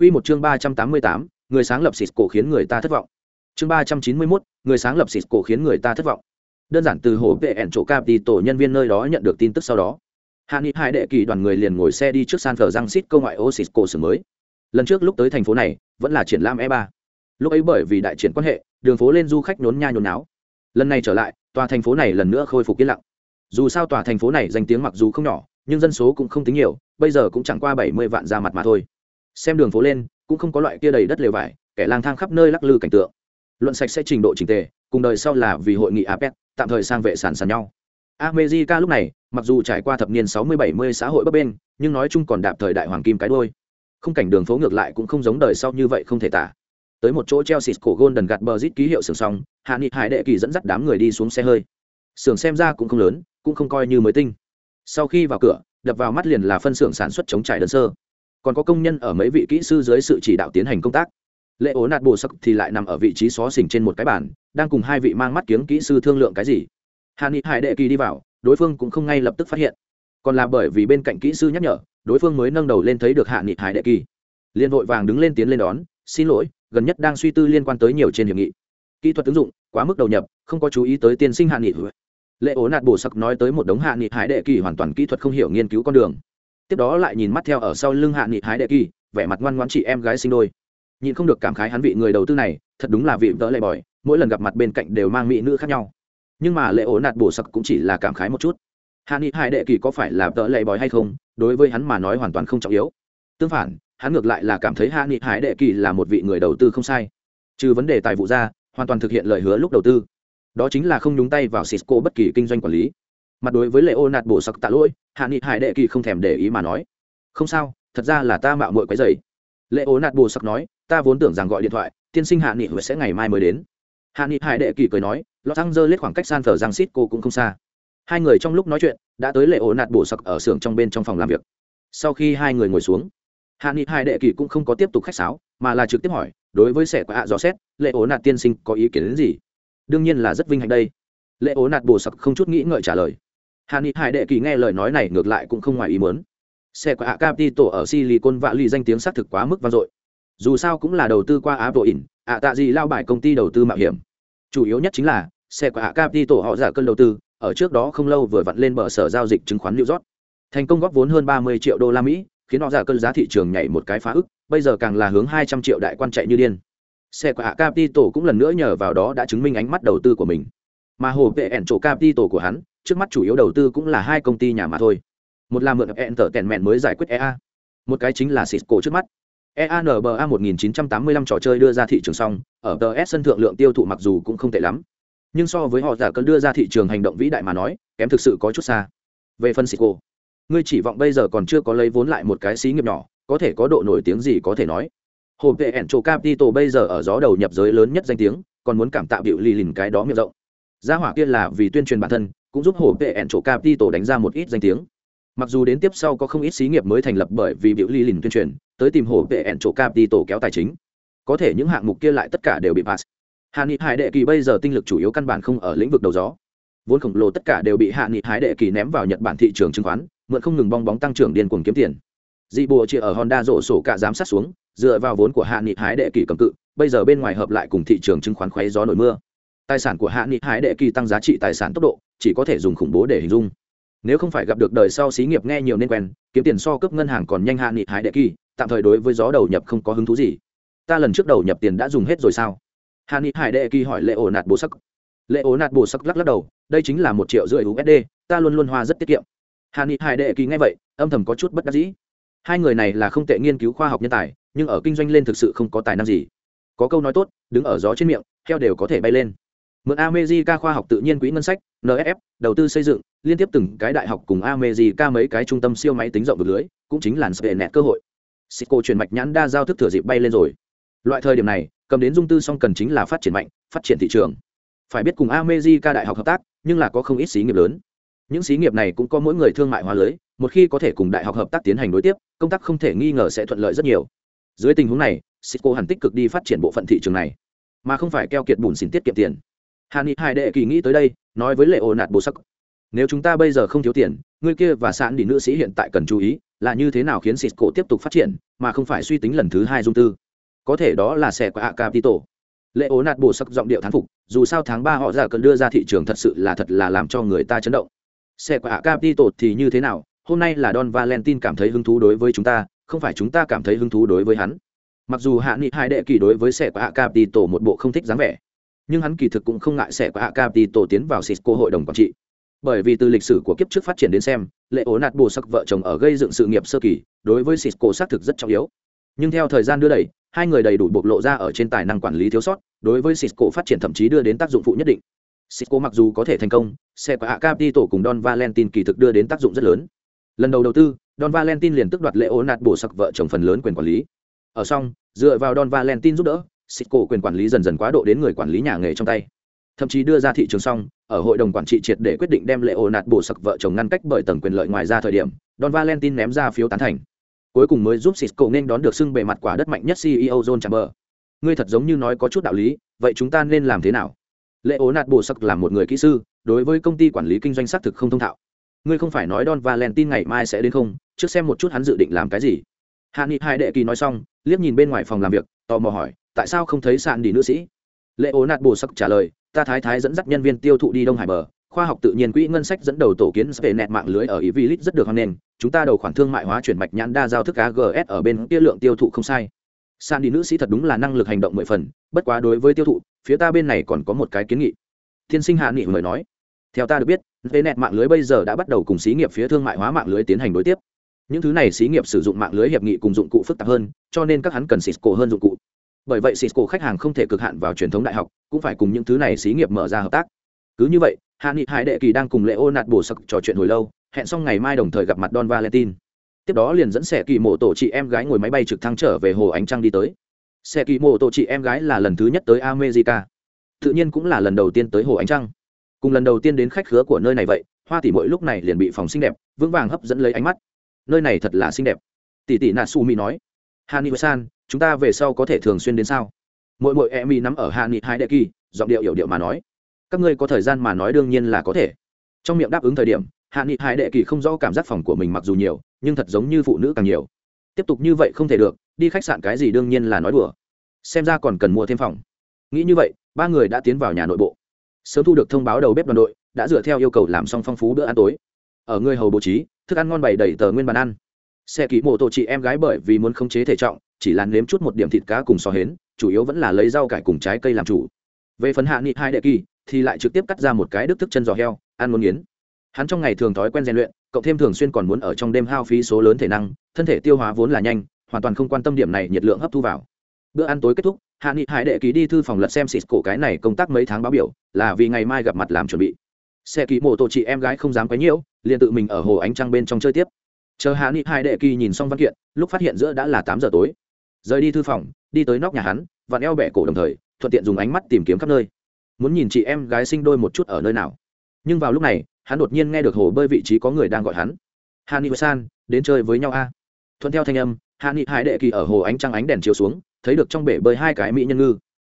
Quy một chương 388, người sáng lập Sisco khiến người ta thất vọng. Chương 391, người sáng lập Sisco khiến người ta thất vọng. Đơn giản từ hồ vệ ẻn chỗ tổ nhân viên nơi đó nhận được tin tức sau đó. Hạ Nghị hai đệ kỳ đoàn người liền ngồi xe đi trước San Francisco ngoại ô Cisco xưởng mới. Lần trước lúc tới thành phố này, vẫn là triển lãm E3. Lúc ấy bởi vì đại triển quan hệ, đường phố lên du khách nhốn nha nhốn náo. Lần này trở lại, tòa thành phố này lần nữa khôi phục yên lặng. Dù sao tòa thành phố này danh tiếng mặc dù không nhỏ, nhưng dân số cũng không tính nhiều, bây giờ cũng chẳng qua 70 vạn ra mặt mà thôi xem đường phố lên, cũng không có loại kia đầy đất lều vải, kẻ lang thang khắp nơi lắc lư cảnh tượng. Luận sạch sẽ trình độ trình tề, cùng đời sau là vì hội nghị apec tạm thời sang vệ sản sàn nhau. America lúc này, mặc dù trải qua thập niên sáu mươi bảy mươi xã hội bấp bên nhưng nói chung còn đạp thời đại hoàng kim cái đôi không cảnh đường phố ngược lại cũng không giống đời sau như vậy không thể tả. Tới một chỗ chelsea cổ golden gạt bờ ký hiệu sưởng xong, hạ nghị hải đệ kỳ dẫn dắt đám người đi xuống xe hơi. Sưởng xem ra cũng không lớn, cũng không coi như mới tinh. Sau khi vào cửa, đập vào mắt liền là phân xưởng sản xuất chống trải đơn sơ còn có công nhân ở mấy vị kỹ sư dưới sự chỉ đạo tiến hành công tác. Lệ ố nạt bồ sắc thì lại nằm ở vị trí xó xỉnh trên một cái bàn, đang cùng hai vị mang mắt kiếng kỹ sư thương lượng cái gì. Hàn ni hải đệ kỳ đi vào, đối phương cũng không ngay lập tức phát hiện. Còn là bởi vì bên cạnh kỹ sư nhắc nhở, đối phương mới nâng đầu lên thấy được hạ nghị hải đệ kỳ. Liên vội vàng đứng lên tiến lên đón, xin lỗi, gần nhất đang suy tư liên quan tới nhiều trên hiệp nghị. Kỹ thuật ứng dụng quá mức đầu nhập, không có chú ý tới tiên sinh hạ nghị. Lệ ố nạt bổ sặc nói tới một đống hạ nghị hải đệ kỳ hoàn toàn kỹ thuật không hiểu nghiên cứu con đường tiếp đó lại nhìn mắt theo ở sau lưng hạ nghị hái đệ kỳ, vẻ mặt ngoan ngoãn chị em gái sinh đôi. Nhìn không được cảm khái hắn vị người đầu tư này, thật đúng là vị vỡ lệ bòi, mỗi lần gặp mặt bên cạnh đều mang mỹ nữ khác nhau. Nhưng mà lệ ổ nạt bổ sặc cũng chỉ là cảm khái một chút. Hạ nghị Hải đệ kỳ có phải là vỡ lệ bòi hay không, đối với hắn mà nói hoàn toàn không trọng yếu. Tương phản, hắn ngược lại là cảm thấy hạ nghị hải đệ kỳ là một vị người đầu tư không sai. Trừ vấn đề tài vụ ra, hoàn toàn thực hiện lời hứa lúc đầu tư. Đó chính là không nhúng tay vào cisco bất kỳ kinh doanh quản lý mặt đối với lệ ô nạt bổ sặc tạ lỗi, hạ nghị hải đệ kỳ không thèm để ý mà nói, không sao, thật ra là ta mạo mội quấy dày lệ ô nạt bổ sặc nói, ta vốn tưởng rằng gọi điện thoại, tiên sinh hạ nghị huệ sẽ ngày mai mới đến. Hạ nghị hải đệ kỳ cười nói lo thăng dơ lết khoảng cách san thờ giang xít cô cũng không xa. Hai người trong lúc nói chuyện, đã tới lệ ô nạt bổ sặc ở xưởng trong bên trong phòng làm việc. Sau khi hai người ngồi xuống, hạ nghị hải đệ kỳ cũng không có tiếp tục khách sáo, mà là trực tiếp hỏi, đối với sẻ của hạ dò xét lệ ố nạt tiên sinh có ý kiến đến gì? Đương nhiên là rất vinh hạnh đây. Lệ ố nạt bổ sặc không chút nghĩ ngợi trả lời hạ ni hải đệ kỳ nghe lời nói này ngược lại cũng không ngoài ý muốn. Xe của hạ tổ ở silicon lì danh tiếng xác thực quá mức vang dội. Dù sao cũng là đầu tư qua apple in ạ tạ gì lao bài công ty đầu tư mạo hiểm. Chủ yếu nhất chính là, xe của hạ tổ họ giả cân đầu tư, ở trước đó không lâu vừa vặn lên bờ sở giao dịch chứng khoán new york. Thành công góp vốn hơn 30 triệu đô la mỹ, khiến họ giả cân giá thị trường nhảy một cái phá ức, bây giờ càng là hướng 200 triệu đại quan chạy như điên. Xe của hạ tổ cũng lần nữa nhờ vào đó đã chứng minh ánh mắt đầu tư của mình. Mà hồ vệ ẻn chỗ capital của hắn trước mắt chủ yếu đầu tư cũng là hai công ty nhà mà thôi một là mượn enter tèn mẹn mới giải quyết ea một cái chính là cisco trước mắt EANBA 1985 trò chơi đưa ra thị trường xong, ở TS sân thượng lượng tiêu thụ mặc dù cũng không tệ lắm, nhưng so với họ giả cân đưa ra thị trường hành động vĩ đại mà nói, kém thực sự có chút xa. Về phân Cisco, ngươi chỉ vọng bây giờ còn chưa có lấy vốn lại một cái xí nghiệp nhỏ, có thể có độ nổi tiếng gì có thể nói. Hồ vệ ẻn chỗ Capital bây giờ ở gió đầu nhập giới lớn nhất danh tiếng, còn muốn cảm tạ biểu lì lìn cái đó miệng rộng. Gia hỏa kia là vì tuyên truyền bản thân, cũng giúp hồ vệ ẻn chỗ capital đánh ra một ít danh tiếng. Mặc dù đến tiếp sau có không ít xí nghiệp mới thành lập bởi vì biểu ly lìn tuyên truyền, tới tìm hồ vệ ẻn chỗ capital kéo tài chính. Có thể những hạng mục kia lại tất cả đều bị pass. Hạ nghị hải đệ kỳ bây giờ tinh lực chủ yếu căn bản không ở lĩnh vực đầu gió. Vốn khổng lồ tất cả đều bị hạ nghị hải đệ kỳ ném vào nhật bản thị trường chứng khoán, mượn không ngừng bong bóng tăng trưởng điên cuồng kiếm tiền. Dị bùa chỉ ở honda rổ sổ cả giám sát xuống, dựa vào vốn của hạ nghị hải đệ kỳ cầm cự, bây giờ bên ngoài hợp lại cùng thị trường chứng khoán khoáy gió nổi mưa tài sản của hạ nghị hải đệ kỳ tăng giá trị tài sản tốc độ, chỉ có thể dùng khủng bố để hình dung. Nếu không phải gặp được đời sau xí nghiệp nghe nhiều nên quen, kiếm tiền so cấp ngân hàng còn nhanh hạ nghị hải đệ kỳ, tạm thời đối với gió đầu nhập không có hứng thú gì. Ta lần trước đầu nhập tiền đã dùng hết rồi sao? Hạ nghị hải đệ kỳ hỏi lệ ổ nạt bồ sắc. Lệ ổ nạt bồ sắc lắc lắc đầu, đây chính là một triệu rưỡi usd ta luôn luôn hoa rất tiết kiệm. Hạ nghị hải đệ kỳ nghe vậy, âm thầm có chút bất đắc dĩ. Hai người này là không tệ nghiên cứu khoa học nhân tài, nhưng ở kinh doanh lên thực sự không có tài năng gì. Có câu nói tốt, đứng ở gió trên miệng theo đều có thể bay lên mượn America khoa học tự nhiên quỹ ngân sách NSF đầu tư xây dựng, liên tiếp từng cái đại học cùng America mấy cái trung tâm siêu máy tính rộng được lưới, cũng chính là nẹt cơ hội. Cisco chuyển mạch nhãn đa giao thức thừa dịp bay lên rồi. Loại thời điểm này, cầm đến dung tư song cần chính là phát triển mạnh, phát triển thị trường. Phải biết cùng America đại học hợp tác, nhưng là có không ít xí nghiệp lớn. Những xí nghiệp này cũng có mỗi người thương mại hóa lưới, một khi có thể cùng đại học hợp tác tiến hành đối tiếp, công tác không thể nghi ngờ sẽ thuận lợi rất nhiều. Dưới tình huống này, Cisco hẳn tích cực đi phát triển bộ phận thị trường này, mà không phải keo kiệt bùn xỉn tiết kiệm tiền hà ni hải đệ kỳ nghĩ tới đây, nói với lệ ồ nạt bồ sắc, nếu chúng ta bây giờ không thiếu tiền người kia và sạn đi nữ sĩ hiện tại cần chú ý là như thế nào khiến cisco tiếp tục phát triển, mà không phải suy tính lần thứ hai dung tư. Có thể đó là xe của capito. Lệ ố nạt bổ sắc giọng điệu thán phục, dù sao tháng ba họ ra cần đưa ra thị trường thật sự là thật là làm cho người ta chấn động. Xe của capito thì như thế nào? Hôm nay là don valentine cảm thấy hứng thú đối với chúng ta, không phải chúng ta cảm thấy hứng thú đối với hắn. Mặc dù hạ nghị hai đệ kỳ đối với xe của hạ capito một bộ không thích dáng vẻ nhưng hắn kỳ thực cũng không ngại sẽ của hạ capito tiến vào cisco hội đồng quản trị. Bởi vì từ lịch sử của kiếp trước phát triển đến xem, lệ ố nạt bồ sắc vợ chồng ở gây dựng sự nghiệp sơ kỳ, đối với cisco xác thực rất trọng yếu. Nhưng theo thời gian đưa đẩy, hai người đầy đủ bộc lộ ra ở trên tài năng quản lý thiếu sót, đối với cisco phát triển thậm chí đưa đến tác dụng phụ nhất định. Cisco mặc dù có thể thành công xe của hạ capito cùng don Valentin kỳ thực đưa đến tác dụng rất lớn. Lần đầu đầu tư, don Valentin liền tức đoạt lệ ố nạt bổ sặc vợ chồng phần lớn quyền quản lý. Ở xong, dựa vào don Valentin giúp đỡ cisco quyền quản lý dần dần quá độ đến người quản lý nhà nghề trong tay. Thậm chí đưa ra thị trường xong, ở hội đồng quản trị triệt để quyết định đem lệ ổ nạt bổ sặc vợ chồng ngăn cách bởi tầng quyền lợi ngoài ra thời điểm, don valentine ném ra phiếu tán thành. Cuối cùng mới giúp cisco nên đón được xưng bề mặt quả đất mạnh nhất ceo john chamber ngươi thật giống như nói có chút đạo lý, vậy chúng ta nên làm thế nào? Lệ ổ nạt bổ sặc là một người kỹ sư, đối với công ty quản lý kinh doanh xác thực không thông thạo. Ngươi không phải nói don valentine ngày mai sẽ đến không? Trước xem một chút hắn dự định làm cái gì. Hạ nghị hai đệ kỳ nói xong, liếc nhìn bên ngoài phòng làm việc, tò mò hỏi tại sao không thấy sạn đi nữ sĩ? Lệ ố nạt bồ sắc trả lời, ta thái thái dẫn dắt nhân viên tiêu thụ đi đông hải bờ, khoa học tự nhiên quỹ ngân sách dẫn đầu tổ kiến về nẹt mạng lưới ở ý vi rất được hoan nghênh, chúng ta đầu khoản thương mại hóa chuyển mạch nhãn đa giao thức ags ở bên kia lượng tiêu thụ không sai. San đi nữ sĩ thật đúng là năng lực hành động mười phần, bất quá đối với tiêu thụ, phía ta bên này còn có một cái kiến nghị. Thiên sinh hạ nghị mời nói, theo ta được biết về nẹt mạng lưới bây giờ đã bắt đầu cùng xí nghiệp phía thương mại hóa mạng lưới tiến hành đối tiếp. Những thứ này xí nghiệp sử dụng mạng lưới hiệp nghị cùng dụng cụ phức tạp hơn, cho nên các hắn cần cisco hơn dụng cụ bởi vậy cisco khách hàng không thể cực hạn vào truyền thống đại học, cũng phải cùng những thứ này xí nghiệp mở ra hợp tác. Cứ như vậy, hạ nghị hải đệ kỳ đang cùng lễ nạt bổ sặc trò chuyện hồi lâu, hẹn xong ngày mai đồng thời gặp mặt don valentine tiếp đó liền dẫn xe kỳ mộ tổ chị em gái ngồi máy bay trực thăng trở về hồ ánh trăng đi tới. Xe kỳ mộ tổ chị em gái là lần thứ nhất tới america. Tự nhiên cũng là lần đầu tiên tới hồ ánh trăng. Cùng lần đầu tiên đến khách khứa của nơi này vậy, hoa tỷ mỗi lúc này liền bị phòng xinh đẹp, vững vàng hấp dẫn lấy ánh mắt. Nơi này thật là xinh đẹp. Tỷ tỷ natsu mi nói. Hani san chúng ta về sau có thể thường xuyên đến sao? Mỗi mỗi em y nắm ở hani hai đệ kỳ, giọng điệu hiểu điệu mà nói. Các ngươi có thời gian mà nói đương nhiên là có thể. Trong miệng đáp ứng thời điểm, hạ nghị hai đệ kỳ không rõ cảm giác phòng của mình mặc dù nhiều, nhưng thật giống như phụ nữ càng nhiều. Tiếp tục như vậy không thể được, đi khách sạn cái gì đương nhiên là nói đùa. Xem ra còn cần mua thêm phòng. Nghĩ như vậy, ba người đã tiến vào nhà nội bộ. Sớm thu được thông báo đầu bếp đoàn đội, đã dựa theo yêu cầu làm xong phong phú bữa ăn tối. Ở người hầu bố trí, thức ăn ngon bày đầy tờ nguyên bàn ăn. Xe ký mô tô chị em gái bởi vì muốn khống chế thể trọng chỉ là nếm chút một điểm thịt cá cùng sò hến, chủ yếu vẫn là lấy rau cải cùng trái cây làm chủ. Về phần hạ nghị hai đệ kỳ, thì lại trực tiếp cắt ra một cái đức thức chân giò heo, ăn muốn nghiến. Hắn trong ngày thường thói quen rèn luyện, cộng thêm thường xuyên còn muốn ở trong đêm hao phí số lớn thể năng, thân thể tiêu hóa vốn là nhanh, hoàn toàn không quan tâm điểm này nhiệt lượng hấp thu vào. Bữa ăn tối kết thúc, hạ nghị hải đệ ký đi thư phòng lật xem xịt cổ cái này công tác mấy tháng báo biểu, là vì ngày mai gặp mặt làm chuẩn bị. Xe ký mô tô chị em gái không dám quấy nhiễu, liền tự mình ở hồ ánh trăng bên trong chơi tiếp. Chờ hạ nghị hải đệ kỳ nhìn xong văn kiện, lúc phát hiện giữa đã là tám giờ tối rời đi thư phòng, đi tới nóc nhà hắn và eo bẻ cổ đồng thời, thuận tiện dùng ánh mắt tìm kiếm khắp nơi. Muốn nhìn chị em gái sinh đôi một chút ở nơi nào. Nhưng vào lúc này, hắn đột nhiên nghe được hồ bơi vị trí có người đang gọi hắn. Hani san, đến chơi với nhau a. Thuận theo thanh âm hani hải đệ kỳ ở hồ ánh trăng ánh đèn chiếu xuống, thấy được trong bể bơi hai cái mỹ nhân ngư.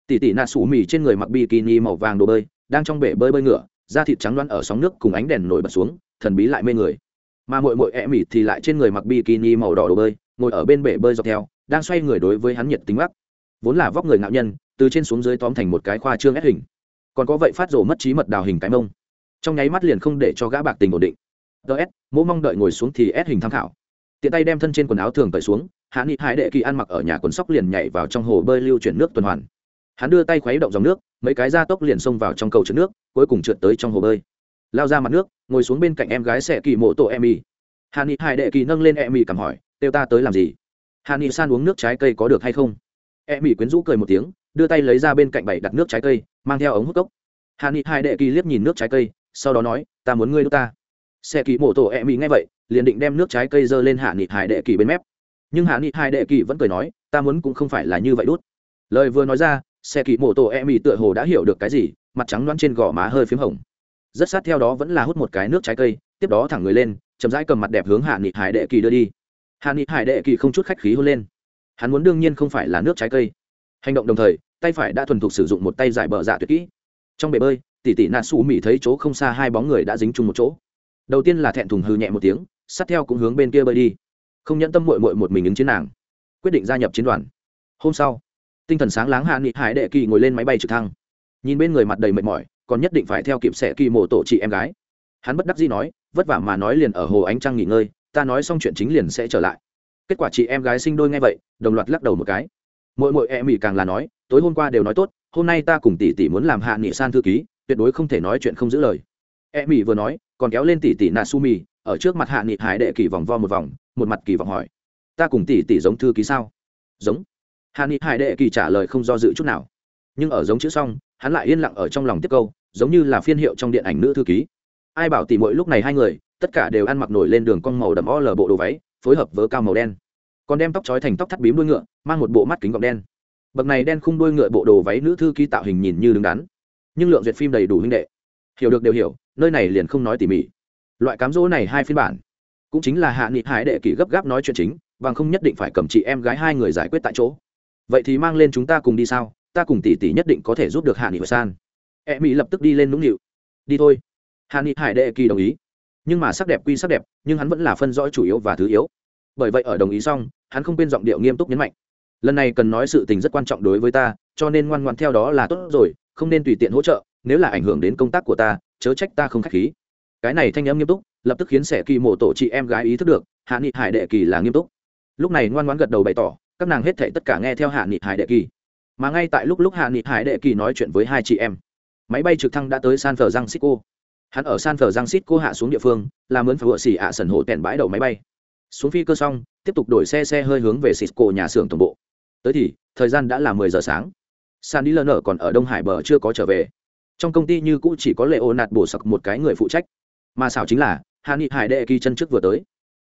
Tỷ tỷ nạ sủ mì trên người mặc bikini màu vàng đồ bơi, đang trong bể bơi bơi ngựa, da thịt trắng loăn ở sóng nước cùng ánh đèn nổi bật xuống, thần bí lại mê người. Mà mội mội ẹ mỉ thì lại trên người mặc bikini màu đỏ đồ bơi, ngồi ở bên bể bơi dọc theo đang xoay người đối với hắn nhiệt tính mắc. Vốn là vóc người ngạo nhân, từ trên xuống dưới tóm thành một cái khoa trương ép hình. Còn có vậy phát rổ mất trí mật đào hình cái mông. Trong nháy mắt liền không để cho gã bạc tình ổn định. Ts mỗ mong đợi ngồi xuống thì ép hình tham khảo. Tiện tay đem thân trên quần áo thường cởi xuống, hạ nghị hải đệ kỳ ăn mặc ở nhà quần sóc liền nhảy vào trong hồ bơi lưu chuyển nước tuần hoàn. Hắn đưa tay khuấy động dòng nước, mấy cái da tốc liền xông vào trong cầu trượt nước, cuối cùng trượt tới trong hồ bơi. Lao ra mặt nước, ngồi xuống bên cạnh em gái xẻ kỳ mộ tổ em y. Hà ni hải đệ kỳ nâng lên em y cảm hỏi, têu ta tới làm gì? Hà ni san uống nước trái cây có được hay không? E mỹ quyến rũ cười một tiếng, đưa tay lấy ra bên cạnh bảy đặt nước trái cây, mang theo ống hút cốc. Hà ni Hai đệ kỳ liếc nhìn nước trái cây, sau đó nói, ta muốn ngươi đốt ta. Xe kỳ mổ tổ e mỹ nghe vậy, liền định đem nước trái cây dơ lên hạ nghị hải đệ kỳ bên mép. Nhưng hạ nghị hải đệ kỳ vẫn cười nói, ta muốn cũng không phải là như vậy đút. lời vừa nói ra, xe kỳ mổ tổ e mỹ tựa hồ đã hiểu được cái gì, mặt trắng loăn trên gò má hơi p h í m hồng. Rất sát theo đó vẫn là hút một cái nước trái cây, tiếp đó thẳng người lên, chậm rãi cầm mặt đẹp hướng hạ nghị hải đệ kỳ đưa đi hạ nghị hải đệ kỳ không chút khách khí hôn lên. Hắn muốn đương nhiên không phải là nước trái cây. Hành động đồng thời, tay phải đã thuần thục sử dụng một tay giải bờ dạ tuyệt kỹ. Trong bể bơi, tỷ tỷ nạ xù mỹ thấy chỗ không xa hai bóng người đã dính chung một chỗ. Đầu tiên là thẹn thùng hư nhẹ một tiếng, sát theo cũng hướng bên kia bơi đi. Không nhẫn tâm mội mội một mình ứng chiến nàng, quyết định gia nhập chiến đoàn. Hôm sau, tinh thần sáng láng hạ nghị hải đệ kỳ ngồi lên máy bay trực thăng. Nhìn bên người mặt đầy mệt mỏi, còn nhất định phải theo kịp sẻ kỳ mộ tổ chị em gái. Hắn bất đắc dĩ nói, vất vả mà nói liền ở hồ ánh trăng nghỉ ngơi ta nói xong chuyện chính liền sẽ trở lại. Kết quả chị em gái sinh đôi ngay vậy, đồng loạt lắc đầu một cái. Mỗi mỗi em mỹ càng là nói, tối hôm qua đều nói tốt, hôm nay ta cùng tỷ tỷ muốn làm hạ nghị san thư ký, tuyệt đối không thể nói chuyện không giữ lời. Em mỹ vừa nói, còn kéo lên tỷ tỷ natsumi ở trước mặt hạ nghị hải đệ kỳ vòng vo một vòng, một mặt kỳ vọng hỏi, ta cùng tỷ tỷ giống thư ký sao? Giống. Hạ nghị hải đệ kỳ trả lời không do dự chút nào. Nhưng ở giống chữ xong, hắn lại yên lặng ở trong lòng tiếp câu, giống như là phiên hiệu trong điện ảnh nữ thư ký. Ai bảo tỷ mỗi lúc này hai người tất cả đều ăn mặc nổi lên đường con màu đậm o lờ bộ đồ váy, phối hợp với cao màu đen. Còn đem tóc trói thành tóc thắt bím đuôi ngựa, mang một bộ mắt kính gọng đen. Bậc này đen khung đuôi ngựa bộ đồ váy nữ thư ký tạo hình nhìn như đứng đắn. Nhưng lượng duyệt phim đầy đủ huynh đệ. Hiểu được đều hiểu, nơi này liền không nói tỉ mỉ. Loại cám dỗ này hai phiên bản. Cũng chính là hạ nghị hải đệ kỷ gấp gáp nói chuyện chính, bằng không nhất định phải cầm chị em gái hai người giải quyết tại chỗ. Vậy thì mang lên chúng ta cùng đi sao? Ta cùng tỷ tỷ nhất định có thể giúp được hạ nghị san. E mỹ lập tức đi lên nũng nịu. Đi thôi. Hạ nghị hải đệ kỳ đồng ý nhưng mà sắc đẹp quy sắc đẹp, nhưng hắn vẫn là phân rõ chủ yếu và thứ yếu. Bởi vậy ở đồng ý xong, hắn không quên giọng điệu nghiêm túc nhấn mạnh. Lần này cần nói sự tình rất quan trọng đối với ta, cho nên ngoan ngoan theo đó là tốt rồi, không nên tùy tiện hỗ trợ, nếu là ảnh hưởng đến công tác của ta, chớ trách ta không k h á c h khí. Cái này thanh âm nghiêm túc, lập tức khiến sẻ kỳ mộ tổ chị em gái ý thức được, hạ nghị hải đệ kỳ là nghiêm túc. Lúc này ngoan ngoan gật đầu bày tỏ, các nàng hết thể tất cả nghe theo hạ nghị hải đệ kỳ. Mà ngay tại lúc lúc hạ nghị hải đệ kỳ nói chuyện với hai chị em, máy bay trực thăng đã tới san thờ giang xích hắn ở san phờ giang cô hạ xuống địa phương, làm mướn phải vựa xỉ ạ sần hộ tèn bãi đầu máy bay. Xuống phi cơ xong, tiếp tục đổi xe xe hơi hướng về cisco nhà xưởng tổng bộ. Tới thì, thời gian đã là mười giờ sáng. San đi lơ nở còn ở đông hải bờ chưa có trở về. Trong công ty như cũ chỉ có lệ ô nạt bổ sặc một cái người phụ trách. Mà xảo chính là hà nghị hải đệ kỳ chân trước vừa tới.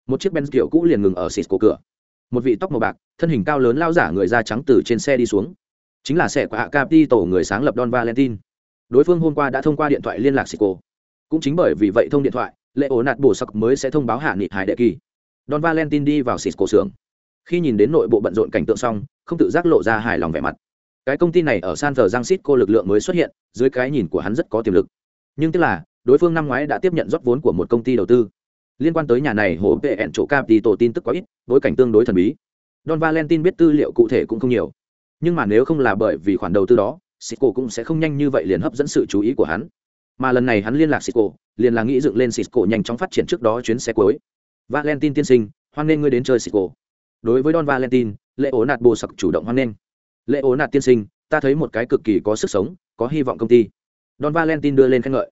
Một chiếc benz kiểu cũ liền ngừng ở xịt cổ cửa. Một vị tóc màu bạc, thân hình cao lớn lao giả người da trắng từ trên xe đi xuống. Chính là xe của hạ capi tổ người sáng lập don valentine đối phương hôm qua đã thông qua điện thoại liên lạc xịt cổ cũng chính bởi vì vậy thông điện thoại, lệ ổ nạt bổ sặc mới sẽ thông báo hạ nghị hải đệ kỳ. Don valentine đi vào xịt cổ xưởng. Khi nhìn đến nội bộ bận rộn cảnh tượng xong, không tự giác lộ ra hài lòng vẻ mặt. Cái công ty này ở san thờ giang xít cô lực lượng mới xuất hiện, dưới cái nhìn của hắn rất có tiềm lực. Nhưng tức là, đối phương năm ngoái đã tiếp nhận rót vốn của một công ty đầu tư. Liên quan tới nhà này hổ vệ ẹn chỗ cap thì tổ tin tức quá ít, bối cảnh tương đối thần bí. Don valentine biết tư liệu cụ thể cũng không nhiều. Nhưng mà nếu không là bởi vì khoản đầu tư đó, xịt cổ cũng sẽ không nhanh như vậy liền hấp dẫn sự chú ý của hắn. Mà lần này hắn liên lạc Cisco, liền là nghĩ dựng lên Cisco nhanh chóng phát triển trước đó chuyến xe cuối. Valentine tiên sinh, hoan nghênh ngươi đến chơi Cisco. Đối với Don Valentine, Lệ Ổ Nạt Bồ Sặc chủ động hoan nghênh. Lệ Ổ Nạt tiên sinh, ta thấy một cái cực kỳ có sức sống, có hy vọng công ty. Don Valentine đưa lên khen ngợi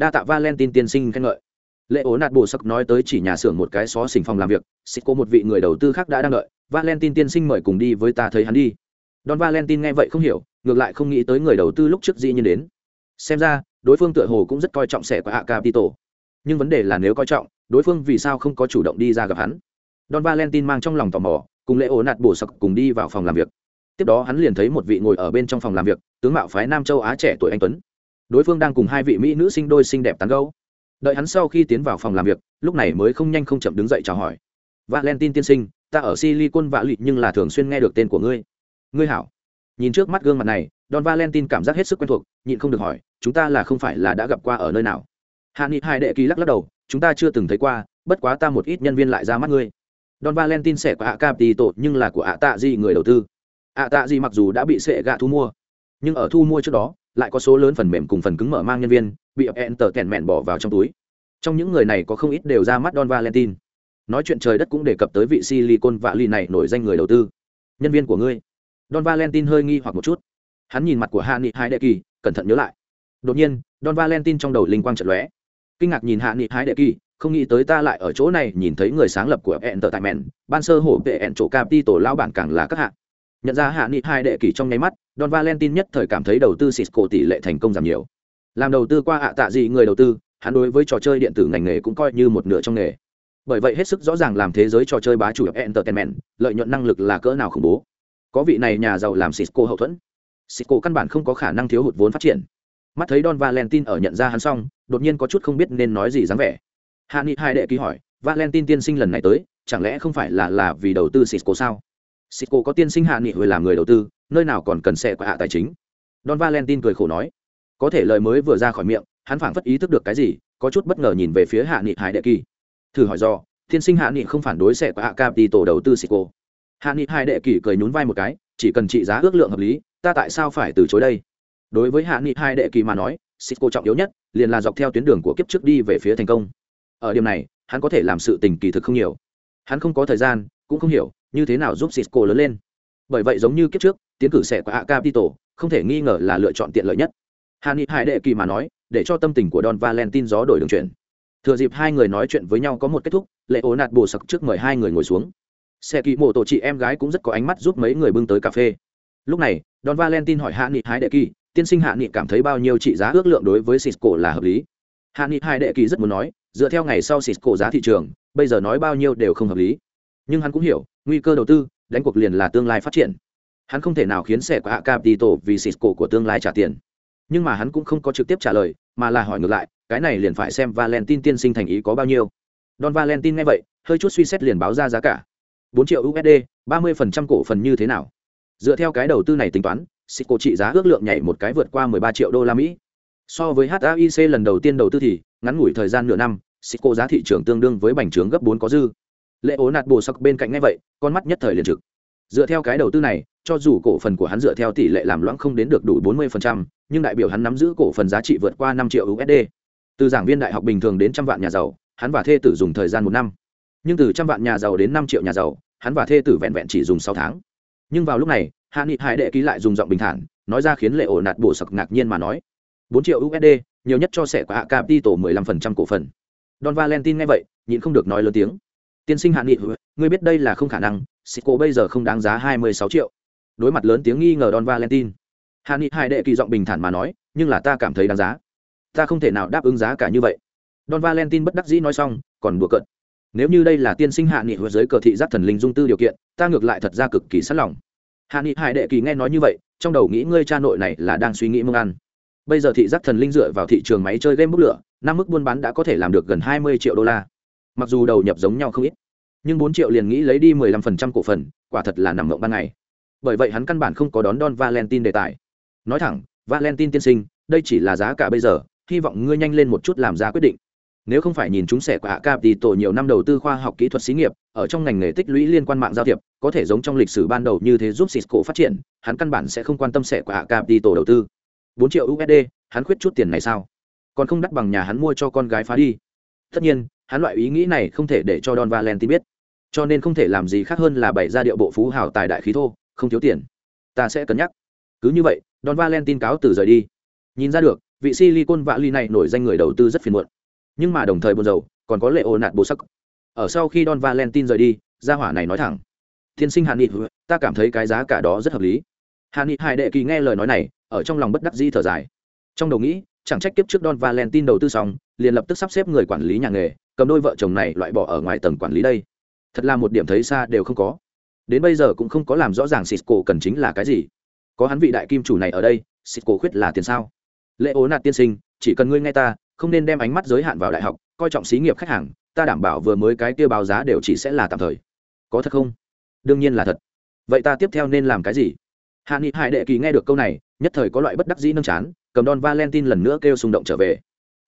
đa tạ valentine tiên sinh khen ngợi lệ ố nạt bồ sắc nói tới chỉ nhà xưởng một cái xó xỉnh phòng làm việc xích một vị người đầu tư khác đã đang đợi valentine tiên sinh mời cùng đi với ta thấy hắn đi don valentine nghe vậy không hiểu ngược lại không nghĩ tới người đầu tư lúc trước dĩ nhiên đến xem ra đối phương tựa hồ cũng rất coi trọng sẻ của hạ capital nhưng vấn đề là nếu coi trọng, đối phương vì sao không có chủ động đi ra gặp hắn? Don Valentin mang trong lòng tò mò, cùng lễ ổ nạt bổ sặc cùng đi vào phòng làm việc. Tiếp đó hắn liền thấy một vị ngồi ở bên trong phòng làm việc, tướng mạo phái nam châu á trẻ tuổi anh tuấn. Đối phương đang cùng hai vị mỹ nữ sinh đôi xinh đẹp tán gấu đợi hắn sau khi tiến vào phòng làm việc, lúc này mới không nhanh không chậm đứng dậy chào hỏi. Valentin tiên sinh, ta ở silicon vạ lụy nhưng là thường xuyên nghe được tên của ngươi. Ngươi hảo nhìn trước mắt gương mặt này, don valentine cảm giác hết sức quen thuộc, nhịn không được hỏi, chúng ta là không phải là đã gặp qua ở nơi nào? Hạ nghị hai đệ kỳ lắc lắc đầu, chúng ta chưa từng thấy qua, bất quá ta một ít nhân viên lại ra mắt ngươi. Don valentine sẽ có ạ cap tì tổ, nhưng là của ạ tạ di người đầu tư. Ạ tạ di mặc dù đã bị sệ gạ thu mua, nhưng ở thu mua trước đó, lại có số lớn phần mềm cùng phần cứng mở mang nhân viên, bị enter kèn mẹn bỏ vào trong túi. Trong những người này có không ít đều ra mắt don valentine nói chuyện trời đất cũng đề cập tới vị silicon vạ ly này nổi danh người đầu tư. Nhân viên của ngươi don valentine hơi nghi hoặc một chút. Hắn nhìn mặt của hạ nghị hai đệ kỳ cẩn thận nhớ lại. Đột nhiên don valentine trong đầu linh quang trận lóe. Kinh ngạc nhìn hạ nghị hai đệ kỳ không nghĩ tới ta lại ở chỗ này nhìn thấy người sáng lập của Entertainment, tại mẹn ban sơ hổ vệ ẹn chỗ capi tổ lao bản càng là các hạ. nhận ra hạ nghị hai đệ kỳ trong nháy mắt don valentine nhất thời cảm thấy đầu tư cisco tỷ lệ thành công giảm nhiều. Làm đầu tư qua hạ tạ gì người đầu tư hắn đối với trò chơi điện tử ngành nghề cũng coi như một nửa trong nghề. Bởi vậy hết sức rõ ràng làm thế giới trò chơi bá chủ entertainment lợi nhuận năng lực là cỡ nào khủng bố có vị này nhà giàu làm cisco hậu thuẫn cisco căn bản không có khả năng thiếu hụt vốn phát triển mắt thấy don valentine ở nhận ra hắn xong đột nhiên có chút không biết nên nói gì dáng vẻ hạ nghị hai đệ ký hỏi valentine tiên sinh lần này tới chẳng lẽ không phải là là vì đầu tư cisco sao Cisco có tiên sinh hạ nghị hồi làm người đầu tư, nơi nào còn cần xe của hạ tài chính. Don Valentine cười khổ nói, có thể lời mới vừa ra khỏi miệng, hắn phảng phất ý thức được cái gì, có chút bất ngờ nhìn về phía hạ nghị Hải Đệ Kỳ. Thử hỏi do, tiên sinh hạ nghị không phản đối xe của hạ capital tổ đầu tư Cisco. Hạ nghị hai đệ kỳ cười nhún vai một cái, chỉ cần trị giá ước lượng hợp lý, ta tại sao phải từ chối đây? Đối với Hạ nghị hai đệ kỳ mà nói, Cisco trọng yếu nhất, liền là dọc theo tuyến đường của kiếp trước đi về phía thành công. Ở điểm này, hắn có thể làm sự tình kỳ thực không nhiều. Hắn không có thời gian, cũng không hiểu như thế nào giúp Cisco lớn lên. Bởi vậy giống như kiếp trước, tiến cử sẽ của hạ capital không thể nghi ngờ là lựa chọn tiện lợi nhất. Hạ nghị hai đệ kỳ mà nói, để cho tâm tình của Don Valentine gió đổi đường chuyển thừa dịp hai người nói chuyện với nhau có một kết thúc lệ ố nạt bồ sặc trước mời hai người ngồi xuống xe kỳ mộ tổ chị em gái cũng rất có ánh mắt giúp mấy người bưng tới cà phê. Lúc này, don valentine hỏi hạ nghị hai đệ kỳ, tiên sinh hạ nghị cảm thấy bao nhiêu trị giá ước lượng đối với cisco là hợp lý? Hạ nghị hai đệ kỳ rất muốn nói, dựa theo ngày sau cisco giá thị trường, bây giờ nói bao nhiêu đều không hợp lý. Nhưng hắn cũng hiểu, nguy cơ đầu tư, đánh cuộc liền là tương lai phát triển. Hắn không thể nào khiến xe của hạ capital vì cisco của tương lai trả tiền. Nhưng mà hắn cũng không có trực tiếp trả lời, mà là hỏi ngược lại, cái này liền phải xem valentin tiên sinh thành ý có bao nhiêu? Don valentine nghe vậy, hơi chút suy xét liền báo ra giá cả. 4 triệu usd ba mươi phần trăm cổ phần như thế nào dựa theo cái đầu tư này tính toán Cisco trị giá ước lượng nhảy một cái vượt qua 13 triệu đô la Mỹ. So với HAIC lần đầu tiên đầu tư thì, ngắn ngủi thời gian nửa năm, Cisco giá thị trường tương đương với bành trướng gấp 4 có dư. Lệ ố nạt bổ sắc bên cạnh ngay vậy, con mắt nhất thời liền trực. Dựa theo cái đầu tư này, cho dù cổ phần của hắn dựa theo tỷ lệ làm loãng không đến được đủ 40%, nhưng đại biểu hắn nắm giữ cổ phần giá trị vượt qua 5 triệu USD từ giảng viên đại học bình thường đến trăm vạn nhà giàu hắn và thê tử dùng thời gian một năm nhưng từ trăm vạn nhà giàu đến năm triệu nhà giàu, hắn và thê tử vẹn vẹn chỉ dùng sáu tháng. Nhưng vào lúc này, hạ nghị hải đệ ký lại dùng giọng bình thản, nói ra khiến lệ ổ nạt bổ sặc ngạc nhiên mà nói. Bốn triệu usd nhiều nhất cho sẻ của hạ capital mười lăm phần trăm cổ phần. Don valentine nghe vậy, nhịn không được nói lớn tiếng. Tiên sinh hạ nghị, ngươi biết đây là không khả năng Cisco bây giờ không đáng giá hai mươi sáu triệu. Đối mặt lớn tiếng nghi ngờ don valentine hạ nghị hải đệ kỳ giọng bình thản mà nói, nhưng là ta cảm thấy đáng giá. Ta không thể nào đáp ứng giá cả như vậy. Don valentine bất đắc dĩ nói xong, còn đùa cợt nếu như đây là tiên sinh hạ nghị với giới cờ thị giác thần linh dung tư điều kiện, ta ngược lại thật ra cực kỳ sẵn lòng. Hạ nghị hải đệ kỳ nghe nói như vậy, trong đầu nghĩ ngươi cha nội này là đang suy nghĩ mương ăn. Bây giờ thị giác thần linh dựa vào thị trường máy chơi game bút lửa, năm mức buôn bán đã có thể làm được gần hai mươi triệu đô la. Mặc dù đầu nhập giống nhau không ít, nhưng bốn triệu liền nghĩ lấy đi mười lăm phần trăm cổ phần, quả thật là nằm ngộng ban ngày. Bởi vậy hắn căn bản không có đón don valentine đề tài. Nói thẳng, valentine tiên sinh, đây chỉ là giá cả bây giờ, hy vọng ngươi nhanh lên một chút làm ra quyết định nếu không phải nhìn chúng sẻ của hạ cap thì tổ nhiều năm đầu tư khoa học kỹ thuật xí nghiệp, ở trong ngành nghề tích lũy liên quan mạng giao thiệp, có thể giống trong lịch sử ban đầu như thế giúp cisco phát triển, hắn căn bản sẽ không quan tâm sẻ của hạ cap thì tổ đầu tư. Bốn triệu usd hắn khuyết chút tiền này sao? Còn không đắt bằng nhà hắn mua cho con gái phá đi. Tất nhiên, hắn loại ý nghĩ này không thể để cho don valentine biết. Cho nên không thể làm gì khác hơn là bày ra điệu bộ phú hào tài đại khí thô, không thiếu tiền. Ta sẽ cân nhắc. Cứ như vậy, don valentine cáo từ rời đi. Nhìn ra được, vị silicon vạ ly này nổi danh người đầu tư rất phiền muộn nhưng mà đồng thời buồn rầu, còn có lệ ô nạt bồ sắc. Ở sau khi don valentine rời đi, gia hỏa này nói thẳng, tiên sinh hạ nghị, ta cảm thấy cái giá cả đó rất hợp lý. Hạ nghị hải đệ kỳ nghe lời nói này, ở trong lòng bất đắc di thở dài. Trong đầu nghĩ, chẳng trách kiếp trước don valentine đầu tư xong, liền lập tức sắp xếp người quản lý nhà nghề, cầm đôi vợ chồng này loại bỏ ở ngoài tầng quản lý đây. Thật là một điểm thấy xa đều không có. Đến bây giờ cũng không có làm rõ ràng cisco cần chính là cái gì. Có hắn vị đại kim chủ này ở đây, cisco khuyết là tiền sao? Lễ ố nạt tiên sinh, chỉ cần ngươi nghe ta không nên đem ánh mắt giới hạn vào đại học, coi trọng xí nghiệp khách hàng, ta đảm bảo vừa mới cái kia báo giá đều chỉ sẽ là tạm thời. Có thật không? Đương nhiên là thật. Vậy ta tiếp theo nên làm cái gì? Hạ nghị hải đệ kỳ nghe được câu này, nhất thời có loại bất đắc dĩ nâng chán, cầm đòn valentine lần nữa kêu xung động trở về.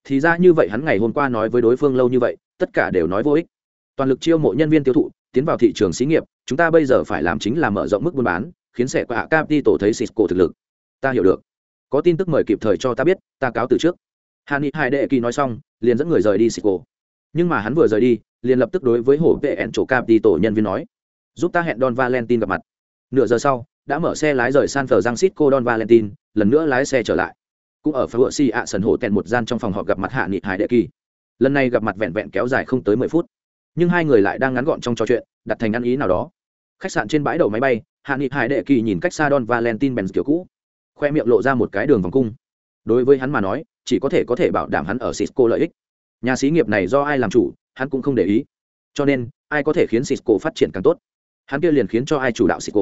Thì ra như vậy hắn ngày hôm qua nói với đối phương lâu như vậy, tất cả đều nói vô ích. Toàn lực chiêu mộ nhân viên tiêu thụ, tiến vào thị trường xí nghiệp, chúng ta bây giờ phải làm chính là mở rộng mức buôn bán, khiến sẽ qua cap đi tổ thấy xịt cổ thực lực. Ta hiểu được. Có tin tức mời kịp thời cho ta biết, ta cáo từ trước hà ni hai đệ kỳ nói xong, liền dẫn người rời đi xịt cổ nhưng mà hắn vừa rời đi, liền lập tức đối với hổ vệ ẹn chỗ cap đi tổ nhân viên nói, giúp ta hẹn don valentine gặp mặt. Nửa giờ sau, đã mở xe lái rời san cô don valentine lần nữa lái xe trở lại. Cũng ở phở si ạ sần hổ tèn một gian trong phòng họp gặp mặt hạ nghị hải đệ kỳ. Lần này gặp mặt vẹn vẹn kéo dài không tới mười phút. Nhưng hai người lại đang ngắn gọn trong trò chuyện, đặt thành ăn ý nào đó. Khách sạn trên bãi đậu máy bay hạ nghị hải đệ kỳ nhìn cách xa don valentine benz kiểu cũ. Khoe miệng lộ ra một cái đường vòng cung. Đối với hắn mà nói chỉ có thể có thể bảo đảm hắn ở cisco lợi ích. Nhà xí nghiệp này do ai làm chủ, hắn cũng không để ý. Cho nên, ai có thể khiến cisco phát triển càng tốt? Hắn kia liền khiến cho ai chủ đạo cisco?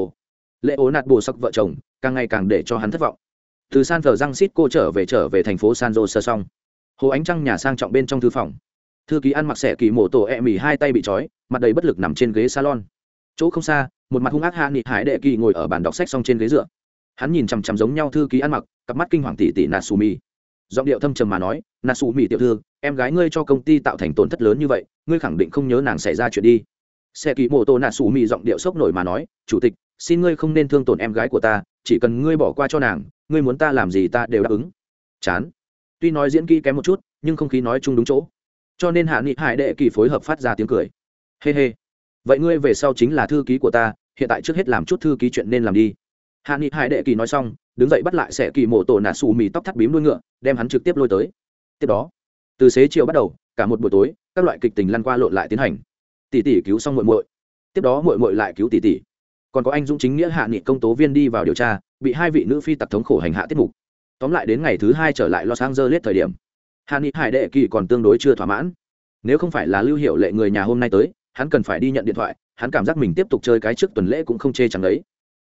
Lễ ố nạt bù sắc vợ chồng, càng ngày càng để cho hắn thất vọng. Từ san thờ răng cisco trở về trở về thành phố san jose xong. Hồ ánh trăng nhà sang trọng bên trong thư phòng. Thư ký ăn mặc xẻ kỳ mổ tổ e mì hai tay bị trói, mặt đầy bất lực nằm trên ghế salon. Chỗ không xa, một mặt hung ác hạ nghị hải đệ kỳ ngồi ở bàn đọc sách xong trên ghế dựa. Hắn nhìn chằm chằm giống nhau thư ký ăn mặc, cặp mắt kinh hoàng tỷ tỷ natsumi giọng điệu thâm trầm mà nói natsumi tiểu thư, em gái ngươi cho công ty tạo thành tổn thất lớn như vậy, ngươi khẳng định không nhớ nàng xảy ra chuyện đi. Xe kỳ mô tô nà xù mị giọng điệu sốc nổi mà nói, chủ tịch, xin ngươi không nên thương tổn em gái của ta, chỉ cần ngươi bỏ qua cho nàng, ngươi muốn ta làm gì ta đều đáp ứng. Chán. Tuy nói diễn kỹ kém một chút, nhưng không khí nói chung đúng chỗ. Cho nên hạ nghị hải đệ kỳ phối hợp phát ra tiếng cười. Hê、hey、hê、hey. vậy ngươi về sau chính là thư ký của ta, hiện tại trước hết làm chút thư ký chuyện nên làm đi hạ nghị hải đệ kỳ nói xong, đứng dậy bắt lại sẽ kỳ mộ tổ nạ xù mì tóc thắt bím đuôi ngựa, đem hắn trực tiếp lôi tới. Tiếp đó, từ xế chiều bắt đầu, cả một buổi tối, các loại kịch tình lăn qua lộn lại tiến hành. Tỷ tỷ cứu xong muội muội. Tiếp đó muội muội lại cứu tỷ tỷ. Còn có anh dũng chính nghĩa hạ nghị công tố viên đi vào điều tra, bị hai vị nữ phi tặc thống khổ hành hạ tiết mục. Tóm lại đến ngày thứ hai trở lại los angeles thời điểm, hạ nghị hải đệ kỳ còn tương đối chưa thỏa mãn. Nếu không phải là lưu hiệu lệ người nhà hôm nay tới, hắn cần phải đi nhận điện thoại, hắn cảm giác mình tiếp tục chơi cái trước tuần lễ cũng không chê chẳng đấy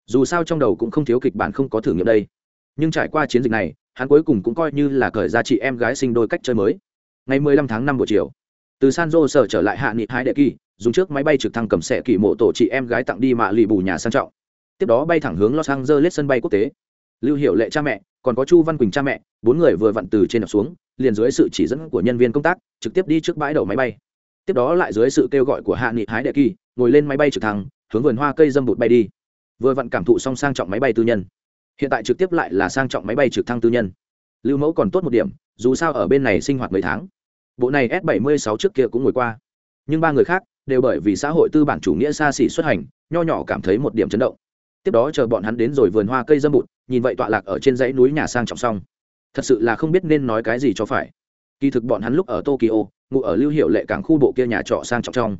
dù sao trong đầu cũng không thiếu kịch bản không có thử nghiệm đây. Nhưng trải qua chiến dịch này, hắn cuối cùng cũng coi như là cởi ra chị em gái sinh đôi cách chơi mới. Ngày 15 tháng 5 buổi chiều, từ san jose trở lại hạ nghị hai đệ kỳ, dùng trước máy bay trực thăng cầm sẻ kỳ mộ tổ chị em gái tặng đi mạ lì bù nhà sang trọng. Tiếp đó bay thẳng hướng los angeles sân bay quốc tế. Lưu hiệu lệ cha mẹ, còn có chu văn quỳnh cha mẹ, bốn người vừa vặn từ trên đập xuống, liền dưới sự chỉ dẫn của nhân viên công tác, trực tiếp đi trước bãi đầu máy bay. Tiếp đó lại dưới sự kêu gọi của hạ nghị hái đệ kỳ, ngồi lên máy bay trực thăng, hướng vườn hoa cây dâm bụt bay đi vừa vặn cảm thụ xong sang trọng máy bay tư nhân. Hiện tại trực tiếp lại là sang trọng máy bay trực thăng tư nhân. Lưu mẫu còn tốt một điểm, dù sao ở bên này sinh hoạt mấy tháng. Bộ này s 76 trước kia cũng ngồi qua. Nhưng ba người khác đều bởi vì xã hội tư bản chủ nghĩa xa xỉ xuất hành, nho nhỏ cảm thấy một điểm chấn động. Tiếp đó chờ bọn hắn đến rồi vườn hoa cây dâm bụt, nhìn vậy tọa lạc ở trên dãy núi nhà sang trọng xong. Thật sự là không biết nên nói cái gì cho phải. Kỳ thực bọn hắn lúc ở tokyo ngụ ở lưu hiệu lệ cảng khu bộ kia nhà trọ sang trọng trong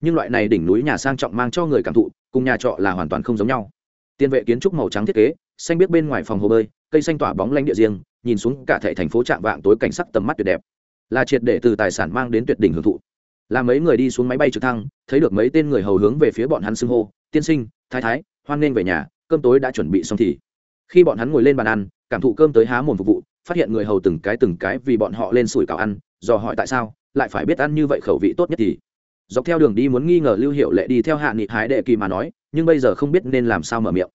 nhưng loại này đỉnh núi nhà sang trọng mang cho người cảm thụ, cùng nhà trọ là hoàn toàn không giống nhau. Tiên vệ kiến trúc màu trắng thiết kế, xanh biết bên ngoài phòng hồ bơi, cây xanh tỏa bóng lanh địa riêng, nhìn xuống cả thể thành phố trạm vạng tối cảnh sắc tầm mắt tuyệt đẹp. Là triệt để từ tài sản mang đến tuyệt đỉnh hưởng thụ. Là mấy người đi xuống máy bay trực thăng, thấy được mấy tên người hầu hướng về phía bọn hắn xưng hô, tiên sinh, thái thái, hoan nghênh về nhà, cơm tối đã chuẩn bị xong thì. Khi bọn hắn ngồi lên bàn ăn, cảm thụ cơm tới há mồm phục vụ, phát hiện người hầu từng cái từng cái vì bọn họ lên sủi cảo ăn do hỏi tại sao, lại phải biết ăn như vậy khẩu vị tốt nhất thì dọc theo đường đi muốn nghi ngờ lưu hiệu lệ đi theo hạ nghị hái đệ kỳ mà nói, nhưng bây giờ không biết nên làm sao mở miệng.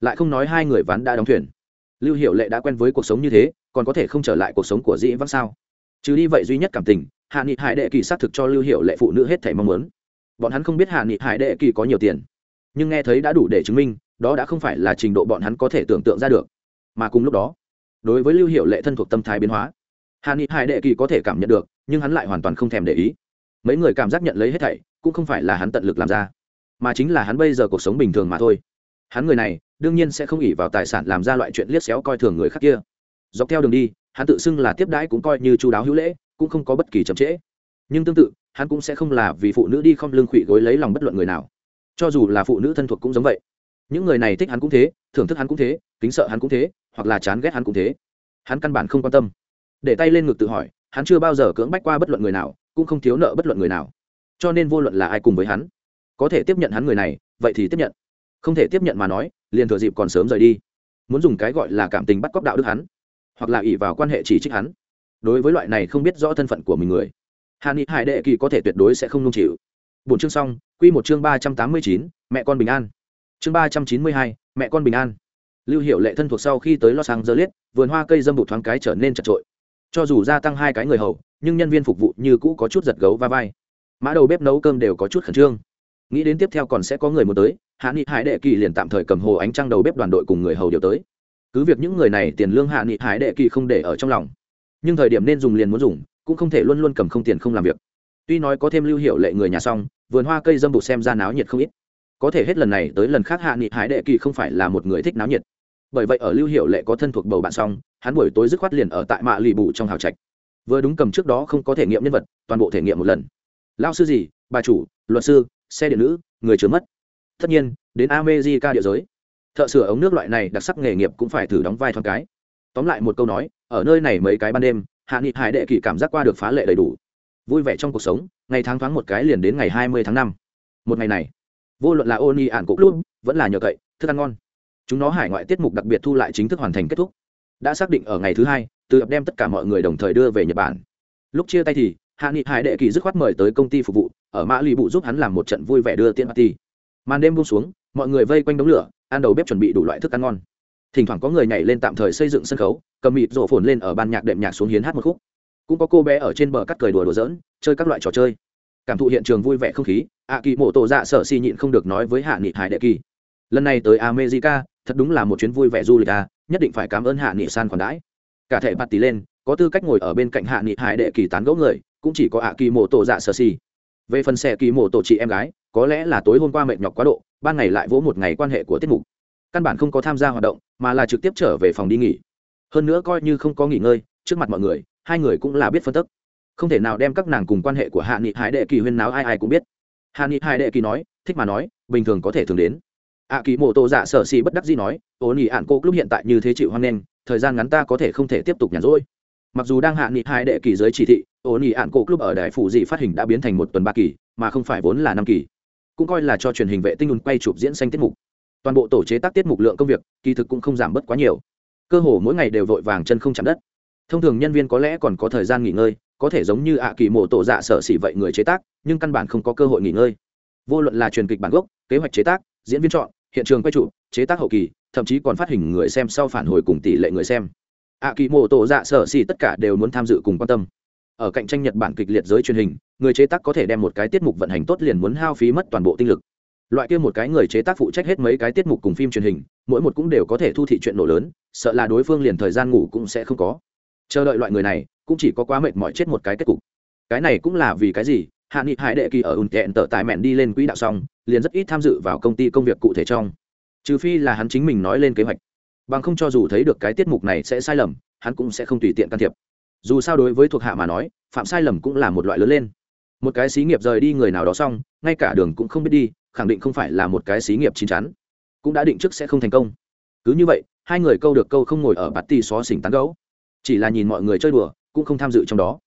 Lại không nói hai người ván đã đóng thuyền. Lưu hiệu lệ đã quen với cuộc sống như thế, còn có thể không trở lại cuộc sống của dĩ vãng sao? Chứ đi vậy duy nhất cảm tình, hạ nghị hải đệ kỳ xác thực cho lưu hiệu lệ phụ nữ hết thảy mong muốn. Bọn hắn không biết hạ nghị hải đệ kỳ có nhiều tiền, nhưng nghe thấy đã đủ để chứng minh, đó đã không phải là trình độ bọn hắn có thể tưởng tượng ra được. Mà cùng lúc đó, đối với lưu hiệu lệ thân thuộc tâm thái biến hóa, hạ nghị hải đệ kỳ có thể cảm nhận được, nhưng hắn lại hoàn toàn không thèm để ý mấy người cảm giác nhận lấy hết thảy, cũng không phải là hắn tận lực làm ra, mà chính là hắn bây giờ cuộc sống bình thường mà thôi. Hắn người này, đương nhiên sẽ không ỉ vào tài sản làm ra loại chuyện liếc xéo coi thường người khác kia. Dọc theo đường đi, hắn tự xưng là tiếp đãi cũng coi như chú đáo hữu lễ, cũng không có bất kỳ chậm trễ. Nhưng tương tự, hắn cũng sẽ không là vì phụ nữ đi không lương khụy gối lấy lòng bất luận người nào. Cho dù là phụ nữ thân thuộc cũng giống vậy. Những người này thích hắn cũng thế, thưởng thức hắn cũng thế, kính sợ hắn cũng thế, hoặc là chán ghét hắn cũng thế. Hắn căn bản không quan tâm. Để tay lên ngực tự hỏi, hắn chưa bao giờ cưỡng bách qua bất luận người nào cũng không thiếu nợ bất luận người nào. Cho nên vô luận là ai cùng với hắn, có thể tiếp nhận hắn người này, vậy thì tiếp nhận. Không thể tiếp nhận mà nói, liền thừa dịp còn sớm rời đi. Muốn dùng cái gọi là cảm tình bắt cóc đạo đức hắn, hoặc là ỷ vào quan hệ chỉ trích hắn. Đối với loại này không biết rõ thân phận của mình người hà ni hải đệ kỳ có thể tuyệt đối sẽ không nung chịu. Bốn chương xong q một chương ba trăm tám mươi chín, mẹ con bình an. Chương ba trăm chín mươi hai, mẹ con bình an. Lưu hiệu lệ thân thuộc sau khi tới los angeles, vườn hoa cây dâm bụt thoáng cái trở nên chật trội. Cho dù gia tăng hai cái người hầu nhưng nhân viên phục vụ như cũ có chút giật gấu va vai. Mã đầu bếp nấu cơm đều có chút khẩn trương. Nghĩ đến tiếp theo còn sẽ có người muốn tới, hạ nghị hải đệ kỳ liền tạm thời cầm hồ ánh trăng đầu bếp đoàn đội cùng người hầu điều tới. Cứ việc những người này tiền lương hạ nghị hải đệ kỳ không để ở trong lòng, nhưng thời điểm nên dùng liền muốn dùng, cũng không thể luôn luôn cầm không tiền không làm việc. Tuy nói có thêm lưu hiệu lệ người nhà xong, vườn hoa cây dâm bụt xem ra náo nhiệt không ít. Có thể hết lần này tới lần khác hạ nghị hải đệ kỳ không phải là một người thích náo nhiệt. Bởi vậy ở lưu hiệu lệ có thân thuộc bầu bạn xong, hắn buổi tối dứt khoát liền ở tại mạ lì bù trong hào trạch vừa đúng cầm trước đó không có thể nghiệm nhân vật, toàn bộ thể nghiệm một lần. Lao sư gì? Bà chủ, luật sư, xe điện nữ, người chứa mất. Tất nhiên, đến amejica địa giới. Thợ sửa ống nước loại này đặc sắc nghề nghiệp cũng phải thử đóng vai thoáng cái. Tóm lại một câu nói, ở nơi này mấy cái ban đêm, hạ nghị hải đệ kỳ cảm giác qua được phá lệ đầy đủ. Vui vẻ trong cuộc sống, ngày tháng thoáng một cái liền đến ngày hai mươi tháng năm. Một ngày này, vô luận là ô ni ản cục luôn vẫn là nhờ cậy, thức ăn ngon. Chúng nó hải ngoại tiết mục đặc biệt thu lại chính thức hoàn thành kết thúc đã xác định ở ngày thứ hai, từ đem tất cả mọi người đồng thời đưa về nhật bản. Lúc chia tay thì, hạ nghị hải đệ kỳ dứt khoát mời tới công ty phục vụ, ở mã lì bụ giúp hắn làm một trận vui vẻ đưa tiễn party. Màn đêm buông xuống, mọi người vây quanh đống lửa, ăn đầu bếp chuẩn bị đủ loại thức ăn ngon. Thỉnh thoảng có người nhảy lên tạm thời xây dựng sân khấu, cầm mịt rổ phồn lên ở ban nhạc đệm nhạc xuống hiến hát một khúc. Cũng có cô bé ở trên bờ cắt cười đùa đùa giỡn, chơi các loại trò chơi. Cảm thụ hiện trường vui vẻ không khí ạ kỳ mổ tổ dạ sở si nhịn không được nói với hạ nghị hải đệ kỳ. Lần này tới america, thật đúng là một chuyến vui vẻ du lịch à nhất định phải cảm ơn hạ nghị san khoản đãi. Cả thể bạt tí lên, có tư cách ngồi ở bên cạnh hạ nghị hải đệ kỳ tán gẫu người, cũng chỉ có ạ kỳ mộ tổ dạ sở xì về phần xe kỳ mộ tổ chị em gái, có lẽ là tối hôm qua mệt nhọc quá độ, ban ngày lại vỗ một ngày quan hệ của tiết mục. Căn bản không có tham gia hoạt động, mà là trực tiếp trở về phòng đi nghỉ. Hơn nữa coi như không có nghỉ ngơi, trước mặt mọi người, hai người cũng là biết phân tức. Không thể nào đem các nàng cùng quan hệ của hạ nghị hải đệ kỳ huyên náo ai ai cũng biết. Hạ nghị hải đệ kỳ nói, thích mà nói, bình thường có thể thường đến ạ kỳ mộ tổ dạ sở xì bất đắc gì nói ố nỉ ạn cô lúc hiện tại như thế chịu hoan nghênh, thời gian ngắn ta có thể không thể tiếp tục nhàn rỗi. Mặc dù đang hạ nghị hai đệ kỳ dưới chỉ thị ố nỉ ạn cô lúc ở đài phủ dị phát hình đã biến thành một tuần ba kỳ mà không phải vốn là năm kỳ cũng coi là cho truyền hình vệ tinh ùn quay chụp diễn xanh tiết mục. Toàn bộ tổ chế tác tiết mục lượng công việc, kỳ thực cũng không giảm bớt quá nhiều. Cơ hồ mỗi ngày đều vội vàng chân không chạm đất. Thông thường nhân viên có lẽ còn có thời gian nghỉ ngơi, có thể giống như ạ kỳ mộ tổ dạ sở xỉ vậy người chế tác, nhưng căn bản không có cơ hội nghỉ ngơi. Vô luận là truyền kịch bản gốc, kế hoạch chế tác, diễn viên chọn hiện trường quay trụ, chế tác hậu kỳ, thậm chí còn phát hình người xem sau phản hồi cùng tỷ lệ người xem. Ạ kỳ mộ tổ dạ sở xì tất cả đều muốn tham dự cùng quan tâm. Ở cạnh tranh nhật bản kịch liệt giới truyền hình, người chế tác có thể đem một cái tiết mục vận hành tốt liền muốn hao phí mất toàn bộ tinh lực. Loại kia một cái người chế tác phụ trách hết mấy cái tiết mục cùng phim truyền hình, mỗi một cũng đều có thể thu thị chuyện nổ lớn, sợ là đối phương liền thời gian ngủ cũng sẽ không có. Chờ đợi loại người này, cũng chỉ có quá mệt mỏi chết một cái kết cục. Cái này cũng là vì cái gì? Hạ nghị hải đệ kỳ ở ùn kẹn tở tài mẹn đi lên quỹ đạo xong, liền rất ít tham dự vào công ty công việc cụ thể trong. Trừ phi là hắn chính mình nói lên kế hoạch. Bằng không cho dù thấy được cái tiết mục này sẽ sai lầm, hắn cũng sẽ không tùy tiện can thiệp. Dù sao đối với thuộc hạ mà nói, phạm sai lầm cũng là một loại lớn lên. Một cái xí nghiệp rời đi người nào đó xong, ngay cả đường cũng không biết đi, khẳng định không phải là một cái xí nghiệp chín chắn. Cũng đã định trước sẽ không thành công. Cứ như vậy, hai người câu được câu không ngồi ở bạt ti xó xỉnh tán gấu. Chỉ là nhìn mọi người chơi đùa, cũng không tham dự trong đó.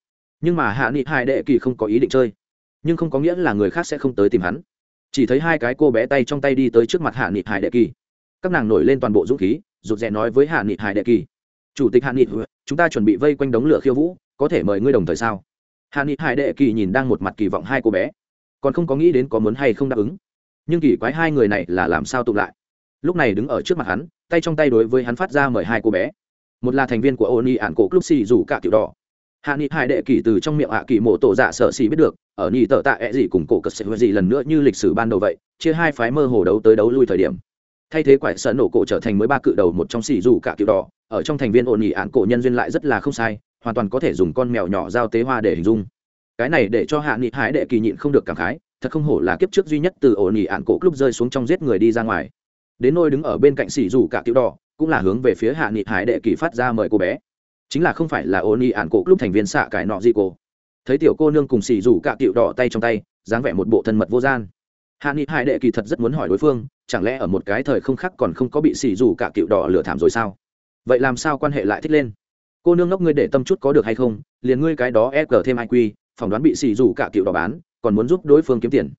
Nhưng mà hạ nghị hai đệ kỳ không có ý định chơi nhưng không có nghĩa là người khác sẽ không tới tìm hắn. Chỉ thấy hai cái cô bé tay trong tay đi tới trước mặt hạ nghị hải đệ kỳ. Các nàng nổi lên toàn bộ dũng khí, rụt rè nói với hạ nghị hải đệ kỳ. Chủ tịch hạ nghị chúng ta chuẩn bị vây quanh đống lửa khiêu vũ, có thể mời ngươi đồng thời sao? Hạ nghị hải đệ kỳ nhìn đang một mặt kỳ vọng hai cô bé. Còn không có nghĩ đến có muốn hay không đáp ứng. Nhưng kỳ quái hai người này là làm sao tụ lại? Lúc này đứng ở trước mặt hắn, tay trong tay đối với hắn phát ra mời hai cô bé. Một là thành viên của ô Nhi ạn cổ club xì rủ cả kiểu đỏ hạ nghị hải đệ kỳ từ trong miệng hạ kỳ mộ tổ dạ sở xì biết được, ở nhì tờ tạ ẹ、e、gì gì cùng cổ cất sẽ gì lần nữa như lịch sử ban đầu vậy, chia hai phái mơ hồ đấu tới đấu lui thời điểm. Thay thế quải sợ nổ cổ trở thành mới ba cự đầu một trong xì rủ cả kiểu đỏ, ở trong thành viên ổn nhị ạn cổ nhân duyên lại rất là không sai, hoàn toàn có thể dùng con mèo nhỏ giao tế hoa để hình dung. Cái này để cho hạ nghị hải đệ kỳ nhịn không được cảm khái, thật không hổ là kiếp trước duy nhất từ ổn nhị ạn cổ lúc rơi xuống trong giết người đi ra ngoài. Đến nôi đứng ở bên cạnh xì rủ cả kiểu đỏ, cũng là hướng về phía hạ nghị hải đệ kỳ phát ra mời cô bé chính là không phải là ổn ỉ ạn cổ lúc thành viên xạ cải nọ gì cổ thấy tiểu cô nương cùng xì rủ cả tiểu đỏ tay trong tay, dáng vẻ một bộ thân mật vô gian. Hạ nghị hải đệ kỳ thật rất muốn hỏi đối phương, chẳng lẽ ở một cái thời không khác còn không có bị xì rủ cả tiểu đỏ lửa thảm rồi sao? Vậy làm sao quan hệ lại thích lên? Cô nương ngốc ngươi để tâm chút có được hay không, liền ngươi cái đó e cờ thêm ai quy, phỏng đoán bị xì rủ cả tiểu đỏ bán, còn muốn giúp đối phương kiếm tiền.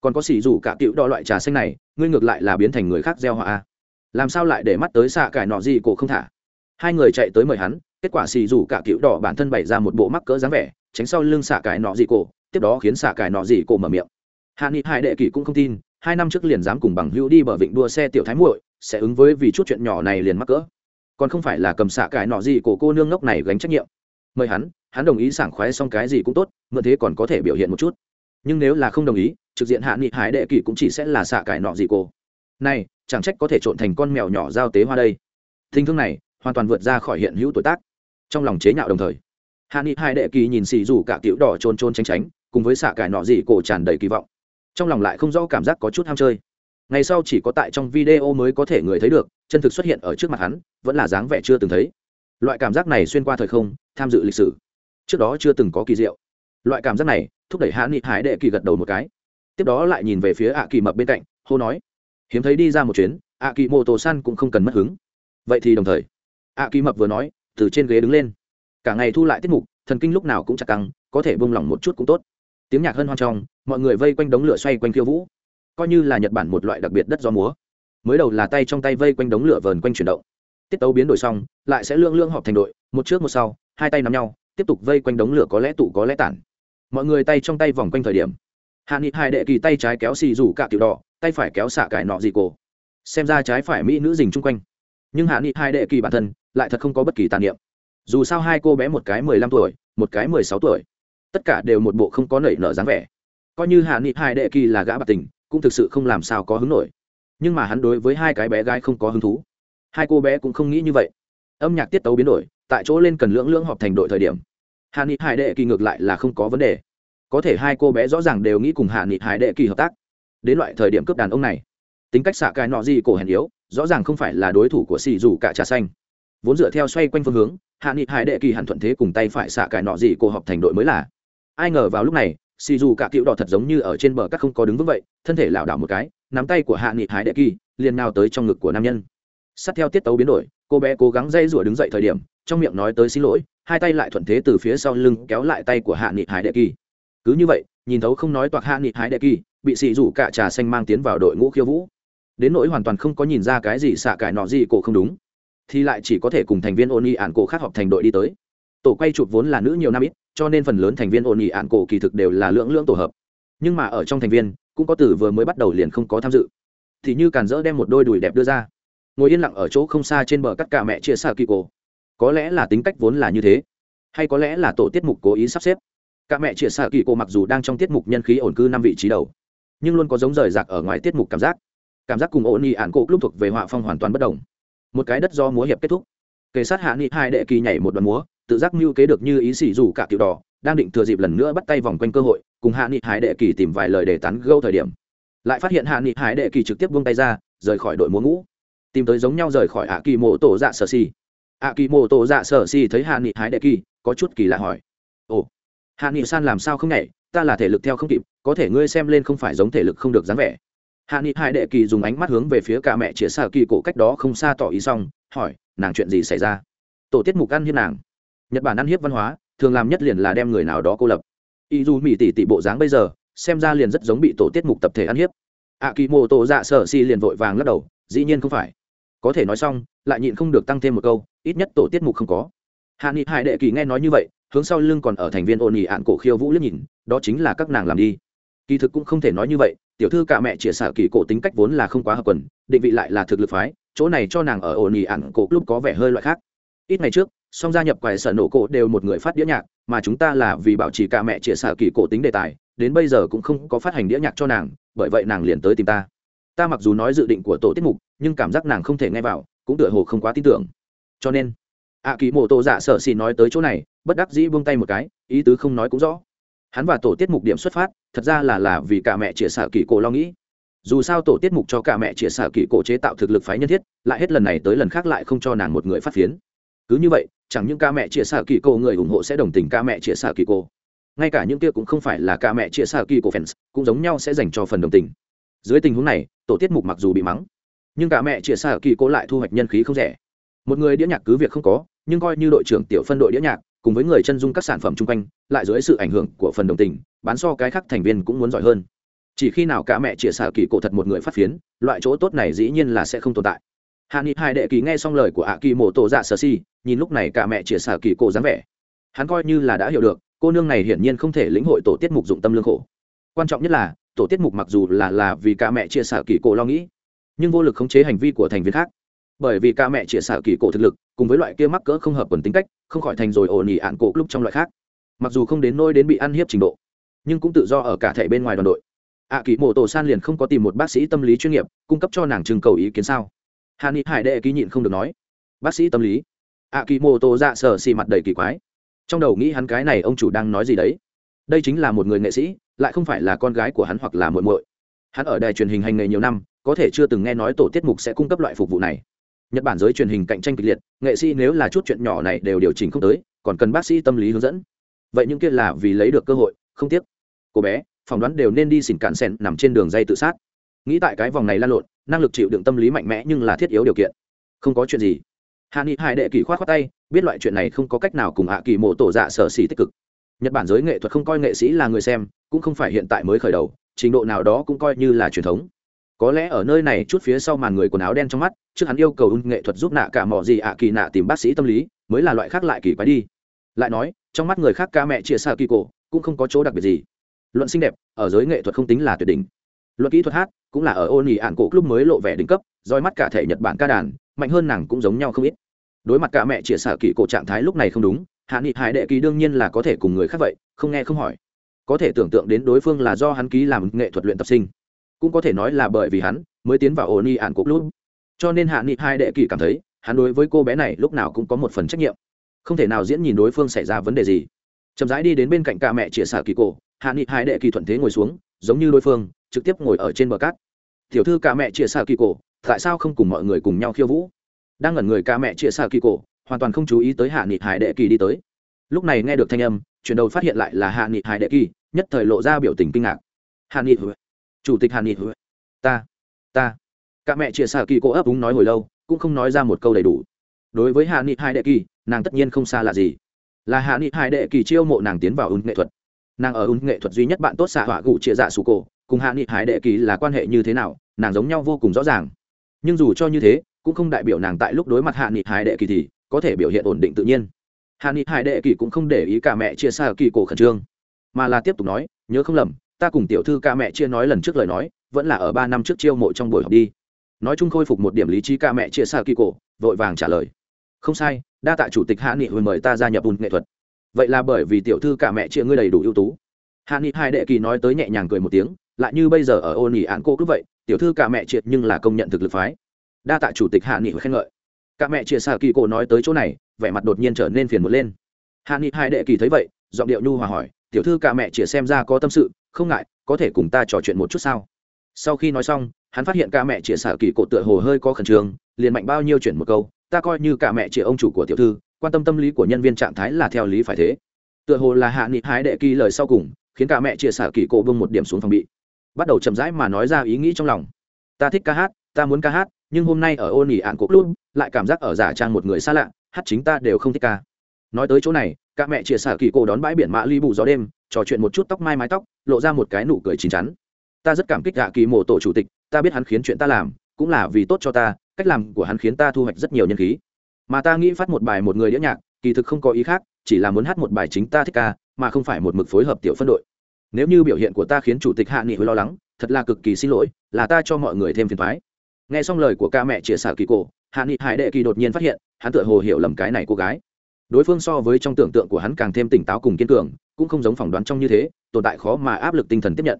Còn có xì rủ cả tiểu đỏ loại trà xanh này, ngươi ngược lại là biến thành người khác gieo họa làm sao lại để mắt tới xạ cải nọ gì cổ không thả? Hai người chạy tới mời hắn kết quả xì dù cả cựu đỏ bản thân bày ra một bộ mắc cỡ dáng vẻ, tránh sau lưng xạ cải nọ gì cổ, tiếp đó khiến xạ cải nọ gì cổ mở miệng. Hạ nghị hai đệ kỷ cũng không tin, hai năm trước liền dám cùng bằng hữu đi bờ vịnh đua xe tiểu thái muội, sẽ ứng với vì chút chuyện nhỏ này liền mắc cỡ. Còn không phải là cầm xạ cải nọ gì cổ cô nương ngốc này gánh trách nhiệm. Mời hắn hắn đồng ý sảng khoái xong cái gì cũng tốt, mượn thế còn có thể biểu hiện một chút. Nhưng nếu là không đồng ý, trực diện hạ nghị hải đệ kỷ cũng chỉ sẽ là xạ cải nọ gì cổ. Này, chẳng trách có thể trộn thành con mèo nhỏ giao tế hoa đây. Thinh thương này, hoàn toàn vượt ra khỏi hiện hữu tuổi tác trong lòng chế nhạo đồng thời. Hạ nghị hai đệ kỳ nhìn xì dù cả tiểu đỏ trôn trôn tránh tránh, cùng với xạ cải nọ gì cổ tràn đầy kỳ vọng. Trong lòng lại không rõ cảm giác có chút ham chơi. Ngày sau chỉ có tại trong video mới có thể người thấy được, chân thực xuất hiện ở trước mặt hắn, vẫn là dáng vẻ chưa từng thấy. Loại cảm giác này xuyên qua thời không, tham dự lịch sử. Trước đó chưa từng có kỳ diệu. Loại cảm giác này, thúc đẩy hạ nghị hải đệ kỳ gật đầu một cái. Tiếp đó lại nhìn về phía ạ kỳ mập bên cạnh, hô nói, hiếm thấy đi ra một chuyến ạ kỳ mô tô san cũng không cần mất hứng. Vậy thì đồng thời ạ kỳ mập vừa nói từ trên ghế đứng lên. Cả ngày thu lại tiết mục, thần kinh lúc nào cũng chặt căng, có thể bông lỏng một chút cũng tốt. Tiếng nhạc hân hoan trong, mọi người vây quanh đống lửa xoay quanh khiêu vũ. Coi như là nhật bản một loại đặc biệt đất gió múa. Mới đầu là tay trong tay vây quanh đống lửa vờn quanh chuyển động. Tiết tấu biến đổi xong, lại sẽ lương lương họp thành đội, một trước một sau, hai tay nắm nhau, tiếp tục vây quanh đống lửa có lẽ tụ có lẽ tản. Mọi người tay trong tay vòng quanh thời điểm. Hạ nghị hai đệ kỳ tay trái kéo xì rủ cả tiểu đỏ, tay phải kéo xạ cải nọ gì cổ. Xem ra trái phải mỹ nữ dình chung quanh nhưng hạ nghị hai đệ kỳ bản thân lại thật không có bất kỳ tàn niệm. Dù sao hai cô bé một cái mười lăm tuổi, một cái mười sáu tuổi, tất cả đều một bộ không có nảy nở dáng vẻ. Coi như hạ nghị hai đệ kỳ là gã bạc tình, cũng thực sự không làm sao có hứng nổi. Nhưng mà hắn đối với hai cái bé gái không có hứng thú. Hai cô bé cũng không nghĩ như vậy. Âm nhạc tiết tấu biến đổi, tại chỗ lên cần lưỡng lưỡng họp thành đội thời điểm, hạ nghị hải đệ kỳ ngược lại là không có vấn đề. Có thể hai cô bé rõ ràng đều nghĩ cùng hạ nghị hải đệ kỳ hợp tác. Đến loại thời điểm cướp đàn ông này, tính cách xạ cái nọ gì cổ hèn yếu rõ ràng không phải là đối thủ của xì dù cả trà xanh. Vốn dựa theo xoay quanh phương hướng, hạ nghị hải đệ kỳ hẳn thuận thế cùng tay phải xạ cải nọ gì cô hợp thành đội mới là. Ai ngờ vào lúc này, xì dù cả cựu đỏ thật giống như ở trên bờ cắt không có đứng vững vậy, thân thể lảo đảo một cái, nắm tay của hạ nghị hải đệ kỳ, liền nào tới trong ngực của nam nhân. Sát theo tiết tấu biến đổi, cô bé cố gắng dây rủa đứng dậy thời điểm, trong miệng nói tới xin lỗi, hai tay lại thuận thế từ phía sau lưng kéo lại tay của hạ nghị hải đệ kỳ. Cứ như vậy, nhìn thấu không nói toạc hạ nghị hải đệ kỳ, bị xì rủ cả trà xanh mang tiến vào đội ngũ khiêu vũ đến nỗi hoàn toàn không có nhìn ra cái gì xạ cải nọ gì cổ không đúng, thì lại chỉ có thể cùng thành viên ôn y ạn cổ khác họp thành đội đi tới. Tổ quay chụp vốn là nữ nhiều năm ít, cho nên phần lớn thành viên ôn y ạn cổ kỳ thực đều là lưỡng lưỡng tổ hợp. Nhưng mà ở trong thành viên, cũng có từ vừa mới bắt đầu liền không có tham dự. Thì như càn dỡ đem một đôi đùi đẹp đưa ra, ngồi yên lặng ở chỗ không xa trên bờ cắt cả mẹ chia xa kỳ cổ có lẽ là tính cách vốn là như thế, hay có lẽ là tổ tiết mục cố ý sắp xếp. Cả mẹ chia xa kỳ cổ mặc dù đang trong tiết mục nhân khí ổn cư năm vị trí đầu, nhưng luôn có giống rời rạc ở ngoài tiết mục cảm giác cảm giác cùng ổn ỉ ạn cổ lúc thuộc về họa phong hoàn toàn bất đồng. Một cái đất do múa hiệp kết thúc. Kề sát hạ nghị hai đệ kỳ nhảy một đoạn múa, tự giác mưu kế được như ý xỉ dù cả kiểu đỏ, đang định thừa dịp lần nữa bắt tay vòng quanh cơ hội, cùng hạ nghị hải đệ kỳ tìm vài lời để tán gâu thời điểm. Lại phát hiện hạ nghị hải đệ kỳ trực tiếp buông tay ra, rời khỏi đội múa ngũ. Tìm tới giống nhau rời khỏi ạ kỳ mộ tổ dạ sở si ạ kỳ mộ tổ dạ sở si thấy hạ nghị hải đệ kỳ, có chút kỳ lạ hỏi. Ồ, hạ nghị san làm sao không nhảy? Ta là thể lực theo không kịp, có thể ngươi xem lên không phải giống thể lực không được dáng vẻ hạ nghị hải đệ kỳ dùng ánh mắt hướng về phía cả mẹ chĩa xạ kỳ cổ cách đó không xa tỏ ý xong, hỏi, nàng chuyện gì xảy ra? Tổ tiết mục ăn hiếp nàng. Nhật bản ăn hiếp văn hóa, thường làm nhất liền là đem người nào đó cô lập. Y dù mỹ tỷ tỷ bộ dáng bây giờ, xem ra liền rất giống bị tổ tiết mục tập thể ăn hiếp. Ạ kỳ mô tổ dạ sở si liền vội vàng lắc đầu, dĩ nhiên không phải. Có thể nói xong, lại nhịn không được tăng thêm một câu, ít nhất tổ tiết mục không có. Hạ nghị hải đệ kỳ nghe nói như vậy, hướng sau lưng còn ở thành viên ôn nhị ạn cổ khiêu vũ liếc nhìn, đó chính là các nàng làm đi. Kỳ thực cũng không thể nói như vậy tiểu thư cả mẹ chia sẻ kỳ cổ tính cách vốn là không quá hợp quần, định vị lại là thực lực phái, chỗ này cho nàng ở ổn ỉ ạn cổ lúc có vẻ hơi loại khác. Ít ngày trước, song gia nhập quầy sở nổ cổ đều một người phát đĩa nhạc, mà chúng ta là vì bảo trì cả mẹ chia sẻ kỳ cổ tính đề tài, đến bây giờ cũng không có phát hành đĩa nhạc cho nàng, bởi vậy nàng liền tới tìm ta. Ta mặc dù nói dự định của tổ tiết mục, nhưng cảm giác nàng không thể nghe vào, cũng tựa hồ không quá tin tưởng. Cho nên ạ kỳ mô tô dạ sở xì nói tới chỗ này, bất đắc dĩ buông tay một cái, ý tứ không nói cũng rõ hắn và tổ tiết mục điểm xuất phát, thật ra là là vì cả mẹ chia sẻ kỳ cổ lo nghĩ. Dù sao tổ tiết mục cho cả mẹ chia sẻ kỳ cổ chế tạo thực lực phái nhân thiết, lại hết lần này tới lần khác lại không cho nàng một người phát phiến. Cứ như vậy, chẳng những ca mẹ chia sẻ kỳ cổ người ủng hộ sẽ đồng tình ca mẹ chia sẻ kỳ cổ. Ngay cả những kia cũng không phải là ca mẹ chia sẻ kỳ cổ fans, cũng giống nhau sẽ dành cho phần đồng tình. Dưới tình huống này, tổ tiết mục mặc dù bị mắng, nhưng cả mẹ chia sẻ kỳ cổ lại thu hoạch nhân khí không rẻ. Một người đĩa nhạc cứ việc không có, nhưng coi như đội trưởng tiểu phân đội đĩa nhạc cùng với người chân dung các sản phẩm chung quanh, lại dưới sự ảnh hưởng của phần đồng tình, bán so cái khác thành viên cũng muốn giỏi hơn. Chỉ khi nào cả mẹ chia sẻ kỳ cổ thật một người phát phiến, loại chỗ tốt này dĩ nhiên là sẽ không tồn tại. Hạ nghị hai đệ kỳ nghe xong lời của ạ kỳ mộ tổ dạ sơ si nhìn lúc này cả mẹ chia sẻ kỳ cổ dáng vẻ. Hắn coi như là đã hiểu được, cô nương này hiển nhiên không thể lĩnh hội tổ tiết mục dụng tâm lương khổ. Quan trọng nhất là, tổ tiết mục mặc dù là là vì cả mẹ chia sẻ kỳ cổ lo nghĩ, nhưng vô lực khống chế hành vi của thành viên khác. Bởi vì cả mẹ chia sẻ kỳ cổ thực lực, cùng với loại kia mắc cỡ không hợp quần tính cách không khỏi thành rồi ổn ỉ ạn cổ lúc trong loại khác. Mặc dù không đến nôi đến bị ăn hiếp trình độ nhưng cũng tự do ở cả thể bên ngoài đoàn đội. Ạ à, kỳ mộ tổ san liền không có tìm một bác sĩ tâm lý chuyên nghiệp cung cấp cho nàng trưng cầu ý kiến sao? Hà ni hải đệ ký nhịn không được nói. Bác sĩ tâm lý? Ạ à, kỳ mộ tổ dạ sờ xì mặt đầy kỳ quái. Trong đầu nghĩ hắn cái này ông chủ đang nói gì đấy. Đây chính là một người nghệ sĩ lại không phải là con gái của hắn hoặc là muội muội. Hắn ở đài truyền hình hành nghề nhiều năm có thể chưa từng nghe nói tổ tiết mục sẽ cung cấp loại phục vụ này nhật bản giới truyền hình cạnh tranh kịch liệt, nghệ sĩ nếu là chút chuyện nhỏ này đều điều chỉnh không tới, còn cần bác sĩ tâm lý hướng dẫn. Vậy những kia là vì lấy được cơ hội, không tiếc. Cô bé, phỏng đoán đều nên đi xỉn cạn sen nằm trên đường dây tự sát. Nghĩ tại cái vòng này lan lộn, năng lực chịu đựng tâm lý mạnh mẽ nhưng là thiết yếu điều kiện. Không có chuyện gì. Hạ nghị hải đệ kỳ khoát khoát tay, biết loại chuyện này không có cách nào cùng hạ kỳ mộ tổ dạ sở xỉ tích cực. Nhật bản giới nghệ thuật không coi nghệ sĩ là người xem, cũng không phải hiện tại mới khởi đầu, trình độ nào đó cũng coi như là truyền thống có lẽ ở nơi này chút phía sau màn người quần áo đen trong mắt, trước hắn yêu cầu nghệ thuật giúp nạ cả mỏ gì ạ kỳ nạ tìm bác sĩ tâm lý, mới là loại khác lại kỳ quái đi. Lại nói, trong mắt người khác ca mẹ chia xa kỳ cổ, cũng không có chỗ đặc biệt gì. Luận xinh đẹp, ở giới nghệ thuật không tính là tuyệt đỉnh. Luận kỹ thuật hát, cũng là ở ôn nhì ạn cổ lúc mới lộ vẻ đỉnh cấp, roi mắt cả thể nhật bản ca đàn, mạnh hơn nàng cũng giống nhau không ít. Đối mặt cả mẹ chia sẻ kỳ cổ trạng thái lúc này không đúng, hạ nghị hải đệ kỳ đương nhiên là có thể cùng người khác vậy, không nghe không hỏi. Có thể tưởng tượng đến đối phương là do hắn ký làm nghệ thuật luyện tập sinh cũng có thể nói là bởi vì hắn mới tiến vào ổ ni ạn cục lúc cho nên hạ nghị hai đệ kỳ cảm thấy, hắn đối với cô bé này lúc nào cũng có một phần trách nhiệm. Không thể nào diễn nhìn đối phương xảy ra vấn đề gì. Chậm rãi đi đến bên cạnh ca mẹ chia xả kỳ cổ, hạ nghị hai đệ kỳ thuận thế ngồi xuống, giống như đối phương, trực tiếp ngồi ở trên bờ cát. Tiểu thư ca mẹ chia xả kỳ cổ, tại sao không cùng mọi người cùng nhau khiêu vũ? Đang ngẩn người ca mẹ chia xả kỳ cổ, hoàn toàn không chú ý tới hạ nghị hải đệ kỳ đi tới. Lúc này nghe được thanh âm, chuyển đầu phát hiện lại là hạ nghị hải đệ kỳ nhất thời lộ ra biểu tình kinh ngạc. Hạ nghị chủ tịch Hàn nghị ta ta. Cả mẹ chia sẻ kỳ cô ấp úng nói hồi lâu, cũng không nói ra một câu đầy đủ. Đối với hạ nghị hai đệ kỳ, nàng tất nhiên không xa là gì. Là hạ nghị hai đệ kỳ chiêu mộ nàng tiến vào ứng nghệ thuật. Nàng ở ứng nghệ thuật duy nhất bạn tốt xạ hỏa gụ chia dạ sù cổ, cùng hạ nghị hải đệ kỳ là quan hệ như thế nào, nàng giống nhau vô cùng rõ ràng. Nhưng dù cho như thế, cũng không đại biểu nàng tại lúc đối mặt hạ nghị hải đệ kỳ thì có thể biểu hiện ổn định tự nhiên. Hạ nghị hải đệ kỳ cũng không để ý cả mẹ chia sẻ kỳ cổ khẩn trương, mà là tiếp tục nói, nhớ không lầm ta cùng tiểu thư ca mẹ chia nói lần trước lời nói, vẫn là ở ba năm trước chiêu mộ trong buổi học đi. Nói chung khôi phục một điểm lý trí ca mẹ chia xa kỳ cổ, vội vàng trả lời. Không sai, đa tạ chủ tịch hạ nghị hồi mời ta gia nhập bùn nghệ thuật. Vậy là bởi vì tiểu thư cả mẹ chia ngươi đầy đủ ưu tú. Hạ nghị hai đệ kỳ nói tới nhẹ nhàng cười một tiếng, lại như bây giờ ở ô nhị án cô cứ vậy, tiểu thư cả mẹ triệt nhưng là công nhận thực lực phái. Đa tạ chủ tịch hạ nghị khen ngợi. Cả mẹ chia xa kỳ cổ nói tới chỗ này, vẻ mặt đột nhiên trở nên phiền một lên. Hạ nghị hai đệ kỳ thấy vậy, giọng điệu nhu hòa hỏi, tiểu thư cả mẹ chia xem ra có tâm sự không ngại, có thể cùng ta trò chuyện một chút sao? Sau khi nói xong, hắn phát hiện ca mẹ chĩa xả kỳ cổ tựa hồ hơi có khẩn trương, liền mạnh bao nhiêu chuyển một câu, ta coi như cả mẹ chĩa ông chủ của tiểu thư, quan tâm tâm lý của nhân viên trạng thái là theo lý phải thế. Tựa hồ là hạ nghị hái đệ kỳ lời sau cùng, khiến cả mẹ chĩa xả kỳ cổ bưng một điểm xuống phòng bị. Bắt đầu chậm rãi mà nói ra ý nghĩ trong lòng. Ta thích ca hát, ta muốn ca hát, nhưng hôm nay ở ôn nghỉ ạn cục luôn lại cảm giác ở giả trang một người xa lạ, hát chính ta đều không thích ca. Nói tới chỗ này, cả mẹ chia sẻ kỳ cổ đón bãi biển mã ly bù gió đêm trò chuyện một chút tóc mai mái tóc, lộ ra một cái nụ cười chín chắn. Ta rất cảm kích gạ kỳ mộ tổ chủ tịch, ta biết hắn khiến chuyện ta làm, cũng là vì tốt cho ta, cách làm của hắn khiến ta thu hoạch rất nhiều nhân khí. Mà ta nghĩ phát một bài một người đĩa nhạc, kỳ thực không có ý khác, chỉ là muốn hát một bài chính ta thích ca, mà không phải một mực phối hợp tiểu phân đội. Nếu như biểu hiện của ta khiến chủ tịch hạ nghị hơi lo lắng, thật là cực kỳ xin lỗi, là ta cho mọi người thêm phiền thoái nghe xong lời của ca mẹ chia sẻ kỳ cổ, hạ nghị hải đệ kỳ đột nhiên phát hiện, hắn tựa hồ hiểu lầm cái này cô gái đối phương so với trong tưởng tượng của hắn càng thêm tỉnh táo cùng kiên cường cũng không giống phỏng đoán trong như thế tồn tại khó mà áp lực tinh thần tiếp nhận.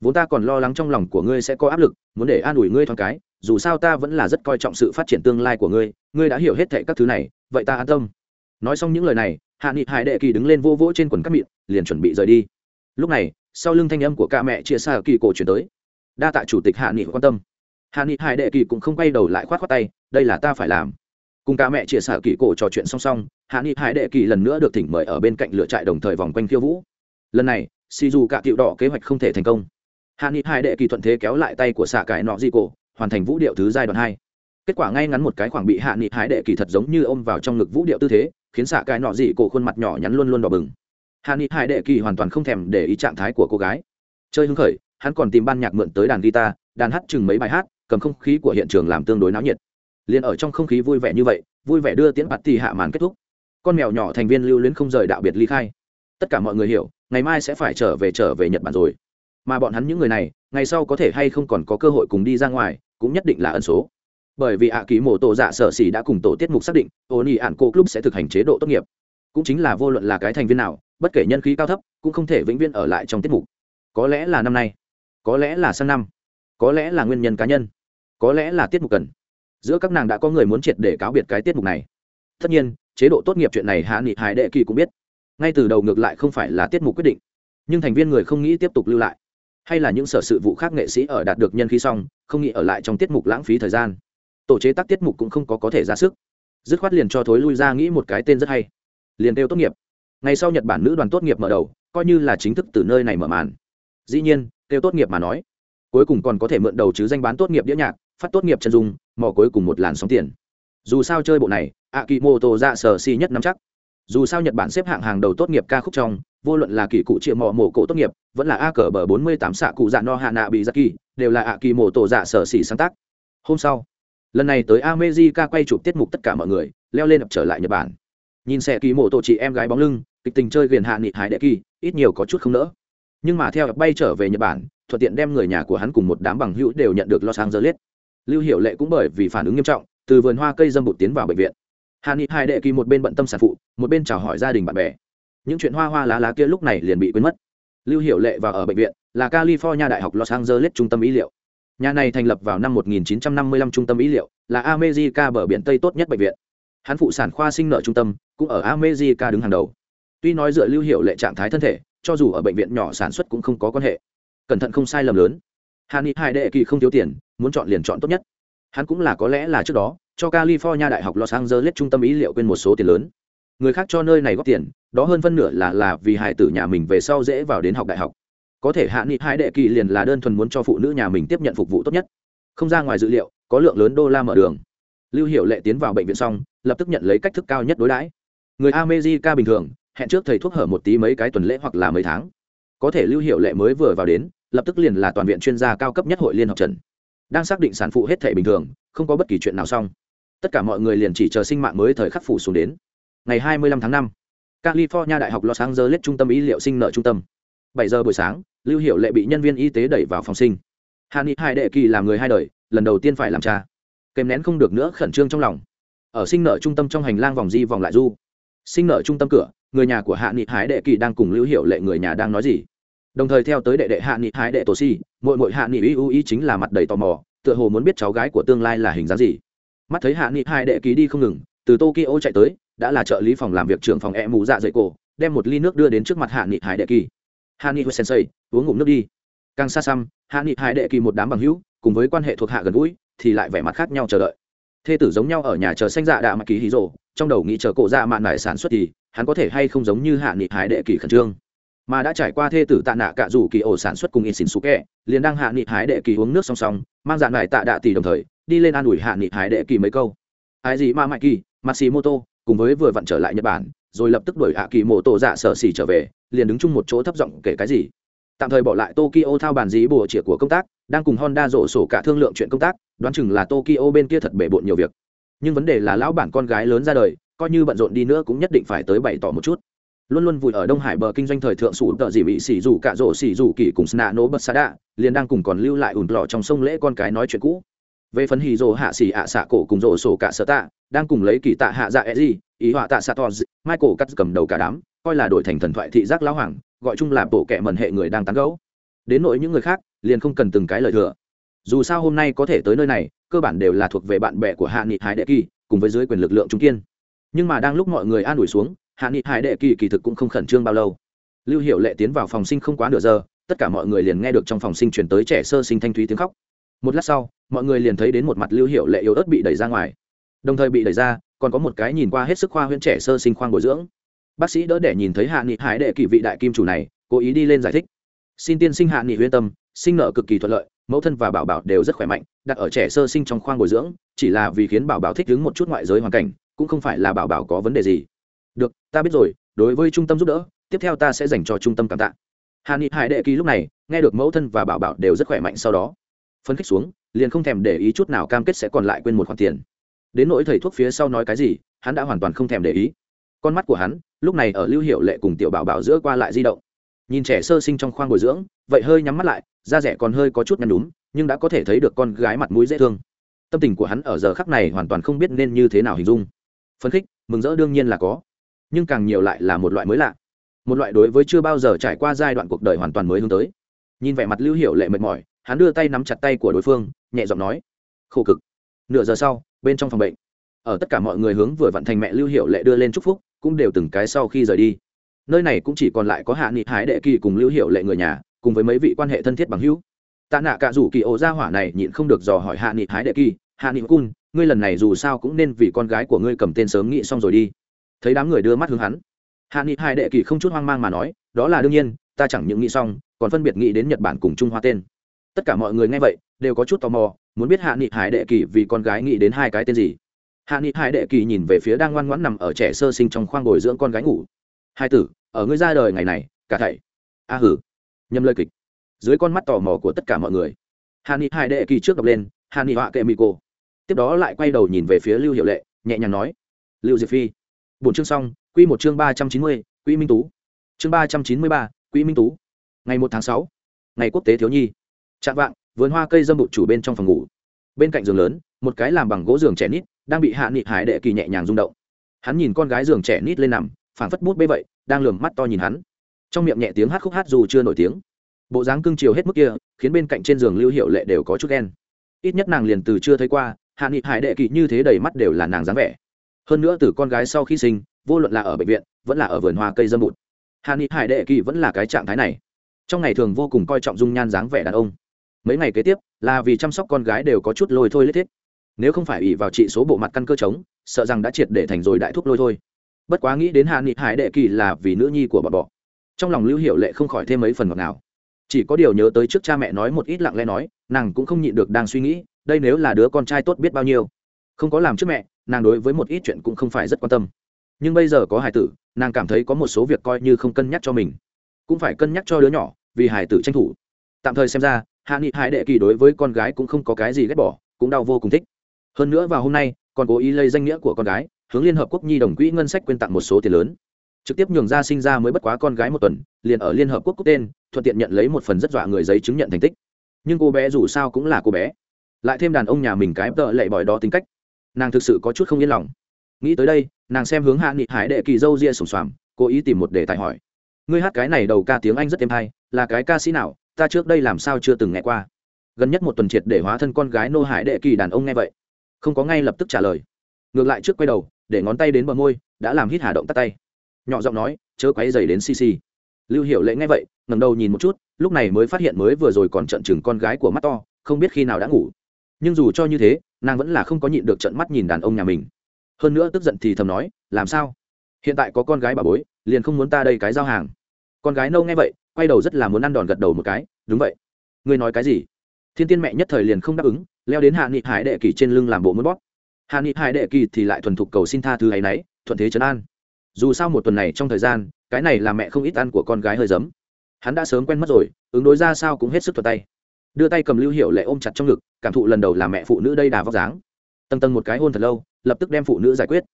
Vốn ta còn lo lắng trong lòng của ngươi sẽ có áp lực muốn để an ủi ngươi thoáng cái dù sao ta vẫn là rất coi trọng sự phát triển tương lai của ngươi ngươi đã hiểu hết thệ các thứ này vậy ta an tâm. Nói xong những lời này hạ nghị hải đệ kỳ đứng lên vô vỗ trên quần cắt miệng, liền chuẩn bị rời đi. Lúc này sau lưng thanh âm của ca mẹ chia xa kỳ cổ chuyển tới. Đa tạ chủ tịch hạ nghị quan tâm. Hạ nghị hải đệ kỳ cũng không quay đầu lại khoát khoát tay đây là ta phải làm. Cùng ca mẹ chia sẻ kỳ cổ trò chuyện song song hạ nghị hải đệ kỳ lần nữa được thỉnh mời ở bên cạnh lựa trại đồng thời vòng quanh khiêu vũ. Lần này si dù cả tiệu đỏ kế hoạch không thể thành công. Hạ nghị hải đệ kỳ thuận thế kéo lại tay của xạ cải nọ di cổ, hoàn thành vũ điệu thứ giai đoạn hai. Kết quả ngay ngắn một cái khoảng bị hạ nghị hải đệ kỳ thật giống như ôm vào trong ngực vũ điệu tư thế, khiến xạ cải nọ dị cổ khuôn mặt nhỏ nhắn luôn luôn đỏ bừng. Hạ nghị hải đệ kỳ hoàn toàn không thèm để ý trạng thái của cô gái. Chơi hứng khởi, hắn còn tìm ban nhạc mượn tới đàn guitar, đàn hát chừng mấy bài hát, cầm không khí của hiện trường làm tương đối náo nhiệt. Liền ở trong không khí vui vẻ như vậy, vui vẻ đưa tiễn bạt tì hạ màn kết thúc con mèo nhỏ thành viên lưu luyến không rời đạo biệt ly khai. Tất cả mọi người hiểu, ngày mai sẽ phải trở về trở về nhật bản rồi. Mà bọn hắn những người này, ngày sau có thể hay không còn có cơ hội cùng đi ra ngoài, cũng nhất định là ẩn số. Bởi vì ạ ký mổ tổ dạ sở xỉ đã cùng tổ tiết mục xác định ô nhi ạn cô club sẽ thực hành chế độ tốt nghiệp. Cũng chính là vô luận là cái thành viên nào, bất kể nhân khí cao thấp, cũng không thể vĩnh viễn ở lại trong tiết mục. Có lẽ là năm nay, có lẽ là sang năm, có lẽ là nguyên nhân cá nhân, có lẽ là tiết mục cần. Giữa các nàng đã có người muốn triệt để cáo biệt cái tiết mục này. Tất nhiên chế độ tốt nghiệp chuyện này hạ nghị hải đệ kỳ cũng biết. Ngay từ đầu ngược lại không phải là tiết mục quyết định, nhưng thành viên người không nghĩ tiếp tục lưu lại. Hay là những sở sự vụ khác nghệ sĩ ở đạt được nhân khí xong, không nghĩ ở lại trong tiết mục lãng phí thời gian. Tổ chế tác tiết mục cũng không có có thể ra sức. Dứt khoát liền cho thối lui ra nghĩ một cái tên rất hay. Liền kêu tốt nghiệp. Ngày sau nhật bản nữ đoàn tốt nghiệp mở đầu, coi như là chính thức từ nơi này mở màn. Dĩ nhiên, kêu tốt nghiệp mà nói. Cuối cùng còn có thể mượn đầu chứ danh bán tốt nghiệp đĩa nhạc, phát tốt nghiệp chân dung, mò cuối cùng một làn sóng tiền dù sao chơi bộ này a kỳ mô tô ra sở si nhất nắm chắc. Dù sao nhật bản xếp hạng hàng đầu tốt nghiệp ca khúc trong, vô luận là kỳ cụ triệu mò mổ cổ tốt nghiệp, vẫn là a cờ bờ bốn mươi tám xạ cụ dạ no hạ nạ bị giặc kỳ đều là a kỳ mô tổ dạ sở xỉ sáng tác. Hôm sau, lần này tới amejica quay chụp tiết mục tất cả mọi người, leo lên trở lại nhật bản. Nhìn xe kỳ mô tổ chị em gái bóng lưng, kịch tình chơi ghiền hạ nghị hải đệ kỳ, ít nhiều có chút không nỡ. Nhưng mà theo bay trở về nhật bản, thuận tiện đem người nhà của hắn cùng một đám bằng hữu đều nhận được los angeles. Lưu hiệu lệ cũng bởi vì phản ứng nghiêm trọng từ vườn hoa cây dâm bụt tiến vào bệnh viện. Hạ nghị hai đệ kỳ một bên bận tâm sản phụ, một bên chào hỏi gia đình bạn bè. Những chuyện hoa hoa lá lá kia lúc này liền bị quên mất. Lưu hiệu lệ vào ở bệnh viện, là california đại học los angeles trung tâm ý liệu. Nhà này thành lập vào năm 1955 trung tâm ý liệu, là america bờ biển tây tốt nhất bệnh viện. Hắn phụ sản khoa sinh nợ trung tâm, cũng ở america đứng hàng đầu. Tuy nói dựa lưu hiệu lệ trạng thái thân thể, cho dù ở bệnh viện nhỏ sản xuất cũng không có quan hệ. Cẩn thận không sai lầm lớn. Hàn ni hai đệ kỳ không thiếu tiền, muốn chọn liền chọn tốt nhất hắn cũng là có lẽ là trước đó, cho california đại học los angeles trung tâm ý liệu quên một số tiền lớn. Người khác cho nơi này góp tiền, đó hơn phân nửa là là vì hài tử nhà mình về sau dễ vào đến học đại học. Có thể hạ nghị hai đệ kỳ liền là đơn thuần muốn cho phụ nữ nhà mình tiếp nhận phục vụ tốt nhất. Không ra ngoài dữ liệu, có lượng lớn đô la mở đường. Lưu hiệu lệ tiến vào bệnh viện xong, lập tức nhận lấy cách thức cao nhất đối đãi. Người amejica bình thường, hẹn trước thầy thuốc hở một tí mấy cái tuần lễ hoặc là mấy tháng. Có thể lưu hiệu lệ mới vừa vào đến, lập tức liền là toàn viện chuyên gia cao cấp nhất hội liên học trần đang xác định sản phụ hết thể bình thường không có bất kỳ chuyện nào xong. Tất cả mọi người liền chỉ chờ sinh mạng mới thời khắc phủ xuống đến. Ngày 25 tháng 5, california đại học los angeles trung tâm y liệu sinh nợ trung tâm. 7 giờ buổi sáng lưu hiệu lệ bị nhân viên y tế đẩy vào phòng sinh. Hàn ni hai đệ kỳ làm người hai đời lần đầu tiên phải làm cha. Kèm nén không được nữa khẩn trương trong lòng. Ở sinh nợ trung tâm trong hành lang vòng di vòng lại du. Sinh nợ trung tâm cửa người nhà của hạ nghị hái đệ kỳ đang cùng lưu hiệu lệ người nhà đang nói gì? Đồng thời theo tới đệ đệ hạ nghị hái đệ tổ si mội mội hạ nghị ưu ý chính là mặt đầy tò mò, tựa hồ muốn biết cháu gái của tương lai là hình dáng gì. Mắt thấy hạ nghị, hai đệ ký đi không ngừng, từ tokyo chạy tới, đã là trợ lý phòng làm việc trưởng phòng e mù dạ dậy cổ, đem một ly nước đưa đến trước mặt hạ nghị hải đệ kỳ hạ nghị sensei, uống ngụm nước đi. Càng xa xăm, hạ nghị hải đệ kỳ một đám bằng hữu, cùng với quan hệ thuộc hạ gần gũi, thì lại vẻ mặt khác nhau chờ đợi. Thê tử giống nhau ở nhà chờ xanh dạ đạ mặc ký hí rồ, trong đầu nghĩ chờ cổ dạ mạn nải sản xuất thì, hắn có thể hay không giống như hạ nghị hải đệ kỳ khẩn trương mà đã trải qua thê tử tạ nạ cả dù kỳ ổ sản xuất cùng in xin su kẹ liền đang hạ nghị hải đệ kỳ uống nước song song, mang dạng lại tạ đạ tỷ đồng thời, đi lên an ủi hạ nghị hải đệ kỳ mấy câu. Ai gì mà mãi kỳ, matsumoto, cùng với vừa vặn trở lại nhật bản, rồi lập tức đuổi hạ kỳ mô tô dạ sở xỉ trở về, liền đứng chung một chỗ thấp giọng kể cái gì. Tạm thời bỏ lại tokyo thao bàn dí bùa chĩa của công tác, đang cùng honda rổ sổ cả thương lượng chuyện công tác, đoán chừng là tokyo bên kia thật bể bộn nhiều việc. Nhưng vấn đề là lão bản con gái lớn ra đời, coi như bận rộn đi nữa cũng nhất định phải tới bày tỏ một chút luôn luôn vùi ở đông hải bờ kinh doanh thời thượng sủ tợ dị bị xỉ rủ cả rổ xỉ rủ kỳ cùng sna nổ bất sa đạ, liền đang cùng còn lưu lại ủn lọ trong sông lễ con cái nói chuyện cũ. Về phần hì rồ hạ xỉ ạ xạ cổ cùng rổ sổ cả sở tạ, đang cùng lấy kỳ tạ hạ dạ e gì ý họa tạ sa to michael cắt cầm đầu cả đám, coi là đổi thành thần thoại thị giác lão hoàng, gọi chung là bộ kệ mần hệ người đang tán gấu đến nội những người khác, liền không cần từng cái lời thừa. Dù sao hôm nay có thể tới nơi này, cơ bản đều là thuộc về bạn bè của hạ nghị hải đệ kỳ, cùng với dưới quyền lực lượng trung kiên. Nhưng mà đang lúc mọi người an ủi xuống hạ nghị hải đệ kỳ kỳ thực cũng không khẩn trương bao lâu. Lưu hiệu lệ tiến vào phòng sinh không quá nửa giờ, tất cả mọi người liền nghe được trong phòng sinh chuyển tới trẻ sơ sinh thanh thúy tiếng khóc. Một lát sau, mọi người liền thấy đến một mặt lưu hiệu lệ yếu ớt bị đẩy ra ngoài. Đồng thời bị đẩy ra, còn có một cái nhìn qua hết sức khoa huyễn trẻ sơ sinh khoang bồi dưỡng. Bác sĩ đỡ để nhìn thấy hạ nghị hải đệ kỳ vị đại kim chủ này, cố ý đi lên giải thích. Xin tiên sinh hạ nghị huyên tâm, sinh nợ cực kỳ thuận lợi, mẫu thân và bảo bảo đều rất khỏe mạnh, đặt ở trẻ sơ sinh trong khoang bồi dưỡng, chỉ là vì khiến bảo bảo thích ứng một chút ngoại giới hoàn cảnh, cũng không phải là bảo bảo có vấn đề gì được, ta biết rồi, đối với trung tâm giúp đỡ, tiếp theo ta sẽ dành cho trung tâm cảm tạ. Hà ni hải đệ kỳ lúc này, nghe được mẫu thân và bảo bảo đều rất khỏe mạnh sau đó. Phấn khích xuống, liền không thèm để ý chút nào cam kết sẽ còn lại quên một khoản tiền. Đến nỗi thầy thuốc phía sau nói cái gì, hắn đã hoàn toàn không thèm để ý. Con mắt của hắn, lúc này ở lưu hiệu lệ cùng tiểu bảo bảo giữa qua lại di động. Nhìn trẻ sơ sinh trong khoang bồi dưỡng, vậy hơi nhắm mắt lại, da rẻ còn hơi có chút nhăn đúng nhưng đã có thể thấy được con gái mặt mũi dễ thương. Tâm tình của hắn ở giờ khắc này hoàn toàn không biết nên như thế nào hình dung. Phấn khích, mừng rỡ đương nhiên là có nhưng càng nhiều lại là một loại mới lạ. Một loại đối với chưa bao giờ trải qua giai đoạn cuộc đời hoàn toàn mới hướng tới. Nhìn vẻ mặt lưu hiệu lệ mệt mỏi, hắn đưa tay nắm chặt tay của đối phương, nhẹ giọng nói, khổ cực. Nửa giờ sau, bên trong phòng bệnh, ở tất cả mọi người hướng vừa vận thành mẹ lưu hiệu lệ đưa lên chúc phúc, cũng đều từng cái sau khi rời đi. Nơi này cũng chỉ còn lại có hạ nghị hái đệ kỳ cùng lưu hiệu lệ người nhà, cùng với mấy vị quan hệ thân thiết bằng hữu. Tạ nạ cả rủ kỳ ổ gia hỏa này nhịn không được dò hỏi hạ nghị hái đệ kỳ, hạ nghị cun, ngươi lần này dù sao cũng nên vì con gái của ngươi cầm tên sớm nghĩ xong rồi đi thấy đám người đưa mắt hướng hắn. Hạ nghị hai đệ kỳ không chút hoang mang mà nói, đó là đương nhiên, ta chẳng những nghĩ xong, còn phân biệt nghĩ đến nhật bản cùng trung hoa tên. Tất cả mọi người nghe vậy, đều có chút tò mò, muốn biết hạ nghị hải đệ kỳ vì con gái nghĩ đến hai cái tên gì. Hạ nghị hải đệ kỳ nhìn về phía đang ngoan ngoãn nằm ở trẻ sơ sinh trong khoang bồi dưỡng con gái ngủ. Hai tử, ở ngươi ra đời ngày này, cả thảy. A hử. Nhâm lời kịch. Dưới con mắt tò mò của tất cả mọi người, hạ nghị hải đệ kỳ trước đọc lên, hạ nghị họa kệ mỹ cô tiếp đó lại quay đầu nhìn về phía lưu hiệu lệ, nhẹ nhàng nói, lưu diệp phi bốn chương xong, quy một chương ba trăm chín mươi quỹ minh tú. Chương ba trăm chín mươi ba quỹ minh tú. Ngày một tháng sáu, ngày quốc tế thiếu nhi. Chạm vạng, vườn hoa cây dâm bụt chủ bên trong phòng ngủ. Bên cạnh giường lớn, một cái làm bằng gỗ giường trẻ nít, đang bị hạ nghị hải đệ kỳ nhẹ nhàng rung động. Hắn nhìn con gái giường trẻ nít lên nằm, phảng phất bút bê vậy, đang lườm mắt to nhìn hắn. Trong miệng nhẹ tiếng hát khúc hát dù chưa nổi tiếng. Bộ dáng cưng chiều hết mức kia, khiến bên cạnh trên giường lưu hiệu lệ đều có chút ghen. Ít nhất nàng liền từ chưa thấy qua, hạ nghị hải đệ kỳ như thế đầy mắt đều là nàng dáng vẻ hơn nữa từ con gái sau khi sinh, vô luận là ở bệnh viện, vẫn là ở vườn hoa cây dâm bụt. Hà ni hải đệ kỳ vẫn là cái trạng thái này. Trong ngày thường vô cùng coi trọng dung nhan dáng vẻ đàn ông. Mấy ngày kế tiếp, là vì chăm sóc con gái đều có chút lôi thôi lết thiết. Nếu không phải ủy vào trị số bộ mặt căn cơ trống, sợ rằng đã triệt để thành rồi đại thúc lôi thôi. Bất quá nghĩ đến hạ nghị hải đệ kỳ là vì nữ nhi của bọn bọ. Trong lòng lưu hiệu lệ không khỏi thêm mấy phần ngọt nào chỉ có điều nhớ tới trước cha mẹ nói một ít lặng lẽ nói, nàng cũng không nhịn được đang suy nghĩ, đây nếu là đứa con trai tốt biết bao nhiêu. Không có làm trước mẹ nàng đối với một ít chuyện cũng không phải rất quan tâm. Nhưng bây giờ có hải tử, nàng cảm thấy có một số việc coi như không cân nhắc cho mình. Cũng phải cân nhắc cho đứa nhỏ, vì hải tử tranh thủ. Tạm thời xem ra, hạ nghị hải đệ kỳ đối với con gái cũng không có cái gì ghét bỏ, cũng đau vô cùng thích. Hơn nữa vào hôm nay, còn cố ý lấy danh nghĩa của con gái, hướng liên hợp quốc nhi đồng quỹ ngân sách quyên tặng một số tiền lớn. Trực tiếp nhường ra sinh ra mới bất quá con gái một tuần, liền ở liên hợp quốc cúc tên, thuận tiện nhận lấy một phần rất dọa người giấy chứng nhận thành tích. Nhưng cô bé dù sao cũng là cô bé. Lại thêm đàn ông nhà mình cái tợ lệ bòi đó tính cách nàng thực sự có chút không yên lòng. Nghĩ tới đây, nàng xem hướng hạ nghị hải đệ kỳ dâu ria sùng xoàm, cố ý tìm một đề tài hỏi. Ngươi hát cái này đầu ca tiếng anh rất êm hay, là cái ca sĩ nào, ta trước đây làm sao chưa từng nghe qua. Gần nhất một tuần triệt để hóa thân con gái nô hải đệ kỳ đàn ông nghe vậy. Không có ngay lập tức trả lời. Ngược lại trước quay đầu, để ngón tay đến bờ môi, đã làm hít hà động tắt tay. Nhỏ giọng nói, chớ quấy dày đến cc lưu hiệu lệ nghe vậy, ngẩng đầu nhìn một chút, lúc này mới phát hiện mới vừa rồi còn trận chừng con gái của mắt to, không biết khi nào đã ngủ nhưng dù cho như thế, nàng vẫn là không có nhịn được trận mắt nhìn đàn ông nhà mình. Hơn nữa tức giận thì thầm nói, làm sao? Hiện tại có con gái bà bối, liền không muốn ta đây cái giao hàng. Con gái nâu nghe vậy, quay đầu rất là muốn ăn đòn gật đầu một cái, đúng vậy. Ngươi nói cái gì? Thiên tiên mẹ nhất thời liền không đáp ứng, leo đến hạ nghị hải đệ kỳ trên lưng làm bộ muốn bóp. Hạ nghị hải đệ kỳ thì lại thuần thục cầu xin tha thứ ấy y thuận thế trấn an. Dù sao một tuần này trong thời gian, cái này là mẹ không ít ăn của con gái hơi giấm. Hắn đã sớm quen mất rồi, ứng đối ra sao cũng hết sức thuật tay đưa tay cầm lưu hiệu lệ ôm chặt trong ngực, cảm thụ lần đầu là mẹ phụ nữ đây đà vóc dáng. Tầng tầng một cái hôn thật lâu, lập tức đem phụ nữ giải quyết.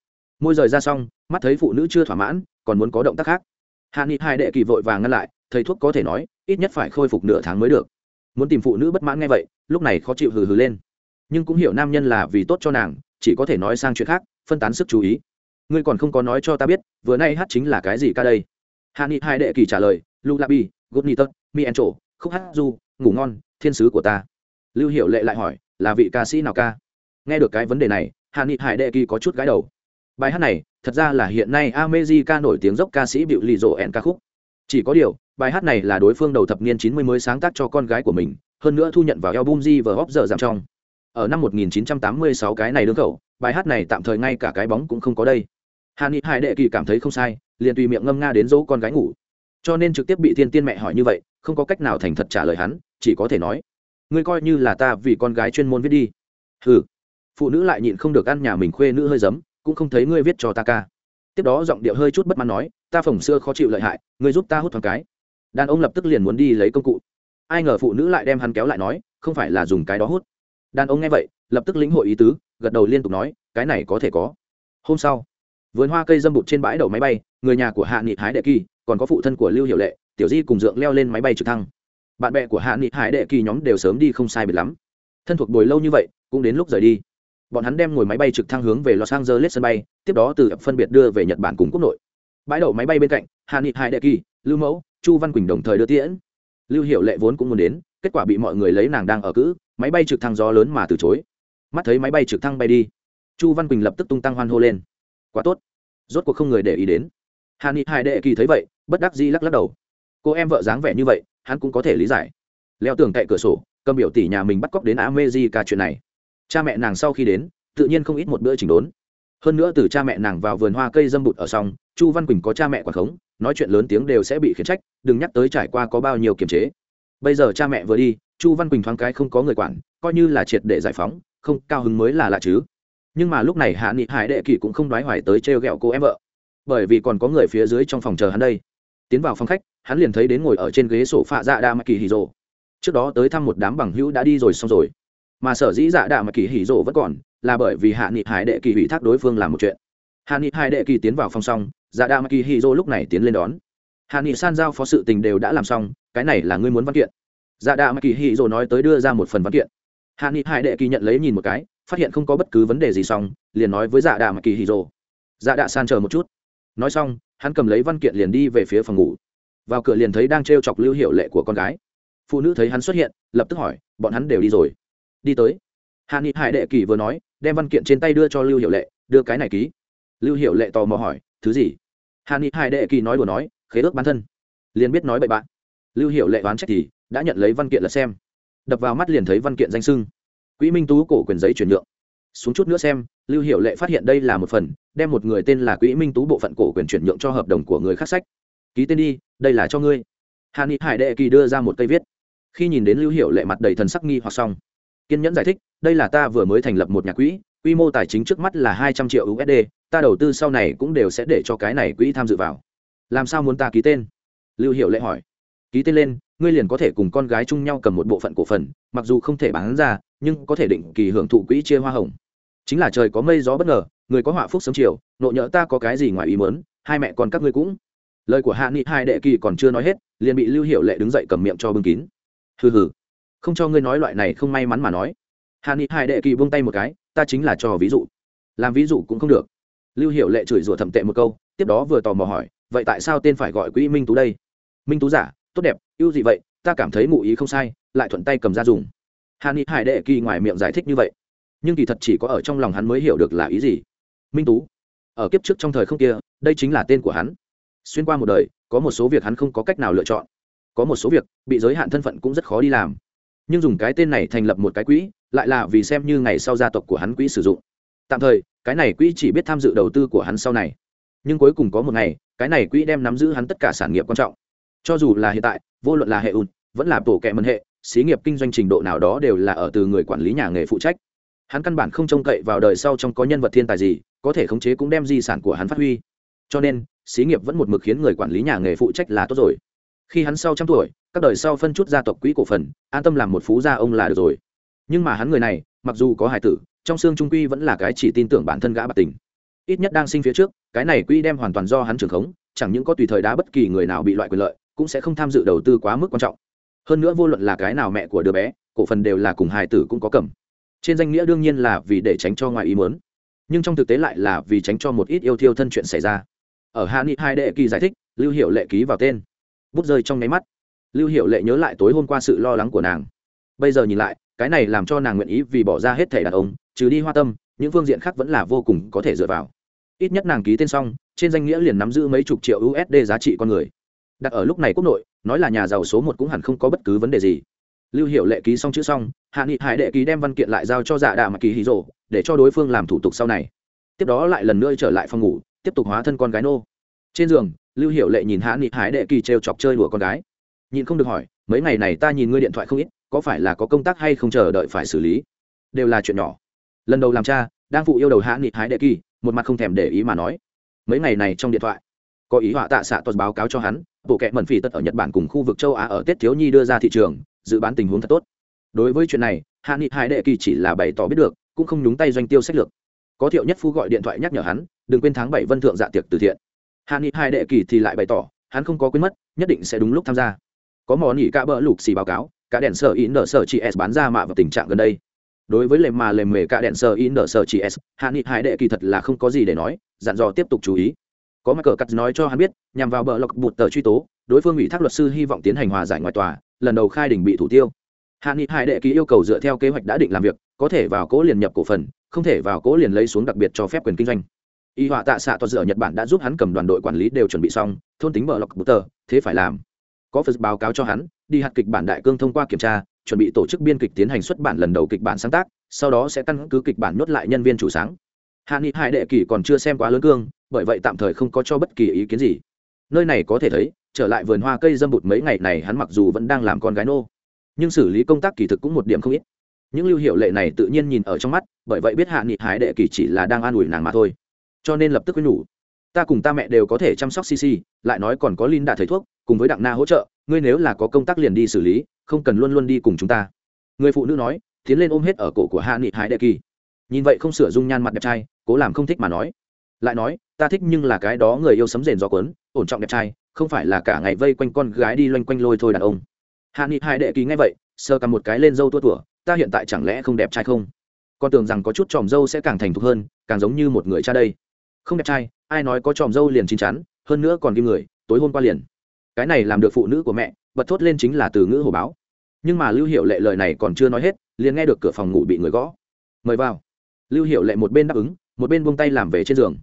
Môi rời ra xong, mắt thấy phụ nữ chưa thỏa mãn, còn muốn có động tác khác. Hạ nghị hai đệ kỳ vội vàng ngăn lại, thầy thuốc có thể nói, ít nhất phải khôi phục nửa tháng mới được. Muốn tìm phụ nữ bất mãn ngay vậy, lúc này khó chịu hừ hừ lên. Nhưng cũng hiểu nam nhân là vì tốt cho nàng, chỉ có thể nói sang chuyện khác, phân tán sức chú ý. Ngươi còn không có nói cho ta biết, vừa nay hát chính là cái gì ca đây? Hạ nghị hai đệ kỳ trả lời, lu labi gốt ni tật mi en trổ khúc hát du, ngủ ngon thiên sứ của ta. Lưu hiệu lệ lại hỏi, là vị ca sĩ nào ca? Nghe được cái vấn đề này hạ nghị hải đệ kỳ có chút gái đầu. Bài hát này, thật ra là hiện nay America nổi tiếng dốc ca sĩ bịu lì rộ ẹn ca khúc. Chỉ có điều, bài hát này là đối phương đầu thập niên 90 mới sáng tác cho con gái của mình, hơn nữa thu nhận vào album G và Hop giờ giảm trong. Ở năm 1986 cái này đương khẩu, bài hát này tạm thời ngay cả cái bóng cũng không có đây. Hà ni hải đệ kỳ cảm thấy không sai, liền tùy miệng ngâm nga đến dỗ con gái ngủ. Cho nên trực tiếp bị thiên tiên mẹ hỏi như vậy, không có cách nào thành thật trả lời hắn chỉ có thể nói, ngươi coi như là ta vì con gái chuyên môn viết đi. Ừ phụ nữ lại nhịn không được ăn nhà mình khuê nữ hơi giấm, cũng không thấy ngươi viết cho ta ca. Tiếp đó giọng điệu hơi chút bất mãn nói, ta phồng xưa khó chịu lợi hại, ngươi giúp ta hút thoáng cái. Đàn ông lập tức liền muốn đi lấy công cụ. Ai ngờ phụ nữ lại đem hắn kéo lại nói, không phải là dùng cái đó hút. Đàn ông nghe vậy, lập tức lĩnh hội ý tứ, gật đầu liên tục nói, cái này có thể có. Hôm sau, vườn hoa cây dâm bụt trên bãi đậu máy bay, người nhà của hạ nghị hái đệ kỳ, còn có phụ thân của lưu hiệu lệ, tiểu di cùng dượng leo lên máy bay trực thăng bạn bè của hạ nghị hải đệ kỳ nhóm đều sớm đi không sai biệt lắm. Thân thuộc bồi lâu như vậy, cũng đến lúc rời đi. Bọn hắn đem ngồi máy bay trực thăng hướng về los angeles sân bay, tiếp đó từ phân biệt đưa về nhật bản cùng quốc nội. Bãi đậu máy bay bên cạnh, hạ nghị hải đệ kỳ, lưu mẫu, chu văn quỳnh đồng thời đưa tiễn. Lưu hiệu lệ vốn cũng muốn đến, kết quả bị mọi người lấy nàng đang ở cữ máy bay trực thăng gió lớn mà từ chối. Mắt thấy máy bay trực thăng bay đi, chu văn quỳnh lập tức tung tăng hoan hô lên. Quá tốt. Rốt cuộc không người để ý đến. Hà ni hai đệ kỳ thấy vậy, bất đắc dĩ lắc lắc đầu. Cô em vợ dáng vẻ như vậy hắn cũng có thể lý giải. Leo tường cậy cửa sổ, cầm biểu tỷ nhà mình bắt cóc đến amejica chuyện này. Cha mẹ nàng sau khi đến, tự nhiên không ít một bữa chỉnh đốn. Hơn nữa từ cha mẹ nàng vào vườn hoa cây dâm bụt ở xong, chu văn quỳnh có cha mẹ quản khống, nói chuyện lớn tiếng đều sẽ bị khiển trách, đừng nhắc tới trải qua có bao nhiêu kiềm chế. Bây giờ cha mẹ vừa đi, chu văn quỳnh thoáng cái không có người quản, coi như là triệt để giải phóng, không, cao hứng mới là lạ chứ. Nhưng mà lúc này hạ nghị hải đệ kỳ cũng không đoái hoài tới trêu ghẹo cô em vợ. Bởi vì còn có người phía dưới trong phòng chờ hắn đây. Tiến vào phòng khách hắn liền thấy đến ngồi ở trên ghế sổ phạ dạ đa mạc kỳ hì rồ. Trước đó tới thăm một đám bằng hữu đã đi rồi xong rồi. Mà sở dĩ dạ đa mạc kỳ hì rồ vẫn còn là bởi vì hạ nghị hải đệ kỳ ủy thác đối phương làm một chuyện. Hạ nghị hải đệ kỳ tiến vào phòng xong dạ đa mạc kỳ hì rồ lúc này tiến lên đón. Hạ nghị san giao phó sự tình đều đã làm xong, cái này là ngươi muốn văn kiện. Dạ đa mạc kỳ hì rồ nói tới đưa ra một phần văn kiện. Hạ nghị hải đệ kỳ nhận lấy nhìn một cái, phát hiện không có bất cứ vấn đề gì xong, liền nói với dạ đa mạc kỳ hì rồ. Dạ đa san chờ một chút. Nói xong, hắn cầm lấy văn kiện liền đi về phía phòng ngủ vào cửa liền thấy đang t r e o chọc lưu hiệu lệ của con gái phụ nữ thấy hắn xuất hiện lập tức hỏi bọn hắn đều đi rồi đi tới hạ nghị hải đệ kỳ vừa nói đem văn kiện trên tay đưa cho lưu hiệu lệ đưa cái này ký lưu hiệu lệ tò mò hỏi thứ gì hạ nghị hải đệ kỳ nói đùa nói khế ước bản thân liền biết nói bậy bạn lưu hiệu lệ oán trách thì đã nhận lấy văn kiện là xem đập vào mắt liền thấy văn kiện danh sưng quỹ minh tú cổ quyền giấy chuyển nhượng xuống chút nữa xem lưu hiệu lệ phát hiện đây là một phần đem một người tên là quỹ minh tú bộ phận cổ quyền chuyển nhượng cho hợp đồng của người khác sách ký tên đi, đây là cho ngươi. Hà ni hải đệ kỳ đưa ra một cây viết. Khi nhìn đến lưu hiệu lệ mặt đầy thần sắc nghi hoặc xong, kiên nhẫn giải thích, đây là ta vừa mới thành lập một nhà quỹ, quy mô tài chính trước mắt là hai trăm triệu usd ta đầu tư sau này cũng đều sẽ để cho cái này quỹ tham dự vào. Làm sao muốn ta ký tên? Lưu hiệu lệ hỏi. Ký tên lên, ngươi liền có thể cùng con gái chung nhau cầm một bộ phận cổ phần, mặc dù không thể bán ra, nhưng có thể định kỳ hưởng thụ quỹ chia hoa hồng. Chính là trời có mây gió bất ngờ, người có họa phúc sớm chiều, nộ nhỡ ta có cái gì ngoài ý mớn hai mẹ con các ngươi cũng lời của hạ nghị hai đệ kỳ còn chưa nói hết, liền bị lưu hiệu lệ đứng dậy cầm miệng cho bưng kín. Hừ hừ, không cho ngươi nói loại này không may mắn mà nói. Hạ nghị hai đệ kỳ buông tay một cái, ta chính là cho ví dụ. Làm ví dụ cũng không được. Lưu hiệu lệ chửi rủa thậm tệ một câu, tiếp đó vừa tò mò hỏi, vậy tại sao tên phải gọi quỹ minh tú đây? Minh tú giả, tốt đẹp, ưu gì vậy, ta cảm thấy ngụ ý không sai, lại thuận tay cầm ra dùng. Hà ni hải đệ kỳ ngoài miệng giải thích như vậy. Nhưng kỳ thật chỉ có ở trong lòng hắn mới hiểu được là ý gì. Minh tú, ở kiếp trước trong thời không kia, đây chính là tên của hắn xuyên qua một đời, có một số việc hắn không có cách nào lựa chọn. Có một số việc, bị giới hạn thân phận cũng rất khó đi làm. Nhưng dùng cái tên này thành lập một cái quỹ, lại là vì xem như ngày sau gia tộc của hắn quỹ sử dụng. Tạm thời, cái này quỹ chỉ biết tham dự đầu tư của hắn sau này. Nhưng cuối cùng có một ngày, cái này quỹ đem nắm giữ hắn tất cả sản nghiệp quan trọng. Cho dù là hiện tại, vô luận là hệ ùn, vẫn là tổ kẹ mân hệ, xí nghiệp kinh doanh trình độ nào đó đều là ở từ người quản lý nhà nghề phụ trách. Hắn căn bản không trông cậy vào đời sau trong có nhân vật thiên tài gì, có thể khống chế cũng đem di sản của hắn phát huy. Cho nên xí nghiệp vẫn một mực khiến người quản lý nhà nghề phụ trách là tốt rồi. Khi hắn sau trăm tuổi, các đời sau phân chút gia tộc quỹ cổ phần, an tâm làm một phú gia ông là được rồi. Nhưng mà hắn người này, mặc dù có hài tử, trong xương trung quy vẫn là cái chỉ tin tưởng bản thân gã bạc tình. Ít nhất đang sinh phía trước, cái này quỹ đem hoàn toàn do hắn trưởng khống, chẳng những có tùy thời đá bất kỳ người nào bị loại quyền lợi, cũng sẽ không tham dự đầu tư quá mức quan trọng. Hơn nữa vô luận là cái nào mẹ của đứa bé, cổ phần đều là cùng hài tử cũng có cầm. Trên danh nghĩa đương nhiên là vì để tránh cho ngoài ý muốn. Nhưng trong thực tế lại là vì tránh cho một ít yêu thiêu thân chuyện xảy ra ở hạ nghị hai đệ kỳ giải thích, lưu hiệu lệ ký vào tên. Bút rơi trong nháy mắt. Lưu hiệu lệ nhớ lại tối hôm qua sự lo lắng của nàng. Bây giờ nhìn lại, cái này làm cho nàng nguyện ý vì bỏ ra hết thẻ đàn ông, trừ đi hoa tâm, những phương diện khác vẫn là vô cùng có thể dựa vào. Ít nhất nàng ký tên xong, trên danh nghĩa liền nắm giữ mấy chục triệu usd giá trị con người. Đặt ở lúc này quốc nội, nói là nhà giàu số một cũng hẳn không có bất cứ vấn đề gì. Lưu hiệu lệ ký xong chữ xong, hạ nghị hải đệ ký đem văn kiện lại giao cho dạ đà mà kỳ hí rộ để cho đối phương làm thủ tục sau này. Tiếp đó lại lần nữa trở lại phòng ngủ tiếp tục hóa thân con gái nô. Trên giường, lưu hiệu lệ nhìn hạ nghị hải đệ kỳ trêu chọc chơi đùa con gái. Nhìn không được hỏi, mấy ngày này ta nhìn ngươi điện thoại không ít, có phải là có công tác hay không chờ đợi phải xử lý? Đều là chuyện nhỏ. Lần đầu làm cha, đang phụ yêu đầu hạ nghị hải đệ kỳ, một mặt không thèm để ý mà nói. Mấy ngày này trong điện thoại, có ý họa tạ xạ tuần báo cáo cho hắn, bộ kệ mẩn phỉ tất ở nhật bản cùng khu vực châu á ở tết thiếu nhi đưa ra thị trường, dự bán tình huống thật tốt. Đối với chuyện này, hạ nghị hải đệ kỳ chỉ là bày tỏ biết được, cũng không nhúng tay doanh tiêu sách lược. Có thiệu nhất phu gọi điện thoại nhắc nhở hắn đừng quên tháng bảy vân thượng dạ tiệc từ thiện. Hạ nghị hải đệ kỳ thì lại bày tỏ, hắn không có quên mất, nhất định sẽ đúng lúc tham gia. Có mỏ nghỉ cả bỡ lục xì báo cáo, cả đèn sở in nở sở chị s bán ra mạ vào tình trạng gần đây. Đối với lề mà lề mề cả đèn sở in nở sở chị s hạ nghị hải đệ kỳ thật là không có gì để nói, dặn dò tiếp tục chú ý. Có mặt cờ cắt nói cho hắn biết, nhằm vào bờ lọc bụt tờ truy tố, đối phương ủy thác luật sư hy vọng tiến hành hòa giải ngoài tòa, lần đầu khai đình bị thủ tiêu. Hạ nghị hải đệ ký yêu cầu dựa theo kế hoạch đã định làm việc, có thể vào cố liền nhập cổ phần, không thể vào cố liền lấy xuống đặc biệt cho phép quyền kinh doanh y họa tạ xạ toàn dựa nhật bản đã giúp hắn cầm đoàn đội quản lý đều chuẩn bị xong, thôn tính mở lọc bút tờ, thế phải làm. Có phật báo cáo cho hắn, đi hạt kịch bản đại cương thông qua kiểm tra, chuẩn bị tổ chức biên kịch tiến hành xuất bản lần đầu kịch bản sáng tác, sau đó sẽ căn cứ kịch bản nhốt lại nhân viên chủ sáng. Hạ nghị hải đệ kỳ còn chưa xem quá lớn cương, bởi vậy tạm thời không có cho bất kỳ ý kiến gì. Nơi này có thể thấy, trở lại vườn hoa cây dâm bụt mấy ngày này hắn mặc dù vẫn đang làm con gái nô, nhưng xử lý công tác kỳ thực cũng một điểm không ít. Những lưu hiệu lệ này tự nhiên nhìn ở trong mắt, bởi vậy biết hạ nghị hải đệ kỳ chỉ là đang an ủi nàng mà thôi cho nên lập tức quên nhủ. Ta cùng ta mẹ đều có thể chăm sóc cc lại nói còn có linh đã thầy thuốc, cùng với đặng na hỗ trợ, ngươi nếu là có công tác liền đi xử lý, không cần luôn luôn đi cùng chúng ta. Người phụ nữ nói, tiến lên ôm hết ở cổ của hạ nghị Hải đệ kỳ. Nhìn vậy không sửa dung nhan mặt đẹp trai, cố làm không thích mà nói. Lại nói, ta thích nhưng là cái đó người yêu sấm rền gió quấn ổn trọng đẹp trai, không phải là cả ngày vây quanh con gái đi loanh quanh lôi thôi đàn ông. Hạ nghị Hải đệ kỳ nghe vậy sơ cầm một cái lên dâu tua tủa, ta hiện tại chẳng lẽ không đẹp trai không? Con tưởng rằng có chút tròm dâu sẽ càng thành thục hơn, càng giống như một người cha đây không đẹp trai, ai nói có tròm dâu liền chín chắn, hơn nữa còn kim người, tối hôm qua liền. Cái này làm được phụ nữ của mẹ, bật thốt lên chính là từ ngữ hồ báo. Nhưng mà lưu hiệu lệ lời này còn chưa nói hết, liền nghe được cửa phòng ngủ bị người gõ. Mời vào. Lưu hiệu lệ một bên đáp ứng, một bên buông tay làm về trên giường.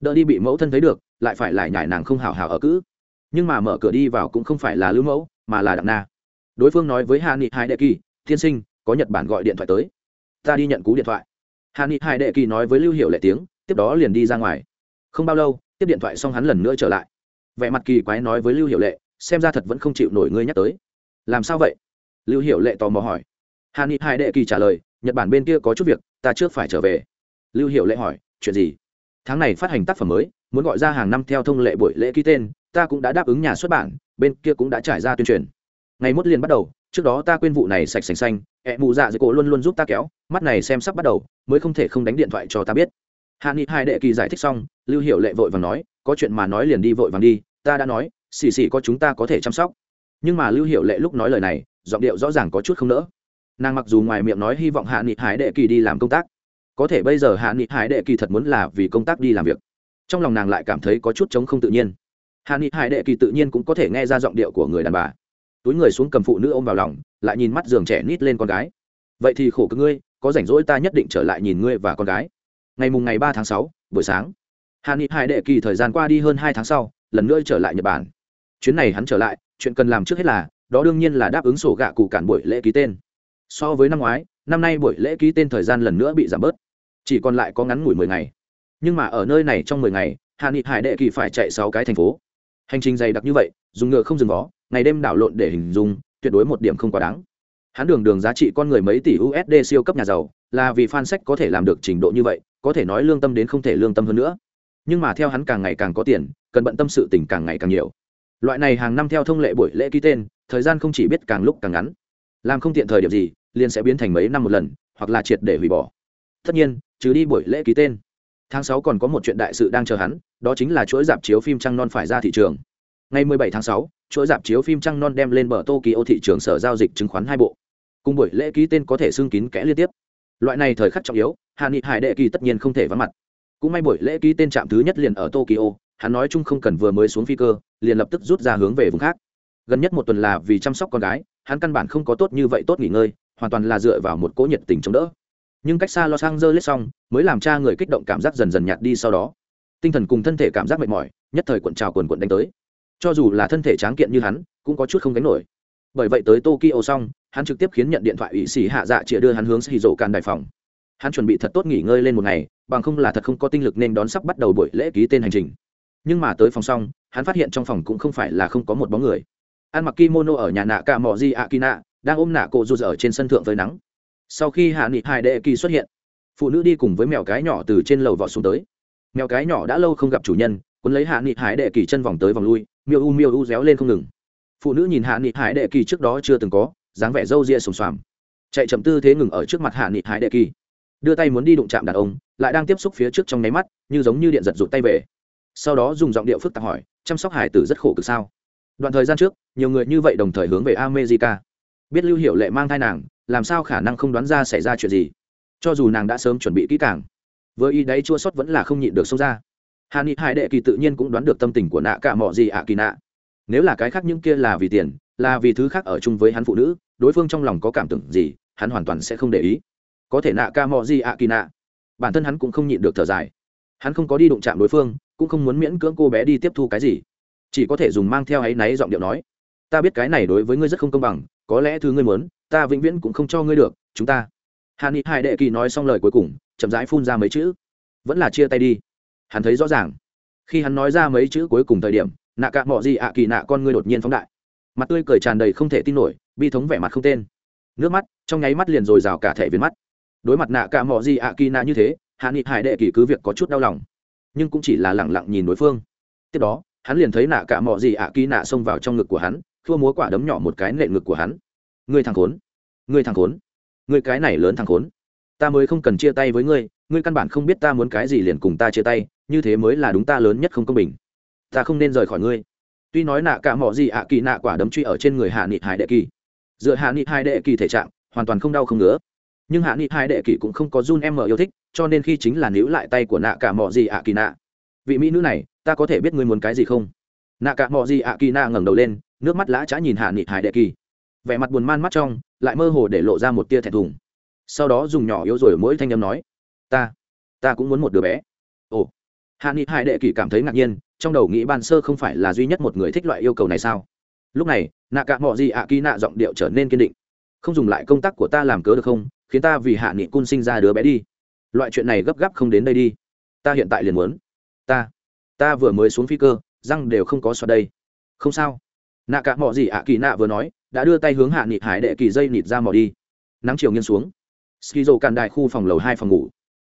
Đỡ đi bị mẫu thân thấy được, lại phải lại nhải nàng không hào hào ở cữ nhưng mà mở cửa đi vào cũng không phải là lưu mẫu, mà là đặng na. Đối phương nói với hà nị hai đệ kỳ tiên sinh, có nhật bản gọi điện thoại tới. Ta đi nhận cú điện thoại. Hà nị hai đệ kỳ nói với lưu hiệu lệ tiếng tiếp đó liền đi ra ngoài. Không bao lâu, tiếp điện thoại xong hắn lần nữa trở lại. Vẻ mặt kỳ quái nói với lưu hiệu lệ, xem ra thật vẫn không chịu nổi ngươi nhắc tới. Làm sao vậy? Lưu hiệu lệ tò mò hỏi. Hà ni hai đệ kỳ trả lời, nhật bản bên kia có chút việc, ta trước phải trở về. Lưu hiệu lệ hỏi, chuyện gì? Tháng này phát hành tác phẩm mới, muốn gọi ra hàng năm theo thông lệ buổi lễ ký tên, ta cũng đã đáp ứng nhà xuất bản, bên kia cũng đã trải ra tuyên truyền. Ngày mốt liền bắt đầu, trước đó ta quên vụ này sạch sành xanh, ẹ mụ dạ dưới cổ luôn luôn giúp ta kéo, mắt này xem sắp bắt đầu, mới không thể không đánh điện thoại cho ta biết hạ nghị hai đệ kỳ giải thích xong, lưu hiệu lệ vội vàng nói, có chuyện mà nói liền đi, vội vàng đi, ta đã nói, xì xì có chúng ta có thể chăm sóc. Nhưng mà lưu hiệu lệ lúc nói lời này, giọng điệu rõ ràng có chút không nỡ. Nàng mặc dù ngoài miệng nói hy vọng hạ nghị hải đệ kỳ đi làm công tác, có thể bây giờ hạ nghị hải đệ kỳ thật muốn là vì công tác đi làm việc. Trong lòng nàng lại cảm thấy có chút chống không tự nhiên. Hạ nghị hải đệ kỳ tự nhiên cũng có thể nghe ra giọng điệu của người đàn bà. Túi người xuống cầm phụ nữ ôm vào lòng, lại nhìn mắt giường trẻ nít lên con gái. Vậy thì khổ cứ ngươi, có rảnh rỗi ta nhất định trở lại nhìn ngươi và con gái ngày mùng ngày ba tháng sáu, buổi sáng. Hạ nghị hải đệ kỳ thời gian qua đi hơn hai tháng sau, lần nữa trở lại nhật bản. Chuyến này hắn trở lại, chuyện cần làm trước hết là, đó đương nhiên là đáp ứng sổ gạ cụ cản buổi lễ ký tên. So với năm ngoái, năm nay buổi lễ ký tên thời gian lần nữa bị giảm bớt. Chỉ còn lại có ngắn ngủi mười ngày. Nhưng mà ở nơi này trong mười ngày hạ nghị hải đệ kỳ phải chạy sáu cái thành phố. Hành trình dày đặc như vậy, dùng ngựa không dừng vó, ngày đêm đảo lộn để hình dung, tuyệt đối một điểm không quá đáng. Hắn đường đường giá trị con người mấy tỷ usd siêu cấp nhà giàu, là vì fan sách có thể làm được trình độ như vậy có thể nói lương tâm đến không thể lương tâm hơn nữa. Nhưng mà theo hắn càng ngày càng có tiền cần bận tâm sự tình càng ngày càng nhiều. Loại này hàng năm theo thông lệ buổi lễ ký tên thời gian không chỉ biết càng lúc càng ngắn. Làm không tiện thời điểm gì liền sẽ biến thành mấy năm một lần hoặc là triệt để hủy bỏ. Tất nhiên trừ đi buổi lễ ký tên. Tháng sáu còn có một chuyện đại sự đang chờ hắn đó chính là chuỗi dạp chiếu phim trăng non phải ra thị trường. Ngày 17 tháng 6, chuỗi dạp chiếu phim trăng non đem lên bờ tokyo thị trường sở giao dịch chứng khoán hai bộ. Cùng buổi lễ ký tên có thể xương kín kẽ liên tiếp loại này thời khắc trọng yếu, hạ nghị hải đệ kỳ tất nhiên không thể vắng mặt. Cũng may buổi lễ ký tên trạm thứ nhất liền ở tokyo, hắn nói chung không cần vừa mới xuống phi cơ, liền lập tức rút ra hướng về vùng khác. Gần nhất một tuần là vì chăm sóc con gái, hắn căn bản không có tốt như vậy tốt nghỉ ngơi, hoàn toàn là dựa vào một cỗ nhiệt tình chống đỡ. Nhưng cách xa lo sang dơ lết xong, mới làm cha người kích động cảm giác dần dần nhạt đi sau đó. Tinh thần cùng thân thể cảm giác mệt mỏi, nhất thời cuộn trào quần quận đánh tới. Cho dù là thân thể tráng kiện như hắn, cũng có chút không gánh nổi. Bởi vậy tới tokyo xong hắn trực tiếp khiến nhận điện thoại ủy sĩ hạ dạ chĩa đưa hắn hướng xì rổ càn đại phòng. Hắn chuẩn bị thật tốt nghỉ ngơi lên một ngày, bằng không là thật không có tinh lực nên đón sắp bắt đầu buổi lễ ký tên hành trình. Nhưng mà tới phòng xong, hắn phát hiện trong phòng cũng không phải là không có một bóng người. Ăn mặc kimono ở nhà nạ cả mò di a kina đang ôm nạ cổ rụt ở trên sân thượng với nắng. Sau khi hạ nghị hai đệ kỳ xuất hiện, phụ nữ đi cùng với mèo cái nhỏ từ trên lầu vọt xuống tới. Mèo cái nhỏ đã lâu không gặp chủ nhân, cuốn lấy hạ nghị hải đệ kỳ chân vòng tới vòng lui, miêu u miêu u réo lên không ngừng. Phụ nữ nhìn hạ nghị hải đệ kỳ trước đó chưa từng có dáng vẻ râu ria sùng xoàm. Chạy chậm tư thế ngừng ở trước mặt hạ nghị hải đệ kỳ. Đưa tay muốn đi đụng chạm đàn ông, lại đang tiếp xúc phía trước trong nháy mắt, như giống như điện giật rụt tay về. Sau đó dùng giọng điệu phức tạp hỏi, chăm sóc hải tử rất khổ cực sao? Đoạn thời gian trước, nhiều người như vậy đồng thời hướng về america. Biết lưu hiệu lệ mang thai nàng, làm sao khả năng không đoán ra xảy ra chuyện gì? Cho dù nàng đã sớm chuẩn bị kỹ càng, với ý đấy chua sót vẫn là không nhịn được xông ra. Hà ni hải đệ kỳ tự nhiên cũng đoán được tâm tình của nạ cả mọi gì ạ kỳ nạ. Nếu là cái khác những kia là vì tiền là vì thứ khác ở chung với hắn phụ nữ, đối phương trong lòng có cảm tưởng gì, hắn hoàn toàn sẽ không để ý. Có thể nạ ca mò gì ạ kỳ nạ. Bản thân hắn cũng không nhịn được thở dài. Hắn không có đi đụng chạm đối phương, cũng không muốn miễn cưỡng cô bé đi tiếp thu cái gì. Chỉ có thể dùng mang theo áy náy giọng điệu nói, ta biết cái này đối với ngươi rất không công bằng, có lẽ thứ ngươi muốn, ta vĩnh viễn cũng không cho ngươi được, chúng ta. Hàn ni hai đệ kỳ nói xong lời cuối cùng, chậm rãi phun ra mấy chữ. Vẫn là chia tay đi. Hắn thấy rõ ràng. Khi hắn nói ra mấy chữ cuối cùng thời điểm, nạ ca mọi gì ạ kỳ nạ con ngươi đột nhiên phóng đại mặt tươi cười tràn đầy không thể tin nổi, bi thống vẻ mặt không tên. Nước mắt, trong nháy mắt liền rồi rào cả thể viên mắt. Đối mặt nạ cả mọi gì ạ kỳ nạ như thế, hạ nghị hải đệ kỳ cứ việc có chút đau lòng, nhưng cũng chỉ là lẳng lặng nhìn đối phương. Tiếp đó, hắn liền thấy nạ cả mọi gì ạ kỳ nạ xông vào trong ngực của hắn thua múa quả đấm nhỏ một cái nệ ngực của hắn. Người thằng khốn người thằng khốn người cái này lớn thằng khốn. Ta mới không cần chia tay với ngươi ngươi căn bản không biết ta muốn cái gì liền cùng ta chia tay, như thế mới là đúng ta lớn nhất không công bình. Ta không nên rời khỏi ngươi tuy nói nạ cả mỏ gì ạ kỳ nạ quả đấm truy ở trên người hạ nghị hải đệ kỳ. Dựa hạ nghị hải đệ kỳ thể trạng, hoàn toàn không đau không ngứa. Nhưng hạ nghị hải đệ kỳ cũng không có run em mở yêu thích, cho nên khi chính là níu lại tay của nạ cả mỏ gì ạ kỳ nạ. Vị mỹ nữ này, ta có thể biết ngươi muốn cái gì không? Nạ cả mỏ gì ạ kỳ nạ ngẩng đầu lên, nước mắt lã chã nhìn hạ nghị hải đệ kỳ. Vẻ mặt buồn man mắt trong, lại mơ hồ để lộ ra một tia thẹn thùng. Sau đó dùng nhỏ yếu rồi mỗi thanh âm nói, ta ta cũng muốn một đứa bé. Ồ. Hạ nghị hải đệ kỳ cảm thấy ngạc nhiên trong đầu nghĩ ban sơ không phải là duy nhất một người thích loại yêu cầu này sao? Lúc này, nạ cả mọi gì ạ kỳ nạ giọng điệu trở nên kiên định. Không dùng lại công tác của ta làm cớ được không? Khiến ta vì hạ nghị cun sinh ra đứa bé đi. Loại chuyện này gấp gáp không đến đây đi. Ta hiện tại liền muốn. Ta ta vừa mới xuống phi cơ, răng đều không có xoa đây. Không sao. Nạ cả mọi gì ạ kỳ nạ vừa nói, đã đưa tay hướng hạ nghị hải đệ kỳ dây nịt ra mò đi. Nắng chiều nghiêng xuống. Ski dô càn đại khu phòng lầu hai phòng ngủ.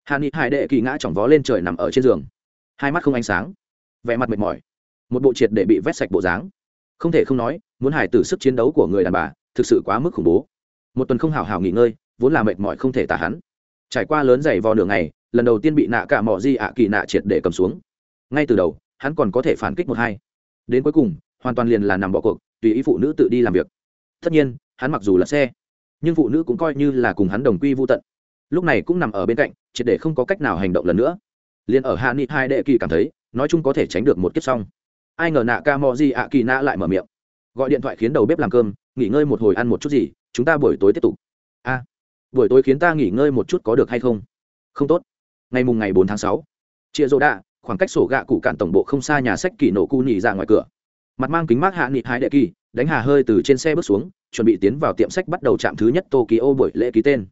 Hạ nghị hải đệ kỳ ngã chỏng vó lên trời nằm ở trên giường. Hai mắt không ánh sáng vẻ mặt mệt mỏi. Một bộ triệt để bị vét sạch bộ dáng. Không thể không nói, muốn hải tử sức chiến đấu của người đàn bà thực sự quá mức khủng bố. Một tuần không hào hào nghỉ ngơi, vốn là mệt mỏi không thể tả hắn. Trải qua lớn dày vò đường ngày, lần đầu tiên bị nạ cả mỏ di ạ kỳ nạ triệt để cầm xuống. Ngay từ đầu, hắn còn có thể phản kích một hai. Đến cuối cùng, hoàn toàn liền là nằm bỏ cuộc, tùy ý phụ nữ tự đi làm việc. Tất nhiên, hắn mặc dù là xe, nhưng phụ nữ cũng coi như là cùng hắn đồng quy vô tận. Lúc này cũng nằm ở bên cạnh, triệt để không có cách nào hành động lần nữa. Liền ở hạ nghị hai đệ kỳ cảm thấy nói chung có thể tránh được một kiếp xong. Ai ngờ nạ ca mò gì ạ kỳ nạ lại mở miệng. Gọi điện thoại khiến đầu bếp làm cơm, nghỉ ngơi một hồi ăn một chút gì, chúng ta buổi tối tiếp tục. A, buổi tối khiến ta nghỉ ngơi một chút có được hay không? Không tốt. Ngày mùng ngày bốn tháng sáu, chia rô đạ, khoảng cách sổ gạ cụ cạn tổng bộ không xa nhà sách kỳ nổ cu nhị ra ngoài cửa. Mặt mang kính mát hạ nghị hai đệ kỳ, đánh hà hơi từ trên xe bước xuống, chuẩn bị tiến vào tiệm sách bắt đầu chạm thứ nhất tokyo buổi lễ ký tên.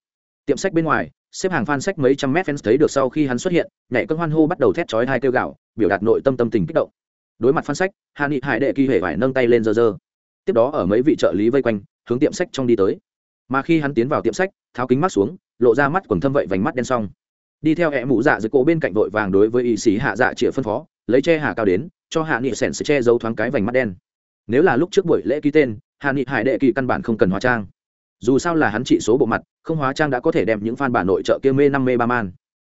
Tiệm sách bên ngoài xếp hàng fan sách mấy trăm mét fans thấy được sau khi hắn xuất hiện, nhảy cơn hoan hô bắt đầu thét chói hai kêu gạo biểu đạt nội tâm tâm tình kích động. Đối mặt fan sách Hà nghị hải đệ kỳ hề phải nâng tay lên dơ dơ tiếp đó ở mấy vị trợ lý vây quanh, hướng tiệm sách trong đi tới. Mà khi hắn tiến vào tiệm sách, tháo kính mắt xuống, lộ ra mắt quần thâm vậy vành mắt đen xong đi theo hẹ mụ dạ dưới cổ bên cạnh vội vàng đối với y sĩ hạ dạ chĩa phân phó, lấy che hà cao đến, cho hạ nghị sẻn sẽ che giấu thoáng cái vành mắt đen. Nếu là lúc trước buổi lễ ký tên, hạ nghị hải đệ kỳ căn bản không cần hóa trang dù sao là hắn trị số bộ mặt, không hóa trang đã có thể đem những fan bà nội trợ kia mê năm mê ba man.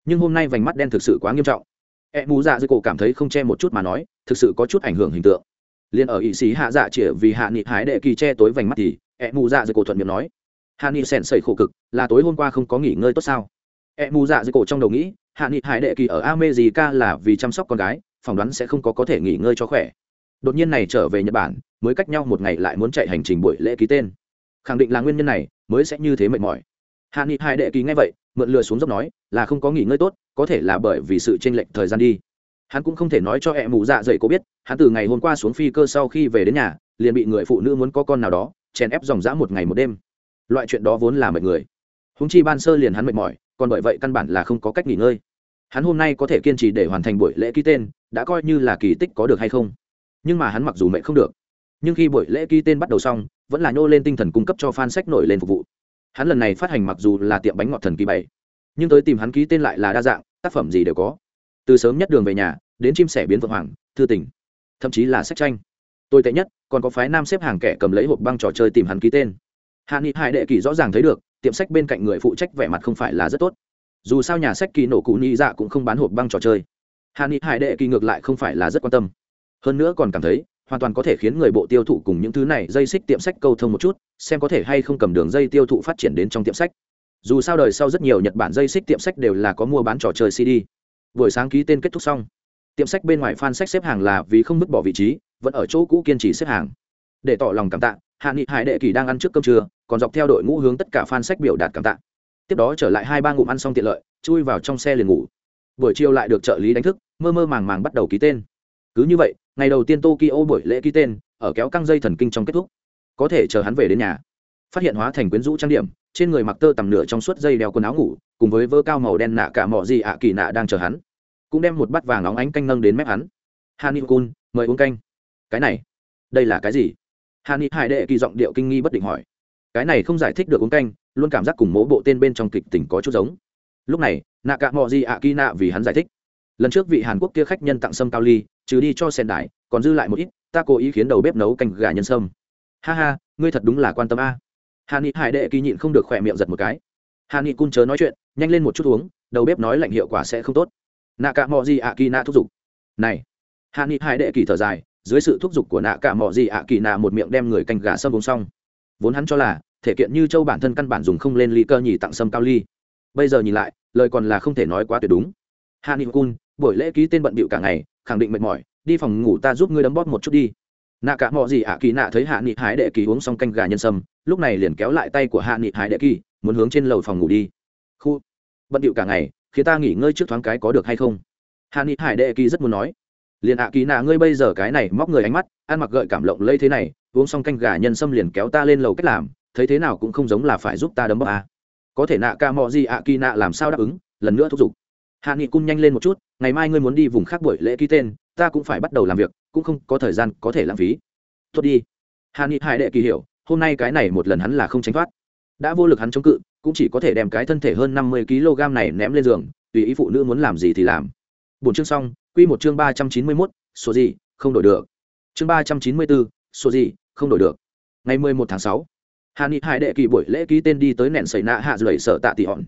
Nhưng hôm nay vành mắt đen thực sự quá nghiêm trọng. E mù dạ dưới cổ cảm thấy không che một chút mà nói, thực sự có chút ảnh hưởng hình tượng. Liền ở ỵ sĩ hạ dạ chĩa vì hạ nghị hái đệ kỳ che tối vành mắt thì e mù dạ dưới cổ thuận miệng nói, hạ nghị sẻn sẩy khổ cực, là tối hôm qua không có nghỉ ngơi tốt sao? E mù dạ dưới cổ trong đầu nghĩ, hạ nghị hải đệ kỳ ở america là vì chăm sóc con gái, phỏng đoán sẽ không có có thể nghỉ ngơi cho khỏe. Đột nhiên này trở về nhật bản, mới cách nhau một ngày lại muốn chạy hành trình buổi lễ ký tên khẳng định là nguyên nhân này mới sẽ như thế mệt mỏi. Hạ nghị hai đệ kỳ ngay vậy, mượn lừa xuống dốc nói, là không có nghỉ ngơi tốt, có thể là bởi vì sự tranh lệch thời gian đi. Hắn cũng không thể nói cho e mù dạ dậy có biết, hắn từ ngày hôm qua xuống phi cơ sau khi về đến nhà, liền bị người phụ nữ muốn có con nào đó, chèn ép dòng dã một ngày một đêm. Loại chuyện đó vốn là mệt người. Húng chi ban sơ liền hắn mệt mỏi, còn bởi vậy căn bản là không có cách nghỉ ngơi. Hắn hôm nay có thể kiên trì để hoàn thành buổi lễ ký tên, đã coi như là kỳ tích có được hay không? Nhưng mà hắn mặc dù mệt không được. Nhưng khi buổi lễ ký tên bắt đầu xong vẫn là nhô lên tinh thần cung cấp cho fan sách nổi lên phục vụ. Hắn lần này phát hành mặc dù là tiệm bánh ngọt thần kỳ bảy, nhưng tới tìm hắn ký tên lại là đa dạng, tác phẩm gì đều có. Từ sớm nhất đường về nhà, đến chim sẻ biến vượng hoàng, thư tình, thậm chí là sách tranh. Tồi tệ nhất, còn có phái nam xếp hàng kẻ cầm lấy hộp băng trò chơi tìm hắn ký tên. Hạ nghị hải đệ kỳ rõ ràng thấy được, tiệm sách bên cạnh người phụ trách vẻ mặt không phải là rất tốt. Dù sao nhà sách kỳ nổ cụ nhị dạ cũng không bán hộp băng trò chơi. Hạ nghị hải đệ kỳ ngược lại không phải là rất quan tâm. Hơn nữa còn cảm thấy hoàn toàn có thể khiến người bộ tiêu thụ cùng những thứ này dây xích tiệm sách câu thông một chút, xem có thể hay không cầm đường dây tiêu thụ phát triển đến trong tiệm sách. Dù sao đời sau rất nhiều nhật bản dây xích tiệm sách đều là có mua bán trò chơi cd. Buổi sáng ký tên kết thúc xong. Tiệm sách bên ngoài fan sách xếp hàng là vì không vứt bỏ vị trí, vẫn ở chỗ cũ kiên trì xếp hàng. Để tỏ lòng cảm tạ, hạ nghị hải đệ kỳ đang ăn trước cơm trưa, còn dọc theo đội ngũ hướng tất cả fan sách biểu đạt cảm tạ. Tiếp đó trở lại hai ba ngụm ăn xong tiện lợi, chui vào trong xe liền ngủ. Buổi chiều lại được trợ lý đánh thức, mơ mơ màng màng bắt đầu ký tên. Cứ như vậy ngày đầu tiên tokyo buổi lễ ký tên, ở kéo căng dây thần kinh trong kết thúc. Có thể chờ hắn về đến nhà. Phát hiện hóa thành quyến rũ trang điểm, trên người mặc tơ tầm nửa trong suốt dây đeo quần áo ngủ, cùng với vơ cao màu đen nạ cả mỏ gì ạ à kỳ nạ đang chờ hắn. Cũng đem một bát vàng óng ánh canh nâng đến mép hắn. Hani kun mời uống canh. Cái này, đây là cái gì? Hani hải đệ kỳ giọng điệu kinh nghi bất định hỏi. Cái này không giải thích được uống canh, luôn cảm giác cùng mỗ bộ tên bên trong kịch tình có chút giống. Lúc này, nạ cả mò gì ạ à kỳ nạ vì hắn giải thích lần trước vị hàn quốc kia khách nhân tặng sâm cao ly, trừ đi cho sen đại còn dư lại một ít, ta cố ý khiến đầu bếp nấu canh gà nhân sâm. Ha ha, ngươi thật đúng là quan tâm a. Hà Nghị hải đệ kỳ nhịn không được khỏe miệng giật một cái. Hà Nghị cun chớ nói chuyện, nhanh lên một chút uống, đầu bếp nói lạnh hiệu quả sẽ không tốt. Nạ cả mò gì ạ kỳ nạ thúc giục. Này. Hà Nghị hải đệ kỳ thở dài, dưới sự thúc giục của nạ cả mò gì ạ kỳ nạ một miệng đem người canh gà sâm uống xong. Vốn hắn cho là, thể kiện như châu bản thân căn bản dùng không lên ly cơ nhì tặng sâm cao ly. Bây giờ nhìn lại, lời còn là không thể nói quá tuyệt đúng hạ nghị cun, buổi lễ ký tên bận bịu cả ngày, khẳng định mệt mỏi, đi phòng ngủ ta giúp ngươi đấm bóp một chút đi. Nạ cả mọi gì ạ, kỳ nạ thấy hạ nghị hái đệ kỳ uống xong canh gà nhân sâm, lúc này liền kéo lại tay của hạ nghị hái đệ kỳ, muốn hướng trên lầu phòng ngủ đi. Khu, bận điệu cả ngày, khiến ta nghỉ ngơi trước thoáng cái có được hay không? Hạ nghị hải đệ kỳ rất muốn nói. Liền ạ, kỳ nạ ngươi bây giờ cái này móc người ánh mắt, ăn mặc gợi cảm lộng lây thế này, uống xong canh gà nhân sâm liền kéo ta lên lầu cách làm, thấy thế nào cũng không giống là phải giúp ta đấm bóp à. có thể nạ ca mọi gì ạ, kỳ nạ làm sao đáp ứng, lần nữa thúc giục hạ nghị cung nhanh lên một chút, ngày mai ngươi muốn đi vùng khác buổi lễ ký tên, ta cũng phải bắt đầu làm việc, cũng không có thời gian có thể lãng phí. Tốt đi. Hạ nghị hải đệ kỳ hiểu, hôm nay cái này một lần hắn là không tránh thoát. Đã vô lực hắn chống cự, cũng chỉ có thể đem cái thân thể hơn năm mươi kg này ném lên giường, tùy ý phụ nữ muốn làm gì thì làm. Bốn chương xong, quy một chương ba trăm chín mươi mốt số gì, không đổi được. Chương ba trăm chín mươi bốn số gì, không đổi được. Ngày mười một tháng sáu hà nghị hải đệ kỳ buổi lễ ký tên đi tới nện xảy nạ hạ dày sở tạ tỷ hòn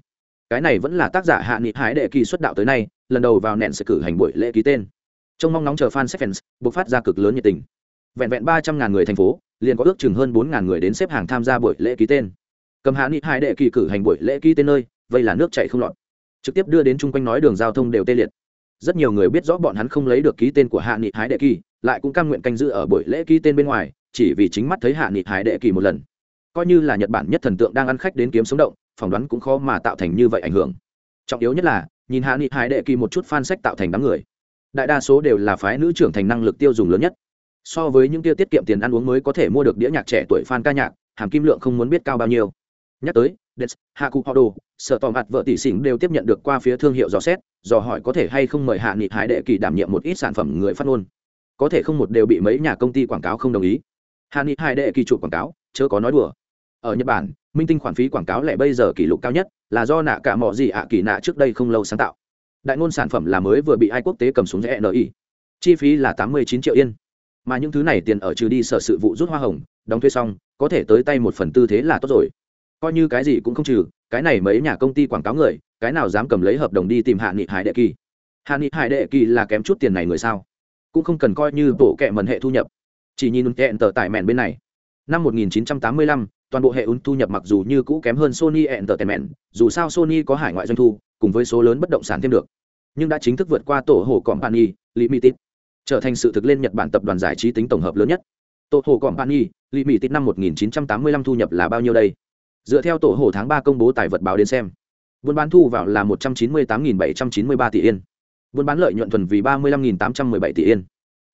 cái này vẫn là tác giả hạ nghị hải đệ kỳ xuất đạo tới nay, lần đầu vào nện sẽ cử hành buổi lễ ký tên. Trong mong nóng chờ fan fans buộc phát ra cực lớn nhiệt tình. Vẹn vẹn ba trăm ngàn người thành phố, liền có ước chừng hơn bốn ngàn người đến xếp hàng tham gia buổi lễ ký tên. Cầm hạ nghị hải đệ kỳ cử hành buổi lễ ký tên nơi, vây là nước chạy không lọt. Trực tiếp đưa đến chung quanh nói đường giao thông đều tê liệt. Rất nhiều người biết rõ bọn hắn không lấy được ký tên của hạ nghị hải đệ kỳ, lại cũng cam nguyện canh giữ ở buổi lễ ký tên bên ngoài, chỉ vì chính mắt thấy hạ nghị hải đệ kỳ một lần coi như là nhật bản nhất thần tượng đang ăn khách đến kiếm sống động phỏng đoán cũng khó mà tạo thành như vậy ảnh hưởng trọng yếu nhất là nhìn hạ nghị hải đệ kỳ một chút fan sách tạo thành đám người đại đa số đều là phái nữ trưởng thành năng lực tiêu dùng lớn nhất so với những tiêu tiết kiệm tiền ăn uống mới có thể mua được đĩa nhạc trẻ tuổi fan ca nhạc hàm kim lượng không muốn biết cao bao nhiêu nhắc tới Dets, Haku Hodo, sở Tỏ mặt vợ tỷ xỉn đều tiếp nhận được qua phía thương hiệu dò xét, dò hỏi có thể hay không mời hạ nghị hải đệ kỳ đảm nhiệm một ít sản phẩm người phát ngôn. Có thể không một đều bị mấy nhà công ty quảng cáo không đồng ý. Hạ nghị hải đệ kỳ chủ quảng cáo, chớ có nói đùa. Ở Nhật Bản, minh tinh khoản phí quảng cáo lẻ bây giờ kỷ lục cao nhất, là do nạ cả mọ gì ạ kỳ nạ trước đây không lâu sáng tạo. Đại ngôn sản phẩm là mới vừa bị ai quốc tế cầm xuống rẽ NI. Chi phí là tám mươi chín triệu yên. Mà những thứ này tiền ở trừ đi sở sự vụ rút hoa hồng, đóng thuê xong, có thể tới tay một phần tư thế là tốt rồi coi như cái gì cũng không trừ cái này mấy nhà công ty quảng cáo người cái nào dám cầm lấy hợp đồng đi tìm hạ nghị hải đệ kỳ hạ nghị hải đệ kỳ là kém chút tiền này người sao cũng không cần coi như bộ kệ mần hệ thu nhập chỉ nhìn hẹn tờ tải mẹn bên này năm 1985, toàn bộ hệ ứng thu nhập mặc dù như cũ kém hơn Sony Entertainment, dù sao Sony có hải ngoại doanh thu, cùng với số lớn bất động sản thêm được, nhưng đã chính thức vượt qua tổ hồ Company Limited, trở thành sự thực lên Nhật Bản tập đoàn giải trí tính tổng hợp lớn nhất. Tổ hồ Company Limited năm 1985 thu nhập là bao nhiêu đây? dựa theo tổ hồ tháng ba công bố tài vật báo đến xem buôn bán thu vào là một trăm chín mươi tám bảy trăm chín mươi ba tỷ yên buôn bán lợi nhuận thuần vì ba mươi năm tám trăm m ư ơ i bảy tỷ yên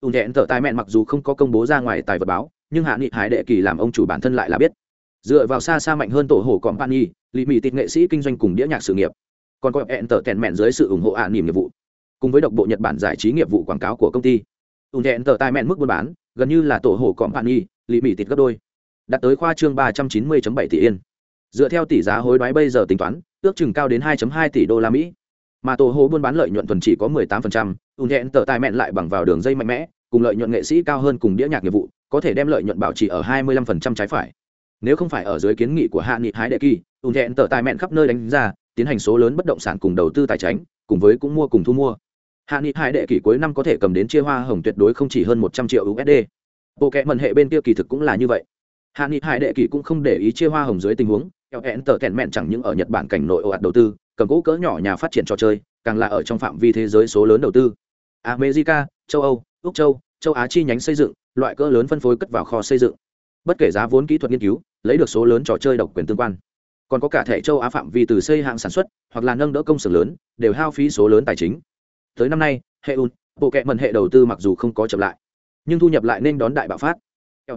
Tùng thẹn thợ tài mẹn mặc dù không có công bố ra ngoài tài vật báo nhưng hạ nghị hải đệ kỳ làm ông chủ bản thân lại là biết dựa vào xa xa mạnh hơn tổ hồ company lì mì tịt nghệ sĩ kinh doanh cùng đĩa nhạc sự nghiệp. Còn có hẹn tờ tèn mẹn dưới sự ủng hộ ạ niềm nghiệp vụ cùng với độc bộ nhật bản giải trí nghiệp vụ quảng cáo của công ty. Ủng hẹn tờ tai mẹn mức buôn bán gần như là tổ hồ company lì mì tịt gấp đôi đạt tới khoa trương ba trăm chín mươi bảy tỷ yên. Dựa theo tỷ giá hối đoái bây giờ tính toán ước chừng cao đến 2.2 tỷ đô la mỹ. Mà tổ hồ buôn bán lợi nhuận tuần chỉ có 18%, ủng hẹn tờ tai mẹn lại bằng vào đường dây mạnh mẽ cùng lợi nhuận nghệ sĩ cao hơn cùng đĩa nhạc nghiệp vụ có thể đem lợi nhuận bảo trì ở 25% trái phải nếu không phải ở dưới kiến nghị của hạ nghị hái đệ kỳ ủng thẹn tờ tài mẹn khắp nơi đánh ra, tiến hành số lớn bất động sản cùng đầu tư tài chính, cùng với cũng mua cùng thu mua. Hạ nghị hái đệ kỳ cuối năm có thể cầm đến chia hoa hồng tuyệt đối không chỉ hơn 100 triệu usd bộ kệ mần hệ bên kia kỳ thực cũng là như vậy. Hạ nghị Hải đệ kỳ cũng không để ý chia hoa hồng dưới tình huống eo hẹn tờ thẹn mẹn chẳng những ở nhật bản cảnh nội ồ ạt đầu tư, cầm gỗ cỡ nhỏ nhà phát triển trò chơi, càng là ở trong phạm vi thế giới số lớn đầu tư. America, châu âu, úc châu châu á chi nhánh xây dựng, loại cỡ lớn phân phối cất vào kho xây dựng. Bất kể giá vốn kỹ thuật nghiên cứu lấy được số lớn trò chơi độc quyền tương quan. Còn có cả thẻ châu á phạm vi từ xây hạng sản xuất, hoặc là nâng đỡ công xưởng lớn, đều hao phí số lớn tài chính. Tới năm nay, hệ un bộ kệ mần hệ đầu tư mặc dù không có chậm lại, nhưng thu nhập lại nên đón đại bạo phát.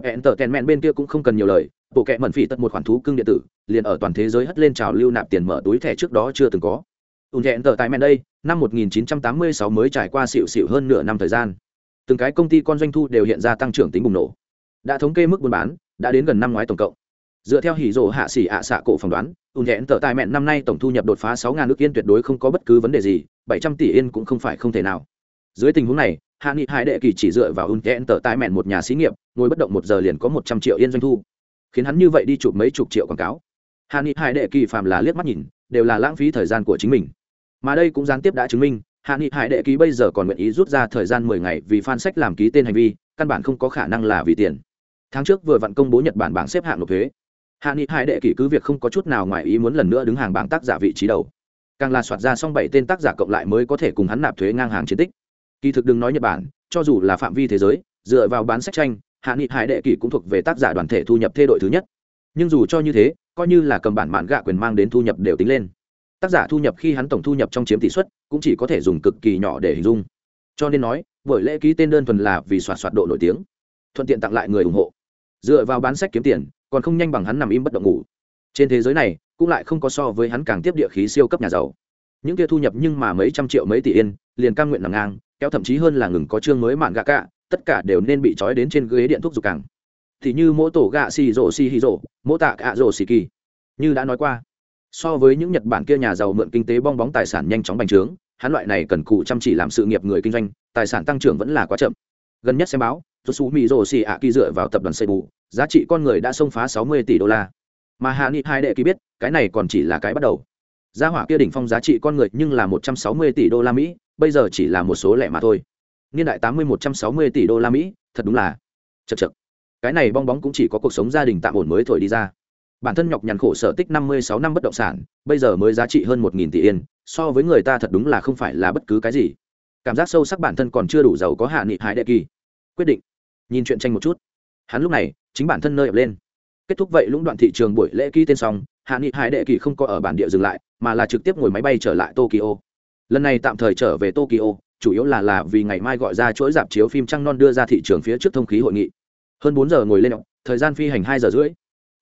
Hẹn tờ tèn mẹn bên kia cũng không cần nhiều lời, bộ kệ mẩn phỉ tật một khoản thú cưng điện tử, liền ở toàn thế giới hất lên trào lưu nạp tiền mở túi thẻ trước đó chưa từng có. Ùn hẹn tờ tại mẹn đây, năm 1986 mới trải qua xịu xịu hơn nửa năm thời gian. Từng cái công ty con doanh thu đều hiện ra tăng trưởng tính bùng nổ. Đã thống kê mức buôn bán, đã đến gần năm ngoái tổng cộng dựa theo hỉ rộ hạ xỉ ạ xạ cổ phỏng đoán ùn thẹn tờ tài mẹn năm nay tổng thu nhập đột phá sáu ngàn nước yên tuyệt đối không có bất cứ vấn đề gì 700 tỷ yên cũng không phải không thể nào. Dưới tình huống này, hạ nghị hải đệ kỳ chỉ dựa vào ùn thẹn tờ tài mẹn một nhà xí nghiệp, ngồi bất động một giờ liền có 100 triệu yên doanh thu. Khiến hắn như vậy đi chụp mấy chục triệu quảng cáo. Hạ nghị hải đệ kỳ phàm là liếc mắt nhìn, đều là lãng phí thời gian của chính mình. Mà đây cũng gián tiếp đã chứng minh, hạ nghị hải đệ ký bây giờ còn nguyện ý rút ra thời gian mười ngày vì fan sách làm ký tên hành vi, căn bản không có khả năng là vì tiền. Tháng trước vừa vặn công bố nhật bản bảng xếp hạng nộp thuế hạ nghị hải đệ kỷ cứ việc không có chút nào ngoài ý muốn lần nữa đứng hàng bảng tác giả vị trí đầu. Càng là soạt ra xong bảy tên tác giả cộng lại mới có thể cùng hắn nạp thuế ngang hàng chiến tích. Kỳ thực đừng nói nhật bản, cho dù là phạm vi thế giới, dựa vào bán sách tranh, hạ nghị hải đệ kỷ cũng thuộc về tác giả đoàn thể thu nhập thê đội thứ nhất. Nhưng dù cho như thế, coi như là cầm bản mạn gạ quyền mang đến thu nhập đều tính lên. Tác giả thu nhập khi hắn tổng thu nhập trong chiếm tỷ suất, cũng chỉ có thể dùng cực kỳ nhỏ để hình dung. Cho nên nói, buổi lễ ký tên đơn thuần là vì soạt soạt độ nổi tiếng, thuận tiện tặng lại người ủng hộ. Dựa vào bán sách kiếm tiền còn không nhanh bằng hắn nằm im bất động ngủ. Trên thế giới này, cũng lại không có so với hắn càng tiếp địa khí siêu cấp nhà giàu. Những kia thu nhập nhưng mà mấy trăm triệu mấy tỷ yên, liền cam nguyện nằm ngang, kéo thậm chí hơn là ngừng có chương mới mạn gạ cả, tất cả đều nên bị trói đến trên ghế điện thuốc dục càng. Thì như mỗi tổ gạ xì rổ xì hì rổ mỗi tạ gạ rổ xì kỳ. Như đã nói qua, so với những nhật bản kia nhà giàu mượn kinh tế bong bóng tài sản nhanh chóng bành trướng, hắn loại này cần cụ chăm chỉ làm sự nghiệp người kinh doanh, tài sản tăng trưởng vẫn là quá chậm. Gần nhất xem báo rút xú mỹ rổ xì ạ kỳ dựa vào tập đoàn xây bù giá trị con người đã xông phá sáu mươi tỷ đô la. Mà hạ nghị hai đệ kỳ biết, cái này còn chỉ là cái bắt đầu. Gia hỏa kia đỉnh phong giá trị con người nhưng là một trăm sáu mươi tỷ đô la mỹ, bây giờ chỉ là một số lẻ mà thôi. Niên đại tám mươi một trăm sáu mươi tỷ đô la mỹ, thật đúng là chật chật. Cái này bong bóng cũng chỉ có cuộc sống gia đình tạm ổn mới thổi đi ra. Bản thân nhọc nhằn khổ sở tích năm mươi sáu năm bất động sản, bây giờ mới giá trị hơn một nghìn tỷ yên, so với người ta thật đúng là không phải là bất cứ cái gì. Cảm giác sâu sắc bản thân còn chưa đủ giàu có hạ nghị hải đệ kỳ. Quyết định. Nhìn chuyện tranh một chút hắn lúc này, chính bản thân nơi ập lên. Kết thúc vậy lũng đoạn thị trường buổi lễ ký tên xong, hạ nghị hải đệ kỳ không có ở bản địa dừng lại, mà là trực tiếp ngồi máy bay trở lại tokyo. Lần này tạm thời trở về tokyo, chủ yếu là là vì ngày mai gọi ra chuỗi dạp chiếu phim trăng non đưa ra thị trường phía trước thông khí hội nghị. Hơn bốn giờ ngồi lên, thời gian phi hành hai giờ rưỡi.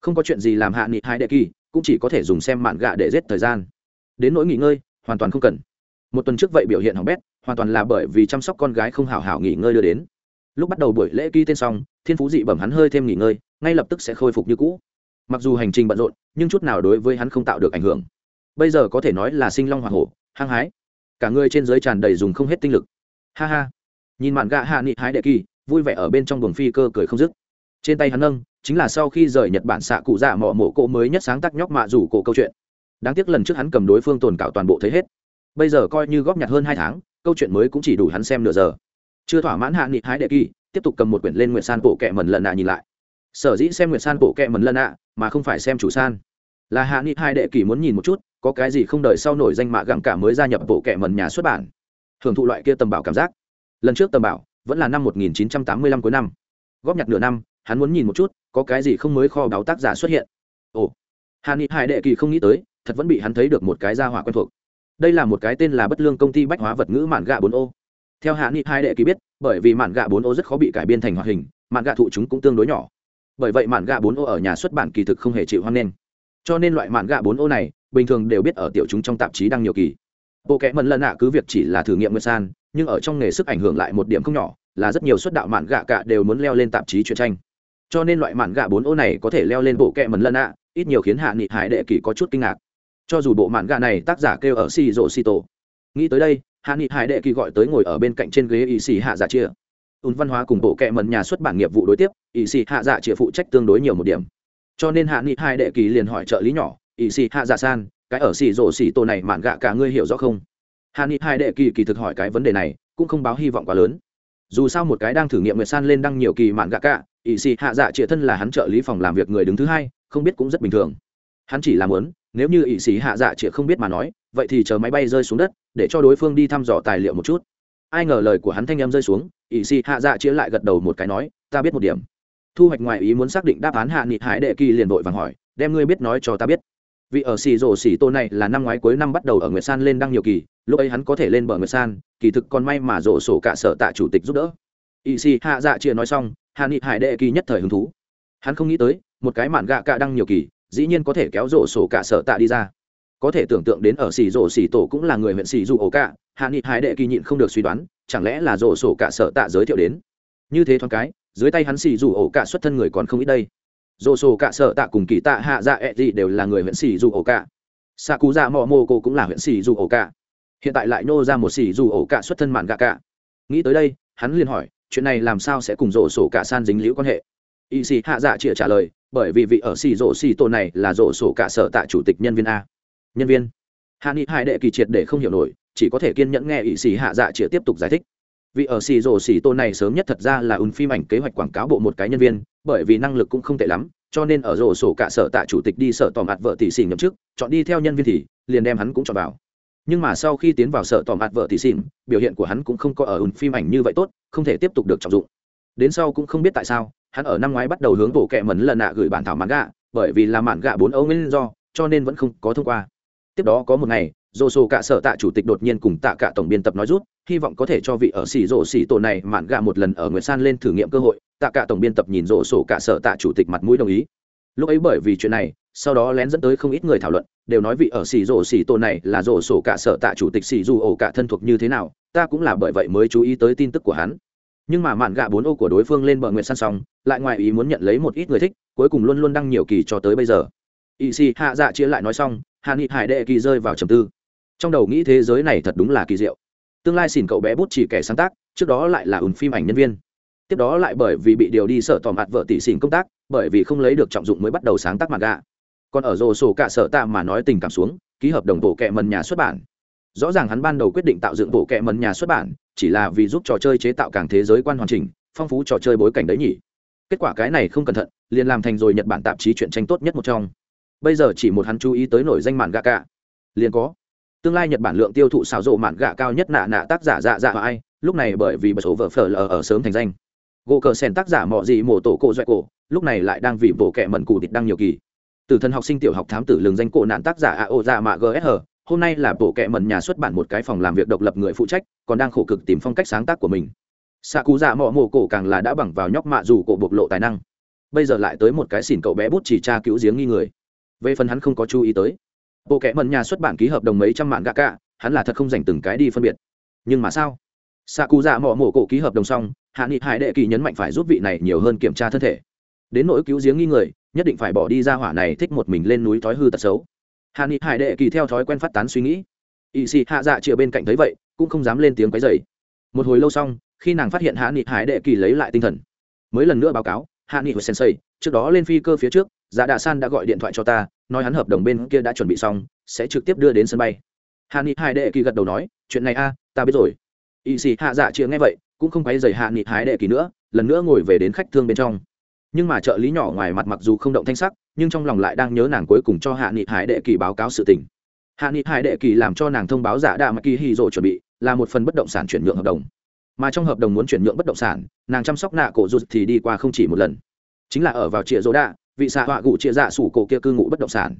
Không có chuyện gì làm hạ nghị hai đệ kỳ, cũng chỉ có thể dùng xem mạn gạ để giết thời gian. Đến nỗi nghỉ ngơi, hoàn toàn không cần. Một tuần trước vậy biểu hiện hỏng bét, hoàn toàn là bởi vì chăm sóc con gái không hào hảo nghỉ ngơi đưa đến lúc bắt đầu buổi lễ ký tên xong, thiên phú dị bẩm hắn hơi thêm nghỉ ngơi, ngay lập tức sẽ khôi phục như cũ. Mặc dù hành trình bận rộn, nhưng chút nào đối với hắn không tạo được ảnh hưởng. Bây giờ có thể nói là sinh long hoa hổ, hăng hái. Cả người trên giới tràn đầy dùng không hết tinh lực. Ha ha. Nhìn mạn gạ hạ nghị hái đệ kỳ, vui vẻ ở bên trong buồng phi cơ cười không dứt. Trên tay hắn nâng, chính là sau khi rời nhật bản xạ cụ dạ mỏ mổ cỗ mới nhất sáng tác nhóc mạ rủ cổ câu chuyện. Đáng tiếc lần trước hắn cầm đối phương tồn cảo toàn bộ thấy hết. Bây giờ coi như góp nhặt hơn hai tháng, câu chuyện mới cũng chỉ đủ hắn xem nửa giờ chưa thỏa mãn hạ nghị hái đệ kỳ, tiếp tục cầm một quyển lên nguyệt san bộ kệ mần lần nạ nhìn lại. Sở dĩ xem nguyệt san bộ kệ mần lần nạ, mà không phải xem chủ san. Là hạ nghị hai đệ kỳ muốn nhìn một chút, có cái gì không đợi sau nổi danh mạ gặng cả mới gia nhập bộ kệ mần nhà xuất bản. Hưởng thụ loại kia tầm bảo cảm giác. Lần trước tầm bảo, vẫn là năm 1985 cuối năm. Góp nhặt nửa năm, hắn muốn nhìn một chút, có cái gì không mới kho báo tác giả xuất hiện. Ồ, hạ nghị hai đệ kỳ không nghĩ tới, thật vẫn bị hắn thấy được một cái gia hỏa quen thuộc. Đây là một cái tên là bất lương công ty bách hóa vật ngữ mạn gạ bốn ô theo hạ nghị hai đệ ký biết, bởi vì mạn gạ bốn ô rất khó bị cải biên thành hoạt hình, mạn gạ thụ chúng cũng tương đối nhỏ. Bởi vậy mạn gạ bốn ô ở nhà xuất bản kỳ thực không hề chịu hoan nghênh. Cho nên loại mạn gạ bốn ô này, bình thường đều biết ở tiểu chúng trong tạp chí đăng nhiều kỳ. Bộ kẽ mần lần nạ cứ việc chỉ là thử nghiệm nguyên san, nhưng ở trong nghề sức ảnh hưởng lại một điểm không nhỏ, là rất nhiều xuất đạo mạn gạ cả đều muốn leo lên tạp chí truyện tranh. Cho nên loại mạn gạ bốn ô này có thể leo lên bộ kẽ mần lần nạ, ít nhiều khiến hạ nghị hải đệ kỳ có chút kinh ngạc. Cho dù bộ mạn gạ này tác giả kêu ở xì rộ xì tổ nghĩ tới đây hạ nghị hải đệ kỳ gọi tới ngồi ở bên cạnh trên ghế ỵ xì hạ dạ chia. Ùn văn hóa cùng bộ kệ mần nhà xuất bản nghiệp vụ đối tiếp ỵ xì hạ dạ chia phụ trách tương đối nhiều một điểm. Cho nên hạ nghị hải đệ kỳ liền hỏi trợ lý nhỏ ỵ xì hạ dạ san, cái ở xì rổ xì tổ này mạn gạ cả ngươi hiểu rõ không? Hạ nghị hải đệ kỳ kỳ thực hỏi cái vấn đề này, cũng không báo hy vọng quá lớn. Dù sao một cái đang thử nghiệm nguyệt san lên đăng nhiều kỳ mạn gạ cả ỵ xì hạ dạ chia thân là hắn trợ lý phòng làm việc người đứng thứ hai, không biết cũng rất bình thường. Hắn chỉ làm muốn, nếu như ỵ sĩ hạ dạ chĩa không biết mà nói, vậy thì chờ máy bay rơi xuống đất để cho đối phương đi thăm dò tài liệu một chút. Ai ngờ lời của hắn thanh em rơi xuống ỵ xì hạ dạ chĩa lại gật đầu một cái nói, ta biết một điểm. Thu hoạch ngoài ý muốn xác định đáp án hạ nghị hải đệ kỳ liền vội vàng hỏi, đem ngươi biết nói cho ta biết. Vì ở xì rổ xì tô này là năm ngoái cuối năm bắt đầu ở nguyệt san lên đăng nhiều kỳ, lúc ấy hắn có thể lên bờ nguyệt san, kỳ thực còn may mà rổ sổ cả sở tạ chủ tịch giúp đỡ. Ỵ xì hạ dạ chĩa nói xong, hạ nghị hải đệ kỳ nhất thời hứng thú. Hắn không nghĩ tới, một cái mạn gạ cạ đăng nhiều kỳ, dĩ nhiên có thể kéo rổ sổ cả sở tạ đi ra có thể tưởng tượng đến ở xì rổ xì tổ cũng là người huyện xì dù ổ cả, hạ nghị hải đệ kỳ nhịn không được suy đoán, chẳng lẽ là rổ sổ cả sở tạ giới thiệu đến? Như thế thoáng cái, dưới tay hắn xì dù ổ cả xuất thân người còn không ít đây. Rổ sổ cả sở tạ cùng kỳ tạ hạ dạ ẹ gì đều là người huyện xì dù ổ cả. Xạ cú dạ mò mô cô cũng là huyện xì dù ổ cả. Hiện tại lại nô ra một xì dù ổ cả xuất thân mạn gạ cả. Nghĩ tới đây, hắn liền hỏi, chuyện này làm sao sẽ cùng rổ sổ cả san dính liễu quan hệ? Y xì hạ dạ chịa trả lời, bởi vì vị ở xì rổ xì tổ này là rổ sổ cả sở tạ chủ tịch nhân viên a nhân viên. Hạ nghị hai đệ kỳ triệt để không hiểu nổi, chỉ có thể kiên nhẫn nghe ỵ sĩ hạ dạ chĩa tiếp tục giải thích. Vị ở xì rổ xì tô này sớm nhất thật ra là ùn phim ảnh kế hoạch quảng cáo bộ một cái nhân viên, bởi vì năng lực cũng không tệ lắm, cho nên ở rổ sổ cả sở tạ chủ tịch đi sở tỏ mặt vợ tỷ xì nhậm chức, chọn đi theo nhân viên thì, liền đem hắn cũng chọn vào. Nhưng mà sau khi tiến vào sở tỏ mặt vợ tỷ xì biểu hiện của hắn cũng không có ở ùn phim ảnh như vậy tốt, không thể tiếp tục được trọng dụng. Đến sau cũng không biết tại sao, hắn ở năm ngoái bắt đầu hướng bộ kệ mẩn lần nạ gửi bản thảo mãn gạ, bởi vì là mạn gạ bốn ấu nguyên do, cho nên vẫn không có thông qua tiếp đó có một ngày dồ sổ cả sở tạ chủ tịch đột nhiên cùng tạ cả tổng biên tập nói rút, hy vọng có thể cho vị ở xỉ rổ xỉ tổ này mạn gạ một lần ở nguyệt san lên thử nghiệm cơ hội. Tạ cả tổng biên tập nhìn rổ sổ cả sở tạ chủ tịch mặt mũi đồng ý. Lúc ấy bởi vì chuyện này, sau đó lén dẫn tới không ít người thảo luận, đều nói vị ở xỉ rổ xỉ tổ này là rổ sổ cả sở tạ chủ tịch xỉ dù ổ cả thân thuộc như thế nào, ta cũng là bởi vậy mới chú ý tới tin tức của hắn. Nhưng mà mạn gạ bốn ô của đối phương lên bờ nguyện săn xong, lại ngoài ý muốn nhận lấy một ít người thích, cuối cùng luôn luôn đăng nhiều kỳ cho tới bây giờ. Y xì hạ dạ chia lại nói xong hạ nghị hải đệ kỳ rơi vào trầm tư. Trong đầu nghĩ thế giới này thật đúng là kỳ diệu. Tương lai xỉn cậu bé bút chỉ kẻ sáng tác, trước đó lại là ùn phim ảnh nhân viên. Tiếp đó lại bởi vì bị điều đi sợ tỏ mặt vợ tỷ xỉn công tác, bởi vì không lấy được trọng dụng mới bắt đầu sáng tác mặt gạ còn ở rồ sổ cả sợ tạ mà nói tình cảm xuống, ký hợp đồng bộ kệ mần nhà xuất bản. Rõ ràng hắn ban đầu quyết định tạo dựng bộ kệ mần nhà xuất bản, chỉ là vì giúp trò chơi chế tạo càng thế giới quan hoàn chỉnh, phong phú trò chơi bối cảnh đấy nhỉ. Kết quả cái này không cẩn thận, liền làm thành rồi nhật bản tạp chí chuyện tranh tốt nhất một trong bây giờ chỉ một hắn chú ý tới nổi danh mạn gạ cả. Liền có. Tương lai nhật bản lượng tiêu thụ xáo rộ mạn gạ cao nhất nạ nạ tác giả dạ dạ và ai, lúc này bởi vì bật số vợ phở lờ ở sớm thành danh. Gỗ cờ sen tác giả mọ gì mổ tổ cổ doẹ cổ, lúc này lại đang vì bộ kệ mẩn cụ địch đăng nhiều kỳ. Từ thân học sinh tiểu học thám tử lường danh cổ nạn tác giả a o dạ mạ gsh hôm nay là bộ kệ mẩn nhà xuất bản một cái phòng làm việc độc lập người phụ trách, còn đang khổ cực tìm phong cách sáng tác của mình. Xạ cú dạ mọ mổ cổ càng là đã bằng vào nhóc mạ dù cổ bộc lộ tài năng. Bây giờ lại tới một cái xỉn cậu bé bút chỉ tra cứu giếng nghi người về phần hắn không có chú ý tới. Bộ kệ mận nhà xuất bản ký hợp đồng mấy trăm mạng gạ cả, hắn là thật không dành từng cái đi phân biệt. Nhưng mà sao? Xạ cụ dạ mỏ mổ cổ ký hợp đồng xong, hạ nghị hải đệ kỳ nhấn mạnh phải giúp vị này nhiều hơn kiểm tra thân thể. Đến nỗi cứu giếng nghi người, nhất định phải bỏ đi ra hỏa này thích một mình lên núi thói hư tật xấu. Hạ nghị hải đệ kỳ theo thói quen phát tán suy nghĩ. Ỵ xị hạ dạ chịa bên cạnh thấy vậy, cũng không dám lên tiếng quấy dày một hồi lâu xong, khi nàng phát hiện hạ nghị hải đệ kỳ lấy lại tinh thần, mới lần nữa báo cáo, hạ nghị hồi sensei, trước đó lên phi cơ phía trước dạ đạ san đã gọi điện thoại cho ta, nói hắn hợp đồng bên kia đã chuẩn bị xong, sẽ trực tiếp đưa đến sân bay. Hạ nghị hải đệ kỳ gật đầu nói, chuyện này a, ta biết rồi. Y sĩ hạ dạ chưa nghe vậy, cũng không quay dày hạ nghị hải đệ kỳ nữa, lần nữa ngồi về đến khách thương bên trong. Nhưng mà trợ lý nhỏ ngoài mặt mặc dù không động thanh sắc, nhưng trong lòng lại đang nhớ nàng cuối cùng cho hạ nghị hải đệ kỳ báo cáo sự tình. Hạ nghị hải đệ kỳ làm cho nàng thông báo giả đạ mà kỳ hy rộ chuẩn bị, là một phần bất động sản chuyển nhượng hợp đồng. Mà trong hợp đồng muốn chuyển nhượng bất động sản, nàng chăm sóc nạ cổ rụt thì đi qua không chỉ một lần. Chính là ở vào trịa rỗ đạ vị xạ họa gụ chia dạ sủ cổ kia cư ngụ bất động sản.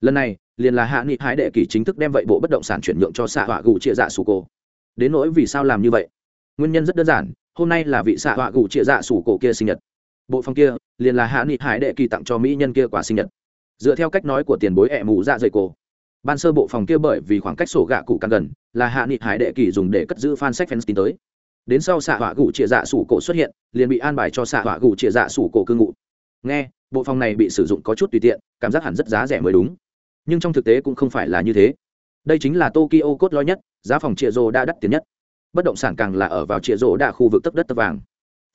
Lần này, liền là hạ nghị hải đệ kỳ chính thức đem vậy bộ bất động sản chuyển nhượng cho xạ họa gụ chia dạ sủ cổ. Đến nỗi vì sao làm như vậy? Nguyên nhân rất đơn giản, hôm nay là vị xạ họa gụ chia dạ sủ cổ kia sinh nhật. Bộ phòng kia, liền là hạ nghị hải đệ kỳ tặng cho mỹ nhân kia quả sinh nhật. Dựa theo cách nói của tiền bối ẹ mù dạ dày cổ. Ban sơ bộ phòng kia bởi vì khoảng cách sổ gạ cụ càng gần, là hạ nghị hải đệ kỳ dùng để cất giữ fan sách fans tin tới. Đến sau xạ họa gụ trịa dạ sủ cổ xuất hiện, liền bị an bài cho xạ họa gụ trịa dạ sủ cổ cư ngụ nghe, bộ phòng này bị sử dụng có chút tùy tiện, cảm giác hẳn rất giá rẻ mới đúng. Nhưng trong thực tế cũng không phải là như thế. Đây chính là tokyo cốt lõi nhất, giá phòng trịa rô đã đắt tiền nhất. Bất động sản càng là ở vào trịa rô đã khu vực tấp đất tấp vàng.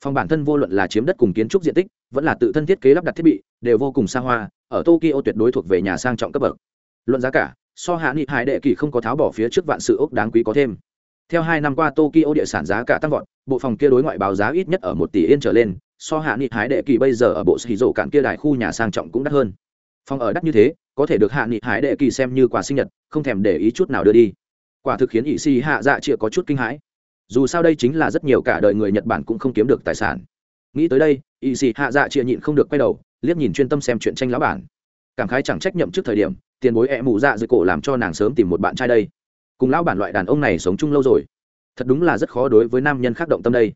Phòng bản thân vô luận là chiếm đất cùng kiến trúc diện tích, vẫn là tự thân thiết kế lắp đặt thiết bị, đều vô cùng xa hoa, ở tokyo tuyệt đối thuộc về nhà sang trọng cấp bậc. Luận giá cả, so hạ nghị hải đệ kỳ không có tháo bỏ phía trước vạn sự ốc đáng quý có thêm. Theo hai năm qua tokyo địa sản giá cả tăng vọt, bộ phòng kia đối ngoại báo giá ít nhất ở một tỷ yên trở lên so hạ nghị hải đệ kỳ bây giờ ở bộ xì rổ cạn kia đại khu nhà sang trọng cũng đắt hơn. Phòng ở đắt như thế, có thể được hạ nghị hải đệ kỳ xem như quà sinh nhật, không thèm để ý chút nào đưa đi. Quả thực khiến ỵ xì hạ dạ chịa có chút kinh hãi. Dù sao đây chính là rất nhiều cả đời người nhật bản cũng không kiếm được tài sản. Nghĩ tới đây ỵ xì hạ dạ chịa nhịn không được quay đầu, liếc nhìn chuyên tâm xem chuyện tranh lão bản. Cảm khái chẳng trách nhậm trước thời điểm, tiền bối ẹ mù dạ dưới cổ làm cho nàng sớm tìm một bạn trai đây. Cùng lão bản loại đàn ông này sống chung lâu rồi. Thật đúng là rất khó đối với nam nhân khác động tâm đây.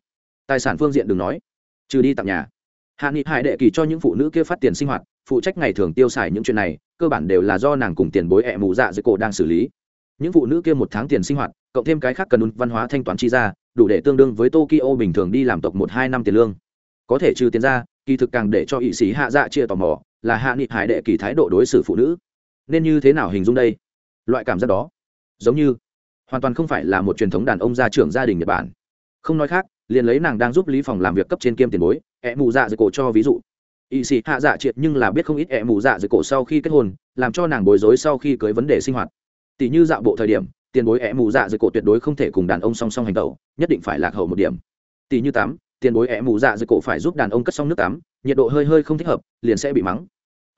Tài sản phương diện đừng nói trừ đi tặng nhà. Hạ nghị hải đệ kỳ cho những phụ nữ kia phát tiền sinh hoạt, phụ trách ngày thường tiêu xài những chuyện này, cơ bản đều là do nàng cùng tiền bối ẹ mù dạ dưới cổ đang xử lý. Những phụ nữ kia một tháng tiền sinh hoạt, cộng thêm cái khác cần văn hóa thanh toán chi ra, đủ để tương đương với tokyo bình thường đi làm tộc một hai năm tiền lương. Có thể trừ tiền ra, kỳ thực càng để cho ỵ sĩ hạ dạ chia tò mò, là hạ nghị hải đệ kỳ thái độ đối xử phụ nữ. Nên như thế nào hình dung đây? Loại cảm giác đó, giống như hoàn toàn không phải là một truyền thống đàn ông gia trưởng gia đình nhật bản. Không nói khác liền lấy nàng đang giúp lý phòng làm việc cấp trên kiêm tiền bối, ẹ mù dạ dưới cổ cho ví dụ. Y sĩ hạ dạ triệt nhưng là biết không ít ẹ mù dạ dưới cổ sau khi kết hôn, làm cho nàng bối rối sau khi cưới vấn đề sinh hoạt. Tỷ như dạo bộ thời điểm, tiền bối ẹ mù dạ dưới cổ tuyệt đối không thể cùng đàn ông song song hành tẩu, nhất định phải lạc hậu một điểm. Tỷ như tắm tiền bối ẹ mù dạ dưới cổ phải giúp đàn ông cất xong nước tắm, nhiệt độ hơi hơi không thích hợp, liền sẽ bị mắng.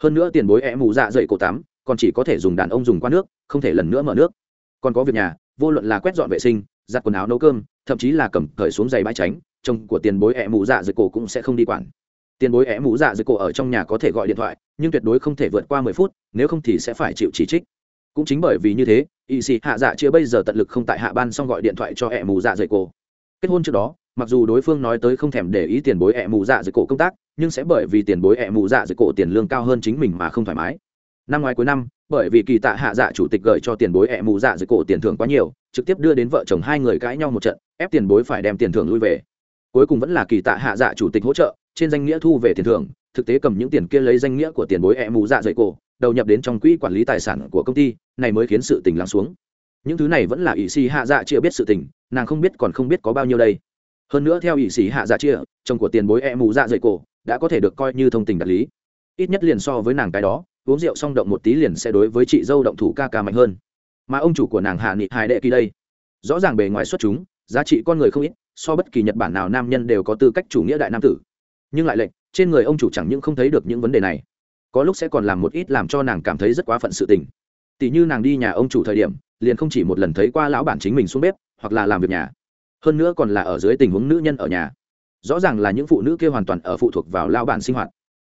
Hơn nữa tiền bối ẹ mù dạ dậy cổ tắm còn chỉ có thể dùng đàn ông dùng qua nước, không thể lần nữa mở nước. Còn có việc nhà, vô luận là quét dọn vệ sinh giặt quần áo nấu cơm, thậm chí là cầm cởi xuống giày bãi tránh, chồng của tiền bối ẹ mụ dạ dưới cổ cũng sẽ không đi quản. Tiền bối ẹ mụ dạ dưới cổ ở trong nhà có thể gọi điện thoại, nhưng tuyệt đối không thể vượt qua mười phút, nếu không thì sẽ phải chịu chỉ trích. Cũng chính bởi vì như thế, y sĩ hạ dạ chưa bây giờ tận lực không tại hạ ban xong gọi điện thoại cho ẹ mù dạ dày cổ. Kết hôn trước đó, mặc dù đối phương nói tới không thèm để ý tiền bối ẹ mù dạ dày cổ công tác, nhưng sẽ bởi vì tiền bối ẹ mù dạ dày cổ tiền lương cao hơn chính mình mà không thoải mái năm ngoái cuối năm, bởi vì kỳ tạ hạ dạ chủ tịch gửi cho tiền bối ẹ mù dạ dưới cổ tiền thưởng quá nhiều, trực tiếp đưa đến vợ chồng hai người cãi nhau một trận, ép tiền bối phải đem tiền thưởng lui về. Cuối cùng vẫn là kỳ tạ hạ dạ chủ tịch hỗ trợ, trên danh nghĩa thu về tiền thưởng, thực tế cầm những tiền kia lấy danh nghĩa của tiền bối ẹ mù dạ dày cổ, đầu nhập đến trong quỹ quản lý tài sản của công ty, này mới khiến sự tình lắng xuống. Những thứ này vẫn là ỷ xì hạ dạ chia biết sự tình, nàng không biết còn không biết có bao nhiêu đây. Hơn nữa theo ỷ xì hạ dạ chia, chồng của tiền bối e mù dạ dày cổ, đã có thể được coi như thông tình đạt lý. Ít nhất liền so với nàng cái đó uống rượu xong động một tí liền sẽ đối với chị dâu động thủ ca ca mạnh hơn. Mà ông chủ của nàng hạ nghị hải đệ kỳ đây, rõ ràng bề ngoài xuất chúng, giá trị con người không ít, so bất kỳ nhật bản nào nam nhân đều có tư cách chủ nghĩa đại nam tử. Nhưng lại lệnh trên người ông chủ chẳng những không thấy được những vấn đề này, có lúc sẽ còn làm một ít làm cho nàng cảm thấy rất quá phận sự tình. Tỷ như nàng đi nhà ông chủ thời điểm, liền không chỉ một lần thấy qua lão bản chính mình xuống bếp, hoặc là làm việc nhà, hơn nữa còn là ở dưới tình huống nữ nhân ở nhà. Rõ ràng là những phụ nữ kia hoàn toàn ở phụ thuộc vào lão bản sinh hoạt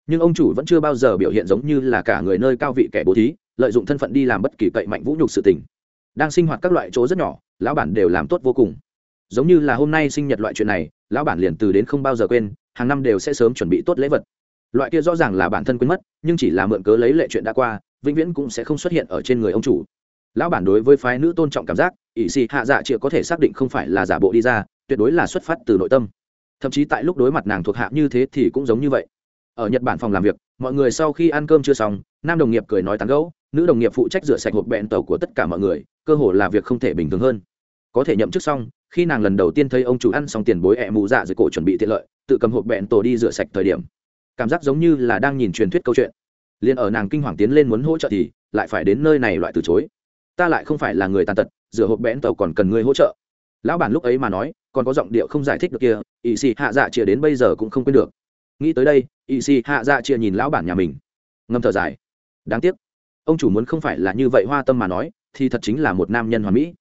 nhưng ông chủ vẫn chưa bao giờ biểu hiện giống như là cả người nơi cao vị kẻ bố thí, lợi dụng thân phận đi làm bất kỳ cậy mạnh vũ nhục sự tình. Đang sinh hoạt các loại chỗ rất nhỏ, lão bản đều làm tốt vô cùng. Giống như là hôm nay sinh nhật loại chuyện này, lão bản liền từ đến không bao giờ quên, hàng năm đều sẽ sớm chuẩn bị tốt lễ vật. Loại kia rõ ràng là bản thân quên mất, nhưng chỉ là mượn cớ lấy lệ chuyện đã qua, vĩnh viễn cũng sẽ không xuất hiện ở trên người ông chủ. Lão bản đối với phái nữ tôn trọng cảm giác, ỷ xì hạ dạ chịa có thể xác định không phải là giả bộ đi ra, tuyệt đối là xuất phát từ nội tâm. Thậm chí tại lúc đối mặt nàng thuộc hạ như thế thì cũng giống như vậy ở nhật bản phòng làm việc, mọi người sau khi ăn cơm chưa xong, nam đồng nghiệp cười nói tán gẫu, nữ đồng nghiệp phụ trách rửa sạch hộp bẹn tàu của tất cả mọi người, cơ hồ là việc không thể bình thường hơn. Có thể nhậm chức xong, khi nàng lần đầu tiên thấy ông chủ ăn xong tiền bối ẹ mù dạ dưới cổ chuẩn bị tiện lợi, tự cầm hộp bẹn tổ đi rửa sạch thời điểm. Cảm giác giống như là đang nhìn truyền thuyết câu chuyện. Liền ở nàng kinh hoàng tiến lên muốn hỗ trợ thì lại phải đến nơi này loại từ chối. Ta lại không phải là người tàn tật, rửa hộp bẹn tàu còn cần người hỗ trợ. Lão bản lúc ấy mà nói, còn có giọng điệu không giải thích được kia ỵ xì hạ dạ chia đến bây giờ cũng không quên được nghĩ tới đây y si hạ dạ chia nhìn lão bản nhà mình. Ngâm thở dài. Đáng tiếc. Ông chủ muốn không phải là như vậy hoa tâm mà nói, thì thật chính là một nam nhân hoàn mỹ.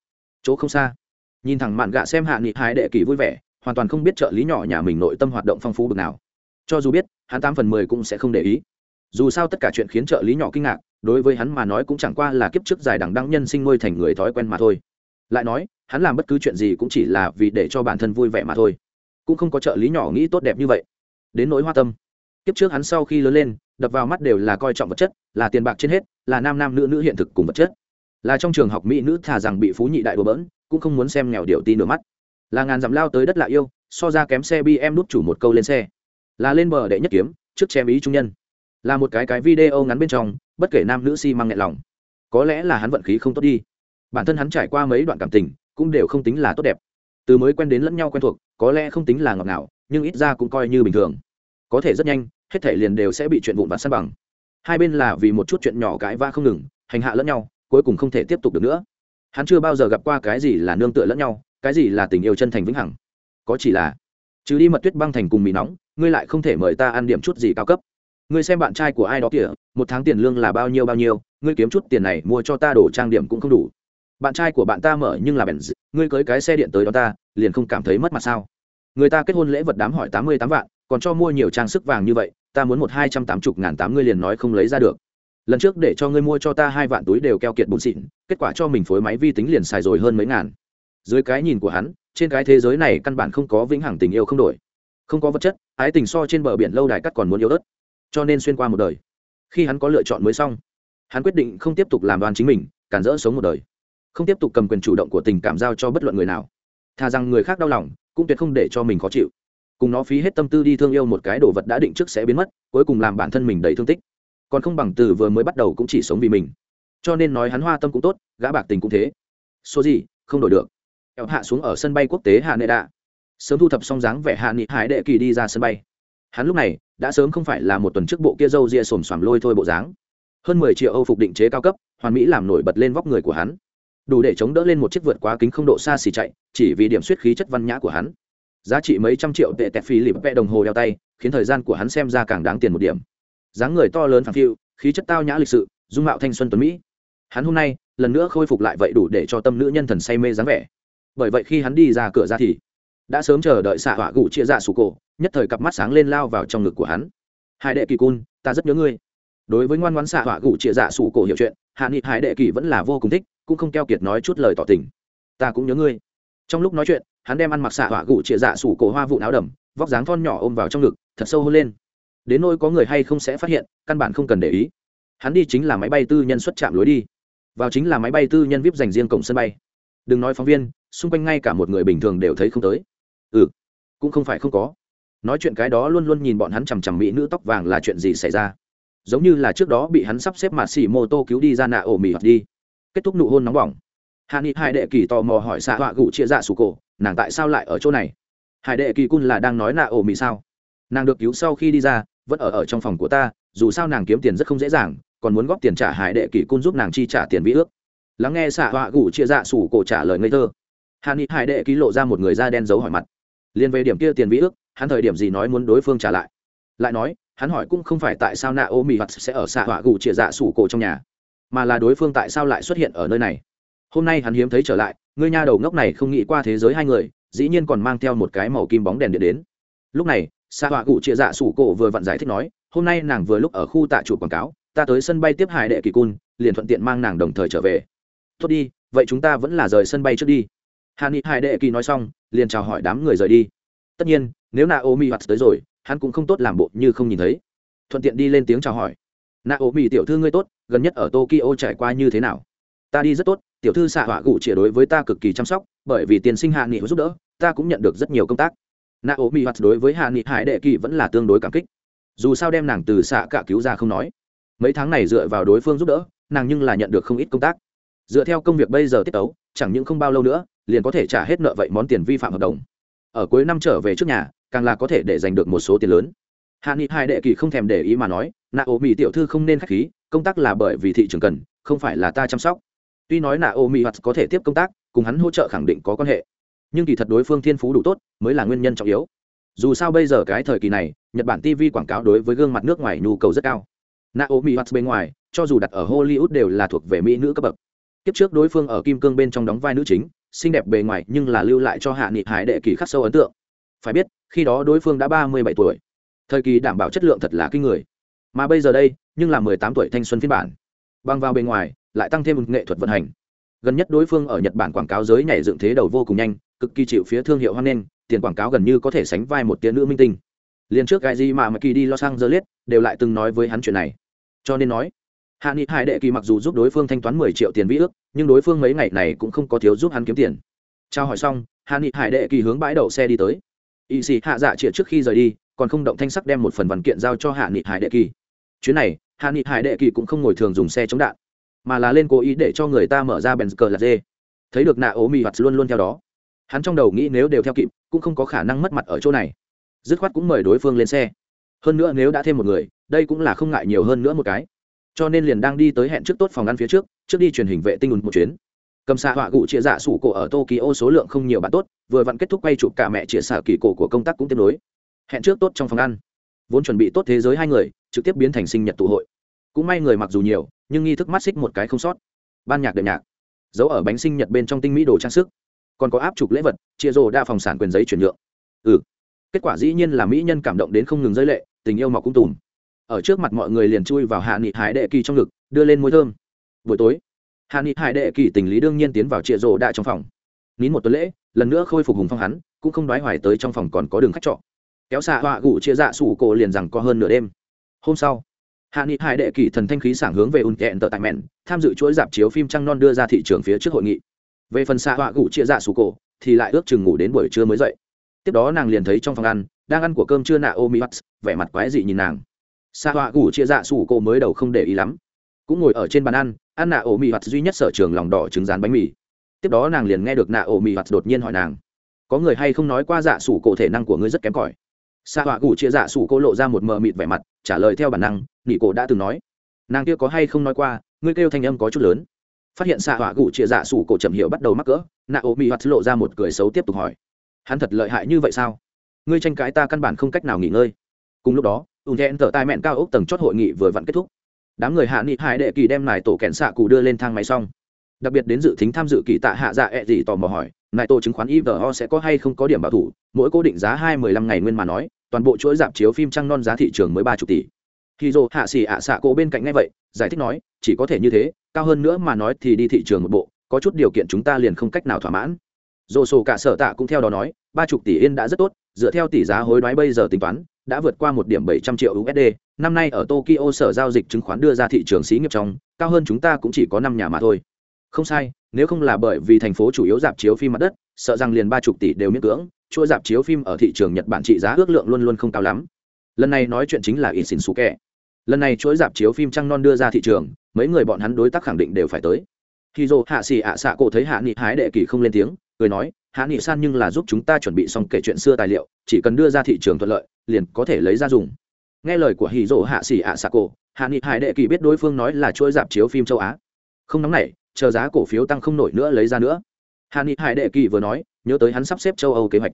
Chỗ không xa. Nhìn thẳng mạn gạ xem hạ nghị hái đệ kỳ vui vẻ, hoàn toàn không biết trợ lý nhỏ nhà mình nội tâm hoạt động phong phú bực nào. Cho dù biết, hắn tám phần mười cũng sẽ không để ý. Dù sao tất cả chuyện khiến trợ lý nhỏ kinh ngạc, đối với hắn mà nói cũng chẳng qua là kiếp trước dài đằng đăng nhân sinh nuôi thành người thói quen mà thôi. Lại nói, hắn làm bất cứ chuyện gì cũng chỉ là vì để cho bản thân vui vẻ mà thôi. Cũng không có trợ lý nhỏ nghĩ tốt đẹp như vậy đến nỗi hoa tâm. Kiếp trước hắn sau khi lớn lên, đập vào mắt đều là coi trọng vật chất, là tiền bạc trên hết, là nam nam nữ nữ hiện thực cùng vật chất. Là trong trường học mỹ nữ thà rằng bị phú nhị đại đổ bỡn, cũng không muốn xem nghèo điều ti nửa mắt. Là ngàn dặm lao tới đất lạ yêu, so ra kém xe bi em đút chủ một câu lên xe. Là lên bờ đệ nhất kiếm, trước chém ý trung nhân. Là một cái cái video ngắn bên trong, bất kể nam nữ si mang nhẹ lòng. Có lẽ là hắn vận khí không tốt đi. Bản thân hắn trải qua mấy đoạn cảm tình, cũng đều không tính là tốt đẹp. Từ mới quen đến lẫn nhau quen thuộc, có lẽ không tính là ngọt ngào nhưng ít ra cũng coi như bình thường. Có thể rất nhanh, hết thể liền đều sẽ bị chuyện vụn vặt san bằng. Hai bên là vì một chút chuyện nhỏ cãi va không ngừng, hành hạ lẫn nhau, cuối cùng không thể tiếp tục được nữa. Hắn chưa bao giờ gặp qua cái gì là nương tựa lẫn nhau, cái gì là tình yêu chân thành vĩnh hằng. Có chỉ là, trừ đi mật tuyết băng thành cùng mì nóng, ngươi lại không thể mời ta ăn điểm chút gì cao cấp. Ngươi xem bạn trai của ai đó kìa, một tháng tiền lương là bao nhiêu bao nhiêu, ngươi kiếm chút tiền này mua cho ta đồ trang điểm cũng không đủ. Bạn trai của bạn ta mở nhưng là bèn ngươi cưới cái xe điện tới đó ta, liền không cảm thấy mất mặt sao? Người ta kết hôn lễ vật đám hỏi tám mươi tám vạn, còn cho mua nhiều trang sức vàng như vậy, ta muốn một hai trăm tám mươi ngàn tám ngươi liền nói không lấy ra được. Lần trước để cho ngươi mua cho ta hai vạn túi đều keo kiệt bùn xịn, kết quả cho mình phối máy vi tính liền xài rồi hơn mấy ngàn. Dưới cái nhìn của hắn, trên cái thế giới này căn bản không có vĩnh hằng tình yêu không đổi. Không có vật chất, ái tình so trên bờ biển lâu đài cắt còn muốn yêu đất cho nên xuyên qua một đời. Khi hắn có lựa chọn mới xong, hắn quyết định không tiếp tục làm đoàn chính mình, cản rỡ sống một đời. Không tiếp tục cầm quyền chủ động của tình cảm giao cho bất luận người nào thà rằng người khác đau lòng, cũng tuyệt không để cho mình khó chịu. Cùng nó phí hết tâm tư đi thương yêu một cái đồ vật đã định trước sẽ biến mất, cuối cùng làm bản thân mình đầy thương tích. Còn không bằng từ vừa mới bắt đầu cũng chỉ sống vì mình. Cho nên nói hắn hoa tâm cũng tốt, gã bạc tình cũng thế. Số gì, không đổi được. Eo hạ xuống ở sân bay quốc tế hạ nệ đạ sớm thu thập xong dáng vẻ hạ nghị hải đệ kỳ đi ra sân bay. Hắn lúc này, đã sớm không phải là một tuần trước bộ kia râu ria xồm xoàm lôi thôi bộ dáng. Hơn mười triệu âu phục định chế cao cấp, hoàn mỹ làm nổi bật lên vóc người của hắn đủ để chống đỡ lên một chiếc vượt quá kính không độ xa xỉ chạy, chỉ vì điểm suýt khí chất văn nhã của hắn. Giá trị mấy trăm triệu tệ tẹt phí lịp vẽ đồng hồ đeo tay, khiến thời gian của hắn xem ra càng đáng tiền một điểm. Dáng người to lớn phản phiu khí chất tao nhã lịch sự, dung mạo thanh xuân tuấn mỹ. Hắn hôm nay, lần nữa khôi phục lại vậy đủ để cho tâm nữ nhân thần say mê dáng vẻ. Bởi vậy khi hắn đi ra cửa ra thì, đã sớm chờ đợi xạ họa gụ chia dạ sủ cổ, nhất thời cặp mắt sáng lên lao vào trong ngực của hắn. Hai đệ kỳ cun, ta rất nhớ ngươi đối với ngoan ngoãn xạ họa gụ chia dạ sủ cổ hiểu chuyện, hạ nghị hải đệ kỳ vẫn là vô cùng thích, cũng không keo kiệt nói chút lời tỏ tình. Ta cũng nhớ ngươi. Trong lúc nói chuyện, hắn đem ăn mặc xạ họa gụ chia dạ sủ cổ hoa vụ áo đầm, vóc dáng thon nhỏ ôm vào trong ngực, thật sâu hơn lên. Đến nỗi có người hay không sẽ phát hiện, căn bản không cần để ý. Hắn đi chính là máy bay tư nhân xuất chạm lối đi. Vào chính là máy bay tư nhân vip dành riêng cổng sân bay. Đừng nói phóng viên, xung quanh ngay cả một người bình thường đều thấy không tới. Ừ cũng không phải không có. Nói chuyện cái đó luôn luôn nhìn bọn hắn chằm chằm mỹ nữ tóc vàng là chuyện gì xảy ra? Giống như là trước đó bị hắn sắp xếp mà xỉ mô tô cứu đi ra nạ ổ mì hoặc đi. Kết thúc nụ hôn nóng bỏng. Hạ nghị hai đệ kỳ tò mò hỏi xạ họa gụ chia dạ sủ cổ, nàng tại sao lại ở chỗ này? Hải đệ kỳ cun là đang nói nạ ổ mì sao? Nàng được cứu sau khi đi ra, vẫn ở ở trong phòng của ta, dù sao nàng kiếm tiền rất không dễ dàng, còn muốn góp tiền trả hải đệ kỳ cun giúp nàng chi trả tiền vĩ ước. Lắng nghe xạ họa gụ chia dạ sủ cổ trả lời ngây thơ. Hạ nghị hải đệ ký lộ ra một người da đen giấu hỏi mặt. Liên về điểm kia tiền vĩ ước, hắn thời điểm gì nói muốn đối phương trả lại? Lại nói hắn hỏi cũng không phải tại sao Naomi Watts sẽ ở xạ họa gù chia dạ sủ cổ trong nhà, mà là đối phương tại sao lại xuất hiện ở nơi này. Hôm nay hắn hiếm thấy trở lại người nha đầu ngốc này không nghĩ qua thế giới hai người, dĩ nhiên còn mang theo một cái màu kim bóng đèn điện đến. Lúc này, xạ họa gù chia dạ sủ cổ vừa vặn giải thích nói, hôm nay nàng vừa lúc ở khu tạ chủ quảng cáo, ta tới sân bay tiếp hải đệ kỳ cun, liền thuận tiện mang nàng đồng thời trở về. Tốt đi, vậy chúng ta vẫn là rời sân bay trước đi. Hà ni hải đệ kỳ nói xong, liền chào hỏi đám người rời đi. Tất nhiên, nếu na Watts tới rồi hắn cũng không tốt làm bộ như không nhìn thấy. Thuận tiện đi lên tiếng chào hỏi. Nạ ô mỹ tiểu thư ngươi tốt, gần nhất ở tokyo trải qua như thế nào? Ta đi rất tốt, tiểu thư xạ họa gụ chĩa đối với ta cực kỳ chăm sóc, bởi vì tiền sinh hạ nghị giúp đỡ, ta cũng nhận được rất nhiều công tác. Nạ ô mỹ hoạt đối với hạ nghị hải đệ kỳ vẫn là tương đối cảm kích. Dù sao đem nàng từ xạ cả cứu ra không nói. Mấy tháng này dựa vào đối phương giúp đỡ, nàng nhưng là nhận được không ít công tác. Dựa theo công việc bây giờ tiết tấu, chẳng những không bao lâu nữa, liền có thể trả hết nợ vậy món tiền vi phạm hợp đồng. Ở cuối năm trở về trước nhà càng là có thể để giành được một số tiền lớn. Hạ nghị hai đệ kỳ không thèm để ý mà nói nạ ô mỹ tiểu thư không nên k h á c h khí, công tác là bởi vì thị trường cần, không phải là ta chăm sóc. Tuy nói nạ ô mỹ hoặc có thể tiếp công tác, cùng hắn hỗ trợ khẳng định có quan hệ. Nhưng kỳ thật đối phương thiên phú đủ tốt, mới là nguyên nhân trọng yếu. Dù sao bây giờ cái thời kỳ này, nhật bản tv quảng cáo đối với gương mặt nước ngoài nhu cầu rất cao. Nạ ô mỹ hoặc bên ngoài, cho dù đặt ở hollywood đều là thuộc về mỹ nữ cấp bậc. Kiếp trước đối phương ở kim cương bên trong đóng vai nữ chính, xinh đẹp bề ngoài nhưng là lưu lại cho hạ nghị hải đệ kỳ khắc sâu ấn tượng phải biết, khi đó đối phương đã ba mươi bảy tuổi. Thời kỳ đảm bảo chất lượng thật là kinh người. Mà bây giờ đây, nhưng là mười tám tuổi thanh xuân phiên bản. Băng vào bên ngoài, lại tăng thêm một nghệ thuật vận hành. Gần nhất đối phương ở nhật bản quảng cáo giới nhảy dựng thế đầu vô cùng nhanh, cực kỳ chịu phía thương hiệu hoan nghênh, tiền quảng cáo gần như có thể sánh vai một tiếng nữ minh tinh. Liền trước gai gì mà mà kỳ đi lo sang giờ liết đều lại từng nói với hắn chuyện này. Cho nên nói, hạ nghị hải đệ kỳ mặc dù giúp đối phương thanh toán mười triệu tiền vĩ ước, nhưng đối phương mấy ngày này cũng không có thiếu giúp hắn kiếm tiền. Trao hỏi xong, hạ nghị hải đệ kỳ hướng bãi đậu xe đi tới y sĩ hạ dạ chĩa trước khi rời đi, còn không động thanh sắc đem một phần văn kiện giao cho hạ nghị hải đệ kỳ. Chuyến này, hạ nghị hải đệ kỳ cũng không ngồi thường dùng xe chống đạn, mà là lên cố ý để cho người ta mở ra bèn cờ là dê. Thấy được nạ ố mì hoạt luôn luôn theo đó, hắn trong đầu nghĩ nếu đều theo kịp, cũng không có khả năng mất mặt ở chỗ này. Dứt khoát cũng mời đối phương lên xe. Hơn nữa nếu đã thêm một người, đây cũng là không ngại nhiều hơn nữa một cái. Cho nên liền đang đi tới hẹn trước tốt phòng ăn phía trước trước đi truyền hình vệ tinh ùn một chuyến cầm xạ họa cụ chia dạ sủ cổ ở tokyo số lượng không nhiều bạn tốt, vừa vặn kết thúc quay chụp cả mẹ chia xạ kỳ cổ của công tác cũng tiếp nối. Hẹn trước tốt trong phòng ăn. Vốn chuẩn bị tốt thế giới hai người, trực tiếp biến thành sinh nhật tụ hội. Cũng may người mặc dù nhiều, nhưng nghi thức mắt xích một cái không sót. Ban nhạc đệm nhạc. Giấu ở bánh sinh nhật bên trong tinh mỹ đồ trang sức. Còn có áp chụp lễ vật chia rồ đa phòng sản quyền giấy chuyển nhượng. Ừ. Kết quả dĩ nhiên là mỹ nhân cảm động đến không ngừng rơi lệ, tình yêu mọc cũng tùm. Ở trước mặt mọi người liền chui vào hạ nghị hải đệ kỳ trong ngực, đưa lên môi thơm. Buổi tối hạ nghị hải đệ kỳ tình lý đương nhiên tiến vào trịa rộ đạ trong phòng. Nín một tuần lễ, lần nữa khôi phục hùng phong hắn, cũng không đoái hoài tới trong phòng còn có đường khách trọ. Kéo xạ họa gụ chia dạ sủ cổ liền rằng có hơn nửa đêm. Hôm sau hạ nghị hải đệ kỳ thần thanh khí sảng hướng về ùn kẹn tờ tại mẹn, tham dự chuỗi dạp chiếu phim trăng non đưa ra thị trường phía trước hội nghị. Về phần xạ họa gụ chia dạ sủ cổ, thì lại ước chừng ngủ đến buổi trưa mới dậy. Tiếp đó nàng liền thấy trong phòng ăn, đang ăn của cơm trưa nạ ô mỹ vẻ mặt quái dị nhìn nàng. Xạ họa gủ chia dạ sủ cô mới đầu không để ý lắm. Cũng ngồi ở trên bàn ăn ăn nạ ổ mì hoạt duy nhất sở trường lòng đỏ trứng rán bánh mì. Tiếp đó nàng liền nghe được nạ ổ mì hoạt đột nhiên hỏi nàng, có người hay không nói qua dạ sủ cổ thể năng của ngươi rất kém cỏi? Xạ họa gủ chia dạ sủ cô lộ ra một mờ mịt vẻ mặt, trả lời theo bản năng nghỉ cổ đã từng nói. Nàng kia có hay không nói qua, ngươi kêu thanh âm có chút lớn. Phát hiện xạ họa gủ chia dạ sủ cổ chậm hiểu bắt đầu mắc cỡ, nạ ổ mì hoạt lộ ra một cười xấu tiếp tục hỏi, hắn thật lợi hại như vậy sao? Ngươi tranh cãi ta căn bản không cách nào nghỉ ngơi. Cùng lúc đó ùn thẹn thở tai mẹn cao ốc tầng chót hội nghị vừa vặn kết thúc đám người hạ nghị hải đệ kỳ đem nải tổ kẹn xạ cụ đưa lên thang máy xong. Đặc biệt đến dự tính tham dự kỳ tạ hạ dạ ẹ、e、gì tò mò hỏi, nải tổ chứng khoán ivo sẽ có hay không có điểm bảo thủ? Mỗi cố định giá hai mười lăm ngày nguyên mà nói, toàn bộ chuỗi dạp chiếu phim trăng non giá thị trường mới ba chục tỷ. Khi dô hạ xỉ ạ xạ cổ bên cạnh ngay vậy, giải thích nói, chỉ có thể như thế, cao hơn nữa mà nói thì đi thị trường một bộ, có chút điều kiện chúng ta liền không cách nào thỏa mãn. Dồ sổ cả sở tạ cũng theo đó nói, ba chục tỷ yên đã rất tốt, dựa theo tỷ giá hối đoái bây giờ tính toán đã vượt qua một điểm bảy trăm triệu usd năm nay ở tokyo sở giao dịch chứng khoán đưa ra thị trường xí nghiệp trong, cao hơn chúng ta cũng chỉ có năm nhà mà thôi. Không sai, nếu không là bởi vì thành phố chủ yếu dạp chiếu phim mặt đất, sợ rằng liền ba chục tỷ đều miễn cưỡng, chuỗi dạp chiếu phim ở thị trường nhật bản trị giá ước lượng luôn luôn không cao lắm. Lần này nói chuyện chính là Isinsuke. xú lần này chuỗi dạp chiếu phim trăng non đưa ra thị trường, mấy người bọn hắn đối tác khẳng định đều phải tới. Kizo hạ Sĩ ạ xạ cổ thấy hạ nghị hái đệ kỳ không lên tiếng, cười nói, hạ nghị san nhưng là giúp chúng ta chuẩn bị xong kể chuyện xưa tài liệu, chỉ cần đưa ra thị trường thuận lợi liền có thể lấy ra dùng. Nghe lời của hì dỗ hạ xỉ ạ xạ cổ, hạ nghị hải đệ kỳ biết đối phương nói là chuỗi dạp chiếu phim châu á. Không nóng nảy, chờ giá cổ phiếu tăng không nổi nữa lấy ra nữa. Hạ nghị hải đệ kỳ vừa nói, nhớ tới hắn sắp xếp châu âu kế hoạch.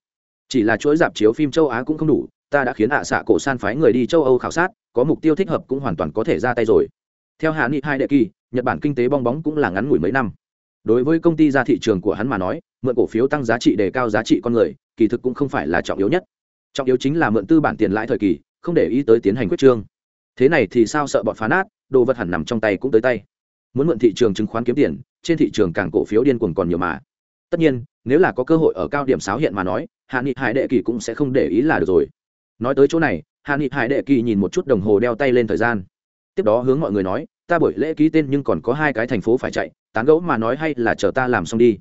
Chỉ là chuỗi dạp chiếu phim châu á cũng không đủ, ta đã khiến hạ xạ cổ san phái người đi châu âu khảo sát, có mục tiêu thích hợp cũng hoàn toàn có thể ra tay rồi. Theo hạ nghị hai đệ kỳ, nhật bản kinh tế bong bóng cũng là ngắn ngủi mấy năm. Đối với công ty ra thị trường của hắn mà nói, mượn cổ phiếu tăng giá trị đề cao giá trị con người, kỳ thực cũng không phải là trọng yếu nhất trọng yếu chính là mượn tư bản tiền lãi thời kỳ, không để ý tới tiến hành quyết trương. Thế này thì sao sợ bọn phá nát, đồ vật hẳn nằm trong tay cũng tới tay. Muốn mượn thị trường chứng khoán kiếm tiền, trên thị trường càng cổ phiếu điên cuồng còn nhiều mà. Tất nhiên, nếu là có cơ hội ở cao điểm sáo hiện mà nói, hạ nghị hải đệ kỳ cũng sẽ không để ý là được rồi. Nói tới chỗ này, hạ nghị hải đệ kỳ nhìn một chút đồng hồ đeo tay lên thời gian. Tiếp đó hướng mọi người nói, ta buổi lễ ký tên nhưng còn có hai cái thành phố phải chạy, tán gẫu mà nói hay là chờ ta làm xong đi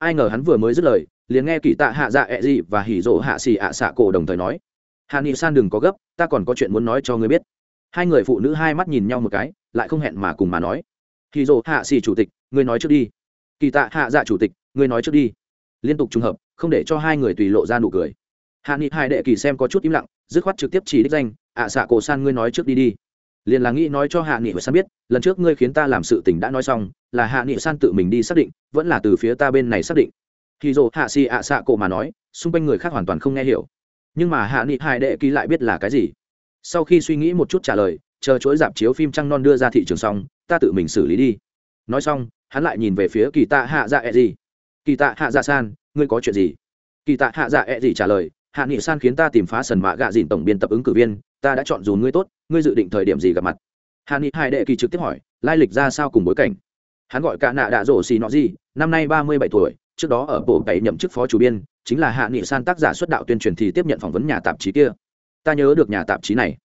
ai ngờ hắn vừa mới dứt lời, liền nghe kỳ tạ hạ dạ ẹ gì và hỉ rỗ hạ xì ạ xạ cổ đồng thời nói, hạ nghị san đừng có gấp, ta còn có chuyện muốn nói cho ngươi biết. Hai người phụ nữ hai mắt nhìn nhau một cái, lại không hẹn mà cùng mà nói, hỉ rỗ hạ xì chủ tịch, ngươi nói trước đi. Kỳ tạ hạ dạ chủ tịch, ngươi nói trước đi. Liên tục trùng hợp, không để cho hai người tùy lộ ra nụ cười. Hạ nghị hai đệ kỳ xem có chút im lặng, dứt khoát trực tiếp chỉ đích danh, ạ xạ cổ san, ngươi nói trước đi đi liền là nghĩ nói cho hạ nghị và san biết, lần trước ngươi khiến ta làm sự tình đã nói xong, là hạ nghị san tự mình đi xác định, vẫn là từ phía ta bên này xác định. Khi dồ hạ xì ạ xạ cổ mà nói, xung quanh người khác hoàn toàn không nghe hiểu. Nhưng mà hạ nghị hai đệ ký lại biết là cái gì? Sau khi suy nghĩ một chút trả lời, chờ chuỗi dạp chiếu phim trăng non đưa ra thị trường xong, ta tự mình xử lý đi. Nói xong, hắn lại nhìn về phía kỳ tạ hạ dạ e gì kỳ tạ hạ dạ san, ngươi có chuyện gì? Kỳ tạ hạ dạ e gì trả lời hạ nghị san khiến ta tìm phá sần mạ gạ dìn tổng biên tập ứng cử viên, ta đã chọn dù ngươi tốt, ngươi dự định thời điểm gì gặp mặt? Hạ nghị hai đệ kỳ trực tiếp hỏi, lai lịch ra sao cùng bối cảnh? Hắn gọi cả nạ đạ rổ xì nọ gì, năm nay ba mươi bảy tuổi, trước đó ở bộ bảy nhậm chức phó chủ biên, chính là hạ nghị san tác giả xuất đạo tuyên truyền thì tiếp nhận phỏng vấn nhà tạp chí kia. Ta nhớ được nhà tạp chí này.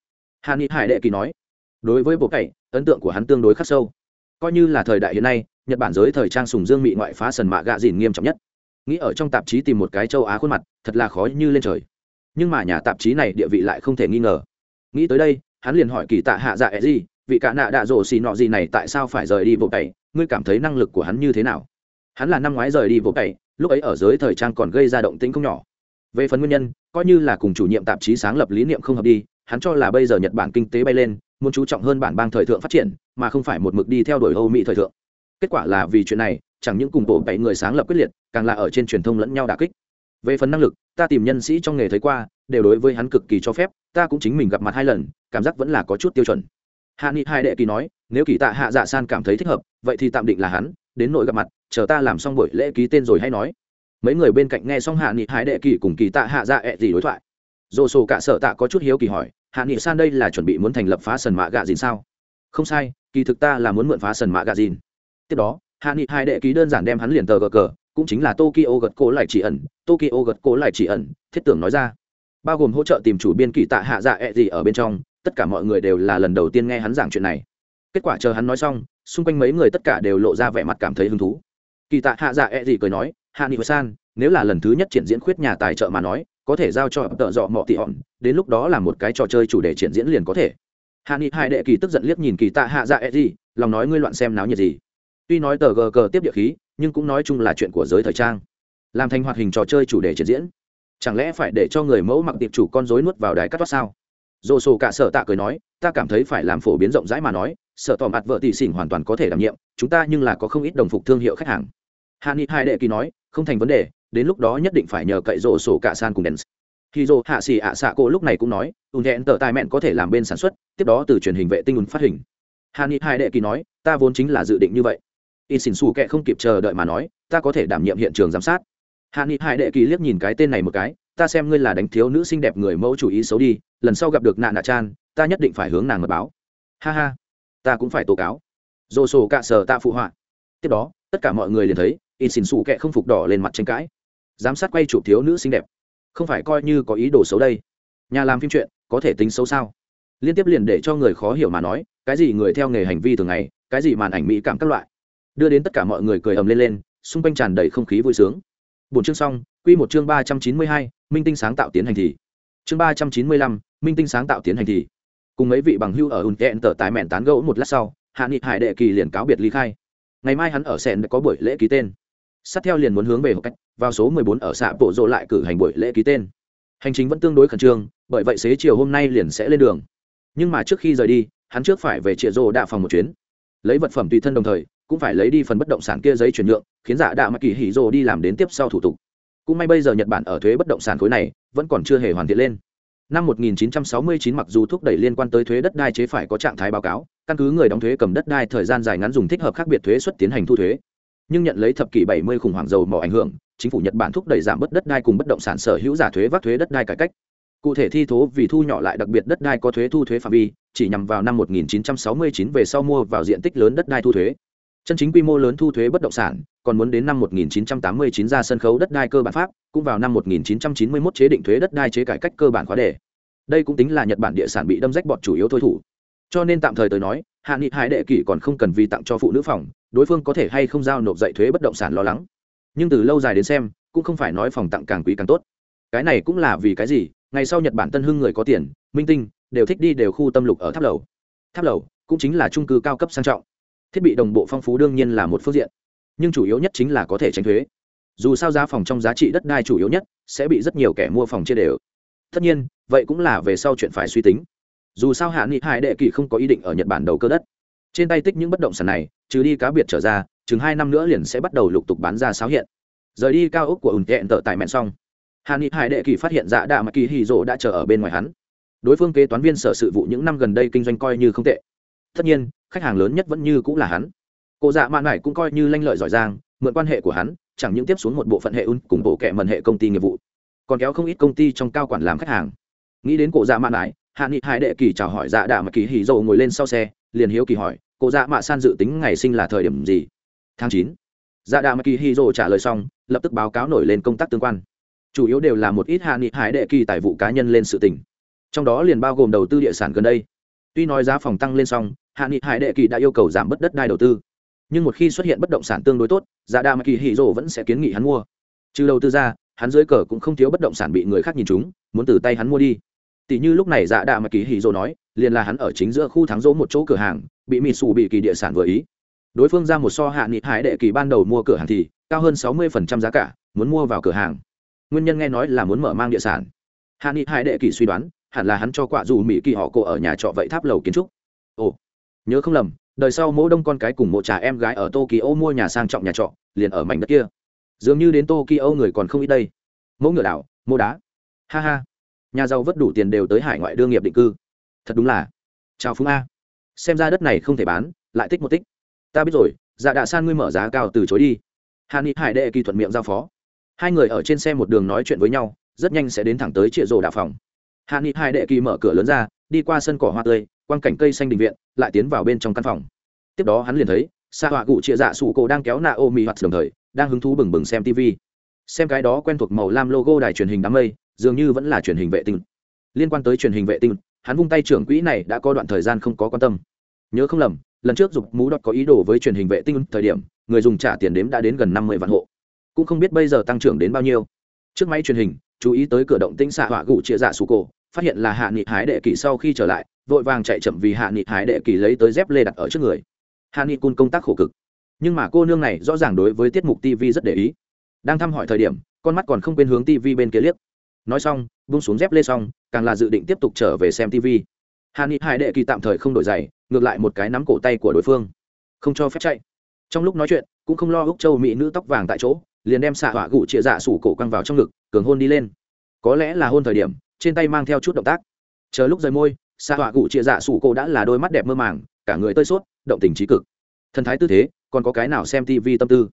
Hạ nghị hải đệ kỳ nói. Đối với bộ bảy ấn tượng của hắn tương đối khắc sâu. Coi như là thời đại hiện nay, nhật bản giới thời trang sùng dương mị ngoại phá sần mạ gạ dìn nghiêm trọng nhất nghĩ ở trong tạp chí tìm một cái châu á khuôn mặt, thật là khó như lên trời. Nhưng mà nhà tạp chí này địa vị lại không thể nghi ngờ. Nghĩ tới đây, hắn liền hỏi kỳ tạ hạ dạ e gì vị cả nạ đạ rổ xì nọ gì này tại sao phải rời đi vô tẩy? Ngươi cảm thấy năng lực của hắn như thế nào? Hắn là năm ngoái rời đi vô tẩy, lúc ấy ở giới thời trang còn gây ra động tĩnh không nhỏ. Về phần nguyên nhân, coi như là cùng chủ nhiệm tạp chí sáng lập lý niệm không hợp đi, hắn cho là bây giờ nhật bản kinh tế bay lên, muốn chú trọng hơn bản bang thời thượng phát triển, mà không phải một mực đi theo đuổi âu mỹ thời thượng kết quả là vì chuyện này, chẳng những cùng bộ bảy người sáng lập quyết liệt, càng là ở trên truyền thông lẫn nhau đà kích. Về phần năng lực, ta tìm nhân sĩ trong nghề thấy qua, đều đối với hắn cực kỳ cho phép, ta cũng chính mình gặp mặt hai lần, cảm giác vẫn là có chút tiêu chuẩn. Hạ nghị hai đệ kỳ nói, nếu kỳ tạ hạ dạ san cảm thấy thích hợp, vậy thì tạm định là hắn, đến nội gặp mặt, chờ ta làm xong buổi lễ ký tên rồi hay nói. Mấy người bên cạnh nghe xong hạ nghị hai đệ kỳ cùng kỳ tạ hạ dạ ẹ gì đối thoại. Dồ sổ cả sợ tạ có chút hiếu kỳ hỏi, hạ nghị san đây là chuẩn bị muốn thành lập phá sần mạ gạ dìn sao? Không sai, kỳ thực ta là muốn mượn phá sần mạ gạ dìn tiếp đó, hạ nghị hai đệ ký đơn giản đem hắn liền tờ gờ cờ, cũng chính là tokyo gật cố lại chỉ ẩn, tokyo gật cố lại chỉ ẩn, thiết tưởng nói ra. Bao gồm hỗ trợ tìm chủ biên kỳ tạ hạ dạ ẹ、e、gì gì ở bên trong, tất cả mọi người đều là lần đầu tiên nghe hắn giảng chuyện này. Kết quả chờ hắn nói xong, xung quanh mấy người tất cả đều lộ ra vẻ mặt cảm thấy hứng thú. Kỳ tạ hạ dạ ẹ、e、gì gì cười nói, hạ nghị san, nếu là lần thứ nhất triển diễn khuyết nhà tài trợ mà nói, có thể giao cho tợ dọ mọ tị hòn, đến lúc đó là một cái trò chơi chủ đề triển diễn liền có thể. Hạ nghị hai đệ kỳ tức giận liếc nhìn kỳ tạ hạ dạ ẹ、e、gì gì lòng nói, ngươi loạn xem náo nhiệt gì? Tuy nói tờ gg tiếp địa khí, nhưng cũng nói chung là chuyện của giới thời trang. Làm thành hoạt hình trò chơi chủ đề triển diễn. Chẳng lẽ phải để cho người mẫu mặc tiệp chủ con dối nuốt vào đài cắt toát sao? Dồ sổ cả sở tạ cười nói, ta cảm thấy phải làm phổ biến rộng rãi mà nói, sở tỏ mặt vợ tỷ xỉn hoàn toàn có thể đảm nhiệm, chúng ta nhưng là có không ít đồng phục thương hiệu khách hàng. Hạ nghị hai đệ kỳ nói, không thành vấn đề, đến lúc đó nhất định phải nhờ cậy rổ sổ cả san cùng đèn khi dồ hạ xỉ ạ xạ cô lúc này cũng nói, ùn hẹn tờ tài mẹn có thể làm bên sản xuất, tiếp đó từ truyền hình vệ tinh ùn phát hình. Hạ nghị hai đệ kỳ nói, ta vốn chính là dự định như vậy ít xỉn xù kệ không kịp chờ đợi mà nói, ta có thể đảm nhiệm hiện trường giám sát. Hạ nghị hải đệ kỳ liếc nhìn cái tên này một cái, ta xem ngươi là đánh thiếu nữ xinh đẹp người mẫu chủ ý xấu đi, lần sau gặp được nạn nạ chan, ta nhất định phải hướng nàng mật báo. Ha ha, ta cũng phải tố cáo. Dồ sổ cạ sờ ta phụ họa. Tiếp đó, tất cả mọi người liền thấy in xỉn xù kệ không phục đỏ lên mặt tranh cãi. Giám sát quay chụp thiếu nữ xinh đẹp. Không phải coi như có ý đồ xấu đây. Nhà làm phim chuyện, có thể tính xấu sao? Liên tiếp liền để cho người khó hiểu mà nói, cái gì người theo nghề hành vi thường ngày, cái gì màn ảnh mỹ cảm các loại đưa đến tất cả mọi người cười ầm lên lên, xung quanh tràn đầy không khí vui sướng. Bốn chương xong, quy một chương ba trăm chín mươi hai, minh tinh sáng tạo tiến hành thì. Chương ba trăm chín mươi lăm, minh tinh sáng tạo tiến hành thì. Cùng mấy vị bằng hưu ở ùn kẹn tờ tài mẹn tán gẫu một lát sau, hạ nghị hải đệ kỳ liền cáo biệt ly khai. Ngày mai hắn ở sẹn có buổi lễ ký tên. Sát theo liền muốn hướng về hộp cách, vào số mười bốn ở xã bộ rộ lại cử hành buổi lễ ký tên. Hành trình vẫn tương đối khẩn trương, bởi vậy xế chiều hôm nay liền sẽ lên đường. Nhưng mà trước khi rời đi, hắn trước phải về trịa rộ đạ phòng một chuyến. Lấy vật phẩm tùy thân đồng thời cũng phải lấy đi phần bất động sản kia giấy chuyển nhượng, khiến giả đạ mặc kỳ hỉ rô đi làm đến tiếp sau thủ tục. Cũng may bây giờ nhật bản ở thuế bất động sản khối này vẫn còn chưa hề hoàn thiện lên. Năm 1969 mặc dù thúc đẩy liên quan tới thuế đất đai chế phải có trạng thái báo cáo, căn cứ người đóng thuế cầm đất đai thời gian dài ngắn dùng thích hợp khác biệt thuế suất tiến hành thu thuế. Nhưng nhận lấy thập kỷ 70 khủng hoảng dầu mỏ ảnh hưởng, chính phủ nhật bản thúc đẩy giảm bớt đất đai cùng bất động sản sở hữu giả thuế vác thuế đất đai cải cách. Cụ thể thi thố vì thu nhỏ lại đặc biệt đất đai có thuế thu thuế phạm vi, chỉ nhằm vào năm 1969 về sau mua vào diện tích lớn đất đai thu thuế chân chính quy mô lớn thu thuế bất động sản, còn muốn đến năm 1989 ra sân khấu đất đai cơ bản pháp, cũng vào năm 1991 chế định thuế đất đai chế cải cách cơ bản khóa đề. Đây cũng tính là nhật bản địa sản bị đâm rách bọt chủ yếu thôi thủ. Cho nên tạm thời tới nói, hạ nghị hải đệ kỷ còn không cần vì tặng cho phụ nữ phòng, đối phương có thể hay không giao nộp dạy thuế bất động sản lo lắng. Nhưng từ lâu dài đến xem, cũng không phải nói phòng tặng càng quý càng tốt. Cái này cũng là vì cái gì? Ngày sau nhật bản tân hưng người có tiền, minh tinh, đều thích đi đều khu tâm lục ở tháp lầu. Tháp lầu cũng chính là trung cư cao cấp sang trọng thiết bị đồng bộ phong phú đương nhiên là một phương diện, nhưng chủ yếu nhất chính là có thể tránh thuế. Dù sao giá phòng trong giá trị đất đai chủ yếu nhất sẽ bị rất nhiều kẻ mua phòng chia đều. Tất nhiên, vậy cũng là về sau chuyện phải suy tính. Dù sao hạ nghị hải đệ kỳ không có ý định ở nhật bản đầu cơ đất. Trên tay tích những bất động sản này, trừ đi cá biệt trở ra, chừng hai năm nữa liền sẽ bắt đầu lục tục bán ra sáo hiện. Rời đi cao ốc của ùn kẹn tợ tại mẹn xong, hạ nghị hải đệ kỳ phát hiện dạ đạ mà kỳ hì rỗ đã chờ ở bên ngoài hắn. Đối phương kế toán viên sở sự vụ những năm gần đây kinh doanh coi như không tệ. Tất nhiên khách hàng lớn nhất vẫn như cũng là hắn. Cụ dạ mạn mải cũng coi như lanh lợi giỏi giang, mượn quan hệ của hắn, chẳng những tiếp xuống một bộ phận hệ un cùng bộ kệ mần hệ công ty nghiệp vụ, còn kéo không ít công ty trong cao quản làm khách hàng. Nghĩ đến cụ dạ mạn mải hạ nghị hải đệ kỳ chào hỏi dạ đạ mà kỳ hì rỗ ngồi lên sau xe, liền hiếu kỳ hỏi cụ dạ mạ san dự tính ngày sinh là thời điểm gì? Tháng chín. Dạ đạ mà kỳ hì rỗ trả lời xong, lập tức báo cáo nổi lên công tác tương quan. Chủ yếu đều là một ít hạ nghị hải đệ kỳ tài vụ cá nhân lên sự tỉnh trong đó liền bao gồm đầu tư địa sản gần đây. Tuy nói giá phòng tăng lên xong hạ nghị hải đệ kỳ đã yêu cầu giảm bất đất đai đầu tư. Nhưng một khi xuất hiện bất động sản tương đối tốt giá đa mà kỳ hì rồ vẫn sẽ kiến nghị hắn mua. Trừ đầu tư ra, hắn dưới cờ cũng không thiếu bất động sản bị người khác nhìn chúng, muốn từ tay hắn mua đi. Tỷ như lúc này dạ đạ mà kỳ hì rồ nói, liền là hắn ở chính giữa khu thắng rỗ một chỗ cửa hàng, bị mịt xù bị kỳ địa sản vừa ý. Đối phương ra một so hạ nghị hải đệ kỳ ban đầu mua cửa hàng thì, cao hơn sáu mươi giá cả, muốn mua vào cửa hàng. Nguyên nhân nghe nói là muốn mở mang địa sản. Hạ nghị hải đệ kỳ suy đoán, hẳn là hắn cho quả dù mỹ kỳ họ cổ ở nhà trọ vậy tháp lầu kiến trúc. Ồ nhớ không lầm, đời sau mỗi đông con cái cùng mộ trà em gái ở tokyo mua nhà sang trọng nhà trọ, liền ở mảnh đất kia. Dường như đến tokyo người còn không ít đây. Mẫu ngựa đảo, mô đá. Ha ha. Nhà giàu vất đủ tiền đều tới hải ngoại đương nghiệp định cư. Thật đúng là. Chào phúng a. Xem ra đất này không thể bán, lại tích một tích. Ta biết rồi dạ đạ san ngươi mở giá cao từ chối đi. Hà ni hải đệ kỳ thuận miệng giao phó. Hai người ở trên xe một đường nói chuyện với nhau, rất nhanh sẽ đến thẳng tới chịa rổ đạo phòng. Hà ni hải đệ kỳ mở cửa lớn ra đi qua sân cỏ hoa tươi, quang cảnh cây xanh đình viện, lại tiến vào bên trong căn phòng. Tiếp đó hắn liền thấy xa họa cụ chia dạ sủ cổ đang kéo nạ ô mì hoạt đồng thời, đang hứng thú bừng bừng xem tv xem cái đó quen thuộc màu lam logo đài truyền hình đám mây, dường như vẫn là truyền hình vệ tinh. Liên quan tới truyền hình vệ tinh, hắn vung tay trưởng quỹ này đã có đoạn thời gian không có quan tâm. Nhớ không lầm, lần trước dục mũ đọt có ý đồ với truyền hình vệ tinh thời điểm, người dùng trả tiền đếm đã đến gần năm mươi vạn hộ. Cũng không biết bây giờ tăng trưởng đến bao nhiêu. Trước máy truyền hình, chú ý tới cửa động tĩnh xạ họa gụ chia dạ sủ cổ phát hiện là hạ nghị hái đệ kỳ sau khi trở lại, vội vàng chạy chậm vì hạ nghị hái đệ kỳ lấy tới dép lê đặt ở trước người. Hạ nghị cun công tác khổ cực. Nhưng mà cô nương này rõ ràng đối với tiết mục tv rất để ý. Đang thăm hỏi thời điểm, con mắt còn không quên hướng tv bên kia liếc. Nói xong bung xuống dép lê xong, càng là dự định tiếp tục trở về xem tv hạ nghị hải đệ kỳ tạm thời không đổi giày, ngược lại một cái nắm cổ tay của đối phương. Không cho phép chạy. Trong lúc nói chuyện, cũng không lo úc châu mỹ nữ tóc vàng tại chỗ, liền đem xạ hỏa gụ chĩa dạ sủ cổ quăng vào trong ngực, cường hôn đi lên. Có lẽ là hôn thời điểm trên tay mang theo chút động tác. Chờ lúc rời môi xạ họa Cụ chia dạ sủ cổ đã là đôi mắt đẹp mơ màng, cả người tơi sốt động tình trí cực. Thần thái tư thế, còn có cái nào xem tv tâm tư?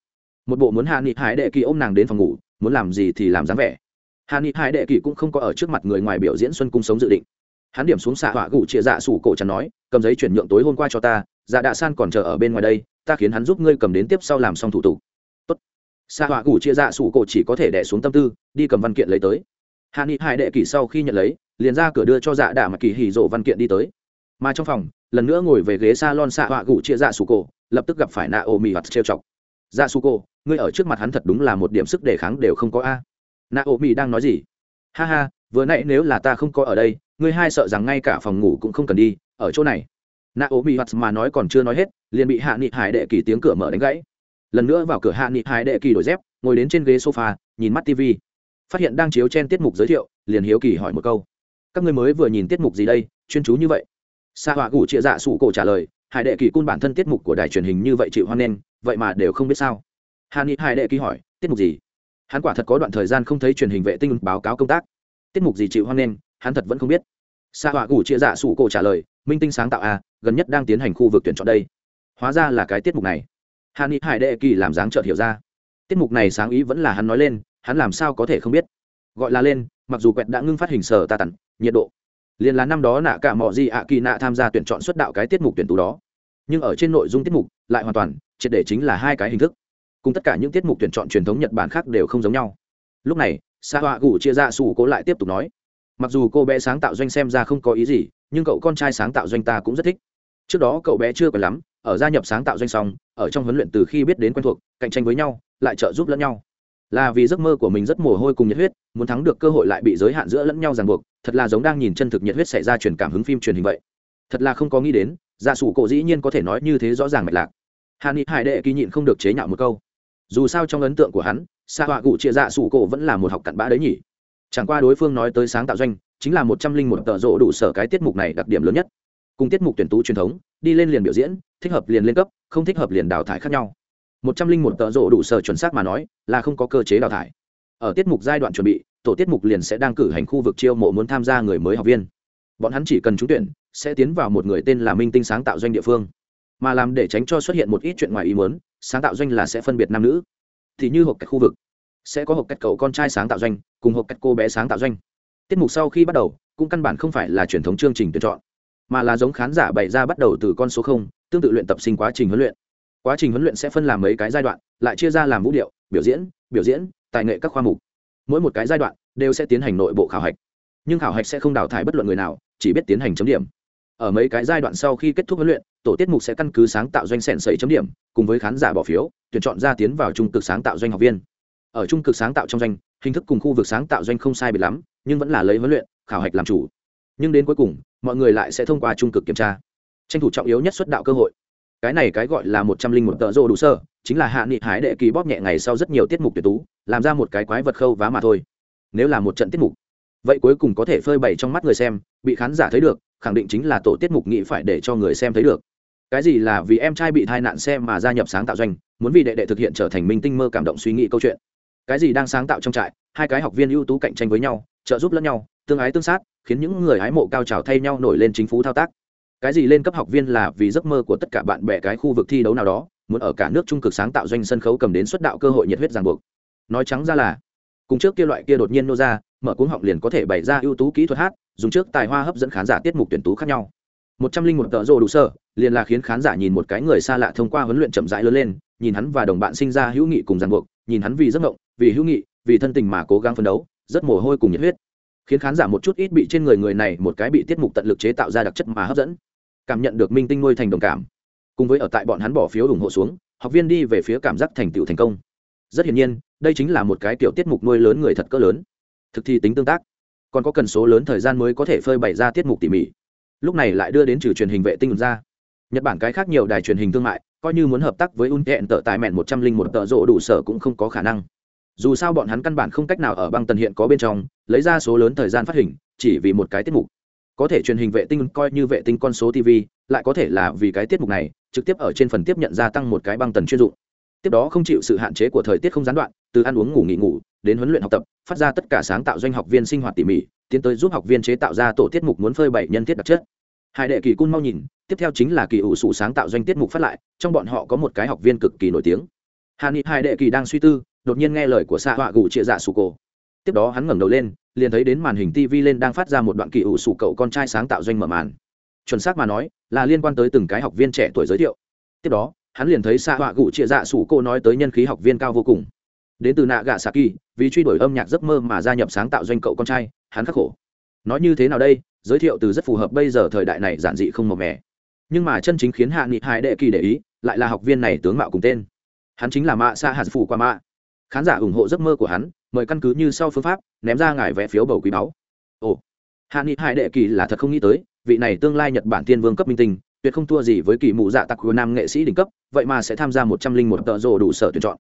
Một bộ muốn hạ nghị hải đệ kỳ ôm nàng đến phòng ngủ, muốn làm gì thì làm dáng vẻ. Hạ nghị hải đệ kỳ cũng không có ở trước mặt người ngoài biểu diễn xuân cung sống dự định. Hắn điểm xuống xạ họa Cụ chia dạ sủ cổ chẳng nói, cầm giấy chuyển nhượng tối hôm qua cho ta dạ đạ san còn chờ ở bên ngoài đây, ta khiến hắn giúp ngươi cầm đến tiếp sau làm xong thủ tục. Tốt. Xạ họa Cụ chia dạ sủ cổ chỉ có thể đẻ xuống tâm tư, đi cầm văn kiện lấy tới hạ nghị hải đệ kỳ sau khi nhận lấy, liền ra cửa đưa cho dạ đạ mà kỳ hỉ rộ văn kiện đi tới. Mà trong phòng, lần nữa ngồi về ghế s a lon xạ họa gụ chia dạ sủ cổ, lập tức gặp phải nạ ô mì vặt trêu chọc. Dạ sủ cổ, ngươi ở trước mặt hắn thật đúng là một điểm sức đề kháng đều không có a. Nạ ô mì đang nói gì? Ha ha, vừa nãy nếu là ta không có ở đây, ngươi hai sợ rằng ngay cả phòng ngủ cũng không cần đi, ở chỗ này. Nạ ô bị vặt mà nói còn chưa nói hết, liền bị hạ nghị hải đệ kỳ tiếng cửa mở đánh gãy. Lần nữa vào cửa hạ nghị hải đệ kỳ đổi dép, ngồi đến trên ghế sofa, nhìn mắt tv phát hiện đang chiếu trên tiết mục giới thiệu, liền hiếu kỳ hỏi một câu. Các ngươi mới vừa nhìn tiết mục gì đây, chuyên chú như vậy? Sa họa gủ chia dạ sủ cổ trả lời, hải đệ kỳ cun bản thân tiết mục của đài truyền hình như vậy chịu hoan nghênh, vậy mà đều không biết sao. Hàn ni hải đệ kỳ hỏi, tiết mục gì? Hắn quả thật có đoạn thời gian không thấy truyền hình vệ tinh báo cáo công tác. Tiết mục gì chịu hoan nghênh, hắn thật vẫn không biết. Sa họa gủ chia dạ sủ cổ trả lời, minh tinh sáng tạo a, gần nhất đang tiến hành khu vực tuyển chọn đây. Hóa ra là cái tiết mục này. Hàn ni hải đệ kỳ làm dáng chợt hiểu ra. Tiết mục này sáng ý vẫn là hắn nói lên hắn làm sao có thể không biết? Gọi là lên, mặc dù quẹt đã ngưng phát hình sở ta tặn nhiệt độ. Liền là năm đó nạ cả mọi gì ạ kỳ nạ tham gia tuyển chọn xuất đạo cái tiết mục tuyển tú đó. Nhưng ở trên nội dung tiết mục, lại hoàn toàn, triệt để chính là hai cái hình thức. Cùng tất cả những tiết mục tuyển chọn truyền thống nhật bản khác đều không giống nhau. Lúc này sa họa gủ chia ra sủ cố lại tiếp tục nói. Mặc dù cô bé sáng tạo doanh xem ra không có ý gì, nhưng cậu con trai sáng tạo doanh ta cũng rất thích. Trước đó cậu bé chưa quen lắm, ở gia nhập sáng tạo doanh xong, ở trong huấn luyện từ khi biết đến quen thuộc, cạnh tranh với nhau, lại trợ giúp lẫn nhau là vì giấc mơ của mình rất mồ hôi cùng nhiệt huyết, muốn thắng được cơ hội lại bị giới hạn giữa lẫn nhau ràng buộc, thật là giống đang nhìn chân thực nhiệt huyết xảy ra truyền cảm hứng phim truyền hình vậy. Thật là không có nghĩ đến giả sủ cổ dĩ nhiên có thể nói như thế rõ ràng mạch lạc. Hàn ni hải đệ kỳ nhịn không được chế nhạo một câu. Dù sao trong ấn tượng của hắn xa họa cụ chia dạ sủ cổ vẫn là một học cặn bã đấy nhỉ. Chẳng qua đối phương nói tới sáng tạo doanh, chính là một trăm linh một tờ rộ đủ sở cái tiết mục này đặc điểm lớn nhất. Cùng tiết mục tuyển tú truyền thống, đi lên liền biểu diễn, thích hợp liền lên cấp, không thích hợp liền đào thải khác nhau một trăm linh một tờ rộ đủ sở chuẩn xác mà nói, là không có cơ chế đào thải. Ở tiết mục giai đoạn chuẩn bị, tổ tiết mục liền sẽ đang cử hành khu vực chiêu mộ muốn tham gia người mới học viên. Bọn hắn chỉ cần trúng tuyển, sẽ tiến vào một người tên là minh tinh sáng tạo doanh địa phương. Mà làm để tránh cho xuất hiện một ít chuyện ngoài ý muốn, sáng tạo doanh là sẽ phân biệt nam nữ. Thì như hộp cách khu vực, sẽ có hộp cách cậu con trai sáng tạo doanh, cùng hộp cách cô bé sáng tạo doanh. Tiết mục sau khi bắt đầu, cũng căn bản không phải là truyền thống chương trình tuyển chọn, mà là giống khán giả bày ra bắt đầu từ con số không, tương tự luyện tập sinh quá trình huấn luyện quá trình huấn luyện sẽ phân làm mấy cái giai đoạn, lại chia ra làm vũ điệu, biểu diễn biểu diễn, tài nghệ các khoa mục. Mỗi một cái giai đoạn đều sẽ tiến hành nội bộ khảo hạch. Nhưng khảo hạch sẽ không đào thải bất luận người nào, chỉ biết tiến hành chấm điểm. Ở mấy cái giai đoạn sau khi kết thúc huấn luyện, tổ tiết mục sẽ căn cứ sáng tạo doanh sẻn sấy chấm điểm, cùng với khán giả bỏ phiếu, tuyển chọn ra tiến vào trung cực sáng tạo doanh học viên. Ở trung cực sáng tạo trong doanh, hình thức cùng khu vực sáng tạo doanh không sai biệt lắm, nhưng vẫn là lấy huấn luyện, khảo hạch làm chủ. Nhưng đến cuối cùng, mọi người lại sẽ thông qua trung cực kiểm tra. Tranh thủ trọng yếu nhất xuất đạo cơ hội cái này cái gọi là một trăm linh một tợ rô đủ sơ, chính là hạ nghị hái đệ kỳ bóp nhẹ ngày sau rất nhiều tiết mục tuyệt tú, làm ra một cái quái vật khâu vá mà thôi. Nếu là một trận tiết mục, vậy cuối cùng có thể phơi bày trong mắt người xem, bị khán giả thấy được, khẳng định chính là tổ tiết mục nghị phải để cho người xem thấy được. Cái gì là vì em trai bị tai nạn xem mà gia nhập sáng tạo doanh, muốn vì đệ đệ thực hiện trở thành minh tinh mơ cảm động suy nghĩ câu chuyện. Cái gì đang sáng tạo trong trại, hai cái học viên ưu tú cạnh tranh với nhau, trợ giúp lẫn nhau, tương ái tương sát, khiến những người hái mộ cao trào thay nhau nổi lên chính phủ thao tác cái gì lên cấp học viên là vì giấc mơ của tất cả bạn bè cái khu vực thi đấu nào đó, muốn ở cả nước trung cực sáng tạo doanh sân khấu cầm đến xuất đạo cơ hội nhiệt huyết ràng buộc. Nói trắng ra là, cùng trước kia loại kia đột nhiên nô ra, mở cuống họng liền có thể bày ra ưu tú kỹ thuật hát, dùng trước tài hoa hấp dẫn khán giả tiết mục tuyển tú khác nhau. Một trăm linh một tợ rồ đủ sơ, liền là khiến khán giả nhìn một cái người xa lạ thông qua huấn luyện chậm rãi lớn lên, nhìn hắn và đồng bạn sinh ra hữu nghị cùng ràng buộc, nhìn hắn vì giấc mộng, vì hữu nghị, vì thân tình mà cố gắng phấn đấu, rất mồ hôi cùng nhiệt huyết. Khiến khán giả một chút ít bị trên người người này một cái bị tiết mục tận lực chế tạo ra đặc chất mà hấp dẫn cảm nhận được minh tinh nuôi thành đồng cảm. Cùng với ở tại bọn hắn bỏ phiếu ủng hộ xuống, học viên đi về phía cảm giác thành tựu thành công. Rất hiển nhiên, đây chính là một cái kiểu tiết mục nuôi lớn người thật cỡ lớn. Thực thi tính tương tác. Còn có cần số lớn thời gian mới có thể phơi bày ra tiết mục tỉ mỉ. Lúc này lại đưa đến trừ truyền hình vệ tinh ra. Nhật bản cái khác nhiều đài truyền hình thương mại, coi như muốn hợp tác với un tợ tại mẹn một trăm linh một tợ rộ đủ sở cũng không có khả năng. Dù sao bọn hắn căn bản không cách nào ở băng tần hiện có bên trong, lấy ra số lớn thời gian phát hình, chỉ vì một cái tiết mục có thể truyền hình vệ tinh coi như vệ tinh con số tv lại có thể là vì cái tiết mục này, trực tiếp ở trên phần tiếp nhận gia tăng một cái băng tần chuyên dụng. Tiếp đó không chịu sự hạn chế của thời tiết không gián đoạn, từ ăn uống ngủ nghỉ ngủ, đến huấn luyện học tập, phát ra tất cả sáng tạo doanh học viên sinh hoạt tỉ mỉ, tiến tới giúp học viên chế tạo ra tổ tiết mục muốn phơi bày nhân thiết đặc chất. Hai đệ kỳ cun mau nhìn, tiếp theo chính là kỳ ủ sủ sáng tạo doanh tiết mục phát lại, trong bọn họ có một cái học viên cực kỳ nổi tiếng. Hà ni hai đệ kỳ đang suy tư, đột nhiên nghe lời của xạ họa gù chia dạ sủ cổ. Tiếp đó hắn ngẩng đầu lên liền thấy đến màn hình tv lên đang phát ra một đoạn kỳ ủ sủ cậu con trai sáng tạo doanh mở màn. Chuẩn xác mà nói, là liên quan tới từng cái học viên trẻ tuổi giới thiệu. Tiếp đó, hắn liền thấy xạ họa gụ chia dạ sủ cô nói tới nhân khí học viên cao vô cùng. Đến từ nạ gạ xạ kỳ vì truy đuổi âm nhạc giấc mơ mà gia nhập sáng tạo doanh cậu con trai, hắn khắc khổ. Nói như thế nào đây, giới thiệu từ rất phù hợp bây giờ thời đại này giản dị không màu mè. Nhưng mà chân chính khiến hạ nghị hải đệ kỳ để ý, lại là học viên này tướng mạo cùng tên. Hắn chính là mạ sa hạt phủ qua mạ khán giả ủng hộ giấc mơ của hắn mời căn cứ như sau phương pháp, ném ra ngài vé phiếu bầu quý báu. Ồ, hạ nghị hải đệ kỳ là thật không nghĩ tới, vị này tương lai nhật bản tiên vương cấp minh tinh, tuyệt không thua gì với kỳ mụ dạ tặc của nam nghệ sĩ đỉnh cấp, vậy mà sẽ tham gia một trăm linh một tợ rồ đủ sở tuyển chọn.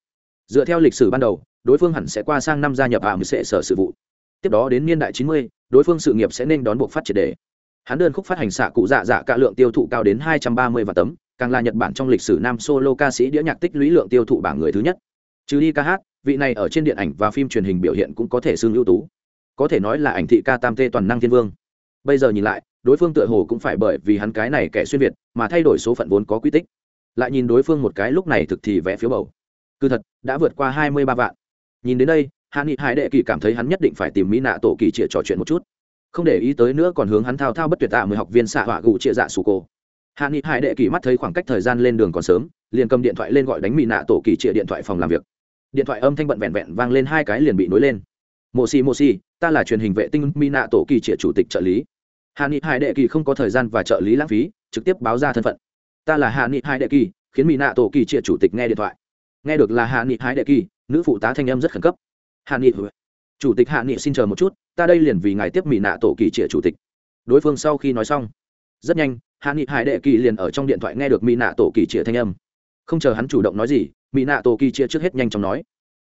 Dựa theo lịch sử ban đầu, đối phương hẳn sẽ qua sang năm gia nhập ảm sẽ sở sự vụ. Tiếp đó đến niên đại chín mươi, đối phương sự nghiệp sẽ nên đón buộc phát triển đề. Hắn đơn khúc phát hành xạ cụ dạ dạ cả lượng tiêu thụ cao đến hai trăm ba mươi vạn tấm, càng là nhật bản trong lịch sử nam solo ca sĩ đĩa nhạc tích lũy lượng tiêu thụ bảng người thứ nhất. Trừ đi ca hát vị này ở trên điện ảnh và phim truyền hình biểu hiện cũng có thể xương ưu tú. Có thể nói là ảnh thị ca tam tê toàn năng thiên vương. Bây giờ nhìn lại, đối phương tựa hồ cũng phải bởi vì hắn cái này kẻ xuyên việt mà thay đổi số phận vốn có quy tích. Lại nhìn đối phương một cái lúc này thực thì vẽ phiếu bầu. Cứ thật, đã vượt qua hai mươi ba vạn. Nhìn đến đây hạ nghị hải đệ kỳ cảm thấy hắn nhất định phải tìm mỹ nạ tổ kỳ trịa trò chuyện một chút. Không để ý tới nữa còn hướng hắn thao thao bất tuyệt tạ mười học viên xạ họa gù trịa dạ sù cô hạ nghị hải đệ kỳ mắt thấy khoảng cách thời gian lên đường còn sớm, liền cầm điện thoại lên gọi đánh mỹ nạ tổ kỳ trịa điện thoại phòng làm việc điện thoại âm thanh bận vẹn vẹn vang lên hai cái liền bị nối lên. Mô si mô si ta là truyền hình vệ tinh mi nạ tổ kỳ trịa chủ tịch trợ lý. Hạ nghị hải đệ kỳ không có thời gian và trợ lý lãng phí, trực tiếp báo ra thân phận. Ta là hạ nghị hải đệ kỳ, khiến mỹ nạ tổ kỳ trịa chủ tịch nghe điện thoại. Nghe được là hạ nghị hải đệ kỳ, nữ phụ tá thanh âm rất khẩn cấp. Hạ nghị, chủ tịch hạ nghị xin chờ một chút, ta đây liền vì ngài tiếp mỹ nạ tổ kỳ trịa chủ tịch. Đối phương sau khi nói xong, rất nhanh, hạ nghị hải đệ kỳ liền ở trong điện thoại nghe được mỹ nạ tổ kỳ trịa thanh âm. Không chờ hắn chủ động nói gì mỹ nạ tổ kỳ chia trước hết nhanh chóng nói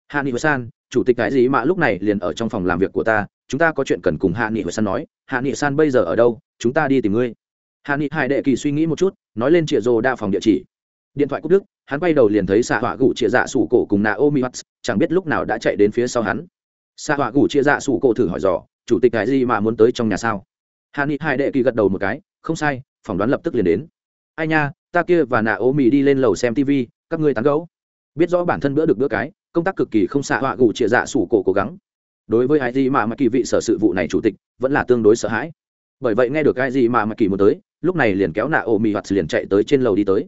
hạ nghị san chủ tịch cái gì mà lúc này liền ở trong phòng làm việc của ta? Chúng ta có chuyện cần cùng hạ nghị san nói. Hạ nghị san bây giờ ở đâu? Chúng ta đi tìm ngươi. Hạ nghị hải đệ kỳ suy nghĩ một chút, nói lên chịa rồ đa phòng địa chỉ. Điện thoại cúc đức hắn quay đầu liền thấy xạ họa gủ chia dạ sủ cổ cùng naomi watts, chẳng biết lúc nào đã chạy đến phía sau hắn. Xạ họa gủ chia dạ sủ cổ thử hỏi dò, chủ tịch cái gì mà muốn tới trong nhà sao? Hạ nghị hai đệ kỳ gật đầu một cái, không sai, phỏng đoán lập tức liền đến. Ai nha, ta kia và nạ naomi đi lên lầu xem tv các ngươi tán gấu biết rõ bản thân bữa được bữa cái, công tác cực kỳ không xạ họa gù chia dạ sủ cổ cố gắng. Đối với ai gì mà mà kỳ vị sở sự vụ này chủ tịch, vẫn là tương đối sợ hãi. Bởi vậy nghe được ai gì mà mà kỳ muốn tới, lúc này liền kéo nạ ô mì hoạt liền chạy tới trên lầu đi tới.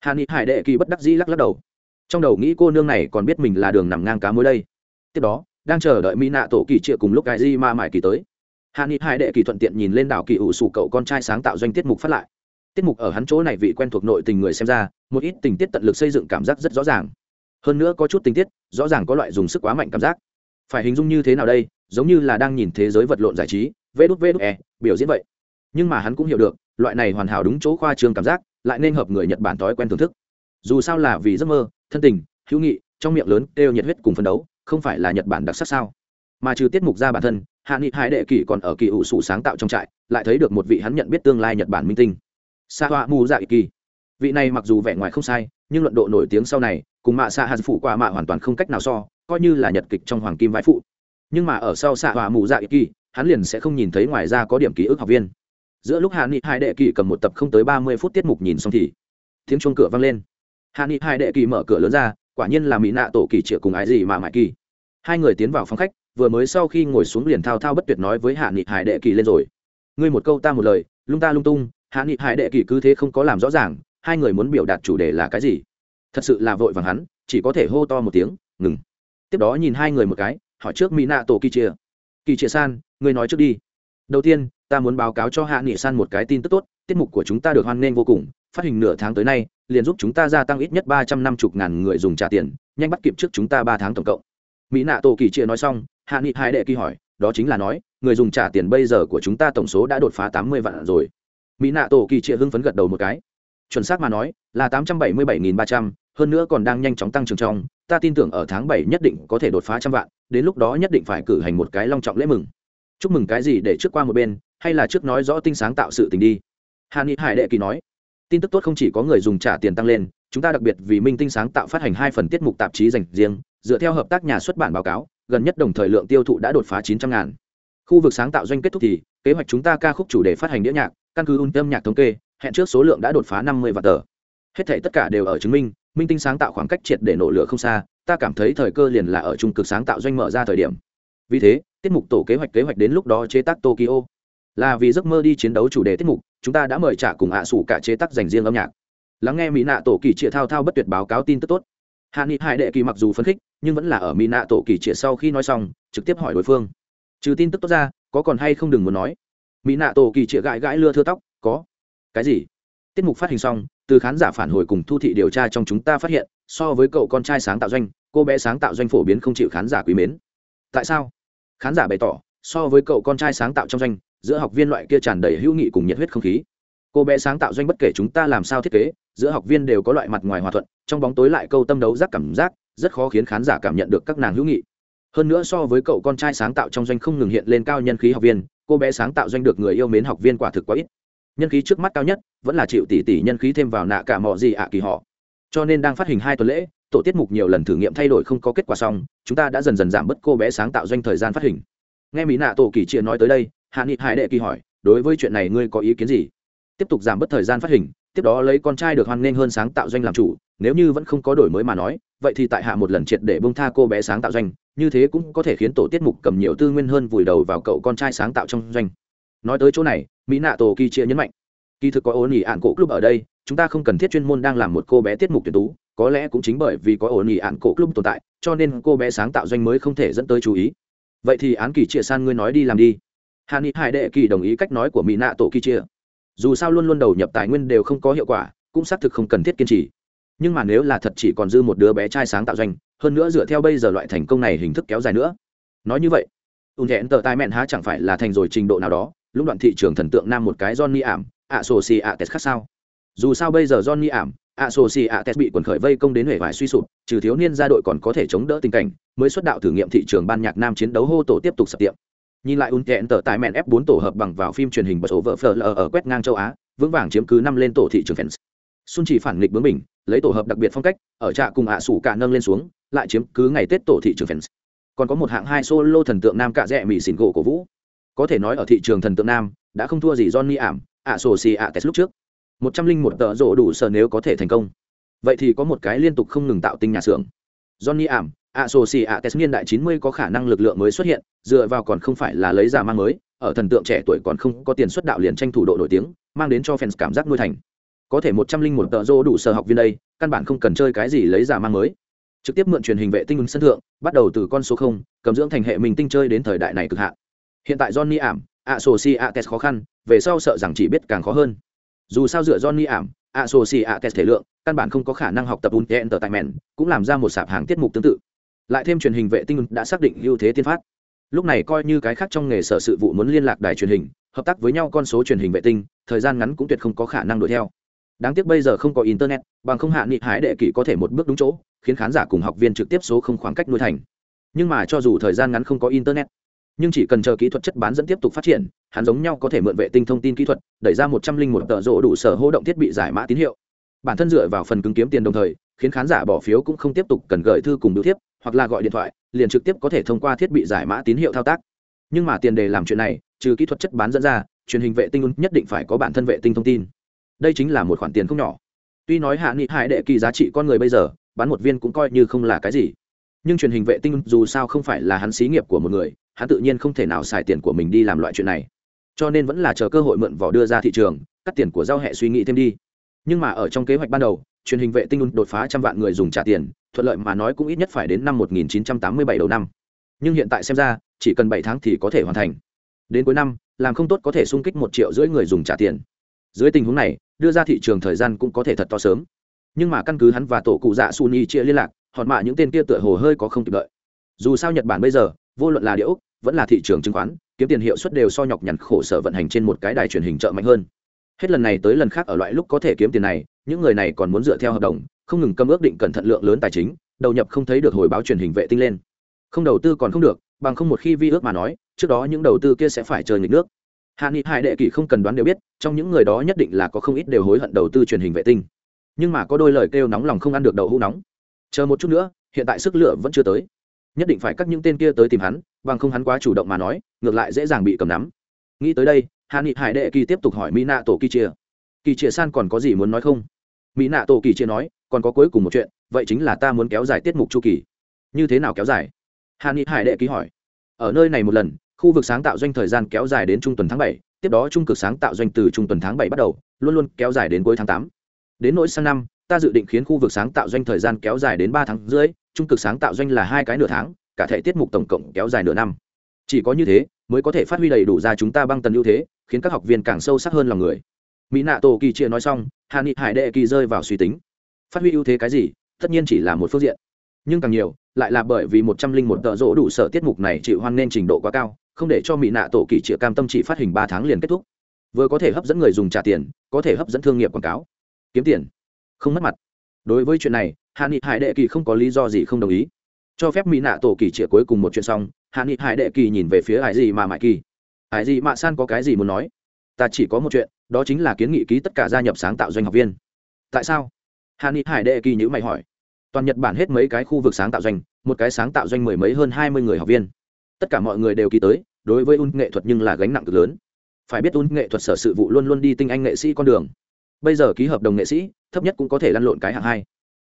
Hà ni hải đệ kỳ bất đắc dĩ lắc lắc đầu. Trong đầu nghĩ cô nương này còn biết mình là đường nằm ngang cá mới đây. Tiếp đó, đang chờ đợi mỹ nạ tổ kỳ trịa cùng lúc cái gì mà mải kỳ tới. Hàn ni hải đệ kỳ thuận tiện nhìn lên đảo kỳ ủ sủ cậu con trai sáng tạo doanh tiết mục phát lại. Tiết mục ở hắn chỗ này vị quen thuộc nội tình người xem ra, một ít tình tiết tận lực xây dựng cảm giác rất rõ ràng hơn nữa có chút tình tiết, rõ ràng có loại dùng sức quá mạnh cảm giác. Phải hình dung như thế nào đây? Giống như là đang nhìn thế giới vật lộn giải trí, vê đút vê đút e biểu diễn vậy. Nhưng mà hắn cũng hiểu được, loại này hoàn hảo đúng chỗ khoa trương cảm giác, lại nên hợp người nhật bản thói quen thưởng thức. Dù sao là vì giấc mơ, thân tình, hữu nghị, trong miệng lớn đều nhiệt huyết cùng phấn đấu, không phải là nhật bản đặc sắc sao? Mà trừ tiết mục ra bản thân, hạ nghị hai đệ kỳ còn ở kỳ ủ sủ sáng tạo trong trại, lại thấy được một vị hắn nhận biết tương lai nhật bản minh tinh. Sa hoa mù dạ kỳ vị này mặc dù vẻ ngoài không sai, nhưng luận độ nổi tiếng sau này cùng mạ xạ hạt phụ qua mạ hoàn toàn không cách nào so, coi như là nhật kịch trong hoàng kim vãi phụ. Nhưng mà ở sau xạ hòa mù dạ kỳ, hắn liền sẽ không nhìn thấy ngoài ra có điểm ký ức học viên. Giữa lúc hạ nghị hai đệ kỳ cầm một tập không tới ba mươi phút tiết mục nhìn xong thì, tiếng chuông cửa vang lên. Hạ nghị hai đệ kỳ mở cửa lớn ra, quả nhiên là mỹ nạ tổ kỳ triệu cùng ai gì mà mãi kỳ. Hai người tiến vào phòng khách, vừa mới sau khi ngồi xuống liền thao thao bất tuyệt nói với hạ nghị hải đệ kỳ lên rồi. Ngươi một câu ta một lời, lung ta lung tung, hạ nghị hải đệ kỳ cứ thế không có làm rõ ràng, hai người muốn biểu đạt chủ đề là cái gì? Thật sự là vội vàng hắn, chỉ có thể hô to một tiếng, ngừng. Tiếp đó nhìn hai người một cái, hỏi trước mỹ nạ tổ kỳ chia kỳ chia san ngươi nói trước đi. Đầu tiên, ta muốn báo cáo cho hạ nghị san một cái tin tức tốt, tiết mục của chúng ta được hoan nghênh vô cùng, phát hình nửa tháng tới nay, liền giúp chúng ta gia tăng ít nhất ba trăm năm mươi ngàn người dùng trả tiền, nhanh bắt kịp trước chúng ta ba tháng tổng cộng. Mỹ nạ tổ kỳ chia nói xong, hạ nghị hai đệ kỳ hỏi, đó chính là nói, người dùng trả tiền bây giờ của chúng ta tổng số đã đột phá tám mươi vạn rồi. Mỹ nạ tổ kỳ chia hưng phấn gật đầu một cái. Chuẩn xác mà nói, là tám trăm bảy mươi bảy nghìn ba trăm hơn nữa còn đang nhanh chóng tăng trưởng trong, ta tin tưởng ở tháng bảy nhất định có thể đột phá trăm vạn, đến lúc đó nhất định phải cử hành một cái long trọng lễ mừng. Chúc mừng cái gì để trước qua một bên, hay là trước nói rõ tinh sáng tạo sự tình đi. Hàn ni hải đệ kỳ nói. Tin tức tốt không chỉ có người dùng trả tiền tăng lên, chúng ta đặc biệt vì minh tinh sáng tạo phát hành hai phần tiết mục tạp chí dành riêng, dựa theo hợp tác nhà xuất bản báo cáo, gần nhất đồng thời lượng tiêu thụ đã đột phá chín trăm ngàn. Khu vực sáng tạo doanh kết thúc thì, kế hoạch chúng ta ca khúc chủ đề phát hành đĩa nhạc, căn cứ un tâm nhạc thống kê, hẹn trước số lượng đã đột phá năm mươi vạn tờ. Hết thể tất cả đều ở chứng minh minh tinh sáng tạo khoảng cách triệt để nổ lửa không xa, ta cảm thấy thời cơ liền là ở trung cực sáng tạo doanh mở ra thời điểm. Vì thế, tiết mục tổ kế hoạch kế hoạch đến lúc đó chế tác tokyo. Là vì giấc mơ đi chiến đấu chủ đề tiết mục, chúng ta đã mời trả cùng hạ à sủ cả chế tác dành riêng âm nhạc. Lắng nghe mỹ nạ tổ kỳ trịa thao thao bất tuyệt báo cáo tin tức tốt. Hạ nghị hải đệ kỳ mặc dù phấn khích, nhưng vẫn là ở mỹ nạ tổ kỳ trịa sau khi nói xong, trực tiếp hỏi đối phương. Trừ tin tức tốt ra, có còn hay không đừng muốn nói. Mỹ nạ tổ kỳ trịa gãi gãi lưa thưa tóc, có. Cái gì? Tiết mục phát hình xong từ khán giả phản hồi cùng thu thị điều tra trong chúng ta phát hiện, so với cậu con trai sáng tạo doanh, cô bé sáng tạo doanh phổ biến không chịu khán giả quý mến. Tại sao? Khán giả bày tỏ, so với cậu con trai sáng tạo trong doanh, giữa học viên loại kia tràn đầy hữu nghị cùng nhiệt huyết không khí. Cô bé sáng tạo doanh bất kể chúng ta làm sao thiết kế, giữa học viên đều có loại mặt ngoài hòa thuận, trong bóng tối lại câu tâm đấu giác cảm giác, rất khó khiến khán giả cảm nhận được các nàng hữu nghị. Hơn nữa so với cậu con trai sáng tạo trong doanh không ngừng hiện lên cao nhân khí học viên, cô bé sáng tạo doanh được người yêu mến học viên quả thực quá ít nhân khí trước mắt cao nhất, vẫn là chịu tỷ tỷ nhân khí thêm vào nạ cả mọi gì ạ kỳ họ. Cho nên đang phát hình hai tuần lễ, tổ tiết mục nhiều lần thử nghiệm thay đổi không có kết quả xong, chúng ta đã dần dần giảm bớt cô bé sáng tạo doanh thời gian phát hình. Nghe mỹ nạ tổ kỳ chia nói tới đây, hạ nghị hải đệ kỳ hỏi, đối với chuyện này ngươi có ý kiến gì? Tiếp tục giảm bớt thời gian phát hình, tiếp đó lấy con trai được hoan nghênh hơn sáng tạo doanh làm chủ, nếu như vẫn không có đổi mới mà nói, vậy thì tại hạ một lần triệt để bông tha cô bé sáng tạo doanh, như thế cũng có thể khiến tổ tiết mục cầm nhiều tư nguyên hơn vùi đầu vào cậu con trai sáng tạo trong doanh nói tới chỗ này, mỹ nạ tổ kỳ chia nhấn mạnh, kỳ thực có ổn ỉ ạn cổ club ở đây, chúng ta không cần thiết chuyên môn đang làm một cô bé tiết mục tuyển tú, có lẽ cũng chính bởi vì có ổn ỉ ạn cổ club tồn tại, cho nên cô bé sáng tạo doanh mới không thể dẫn tới chú ý. Vậy thì án kỳ chia san ngươi nói đi làm đi. Hà ni hải đệ kỳ đồng ý cách nói của mỹ nạ tổ kỳ chia. Dù sao luôn luôn đầu nhập tài nguyên đều không có hiệu quả, cũng xác thực không cần thiết kiên trì. Nhưng mà nếu là thật chỉ còn dư một đứa bé trai sáng tạo doanh, hơn nữa dựa theo bây giờ loại thành công này hình thức kéo dài nữa. Nói như vậy, ùn thẹn tờ tai mẹn há chẳng phải là thành rồi trình độ nào đó lúc đoạn thị trường thần tượng nam một cái johnny ảm ạ sổ xì ạ tes khác sao? Dù sao bây giờ johnny ảm ạ sổ xì ạ tes bị quần khởi vây công đến hề vải suy sụp, trừ thiếu niên gia đội còn có thể chống đỡ tình cảnh, mới xuất đạo thử nghiệm thị trường ban nhạc nam chiến đấu hô tổ tiếp tục sập tiệm. Nhìn lại un kẹn tờ tài mẹn f 4 tổ hợp bằng vào phim truyền hình bật số vợ lờ ở quét ngang châu á, vững vàng chiếm cứ năm lên tổ thị trường fans. Xuân chỉ phản nghịch bướng mình lấy tổ hợp đặc biệt phong cách, ở trạ cùng ạ sủ cả nâng lên xuống, lại chiếm cứ ngày tết tổ thị trường fans. Còn có một hạng hai solo thần tượng nam cả rẻ mỹ xỉn gỗ cổ vũ có thể nói ở thị trường thần tượng nam, đã không thua gì johnny ảm ạ sổ xì ạ tes lúc trước. Một trăm linh một tờ rổ đủ sợ nếu có thể thành công. Vậy thì có một cái liên tục không ngừng tạo tinh nhà xưởng. Johnny ảm ạ sổ xì ạ tes niên đại chín mươi có khả năng lực lượng mới xuất hiện, dựa vào còn không phải là lấy giả mang mới, ở thần tượng trẻ tuổi còn không có tiền xuất đạo liền tranh thủ độ nổi tiếng, mang đến cho fans cảm giác nuôi thành. Có thể một trăm linh một tờ rô đủ sở học viên đây, căn bản không cần chơi cái gì lấy giả mang mới. Trực tiếp mượn truyền hình vệ tinh ứng sân thượng, bắt đầu từ con số không, cầm dưỡng thành hệ mình tinh chơi đến thời đại này cực hạn hiện tại johnny ảm ạ sổ Si ạ tes khó khăn, về sau sợ rằng chỉ biết càng khó hơn. Dù sao dựa johnny ảm ạ sổ Si ạ tes thể lượng, căn bản không có khả năng học tập un tn tờ tại mẹn cũng làm ra một sạp hàng tiết mục tương tự. Lại thêm truyền hình vệ tinh đã xác định ưu thế tiên phát. Lúc này coi như cái khác trong nghề sở sự vụ muốn liên lạc đài truyền hình, hợp tác với nhau con số truyền hình vệ tinh, thời gian ngắn cũng tuyệt không có khả năng đuổi theo. Đáng tiếc bây giờ không có internet, bằng không hạ nghị hái đệ kỷ có thể một bước đúng chỗ, khiến khán giả cùng học viên trực tiếp số không khoảng cách nuôi thành. Nhưng mà cho dù thời gian ngắn không có internet nhưng chỉ cần chờ kỹ thuật chất bán dẫn tiếp tục phát triển, hắn giống nhau có thể mượn vệ tinh thông tin kỹ thuật, đẩy ra một trăm linh một tờ rỗ đủ sở hô động thiết bị giải mã tín hiệu. Bản thân dựa vào phần cứng kiếm tiền đồng thời, khiến khán giả bỏ phiếu cũng không tiếp tục cần gửi thư cùng biểu thiếp, hoặc là gọi điện thoại, liền trực tiếp có thể thông qua thiết bị giải mã tín hiệu thao tác. Nhưng mà tiền đề làm chuyện này, trừ kỹ thuật chất bán dẫn ra, truyền hình vệ tinh nhất định phải có bản thân vệ tinh thông tin. Đây chính là một khoản tiền không nhỏ. Tuy nói hạ nghị hải đệ kỳ giá trị con người bây giờ, bán một viên cũng coi như không là cái gì. Nhưng truyền hình vệ tinh dù sao không phải là hắn xí nghiệp của một người hắn tự nhiên không thể nào xài tiền của mình đi làm loại chuyện này. Cho nên vẫn là chờ cơ hội mượn vỏ đưa ra thị trường, cắt tiền của giao hệ suy nghĩ thêm đi. Nhưng mà ở trong kế hoạch ban đầu, truyền hình vệ tinh đột phá trăm vạn người dùng trả tiền, thuận lợi mà nói cũng ít nhất phải đến năm 1987 đầu năm. Nhưng hiện tại xem ra, chỉ cần bảy tháng thì có thể hoàn thành. Đến cuối năm, làm không tốt có thể sung kích một triệu rưỡi người dùng trả tiền. Dưới tình huống này, đưa ra thị trường thời gian cũng có thể thật to sớm. Nhưng mà căn cứ hắn và tổ cụ dạ suni chia liên lạc họt mạ những tên kia tựa hồ hơi có không kịp đợi. Dù sao nhật bản bây giờ vô luận là địa ốc, vẫn là thị trường chứng khoán, kiếm tiền hiệu suất đều so nhọc nhằn khổ sở vận hành trên một cái đài truyền hình chợ mạnh hơn. Hết lần này tới lần khác ở loại lúc có thể kiếm tiền này, những người này còn muốn dựa theo hợp đồng, không ngừng cầm ước định cẩn thận lượng lớn tài chính, đầu nhập không thấy được hồi báo truyền hình vệ tinh lên. Không đầu tư còn không được, bằng không một khi vi ước mà nói, trước đó những đầu tư kia sẽ phải chơi nghịch nước. Hạ nghị hải đệ kỷ không cần đoán đều biết, trong những người đó nhất định là có không ít đều hối hận đầu tư truyền hình vệ tinh. Nhưng mà có đôi lời kêu nóng lòng không ăn được đậu hũ nóng. Chờ một chút nữa, hiện tại sức lửa vẫn chưa tới nhất định phải cắt những tên kia tới tìm hắn, bằng không hắn quá chủ động mà nói, ngược lại dễ dàng bị cầm nắm. Nghĩ tới đây hạ nghị hải đệ kỳ tiếp tục hỏi mỹ nạ tổ kỳ chia. Kỳ chia san còn có gì muốn nói không? Mỹ nạ tổ kỳ chia nói, còn có cuối cùng một chuyện, vậy chính là ta muốn kéo dài tiết mục chu kỳ. Như thế nào kéo dài? Hạ nghị hải đệ ký hỏi. Ở nơi này một lần, khu vực sáng tạo doanh thời gian kéo dài đến trung tuần tháng bảy, tiếp đó trung cực sáng tạo doanh từ trung tuần tháng bảy bắt đầu, luôn luôn kéo dài đến cuối tháng tám. Đến nỗi sang năm, ta dự định khiến khu vực sáng tạo doanh thời gian kéo dài đến ba tháng rưỡi trung cực sáng tạo doanh là hai cái nửa tháng, cả thể tiết mục tổng cộng kéo dài nửa năm. Chỉ có như thế mới có thể phát huy đầy đủ ra chúng ta băng tần ưu thế, khiến các học viên càng sâu sắc hơn lòng người. Mỹ nạ tổ kỳ chia nói xong hạ nghị hải đệ kỳ rơi vào suy tính. Phát huy ưu thế cái gì, tất nhiên chỉ là một phương diện. Nhưng càng nhiều, lại là bởi vì một trăm linh một tợ rỗ đủ sở tiết mục này chịu hoan nên trình độ quá cao, không để cho mỹ nạ tổ kỳ chĩa cam tâm chỉ phát hình ba tháng liền kết thúc. Vừa có thể hấp dẫn người dùng trả tiền, có thể hấp dẫn thương nghiệp quảng cáo. Kiếm tiền. Không mất mặt. Đối với chuyện này hạ nghị hải đệ kỳ không có lý do gì không đồng ý. Cho phép mỹ nạ tổ kỳ chĩa cuối cùng một chuyện xong, hạ nghị hải đệ kỳ nhìn về phía hải gì mà mãi kỳ. Hải gì mạ san có cái gì muốn nói? Ta chỉ có một chuyện, đó chính là kiến nghị ký tất cả gia nhập sáng tạo doanh học viên. Tại sao? Hạ nghị hải đệ kỳ nhữ mày hỏi. Toàn nhật bản hết mấy cái khu vực sáng tạo doanh, một cái sáng tạo doanh mười mấy hơn hai mươi người học viên. Tất cả mọi người đều ký tới, đối với un nghệ thuật nhưng là gánh nặng cực lớn. Phải biết un nghệ thuật sở sự vụ luôn luôn đi tinh anh nghệ sĩ con đường. Bây giờ ký hợp đồng nghệ sĩ, thấp nhất cũng có thể lăn lộn cái hạng hai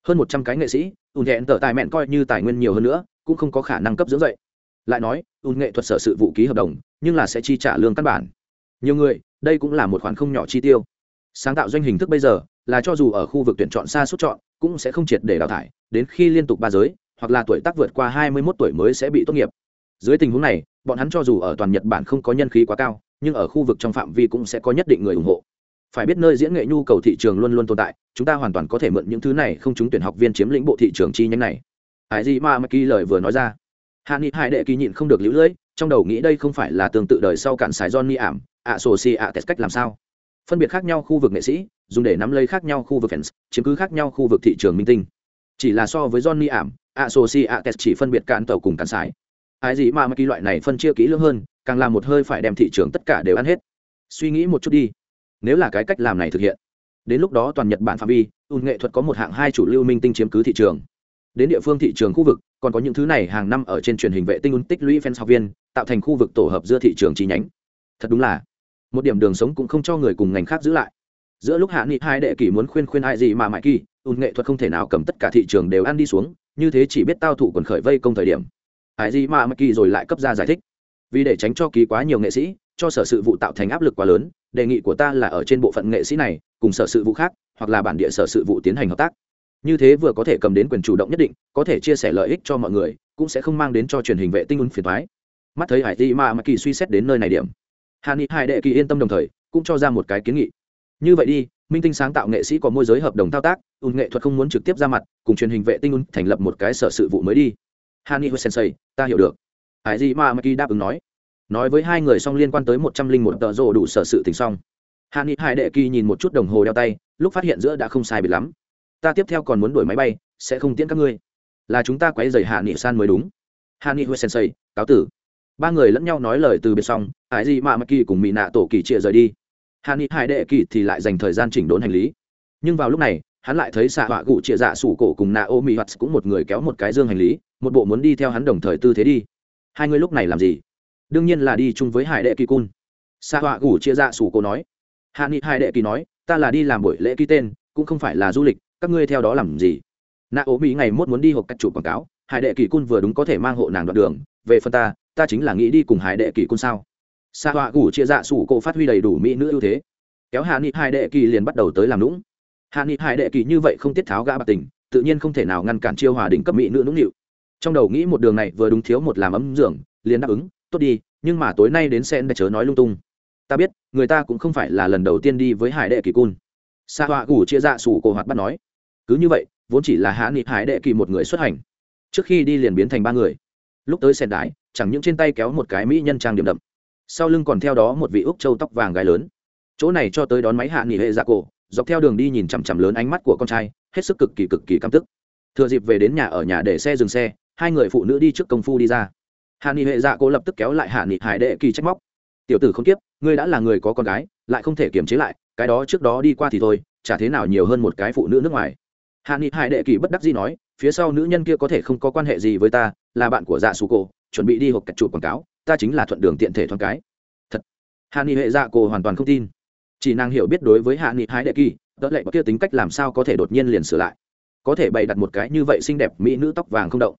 hơn một trăm cái nghệ sĩ, ùn nhẹn tở tài mẹn coi như tài nguyên nhiều hơn nữa, cũng không có khả năng cấp dưỡng dậy. Lại nói, ùn nghệ thuật sở sự vụ ký hợp đồng, nhưng là sẽ chi trả lương căn bản. Nhiều người, đây cũng là một khoản không nhỏ chi tiêu. Sáng tạo doanh hình thức bây giờ, là cho dù ở khu vực tuyển chọn xa suốt chọn, cũng sẽ không triệt để đào thải, đến khi liên tục ba giới, hoặc là tuổi tác vượt qua hai mươi 21 tuổi mới sẽ bị tốt nghiệp. Dưới tình huống này, bọn hắn cho dù ở toàn nhật bản không có nhân khí quá cao, nhưng ở khu vực trong phạm vi cũng sẽ có nhất định người ủng hộ phải biết nơi diễn nghệ nhu cầu thị trường luôn luôn tồn tại, chúng ta hoàn toàn có thể mượn những thứ này không chúng tuyển học viên chiếm lĩnh bộ thị trường chi nhánh này. Hải gì mà mà kỳ lời vừa nói ra. Hạ nghị hải đệ kỳ nhịn không được lũ lưỡi, trong đầu nghĩ đây không phải là tương tự đời sau cản sài johnny ảm, ạ sổ si ạ test cách làm sao? Phân biệt khác nhau khu vực nghệ sĩ, dùng để nắm lấy khác nhau khu vực fans, chiếm cứ khác nhau khu vực thị trường minh tinh. Chỉ là so với johnny ảm, ạ sổ si ạ test chỉ phân biệt cản tàu cùng cản xài. ai gì mà mà kỳ loại này phân chia kỹ lưỡng hơn, càng làm một hơi phải đem thị trường tất cả đều ăn hết. Suy nghĩ một chút đi nếu là cái cách làm này thực hiện. Đến lúc đó toàn nhật bản phạm vi ùn nghệ thuật có một hạng hai chủ lưu minh tinh chiếm cứ thị trường. Đến địa phương thị trường khu vực, còn có những thứ này hàng năm ở trên truyền hình vệ tinh ùn tích lũy fans học viên, tạo thành khu vực tổ hợp giữa thị trường chi nhánh. Thật đúng là, một điểm đường sống cũng không cho người cùng ngành khác giữ lại. Giữa lúc hạ nghị hai đệ kỷ muốn khuyên khuyên ai gì mà mãi kỳ ùn nghệ thuật không thể nào cầm tất cả thị trường đều ăn đi xuống, như thế chỉ biết tao thủ quần khởi vây công thời điểm. Ai gì mà mãi kỳ rồi lại cấp ra giải thích. Vì để tránh cho ký quá nhiều nghệ sĩ cho sở sự vụ tạo thành áp lực quá lớn, đề nghị của ta là ở trên bộ phận nghệ sĩ này, cùng sở sự vụ khác, hoặc là bản địa sở sự vụ tiến hành hợp tác. Như thế vừa có thể cầm đến quyền chủ động nhất định, có thể chia sẻ lợi ích cho mọi người, cũng sẽ không mang đến cho truyền hình vệ tinh ứng phiền thoái mắt thấy hải ti ma mà kỳ suy xét đến nơi này điểm. Hàn ni hải đệ kỳ yên tâm đồng thời, cũng cho ra một cái kiến nghị. Như vậy đi, minh tinh sáng tạo nghệ sĩ có môi giới hợp đồng thao tác, ùn nghệ thuật không muốn trực tiếp ra mặt, cùng truyền hình vệ tinh ưng thành lập một cái sở sự vụ mới đi. Hani hussein ta hiểu được. Hải di ma maki đáp ứng nói nói với hai người xong liên quan tới một trăm linh một tợ rồ đủ sở sự tình xong. Hạ nghị hải đệ kỳ nhìn một chút đồng hồ đeo tay, lúc phát hiện giữa đã không sai bị lắm. Ta tiếp theo còn muốn đuổi máy bay, sẽ không tiễn các ngươi. Là chúng ta quấy dày hạ nghị san mới đúng. Hạ nghị huệ sensei, cáo tử. Ba người lẫn nhau nói lời từ biệt xong, hải di mạ mắc kỳ cùng mỹ nạ tổ kỳ trịa rời đi. Hạ nghị hải đệ kỳ thì lại dành thời gian chỉnh đốn hành lý. Nhưng vào lúc này, hắn lại thấy xạ họa cụ trịa dạ sủ cổ cùng nạ ô mỹ hoạt cũng một người kéo một cái dương hành lý, một bộ muốn đi theo hắn đồng thời tư thế đi. Hai người lúc này làm gì? Đương nhiên là đi chung với hải đệ kỳ cun. Xạ họa gủ chia dạ sủ cô nói. Hạ nghị hải đệ kỳ nói, ta là đi làm buổi lễ ký tên, cũng không phải là du lịch, các ngươi theo đó làm gì? Nạ ố mỹ ngày mốt muốn đi hộp cách chủ quảng cáo, hải đệ kỳ cun vừa đúng có thể mang hộ nàng đoạn đường, về phần ta ta chính là nghĩ đi cùng hải đệ kỳ cun sao? Sa họa gủ chia dạ sủ cô phát huy đầy đủ mỹ nữ ưu thế. Kéo hạ nghị hải đệ kỳ liền bắt đầu tới làm lũng hạ nghị hải đệ kỳ như vậy không tiết tháo gã bạc tình, tự nhiên không thể nào ngăn cản chiêu hòa đỉnh cấp mỹ nữ nũng nịu. Trong đầu nghĩ một đường này vừa đúng thiếu một làm ấm dưỡng liền đáp ứng tốt đi, nhưng mà tối nay đến sen đã chớ nói lung tung. Ta biết, người ta cũng không phải là lần đầu tiên đi với hải đệ kỳ cun. Sa họa gủ chia dạ sủ cổ hoạt bắt nói, cứ như vậy, vốn chỉ là hạ nghị hải đệ kỳ một người xuất hành. Trước khi đi liền biến thành ba người. Lúc tới sen đái, chẳng những trên tay kéo một cái mỹ nhân trang điểm đậm, sau lưng còn theo đó một vị úc châu tóc vàng gái lớn. Chỗ này cho tới đón máy hạ nghỉ hệ dạ cổ, dọc theo đường đi nhìn chằm chằm lớn ánh mắt của con trai, hết sức cực kỳ cực kỳ căm tức. Thừa dịp về đến nhà ở nhà để xe dừng xe, hai người phụ nữ đi trước công phu đi ra hạ nghị hệ dạ cô lập tức kéo lại hạ nghị hải đệ kỳ trách móc. Tiểu tử không tiếp ngươi đã là người có con gái, lại không thể kiềm chế lại, cái đó trước đó đi qua thì thôi, chả thế nào nhiều hơn một cái phụ nữ nước ngoài. Hạ nghị hải đệ kỳ bất đắc dĩ nói, phía sau nữ nhân kia có thể không có quan hệ gì với ta, là bạn của dạ su cổ, chuẩn bị đi hộp cạch chụp quảng cáo, ta chính là thuận đường tiện thể thoáng cái. Thật. Hạ nghị hệ dạ cô hoàn toàn không tin. Chỉ nàng hiểu biết đối với hạ nghị Hải đệ kỳ, đỡ lệ bất kia tính cách làm sao có thể đột nhiên liền sửa lại. Có thể bày đặt một cái như vậy xinh đẹp mỹ nữ tóc vàng không động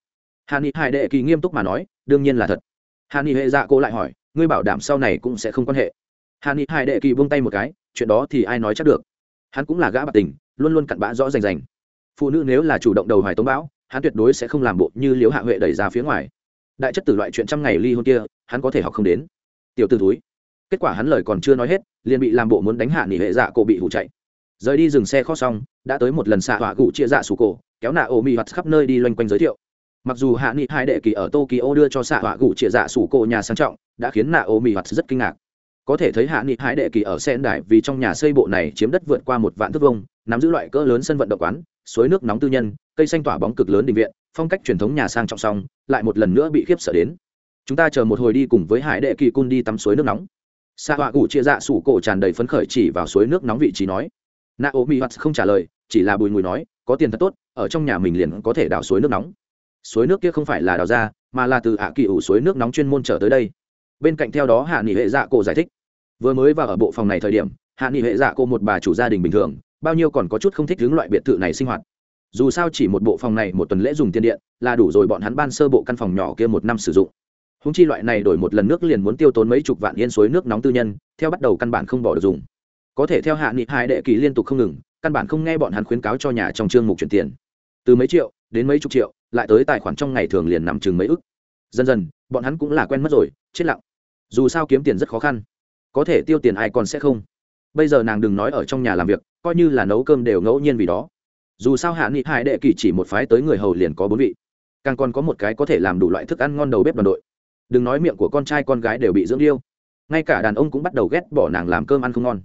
hà ni hải đệ kỳ nghiêm túc mà nói, đương nhiên là thật. Hà ni hệ dạ cô lại hỏi, ngươi bảo đảm sau này cũng sẽ không quan hệ? Hà ni hải đệ kỳ buông tay một cái, chuyện đó thì ai nói chắc được. Hắn cũng là gã bạc tình, luôn luôn cặn bã rõ rành rành. Phụ nữ nếu là chủ động đầu hoài tống bão, hắn tuyệt đối sẽ không làm bộ như liếu hạ huệ đẩy ra phía ngoài. Đại chất tử loại chuyện trăm ngày ly hôn kia, hắn có thể học không đến. Tiểu t ử túi kết quả hắn lời còn chưa nói hết, liền bị làm bộ muốn đánh hạ nghỉ hệ dạ cổ bị hụ chạy. Rời đi dừng xe kho xong, đã tới một lần xạ hỏa cụ chia dạ sủ cổ, kéo nạ ô mi hoặc khắp nơi đi loanh quanh giới thiệu mặc dù hạ nghị hai đệ kỳ ở tokyo đưa cho xạ họa cụ chia dạ sủ cổ nhà sang trọng, đã khiến nạ ô mỹ hoặc rất kinh ngạc. Có thể thấy hạ nghị hai đệ kỳ ở sen đài vì trong nhà xây bộ này chiếm đất vượt qua một vạn thước vông nắm giữ loại cỡ lớn sân vận động quán, suối nước nóng tư nhân, cây xanh tỏa bóng cực lớn định viện, phong cách truyền thống nhà sang trọng xong, lại một lần nữa bị khiếp sợ đến. Chúng ta chờ một hồi đi cùng với hải đệ kỳ cun đi tắm suối nước nóng. Xạ họa cụ chia dạ sủ cổ tràn đầy phấn khởi chỉ vào suối nước nóng vị trí nói. Na ô mi không trả lời, chỉ là bùi ngùi nói, có tiền thật tốt, ở trong nhà mình liền có thể đào suối nước nóng suối nước kia không phải là đào ra, mà là từ ạ kỳ ủ suối nước nóng chuyên môn trở tới đây. Bên cạnh theo đó hạ nghị hệ dạ cổ giải thích. Vừa mới vào ở bộ phòng này thời điểm, hạ nghị hệ dạ cô một bà chủ gia đình bình thường, bao nhiêu còn có chút không thích hướng loại biệt thự này sinh hoạt. Dù sao chỉ một bộ phòng này một tuần lễ dùng tiền điện là đủ rồi bọn hắn ban sơ bộ căn phòng nhỏ kia một năm sử dụng. Húng chi loại này đổi một lần nước liền muốn tiêu tốn mấy chục vạn yên suối nước nóng tư nhân, theo bắt đầu căn bản không bỏ được dùng. Có thể theo hạ nghị hai đệ kỳ liên tục không ngừng, căn bản không nghe bọn hắn khuyến cáo cho nhà trong chương mục chuyển tiền. Từ mấy triệu đến mấy chục triệu, lại tới tài khoản trong ngày thường liền nằm chừng mấy ức. Dần dần, bọn hắn cũng là quen mất rồi, chết lặng. Dù sao kiếm tiền rất khó khăn. Có thể tiêu tiền ai còn sẽ không? Bây giờ nàng đừng nói ở trong nhà làm việc, coi như là nấu cơm đều ngẫu nhiên vì đó. Dù sao hạ nghị Hải đệ kỳ chỉ một phái tới người hầu liền có bốn vị. Càng còn có một cái có thể làm đủ loại thức ăn ngon đầu bếp đoàn đội. Đừng nói miệng của con trai con gái đều bị dưỡng điêu. Ngay cả đàn ông cũng bắt đầu ghét bỏ nàng làm cơm ăn không ngon.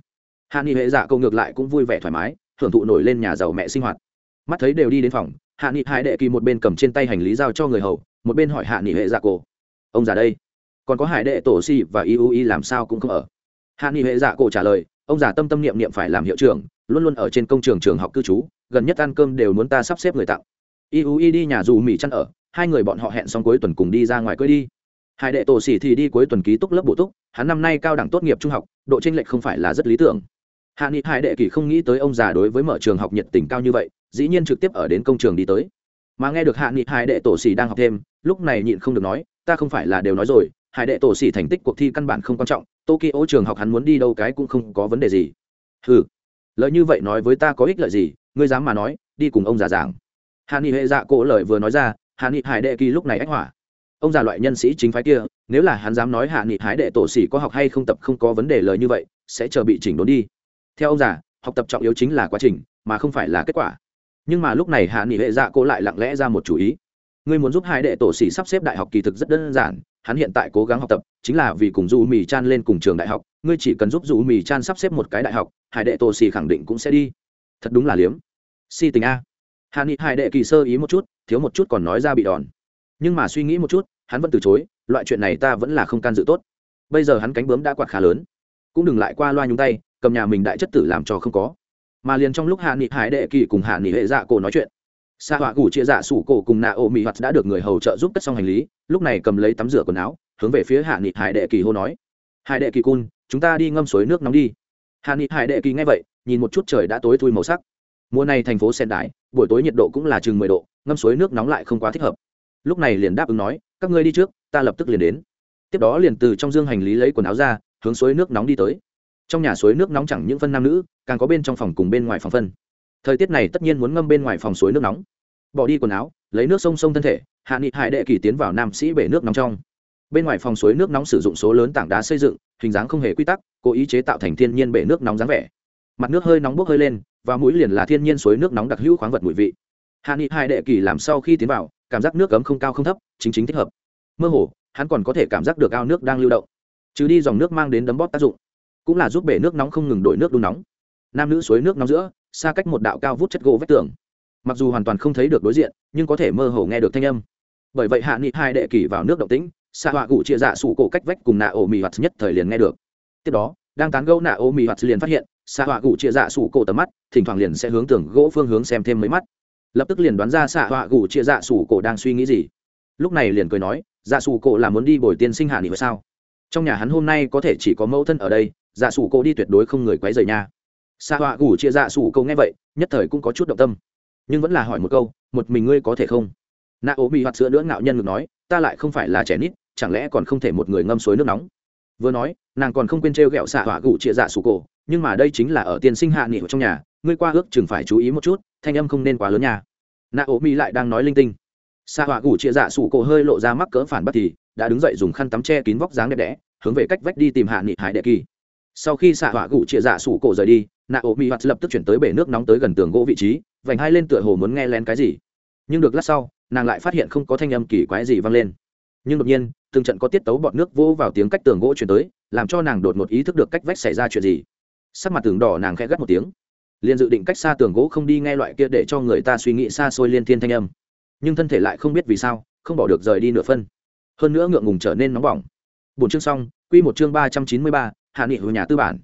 Hạ nghị hệ dạ câu ngược lại cũng vui vẻ thoải mái, hưởng thụ nổi lên nhà giàu mẹ sinh hoạt. Mắt thấy đều đi đến phòng hạ nghị Hải đệ kỳ một bên cầm trên tay hành lý giao cho người hầu, một bên hỏi hạ nghị hệ dạ cổ. Ông già đây, còn có hải đệ tổ si và iui làm sao cũng không ở. Hạ nghị hệ dạ cổ trả lời, ông già tâm tâm niệm niệm phải làm hiệu trưởng, luôn luôn ở trên công trường trường học cư trú, gần nhất ăn cơm đều muốn ta sắp xếp người tặng. Iui đi nhà dù mỹ chăn ở, hai người bọn họ hẹn xong cuối tuần cùng đi ra ngoài cưới đi. Hải đệ tổ xỉ thì đi cuối tuần ký túc lớp bổ túc, hắn năm nay cao đẳng tốt nghiệp trung học, độ tranh lệch không phải là rất lý tưởng. Hạ nghị hải đệ kỳ không nghĩ tới ông già đối với mở trường học nhiệt tình cao như vậy dĩ nhiên trực tiếp ở đến công trường đi tới. Mà nghe được hạ nghị hải đệ tổ xỉ đang học thêm, lúc này nhịn không được nói, ta không phải là đều nói rồi, hải đệ tổ xỉ thành tích cuộc thi căn bản không quan trọng, tokyo trường học hắn muốn đi đâu cái cũng không có vấn đề gì. Ừ lời như vậy nói với ta có ích lợi gì, ngươi dám mà nói, đi cùng ông già giảng. Hạ nghị hệ dạ cổ lời vừa nói ra, hạ nghị hải đệ kỳ lúc này ách hỏa. Ông già loại nhân sĩ chính phái kia, nếu là hắn dám nói hạ nghị hái đệ tổ sĩ có học hay không tập không có vấn đề lời như vậy, sẽ chờ bị chỉnh đốn đi. Theo ông già, học tập trọng yếu chính là quá trình, mà không phải là kết quả nhưng mà lúc này hạ nghị hệ dạ cô lại lặng lẽ ra một chủ ý. Ngươi muốn giúp hai đệ tổ sĩ sắp xếp đại học kỳ thực rất đơn giản, hắn hiện tại cố gắng học tập, chính là vì cùng du mì chan lên cùng trường đại học, ngươi chỉ cần giúp du mì chan sắp xếp một cái đại học hải đệ tổ sĩ khẳng định cũng sẽ đi. Thật đúng là liếm. Si tình a. Hạ nghị hải đệ kỳ sơ ý một chút, thiếu một chút còn nói ra bị đòn. Nhưng mà suy nghĩ một chút, hắn vẫn từ chối, loại chuyện này ta vẫn là không can dự tốt. Bây giờ hắn cánh bướm đã quạt khá lớn. Cũng đừng lại qua loa nhúng tay, cầm nhà mình đại chất tử làm cho không có mà liền trong lúc hạ nghị hải đệ kỳ cùng hạ nghị hệ dạ cổ nói chuyện. Xa họa gủ chia dạ sủ cổ cùng nạ ô mỹ hoạt đã được người hầu trợ giúp cất xong hành lý, lúc này cầm lấy tắm rửa quần áo, hướng về phía hạ nghị hải đệ kỳ hô nói. Hải đệ kỳ cun, chúng ta đi ngâm suối nước nóng đi. Hạ nghị hải đệ kỳ nghe vậy, nhìn một chút trời đã tối thui màu sắc. Mùa này thành phố sen đại buổi tối nhiệt độ cũng là chừng mười độ, ngâm suối nước nóng lại không quá thích hợp. Lúc này liền đáp ứng nói, các ngươi đi trước, ta lập tức liền đến. Tiếp đó liền từ trong dương hành lý lấy quần áo ra, hướng suối nước nóng đi tới trong nhà suối nước nóng chẳng những phân nam nữ, càng có bên trong phòng cùng bên ngoài phòng phân. Thời tiết này tất nhiên muốn ngâm bên ngoài phòng suối nước nóng. Bỏ đi quần áo, lấy nước sông sông thân thể, hạ nghị hải đệ kỳ tiến vào nam sĩ bể nước nóng trong. Bên ngoài phòng suối nước nóng sử dụng số lớn tảng đá xây dựng, hình dáng không hề quy tắc, cố ý chế tạo thành thiên nhiên bể nước nóng dáng vẻ. Mặt nước hơi nóng bốc hơi lên, và mũi liền là thiên nhiên suối nước nóng đặc hữu khoáng vật mùi vị. Hạ nghị hải đệ kỳ làm sau khi tiến vào, cảm giác nước cấm không cao không thấp, chính chính thích hợp. Mơ hồ, hắn còn có thể cảm giác được ao nước đang lưu động. Chứ đi dòng nước mang đến đấm bóp tác dụng cũng là giúp bể nước nóng không ngừng đổi nước đun nóng. Nam nữ suối nước nóng giữa, xa cách một đạo cao vút chất gỗ vách tường. Mặc dù hoàn toàn không thấy được đối diện, nhưng có thể mơ hồ nghe được thanh âm. Bởi vậy hạ nghị hai đệ kỷ vào nước động tĩnh xạ họa cụ chia dạ sủ cổ cách vách cùng nạ ổ mì hoạt nhất thời liền nghe được. Tiếp đó, đang tán gẫu nạ ổ mì hoạt liền phát hiện xạ họa cụ chia dạ sủ cổ tầm mắt, thỉnh thoảng liền sẽ hướng tường gỗ phương hướng xem thêm mấy mắt. Lập tức liền đoán ra xạ họa cụ chia dạ sủ cổ đang suy nghĩ gì. Lúc này liền cười nói dạ sủ cổ là muốn đi bồi tiên sinh hạ nghị sao? Trong nhà hắn hôm nay có thể chỉ có mẫu thân ở đây dạ sủ cô đi tuyệt đối không người quấy rầy nha. Sa họa gủ chia dạ sủ cô nghe vậy, nhất thời cũng có chút động tâm. Nhưng vẫn là hỏi một câu, một mình ngươi có thể không? Nạ ố bị hoạt sữa nữa ngạo nhân ngược nói, ta lại không phải là trẻ nít, chẳng lẽ còn không thể một người ngâm suối nước nóng? Vừa nói, nàng còn không quên treo gẹo xạ họa gụ chia dạ sủ cổ, nhưng mà đây chính là ở tiên sinh hạ nghị trong nhà, ngươi qua ước chừng phải chú ý một chút, thanh âm không nên quá lớn nhà nạ ố mỹ lại đang nói linh tinh. Xạ họa gụ chia dạ sủ cổ hơi lộ ra mắc cỡ phản bất thì, đã đứng dậy dùng khăn tắm che kín vóc dáng đẹp đẽ, hướng về cách vách đi tìm hạ nghị hải đệ kỳ sau khi xạ họa gụ chia dạ sủ cổ rời đi, nạ ổ mỹ hoạt lập tức chuyển tới bể nước nóng tới gần tường gỗ vị trí, vành hai lên tựa hồ muốn nghe lén cái gì. Nhưng được lát sau, nàng lại phát hiện không có thanh âm kỳ quái gì vang lên. Nhưng đột nhiên, từng trận có tiết tấu bọt nước vỗ vào tiếng cách tường gỗ chuyển tới, làm cho nàng đột một ý thức được cách vách xảy ra chuyện gì. Sắc mặt tường đỏ nàng khẽ gắt một tiếng. Liền dự định cách xa tường gỗ không đi nghe loại kia để cho người ta suy nghĩ xa xôi liên thiên thanh âm. Nhưng thân thể lại không biết vì sao, không bỏ được rời đi nửa phân. Hơn nữa ngượng ngùng trở nên nóng bỏng. Bốn chương xong, quy một chương ba trăm chín mươi ba hạ nghị hồi nhà tư bản.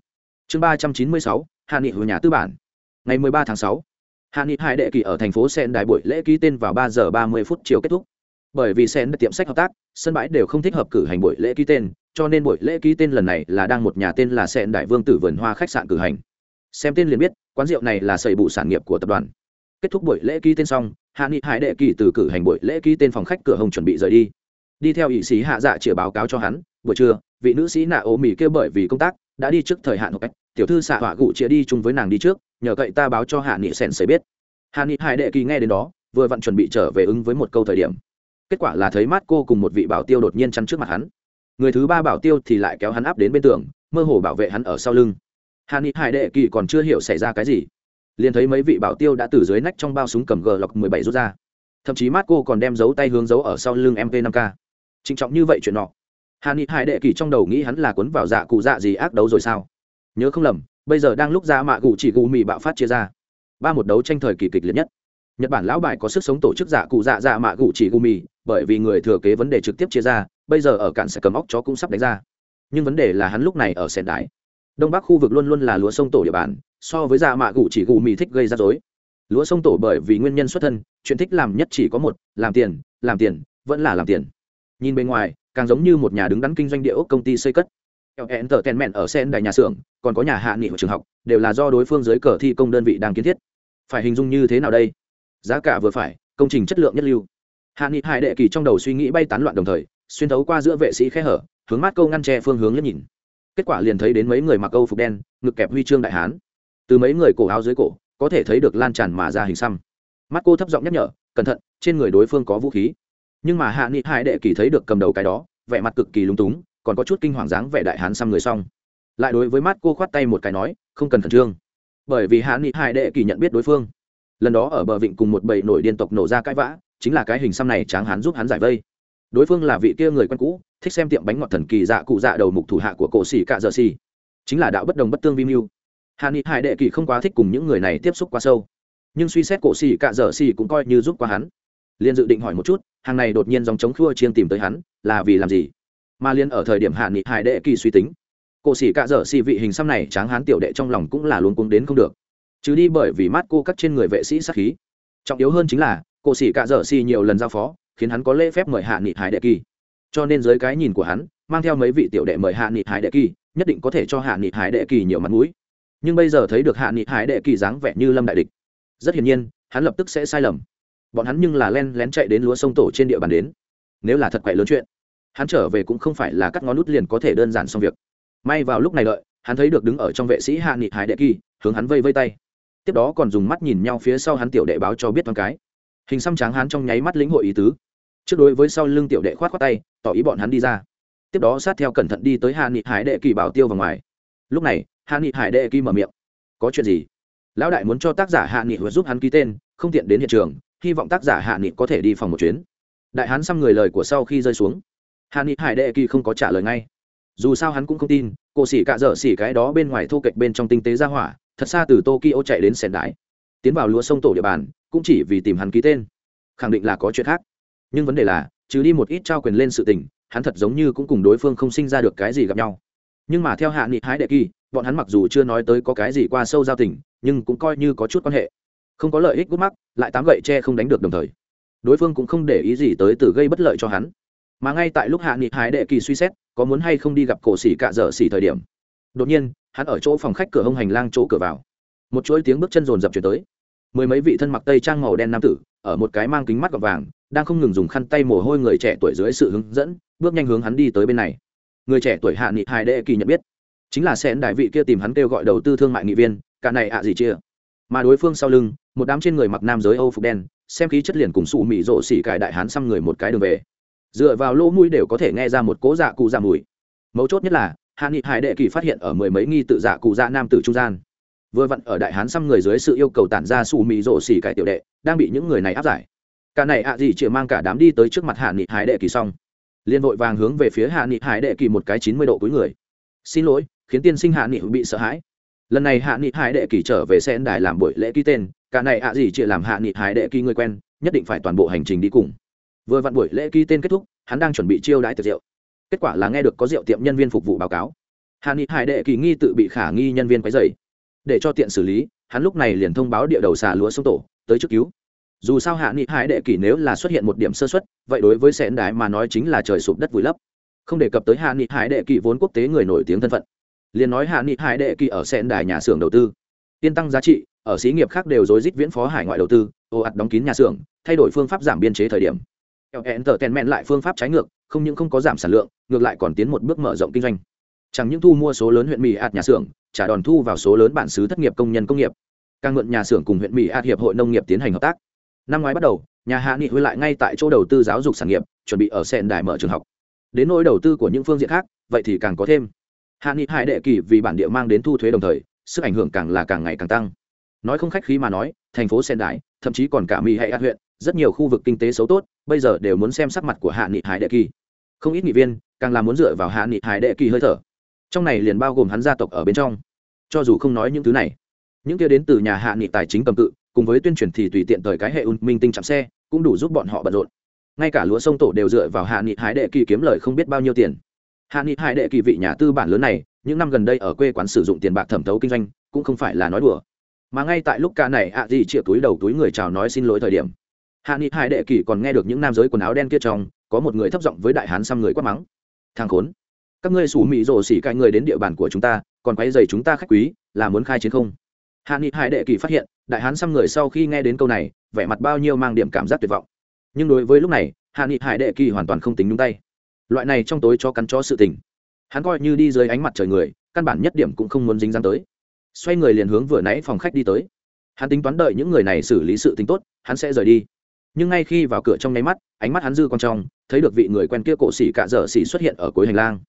Chương ba trăm chín mươi sáu, hạ nghị hồi nhà tư bản. Ngày mười ba tháng sáu, hạ nghị hai đệ kỳ ở thành phố sen đại buổi lễ ký tên vào ba giờ ba mươi phút chiều kết thúc. Bởi vì sen tiệm sách hợp tác, sân bãi đều không thích hợp cử hành buổi lễ ký tên, cho nên buổi lễ ký tên lần này là đang một nhà tên là sen đại vương tử vườn hoa khách sạn cử hành. Xem tên liền biết, quán rượu này là xây bù sản nghiệp của tập đoàn. Kết thúc buổi lễ ký tên xong, hạ nghị hải đệ kỳ từ cử hành buổi lễ ký tên phòng khách cửa hồng chuẩn bị rời đi. Đi theo ỵ sĩ hạ dạ chĩa báo cáo cho hắn, buổi trưa vị nữ sĩ nạ ô mì kia bởi vì công tác, đã đi trước thời hạn một cách tiểu thư xạ họa gụ chia đi chung với nàng đi trước, nhờ cậy ta báo cho hạ nghị sèn sấy biết. Hạ nghị hải đệ kỳ nghe đến đó, vừa vặn chuẩn bị trở về ứng với một câu thời điểm. Kết quả là thấy mát cô cùng một vị bảo tiêu đột nhiên chắn trước mặt hắn. Người thứ ba bảo tiêu thì lại kéo hắn áp đến bên tường, mơ hồ bảo vệ hắn ở sau lưng. Hạ nghị hải đệ kỳ còn chưa hiểu xảy ra cái gì. Liền thấy mấy vị bảo tiêu đã từ dưới nách trong bao súng cầm g lọc mười bảy rút ra. Thậm chí mát cô còn đem dấu tay hướng dấu ở sau lưng mp năm k. Trịnh trọng như vậy chuyện nọ hà ni hải đệ kỳ trong đầu nghĩ hắn là cuốn vào dạ cụ dạ gì ác đấu rồi sao? Nhớ không lầm, bây giờ đang lúc ra mạ cụ chỉ gù mì bạo phát chia ra. Ba một đấu tranh thời kỳ kịch liệt nhất. Nhật bản lão bài có sức sống tổ chức dạ cụ dạ dạ mạ cụ chỉ gù mì, bởi vì người thừa kế vấn đề trực tiếp chia ra, bây giờ ở cạn sẽ cầm óc chó cũng sắp đánh ra. Nhưng vấn đề là hắn lúc này ở sẹn đái. Đông bắc khu vực luôn luôn là lúa sông tổ địa bàn, so với dạ mạ cụ chỉ gù mì thích gây ra dối lúa sông tổ bởi vì nguyên nhân xuất thân, chuyện thích làm nhất chỉ có một, làm tiền làm tiền, vẫn là làm tiền. Nhìn bên ngoài càng giống như một nhà đứng đắn kinh doanh địa ốc công ty xây cất. Hẹn tờ tèn mẹn ở sen đại nhà xưởng, còn có nhà hạ nghị ở trường học, đều là do đối phương dưới cờ thi công đơn vị đang kiến thiết. Phải hình dung như thế nào đây? Giá cả vừa phải, công trình chất lượng nhất lưu. Hạ nghị hải đệ kỳ trong đầu suy nghĩ bay tán loạn đồng thời, xuyên thấu qua giữa vệ sĩ khe hở, hướng mát câu ngăn tre phương hướng liếc nhìn. Kết quả liền thấy đến mấy người mặc câu phục đen, ngực kẹp huy chương đại hán. Từ mấy người cổ áo dưới cổ, có thể thấy được lan tràn mà ra hình xăm. Mắt cô thấp giọng nhắc nhở, cẩn thận, trên người đối phương có vũ khí nhưng mà hạ nghị hải đệ kỳ thấy được cầm đầu cái đó, vẻ mặt cực kỳ lúng túng, còn có chút kinh hoàng dáng vẻ đại hán xăm người xong. Lại đối với mắt cô khoát tay một cái nói, không cần khẩn trương. Bởi vì hạ nghị hải đệ kỳ nhận biết đối phương. Lần đó ở bờ vịnh cùng một bầy nổi điên tộc nổ ra cãi vã, chính là cái hình xăm này tráng hán giúp hắn giải vây. Đối phương là vị kia người quen cũ, thích xem tiệm bánh ngọt thần kỳ dạ cụ dạ đầu mục thủ hạ của cổ xỉ cạ dợ xỉ chính là đạo bất đồng bất tương vi mưu. Hạ nghị hải đệ kỳ không quá thích cùng những người này tiếp xúc quá sâu. Nhưng suy xét cổ xỉ cạ dợ xỉ cũng coi như giúp qua hắn liền dự định hỏi một chút, hàng này đột nhiên dòng chống khua chiên tìm tới hắn, là vì làm gì? Mà liên ở thời điểm hạ nghị hải đệ kỳ suy tính cổ xỉ cạ dở xì vị hình xăm này tráng hán tiểu đệ trong lòng cũng là luôn cuống đến không được. Chứ đi bởi vì mát cô cắt trên người vệ sĩ sát khí. Trọng yếu hơn chính là cổ xỉ cạ dở xì nhiều lần giao phó, khiến hắn có lễ phép mời hạ nghị hải đệ kỳ. Cho nên dưới cái nhìn của hắn, mang theo mấy vị tiểu đệ mời hạ nghị hải đệ kỳ, nhất định có thể cho hạ nghị hải đệ kỳ nhiều mặt mũi. Nhưng bây giờ thấy được hạ nghị hải đệ kỳ dáng vẻ như lâm đại địch. Rất hiển nhiên, hắn lập tức sẽ sai lầm bọn hắn nhưng là len lén chạy đến lúa sông tổ trên địa bàn đến. Nếu là thật quậy lớn chuyện, hắn trở về cũng không phải là cắt ngón nút liền có thể đơn giản xong việc. May vào lúc này đợi, hắn thấy được đứng ở trong vệ sĩ hạ nghị hải đệ kỳ, hướng hắn vây vây tay. Tiếp đó còn dùng mắt nhìn nhau phía sau hắn tiểu đệ báo cho biết thoáng cái. Hình xăm tráng hắn trong nháy mắt lĩnh hội ý tứ. Trước đối với sau lưng tiểu đệ khoát khoát tay, tỏ ý bọn hắn đi ra. Tiếp đó sát theo cẩn thận đi tới hạ nghị hải đệ kỳ bảo tiêu vào ngoài. Lúc này, hạ nghị hải đệ kỳ mở miệng. Có chuyện gì? Lão đại muốn cho tác giả hạ nghị giúp hắn ký tên, không tiện đến hiện trường hy vọng tác giả hạ nghị có thể đi phòng một chuyến. Đại hán xăm người lời của sau khi rơi xuống. Hạ nghị hải đệ kỳ không có trả lời ngay. Dù sao hắn cũng không tin, cô xỉ cạ dở xỉ cái đó bên ngoài thô kệch bên trong tinh tế ra hỏa, thật xa từ tokyo chạy đến sèn đái tiến vào lúa sông tổ địa bàn, cũng chỉ vì tìm hắn ký tên. Khẳng định là có chuyện khác. Nhưng vấn đề là, trừ đi một ít trao quyền lên sự tình, hắn thật giống như cũng cùng đối phương không sinh ra được cái gì gặp nhau. Nhưng mà theo hạ nghị hái đệ kỳ, bọn hắn mặc dù chưa nói tới có cái gì qua sâu giao tình, nhưng cũng coi như có chút quan hệ không có lợi ích gút mắc, lại tám gậy tre không đánh được đồng thời. Đối phương cũng không để ý gì tới từ gây bất lợi cho hắn. Mà ngay tại lúc hạ nghị hải đệ kỳ suy xét, có muốn hay không đi gặp cổ xỉ cạ dở xỉ thời điểm, đột nhiên, hắn ở chỗ phòng khách cửa hông hành lang chỗ cửa vào. Một chuỗi tiếng bước chân rồn rập chuyển tới. Mười mấy vị thân mặc tây trang màu đen nam tử, ở một cái mang kính mắt gọt vàng, đang không ngừng dùng khăn tay mồ hôi người trẻ tuổi dưới sự hướng dẫn, bước nhanh hướng hắn đi tới bên này. Người trẻ tuổi hạ nghị hải đệ kỳ nhận biết, chính là sen đại vị kia tìm hắn kêu gọi đầu tư thương mại nghị viên, cả này ạ gì chia? Mà đối phương sau lưng một đám trên người mặc nam giới âu phục đen, xem khí chất liền cùng sụ mị rộ xỉ cải đại hán xăm người một cái đường về. Dựa vào lỗ mũi đều có thể nghe ra một cố dạ cụ dạ mùi. Mấu chốt nhất là, hạ nghị hải đệ kỳ phát hiện ở mười mấy nghi tự dạ cụ dạ nam tử trung gian. Vừa vặn ở đại hán xăm người dưới sự yêu cầu tản ra sụ mị rộ xỉ cải tiểu đệ, đang bị những người này áp giải. Cả này ạ gì chỉ mang cả đám đi tới trước mặt hạ nghị hải đệ kỳ xong. Liên vội vàng hướng về phía hạ nghị hải đệ kỳ một cái chín mươi độ cuối người. Xin lỗi, khiến tiên sinh hạ nghị bị sợ hãi. Lần này hạ nghị hải đệ kỳ trở về sen đài làm buổi lễ ký tên cả này ạ gì chỉ làm hạ nghị hải đệ kỳ người quen, nhất định phải toàn bộ hành trình đi cùng. Vừa vặn buổi lễ ký tên kết thúc, hắn đang chuẩn bị chiêu đãi tiệc rượu. Kết quả là nghe được có rượu tiệm nhân viên phục vụ báo cáo. Hạ nghị hải đệ kỳ nghi tự bị khả nghi nhân viên quấy dày để cho tiện xử lý, hắn lúc này liền thông báo địa đầu xà lúa sông tổ, tới trước cứu. Dù sao hạ nghị hải đệ kỳ nếu là xuất hiện một điểm sơ xuất vậy đối với sẻn đái mà nói chính là trời sụp đất vùi lấp. Không đề cập tới hạ nghị hải đệ kỳ vốn quốc tế người nổi tiếng thân phận. Liền nói hạ nghị hải đệ kỳ ở sẻn đài nhà xưởng đầu tư. Tiên tăng giá trị ở xí nghiệp khác đều rối rít viễn phó hải ngoại đầu tư ồ ạt đóng kín nhà xưởng, thay đổi phương pháp giảm biên chế thời điểm. Hẹn tờ tèn mẹn lại phương pháp trái ngược, không những không có giảm sản lượng, ngược lại còn tiến một bước mở rộng kinh doanh. Chẳng những thu mua số lớn huyện mỹ ạt nhà xưởng, trả đòn thu vào số lớn bản xứ thất nghiệp công nhân công nghiệp. Càng mượn nhà xưởng cùng huyện mỹ ạt hiệp hội nông nghiệp tiến hành hợp tác. Năm ngoái bắt đầu, nhà hạ nghị huy lại ngay tại chỗ đầu tư giáo dục sản nghiệp, chuẩn bị ở sen đài mở trường học. Đến nỗi đầu tư của những phương diện khác, vậy thì càng có thêm. Hạ nghị hải đệ kỳ vì bản địa mang đến thu thuế đồng thời, sức ảnh hưởng càng là càng ngày càng tăng nói không khách khí mà nói, thành phố sen đài thậm chí còn cả mỹ hay át huyện, rất nhiều khu vực kinh tế xấu tốt, bây giờ đều muốn xem sắc mặt của hạ nghị hải đệ kỳ. Không ít nghị viên, càng là muốn dựa vào hạ nghị hải đệ kỳ hơi thở. Trong này liền bao gồm hắn gia tộc ở bên trong. Cho dù không nói những thứ này, những kia đến từ nhà hạ nghị tài chính cầm cự, cùng với tuyên truyền thì tùy tiện thời cái hệ un minh tinh chạm xe, cũng đủ giúp bọn họ bận rộn. Ngay cả lúa sông tổ đều dựa vào hạ nghị hải đệ kỳ kiếm lời không biết bao nhiêu tiền. Hạ nghị hải đệ kỳ vị nhà tư bản lớn này, những năm gần đây ở quê quán sử dụng tiền bạc thẩm thấu kinh doanh, cũng không phải là nói đùa mà ngay tại lúc ca này ạ à gì chĩa túi đầu túi người chào nói xin lỗi thời điểm. Hạ nghị hải đệ kỳ còn nghe được những nam giới quần áo đen kia trong, có một người thấp giọng với đại hán xăm người quát mắng. Thằng khốn, các ngươi sủ mị rồ xỉ cãi người đến địa bàn của chúng ta, còn quay dày chúng ta khách quý, là muốn khai chiến không? Hạ nghị hải đệ kỳ phát hiện, đại hán xăm người sau khi nghe đến câu này, vẻ mặt bao nhiêu mang điểm cảm giác tuyệt vọng. Nhưng đối với lúc này, hạ nghị hải đệ kỳ hoàn toàn không tính nhúng tay. Loại này trong tối cho cắn chó sự tình. Hắn coi như đi dưới ánh mặt trời người, căn bản nhất điểm cũng không muốn dính dáng tới xoay người liền hướng vừa nãy phòng khách đi tới. Hắn tính toán đợi những người này xử lý sự tính tốt, hắn sẽ rời đi. Nhưng ngay khi vào cửa trong nháy mắt, ánh mắt hắn dư con trong, thấy được vị người quen kia cổ xỉ cạ dở xỉ xuất hiện ở cuối hành lang.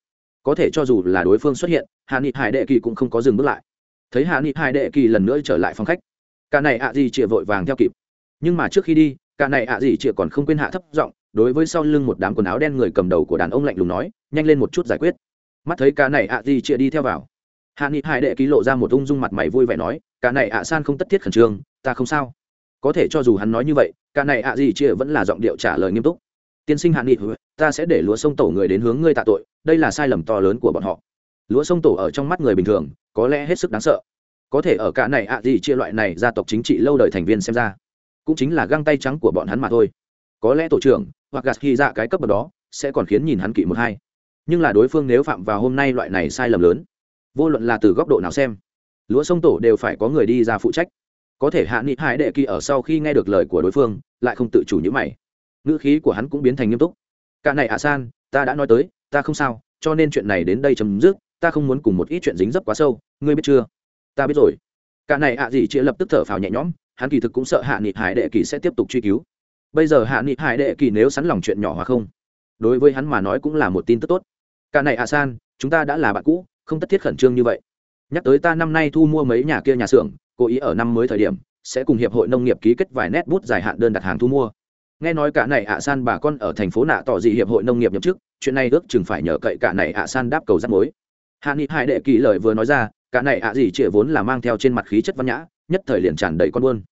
Có thể cho dù là đối phương xuất hiện, hạ nghị hải đệ kỳ cũng không có dừng bước lại. Thấy hạ nghị hải đệ kỳ lần nữa trở lại phòng khách, cả này ạ gì chịa vội vàng theo kịp. Nhưng mà trước khi đi, cả này ạ gì chịa còn không quên hạ thấp giọng, đối với sau lưng một đám quần áo đen người cầm đầu của đàn ông lạnh lùng nói, nhanh lên một chút giải quyết. Mắt thấy cả này ạ gì chịa đi theo vào hạ nghị hải đệ ký lộ ra một ung dung mặt mày vui vẻ nói, cả này ạ san không tất thiết khẩn trương, ta không sao. Có thể cho dù hắn nói như vậy, cả này ạ gì Chia vẫn là giọng điệu trả lời nghiêm túc. Tiên sinh hạ nghị, ta sẽ để lúa sông tổ người đến hướng ngươi tạ tội, đây là sai lầm to lớn của bọn họ. Lúa sông tổ ở trong mắt người bình thường, có lẽ hết sức đáng sợ. Có thể ở cả này ạ gì chia loại này gia tộc chính trị lâu đời thành viên xem ra, cũng chính là găng tay trắng của bọn hắn mà thôi. Có lẽ tổ trưởng, hoặc gạt khi ra cái cấp bậc đó, sẽ còn khiến nhìn hắn kỵ một hai. Nhưng là đối phương nếu phạm vào hôm nay loại này sai lầm lớn vô luận là từ góc độ nào xem, lúa sông tổ đều phải có người đi ra phụ trách. Có thể hạ nghị hải đệ kỳ ở sau khi nghe được lời của đối phương, lại không tự chủ như mày. Ngữ khí của hắn cũng biến thành nghiêm túc. Cả này Hạ san, ta đã nói tới, ta không sao, cho nên chuyện này đến đây chấm dứt, ta không muốn cùng một ít chuyện dính dấp quá sâu, ngươi biết chưa? Ta biết rồi. Cả này ạ gì chia lập tức thở phào nhẹ nhõm, hắn kỳ thực cũng sợ hạ nghị hải đệ kỳ sẽ tiếp tục truy cứu. Bây giờ hạ nghị hải đệ kỳ nếu sẵn lòng chuyện nhỏ hoặc không, đối với hắn mà nói cũng là một tin tức tốt. Cả này ạ san, chúng ta đã là bạn cũ không tất thiết khẩn trương như vậy. Nhắc tới ta năm nay thu mua mấy nhà kia nhà xưởng, cố ý ở năm mới thời điểm, sẽ cùng hiệp hội nông nghiệp ký kết vài nét bút dài hạn đơn đặt hàng thu mua. Nghe nói cả này ạ san bà con ở thành phố nạ tỏ dị hiệp hội nông nghiệp nhậm chức, chuyện này ước chừng phải nhờ cậy cả này ạ san đáp cầu rắc mối. Hạ nghị hải đệ kỳ lời vừa nói ra, cả này ạ gì chĩa vốn là mang theo trên mặt khí chất văn nhã, nhất thời liền tràn đầy con buôn.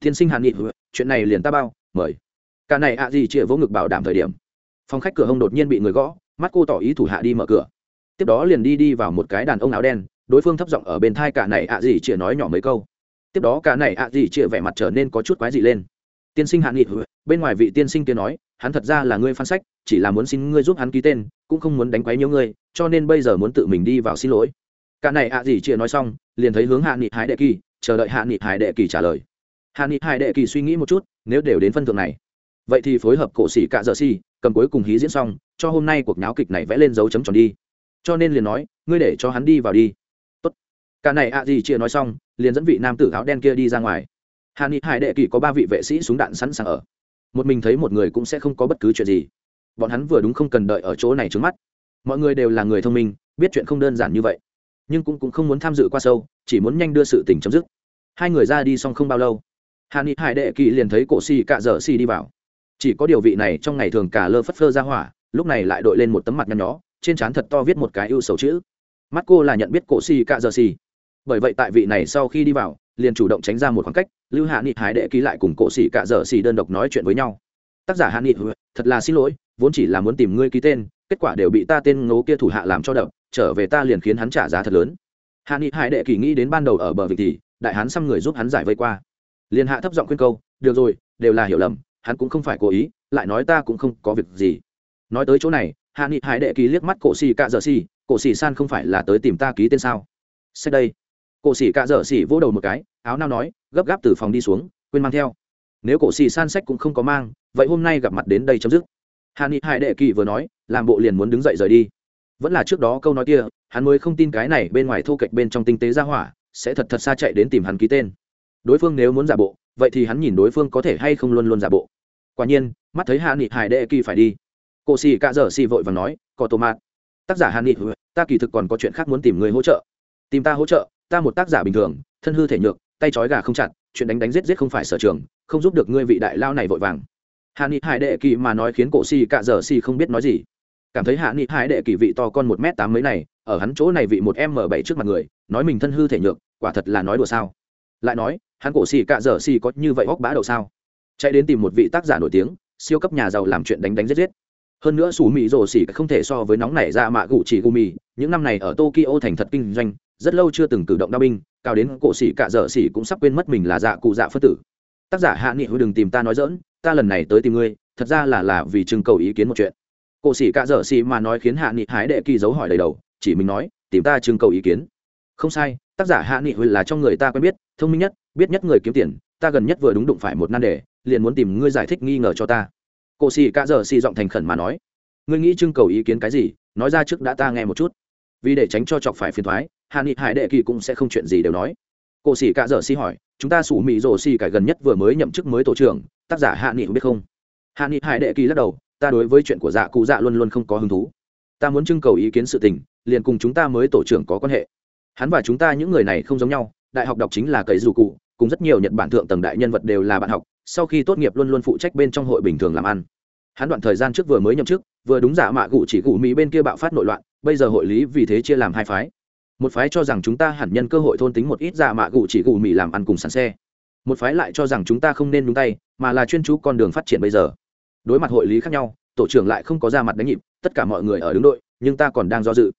Tiên sinh hạ nghị, chuyện này liền ta bao, mời. Cả này ạ gì chĩa vỗ ngực bảo đảm thời điểm. Phòng khách cửa hông đột nhiên bị người gõ, mắt cô tỏ ý thủ hạ đi mở cửa tiếp đó liền đi đi vào một cái đàn ông áo đen, đối phương thấp giọng ở bên thai cả này ạ gì chĩa nói nhỏ mấy câu. Tiếp đó cả này ạ gì chĩa vẻ mặt trở nên có chút quái dị lên. Tiên sinh hạ nghị ừ, bên ngoài vị tiên sinh kia nói, hắn thật ra là ngươi phan sách, chỉ là muốn xin ngươi giúp hắn ký tên, cũng không muốn đánh quấy nhiều ngươi, cho nên bây giờ muốn tự mình đi vào xin lỗi. Cả này ạ gì chia nói xong, liền thấy hướng hạ nghị hải đệ kỳ, chờ đợi hạ nghị hải đệ kỳ trả lời. Hạ nghị hải đệ kỳ suy nghĩ một chút, nếu đều đến phân thượng này. Vậy thì phối hợp cổ sĩ cạ dợ xì cầm cuối cùng hí diễn xong, cho hôm nay cuộc náo kịch này vẽ lên dấu chấm tròn đi cho nên liền nói ngươi để cho hắn đi vào đi. Tốt. Cả này ạ gì chia nói xong liền dẫn vị nam tử áo đen kia đi ra ngoài. Hạ nghị hải đệ kỳ có ba vị vệ sĩ súng đạn sẵn sàng ở. Một mình thấy một người cũng sẽ không có bất cứ chuyện gì. Bọn hắn vừa đúng không cần đợi ở chỗ này trước mắt. Mọi người đều là người thông minh biết chuyện không đơn giản như vậy. Nhưng cũng, cũng không muốn tham dự qua sâu chỉ muốn nhanh đưa sự tình chấm dứt. Hai người ra đi xong không bao lâu hạ nghị hải đệ kỳ liền thấy cổ xì cạ dở xì đi vào. Chỉ có điều vị này trong ngày thường cả lơ phất phơ ra hỏa lúc này lại đội lên một tấm mặt nhăn nhó trên trán thật to viết một cái ưu sầu chữ. Mắt cô là nhận biết cổ xì cạ dở xì. Bởi vậy tại vị này sau khi đi vào, liền chủ động tránh ra một khoảng cách, lưu hạ nghị hải đệ ký lại cùng cổ xì cạ dở xì đơn độc nói chuyện với nhau. Tác giả hạ nghị thật là xin lỗi, vốn chỉ là muốn tìm ngươi ký tên, kết quả đều bị ta tên ngố kia thủ hạ làm cho đậm trở về ta liền khiến hắn trả giá thật lớn. Hạ nghị hải đệ kỳ nghĩ đến ban đầu ở bờ vực thì, đại hắn xăm người giúp hắn giải vây qua. Liền hạ thấp giọng khuyên câu, được rồi, đều là hiểu lầm, hắn cũng không phải cố ý, lại nói ta cũng không có việc gì. Nói tới chỗ này hạ nghị hải đệ kỳ liếc mắt cổ xì cạ dở xì cổ xì san không phải là tới tìm ta ký tên sao? Xét đây. Cổ xì cạ dở xì vỗ đầu một cái, áo nao nói, gấp gáp từ phòng đi xuống, quên mang theo. Nếu cổ xì san sách cũng không có mang, vậy hôm nay gặp mặt đến đây chấm dứt. Hạ nghị hải đệ kỳ vừa nói, làm bộ liền muốn đứng dậy rời đi. Vẫn là trước đó câu nói kia, hắn mới không tin cái này bên ngoài thô kệch bên trong tinh tế ra hỏa, sẽ thật thật xa chạy đến tìm hắn ký tên. Đối phương nếu muốn giả bộ, vậy thì hắn nhìn đối phương có thể hay không luôn luôn giả bộ. Quả nhiên, mắt thấy hạ nghị hải đệ kỳ phải đi Cô xì cạ dở xì vội và nói, có tô mạt. Tác giả Hàn nghị ta kỳ thực còn có chuyện khác muốn tìm người hỗ trợ. Tìm ta hỗ trợ? Ta một tác giả bình thường, thân hư thể nhược, tay trói gà không chặt, chuyện đánh đánh giết giết không phải sở trường, không giúp được ngươi vị đại lao này vội vàng. Hạ nghị hải đệ kỳ mà nói khiến cổ xì cạ dở xì không biết nói gì. Cảm thấy hạ nghị hải đệ kỳ vị to con một m tám mấy này, ở hắn chỗ này vị một m bảy trước mặt người, nói mình thân hư thể nhược, quả thật là nói đùa sao. Lại nói, hắn cổ xì cạ dở xì có như vậy hóc bá đầu sao? Chạy đến tìm một vị tác giả nổi tiếng, siêu cấp nhà giàu làm chuyện đánh đánh giết giết hơn nữa sủ mỹ rổ xỉ không thể so với nóng này ra mạ gụ chỉ gù mì, những năm này ở tokyo thành thật kinh doanh, rất lâu chưa từng cử động đao binh, cao đến cổ xỉ cả dở xỉ cũng sắp quên mất mình là dạ cụ dạ phất tử. Tác giả hạ nghị hữu đừng tìm ta nói dỡn ta lần này tới tìm ngươi, thật ra là là vì trưng cầu ý kiến một chuyện. Cổ xỉ cả dở xỉ mà nói khiến hạ nghị hái đệ kỳ dấu hỏi đầy đầu, chỉ mình nói, tìm ta trưng cầu ý kiến. Không sai, tác giả hạ nghị hữu là trong người ta quen biết, thông minh nhất, biết nhất người kiếm tiền, ta gần nhất vừa đúng đụng phải một nan đề, liền muốn tìm ngươi giải thích nghi ngờ cho ta cổ xì cả dở xì giọng thành khẩn mà nói. Ngươi nghĩ trưng cầu ý kiến cái gì? Nói ra trước đã ta nghe một chút. Vì để tránh cho chọc phải phiền thoái hạ nghị hải đệ kỳ cũng sẽ không chuyện gì đều nói. Cổ sĩ cả dở xì hỏi, chúng ta sủ mỹ rồ xì cải gần nhất vừa mới nhậm chức mới tổ trưởng, tác giả hạ nghị biết không? Hạ nghị hải đệ kỳ lắc đầu, ta đối với chuyện của dạ cụ dạ luôn luôn không có hứng thú. Ta muốn trưng cầu ý kiến sự tình, liền cùng chúng ta mới tổ trưởng có quan hệ. Hắn và chúng ta những người này không giống nhau, đại học đọc chính là cậy dù cụ, cùng rất nhiều nhật bản thượng tầng đại nhân vật đều là bạn học sau khi tốt nghiệp luôn luôn phụ trách bên trong hội bình thường làm ăn. Hắn đoạn thời gian trước vừa mới nhậm chức, vừa đúng giả mạ cụ chỉ cụ mỹ bên kia bạo phát nội loạn, bây giờ hội lý vì thế chia làm hai phái. Một phái cho rằng chúng ta hẳn nhân cơ hội thôn tính một ít giả mạ cụ chỉ cụ mỹ làm ăn cùng sàn xe. Một phái lại cho rằng chúng ta không nên đúng tay, mà là chuyên chú con đường phát triển bây giờ. Đối mặt hội lý khác nhau, tổ trưởng lại không có ra mặt đánh nhịp, tất cả mọi người ở đứng đội, nhưng ta còn đang do dự.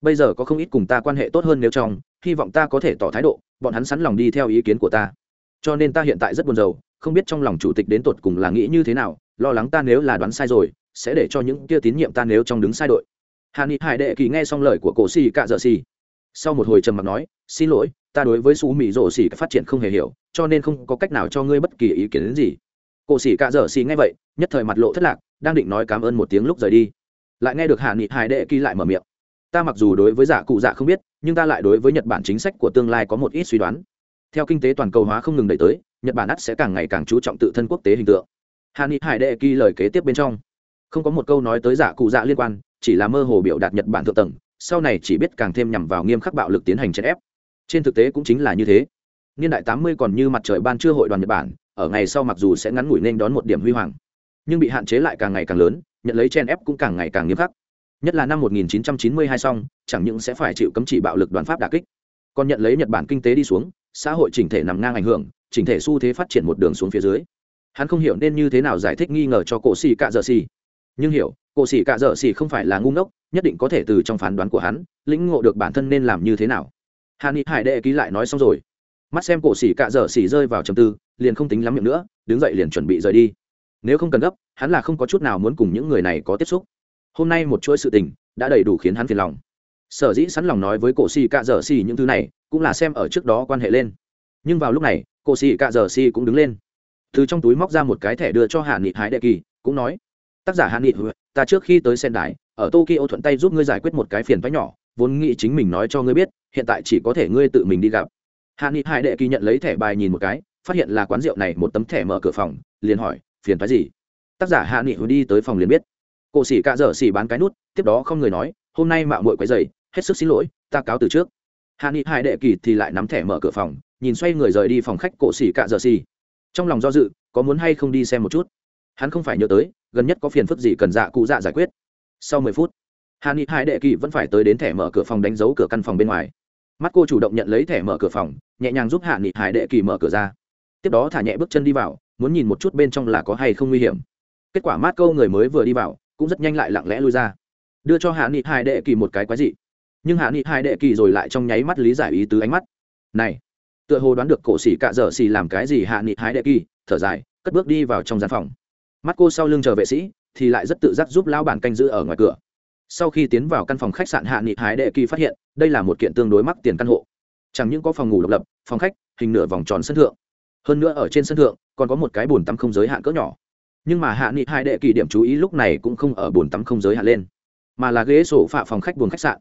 Bây giờ có không ít cùng ta quan hệ tốt hơn nếu trong, hy vọng ta có thể tỏ thái độ, bọn hắn sẵn lòng đi theo ý kiến của ta cho nên ta hiện tại rất buồn rầu, không biết trong lòng chủ tịch đến tột cùng là nghĩ như thế nào, lo lắng ta nếu là đoán sai rồi, sẽ để cho những kia tín nhiệm ta nếu trong đứng sai đội. Hà ni hải đệ kỳ nghe xong lời của cổ xì cạ dợ xì. Sau một hồi trầm mặc nói, xin lỗi, ta đối với xú mỹ rổ xì phát triển không hề hiểu, cho nên không có cách nào cho ngươi bất kỳ ý kiến đến gì. Cổ xì cạ dợ xì nghe vậy, nhất thời mặt lộ thất lạc, đang định nói cảm ơn một tiếng lúc rời đi. Lại nghe được hà nghị hải đệ kỳ lại mở miệng. Ta mặc dù đối với giả cụ dạ không biết, nhưng ta lại đối với nhật bản chính sách của tương lai có một ít suy đoán theo kinh tế toàn cầu hóa không ngừng đẩy tới, nhật bản ắt sẽ càng ngày càng chú trọng tự thân quốc tế hình tượng. Hàn ni hải đệ kỳ lời kế tiếp bên trong. Không có một câu nói tới giả cụ dạ liên quan, chỉ là mơ hồ biểu đạt nhật bản thượng tầng, sau này chỉ biết càng thêm nhằm vào nghiêm khắc bạo lực tiến hành chèn ép. Trên thực tế cũng chính là như thế. Niên đại tám mươi còn như mặt trời ban trưa hội đoàn nhật bản, ở ngày sau mặc dù sẽ ngắn ngủi nên đón một điểm huy hoàng, nhưng bị hạn chế lại càng ngày càng lớn nhận lấy chen ép cũng càng ngày càng nghiêm khắc. Nhất là năm 1992 xong, chẳng những sẽ phải chịu cấm chỉ bạo lực đoàn pháp đà kích, còn nhận lấy nhật bản kinh tế đi xuống xã hội chỉnh thể nằm ngang ảnh hưởng, chỉnh thể xu thế phát triển một đường xuống phía dưới. Hắn không hiểu nên như thế nào giải thích nghi ngờ cho cổ xì cạ dợ xì nhưng hiểu, cổ xì cạ dợ xì không phải là ngu ngốc, nhất định có thể từ trong phán đoán của hắn, lĩnh ngộ được bản thân nên làm như thế nào. Hàn ni hải đệ ký lại nói xong rồi. Mắt xem cổ xì cạ dợ xì rơi vào trầm tư, liền không tính lắm miệng nữa, đứng dậy liền chuẩn bị rời đi. Nếu không cần gấp, hắn là không có chút nào muốn cùng những người này có tiếp xúc. Hôm nay một chuỗi sự tình đã đầy đủ khiến hắn phiền lòng sở dĩ sẵn lòng nói với cổ xì cạ dở xì những thứ này, cũng là xem ở trước đó quan hệ lên. Nhưng vào lúc này, cổ xì cạ dở xì cũng đứng lên. Từ trong túi móc ra một cái thẻ đưa cho hạ nghị hái đệ kỳ, cũng nói, tác giả hạ nghị ta trước khi tới sen đài, ở tokyo thuận tay giúp ngươi giải quyết một cái phiền phái nhỏ, vốn nghĩ chính mình nói cho ngươi biết, hiện tại chỉ có thể ngươi tự mình đi gặp. Hạ nghị hải đệ kỳ nhận lấy thẻ bài nhìn một cái, phát hiện là quán rượu này một tấm thẻ mở cửa phòng, liền hỏi, phiền phái gì? Tác giả hạ nghị đi tới phòng liền biết. Cổ xỉ cạ dở xỉ bán cái nút, tiếp đó không người nói, hôm nay mạo mội quấy dày hết sức xin lỗi, ta cáo từ trước. Hạ nghị hải đệ kỳ thì lại nắm thẻ mở cửa phòng, nhìn xoay người rời đi phòng khách cổ xỉ cạ giờ xỉ trong lòng do dự, có muốn hay không đi xem một chút? Hắn không phải nhớ tới, gần nhất có phiền phức gì cần dạ cụ dạ giải quyết. Sau mười phút, hạ nghị hải đệ kỳ vẫn phải tới đến thẻ mở cửa phòng đánh dấu cửa căn phòng bên ngoài. Mắt cô chủ động nhận lấy thẻ mở cửa phòng, nhẹ nhàng giúp hạ nghị hải đệ kỳ mở cửa ra. Tiếp đó thả nhẹ bước chân đi vào, muốn nhìn một chút bên trong là có hay không nguy hiểm. Kết quả mát câu người mới vừa đi vào, cũng rất nhanh lại lặng lẽ lui ra. Đưa cho hạ nghị hải đệ kỳ một cái quái dị nhưng hạ nghị hai đệ kỳ rồi lại trong nháy mắt lý giải ý tứ ánh mắt. Này, tựa hồ đoán được cổ xỉ cạ dở xì làm cái gì hạ nghị hai đệ kỳ, thở dài, cất bước đi vào trong gian phòng. Mắt cô sau lưng chờ vệ sĩ, thì lại rất tự giác giúp lao bản canh giữ ở ngoài cửa. Sau khi tiến vào căn phòng khách sạn hạ nghị hải đệ kỳ phát hiện, đây là một kiện tương đối mắc tiền căn hộ. Chẳng những có phòng ngủ độc lập, phòng khách, hình nửa vòng tròn sân thượng. Hơn nữa ở trên sân thượng, còn có một cái bồn tắm không giới hạn cỡ nhỏ. Nhưng mà hạ nghị hai đệ kỳ điểm chú ý lúc này cũng không ở bồn tắm không giới hạn lên, mà là ghế sổ phạ phòng khách buồng khách sạn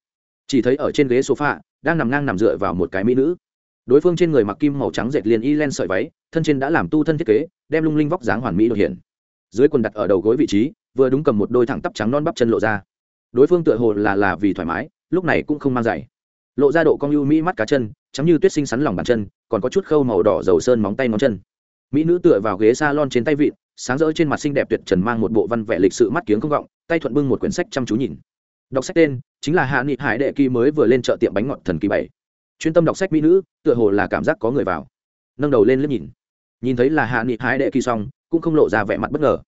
chỉ thấy ở trên ghế sofa, đang nằm ngang nằm dựa vào một cái mỹ nữ. Đối phương trên người mặc kim màu trắng dệt liền y len sợi váy, thân trên đã làm tu thân thiết kế, đem lung linh vóc dáng hoàn mỹ đột hiện. Dưới quần đặt ở đầu gối vị trí, vừa đúng cầm một đôi thẳng tắp trắng non bắp chân lộ ra. Đối phương tựa hồ là là vì thoải mái, lúc này cũng không mang giày. Lộ ra độ cong ưu mỹ mắt cá chân chắm như tuyết sinh sắn lòng bàn chân, còn có chút khâu màu đỏ dầu sơn móng tay móng chân. Mỹ nữ tựa vào ghế s a lon trên tay vịn, sáng rỡ trên mặt xinh đẹp tuyệt trần mang một bộ văn vẻ lịch sự mắt kiếng không gọng, tay thuận bưng một quyển sách chăm chú nhìn đọc sách tên chính là hạ nghị hải đệ kỳ mới vừa lên chợ tiệm bánh ngọt thần kỳ bảy. Chuyên tâm đọc sách mỹ nữ, tựa hồ là cảm giác có người vào. Nâng đầu lên liếc nhìn. Nhìn thấy là hạ nghị hải đệ kỳ xong, cũng không lộ ra vẻ mặt bất ngờ.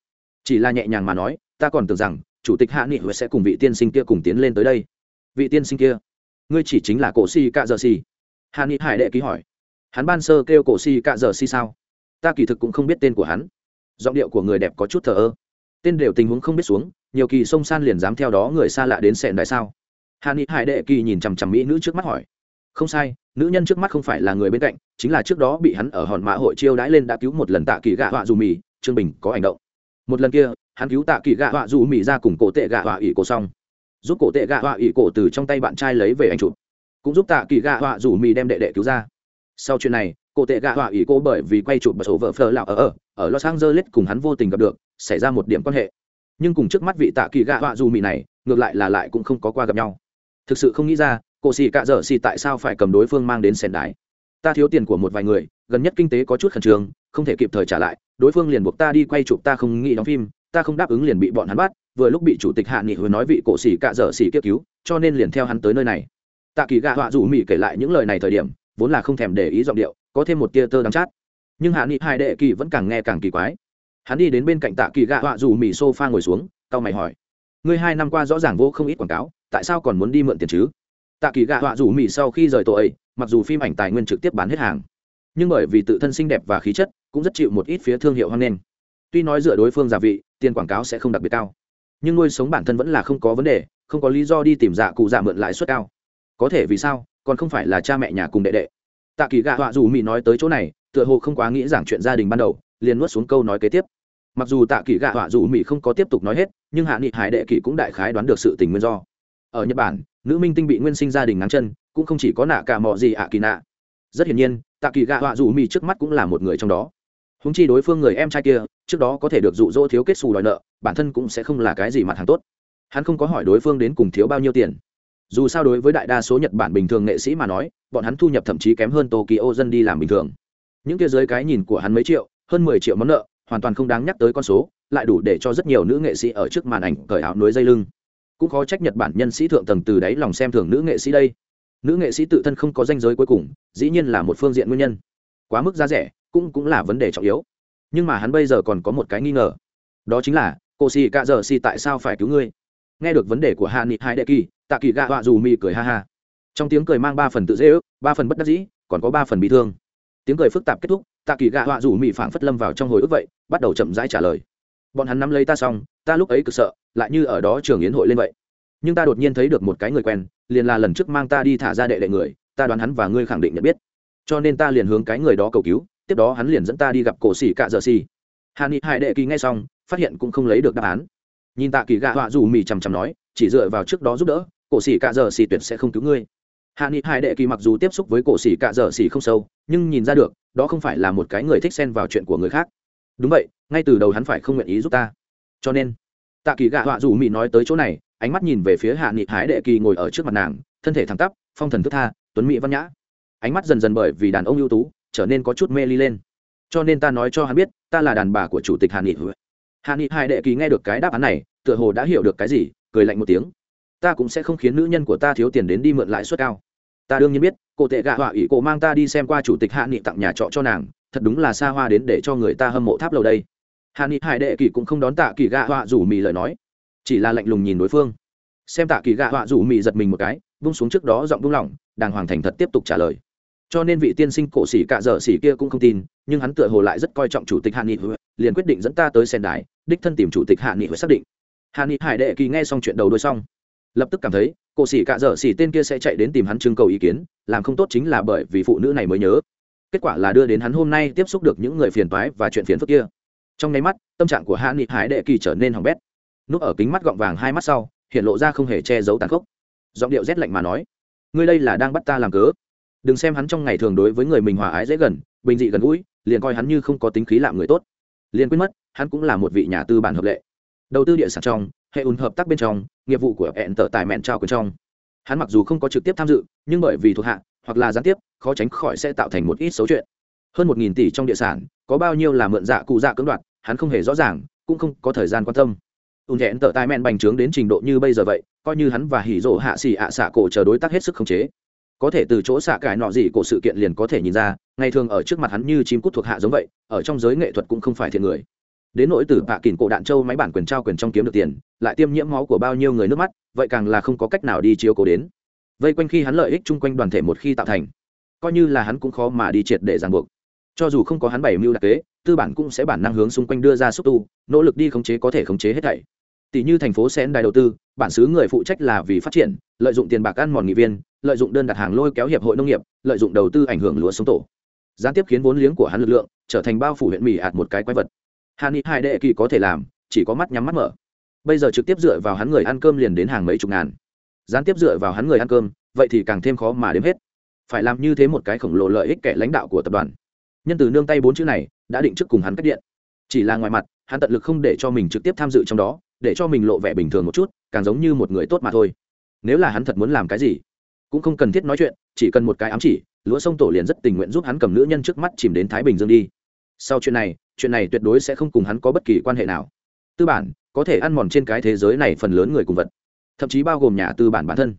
Chỉ là nhẹ nhàng mà nói, ta còn tưởng rằng chủ tịch hạ nghị huệ sẽ cùng vị tiên sinh kia cùng tiến lên tới đây. Vị tiên sinh kia? Ngươi chỉ chính là cổ si cạ giờ si? Hạ nghị hải đệ ký hỏi. Hắn ban sơ kêu cổ si cạ giờ si sao? Ta kỳ thực cũng không biết tên của hắn. Giọng điệu của người đẹp có chút thờ ơ. Tên đều tình huống không biết xuống nhiều kỳ sông san liền dám theo đó người xa lạ đến sẹn đại sao? Hạ nghị hải đệ kỳ nhìn chằm chằm mỹ nữ trước mắt hỏi. Không sai, nữ nhân trước mắt không phải là người bên cạnh, chính là trước đó bị hắn ở hòn mã hội chiêu đãi lên đã cứu một lần tạ kỳ gạ họa dù mì, trương bình, có hành động. Một lần kia, hắn cứu tạ kỳ gạ họa dù mì ra cùng cổ tệ gạ họa ỷ cổ xong. Giúp cổ tệ gạ họa ỷ cổ từ trong tay bạn trai lấy về anh chụp. Cũng giúp tạ kỳ gạ họa dù mì đem đệ đệ cứu ra. Sau chuyện này, cổ tệ gạ họa ỷ cô bởi vì quay chụp một số vợ phờ lạo ở ở ở los angeles cùng hắn vô tình gặp được, xảy ra một điểm quan hệ nhưng cùng trước mắt vị tạ kỳ gạ họa dù mị này, ngược lại là lại cũng không có qua gặp nhau. Thực sự không nghĩ ra, cổ xì cạ dở xì tại sao phải cầm đối phương mang đến sèn đái ta thiếu tiền của một vài người, gần nhất kinh tế có chút khẩn trương, không thể kịp thời trả lại, đối phương liền buộc ta đi quay chụp ta không nghĩ đóng phim, ta không đáp ứng liền bị bọn hắn bắt, vừa lúc bị chủ tịch hạ nghị hồi nói vị cổ xì cạ dở xì kiếp cứu, cho nên liền theo hắn tới nơi này. Tạ kỳ gạ họa dù mỹ kể lại những lời này thời điểm, vốn là không thèm để ý giọng điệu, có thêm một tia tơ đắng chát. Nhưng hạ nghị hai đệ kỳ vẫn càng nghe càng kỳ quái hắn đi đến bên cạnh tạ kỳ gạ họa dù Mì sofa ngồi xuống tao mày hỏi, ngươi hai năm qua rõ ràng vô không ít quảng cáo, tại sao còn muốn đi mượn tiền chứ? Tạ kỳ gạ họa dù Mì sau khi rời tội mặc dù phim ảnh tài nguyên trực tiếp bán hết hàng, nhưng bởi vì tự thân xinh đẹp và khí chất, cũng rất chịu một ít phía thương hiệu hoang nghênh tuy nói dựa đối phương giả vị, tiền quảng cáo sẽ không đặc biệt cao, nhưng nuôi sống bản thân vẫn là không có vấn đề, không có lý do đi tìm dạ cụ dạ mượn lãi suất cao. Có thể vì sao, còn không phải là cha mẹ nhà cùng đệ đệ. Tạ kỳ gạ họa dù mỹ nói tới chỗ này, tựa hồ không quá nghĩ giảng chuyện gia đình ban đầu, liền nuốt xuống câu nói kế tiếp mặc dù tạ kỳ gạ họa dù mỹ không có tiếp tục nói hết, nhưng hạ nghị hải đệ kỳ cũng đại khái đoán được sự tình nguyên do. Ở nhật bản, nữ minh tinh bị nguyên sinh gia đình ngắn chân, cũng không chỉ có nạ cả mò gì ạ kỳ nạ. Rất hiển nhiên, tạ kỳ gạ họa dù mỹ trước mắt cũng là một người trong đó. Húng chi đối phương người em trai kia, trước đó có thể được dụ dỗ thiếu kết xù đòi nợ, bản thân cũng sẽ không là cái gì mặt hàng tốt. Hắn không có hỏi đối phương đến cùng thiếu bao nhiêu tiền. Dù sao đối với đại đa số nhật bản bình thường nghệ sĩ mà nói, bọn hắn thu nhập thậm chí kém hơn tokyo dân đi làm bình thường. Những kia dưới cái nhìn của hắn mấy triệu, hơn mười triệu món nợ hoàn toàn không đáng nhắc tới con số, lại đủ để cho rất nhiều nữ nghệ sĩ ở trước màn ảnh cởi áo núi dây lưng. Cũng khó trách nhật bản nhân sĩ thượng tầng từ đáy lòng xem thường nữ nghệ sĩ đây. Nữ nghệ sĩ tự thân không có danh giới cuối cùng, dĩ nhiên là một phương diện nguyên nhân. Quá mức giá rẻ, cũng cũng là vấn đề trọng yếu. Nhưng mà hắn bây giờ còn có một cái nghi ngờ. Đó chính là, cô xì cạ giờ xì tại sao phải cứu ngươi? Nghe được vấn đề của hạ nghị hai đệ kỳ, tạ kỳ gạ họa dù mi cười ha ha. Trong tiếng cười mang ba phần tự dễ ước, ba phần bất đắc dĩ, còn có ba phần bị thương. Tiếng cười phức tạp kết thúc tạ kỳ gạ họa dù mỹ phảng phất lâm vào trong hồi ức vậy, bắt đầu chậm rãi trả lời. Bọn hắn nắm lấy ta xong, ta lúc ấy cực sợ, lại như ở đó trường yến hội lên vậy. Nhưng ta đột nhiên thấy được một cái người quen, liền là lần trước mang ta đi thả ra đệ đệ người, ta đoán hắn và ngươi khẳng định nhận biết. Cho nên ta liền hướng cái người đó cầu cứu, tiếp đó hắn liền dẫn ta đi gặp cổ xỉ cạ dợ xỉ hà ni hải đệ kỳ nghe xong, phát hiện cũng không lấy được đáp án. Nhìn tạ kỳ gạ họa dù mì chằm chằm nói, chỉ dựa vào trước đó giúp đỡ, cổ xỉ cạ dợ xỉ tuyệt sẽ không cứu ngươi hạ nghị hải đệ kỳ mặc dù tiếp xúc với cổ xỉ cạ dở xỉ không sâu, nhưng nhìn ra được, đó không phải là một cái người thích xen vào chuyện của người khác. Đúng vậy, ngay từ đầu hắn phải không nguyện ý giúp ta. Cho nên, tạ kỳ gạ họa dù mỹ nói tới chỗ này, ánh mắt nhìn về phía hạ nghị hải đệ kỳ ngồi ở trước mặt nàng, thân thể thẳng tắp, phong thần thức tha, tuấn mỹ văn nhã. Ánh mắt dần dần bởi vì đàn ông ưu tú, trở nên có chút mê ly lên. Cho nên ta nói cho hắn biết, ta là đàn bà của chủ tịch hạ nghị hạ nghị hải đệ kỳ nghe được cái đáp án này, tựa hồ đã hiểu được cái gì, cười lạnh một tiếng. Ta cũng sẽ không khiến nữ nhân của ta thiếu tiền đến đi mượn lãi suất cao ta đương nhiên biết, cô tệ gạ họa ủy cổ mang ta đi xem qua chủ tịch hạ nghị tặng nhà trọ cho nàng, thật đúng là xa hoa đến để cho người ta hâm mộ tháp lầu đây. Hạ nghị hải đệ kỳ cũng không đón tạ kỳ gạ họa rủ mì lời nói, chỉ là lạnh lùng nhìn đối phương. Xem tạ kỳ gạ họa rủ mì giật mình một cái, vung xuống trước đó giọng vung lỏng, đàng hoàng thành thật tiếp tục trả lời. Cho nên vị tiên sinh cổ xỉ cạ dở xỉ kia cũng không tin, nhưng hắn tựa hồ lại rất coi trọng chủ tịch hạ nghị, liền quyết định dẫn ta tới sen đái đích thân tìm chủ tịch hạ nghị xác định. Hạ nghị hải đệ kỳ nghe xong chuyện đầu đuôi xong lập tức cảm thấy cổ xỉ cạ dở xỉ tên kia sẽ chạy đến tìm hắn trưng cầu ý kiến, làm không tốt chính là bởi vì phụ nữ này mới nhớ. Kết quả là đưa đến hắn hôm nay tiếp xúc được những người phiền toái và chuyện phiền phức kia. Trong nháy mắt, tâm trạng của hạ nghị hải đệ kỳ trở nên hỏng bét. Núp ở kính mắt gọng vàng hai mắt sau, hiện lộ ra không hề che giấu tàn khốc. Giọng điệu rét lạnh mà nói, ngươi đây là đang bắt ta làm cớ? Đừng xem hắn trong ngày thường đối với người mình hòa ái dễ gần, bình dị gần gũi, liền coi hắn như không có tính khí làm người tốt. Liền quên mất, hắn cũng là một vị nhà tư bản hợp lệ đầu tư địa sản trong, hệ ùn hợp tác bên trong, nghiệp vụ của hẹn tờ tài mẹn trao quyền trong. Hắn mặc dù không có trực tiếp tham dự, nhưng bởi vì thuộc hạ, hoặc là gián tiếp, khó tránh khỏi sẽ tạo thành một ít xấu chuyện. Hơn một nghìn tỷ trong địa sản, có bao nhiêu là mượn dạ cụ dạ cưỡng đoạt, hắn không hề rõ ràng, cũng không có thời gian quan tâm. Ùn hẹn tờ tài mẹn bành trướng đến trình độ như bây giờ vậy, coi như hắn và hỉ rộ hạ xỉ ạ xạ cổ chờ đối tác hết sức khống chế. Có thể từ chỗ xạ cải nọ gì của sự kiện liền có thể nhìn ra, ngày thường ở trước mặt hắn như chim cút thuộc hạ giống vậy, ở trong giới nghệ thuật cũng không phải thiện người đến nỗi từ bạ kìn cổ đạn châu máy bản quyền trao quyền trong kiếm được tiền, lại tiêm nhiễm máu của bao nhiêu người nước mắt, vậy càng là không có cách nào đi chiếu cố đến. Vây quanh khi hắn lợi ích chung quanh đoàn thể một khi tạo thành, coi như là hắn cũng khó mà đi triệt để ràng buộc. Cho dù không có hắn bảy mưu đặc kế, tư bản cũng sẽ bản năng hướng xung quanh đưa ra xúc tu, nỗ lực đi khống chế có thể khống chế hết thảy. Tỷ như thành phố sen đài đầu tư, bản xứ người phụ trách là vì phát triển, lợi dụng tiền bạc ăn mòn nghị viên, lợi dụng đơn đặt hàng lôi kéo hiệp hội nông nghiệp, lợi dụng đầu tư ảnh hưởng lúa sống tổ. Gián tiếp khiến vốn liếng của hắn lực lượng trở thành bao phủ huyện mỹ ạt một cái quái vật hàn ni hai đệ kỳ có thể làm, chỉ có mắt nhắm mắt mở. Bây giờ trực tiếp dựa vào hắn người ăn cơm liền đến hàng mấy chục ngàn. Gián tiếp dựa vào hắn người ăn cơm, vậy thì càng thêm khó mà đếm hết. Phải làm như thế một cái khổng lồ lợi ích kẻ lãnh đạo của tập đoàn. Nhân từ nương tay bốn chữ này, đã định trước cùng hắn cách điện. Chỉ là ngoài mặt, hắn tận lực không để cho mình trực tiếp tham dự trong đó, để cho mình lộ vẻ bình thường một chút, càng giống như một người tốt mà thôi. Nếu là hắn thật muốn làm cái gì, cũng không cần thiết nói chuyện, chỉ cần một cái ám chỉ, lúa sông tổ liền rất tình nguyện giúp hắn cầm nữ nhân trước mắt chìm đến thái bình dương đi. Sau chuyện này chuyện này tuyệt đối sẽ không cùng hắn có bất kỳ quan hệ nào. Tư bản, có thể ăn mòn trên cái thế giới này phần lớn người cùng vật, thậm chí bao gồm nhà tư bản bản thân.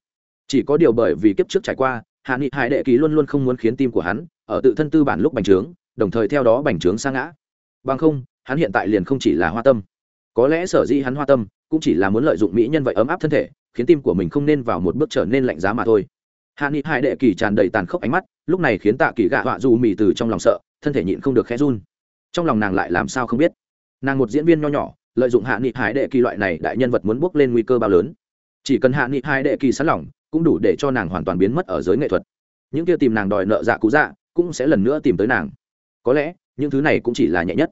Chỉ có điều bởi vì kiếp trước trải qua, hạ nghị hải đệ ký luôn luôn không muốn khiến tim của hắn ở tự thân tư bản lúc bành trướng, đồng thời theo đó bành trướng sang ngã. Bằng không, hắn hiện tại liền không chỉ là hoa tâm. Có lẽ sở dĩ hắn hoa tâm, cũng chỉ là muốn lợi dụng mỹ nhân vậy ấm áp thân thể, khiến tim của mình không nên vào một bước trở nên lạnh giá mà thôi. Hạ nghị hải đệ kỳ tràn đầy tàn khốc ánh mắt, lúc này khiến tạ kỳ gạ họa dù mì từ trong lòng sợ, thân thể nhịn không được khẽ run trong lòng nàng lại làm sao không biết. Nàng một diễn viên nho nhỏ, lợi dụng hạ nghị hải đệ kỳ loại này đại nhân vật muốn bước lên nguy cơ bao lớn. Chỉ cần hạ nghị hải đệ kỳ sẵn lòng, cũng đủ để cho nàng hoàn toàn biến mất ở giới nghệ thuật. Những kia tìm nàng đòi nợ dạ cũ dạ cũng sẽ lần nữa tìm tới nàng. Có lẽ, những thứ này cũng chỉ là nhẹ nhất.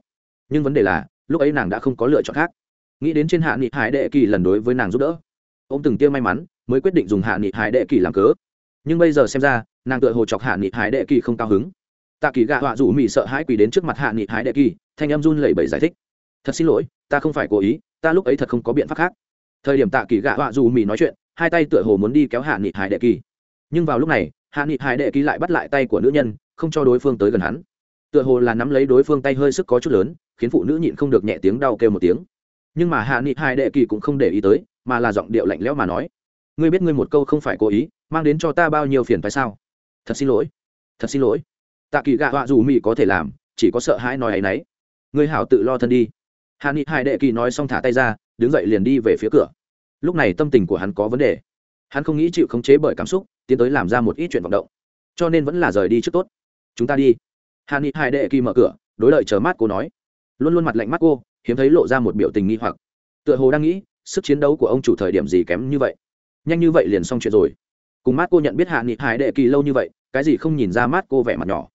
Nhưng vấn đề là, lúc ấy nàng đã không có lựa chọn khác. Nghĩ đến trên hạ nghị hải đệ kỳ lần đối với nàng giúp đỡ, ông từng tia may mắn, mới quyết định dùng hạ nghị hải đệ kỳ làm cớ. Nhưng bây giờ xem ra, nàng tựa hồ chọc hạ nghị hải đệ kỳ không cao hứng tạ kỳ gạ họa rủ mỹ sợ hãi quỳ đến trước mặt hạ nghị hải đệ kỳ, thanh em run lẩy bẩy giải thích. Thật xin lỗi, ta không phải cố ý, ta lúc ấy thật không có biện pháp khác. Thời điểm tạ kỳ gạ họa rủ mỹ nói chuyện, hai tay tựa hồ muốn đi kéo hạ nghị hải đệ kỳ. Nhưng vào lúc này, hạ nghị hải đệ kỳ lại bắt lại tay của nữ nhân, không cho đối phương tới gần hắn. Tựa hồ là nắm lấy đối phương tay hơi sức có chút lớn, khiến phụ nữ nhịn không được nhẹ tiếng đau kêu một tiếng. Nhưng mà hạ nghị hải đệ kỳ cũng không để ý tới, mà là giọng điệu lạnh lẽo mà nói. Ngươi biết ngươi một câu không phải cố ý, mang đến cho ta bao nhiêu phiền phải sao? Thật xin lỗi. Thật xin lỗi tạ kỳ gạ họa dù mỹ có thể làm, chỉ có sợ hãi nói ấ y n ấ y người hảo tự lo thân đi. Hạ nghị hải đệ kỳ nói xong thả tay ra, đứng dậy liền đi về phía cửa. Lúc này tâm tình của hắn có vấn đề. Hắn không nghĩ chịu khống chế bởi cảm xúc, tiến tới làm ra một ít chuyện vọng động. Cho nên vẫn là rời đi trước tốt. Chúng ta đi. Hạ nghị hải đệ kỳ mở cửa, đối lợi chờ mắt cô nói. Luôn luôn mặt lạnh mắt cô, hiếm thấy lộ ra một biểu tình nghi hoặc. Tựa hồ đang nghĩ, sức chiến đấu của ông chủ thời điểm gì kém như vậy. Nhanh như vậy liền xong chuyện rồi. Cùng mát cô nhận biết hạ nghị hải đệ kỳ lâu như vậy, cái gì không nhìn ra mát cô vẻ mặt nhỏ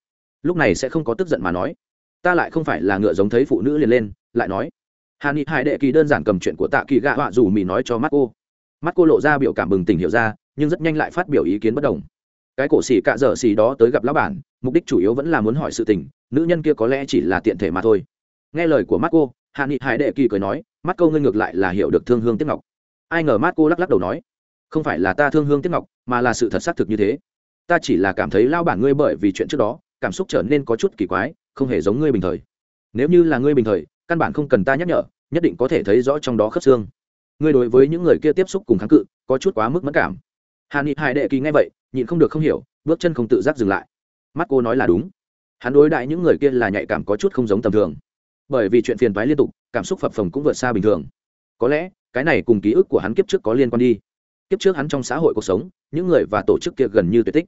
lúc này sẽ không có tức giận mà nói. Ta lại không phải là ngựa giống thấy phụ nữ liền lên, lại nói. Hà ni hải đệ kỳ đơn giản cầm chuyện của tạ kỳ gạ họa dù mì nói cho mắt cô mắt cô lộ ra biểu cảm bừng tỉnh hiểu ra, nhưng rất nhanh lại phát biểu ý kiến bất đồng. Cái cổ xỉ cạ dở xỉ đó tới gặp lão bản, mục đích chủ yếu vẫn là muốn hỏi sự tình, nữ nhân kia có lẽ chỉ là tiện thể mà thôi. Nghe lời của mắt cô hạ nghị hải đệ kỳ cười nói mắt câu ngươi ngược lại là hiểu được thương hương tiếp ngọc. Ai ngờ mắt cô lắc lắc đầu nói, không phải là ta thương hương tiếp ngọc, mà là sự thật xác thực như thế. Ta chỉ là cảm thấy lao bản ngươi bởi vì chuyện trước đó cảm xúc trở nên có chút kỳ quái, không hề giống ngươi bình thời. Nếu như là ngươi bình thời, căn bản không cần ta nhắc nhở, nhất định có thể thấy rõ trong đó khớp xương. Ngươi đối với những người kia tiếp xúc cùng kháng cự, có chút quá mức mất cảm. Hà nghị hải đệ kỳ nghe vậy, nhịn không được không hiểu, bước chân không tự giác dừng lại. Mắt cô nói là đúng. Hắn đối đại những người kia là nhạy cảm có chút không giống tầm thường. Bởi vì chuyện phiền toái liên tục, cảm xúc phập phồng cũng vượt xa bình thường. Có lẽ, cái này cùng ký ức của hắn kiếp trước có liên quan đi. Kiếp trước hắn trong xã hội cuộc sống, những người và tổ chức kia gần như tuyệt tích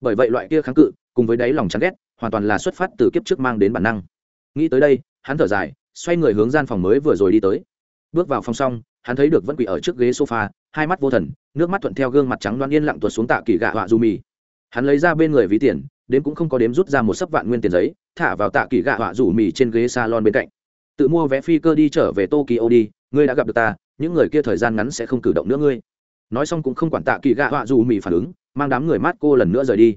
bởi vậy loại kia kháng cự, cùng với đáy lòng chán ghét, hoàn toàn là xuất phát từ kiếp trước mang đến bản năng. Nghĩ tới đây, hắn thở dài, xoay người hướng gian phòng mới vừa rồi đi tới. Bước vào phòng xong, hắn thấy được vẫn quỷ ở trước ghế sofa, hai mắt vô thần, nước mắt thuận theo gương mặt trắng đoan yên lặng tuột xuống tạ kỳ gạ họa du mì hắn lấy ra bên người ví tiền, đến cũng không có đếm rút ra một sấp vạn nguyên tiền giấy, thả vào tạ kỳ gạ họa rủ mì trên ghế salon bên cạnh. Tự mua vé phi cơ đi trở về tokyo đi, ngươi đã gặp được ta, những người kia thời gian ngắn sẽ không cử động nữa ngươi nói xong cũng không quản tạ kỳ gạ họa dù mỹ phản ứng, mang đám người mát cô lần nữa rời đi.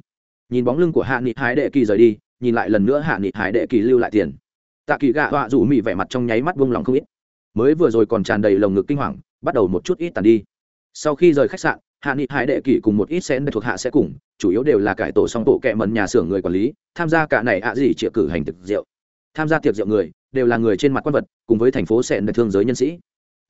Nhìn bóng lưng của hạ nghị hái đệ kỳ rời đi, nhìn lại lần nữa hạ nghị hái đệ kỳ lưu lại tiền. Tạ kỳ gạ họa dù mỹ vẻ mặt trong nháy mắt buông lòng không ít. Mới vừa rồi còn tràn đầy lồng ngực kinh hoàng, bắt đầu một chút ít tàn đi. Sau khi rời khách sạn, hạ nghị hải đệ kỷ cùng một ít sẽ thuộc hạ sẽ cùng, chủ yếu đều là cải tổ song bộ kệ mần nhà xưởng người quản lý, tham gia cả này ạ gì chịa cử hành thực rượu. Tham gia tiệc rượu người, đều là người trên mặt quan vật, cùng với thành phố sẽ thương giới nhân sĩ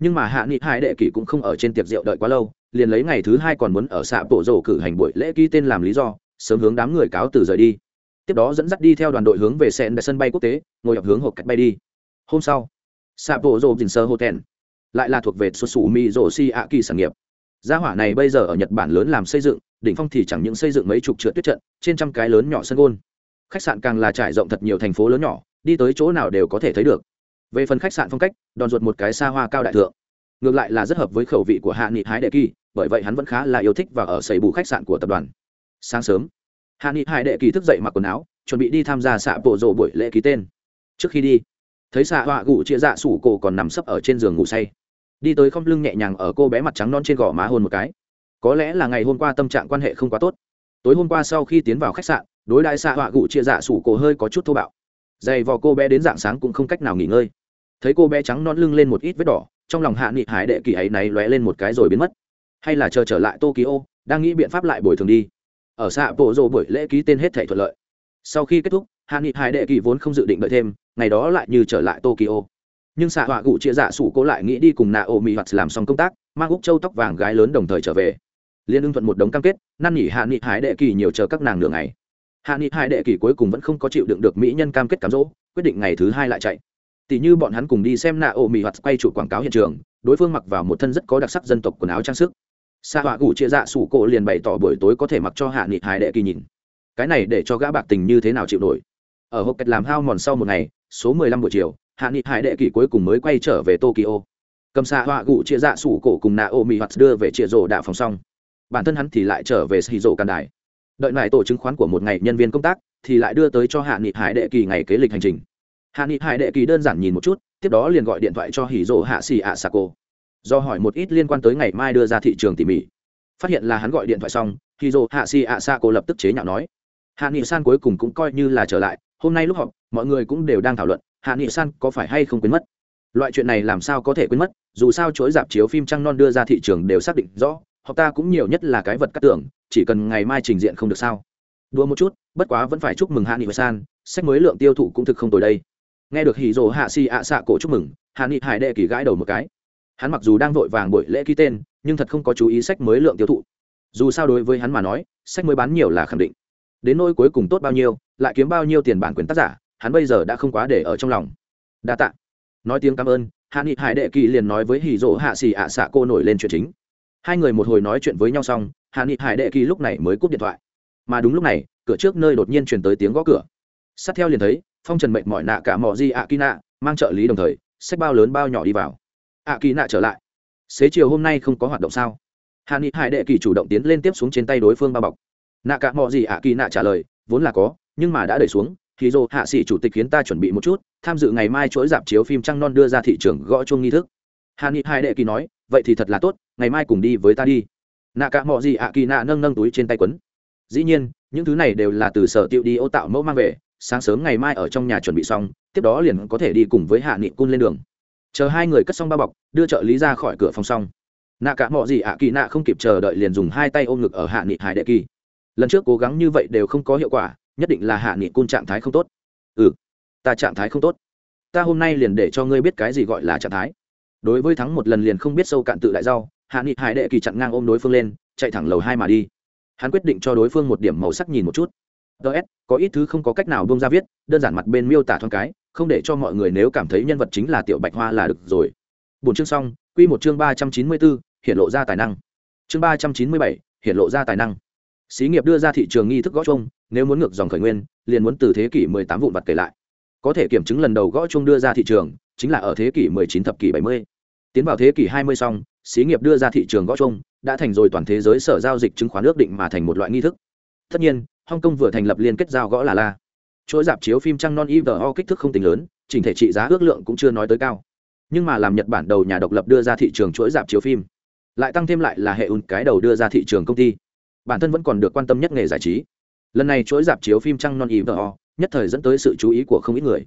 nhưng mà hạ nghị hải đệ kỷ cũng không ở trên tiệc rượu đợi quá lâu, liền lấy ngày thứ hai còn muốn ở xạ bộ rổ cử hành buổi lễ ký tên làm lý do, sớm hướng đám người cáo từ rời đi. Tiếp đó dẫn dắt đi theo đoàn đội hướng về sen sân bay quốc tế, ngồi học hướng hộp cách bay đi. Hôm sau, xạ bộ rổ dình sơ hotel, lại là thuộc về xuất xù mi rổ si ạ kỳ sản nghiệp. Gia hỏa này bây giờ ở nhật bản lớn làm xây dựng, đỉnh phong thì chẳng những xây dựng mấy chục trượt tuyết trận, trên trăm cái lớn nhỏ sân gôn. Khách sạn càng là trải rộng thật nhiều thành phố lớn nhỏ, đi tới chỗ nào đều có thể thấy được về phần khách sạn phong cách, đòn ruột một cái xa hoa cao đại thượng. Ngược lại là rất hợp với khẩu vị của hạ nghị hái đệ kỳ, bởi vậy hắn vẫn khá là yêu thích và ở xây bù khách sạn của tập đoàn. Sáng sớm, hạ nghị hải đệ kỳ thức dậy mặc quần áo, chuẩn bị đi tham gia xạ bộ rộ buổi lễ ký tên. Trước khi đi, thấy xạ họa gụ chia dạ sủ cổ còn nằm sấp ở trên giường ngủ say. Đi tới không lưng nhẹ nhàng ở cô bé mặt trắng non trên gò má hôn một cái. Có lẽ là ngày hôm qua tâm trạng quan hệ không quá tốt. Tối hôm qua sau khi tiến vào khách sạn, đối đại xạ họa gụ chia dạ sủ cổ hơi có chút thô bạo. Dày vò cô bé đến dạng sáng cũng không cách nào nghỉ ngơi thấy cô bé trắng non lưng lên một ít vết đỏ, trong lòng hạ nghị hải đệ kỳ ấy này lóe lên một cái rồi biến mất. Hay là chờ trở lại tokyo, đang nghĩ biện pháp lại bồi thường đi. Ở xạ bộ rộ buổi lễ ký tên hết thể thuận lợi. Sau khi kết thúc, hạ nghị hải đệ kỳ vốn không dự định đợi thêm, ngày đó lại như trở lại tokyo. Nhưng xạ họa cụ chia dạ sủ cô lại nghĩ đi cùng nạ ô mỹ hoạt làm xong công tác, mang úc châu tóc vàng gái lớn đồng thời trở về. Liên ưng thuận một đống cam kết, năn nỉ hạ nghị hải đệ kỳ nhiều chờ các nàng nửa ngày. Hạ nghị hải đệ kỳ cuối cùng vẫn không có chịu đựng được mỹ nhân cam kết cám dỗ, quyết định ngày thứ hai lại chạy tỷ như bọn hắn cùng đi xem nạ ô mỹ hoạt quay trụ quảng cáo hiện trường, đối phương mặc vào một thân rất có đặc sắc dân tộc quần áo trang sức. Xa họa gù chia dạ sủ cổ liền bày tỏ buổi tối có thể mặc cho hạ nghị hải đệ kỳ nhìn. Cái này để cho gã bạc tình như thế nào chịu nổi? Ở hộp cách làm hao mòn sau một ngày, số mười lăm buổi chiều, hạ nghị hải đệ kỳ cuối cùng mới quay trở về tokyo. Cầm xa họa gù chia dạ sủ cổ cùng nạ ô mỹ hoạt đưa về chia rổ đạo phòng xong. Bản thân hắn thì lại trở về xì rổ càn đài đợi lại tổ chứng khoán của một ngày nhân viên công tác, thì lại đưa tới cho hạ nghị hải đệ kỳ ngày kế lịch hành trình hạ nghị hải đệ kỳ đơn giản nhìn một chút, tiếp đó liền gọi điện thoại cho hỉ rộ hạ xì ạ xà cô. Do hỏi một ít liên quan tới ngày mai đưa ra thị trường tỉ mỉ. Phát hiện là hắn gọi điện thoại xong, hỉ rộ hạ xì ạ xà cô lập tức chế nhạo nói. Hạ nghị san cuối cùng cũng coi như là trở lại, hôm nay lúc họp, mọi người cũng đều đang thảo luận, hạ nghị san có phải hay không quên mất. Loại chuyện này làm sao có thể quên mất, dù sao chối dạp chiếu phim trăng non đưa ra thị trường đều xác định rõ họ ta cũng nhiều nhất là cái vật cắt tưởng chỉ cần ngày mai trình diện không được sao? Đua một chút, bất quá vẫn phải chúc mừng hạ nghị san, sách mới lượng tiêu thụ cũng thực không tồi đây nghe được hỉ rồ hạ xì ạ xạ cổ chúc mừng, hạ nghị hải đệ kỳ gãi đầu một cái. Hắn mặc dù đang vội vàng buổi lễ ký tên, nhưng thật không có chú ý sách mới lượng tiêu thụ. Dù sao đối với hắn mà nói, sách mới bán nhiều là khẳng định. Đến nỗi cuối cùng tốt bao nhiêu, lại kiếm bao nhiêu tiền bản quyền tác giả, hắn bây giờ đã không quá để ở trong lòng. Đa tạ. Nói tiếng cảm ơn, hạ nghị hải đệ kỳ liền nói với hì dỗ hạ xì ạ xạ cô nổi lên chuyện chính. Hai người một hồi nói chuyện với nhau xong, hạ nghị hải đệ kỳ lúc này mới cúp điện thoại. Mà đúng lúc này, cửa trước nơi đột nhiên truyền tới tiếng gõ cửa. Sát theo liền thấy phong trần mệnh mọi nạ cả mò di ạ kỳ nạ, mang trợ lý đồng thời sách bao lớn bao nhỏ đi vào. ạ kỳ nạ trở lại. Xế chiều hôm nay không có hoạt động sao? Hạ nghị hải đệ kỳ chủ động tiến lên tiếp xuống trên tay đối phương bao bọc. Nạ cả mò gì ạ kỳ nạ trả lời, vốn là có, nhưng mà đã đẩy xuống. Thì dô hạ sĩ chủ tịch khiến ta chuẩn bị một chút, tham dự ngày mai chuỗi dạp chiếu phim trăng non đưa ra thị trường gõ chuông nghi thức. Hạ nghị hải đệ kỳ nói, vậy thì thật là tốt, ngày mai cùng đi với ta đi. Nạ cả mò gì ạ kỳ nạ nâng nâng túi trên tay quấn. Dĩ nhiên, những thứ này đều là từ sở tiệu đi ô tạo mẫu mang về sáng sớm ngày mai ở trong nhà chuẩn bị xong, tiếp đó liền có thể đi cùng với hạ nghị cun lên đường. Chờ hai người cất xong ba bọc, đưa trợ lý ra khỏi cửa phòng xong. Nạ cả mọi gì ạ, kỳ nạ không kịp chờ đợi liền dùng hai tay ôm ngực ở hạ nghị hải đệ kỳ. Lần trước cố gắng như vậy đều không có hiệu quả, nhất định là hạ nghị cun trạng thái không tốt. Ừ ta trạng thái không tốt. Ta hôm nay liền để cho ngươi biết cái gì gọi là trạng thái. Đối với thắng một lần liền không biết sâu cạn tự đại rau hạ nghị hải đệ kỳ chặn ngang ôm đối phương lên, chạy thẳng lầu hai mà đi. Hắn quyết định cho đối phương một điểm màu sắc nhìn một chút ts có ít thứ không có cách nào bông ra viết, đơn giản mặt bên miêu tả thoáng cái, không để cho mọi người nếu cảm thấy nhân vật chính là tiểu bạch hoa là được rồi. Bốn chương xong, quy một chương ba trăm chín mươi bốn hiện lộ ra tài năng. Chương ba trăm chín mươi bảy hiện lộ ra tài năng. Xí nghiệp đưa ra thị trường nghi thức gõ chung nếu muốn ngược dòng khởi nguyên, liền muốn từ thế kỷ 18 vụn vặt kể lại. Có thể kiểm chứng lần đầu gõ chung đưa ra thị trường, chính là ở thế kỷ 19 thập kỷ 70. tiến vào thế kỷ 20 xong, xí nghiệp đưa ra thị trường gõ chung đã thành rồi toàn thế giới sở giao dịch chứng khoán ước định mà thành một loại nghi thức. Tất nhiên hong kong vừa thành lập liên kết giao gõ là la. Chuỗi dạp chiếu phim trăng non ivo kích thước không tính lớn, chỉnh thể trị giá ước lượng cũng chưa nói tới cao. Nhưng mà làm nhật bản đầu nhà độc lập đưa ra thị trường chuỗi dạp chiếu phim, lại tăng thêm lại là hệ Un cái đầu đưa ra thị trường công ty. Bản thân vẫn còn được quan tâm nhất nghề giải trí. Lần này chuỗi dạp chiếu phim trăng non ivo nhất thời dẫn tới sự chú ý của không ít người.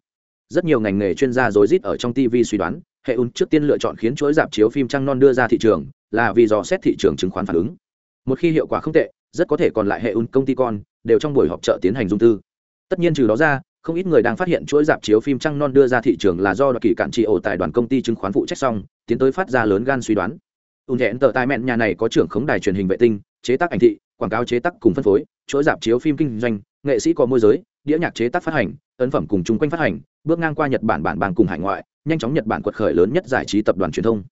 Rất nhiều ngành nghề chuyên gia rối rít ở trong tv suy đoán, hệ Un trước tiên lựa chọn khiến chuỗi dạp chiếu phim trăng non đưa ra thị trường là vì dò xét thị trường chứng khoán phản ứng. Một khi hiệu quả không tệ, rất có thể còn lại hệ Un công ty con đều trong buổi họp chợ tiến hành dung tư. Tất nhiên trừ đó ra, không ít người đang phát hiện chuỗi dạp chiếu phim trăng non đưa ra thị trường là do đặc kỳ cạn trị ổ tại đoàn công ty chứng khoán phụ trách xong, tiến tới phát ra lớn gan suy đoán. Ùn thẹn tờ tài mẹn nhà này có trưởng khống đài truyền hình vệ tinh, chế tác ảnh thị, quảng cáo chế tác cùng phân phối, chuỗi dạp chiếu phim kinh doanh, nghệ sĩ có môi giới, đĩa nhạc chế tác phát hành, ấn phẩm cùng chung quanh phát hành, bước ngang qua nhật bản bản bang cùng hải ngoại, nhanh chóng nhật bản quật khởi lớn nhất giải trí tập đoàn truyền thông.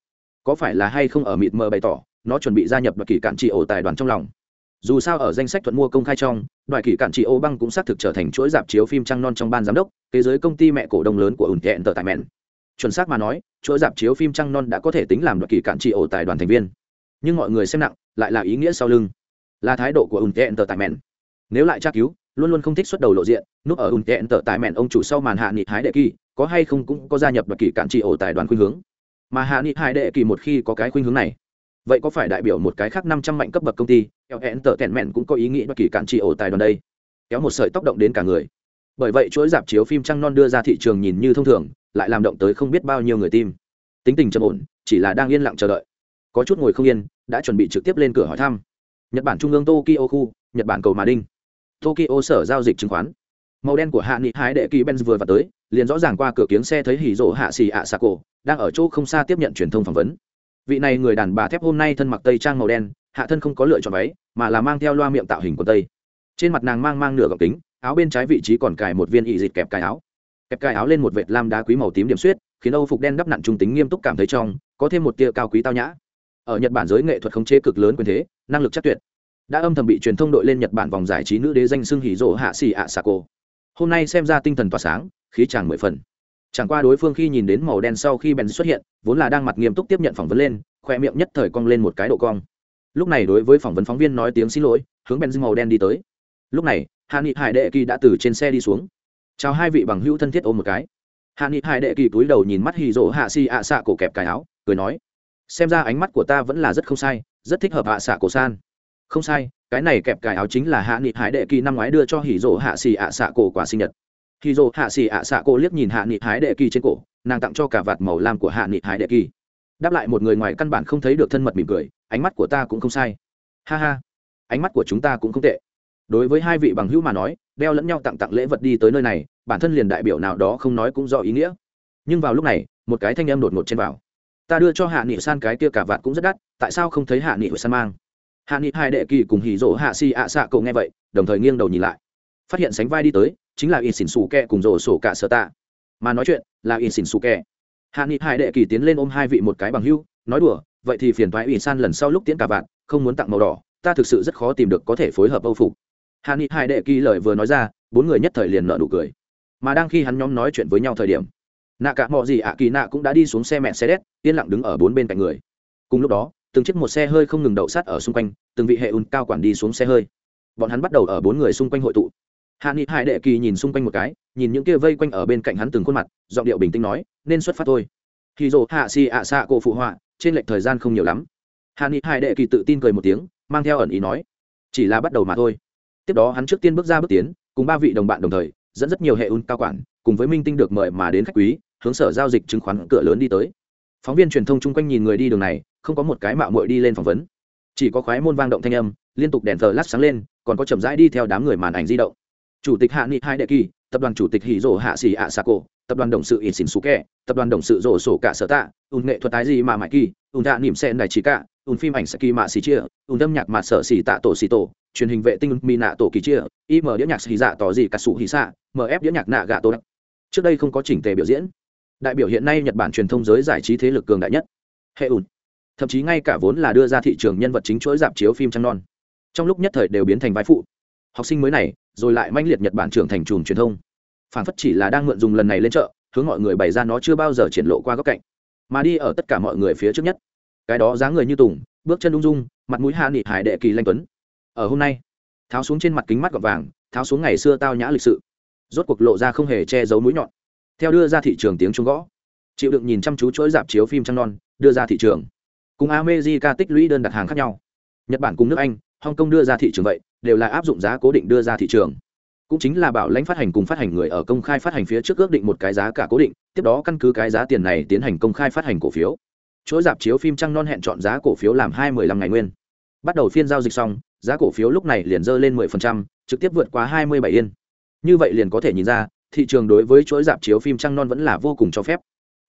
Có phải là hay không ở mịt mờ bày tỏ, nó chuẩn bị gia nhập đặc kỳ cạn trị ổ tài đoàn trong lòng dù sao ở danh sách thuận mua công khai trong, đoài kỷ cạn trị ô băng cũng xác thực trở thành chuỗi dạp chiếu phim trăng non trong ban giám đốc, thế giới công ty mẹ cổ đông lớn của ủn thẹn tờ tài mẹn chuẩn xác mà nói, chuỗi dạp chiếu phim trăng non đã có thể tính làm đoài kỷ cạn trị ổ tài đoàn thành viên. Nhưng mọi người xem nặng, lại là ý nghĩa sau lưng. Là thái độ của ủn thẹn tờ tài mẹn nếu lại tra cứu, luôn luôn không thích xuất đầu lộ diện, núp ở ủn thẹn tờ tài mẹn ông chủ sau màn hạ nghị hái đệ kỳ, có hay không cũng có gia nhập đoài kỷ cạn trị ổ tài đoàn khuynh hướng. Mà hạ nghị hai đệ kỳ một khi có cái khuynh hướng này vậy có phải đại biểu một cái khác năm trăm mạnh cấp bậc công ty eo hẹn tờ tẹn mẹn cũng có ý nghĩ bất kỳ cản trị ổ tài đoàn đây? Kéo một sợi tóc động đến cả người. Bởi vậy chuỗi dạp chiếu phim trăng non đưa ra thị trường nhìn như thông thường, lại làm động tới không biết bao nhiêu người tim. Tính tình trầm ổn, chỉ là đang yên lặng chờ đợi. Có chút ngồi không yên, đã chuẩn bị trực tiếp lên cửa hỏi thăm. Nhật bản trung ương tokyo khu, nhật bản cầu mà đinh. Tokyo sở giao dịch chứng khoán. Màu đen của hạ nghị hái đệ kỳ benz vừa vào tới, liền rõ ràng qua cửa kiếng xe thấy hỉ rỗ hạ xì ạ xà cổ, đang ở chỗ không xa tiếp nhận truyền thông phỏng vấn vị này người đàn bà thép hôm nay thân mặc tây trang màu đen, hạ thân không có lựa chọn váy, mà là mang theo loa miệng tạo hình của tây. Trên mặt nàng mang mang nửa gọng kính, áo bên trái vị trí còn cài một viên ị dịt kẹp cài áo. Kẹp cài áo lên một vệt lam đá quý màu tím điểm xuyết, khiến âu phục đen đắp nặn trung tính nghiêm túc cảm thấy trong, có thêm một tia cao quý tao nhã. Ở nhật bản giới nghệ thuật khống chế cực lớn quyền thế, năng lực chắc tuyệt. Đã âm thầm bị truyền thông đội lên nhật bản vòng giải trí nữ đế danh xưng hỉ rộ hạ xì ạ xà cô. Hôm nay xem ra tinh thần tỏa sáng, khí chàng mười phần chẳng qua đối phương khi nhìn đến màu đen sau khi bèn xuất hiện, vốn là đang mặt nghiêm túc tiếp nhận phỏng vấn lên, khoe miệng nhất thời cong lên một cái độ cong. Lúc này đối với phỏng vấn phóng viên nói tiếng xin lỗi, hướng bèn màu đen đi tới. Lúc này hạ nghị hải đệ kỳ đã từ trên xe đi xuống. Chào hai vị bằng hữu thân thiết ôm một cái. Hạ nghị hải đệ kỳ túi đầu nhìn mắt hì rỗ hạ xì ạ xạ cổ kẹp cài áo, cười nói, xem ra ánh mắt của ta vẫn là rất không sai, rất thích hợp hạ xạ cổ san. Không sai, cái này kẹp cài áo chính là hạ nghị hải đệ kỳ năm ngoái đưa cho hì rỗ hạ xì ạ xạ cổ quả sinh nhật hì rỗ hạ xì ạ xạ cô liếc nhìn hạ nghị hái đệ kỳ trên cổ, nàng tặng cho cả vạt màu lam của hạ nghị hái đệ kỳ. Đáp lại một người ngoài căn bản không thấy được thân mật mỉm cười, ánh mắt của ta cũng không sai. Ha ha, ánh mắt của chúng ta cũng không tệ. Đối với hai vị bằng hữu mà nói, đeo lẫn nhau tặng tặng lễ vật đi tới nơi này, bản thân liền đại biểu nào đó không nói cũng do ý nghĩa. Nhưng vào lúc này, một cái thanh âm đột ngột trên vào. Ta đưa cho hạ nghị san cái kia cả vạt cũng rất đắt, tại sao không thấy hạ nghị san mang? Hạ nghị hai đệ kỳ cùng hì rỗ hạ xì ạ xạ cậu nghe vậy, đồng thời nghiêng đầu nhìn lại. Phát hiện sánh vai đi tới chính là in xỉn xù kẹ cùng rổ sổ cả sở tạ. Mà nói chuyện là in xỉn xù kẹ. Hạ nghị hải đệ kỳ tiến lên ôm hai vị một cái bằng hưu, nói đùa, vậy thì phiền thoái ủy san lần sau lúc tiễn cả vạn, không muốn tặng màu đỏ, ta thực sự rất khó tìm được có thể phối hợp âu phục. Hạ nghị hải đệ kỳ lời vừa nói ra, bốn người nhất thời liền nợ nụ cười. Mà đang khi hắn nhóm nói chuyện với nhau thời điểm, nạ cả mọi gì ạ kỳ nạ cũng đã đi xuống xe mẹ xe đét, yên lặng đứng ở bốn bên cạnh người. Cùng lúc đó, từng chiếc một xe hơi không ngừng đậu sát ở xung quanh, từng vị hệ ùn cao quản đi xuống xe hơi. Bọn hắn bắt đầu ở bốn người xung quanh hội tụ hạ nghị hải đệ kỳ nhìn xung quanh một cái, nhìn những kia vây quanh ở bên cạnh hắn từng khuôn mặt, giọng điệu bình tĩnh nói, nên xuất phát thôi. Khi dồ hạ xì ạ xạ cổ phụ họa, trên lệch thời gian không nhiều lắm. Hạ nghị hải đệ kỳ tự tin cười một tiếng, mang theo ẩn ý nói, chỉ là bắt đầu mà thôi. Tiếp đó hắn trước tiên bước ra bước tiến, cùng ba vị đồng bạn đồng thời, dẫn rất nhiều hệ un cao quản, cùng với minh tinh được mời mà đến khách quý, hướng sở giao dịch chứng khoán cửa lớn đi tới. Phóng viên truyền thông chung quanh nhìn người đi đường này, không có một cái mạo muội đi lên phỏng vấn. Chỉ có khoái môn vang động thanh âm, liên tục đèn thờ lát sáng lên, còn có chậm rãi đi theo đám người màn ảnh di động chủ tịch hạ nghị hai đệ kỳ, tập đoàn chủ tịch hỷ rỗ hạ xì ạ xà cổ, tập đoàn đồng sự in xin xú kẹ tập đoàn đồng sự rổ sổ cả sở tạ, ùn nghệ thuật tái gì mà mãi kỳ, ùn tạ niệm sen này chỉ cả, ùn phim ảnh saki mạ xì chia, ùn âm nhạc mà sở xì tạ tổ xì tổ, truyền hình vệ tinh mi nạ tổ kỳ chia im đĩa nhạc xì dạ tỏ gì cả sụ hì xạ mf đĩa nhạc nạ gà tổ trước đây không có chỉnh tề biểu diễn. Đại biểu hiện nay nhật bản truyền thông giới giải trí thế lực cường đại nhất. Hệ ùn. Thậm chí ngay cả vốn là đưa ra thị trường nhân vật chính chuỗi dạp chiếu phim trăng non. Trong lúc nhất thời đều biến thành vai phụ. Học sinh mới này rồi lại manh liệt nhật bản trưởng thành chùm truyền thông. Phản phất chỉ là đang mượn dùng lần này lên chợ, hướng mọi người bày ra nó chưa bao giờ triển lộ qua góc cạnh. Mà đi ở tất cả mọi người phía trước nhất. Cái đó dáng người như tùng, bước chân ung dung, mặt mũi hạ nị hải đệ kỳ lanh tuấn. Ở hôm nay, tháo xuống trên mặt kính mắt gọt vàng, tháo xuống ngày xưa tao nhã lịch sự. Rốt cuộc lộ ra không hề che giấu mũi nhọn. Theo đưa ra thị trường tiếng trung gõ. Chịu đựng nhìn chăm chú chuỗi dạp chiếu phim trăng non, đưa ra thị trường. Cùng amejica tích lũy đơn đặt hàng khác nhau. Nhật bản cùng nước anh, hong kong đưa ra thị trường vậy đều là áp dụng giá cố định đưa ra thị trường. Cũng chính là bảo lãnh phát hành cùng phát hành người ở công khai phát hành phía trước ước định một cái giá cả cố định, tiếp đó căn cứ cái giá tiền này tiến hành công khai phát hành cổ phiếu. Chuỗi dạp chiếu phim trăng non hẹn chọn giá cổ phiếu làm hai mươi lăm ngày nguyên. Bắt đầu phiên giao dịch xong, giá cổ phiếu lúc này liền dơ lên mười phần trăm, trực tiếp vượt qua hai mươi bảy yên. Như vậy liền có thể nhìn ra, thị trường đối với chuỗi dạp chiếu phim trăng non vẫn là vô cùng cho phép.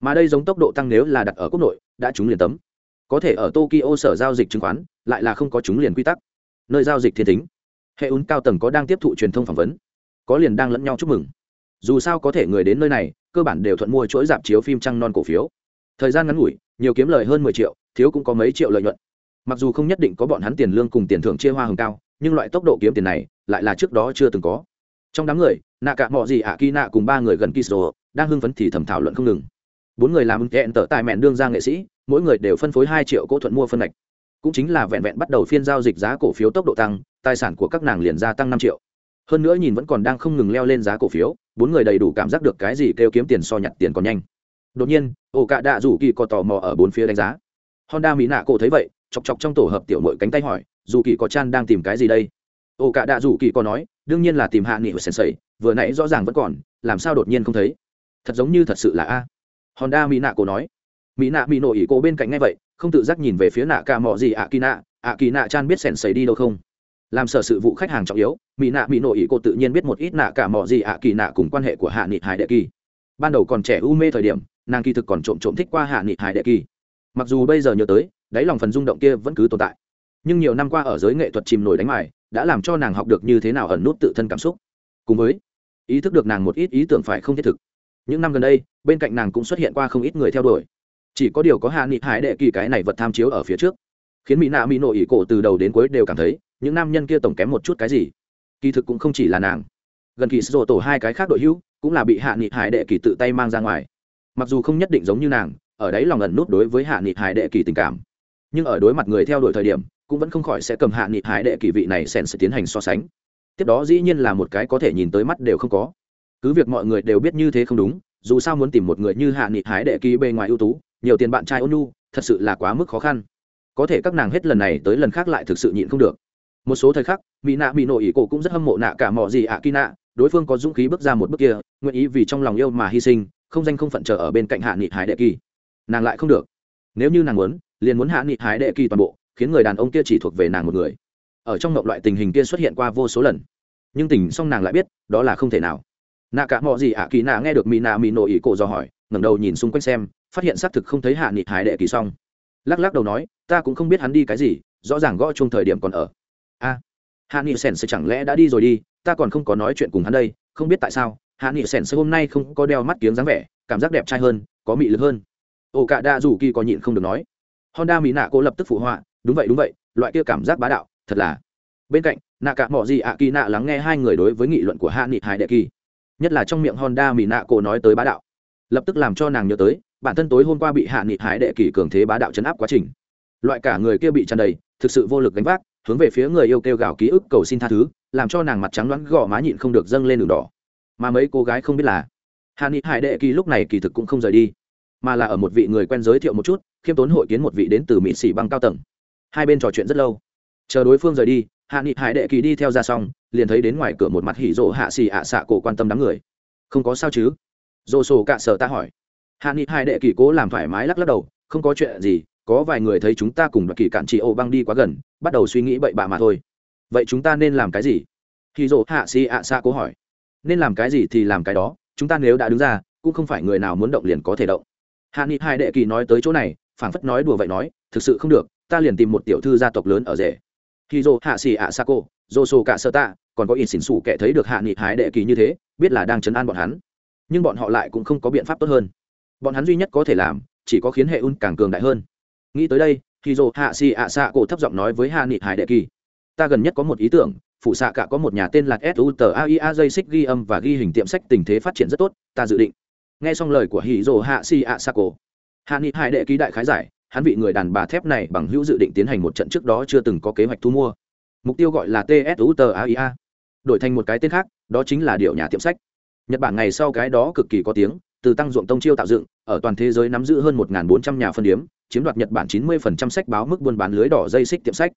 Mà đây giống tốc độ tăng nếu là đặt ở quốc nội, đã trúng liền tấm. Có thể ở tokyo sở giao dịch chứng khoán, lại là không có chúng liền quy tắc. Nơi giao dịch thiên tính hệ ún cao tầng có đang tiếp thụ truyền thông phỏng vấn, có liền đang lẫn nhau chúc mừng. Dù sao có thể người đến nơi này, cơ bản đều thuận mua chuỗi dạp chiếu phim trăng non cổ phiếu. Thời gian ngắn ngủi, nhiều kiếm lời hơn mười triệu, thiếu cũng có mấy triệu lợi nhuận. Mặc dù không nhất định có bọn hắn tiền lương cùng tiền thưởng chia hoa hồng cao, nhưng loại tốc độ kiếm tiền này, lại là trước đó chưa từng có. Trong đám người nạ cả mọi gì ạ kỳ nạ cùng ba người gần kỳ sổ đang hưng phấn thì thầm thảo luận không ngừng. Bốn người làm hẹn tở tài mẹn đương ra nghệ sĩ, mỗi người đều phân phối hai triệu cổ thuận mua phân lệch cũng chính là vẹn vẹn bắt đầu phiên giao dịch giá cổ phiếu tốc độ tăng, tài sản của các nàng liền gia tăng năm triệu. Hơn nữa nhìn vẫn còn đang không ngừng leo lên giá cổ phiếu, bốn người đầy đủ cảm giác được cái gì kêu kiếm tiền so nhặt tiền còn nhanh. Đột nhiên, ổ cạ đạ rủ kỳ có tò mò ở bốn phía đánh giá. Honda mỹ nạ cổ thấy vậy, chọc chọc trong tổ hợp tiểu mội cánh tay hỏi dù kỳ có chan đang tìm cái gì đây? Ổ cạ đạ rủ kỳ có nói, đương nhiên là tìm hạ nghị của sensei vừa nãy rõ ràng vẫn còn, làm sao đột nhiên không thấy? Thật giống như thật sự là a. Honda mỹ nạ cổ nói. Mỹ nạ mỹ nổ ỉ cổ bên cạnh ngay vậy không tự giác nhìn về phía nạ ca mò gì ạ kỳ nạ, ạ kỳ nạ chan biết sèn sầy đi đâu không? Làm sở sự vụ khách hàng trọng yếu, mỹ nạ mỹ nội ý cô tự nhiên biết một ít nạ cả mò gì ạ kỳ nạ cùng quan hệ của hạ nghị hải đệ kỳ. Ban đầu còn trẻ u mê thời điểm, nàng kỳ thực còn trộm trộm thích qua hạ nghị hải đệ kỳ. Mặc dù bây giờ nhớ tới, đáy lòng phần rung động kia vẫn cứ tồn tại. Nhưng nhiều năm qua ở giới nghệ thuật chìm nổi đánh mài, đã làm cho nàng học được như thế nào ẩn nút tự thân cảm xúc. Cùng với, ý thức được nàng một ít ý tưởng phải không thiết thực. Những năm gần đây, bên cạnh nàng cũng xuất hiện qua không ít người theo đuổi chỉ có điều có hạ nghị hải đệ kỳ cái này vật tham chiếu ở phía trước, khiến mỹ nạ mỹ nội ỷ cổ từ đầu đến cuối đều cảm thấy những nam nhân kia tổng kém một chút cái gì. Kỳ thực cũng không chỉ là nàng. Gần kỳ sổ tổ hai cái khác đội hữu cũng là bị hạ nghị hải đệ kỳ tự tay mang ra ngoài. Mặc dù không nhất định giống như nàng, ở đấy lòng ẩn nút đối với hạ nghị hải đệ kỳ tình cảm, nhưng ở đối mặt người theo đuổi thời điểm cũng vẫn không khỏi sẽ cầm hạ nghị hải đệ kỳ vị này xèn sẽ tiến hành so sánh. Tiếp đó dĩ nhiên là một cái có thể nhìn tới mắt đều không có. Cứ việc mọi người đều biết như thế không đúng, dù sao muốn tìm một người như hạ nghị hải đệ kỳ bề ngoài ưu tú nhiều tiền bạn trai ôn nhu, thật sự là quá mức khó khăn. Có thể các nàng hết lần này tới lần khác lại thực sự nhịn không được. Một số thời khắc, mỹ nạ bị nội ý cổ cũng rất hâm mộ nạ cả mỏ gì ạ kỳ nạ. Đối phương có dũng khí bước ra một bước kia, nguyện ý vì trong lòng yêu mà hy sinh, không danh không phận chờ ở bên cạnh hạ nghị hải đệ kỳ. Nàng lại không được. Nếu như nàng muốn, liền muốn hạ nghị hải đệ kỳ toàn bộ, khiến người đàn ông kia chỉ thuộc về nàng một người. Ở trong mộng loại tình hình kia xuất hiện qua vô số lần. Nhưng tình xong nàng lại biết, đó là không thể nào. Nạ cả mọi gì ạ kỳ nạ nghe được mỹ nạ mỹ nội ý cổ do hỏi ngẩng đầu nhìn xung quanh xem, phát hiện xác thực không thấy hạ nghị hải đệ kỳ xong. Lắc lắc đầu nói, ta cũng không biết hắn đi cái gì, rõ ràng gõ chung thời điểm còn ở. A, hạ nghị sèn sẽ chẳng lẽ đã đi rồi đi, ta còn không có nói chuyện cùng hắn đây, không biết tại sao, hạ nghị sèn sẽ hôm nay không có đeo mắt kiếng dáng vẻ, cảm giác đẹp trai hơn, có mị lực hơn. Ồ cả đa dù kỳ có nhịn không được nói. Honda mỹ nạ cô lập tức phụ họa, đúng vậy đúng vậy, loại kia cảm giác bá đạo, thật là. Bên cạnh, nạ cả mỏ gì ạ kỳ nạ lắng nghe hai người đối với nghị luận của hạ nghị hải đệ kỳ, nhất là trong miệng honda mỹ nạ cô nói tới bá đạo lập tức làm cho nàng nhớ tới, bản thân tối hôm qua bị hạ nghị hải đệ kỷ cường thế bá đạo chấn áp quá trình. Loại cả người kia bị tràn đầy, thực sự vô lực gánh vác, hướng về phía người yêu kêu gào ký ức cầu xin tha thứ, làm cho nàng mặt trắng đoán gò má nhịn không được dâng lên đường đỏ. Mà mấy cô gái không biết là, hạ nghị hải đệ kỳ lúc này kỳ thực cũng không rời đi, mà là ở một vị người quen giới thiệu một chút, khiêm tốn hội kiến một vị đến từ mỹ sĩ băng cao tầng. Hai bên trò chuyện rất lâu. Chờ đối phương rời đi, hạ nghị hải đệ kỳ đi theo ra xong, liền thấy đến ngoài cửa một mặt hỉ rộ hạ xì ạ xạ cổ quan tâm đám người. Không có sao chứ? Dồ sổ cạ sở ta hỏi. Hạ nghị hai đệ kỳ cố làm thoải mái lắc lắc đầu, không có chuyện gì, có vài người thấy chúng ta cùng đoạt kỳ cạn chị ô băng đi quá gần, bắt đầu suy nghĩ bậy bạ mà thôi. Vậy chúng ta nên làm cái gì? Khi rộ hạ si ạ xa cố hỏi. Nên làm cái gì thì làm cái đó, chúng ta nếu đã đứng ra, cũng không phải người nào muốn động liền có thể động. Hạ nghị hai đệ kỳ nói tới chỗ này, phảng phất nói đùa vậy nói, thực sự không được, ta liền tìm một tiểu thư gia tộc lớn ở rể. Khi dô hạ xì ạ sa cô, dô sô cả sơ tạ, còn có ít xỉn xù kẻ thấy được hạ nghị hái đệ kỳ như thế, biết là đang chấn an bọn hắn nhưng bọn họ lại cũng không có biện pháp tốt hơn. Bọn hắn duy nhất có thể làm, chỉ có khiến hệ un càng cường đại hơn. Nghĩ tới đây khi dô hạ xì ạ xạ cổ thấp giọng nói với hạ nghị hải đệ kỳ, ta gần nhất có một ý tưởng phụ xạ cả có một nhà tên là su xích ghi âm và ghi hình tiệm sách tình thế phát triển rất tốt, ta dự định. Nghe xong lời của hì dô hạ xì ạ xạ cổ, hạ nghị hải đệ ký đại khái giải, hắn vị người đàn bà thép này bằng hữu dự định tiến hành một trận trước đó chưa từng có kế hoạch thu mua. Mục tiêu gọi là tsu đổi thành một cái tên khác, đó chính là điệu nhà tiệm sách nhật bản ngày sau cái đó cực kỳ có tiếng, từ tăng ruộng tông chiêu tạo dựng, ở toàn thế giới nắm giữ hơn một bốn trăm nhà phân điếm, chiếm đoạt nhật bản chín mươi sách báo mức buôn bán lưới đỏ dây xích tiệm sách.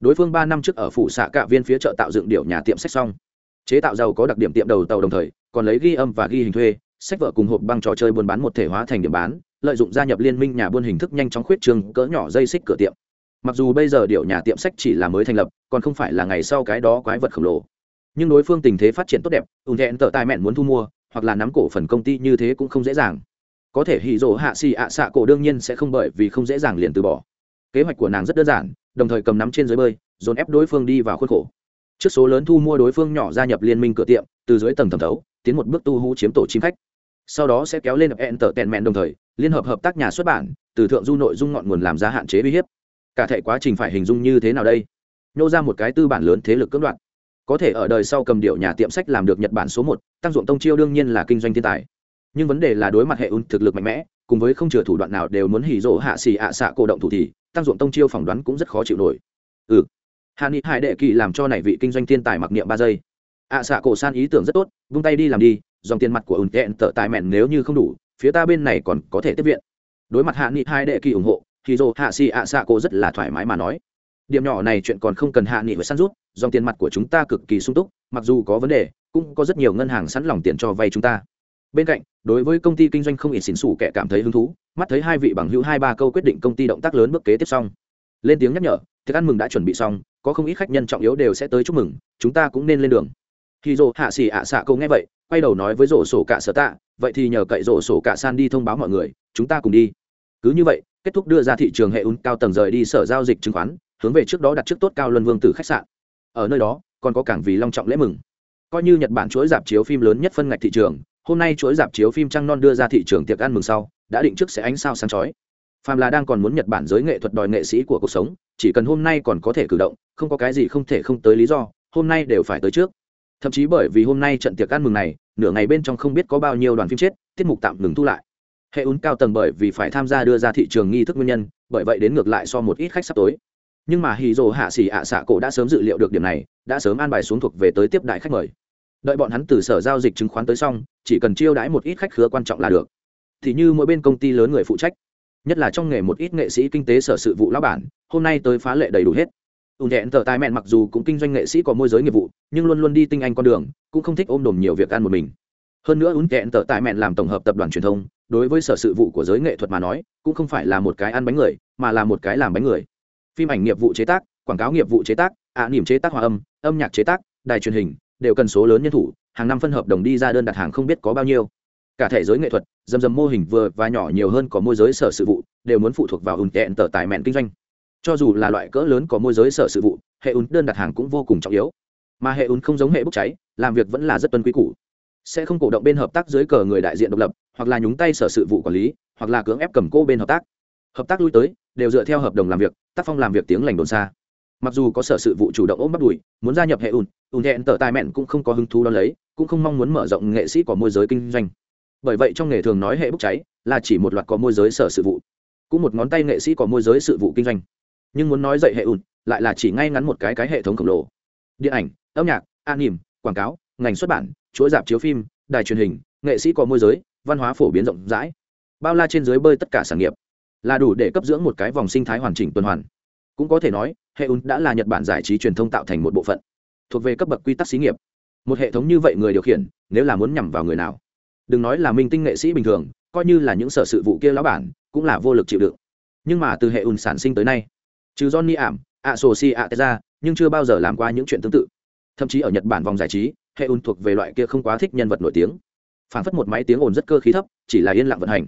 Đối phương ba năm trước ở phủ xạ cạ viên phía chợ tạo dựng điệu nhà tiệm sách xong. Chế tạo giàu có đặc điểm tiệm đầu tàu đồng thời, còn lấy ghi âm và ghi hình thuê, sách vợ cùng hộp băng trò chơi buôn bán một thể hóa thành điểm bán, lợi dụng gia nhập liên minh nhà buôn hình thức nhanh chóng khuyết trường cỡ nhỏ dây xích cửa tiệm. Mặc dù bây giờ điệu nhà tiệm sách chỉ là mới thành lập, còn không phải là ngày sau cái đó quái vật khổng lồ nhưng đối phương tình thế phát triển tốt đẹp ủng thẹn tợ tài mẹn muốn thu mua, hoặc là nắm cổ phần công ty như thế cũng không dễ dàng. Có thể hì rỗ hạ xì ạ xạ cổ đương nhiên sẽ không bởi vì không dễ dàng liền từ bỏ. Kế hoạch của nàng rất đơn giản, đồng thời cầm nắm trên dưới bơi, dồn ép đối phương đi vào khuôn khổ. Trước số lớn thu mua đối phương nhỏ gia nhập liên minh cửa tiệm, từ dưới tầng thẩm thấu, tiến một bước tu hú chiếm tổ chim khách. Sau đó sẽ kéo lên enter tèn mẹn đồng thời, liên hợp hợp tác nhà xuất bản, từ thượng du nội dung ngọn nguồn làm ra hạn chế uy hiếp. Cả thể quá trình phải hình dung như thế nào đây? Nhô ra một cái tư bản lớn thế lực cưỡng đoạt có thể ở đời sau cầm điệu nhà tiệm sách làm được nhật bản số một, tăng dụng tông chiêu đương nhiên là kinh doanh thiên tài. Nhưng vấn đề là đối mặt hệ ún thực lực mạnh mẽ, cùng với không chừa thủ đoạn nào đều muốn hỉ rỗ hạ xì ạ xạ cổ động thủ thì, tăng dụng tông chiêu phỏng đoán cũng rất khó chịu nổi. Ừ. Hà ni hải đệ kỳ làm cho này vị kinh doanh thiên tài mặc niệm ba giây. Ạ xạ cổ san ý tưởng rất tốt, vung tay đi làm đi, dòng tiền mặt của ùn tẹn tợ tài mẹn nếu như không đủ, phía ta bên này còn có thể tiếp viện. Đối mặt hạ nghị hai đệ kỳ ủng hộ thì dồ hạ xì ạ xạ cổ rất là thoải mái mà nói điểm nhỏ này chuyện còn không cần hạ nghị với săn rút, dòng tiền mặt của chúng ta cực kỳ sung túc, mặc dù có vấn đề, cũng có rất nhiều ngân hàng sẵn lòng tiền cho vay chúng ta. Bên cạnh, đối với công ty kinh doanh không ít xỉn xủ kẻ cảm thấy hứng thú, mắt thấy hai vị bằng hữu hai ba câu quyết định công ty động tác lớn bước kế tiếp xong. Lên tiếng nhắc nhở, thức ăn mừng đã chuẩn bị xong, có không ít khách nhân trọng yếu đều sẽ tới chúc mừng, chúng ta cũng nên lên đường. Khi dồ hạ xỉ ạ xạ câu nghe vậy, quay đầu nói với rổ sổ cả sở tạ, vậy thì nhờ cậy rổ sổ cả san đi thông báo mọi người, chúng ta cùng đi. Cứ như vậy, kết thúc đưa ra thị trường hệ un cao tầng rời đi sở giao dịch chứng khoán hướng về trước đó đặt trước tốt cao luân vương tử khách sạn. Ở nơi đó, còn có cảng vì long trọng lễ mừng. Coi như nhật bản chuỗi dạp chiếu phim lớn nhất phân ngạch thị trường, hôm nay chuỗi dạp chiếu phim trăng non đưa ra thị trường tiệc ăn mừng sau, đã định trước sẽ ánh sao sáng chói. Phàm là đang còn muốn nhật bản giới nghệ thuật đòi nghệ sĩ của cuộc sống, chỉ cần hôm nay còn có thể cử động, không có cái gì không thể không tới lý do, hôm nay đều phải tới trước. Thậm chí bởi vì hôm nay trận tiệc ăn mừng này, nửa ngày bên trong không biết có bao nhiêu đoàn phim chết, tiết mục tạm ngừng thu lại. Hệ ún cao tầng bởi vì phải tham gia đưa ra thị trường nghi thức nguyên nhân, bởi vậy đến ngược lại so một ít khách sắp tối nhưng mà hì dồ hạ xỉ ạ xạ cổ đã sớm dự liệu được điểm này, đã sớm an bài xuống thuộc về tới tiếp đại khách mời. Đợi bọn hắn từ sở giao dịch chứng khoán tới xong, chỉ cần chiêu đãi một ít khách khứa quan trọng là được. Thì như mỗi bên công ty lớn người phụ trách, nhất là trong nghề một ít nghệ sĩ kinh tế sở sự vụ lão bản, hôm nay tới phá lệ đầy đủ hết. Ùn thẹn tờ tài mẹn mặc dù cũng kinh doanh nghệ sĩ có môi giới nghiệp vụ, nhưng luôn luôn đi tinh anh con đường, cũng không thích ôm đồm nhiều việc ăn một mình. Hơn nữa ùn thẹn tờ tài mẹn làm tổng hợp tập đoàn truyền thông, đối với sở sự vụ của giới nghệ thuật mà nói, cũng không phải là một cái ăn bánh người, mà là một cái làm bánh người phim ảnh nghiệp vụ chế tác quảng cáo nghiệp vụ chế tác ạ à, niềm chế tác hòa âm âm nhạc chế tác đài truyền hình đều cần số lớn nhân thủ hàng năm phân hợp đồng đi ra đơn đặt hàng không biết có bao nhiêu. Cả thể giới nghệ thuật dầm dầm mô hình vừa và nhỏ nhiều hơn có môi giới sở sự vụ đều muốn phụ thuộc vào ùn tẹn tờ tài mẹn kinh doanh. Cho dù là loại cỡ lớn có môi giới sở sự vụ hệ ùn đơn đặt hàng cũng vô cùng trọng yếu. Mà hệ ùn không giống hệ bốc cháy làm việc vẫn là rất tuân quý cũ sẽ không cổ động bên hợp tác dưới cờ người đại diện độc lập hoặc là nhúng tay sở sự vụ quản lý hoặc là cưỡng ép cầm cô bên hợp tác. Hợp tác lui tới đều dựa theo hợp đồng làm việc tác phong làm việc tiếng lành đồn xa. Mặc dù có sở sự vụ chủ động ôm bắt đùi, muốn gia nhập hệ ùn ùn hẹn tờ tài mẹn cũng không có hứng thú đón lấy, cũng không mong muốn mở rộng nghệ sĩ có môi giới kinh doanh. Bởi vậy trong nghề thường nói hệ bốc cháy là chỉ một loạt có môi giới sở sự vụ, cũng một ngón tay nghệ sĩ có môi giới sự vụ kinh doanh. Nhưng muốn nói dậy hệ ùn, lại là chỉ ngay ngắn một cái cái hệ thống khổng lồ. Điện ảnh, âm nhạc, an nỉm quảng cáo, ngành xuất bản, chuỗi dạp chiếu phim, đài truyền hình, nghệ sĩ có môi giới, văn hóa phổ biến rộng rãi. Bao la trên dưới bơi tất cả sản nghiệp là đủ để cấp dưỡng một cái vòng sinh thái hoàn chỉnh tuần hoàn. Cũng có thể nói, hệ ùn đã là nhật bản giải trí truyền thông tạo thành một bộ phận, thuộc về cấp bậc quy tắc xí nghiệp. Một hệ thống như vậy người điều khiển, nếu là muốn nhằm vào người nào? Đừng nói là minh tinh nghệ sĩ bình thường, coi như là những sở sự vụ kia lão bản, cũng là vô lực chịu đựng. Nhưng mà từ hệ ùn sản sinh tới nay, trừ johnny ảm a si a ra, nhưng chưa bao giờ làm qua những chuyện tương tự. Thậm chí ở nhật bản vòng giải trí, hệ ùn thuộc về loại kia không quá thích nhân vật nổi tiếng. Phản phất một máy tiếng ồn rất cơ khí thấp, chỉ là yên lặng vận hành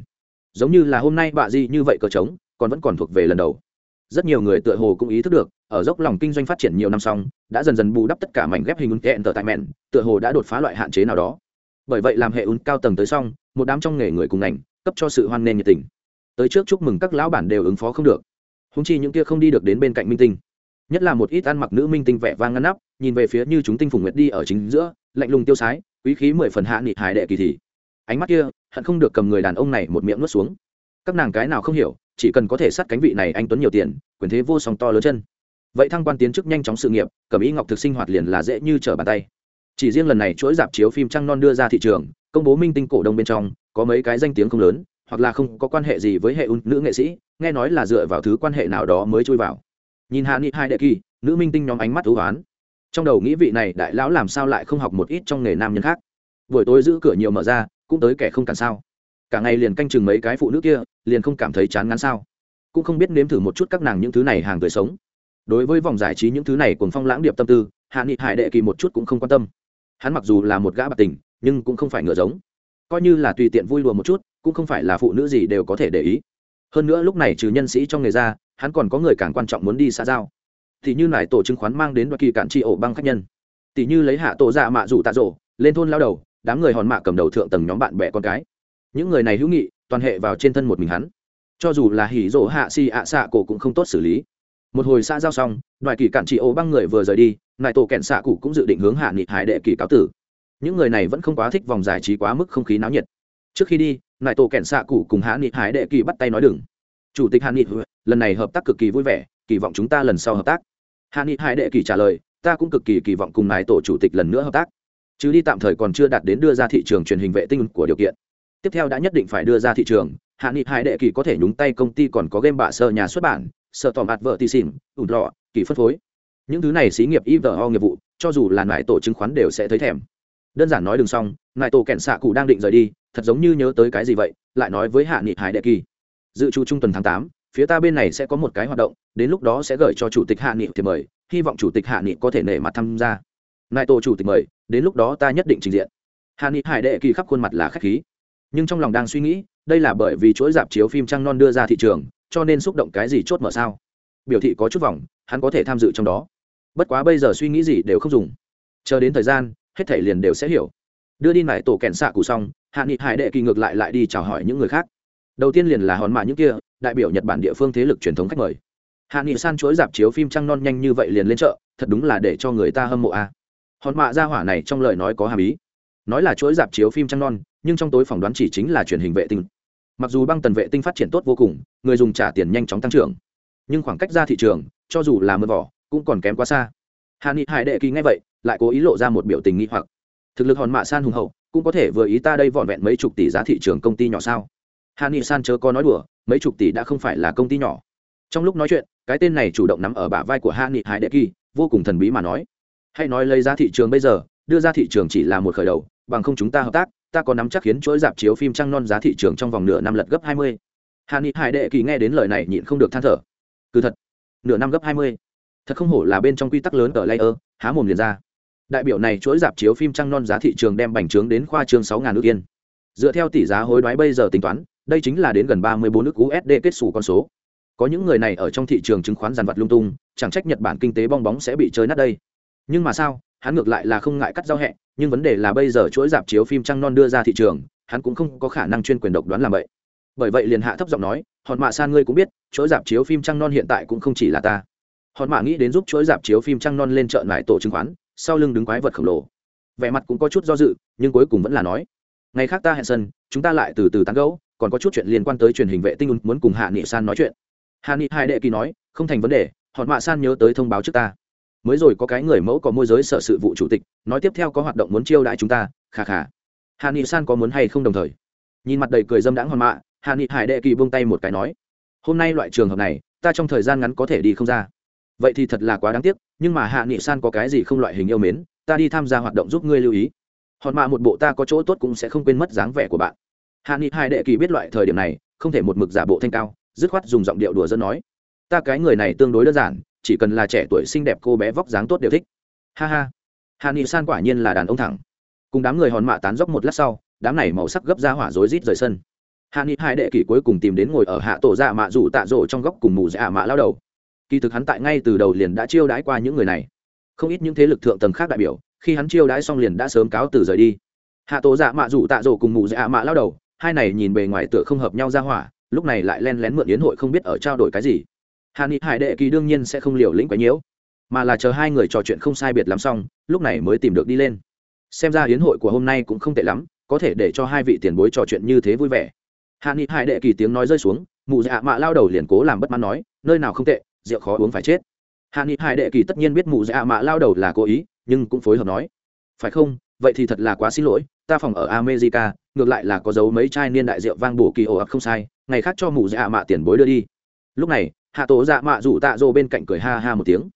giống như là hôm nay bạ di như vậy cờ trống, còn vẫn còn thuộc về lần đầu. Rất nhiều người tựa hồ cũng ý thức được, ở dốc lòng kinh doanh phát triển nhiều năm xong, đã dần dần bù đắp tất cả mảnh ghép hình ứng kẹn tờ tại mẹn tựa hồ đã đột phá loại hạn chế nào đó. Bởi vậy làm hệ ứng cao tầng tới xong, một đám trong nghề người cùng ngành, cấp cho sự hoan nghênh nhiệt tình. Tới trước chúc mừng các lão bản đều ứng phó không được. Húng chi những kia không đi được đến bên cạnh minh tinh. Nhất là một ít ăn mặc nữ minh tinh vẻ vang ngăn nắp, nhìn về phía như chúng tinh phùng nguyệt đi ở chính giữa, lạnh lùng tiêu sái, quý khí mười phần hạ nghị hải đệ kỳ thị. Ánh mắt kia hận không được cầm người đàn ông này một miệng nuốt xuống. Các nàng cái nào không hiểu, chỉ cần có thể sát cánh vị này anh tuấn nhiều tiền, quyền thế vô song to lớn chân. Vậy thăng quan tiến chức nhanh chóng sự nghiệp, cầm ý ngọc thực sinh hoạt liền là dễ như trở bàn tay. Chỉ riêng lần này chuỗi dạp chiếu phim trăng non đưa ra thị trường, công bố minh tinh cổ đông bên trong, có mấy cái danh tiếng không lớn, hoặc là không có quan hệ gì với hệ un, nữ nghệ sĩ, nghe nói là dựa vào thứ quan hệ nào đó mới chui vào. Nhìn hạ nghị hai đệ kỳ, nữ minh tinh nhóm ánh mắt thú hoán. Trong đầu nghĩ vị này đại lão làm sao lại không học một ít trong nghề nam nhân khác. Buổi tối giữ cửa nhiều mở ra cũng tới kẻ không cản sao? Cả ngày liền canh chừng mấy cái phụ nữ kia, liền không cảm thấy chán ngán sao? Cũng không biết nếm thử một chút các nàng những thứ này hàng tươi sống. Đối với vòng giải trí những thứ này cùng phong lãng điệp tâm tư, hạ nghị hải đệ kỳ một chút cũng không quan tâm. Hắn mặc dù là một gã bạc tình, nhưng cũng không phải ngựa giống. Coi như là tùy tiện vui đùa một chút, cũng không phải là phụ nữ gì đều có thể để ý. Hơn nữa lúc này trừ nhân sĩ trong nghề ra, hắn còn có người càng quan trọng muốn đi xã giao. Thì như nải tổ chứng khoán mang đến đoạn kỳ cản trị ổ băng khách nhân. Tỷ như lấy hạ tổ dạ mạ rủ tạ rổ lên thôn lao đầu đám người hòn mạ cầm đầu thượng tầng nhóm bạn bè con cái. Những người này hữu nghị, toàn hệ vào trên thân một mình hắn. Cho dù là hỉ rỗ hạ si ạ xạ cổ cũng không tốt xử lý. Một hồi xã giao xong đoài kỳ cản trị ô băng người vừa rời đi, nại tổ kẹn xạ cụ cũng dự định hướng hạ nghị hải đệ kỳ cáo tử. Những người này vẫn không quá thích vòng giải trí quá mức không khí náo nhiệt. Trước khi đi, nại tổ kẹn xạ cụ cùng hạ nghị hải đệ kỳ bắt tay nói đừng. Chủ tịch hạ nghị, lần này hợp tác cực kỳ vui vẻ, kỳ vọng chúng ta lần sau hợp tác. Hạ nghị hải đệ kỳ trả lời, ta cũng cực kỳ kỳ vọng cùng nại tổ chủ tịch lần nữa hợp tác chứ đi tạm thời còn chưa đạt đến đưa ra thị trường truyền hình vệ tinh của điều kiện. Tiếp theo đã nhất định phải đưa ra thị trường, hạ nghị hải đệ kỳ có thể nhúng tay công ty còn có game bạ sơ nhà xuất bản sợ tòm ạt vợ tì xỉn ủn lọ, kỳ phân phối. Những thứ này xí nghiệp ivo nghiệp vụ, cho dù là nại tổ chứng khoán đều sẽ thấy thèm. Đơn giản nói đường xong nại tổ kẹn xạ cụ đang định rời đi, thật giống như nhớ tới cái gì vậy, lại nói với hạ nghị hải đệ kỳ. Dự trù trung tuần tháng tám, phía ta bên này sẽ có một cái hoạt động, đến lúc đó sẽ gửi cho chủ tịch hạ nghị thì mời, hy vọng chủ tịch hạ nghị có thể nể mặt tham gia nại tổ chủ tịch mời, đến lúc đó ta nhất định trình diện. Hà ni hải đệ kỳ khắp khuôn mặt là khách khí. Nhưng trong lòng đang suy nghĩ, đây là bởi vì chuỗi dạp chiếu phim trăng non đưa ra thị trường, cho nên xúc động cái gì chốt mở sao? Biểu thị có chút vòng, hắn có thể tham dự trong đó. Bất quá bây giờ suy nghĩ gì đều không dùng. Chờ đến thời gian, hết thể liền đều sẽ hiểu. Đưa đi lại tổ kẹn xạ cụ xong hạ nghị hải đệ kỳ ngược lại lại đi chào hỏi những người khác. Đầu tiên liền là hòn mạ những kia, đại biểu nhật bản địa phương thế lực truyền thống khách mời. Hạ nghị san chuỗi dạp chiếu phim trăng non nhanh như vậy liền lên chợ, thật đúng là để cho người ta hâm mộ a. à hòn mạ ra hỏa này trong lời nói có hàm ý. Nói là chuỗi dạp chiếu phim trăng non, nhưng trong tối phỏng đoán chỉ chính là truyền hình vệ tinh. Mặc dù băng tần vệ tinh phát triển tốt vô cùng, người dùng trả tiền nhanh chóng tăng trưởng. Nhưng khoảng cách ra thị trường, cho dù là mưa vỏ cũng còn kém quá xa. Hà nghị hải đệ kỳ ngay vậy, lại cố ý lộ ra một biểu tình nghi hoặc. Thực lực hòn mạ san hùng hậu, cũng có thể vừa ý ta đây vọn vẹn mấy chục tỷ giá thị trường công ty nhỏ sao? Hà nghị san chớ có nói đùa, mấy chục tỷ đã không phải là công ty nhỏ. Trong lúc nói chuyện, cái tên này chủ động nắm ở bả vai của hà nghị hải đệ kỳ, vô cùng thần bí mà nói. Hãy nói lấy giá thị trường bây giờ, đưa ra thị trường chỉ là một khởi đầu, bằng không chúng ta hợp tác, ta có nắm chắc khiến chuỗi dạp chiếu phim trăng non giá thị trường trong vòng nửa năm lật gấp hai mươi. Hà ni hải đệ kỳ nghe đến lời này nhịn không được than thở. Cứ thật, nửa năm gấp hai mươi. Thật không hổ là bên trong quy tắc lớn ở layer, há mồm liền ra. Đại biểu này chuỗi dạp chiếu phim trăng non giá thị trường đem bành trướng đến khoa trường sáu ngàn ước yên. Dựa theo tỷ giá hối đoái bây giờ tính toán, đây chính là đến gần ba mươi bốn nước usd kết xù con số. Có những người này ở trong thị trường chứng khoán giàn vật lung tung, chẳng trách nhật bản kinh tế bong bóng sẽ bị chơi nát đây nhưng mà sao, hắn ngược lại là không ngại cắt giao hẹ, nhưng vấn đề là bây giờ chuỗi dạp chiếu phim trăng non đưa ra thị trường, hắn cũng không có khả năng chuyên quyền độc đoán làm vậy. Bởi vậy liền hạ thấp giọng nói, hòn mạ san ngươi cũng biết, chuỗi dạp chiếu phim trăng non hiện tại cũng không chỉ là ta. Hòn mạ nghĩ đến giúp chuỗi dạp chiếu phim trăng non lên chợ lại tổ chứng khoán, sau lưng đứng quái vật khổng lồ. Vẻ mặt cũng có chút do dự, nhưng cuối cùng vẫn là nói, ngày khác ta hẹn sân, chúng ta lại từ từ tán gẫu, còn có chút chuyện liên quan tới truyền hình vệ tinh muốn cùng hạ nghị san nói chuyện. Hạ nghị hai đệ kỳ nói, không thành vấn đề, Hòn mạ san nhớ tới thông báo trước ta mới rồi có cái người mẫu có môi giới sở sự vụ chủ tịch, nói tiếp theo có hoạt động muốn chiêu đãi chúng ta khà khà hà nghị san có muốn hay không đồng thời? Nhìn mặt đầy cười dâm đãng hòn mạ, hà nghị hải đệ kỳ buông tay một cái nói, hôm nay loại trường hợp này, ta trong thời gian ngắn có thể đi không ra. Vậy thì thật là quá đáng tiếc, nhưng mà hạ nghị san có cái gì không loại hình yêu mến, ta đi tham gia hoạt động giúp ngươi lưu ý. Hòn mạ một bộ ta có chỗ tốt cũng sẽ không quên mất dáng vẻ của bạn. Hạ nghị hai đệ kỳ biết loại thời điểm này, không thể một mực giả bộ thanh cao, dứt khoát dùng giọng điệu đùa dân nói, ta cái người này tương đối đơn giản chỉ cần là trẻ tuổi xinh đẹp cô bé vóc dáng tốt đều thích. Ha ha. Hà nghị san quả nhiên là đàn ông thẳng. Cùng đám người hòn mạ tán dốc một lát sau, đám này màu sắc gấp ra hỏa rối rít rời sân. Hạ nghị hai đệ kỷ cuối cùng tìm đến ngồi ở hạ tổ dạ mạ rủ tạ rỗ trong góc cùng mù dạ mạ lao đầu. Kỳ thực hắn tại ngay từ đầu liền đã chiêu đãi qua những người này. Không ít những thế lực thượng tầng khác đại biểu, khi hắn chiêu đãi xong liền đã sớm cáo từ rời đi. Hạ tổ dạ mạ rủ tạ rỗ cùng mù dạ mạ lao đầu, hai này nhìn bề ngoài tựa không hợp nhau ra hỏa, lúc này lại len lén mượn yến hội không biết ở trao đổi cái gì hạ nghị hải đệ kỳ đương nhiên sẽ không liều lĩnh quấy nhiễu mà là chờ hai người trò chuyện không sai biệt lắm xong, lúc này mới tìm được đi lên. Xem ra yến hội của hôm nay cũng không tệ lắm, có thể để cho hai vị tiền bối trò chuyện như thế vui vẻ. Hạ nghị hải đệ kỳ tiếng nói rơi xuống, mụ dạ mạ lao đầu liền cố làm bất mãn nói, nơi nào không tệ, rượu khó uống phải chết. Hạ nghị hải đệ kỳ tất nhiên biết mụ dạ mạ lao đầu là cố ý, nhưng cũng phối hợp nói, phải không? Vậy thì thật là quá xin lỗi, ta phòng ở america, ngược lại là có dấu mấy chai niên đại rượu vang bổ kỳ ồ ập không sai, ngày khác cho mụ dạ mạ tiền bối đưa đi. Lúc này hạ tổ dạ mạ rủ tạ rồ bên cạnh cười ha ha một tiếng.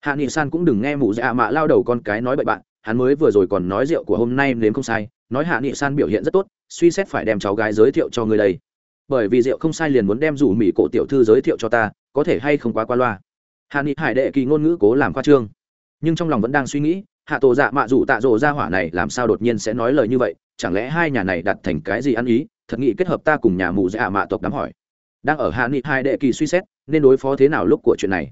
Hạ nghị san cũng đừng nghe mụ dạ mạ lao đầu con cái nói bậy bạn, hắn mới vừa rồi còn nói rượu của hôm nay nếm không sai, nói hạ nghị san biểu hiện rất tốt, suy xét phải đem cháu gái giới thiệu cho người đây. Bởi vì rượu không sai liền muốn đem rủ mỹ cổ tiểu thư giới thiệu cho ta, có thể hay không quá qua loa. Hạ nghị hải đệ kỳ ngôn ngữ cố làm khoa trương. Nhưng trong lòng vẫn đang suy nghĩ, hạ tổ dạ mạ rủ tạ rồ ra hỏa này làm sao đột nhiên sẽ nói lời như vậy, chẳng lẽ hai nhà này đặt thành cái gì ăn ý, thật nghị kết hợp ta cùng nhà mụ dạ mạ tộc đám hỏi. Đang ở hạ nghị hai đệ kỳ suy xét nên đối phó thế nào lúc của chuyện này?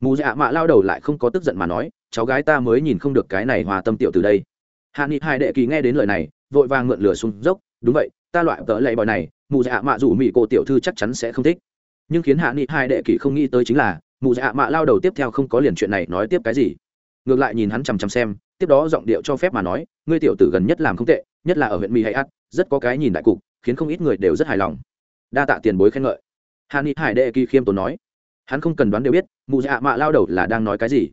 Mù dạ mạ lao đầu lại không có tức giận mà nói, cháu gái ta mới nhìn không được cái này hòa tâm tiểu từ đây. Hạ nghị hai đệ kỳ nghe đến lời này, vội vàng ngượn lửa xuống dốc, đúng vậy, ta loại tớ lệ bòi này, mù dạ mạ rủ mỹ cổ tiểu thư chắc chắn sẽ không thích. Nhưng khiến hạ nghị hai đệ kỳ không nghĩ tới chính là, mù dạ mạ lao đầu tiếp theo không có liền chuyện này nói tiếp cái gì. Ngược lại nhìn hắn chằm chằm xem, tiếp đó giọng điệu cho phép mà nói, ngươi tiểu tử gần nhất làm không tệ, nhất là ở huyện mỹ hay ắt, rất có cái nhìn đại cục, khiến không ít người đều rất hài lòng. Đa tạ tiền bối khen ngợi hà ni hải đệ kỳ khiêm tốn nói, hắn không cần đoán đều biết mụ dạ mạ lao đầu là đang nói cái gì.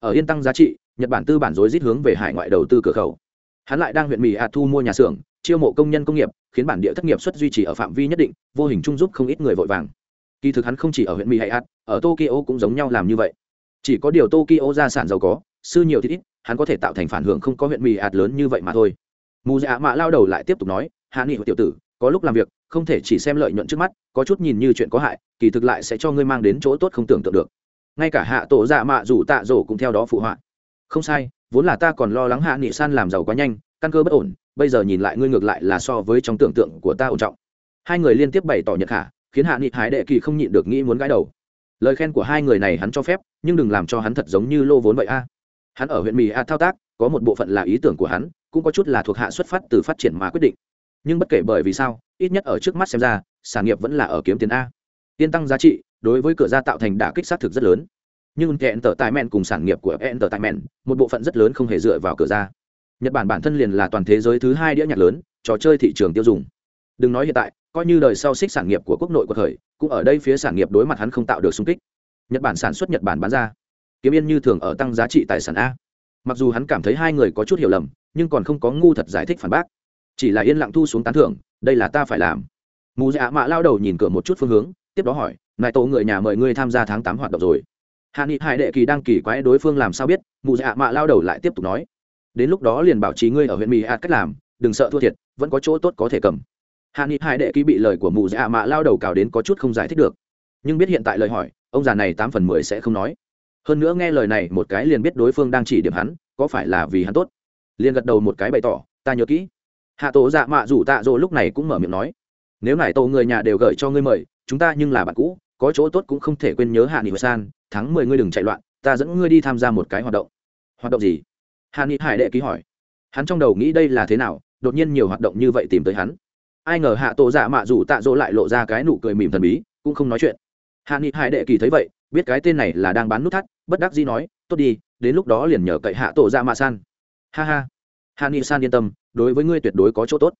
Ở yên tăng giá trị, nhật bản tư bản dối rít hướng về hải ngoại đầu tư cửa khẩu. Hắn lại đang huyện mỹ hạt thu mua nhà xưởng, chiêu mộ công nhân công nghiệp, khiến bản địa thất nghiệp suất duy trì ở phạm vi nhất định, vô hình chung giúp không ít người vội vàng. Kỳ thực hắn không chỉ ở huyện mỹ hay hạt, ở tokyo cũng giống nhau làm như vậy. Chỉ có điều tokyo gia sản giàu có, sư nhiều thì ít, hắn có thể tạo thành phản hưởng không có huyện mỹ hạt lớn như vậy mà thôi. Mù dạ mạ lao đầu lại tiếp tục nói, hạ nghị tiểu tử, có lúc làm việc không thể chỉ xem lợi nhuận trước mắt, có chút nhìn như chuyện có hại, kỳ thực lại sẽ cho ngươi mang đến chỗ tốt không tưởng tượng được. Ngay cả hạ tổ dạ mạ dù tạ rổ cũng theo đó phụ họa. Không sai, vốn là ta còn lo lắng hạ nghị san làm giàu quá nhanh, căn cơ bất ổn, bây giờ nhìn lại ngươi ngược lại là so với trong tưởng tượng của ta ổn trọng. Hai người liên tiếp bày tỏ nhật khả, khiến hạ nghị hái đệ kỳ không nhịn được nghĩ muốn gãi đầu. Lời khen của hai người này hắn cho phép, nhưng đừng làm cho hắn thật giống như lô vốn vậy a. Hắn ở huyện mì a thao tác, có một bộ phận là ý tưởng của hắn, cũng có chút là thuộc hạ xuất phát từ phát triển mà quyết định. Nhưng bất kể bởi vì sao ít nhất ở trước mắt xem ra, sản nghiệp vẫn là ở kiếm tiền a. Tiên tăng giá trị đối với cửa ra tạo thành đả kích sát thực rất lớn. Nhưng kẹn tờ tài mẹn cùng sản nghiệp của kẹn tờ tài mẹn một bộ phận rất lớn không hề dựa vào cửa ra. nhật bản bản thân liền là toàn thế giới thứ hai đĩa nhạc lớn, trò chơi thị trường tiêu dùng. Đừng nói hiện tại, coi như đời sau xích sản nghiệp của quốc nội của thời cũng ở đây phía sản nghiệp đối mặt hắn không tạo được sung kích. Nhật bản sản xuất nhật bản bán ra. Kiếm yên như thường ở tăng giá trị tài sản a. Mặc dù hắn cảm thấy hai người có chút hiểu lầm, nhưng còn không có ngu thật giải thích phản bác. Chỉ là yên lặng thu xuống tán thưởng đây là ta phải làm. Mù dạ mạ lao đầu nhìn cửa một chút phương hướng, tiếp đó hỏi nại tổ người nhà mời ngươi tham gia tháng tám hoạt động rồi. Hạ nghị hải đệ kỳ đang kỳ quái đối phương làm sao biết, mù dạ mạ lao đầu lại tiếp tục nói, đến lúc đó liền bảo trì ngươi ở huyện mỹ hạt cách làm, đừng sợ thua thiệt, vẫn có chỗ tốt có thể cầm. Hạ nghị hải đệ kỳ bị lời của mù dạ mạ lao đầu cào đến có chút không giải thích được, nhưng biết hiện tại lời hỏi, ông già này tám phần mười sẽ không nói. Hơn nữa nghe lời này một cái liền biết đối phương đang chỉ điểm hắn, có phải là vì hắn tốt. Liền gật đầu một cái bày tỏ, ta nhớ kỹ hạ tổ dạ mạ rủ tạ dỗ lúc này cũng mở miệng nói, nếu nải tổ người nhà đều gửi cho ngươi mời, chúng ta nhưng là bạn cũ, có chỗ tốt cũng không thể quên nhớ hạ nghị san, tháng mười ngươi đừng chạy loạn, ta dẫn ngươi đi tham gia một cái hoạt động. Hoạt động gì? Hạ nghị hải đệ ký hỏi. Hắn trong đầu nghĩ đây là thế nào, đột nhiên nhiều hoạt động như vậy tìm tới hắn. Ai ngờ hạ tổ dạ mạ rủ tạ dỗ lại lộ ra cái nụ cười mỉm thần bí, cũng không nói chuyện. Hạ nghị hải đệ kỳ thấy vậy, biết cái tên này là đang bán nút thắt, bất đắc dĩ nói, tốt đi, đến lúc đó liền nhờ cậy hạ tổ dạ mạ san. Ha ha. Hạ nghị san yên tâm đối với ngươi tuyệt đối có chỗ tốt.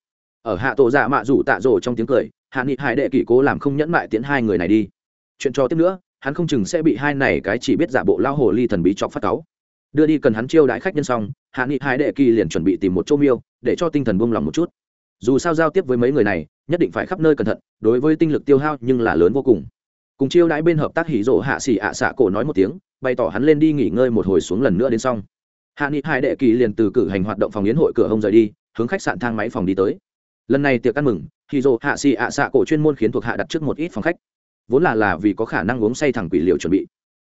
Ở hạ tổ dạ mạ rủ tạ rổ trong tiếng cười, hạ nghị hải đệ kỳ cố làm không nhẫn mại tiến hai người này đi. Chuyện cho tiếp nữa, hắn không chừng sẽ bị hai này cái chỉ biết giả bộ lao hồ ly thần bí chọc phát cáu. Đưa đi cần hắn chiêu đãi khách nhân xong, hạ nghị hải đệ kỳ liền chuẩn bị tìm một chỗ miêu, để cho tinh thần buông lòng một chút. Dù sao giao tiếp với mấy người này, nhất định phải khắp nơi cẩn thận, đối với tinh lực tiêu hao nhưng là lớn vô cùng. Cùng chiêu đãi bên hợp tác hỉ rộ hạ xỉ ạ xạ cổ nói một tiếng, bày tỏ hắn lên đi nghỉ ngơi một hồi xuống lần nữa đến xong hạ nghị hải đệ kỳ liền từ cử hành hoạt động phòng yến hội cửa hông rời đi, hướng khách sạn thang máy phòng đi tới. Lần này tiệc ăn mừng thì dồ hạ xì ạ xạ cổ chuyên môn khiến thuộc hạ đặt trước một ít phòng khách. Vốn là là vì có khả năng uống say thẳng quỷ liệu chuẩn bị.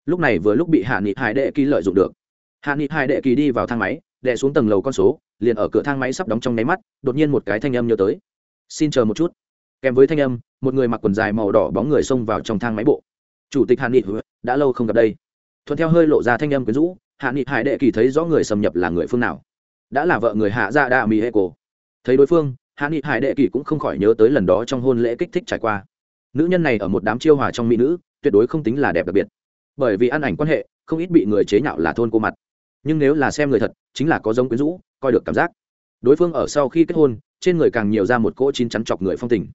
Lúc này vừa lúc bị hạ nghị hải đệ kỳ lợi dụng được. Hạ nghị hải đệ kỳ đi vào thang máy đệ xuống tầng lầu con số, liền ở cửa thang máy sắp đóng trong nháy mắt, đột nhiên một cái thanh âm nhớ tới. Xin chờ một chút. Kèm với thanh âm, một người mặc quần dài màu đỏ bóng người xông vào trong thang máy bộ. Chủ tịch hạ nghị, đã lâu không gặp đây. Thuận theo hơi lộ ra thanh âm quyến rũ hạ nghị hải đệ kỳ thấy rõ người xâm nhập là người phương nào. Đã là vợ người hạ gia đa mỹ hệ cổ thấy đối phương, hạ nghị hải đệ kỳ cũng không khỏi nhớ tới lần đó trong hôn lễ kích thích trải qua. Nữ nhân này ở một đám chiêu hòa trong mỹ nữ, tuyệt đối không tính là đẹp đặc biệt. Bởi vì ăn ảnh quan hệ, không ít bị người chế nhạo là thôn cô mặt. Nhưng nếu là xem người thật, chính là có giống quyến rũ, coi được cảm giác. Đối phương ở sau khi kết hôn, trên người càng nhiều ra một cỗ chín chắn chọc người phong tình.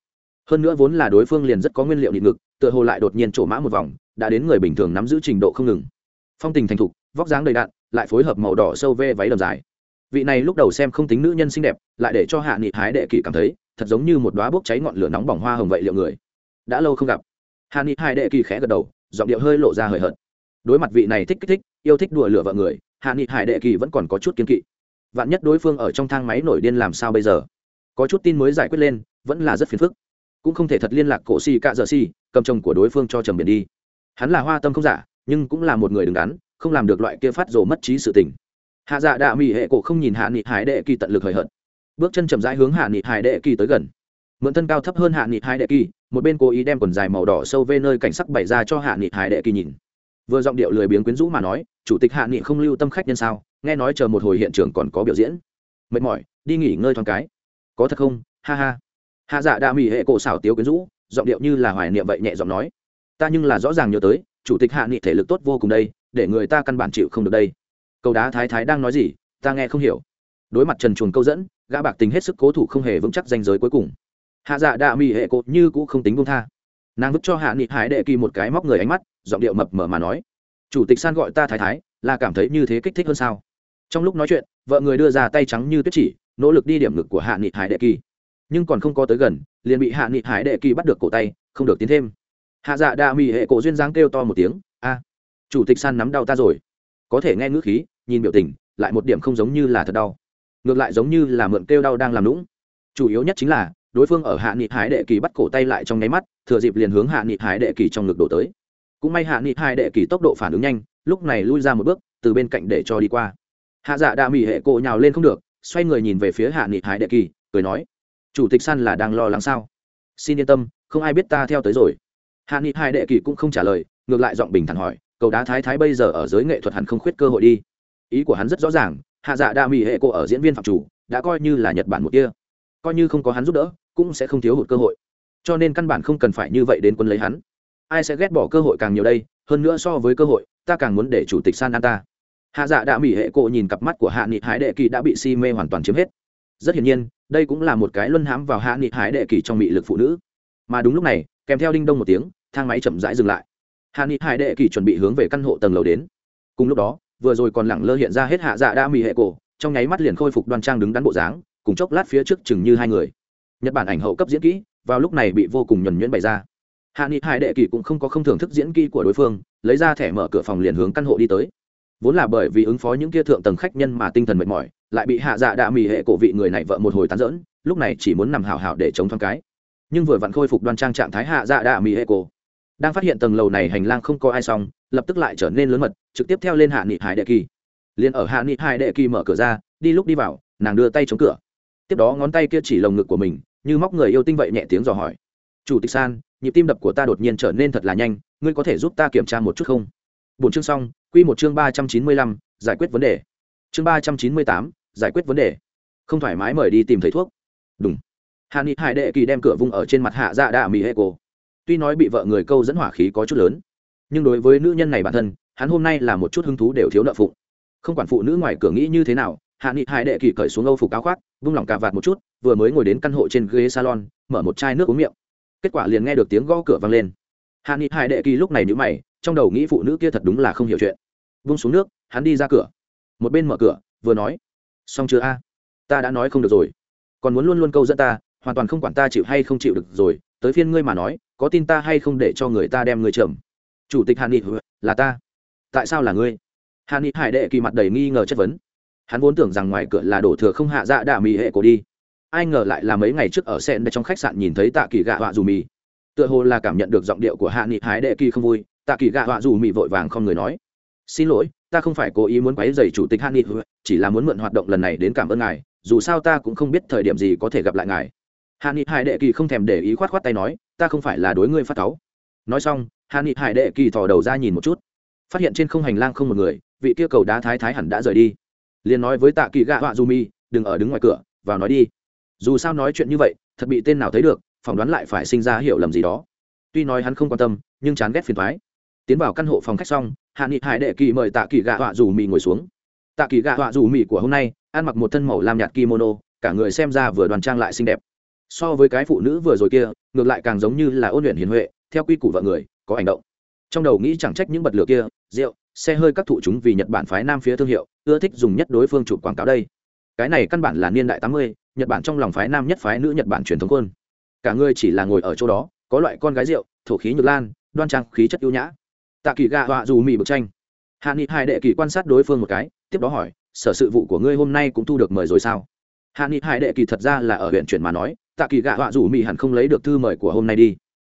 Hơn nữa vốn là đối phương liền rất có nguyên liệu nhịn ngực, tựa hồ lại đột nhiên trổ mã một vòng, đã đến người bình thường nắm giữ trình độ không ngừng. Phong tình thành thục vóc dáng đầy đạn lại phối hợp màu đỏ sâu ve váy đầm dài. Vị này lúc đầu xem không tính nữ nhân xinh đẹp, lại để cho hạ nghị hái đệ kỷ cảm thấy, thật giống như một đoá bốc cháy ngọn lửa nóng bỏng hoa hồng vậy liệu người. Đã lâu không gặp. Hạ nghị hai đệ kỳ khẽ gật đầu, giọng điệu hơi lộ ra hời hợt. Đối mặt vị này thích kích thích, yêu thích đùa lửa vợ người, hạ nghị hải đệ kỳ vẫn còn có chút kiên kỵ. Vạn nhất đối phương ở trong thang máy nổi điên làm sao bây giờ? Có chút tin mới giải quyết lên, vẫn là rất phiền phức. Cũng không thể thật liên lạc cổ si cạ dợ si cầm chồng của đối phương cho trầm biển đi. Hắn là hoa tâm không giả, nhưng cũng là một người đứng đắn không làm được loại kia phát rồ mất trí sự tình. Hạ dạ đạ mỹ hệ cổ không nhìn hạ nghị hải đệ kỳ tận lực hời hợt. Bước chân chậm rãi hướng hạ nghị hải đệ kỳ tới gần. Mượn thân cao thấp hơn hạ nghị hải đệ kỳ, một bên cố ý đem quần dài màu đỏ sâu về nơi cảnh sắc bày ra cho hạ nghị hải đệ kỳ nhìn. Vừa giọng điệu lười biếng quyến rũ mà nói, chủ tịch hạ nghị không lưu tâm khách nhân sao? Nghe nói chờ một hồi hiện trường còn có biểu diễn. Mệt mỏi, đi nghỉ ngơi thoáng cái. Có thật không? Ha ha. Hạ dạ đa mỹ hệ cổ xảo tiếu quyến rũ, giọng điệu như là hoài niệm vậy nhẹ giọng nói, ta nhưng là rõ ràng nhớ tới, chủ tịch hạ nghị thể lực tốt vô cùng đây để người ta căn bản chịu không được đây. Câu đá thái thái đang nói gì, ta nghe không hiểu. Đối mặt trần chuồng câu dẫn, gã bạc tình hết sức cố thủ không hề vững chắc danh giới cuối cùng. Hạ dạ đa mỹ hệ cột như cũng không tính buông tha. Nàng vứt cho hạ nghị hải đệ kỳ một cái móc người ánh mắt, giọng điệu mập mở mà nói, chủ tịch san gọi ta thái thái, là cảm thấy như thế kích thích hơn sao? Trong lúc nói chuyện, vợ người đưa ra tay trắng như tuyết chỉ, nỗ lực đi điểm ngực của hạ nghị hải đệ kỳ. Nhưng còn không có tới gần, liền bị hạ nghị hải đệ kỳ bắt được cổ tay, không được tiến thêm. Hạ dạ đa mỹ hệ cổ duyên dáng kêu to một tiếng, a chủ tịch san nắm đau ta rồi. Có thể nghe ngữ khí, nhìn biểu tình, lại một điểm không giống như là thật đau. Ngược lại giống như là mượn kêu đau đang làm lũng chủ yếu nhất chính là, đối phương ở hạ nghị hải đệ kỳ bắt cổ tay lại trong nháy mắt, thừa dịp liền hướng hạ nghị hải đệ kỳ trong ngực đổ tới. Cũng may hạ nghị hải đệ kỳ tốc độ phản ứng nhanh, lúc này lui ra một bước, từ bên cạnh để cho đi qua. Hạ dạ đạ mỹ hệ cộ nhào lên không được, xoay người nhìn về phía hạ nghị hải đệ kỳ, cười nói, chủ tịch săn là đang lo lắng sao? Xin yên tâm, không ai biết ta theo tới rồi. Hạ nghị hải đệ kỳ cũng không trả lời, ngược lại giọng bình thản hỏi cầu đá thái thái bây giờ ở giới nghệ thuật hẳn không khuyết cơ hội đi. Ý của hắn rất rõ ràng, hạ dạ đa mỹ hệ cô ở diễn viên phạm chủ, đã coi như là nhật bản một kia. Coi như không có hắn giúp đỡ, cũng sẽ không thiếu hụt cơ hội. Cho nên căn bản không cần phải như vậy đến quân lấy hắn. Ai sẽ ghét bỏ cơ hội càng nhiều đây, hơn nữa so với cơ hội, ta càng muốn để chủ tịch san an ta. Hạ dạ đã mỹ hệ cộ nhìn cặp mắt của hạ nghị hải đệ kỳ đã bị si mê hoàn toàn chiếm hết. Rất hiển nhiên, đây cũng là một cái luân hãm vào hạ nghị hải đệ kỳ trong mị lực phụ nữ. Mà đúng lúc này, kèm theo đinh đông một tiếng, thang máy chậm rãi dừng lại hạ nghị hải đệ kỳ chuẩn bị hướng về căn hộ tầng lầu đến. Cùng lúc đó, vừa rồi còn lẳng lơ hiện ra hết hạ dạ đã mỹ hệ cổ, trong nháy mắt liền khôi phục đoan trang đứng đắn bộ dáng, cùng chốc lát phía trước chừng như hai người. Nhật bản ảnh hậu cấp diễn kỹ, vào lúc này bị vô cùng nhuẩn nhuyễn bày ra. Hạ nghị hải đệ kỳ cũng không có không thưởng thức diễn kỹ của đối phương, lấy ra thẻ mở cửa phòng liền hướng căn hộ đi tới. Vốn là bởi vì ứng phó những kia thượng tầng khách nhân mà tinh thần mệt mỏi, lại bị hạ dạ đạ mì hệ cổ vị người này vợ một hồi tán dỡn, lúc này chỉ muốn nằm hào hào để chống thoáng cái. Nhưng vừa vặn khôi phục đoan trang trạng thái hạ dạ đạ mì hệ cổ đang phát hiện tầng lầu này hành lang không có ai xong, lập tức lại trở nên lớn mật, trực tiếp theo lên hạ nghị hải đệ kỳ. Liền ở hạ nghị hải đệ kỳ mở cửa ra, đi lúc đi vào, nàng đưa tay chống cửa. Tiếp đó ngón tay kia chỉ lồng ngực của mình, như móc người yêu tinh vậy nhẹ tiếng dò hỏi. Chủ tịch san, nhịp tim đập của ta đột nhiên trở nên thật là nhanh, ngươi có thể giúp ta kiểm tra một chút không? Bốn chương xong q một chương ba trăm chín mươi lăm, giải quyết vấn đề. Chương ba trăm chín mươi tám, giải quyết vấn đề. Không thoải mái mời đi tìm thấy thuốc. Đúng hạ nghị hải đệ kỳ đem cửa vung ở trên mặt hạ dạ đạ mỹ hệ cổ tuy nói bị vợ người câu dẫn hỏa khí có chút lớn, nhưng đối với nữ nhân này bản thân, hắn hôm nay là một chút hứng thú đều thiếu nợ phụng không quản phụ nữ ngoài cửa nghĩ như thế nào, hạ nghị hải đệ kỳ cởi xuống âu phục áo khoác, vung lỏng cà vạt một chút, vừa mới ngồi đến căn hộ trên ghế salon, mở một chai nước uống miệng. Kết quả liền nghe được tiếng gõ cửa vang lên. Hạ nghị hải đệ kỳ lúc này nhữ mày, trong đầu nghĩ phụ nữ kia thật đúng là không hiểu chuyện. Vung xuống nước, hắn đi ra cửa. Một bên mở cửa, vừa nói, xong chưa a? Ta đã nói không được rồi. Còn muốn luôn luôn câu dẫn ta, hoàn toàn không quản ta chịu hay không chịu được rồi tới phiên ngươi mà nói, có tin ta hay không để cho người ta đem người trầm? Chủ tịch hàn nghị là ta. Tại sao là ngươi? Hàn nghị hải đệ kỳ mặt đầy nghi ngờ chất vấn. Hắn vốn tưởng rằng ngoài cửa là đổ thừa không hạ dạ đạ mì hệ cổ đi. Ai ngờ lại là mấy ngày trước ở sen trong khách sạn nhìn thấy tạ kỳ gạ họa dù mì. Tựa hồ là cảm nhận được giọng điệu của hạ nghị hải đệ kỳ không vui, tạ kỳ gạ họa dù mì vội vàng không người nói. Xin lỗi, ta không phải cố ý muốn quấy dày chủ tịch hạ nghị chỉ là muốn mượn hoạt động lần này đến cảm ơn ngài, dù sao ta cũng không biết thời điểm gì có thể gặp lại ngài hạ nghị hải đệ kỳ không thèm để ý khoát khoát tay nói, ta không phải là đối ngươi phát cáu. Nói xong hạ nghị hải đệ kỳ thò đầu ra nhìn một chút. Phát hiện trên không hành lang không một người, vị kia cầu đá thái thái hẳn đã rời đi. Liền nói với tạ kỳ gạ họa du mi, đừng ở đứng ngoài cửa, vào nói đi. Dù sao nói chuyện như vậy, thật bị tên nào thấy được, phỏng đoán lại phải sinh ra hiểu lầm gì đó. Tuy nói hắn không quan tâm, nhưng chán ghét phiền thoái tiến vào căn hộ phòng khách xong hạ nghị hải đệ kỳ mời tạ kỳ gạ họa dù mì ngồi xuống. Tạ kỳ gạ họa dù mì của hôm nay, ăn mặc một thân màu lam nhạt kimono, cả người xem ra vừa đoàn trang lại xinh đẹp so với cái phụ nữ vừa rồi kia, ngược lại càng giống như là ôn luyện hiền huệ, theo quy củ vợ người, có hành động. Trong đầu nghĩ chẳng trách những bật lửa kia, rượu, xe hơi các thụ chúng vì nhật bản phái nam phía thương hiệu, ưa thích dùng nhất đối phương chụp quảng cáo đây. Cái này căn bản là niên đại tám mươi, nhật bản trong lòng phái nam nhất phái nữ nhật bản truyền thống quân. Cả người chỉ là ngồi ở chỗ đó, có loại con gái rượu, thổ khí nhược lan, đoan trang, khí chất ưu nhã. Tạ kỳ gạ họa dù mì bực tranh. Hạ nghị hai đệ kỳ quan sát đối phương một cái, tiếp đó hỏi, sở sự vụ của ngươi hôm nay cũng thu được mời rồi sao? Hạ nghị hai đệ kỳ thật ra là ở huyện chuyển mà nói tạ kỳ gạ họa dù Mỹ hẳn không lấy được thư mời của hôm nay đi.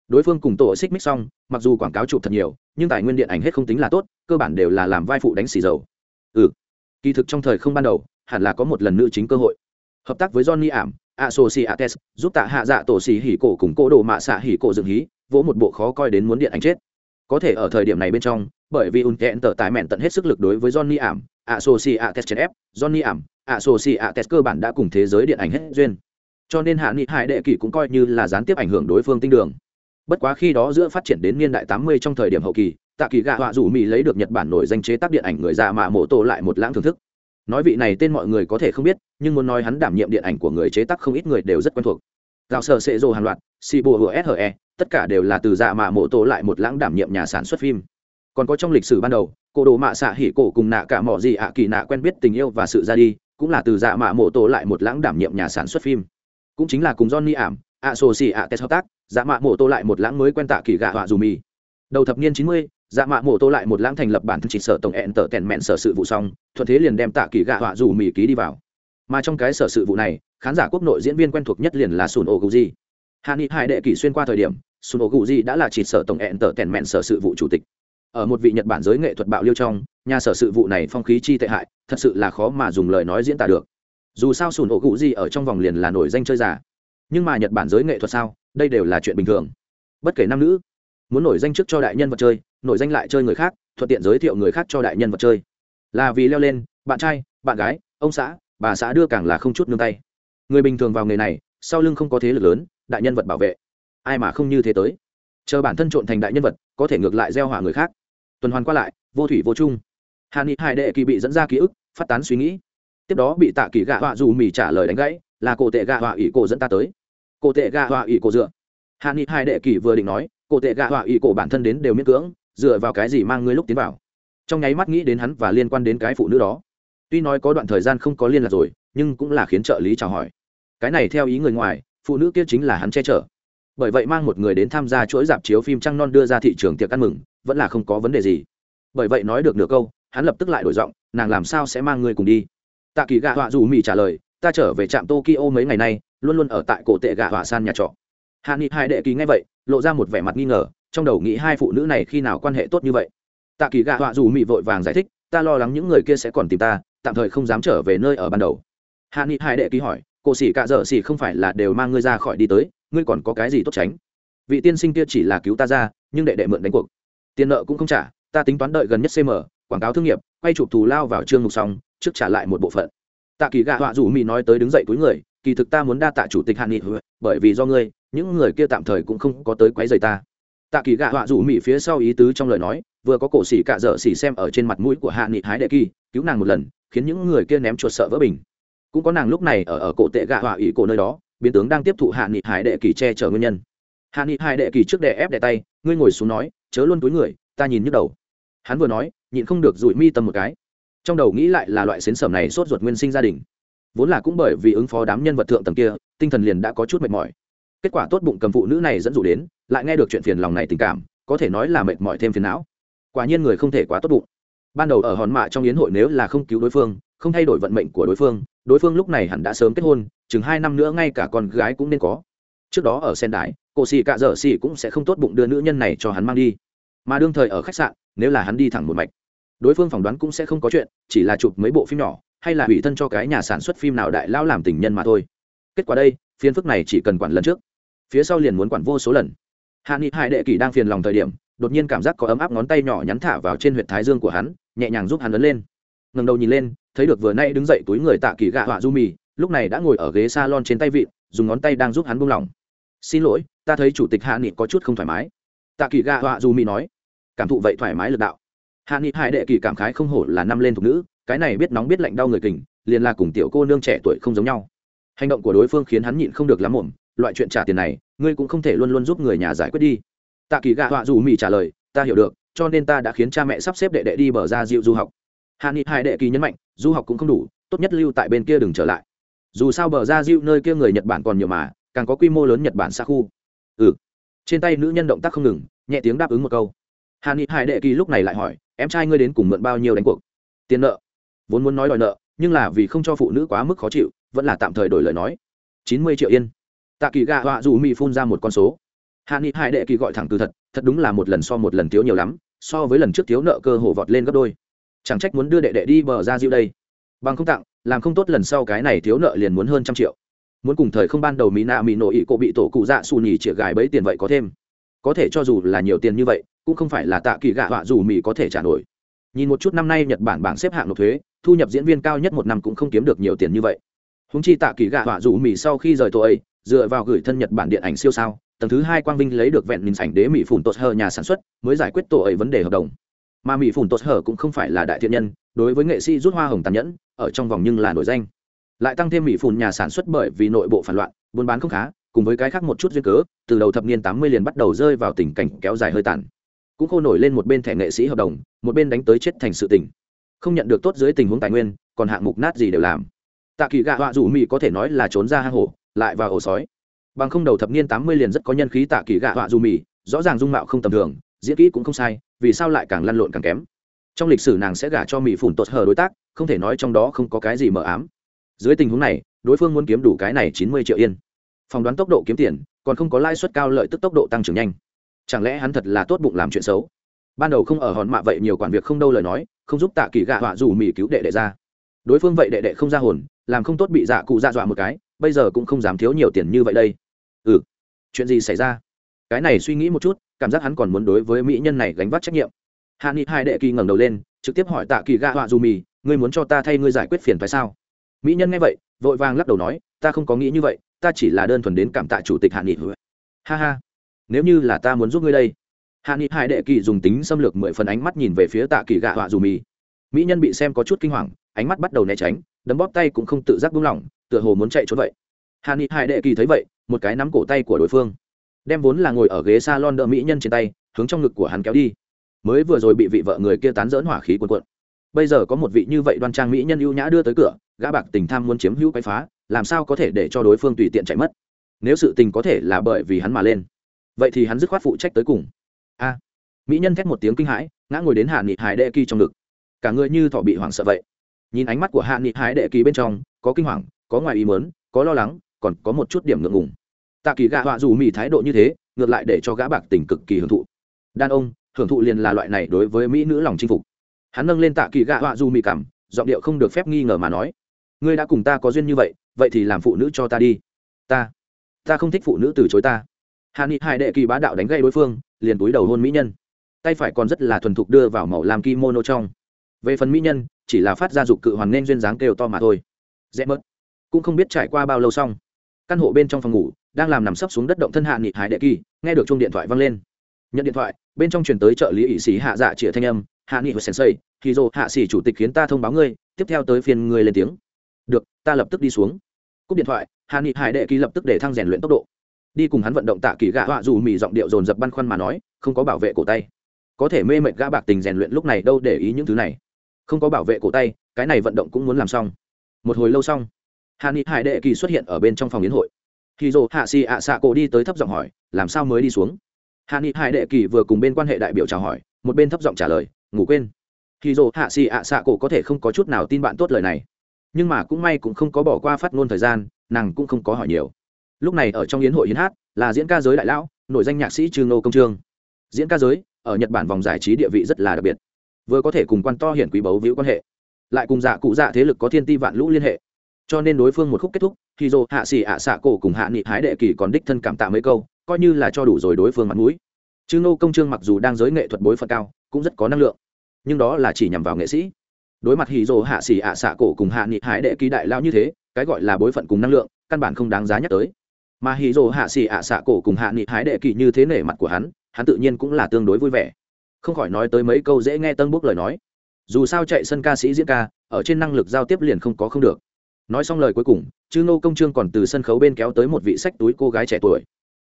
Đối phương cùng tổ xích mích xong, mặc dù quảng cáo chụp thật nhiều, nhưng tài nguyên điện ảnh hết không tính là tốt, cơ bản đều là làm vai phụ đánh xì dầu. Ừ. Kỳ thực trong thời không ban đầu, hẳn là có một lần nữ chính cơ hội. Hợp tác với johnny ảm, associates, giúp tạ hạ dạ tổ xì hỉ cổ cùng cô đồ mạ xạ hỉ cổ dựng hí, vỗ một bộ khó coi đến muốn điện ảnh chết. Có thể ở thời điểm này bên trong, bởi vì Un thẹn tờ tài mẹn tận hết sức lực đối với johnny ảm, associates chèn ép, johnny ảm, associates cơ bản đã cùng thế giới điện ảnh hết duyên cho nên hạ nghị hải đệ kỷ cũng coi như là gián tiếp ảnh hưởng đối phương tinh đường. Bất quá khi đó giữa phát triển đến niên đại tám mươi trong thời điểm hậu kỳ, tạ kỳ gạ họa rủ mỹ lấy được nhật bản nổi danh chế tác điện ảnh người già mà mổ tổ lại một lãng thưởng thức. Nói vị này tên mọi người có thể không biết, nhưng muốn nói hắn đảm nhiệm điện ảnh của người chế tác không ít người đều rất quen thuộc. Gạo sở sệ rồ hàng loạt si bùa hùa she tất cả đều là từ dạ mạ mổ tổ lại một lãng đảm nhiệm nhà sản xuất phim. Còn có trong lịch sử ban đầu, cổ đồ mạ xạ hỉ cổ cùng nạ cả mỏ gì ạ kỳ nạ quen biết tình yêu và sự ra đi, cũng là từ dạ mạ mổ tổ lại một lãng đảm nhiệm nhà sản xuất phim cũng chính là cùng johnny ảm ạ sổ xì ạ test hợp tác dạ mạ mổ tô lại một lãng mới quen tạ kỳ gạ họa dù mì. Đầu thập niên chín mươi dạ mạ mổ tô lại một lãng thành lập bản thân chỉ sở tổng ẹn tở tèn mẹn sở sự vụ xong, thuận thế liền đem tạ kỳ gạ họa dù mì ký đi vào. Mà trong cái sở sự vụ này, khán giả quốc nội diễn viên quen thuộc nhất liền là sùn ô gù di hạ nghị hải đệ kỷ xuyên qua thời điểm sùn ô gù di đã là chỉ sở tổng ẹn tở tèn mẹn sở sự vụ chủ tịch. Ở một vị nhật bản giới nghệ thuật bạo liêu trong, nhà sở sự vụ này phong khí chi tệ hại, thật sự là khó mà dùng lời nói diễn tả được dù sao sùn ổ cụ gì ở trong vòng liền là nổi danh chơi giả. Nhưng mà nhật bản giới nghệ thuật sao? Đây đều là chuyện bình thường. Bất kể nam nữ, muốn nổi danh trước cho đại nhân vật chơi, nổi danh lại chơi người khác, thuận tiện giới thiệu người khác cho đại nhân vật chơi. Là vì leo lên, bạn trai, bạn gái, ông xã, bà xã đưa càng là không chút nương tay. Người bình thường vào nghề này, sau lưng không có thế lực lớn, đại nhân vật bảo vệ. Ai mà không như thế tới. Chờ bản thân trộn thành đại nhân vật, có thể ngược lại gieo hỏa người khác. Tuần hoàn qua lại, vô thủy vô chung. Hạ ni hải đệ kỳ bị dẫn ra ký ức, phát tán suy nghĩ tiếp đó bị tạ kỳ gạ họa dù mì trả lời đánh gãy, là cổ tệ gạ họa ỷ cổ dẫn ta tới. Cổ tệ gạ họa ỷ cổ dựa. Hạ nghị hai đệ kỳ vừa định nói, cổ tệ gạ họa ỷ cổ bản thân đến đều miễn cưỡng, dựa vào cái gì mang ngươi lúc tiến vào? Trong nháy mắt nghĩ đến hắn và liên quan đến cái phụ nữ đó. Tuy nói có đoạn thời gian không có liên lạc rồi, nhưng cũng là khiến trợ lý chào hỏi. Cái này theo ý người ngoài, phụ nữ kia chính là hắn che chở. Bởi vậy mang một người đến tham gia chuỗi dạp chiếu phim trăng non đưa ra thị trường tiệc ăn mừng, vẫn là không có vấn đề gì. Bởi vậy nói được nửa câu, hắn lập tức lại đổi giọng, nàng làm sao sẽ mang ngươi cùng đi? Tạ kỳ gạ họa dù mỹ trả lời, ta trở về trạm tokyo mấy ngày nay, luôn luôn ở tại cổ tệ gạ họa san nhà trọ. Hạ nghị hai đệ kỳ nghe vậy, lộ ra một vẻ mặt nghi ngờ, trong đầu nghĩ hai phụ nữ này khi nào quan hệ tốt như vậy. Tạ kỳ gạ họa dù mỹ vội vàng giải thích, ta lo lắng những người kia sẽ còn tìm ta, tạm thời không dám trở về nơi ở ban đầu. Hạ nghị hai đệ kỳ hỏi, cổ xỉ cạ dở xỉ không phải là đều mang ngươi ra khỏi đi tới, ngươi còn có cái gì tốt tránh? Vị tiên sinh kia chỉ là cứu ta ra, nhưng đệ đệ mượn đánh cuộc. Tiền nợ cũng không trả, ta tính toán đợi gần nhất cm quảng cáo thương nghiệp quay chụp thù lao vào trương mục xong, trước trả lại một bộ phận. Tạ kỳ gạ họa dù mỹ nói tới đứng dậy túi người, kỳ thực ta muốn đa tạ chủ tịch hạ nghị, bởi vì do ngươi, những người kia tạm thời cũng không có tới quấy rầy ta. Tạ kỳ gạ họa dù mỹ phía sau ý tứ trong lời nói, vừa có cổ xỉ cạ dở xỉ xem ở trên mặt mũi của hạ nghị hái đệ kỳ, cứu nàng một lần, khiến những người kia ném chuột sợ vỡ bình. Cũng có nàng lúc này ở ở cổ tệ gạ họa ý cổ nơi đó, biến tướng đang tiếp thụ hạ nghị hải đệ kỳ che chở nguyên nhân. Hạ nghị hải đệ kỳ trước đè ép đè tay, ngươi ngồi xuống nói, chớ luôn túi người, ta nhìn nhức đầu. Hắn vừa nói nhịn không được rủi mi tâm một cái. Trong đầu nghĩ lại là loại xến sẩm này sốt ruột nguyên sinh gia đình. Vốn là cũng bởi vì ứng phó đám nhân vật thượng tầng kia, tinh thần liền đã có chút mệt mỏi. Kết quả tốt bụng cầm phụ nữ này dẫn dụ đến, lại nghe được chuyện phiền lòng này tình cảm, có thể nói là mệt mỏi thêm phiền não. Quả nhiên người không thể quá tốt bụng. Ban đầu ở hòn mạ trong yến hội nếu là không cứu đối phương, không thay đổi vận mệnh của đối phương đối phương lúc này hẳn đã sớm kết hôn, chừng hai năm nữa ngay cả con gái cũng nên có. Trước đó ở sen đái cổ xì cạ dở xì cũng sẽ không tốt bụng đưa nữ nhân này cho hắn mang đi. Mà đương thời ở khách sạn, nếu là hắn đi thẳng một mạch đối phương phỏng đoán cũng sẽ không có chuyện, chỉ là chụp mấy bộ phim nhỏ, hay là ủy thân cho cái nhà sản xuất phim nào đại lao làm tình nhân mà thôi. Kết quả đây phiên phức này chỉ cần quản lần trước. Phía sau liền muốn quản vô số lần. Hạ nghị hải đệ kỳ đang phiền lòng thời điểm, đột nhiên cảm giác có ấm áp ngón tay nhỏ nhắn thả vào trên huyện thái dương của hắn, nhẹ nhàng giúp hắn ấn lên. Ngầm đầu nhìn lên, thấy được vừa nay đứng dậy túi người tạ kỳ gạ họa du mì lúc này đã ngồi ở ghế s a lon trên tay vịn, dùng ngón tay đang giúp hắn buông lỏng. Xin lỗi, ta thấy chủ tịch hạ nghị có chút không thoải mái. Tạ kỳ gạ họa du mì nói. Cảm thụ vậy thoải mái lực đạo hạ nghị hải đệ kỳ cảm khái không hổ là năm lên thục nữ, cái này biết nóng biết lạnh đau người kình, liền là cùng tiểu cô nương trẻ tuổi không giống nhau. Hành động của đối phương khiến hắn nhịn không được lắm mồm. loại chuyện trả tiền này, ngươi cũng không thể luôn luôn giúp người nhà giải quyết đi. Tạ kỳ gạ họa dù mỹ trả lời, ta hiểu được, cho nên ta đã khiến cha mẹ sắp xếp đệ đệ đi bờ ra dịu du học. Hạ nghị Hải đệ kỳ nhấn mạnh, du học cũng không đủ, tốt nhất lưu tại bên kia đừng trở lại. Dù sao bờ ra dịu nơi kia người nhật bản còn nhiều mà, càng có quy mô lớn nhật bản xa khu. Ừ. Trên tay nữ nhân động tác không ngừng, nhẹ tiếng đáp ứng một câu hạ ni hải đệ kỳ lúc này lại hỏi, em trai ngươi đến cùng mượn bao nhiêu đánh cuộc? Tiền nợ. Vốn muốn nói đòi nợ, nhưng là vì không cho phụ nữ quá mức khó chịu, vẫn là tạm thời đổi lời nói. Chín mươi triệu yên. Tạ kỳ gạ họa dù mỹ phun ra một con số. Hạ nghị hải đệ kỳ gọi thẳng từ thật thật đúng là một lần so một lần thiếu nhiều lắm, so với lần trước thiếu nợ cơ hồ vọt lên gấp đôi. Chẳng trách muốn đưa đệ đệ đi bờ ra diêu đây. Bằng không tặng, làm không tốt lần sau cái này thiếu nợ liền muốn hơn trăm triệu. Muốn cùng thời không ban đầu mỹ nạ mỹ nội ý cô bị tổ cụ dạ xù nhì chĩa gài bấy tiền vậy có thêm. Có thể cho dù là nhiều tiền như vậy cũng không phải là tạ kỳ gạ họa dù mỹ có thể trả nổi. Nhìn một chút năm nay nhật bản bảng xếp hạng nộp thuế, thu nhập diễn viên cao nhất một năm cũng không kiếm được nhiều tiền như vậy. Húng chi tạ kỳ gạ họa dù mỹ sau khi rời tổ ấy dựa vào gửi thân nhật bản điện ảnh siêu sao, tầng thứ hai quang vinh lấy được vẹn minh ảnh đế mỹ phủn tốt hờ nhà sản xuất, mới giải quyết tổ ấy vấn đề hợp đồng. Mà mỹ phủn tốt hờ cũng không phải là đại thiện nhân, đối với nghệ sĩ rút hoa hồng tàn nhẫn, ở trong vòng nhưng là nổi danh. Lại tăng thêm mỹ phủn nhà sản xuất bởi vì nội bộ phản loạn, buôn bán không khá, cùng với cái khác một chút duyên cớ, từ đầu thập niên tám mươi liền bắt đầu rơi vào tình cảnh kéo dài hơi tàn cũng khô nổi lên một bên thẻ nghệ sĩ hợp đồng, một bên đánh tới chết thành sự tình. Không nhận được tốt dưới tình huống tài nguyên, còn hạng mục nát gì đều làm. Tạ kỳ gạ họa dù mỹ có thể nói là trốn ra hang hổ, lại vào ổ sói. Bằng không đầu thập niên tám mươi liền rất có nhân khí tạ kỳ gạ họa dù mỹ rõ ràng dung mạo không tầm thường, diễn kỹ cũng không sai, vì sao lại càng lăn lộn càng kém? Trong lịch sử nàng sẽ gả cho mỹ phủn tột hờ đối tác, không thể nói trong đó không có cái gì mờ ám. Dưới tình huống này, đối phương muốn kiếm đủ cái này chín mươi triệu yên. Phỏng đoán tốc độ kiếm tiền, còn không có lãi suất cao lợi tức tốc độ tăng trưởng nhanh chẳng lẽ hắn thật là tốt bụng làm chuyện xấu? Ban đầu không ở hòn mạ vậy nhiều quản việc không đâu lời nói, không giúp tạ kỳ gạ họa dù mỹ cứu đệ đệ ra. Đối phương vậy đệ đệ không ra hồn, làm không tốt bị dạ cụ dạ dọa một cái, bây giờ cũng không dám thiếu nhiều tiền như vậy đây. Ừ. Chuyện gì xảy ra? Cái này suy nghĩ một chút, cảm giác hắn còn muốn đối với mỹ nhân này gánh vác trách nhiệm. Hạ nghị hai đệ kỳ ngẩng đầu lên, trực tiếp hỏi tạ kỳ gạ họa dù mì ngươi muốn cho ta thay ngươi giải quyết phiền phải sao? Mỹ nhân nghe vậy, vội vàng lắc đầu nói, ta không có nghĩ như vậy, ta chỉ là đơn thuần đến cảm tạ chủ tịch hạ nghị. Ha ha nếu như là ta muốn giúp ngươi đây. Hạ nghị hai đệ kỳ dùng tính xâm lược mười phần ánh mắt nhìn về phía tạ kỳ gạ họa dù mì. Mỹ nhân bị xem có chút kinh hoàng, ánh mắt bắt đầu né tránh, đấm bóp tay cũng không tự giác buông lỏng, tựa hồ muốn chạy trốn vậy. Hạ nghị hai đệ kỳ thấy vậy, một cái nắm cổ tay của đối phương, đem vốn là ngồi ở ghế s a lon đỡ mỹ nhân trên tay, hướng trong ngực của hắn kéo đi. Mới vừa rồi bị vị vợ người kia tán dỡn hỏa khí cuồn cuộn. Bây giờ có một vị như vậy đoan trang mỹ nhân ưu nhã đưa tới cửa, gã bạc tình tham muốn chiếm hữu quấy phá, làm sao có thể để cho đối phương tùy tiện chạy mất? Nếu sự tình có thể là bởi vì hắn mà lên vậy thì hắn dứt khoát phụ trách tới cùng. A. Mỹ nhân thét một tiếng kinh hãi, ngã ngồi đến hạ nghị hải đệ kỳ trong ngực. Cả người như thọ bị hoảng sợ vậy. Nhìn ánh mắt của hạ nghị hải đệ kỳ bên trong, có kinh hoàng, có ngoài ý mớn có lo lắng, còn có một chút điểm ngượng ngùng. Tạ kỳ gạ họa dù mỹ thái độ như thế, ngược lại để cho gã bạc tình cực kỳ hưởng thụ. Đàn ông, hưởng thụ liền là loại này đối với mỹ nữ lòng chinh phục. Hắn nâng lên tạ kỳ gạ họa dù mỹ cảm, giọng điệu không được phép nghi ngờ mà nói, ngươi đã cùng ta có duyên như vậy vậy thì làm phụ nữ cho ta đi. Ta ta không thích phụ nữ từ chối ta hạ nghị hai đệ kỳ bá đạo đánh gây đối phương, liền túi đầu hôn mỹ nhân. Tay phải còn rất là thuần thục đưa vào màu làm kimono trong. Về phần mỹ nhân, chỉ là phát ra dục cự hoàn nên duyên dáng kêu to mà thôi. Dễ mất cũng không biết trải qua bao lâu xong. Căn hộ bên trong phòng ngủ, đang làm nằm sấp xuống đất động thân hạ nghị hải đệ kỳ, nghe được chuông điện thoại vang lên. Nhận điện thoại, bên trong chuyển tới trợ lý ỷ sĩ hạ dạ chĩa thanh âm, hạ nghị hồi sensei, khi dồ hạ sĩ chủ tịch khiến ta thông báo ngươi, tiếp theo tới phiên ngươi lên tiếng. Được, ta lập tức đi xuống. Cúp điện thoại, hạ nghị hải đệ kỳ lập tức để thăng rèn luyện tốc độ đi cùng hắn vận động tạ kỳ gạ họa dù mì giọng điệu dồn dập băn khoăn mà nói, không có bảo vệ cổ tay. Có thể mê mệt gã bạc tình rèn luyện lúc này đâu để ý những thứ này. Không có bảo vệ cổ tay, cái này vận động cũng muốn làm xong. Một hồi lâu xong hà ni hải đệ kỳ xuất hiện ở bên trong phòng yến hội. Khi dồ hạ xì ạ xạ cổ đi tới thấp giọng hỏi, làm sao mới đi xuống? Hà ni hải đệ kỳ vừa cùng bên quan hệ đại biểu chào hỏi, một bên thấp giọng trả lời, ngủ quên. Khi dồ hạ xì ạ xạ cổ có thể không có chút nào tin bạn tốt lời này, nhưng mà cũng may cũng không có bỏ qua phát ngôn thời gian, nàng cũng không có hỏi nhiều lúc này ở trong yến hội hiến hát, là diễn ca giới đại lão, nổi danh nhạc sĩ trương nô công trương. Diễn ca giới, ở nhật bản vòng giải trí địa vị rất là đặc biệt. Vừa có thể cùng quan to hiển quý bấu víu quan hệ, lại cùng dạ cụ dạ thế lực có thiên ti vạn lũ liên hệ. Cho nên đối phương một khúc kết thúc, thì dồ hạ xỉ ạ xạ cổ cùng hạ nghị hái đệ kỳ còn đích thân cảm tạ mấy câu, coi như là cho đủ rồi đối phương mặt mũi. Chứ nô công trương mặc dù đang giới nghệ thuật bối phận cao, cũng rất có năng lượng. Nhưng đó là chỉ nhằm vào nghệ sĩ. Đối mặt hì dồ hạ xỉ ạ xạ cổ cùng hạ nghị hái đệ kỳ đại lao như thế, cái gọi là bối phận cùng năng lượng, căn bản không đáng giá nhắc tới mà hì dô hạ xỉ ạ xạ cổ cùng hạ nghị hái đệ kỳ như thế nể mặt của hắn hắn tự nhiên cũng là tương đối vui vẻ. Không khỏi nói tới mấy câu dễ nghe tân bốc lời nói. Dù sao chạy sân ca sĩ diễn ca, ở trên năng lực giao tiếp liền không có không được. Nói xong lời cuối cùng, chư ngô công trương còn từ sân khấu bên kéo tới một vị sách túi cô gái trẻ tuổi.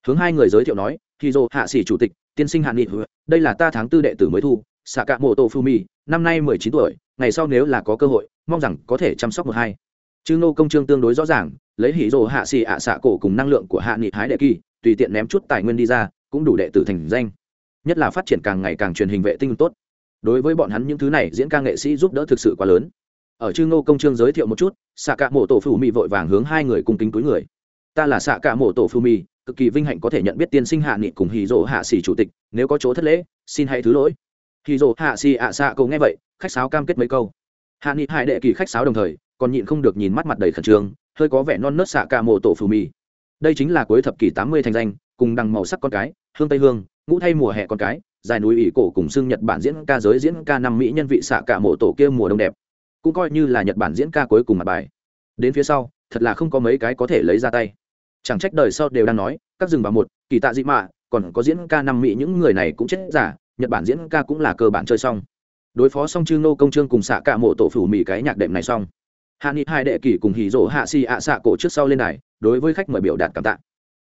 Hướng hai người giới thiệu nói hì dô hạ sĩ chủ tịch, tiên sinh hạ nghị đây là ta tháng tư đệ tử mới thu xạ cạ mô tô phu mi năm nay mười chín tuổi, ngày sau nếu là có cơ hội, mong rằng có thể chăm sóc một hai chứ ngô công trương tương đối rõ ràng, lấy hỉ rồ hạ xì ạ xạ cổ cùng năng lượng của hạ nghị hái đệ kỳ, tùy tiện ném chút tài nguyên đi ra, cũng đủ đệ tử thành danh. Nhất là phát triển càng ngày càng truyền hình vệ tinh tốt. Đối với bọn hắn những thứ này, diễn ca nghệ sĩ giúp đỡ thực sự quá lớn. Ở chư ngô công trương giới thiệu một chút, xạ cả mộ tổ phù mì vội vàng hướng hai người cùng kính túi người. Ta là xạ cả mộ tổ phù mì, cực kỳ vinh hạnh có thể nhận biết tiên sinh hạ nghị cùng hì dỗ hạ xì chủ tịch, nếu có chỗ thất lễ, xin hãy thứ lỗi. Hì dỗ hạ xì ạ xạ cầu nghe vậy, khách sáo cam kết mấy câu. Hạ nghị hải đệ kỳ khách sáo đồng thời còn nhịn không được nhìn mắt mặt đầy khẩn trương, hơi có vẻ non nớt xạ cả mộ tổ phù mì. Đây chính là cuối thập kỷ tám mươi thành danh, cùng đằng màu sắc con cái, hương tây hương, ngũ thay mùa hè con cái, dài núi ỷ cổ cùng xưng nhật bản diễn ca giới diễn ca năm mỹ nhân vị xạ cả mộ tổ kia mùa đông đẹp. Cũng coi như là nhật bản diễn ca cuối cùng mặt bài. Đến phía sau, thật là không có mấy cái có thể lấy ra tay. Chẳng trách đời sau đều đang nói, các rừng vào một, kỳ tạ dị mạ, còn có diễn ca năm mỹ những người này cũng chết giả, nhật bản diễn ca cũng là cơ bản chơi xong. Đối phó xong chư nô công trương cùng xạ cả mộ tổ phủ mỹ cái nhạc đệm này xong hạ nghị hai đệ kỷ cùng hỉ rỗ hạ xì ạ xạ cổ trước sau lên này đối với khách mời biểu đạt cảm tạ.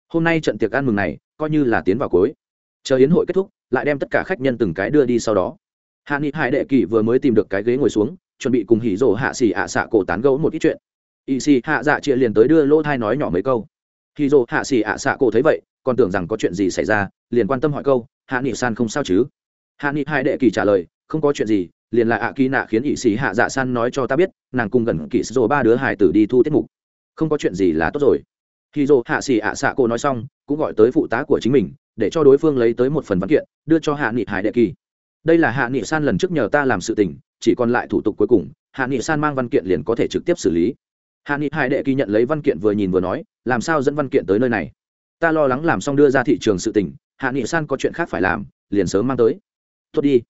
Hôm nay trận tiệc ăn mừng này, coi như là tiến vào cuối. Chờ hiến hội kết thúc, lại đem tất cả khách nhân từng cái đưa đi sau đó. Hạ nghị hai đệ kỷ vừa mới tìm được cái ghế ngồi xuống, chuẩn bị cùng hỉ rỗ hạ xì ạ xạ cổ tán gẫu một ít chuyện. Y xì hạ dạ chia liền tới đưa lỗ thai nói nhỏ mấy câu. Hỉ rỗ hạ xì ạ xạ cổ thấy vậy, còn tưởng rằng có chuyện gì xảy ra, liền quan tâm hỏi câu, hạ nghị san không sao chứ? Hạ nghị hai đệ kỷ trả lời, không có chuyện gì liền là ạ kỳ nạ khiến ỵ sĩ hạ dạ san nói cho ta biết, nàng cùng gần kỵ rồ ba đứa hải tử đi thu tiết mục. Không có chuyện gì là tốt rồi. Khi rồ hạ xì ạ xạ cô nói xong, cũng gọi tới phụ tá của chính mình, để cho đối phương lấy tới một phần văn kiện, đưa cho hạ nghị hải đệ kỳ. Đây là hạ nghị san lần trước nhờ ta làm sự tình, chỉ còn lại thủ tục cuối cùng, hạ nghị san mang văn kiện liền có thể trực tiếp xử lý. Hạ nghị hải đệ kỳ nhận lấy văn kiện vừa nhìn vừa nói, làm sao dẫn văn kiện tới nơi này? Ta lo lắng làm xong đưa ra thị trường sự tình, hạ nghị san có chuyện khác phải làm, liền sớm mang tới. Tốt đi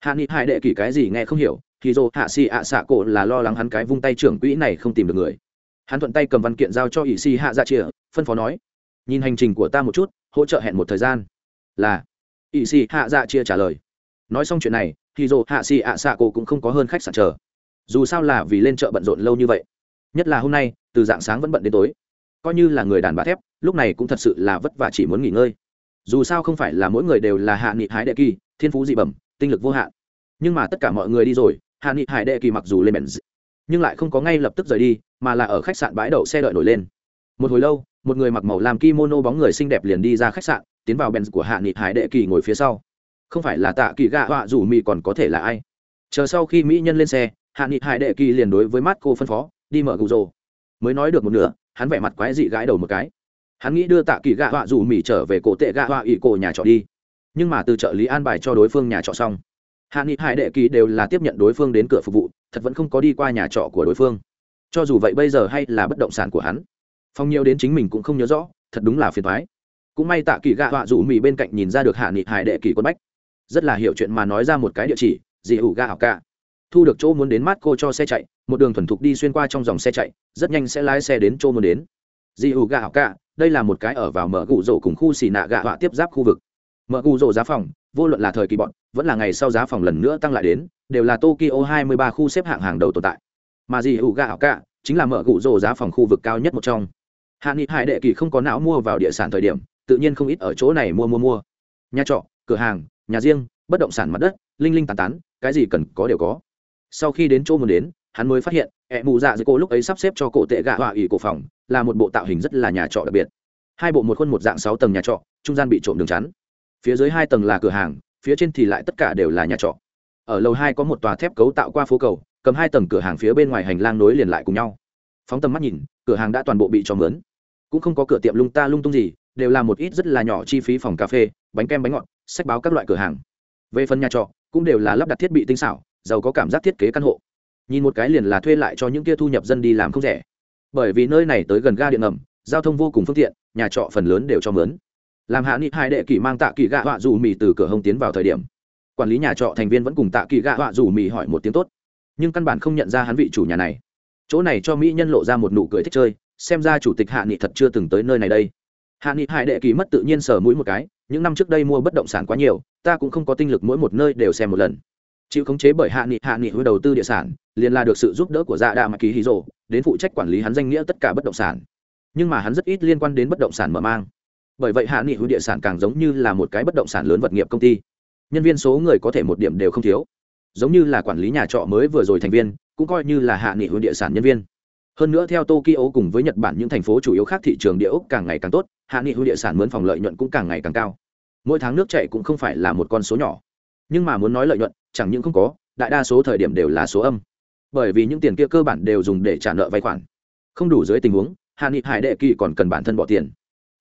hạ nghị hải đệ kỳ cái gì nghe không hiểu, thì dồ hạ xì ạ xạ cổ là lo lắng hắn cái vung tay trưởng quỹ này không tìm được người. Hắn thuận tay cầm văn kiện giao cho ỷ xì hạ dạ chìa phân phó nói, nhìn hành trình của ta một chút, hỗ trợ hẹn một thời gian. Là, ỷ xì hạ dạ chia trả lời. Nói xong chuyện này, thì dồ hạ xì ạ xạ cổ cũng không có hơn khách sạn chờ. Dù sao là vì lên chợ bận rộn lâu như vậy. Nhất là hôm nay, từ dạng sáng vẫn bận đến tối. Coi như là người đàn bà thép, lúc này cũng thật sự là vất vả chỉ muốn nghỉ ngơi. Dù sao không phải là mỗi người đều là hạ nghị hái đệ kỳ thiên phú dị bẩm tinh lực vô hạn. Nhưng mà tất cả mọi người đi rồi, hạ nghị hải đệ kỳ mặc dù lên bèn nhưng lại không có ngay lập tức rời đi, mà là ở khách sạn bãi đậu xe đợi nổi lên. Một hồi lâu, một người mặc màu làm kimono bóng người xinh đẹp liền đi ra khách sạn, tiến vào bèn của hạ nghị hải đệ kỳ ngồi phía sau. Không phải là tạ kỳ gạ họa dù mỹ còn có thể là ai? Chờ sau khi mỹ nhân lên xe, hạ nghị hải đệ kỳ liền đối với mắt cô phân phó, đi mở gù rồ mới nói được một nửa, hắn vẻ mặt quái dị gãi đầu một cái. Hắn nghĩ đưa tạ kỳ gạ họa dù mỹ trở về cổ tệ gạ họa ỵ cổ nhà trọ đi nhưng mà từ trợ lý an bài cho đối phương nhà trọ xong, hạ nghị hải đệ kỳ đều là tiếp nhận đối phương đến cửa phục vụ, thật vẫn không có đi qua nhà trọ của đối phương. Cho dù vậy bây giờ hay là bất động sản của hắn. Phong nhiều đến chính mình cũng không nhớ rõ, thật đúng là phiền thoái cũng may tạ kỳ gạ họa rủ mì bên cạnh nhìn ra được hạ nghị hải đệ kỳ quân bách. Rất là hiểu chuyện mà nói ra một cái địa chỉ dị ủ gạ học cả. Thu được chỗ muốn đến mát cô cho xe chạy, một đường thuần thục đi xuyên qua trong dòng xe chạy, rất nhanh sẽ lái xe đến chỗ muốn đến. Dị ủ gạ học cả, đây là một cái ở vào mở gụ rổ cùng khu xì nạ gạ họa tiếp giáp khu vực mở cù rộ giá phòng, vô luận là thời kỳ bọn, vẫn là ngày sau giá phòng lần nữa tăng lại đến, đều là tokyo 23 khu xếp hạng hàng đầu tồn tại. Mà gì hữu gà ảo cả, chính là mở cù rộ giá phòng khu vực cao nhất một trong. Hạ nghị hải đệ kỳ không có não mua vào địa sản thời điểm, tự nhiên không ít ở chỗ này mua mua mua. Nhà trọ, cửa hàng, nhà riêng, bất động sản mặt đất, linh linh tàn tán, cái gì cần có đều có. Sau khi đến chỗ muốn đến, hắn mới phát hiện, ẹ mù dạ dưới cô lúc ấy sắp xếp cho cổ tệ gạ họa ủy cổ phòng, là một bộ tạo hình rất là nhà trọ đặc biệt. Hai bộ một khuôn một dạng sáu tầng nhà trọ, trung gian bị trộm đường chắn phía dưới hai tầng là cửa hàng, phía trên thì lại tất cả đều là nhà trọ. Ở lầu hai có một tòa thép cấu tạo qua phố cầu, cầm hai tầng cửa hàng phía bên ngoài hành lang nối liền lại cùng nhau. Phóng tầm mắt nhìn, cửa hàng đã toàn bộ bị cho mướn. Cũng không có cửa tiệm lung ta lung tung gì, đều là một ít rất là nhỏ chi phí phòng cà phê, bánh kem bánh ngọt, sách báo các loại cửa hàng. Về phần nhà trọ, cũng đều là lắp đặt thiết bị tinh xảo, giàu có cảm giác thiết kế căn hộ. Nhìn một cái liền là thuê lại cho những kia thu nhập dân đi làm không rẻ. Bởi vì nơi này tới gần ga điện ngầm, giao thông vô cùng phương tiện, nhà trọ phần lớn đều cho mướn làm hạ nghị hai đệ kỷ mang tạ kỳ gạ họa dù mì từ cửa hông tiến vào thời điểm. Quản lý nhà trọ thành viên vẫn cùng tạ kỳ gạ họa dù mì hỏi một tiếng tốt. Nhưng căn bản không nhận ra hắn vị chủ nhà này. Chỗ này cho mỹ nhân lộ ra một nụ cười thích chơi, xem ra chủ tịch hạ nghị thật chưa từng tới nơi này đây. Hạ nghị hải đệ kỳ mất tự nhiên sờ mũi một cái, những năm trước đây mua bất động sản quá nhiều, ta cũng không có tinh lực mỗi một nơi đều xem một lần. Chịu khống chế bởi hạ nghị hạ nghị với đầu tư địa sản, liền là được sự giúp đỡ của dạ Đạo mạc kỳ hí rồ, đến phụ trách quản lý hắn danh nghĩa tất cả bất động sản. Nhưng mà hắn rất ít liên quan đến bất động sản mở mang bởi vậy hạ nghị hữu địa sản càng giống như là một cái bất động sản lớn vật nghiệp công ty. Nhân viên số người có thể một điểm đều không thiếu. Giống như là quản lý nhà trọ mới vừa rồi thành viên, cũng coi như là hạ nghị hữu địa sản nhân viên. Hơn nữa theo tokyo cùng với nhật bản những thành phố chủ yếu khác thị trường địa ốc càng ngày càng tốt, hạ nghị hữu địa sản mướn phòng lợi nhuận cũng càng ngày càng cao. Mỗi tháng nước chạy cũng không phải là một con số nhỏ. Nhưng mà muốn nói lợi nhuận, chẳng những không có, đại đa số thời điểm đều là số âm. Bởi vì những tiền kia cơ bản đều dùng để trả nợ vay khoản. Không đủ dưới tình huống, hạ nghị hải đệ kỳ còn cần bản thân bỏ tiền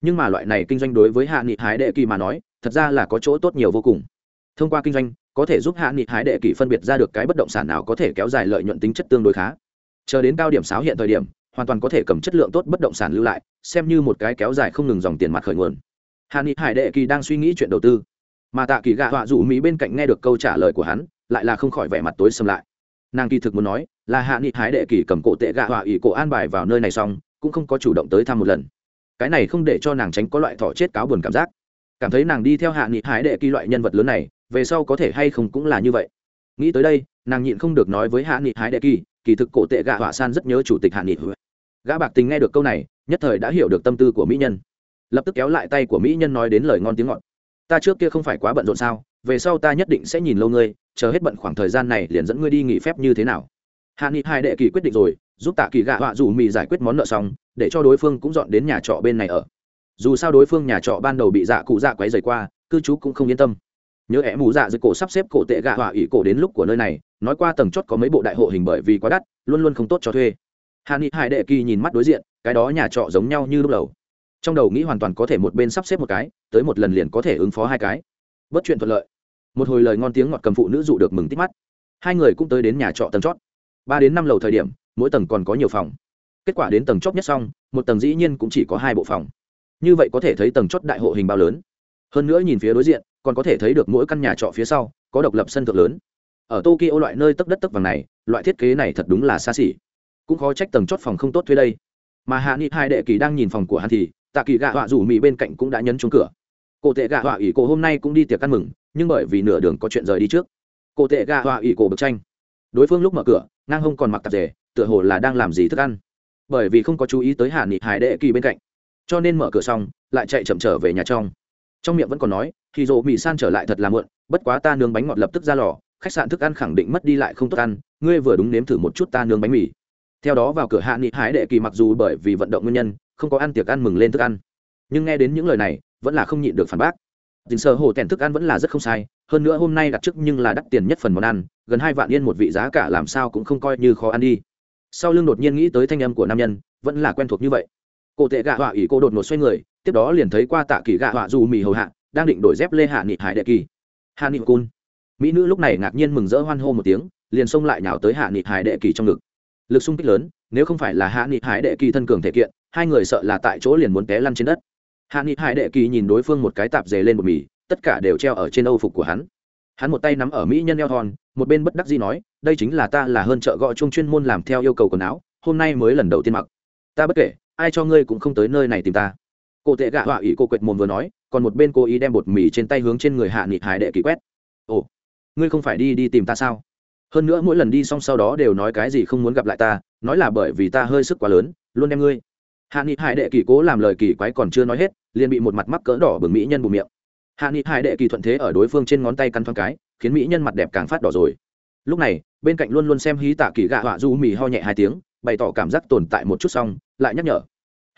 nhưng mà loại này kinh doanh đối với hạ nghị hải đệ kỳ mà nói, thật ra là có chỗ tốt nhiều vô cùng. Thông qua kinh doanh, có thể giúp hạ nghị hải đệ kỳ phân biệt ra được cái bất động sản nào có thể kéo dài lợi nhuận tính chất tương đối khá. Chờ đến cao điểm sáo hiện thời điểm, hoàn toàn có thể cầm chất lượng tốt bất động sản lưu lại, xem như một cái kéo dài không ngừng dòng tiền mặt khởi nguồn. Hạ nghị hải đệ kỳ đang suy nghĩ chuyện đầu tư. Mà tạ kỳ gạ họa rủ mỹ bên cạnh nghe được câu trả lời của hắn, lại là không khỏi vẻ mặt tối xâm lại. Nàng kỳ thực muốn nói, là hạ nghị Hải đệ kỳ cầm cổ tệ gạ họa ỷ cổ an bài vào nơi này xong, cũng không có chủ động tới thăm một lần cái này không để cho nàng tránh có loại thỏ chết cáo buồn cảm giác. Cảm thấy nàng đi theo hạ nghị hải đệ kỳ loại nhân vật lớn này, về sau có thể hay không cũng là như vậy. Nghĩ tới đây, nàng nhịn không được nói với hạ nghị hải đệ kỳ kỳ thực cổ tệ gạ họa san rất nhớ chủ tịch hạ nghị gã bạc tình nghe được câu này, nhất thời đã hiểu được tâm tư của mỹ nhân. Lập tức kéo lại tay của mỹ nhân nói đến lời ngon tiếng ngọt. Ta trước kia không phải quá bận rộn sao, về sau ta nhất định sẽ nhìn lâu ngươi, chờ hết bận khoảng thời gian này liền dẫn ngươi đi nghỉ phép như thế nào. Hạ nghị hai đệ kỳ quyết định rồi, giúp tạ kỳ gạ họa dù mì giải quyết món nợ xong để cho đối phương cũng dọn đến nhà trọ bên này ở. Dù sao đối phương nhà trọ ban đầu bị dạ cụ dạ quấy rời qua, cư trú cũng không yên tâm. Nhớ ẻ mù dạ dưới cổ sắp xếp cổ tệ gạ họa ỷ cổ đến lúc của nơi này, nói qua tầng chót có mấy bộ đại hộ hình bởi vì quá đắt, luôn luôn không tốt cho thuê. Hàn ni hải đệ kỳ nhìn mắt đối diện, cái đó nhà trọ giống nhau như lúc đầu. Trong đầu nghĩ hoàn toàn có thể một bên sắp xếp một cái, tới một lần liền có thể ứng phó hai cái. Bất chuyện thuận lợi. Một hồi lời ngon tiếng ngọt cầm phụ nữ dụ được mừng tít mắt. Hai người cũng tới đến nhà trọ tầng chót ba đến năm lầu thời điểm, mỗi tầng còn có nhiều phòng kết quả đến tầng chót nhất xong một tầng dĩ nhiên cũng chỉ có hai bộ phòng. Như vậy có thể thấy tầng chót đại hộ hình bao lớn. Hơn nữa nhìn phía đối diện còn có thể thấy được mỗi căn nhà trọ phía sau có độc lập sân thượng lớn. Ở tokyo loại nơi tấp đất tấp vàng này loại thiết kế này thật đúng là xa xỉ. Cũng khó trách tầng chót phòng không tốt thuê đây. Mà hạ nghị hai đệ kỳ đang nhìn phòng của hắn thì tạ kỳ gạ họa rủ mỹ bên cạnh cũng đã nhấn chung cửa. Cổ tệ gạ họa ỷ cổ hôm nay cũng đi tiệc ăn mừng nhưng bởi vì nửa đường có chuyện rời đi trước. Cổ tệ gạ họa ỷ cổ bực tranh. Đối phương lúc mở cửa ngang hông còn mặc tạp dề, tựa hồ là đang làm gì thức ăn bởi vì không có chú ý tới hạ nghị hải đệ kỳ bên cạnh. Cho nên mở cửa xong, lại chạy chậm trở về nhà trong. Trong miệng vẫn còn nói thì dỗ mỹ san trở lại thật là muộn, bất quá ta nướng bánh ngọt lập tức ra lò, khách sạn thức ăn khẳng định mất đi lại không tốt ăn, ngươi vừa đúng nếm thử một chút ta nướng bánh mì. Theo đó vào cửa hạ nghị hải đệ kỳ mặc dù bởi vì vận động nguyên nhân, không có ăn tiệc ăn mừng lên thức ăn, nhưng nghe đến những lời này, vẫn là không nhịn được phản bác. Dình sơ hồ tèn thức ăn vẫn là rất không sai, hơn nữa hôm nay đặt trước nhưng là đắt tiền nhất phần món ăn, gần hai vạn yên một vị giá cả làm sao cũng không coi như khó ăn đi sau lưng đột nhiên nghĩ tới thanh âm của nam nhân, vẫn là quen thuộc như vậy. Cổ tệ gạ họa ỷ cô đột ngột xoay người, tiếp đó liền thấy qua tạ kỳ gạ họa dù mì hầu hạ, đang định đổi dép lê hạ nghị hải đệ kỳ. Hạ nghị cun. Mỹ nữ lúc này ngạc nhiên mừng rỡ hoan hô một tiếng, liền xông lại nhào tới hạ nghị hải đệ kỳ trong ngực. Lực sung kích lớn, nếu không phải là hạ nghị hải đệ kỳ thân cường thể kiện, hai người sợ là tại chỗ liền muốn té lăn trên đất. Hạ nghị hải đệ kỳ nhìn đối phương một cái tạp dề lên một mì, tất cả đều treo ở trên âu phục của hắn. Hắn một tay nắm ở mỹ nhân eo thon một bên bất đắc dĩ nói, đây chính là ta là hơn chợ gọi chung chuyên môn làm theo yêu cầu quần áo, hôm nay mới lần đầu tiên mặc. Ta bất kể, ai cho ngươi cũng không tới nơi này tìm ta. Cô tệ gạ họa ý cô quệt mồm vừa nói, còn một bên cô ý đem bột mì trên tay hướng trên người hạ nghị hải đệ kỳ quét. Ồ, ngươi không phải đi đi tìm ta sao? Hơn nữa mỗi lần đi xong sau đó đều nói cái gì không muốn gặp lại ta, nói là bởi vì ta hơi sức quá lớn, luôn đem ngươi. Hạ nghị hải đệ kỳ cố làm lời kỳ quái còn chưa nói hết, liền bị một mặt mắc cỡ đỏ bừng mỹ nhân bù miệng. Hạ nghị hải đệ kỳ thuận thế ở đối phương trên ngón tay căn thoáng cái khiến mỹ nhân mặt đẹp càng phát đỏ rồi. Lúc này, bên cạnh luôn luôn xem hí tạ kỳ gạ họa du mì ho nhẹ hai tiếng, bày tỏ cảm giác tồn tại một chút xong, lại nhắc nhở.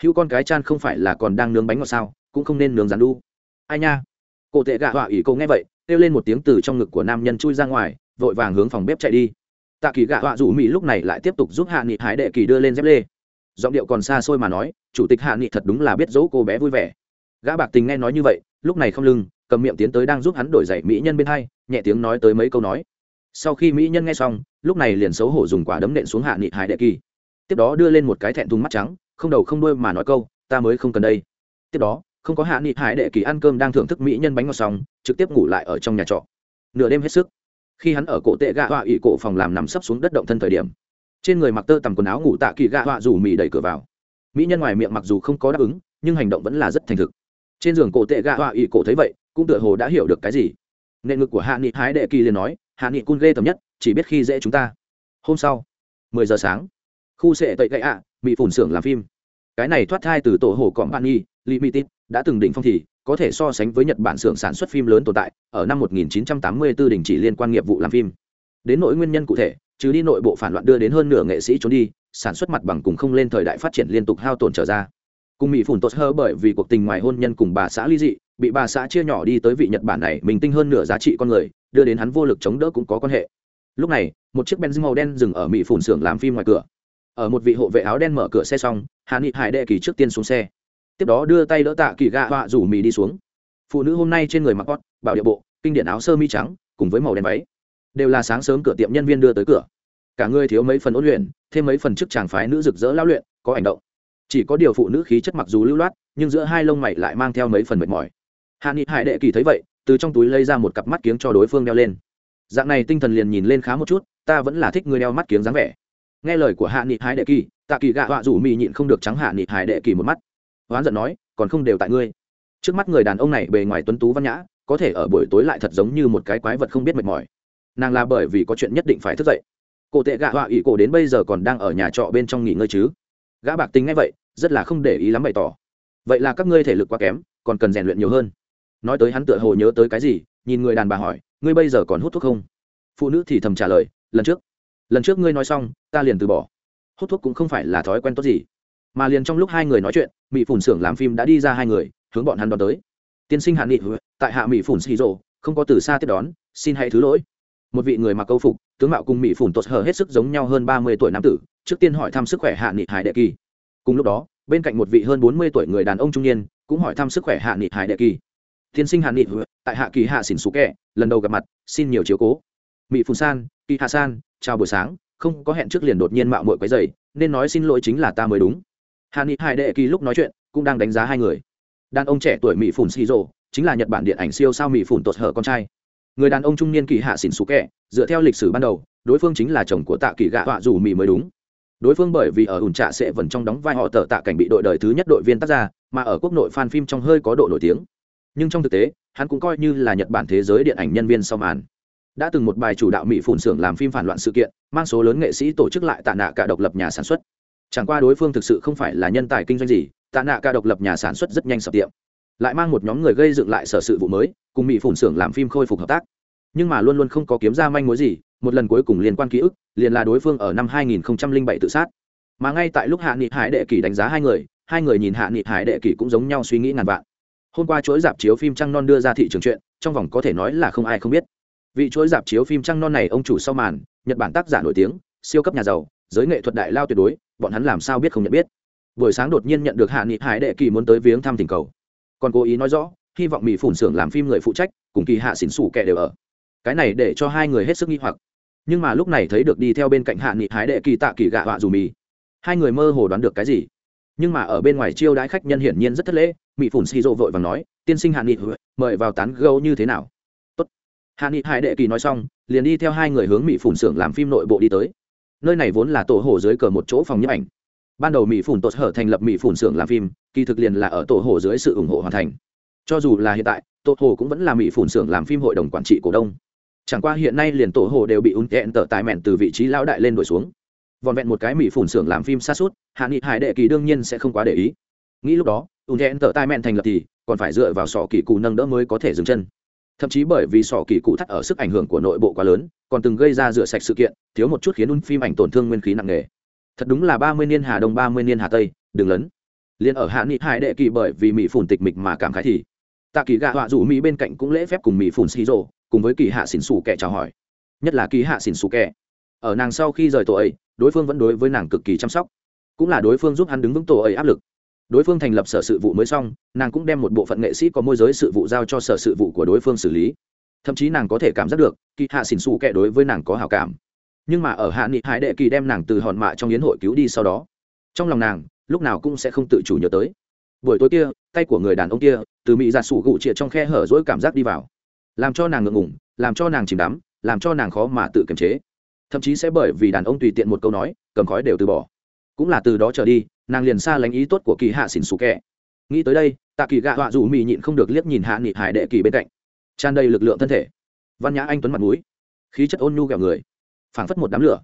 Hữu con cái chan không phải là còn đang nướng bánh ngọt sao, cũng không nên nướng rán đu. Ai nha? Cổ tệ gạ họa ỉ cô nghe vậy, kêu lên một tiếng từ trong ngực của nam nhân chui ra ngoài, vội vàng hướng phòng bếp chạy đi. Tạ kỳ gạ họa rủ mỹ lúc này lại tiếp tục giúp hạ nghị hái đệ kỳ đưa lên dép lê. Giọng điệu còn xa xôi mà nói, chủ tịch hạ nghị thật đúng là biết dỗ cô bé vui vẻ. Gã bạc tình nghe nói như vậy, lúc này không lưng cầm miệng tiến tới đang giúp hắn đổi dạy mỹ nhân bên hai, nhẹ tiếng nói tới mấy câu nói. Sau khi mỹ nhân nghe xong, lúc này liền xấu hổ dùng quả đấm nện xuống hạ nghị hải đệ kỳ. Tiếp đó đưa lên một cái thẹn thùng mắt trắng, không đầu không đuôi mà nói câu, ta mới không cần đây. Tiếp đó, không có hạ nghị hải đệ kỳ ăn cơm đang thưởng thức mỹ nhân bánh ngọt xong, trực tiếp ngủ lại ở trong nhà trọ. Nửa đêm hết sức, khi hắn ở cổ tệ gạ họa ỵ cổ phòng làm nằm sấp xuống đất động thân thời điểm, trên người mặc tơ tằm quần áo ngủ tạ kỳ gạ họa rủ mì đẩy cửa vào. Mỹ nhân ngoài miệng mặc dù không có đáp ứng, nhưng hành động vẫn là rất thành thực. Trên giường cổ tệ gạ họa ỵ cổ thấy vậy cũng tựa hồ đã hiểu được cái gì. Nền ngực của hạ nghị hái đệ kỳ liền nói, hạ nghị cun ghê tầm nhất, chỉ biết khi dễ chúng ta. Hôm sau, mười giờ sáng, khu sệ tậy gậy ạ, bị phủn xưởng làm phim. Cái này thoát thai từ tổ hồ cọm bạn nghi, limited, đã từng đỉnh phong thì, có thể so sánh với nhật bản xưởng sản xuất phim lớn tồn tại, ở năm 1984 đình chỉ liên quan nghiệp vụ làm phim. Đến nội nguyên nhân cụ thể, trừ đi nội bộ phản loạn đưa đến hơn nửa nghệ sĩ trốn đi, sản xuất mặt bằng cùng không lên thời đại phát triển liên tục hao tổn trở ra cùng mỹ phủn tốt hơ bởi vì cuộc tình ngoài hôn nhân cùng bà xã ly dị, bị bà xã chia nhỏ đi tới vị nhật bản này mình tinh hơn nửa giá trị con người, đưa đến hắn vô lực chống đỡ cũng có quan hệ. Lúc này, một chiếc benz màu đen dừng ở mỹ phủn xưởng làm phim ngoài cửa. Ở một vị hộ vệ áo đen mở cửa xe xong hà nghị hải đệ kỳ trước tiên xuống xe. Tiếp đó đưa tay đỡ tạ kỳ gạ họa rủ mì đi xuống. Phụ nữ hôm nay trên người mặc ót bảo địa bộ, kinh điển áo sơ mi trắng, cùng với màu đen váy. Đều là sáng sớm cửa tiệm nhân viên đưa tới cửa. Cả người thiếu mấy phần ôn luyện, thêm mấy phần chức chàng phái nữ rực rỡ lao luyện, có hành động chỉ có điều phụ nữ khí chất mặc dù lưu loát, nhưng giữa hai lông mày lại mang theo mấy phần mệt mỏi. Hạ nghị hải đệ kỳ thấy vậy, từ trong túi lấy ra một cặp mắt kiếng cho đối phương đeo lên. Dạng này tinh thần liền nhìn lên khá một chút, ta vẫn là thích người đeo mắt kiếng dáng vẻ. Nghe lời của hạ nghị hải đệ kỳ, tạ kỳ gạ họa rủ mì nhịn không được trắng hạ nghị hải đệ kỳ một mắt. Oán giận nói, còn không đều tại ngươi. Trước mắt người đàn ông này bề ngoài tuấn tú văn nhã, có thể ở buổi tối lại thật giống như một cái quái vật không biết mệt mỏi. Nàng là bởi vì có chuyện nhất định phải thức dậy. Cổ tệ gạ họa ỵ cổ đến bây giờ còn đang ở nhà trọ bên trong nghỉ ngơi chứ gã bạc tính ngay vậy, rất là không để ý lắm bày tỏ. Vậy là các ngươi thể lực quá kém, còn cần rèn luyện nhiều hơn. Nói tới hắn tựa hồ nhớ tới cái gì, nhìn người đàn bà hỏi, ngươi bây giờ còn hút thuốc không? Phụ nữ thì thầm trả lời, lần trước. Lần trước ngươi nói xong, ta liền từ bỏ. Hút thuốc cũng không phải là thói quen tốt gì. Mà liền trong lúc hai người nói chuyện mỹ phủn xưởng làm phim đã đi ra hai người, hướng bọn hắn đón tới. Tiên sinh hạ nghị, tại hạ mỹ phủn xì rộ không có từ xa tiếp đón, xin hãy thứ lỗi. Một vị người mặc câu phục, tướng mạo cùng mỹ phủn tốt hở hết sức giống nhau hơn ba mươi tuổi nam tử trước tiên hỏi thăm sức khỏe hạ nghị hải đệ kỳ. Cùng lúc đó, bên cạnh một vị hơn bốn mươi tuổi người đàn ông trung niên, cũng hỏi thăm sức khỏe hạ nghị hải đệ kỳ. Tiên sinh hạ nghị tại hạ kỳ hạ xỉn xú kẹ, lần đầu gặp mặt, xin nhiều chiếu cố. Mỹ phùng san, kỳ hạ san, chào buổi sáng, không có hẹn trước liền đột nhiên mạo muội quấy dày nên nói xin lỗi chính là ta mới đúng. Hạ nghị hải đệ kỳ lúc nói chuyện, cũng đang đánh giá hai người. Đàn ông trẻ tuổi mỹ phủn xì rồ chính là nhật bản điện ảnh siêu sao mỹ phủn tột hở con trai. Người đàn ông trung niên kỳ hạ xỉn xú kẹ, dựa theo lịch sử ban đầu, đối phương chính là chồng của tạ kỳ gạ họa dù mỹ mới đúng đối phương bởi vì ở ủn trạ sẽ vẫn trong đóng vai họ tờ tạ cảnh bị đội đời thứ nhất đội viên tác ra mà ở quốc nội fan phim trong hơi có độ nổi tiếng. Nhưng trong thực tế, hắn cũng coi như là nhật bản thế giới điện ảnh nhân viên sau màn. Đã từng một bài chủ đạo mỹ phủn xưởng làm phim phản loạn sự kiện, mang số lớn nghệ sĩ tổ chức lại tạ nạ cả độc lập nhà sản xuất. Chẳng qua đối phương thực sự không phải là nhân tài kinh doanh gì, tạ nạ cả độc lập nhà sản xuất rất nhanh sập tiệm. Lại mang một nhóm người gây dựng lại sở sự vụ mới, cùng mỹ phủn xưởng làm phim khôi phục hợp tác. Nhưng mà luôn luôn không có kiếm ra manh mối gì một lần cuối cùng liên quan ký ức, liền là đối phương ở năm 2007 tự sát. Mà ngay tại lúc hạ nghị hải đệ kỷ đánh giá hai người hai người nhìn hạ nghị hải đệ kỷ cũng giống nhau suy nghĩ ngàn vạn. Hôm qua chuỗi dạp chiếu phim trăng non đưa ra thị trường chuyện, trong vòng có thể nói là không ai không biết. Vị chuỗi dạp chiếu phim trăng non này ông chủ sau màn, nhật bản tác giả nổi tiếng, siêu cấp nhà giàu, giới nghệ thuật đại lao tuyệt đối, bọn hắn làm sao biết không nhận biết. Buổi sáng đột nhiên nhận được hạ nghị hải đệ kỳ muốn tới viếng thăm tình cầu. Còn cố ý nói rõ, hy vọng mỹ phủn xưởng làm phim người phụ trách, cùng kỳ hạ xỉn xủ kẻ đều ở. Cái này để cho hai người hết sức nghi hoặc nhưng mà lúc này thấy được đi theo bên cạnh hạ nghị hái đệ kỳ tạ kỳ gạ họa dù mì. Hai người mơ hồ đoán được cái gì? Nhưng mà ở bên ngoài chiêu đãi khách nhân hiển nhiên rất thất lễ mỹ phủn xì rộ vội và nói, tiên sinh hạ nghị mời vào tán gâu như thế nào? Tốt. hạ nghị hải đệ kỳ nói xong, liền đi theo hai người hướng mỹ phủn xưởng làm phim nội bộ đi tới. Nơi này vốn là tổ hồ dưới cờ một chỗ phòng nhiếp ảnh. Ban đầu mỹ phủn tốt hở thành lập mỹ phủn xưởng làm phim, kỳ thực liền là ở tổ hồ dưới sự ủng hộ hoàn thành. Cho dù là hiện tại, tổ hồ cũng vẫn là mỹ phủn xưởng làm phim hội đồng quản trị cổ đông chẳng qua hiện nay liền tổ hồ đều bị ún kẹn tở tài mẹn từ vị trí lão đại lên đổi xuống. Vòn vẹn một cái mỹ phủn xưởng làm phim xa suốt, hạ nghị hải đệ kỳ đương nhiên sẽ không quá để ý. Nghĩ lúc đó ún kẹn tở tài mẹn thành lập thì còn phải dựa vào sọ kỳ cụ nâng đỡ mới có thể dừng chân. Thậm chí bởi vì sọ kỳ cụ thắt ở sức ảnh hưởng của nội bộ quá lớn, còn từng gây ra rửa sạch sự kiện, thiếu một chút khiến un phim ảnh tổn thương nguyên khí nặng nề. Thật đúng là ba mươi niên hà đông, ba mươi niên hà tây, đừng lớn liền ở hạ nghị hải đệ kỳ bởi vì mỹ phủn tịch mịch mà cảm khái thì, tạ kỳ gạ họa rủ mỹ bên cạnh cũng lễ phép cùng mỹ phủn xì rộ cùng với kỳ hạ xỉn xù kẻ chào hỏi. Nhất là kỳ hạ xỉn xù kẻ. Ở nàng sau khi rời tổ ấy, đối phương vẫn đối với nàng cực kỳ chăm sóc. Cũng là đối phương giúp hắn đứng vững tổ ấy áp lực. Đối phương thành lập sở sự vụ mới xong, nàng cũng đem một bộ phận nghệ sĩ có môi giới sự vụ giao cho sở sự vụ của đối phương xử lý. Thậm chí nàng có thể cảm giác được, kỳ hạ xỉn xù kẻ đối với nàng có hào cảm. Nhưng mà ở hạ nghị hải đệ kỳ đem nàng từ hòn mạ trong yến hội cứu đi sau đó, trong lòng nàng, lúc nào cũng sẽ không tự chủ nhớ tới. Buổi tối kia, tay của người đàn ông kia, từ mỹ ra sủ gụ triệt trong khe hở dỗi cảm giác đi vào làm cho nàng ngượng ngủng làm cho nàng chìm đắm, làm cho nàng khó mà tự kiềm chế. Thậm chí sẽ bởi vì đàn ông tùy tiện một câu nói, cầm khói đều từ bỏ. Cũng là từ đó trở đi, nàng liền xa lánh ý tốt của kỳ hạ xỉn xù kẹ. Nghĩ tới đây, tạ kỳ gạ họa dù mì nhịn không được liếc nhìn hạ nghị hải đệ kỳ bên cạnh. Tràn đầy lực lượng thân thể. Văn nhã anh tuấn mặt mũi. Khí chất ôn nhu gẹo người. Phảng phất một đám lửa.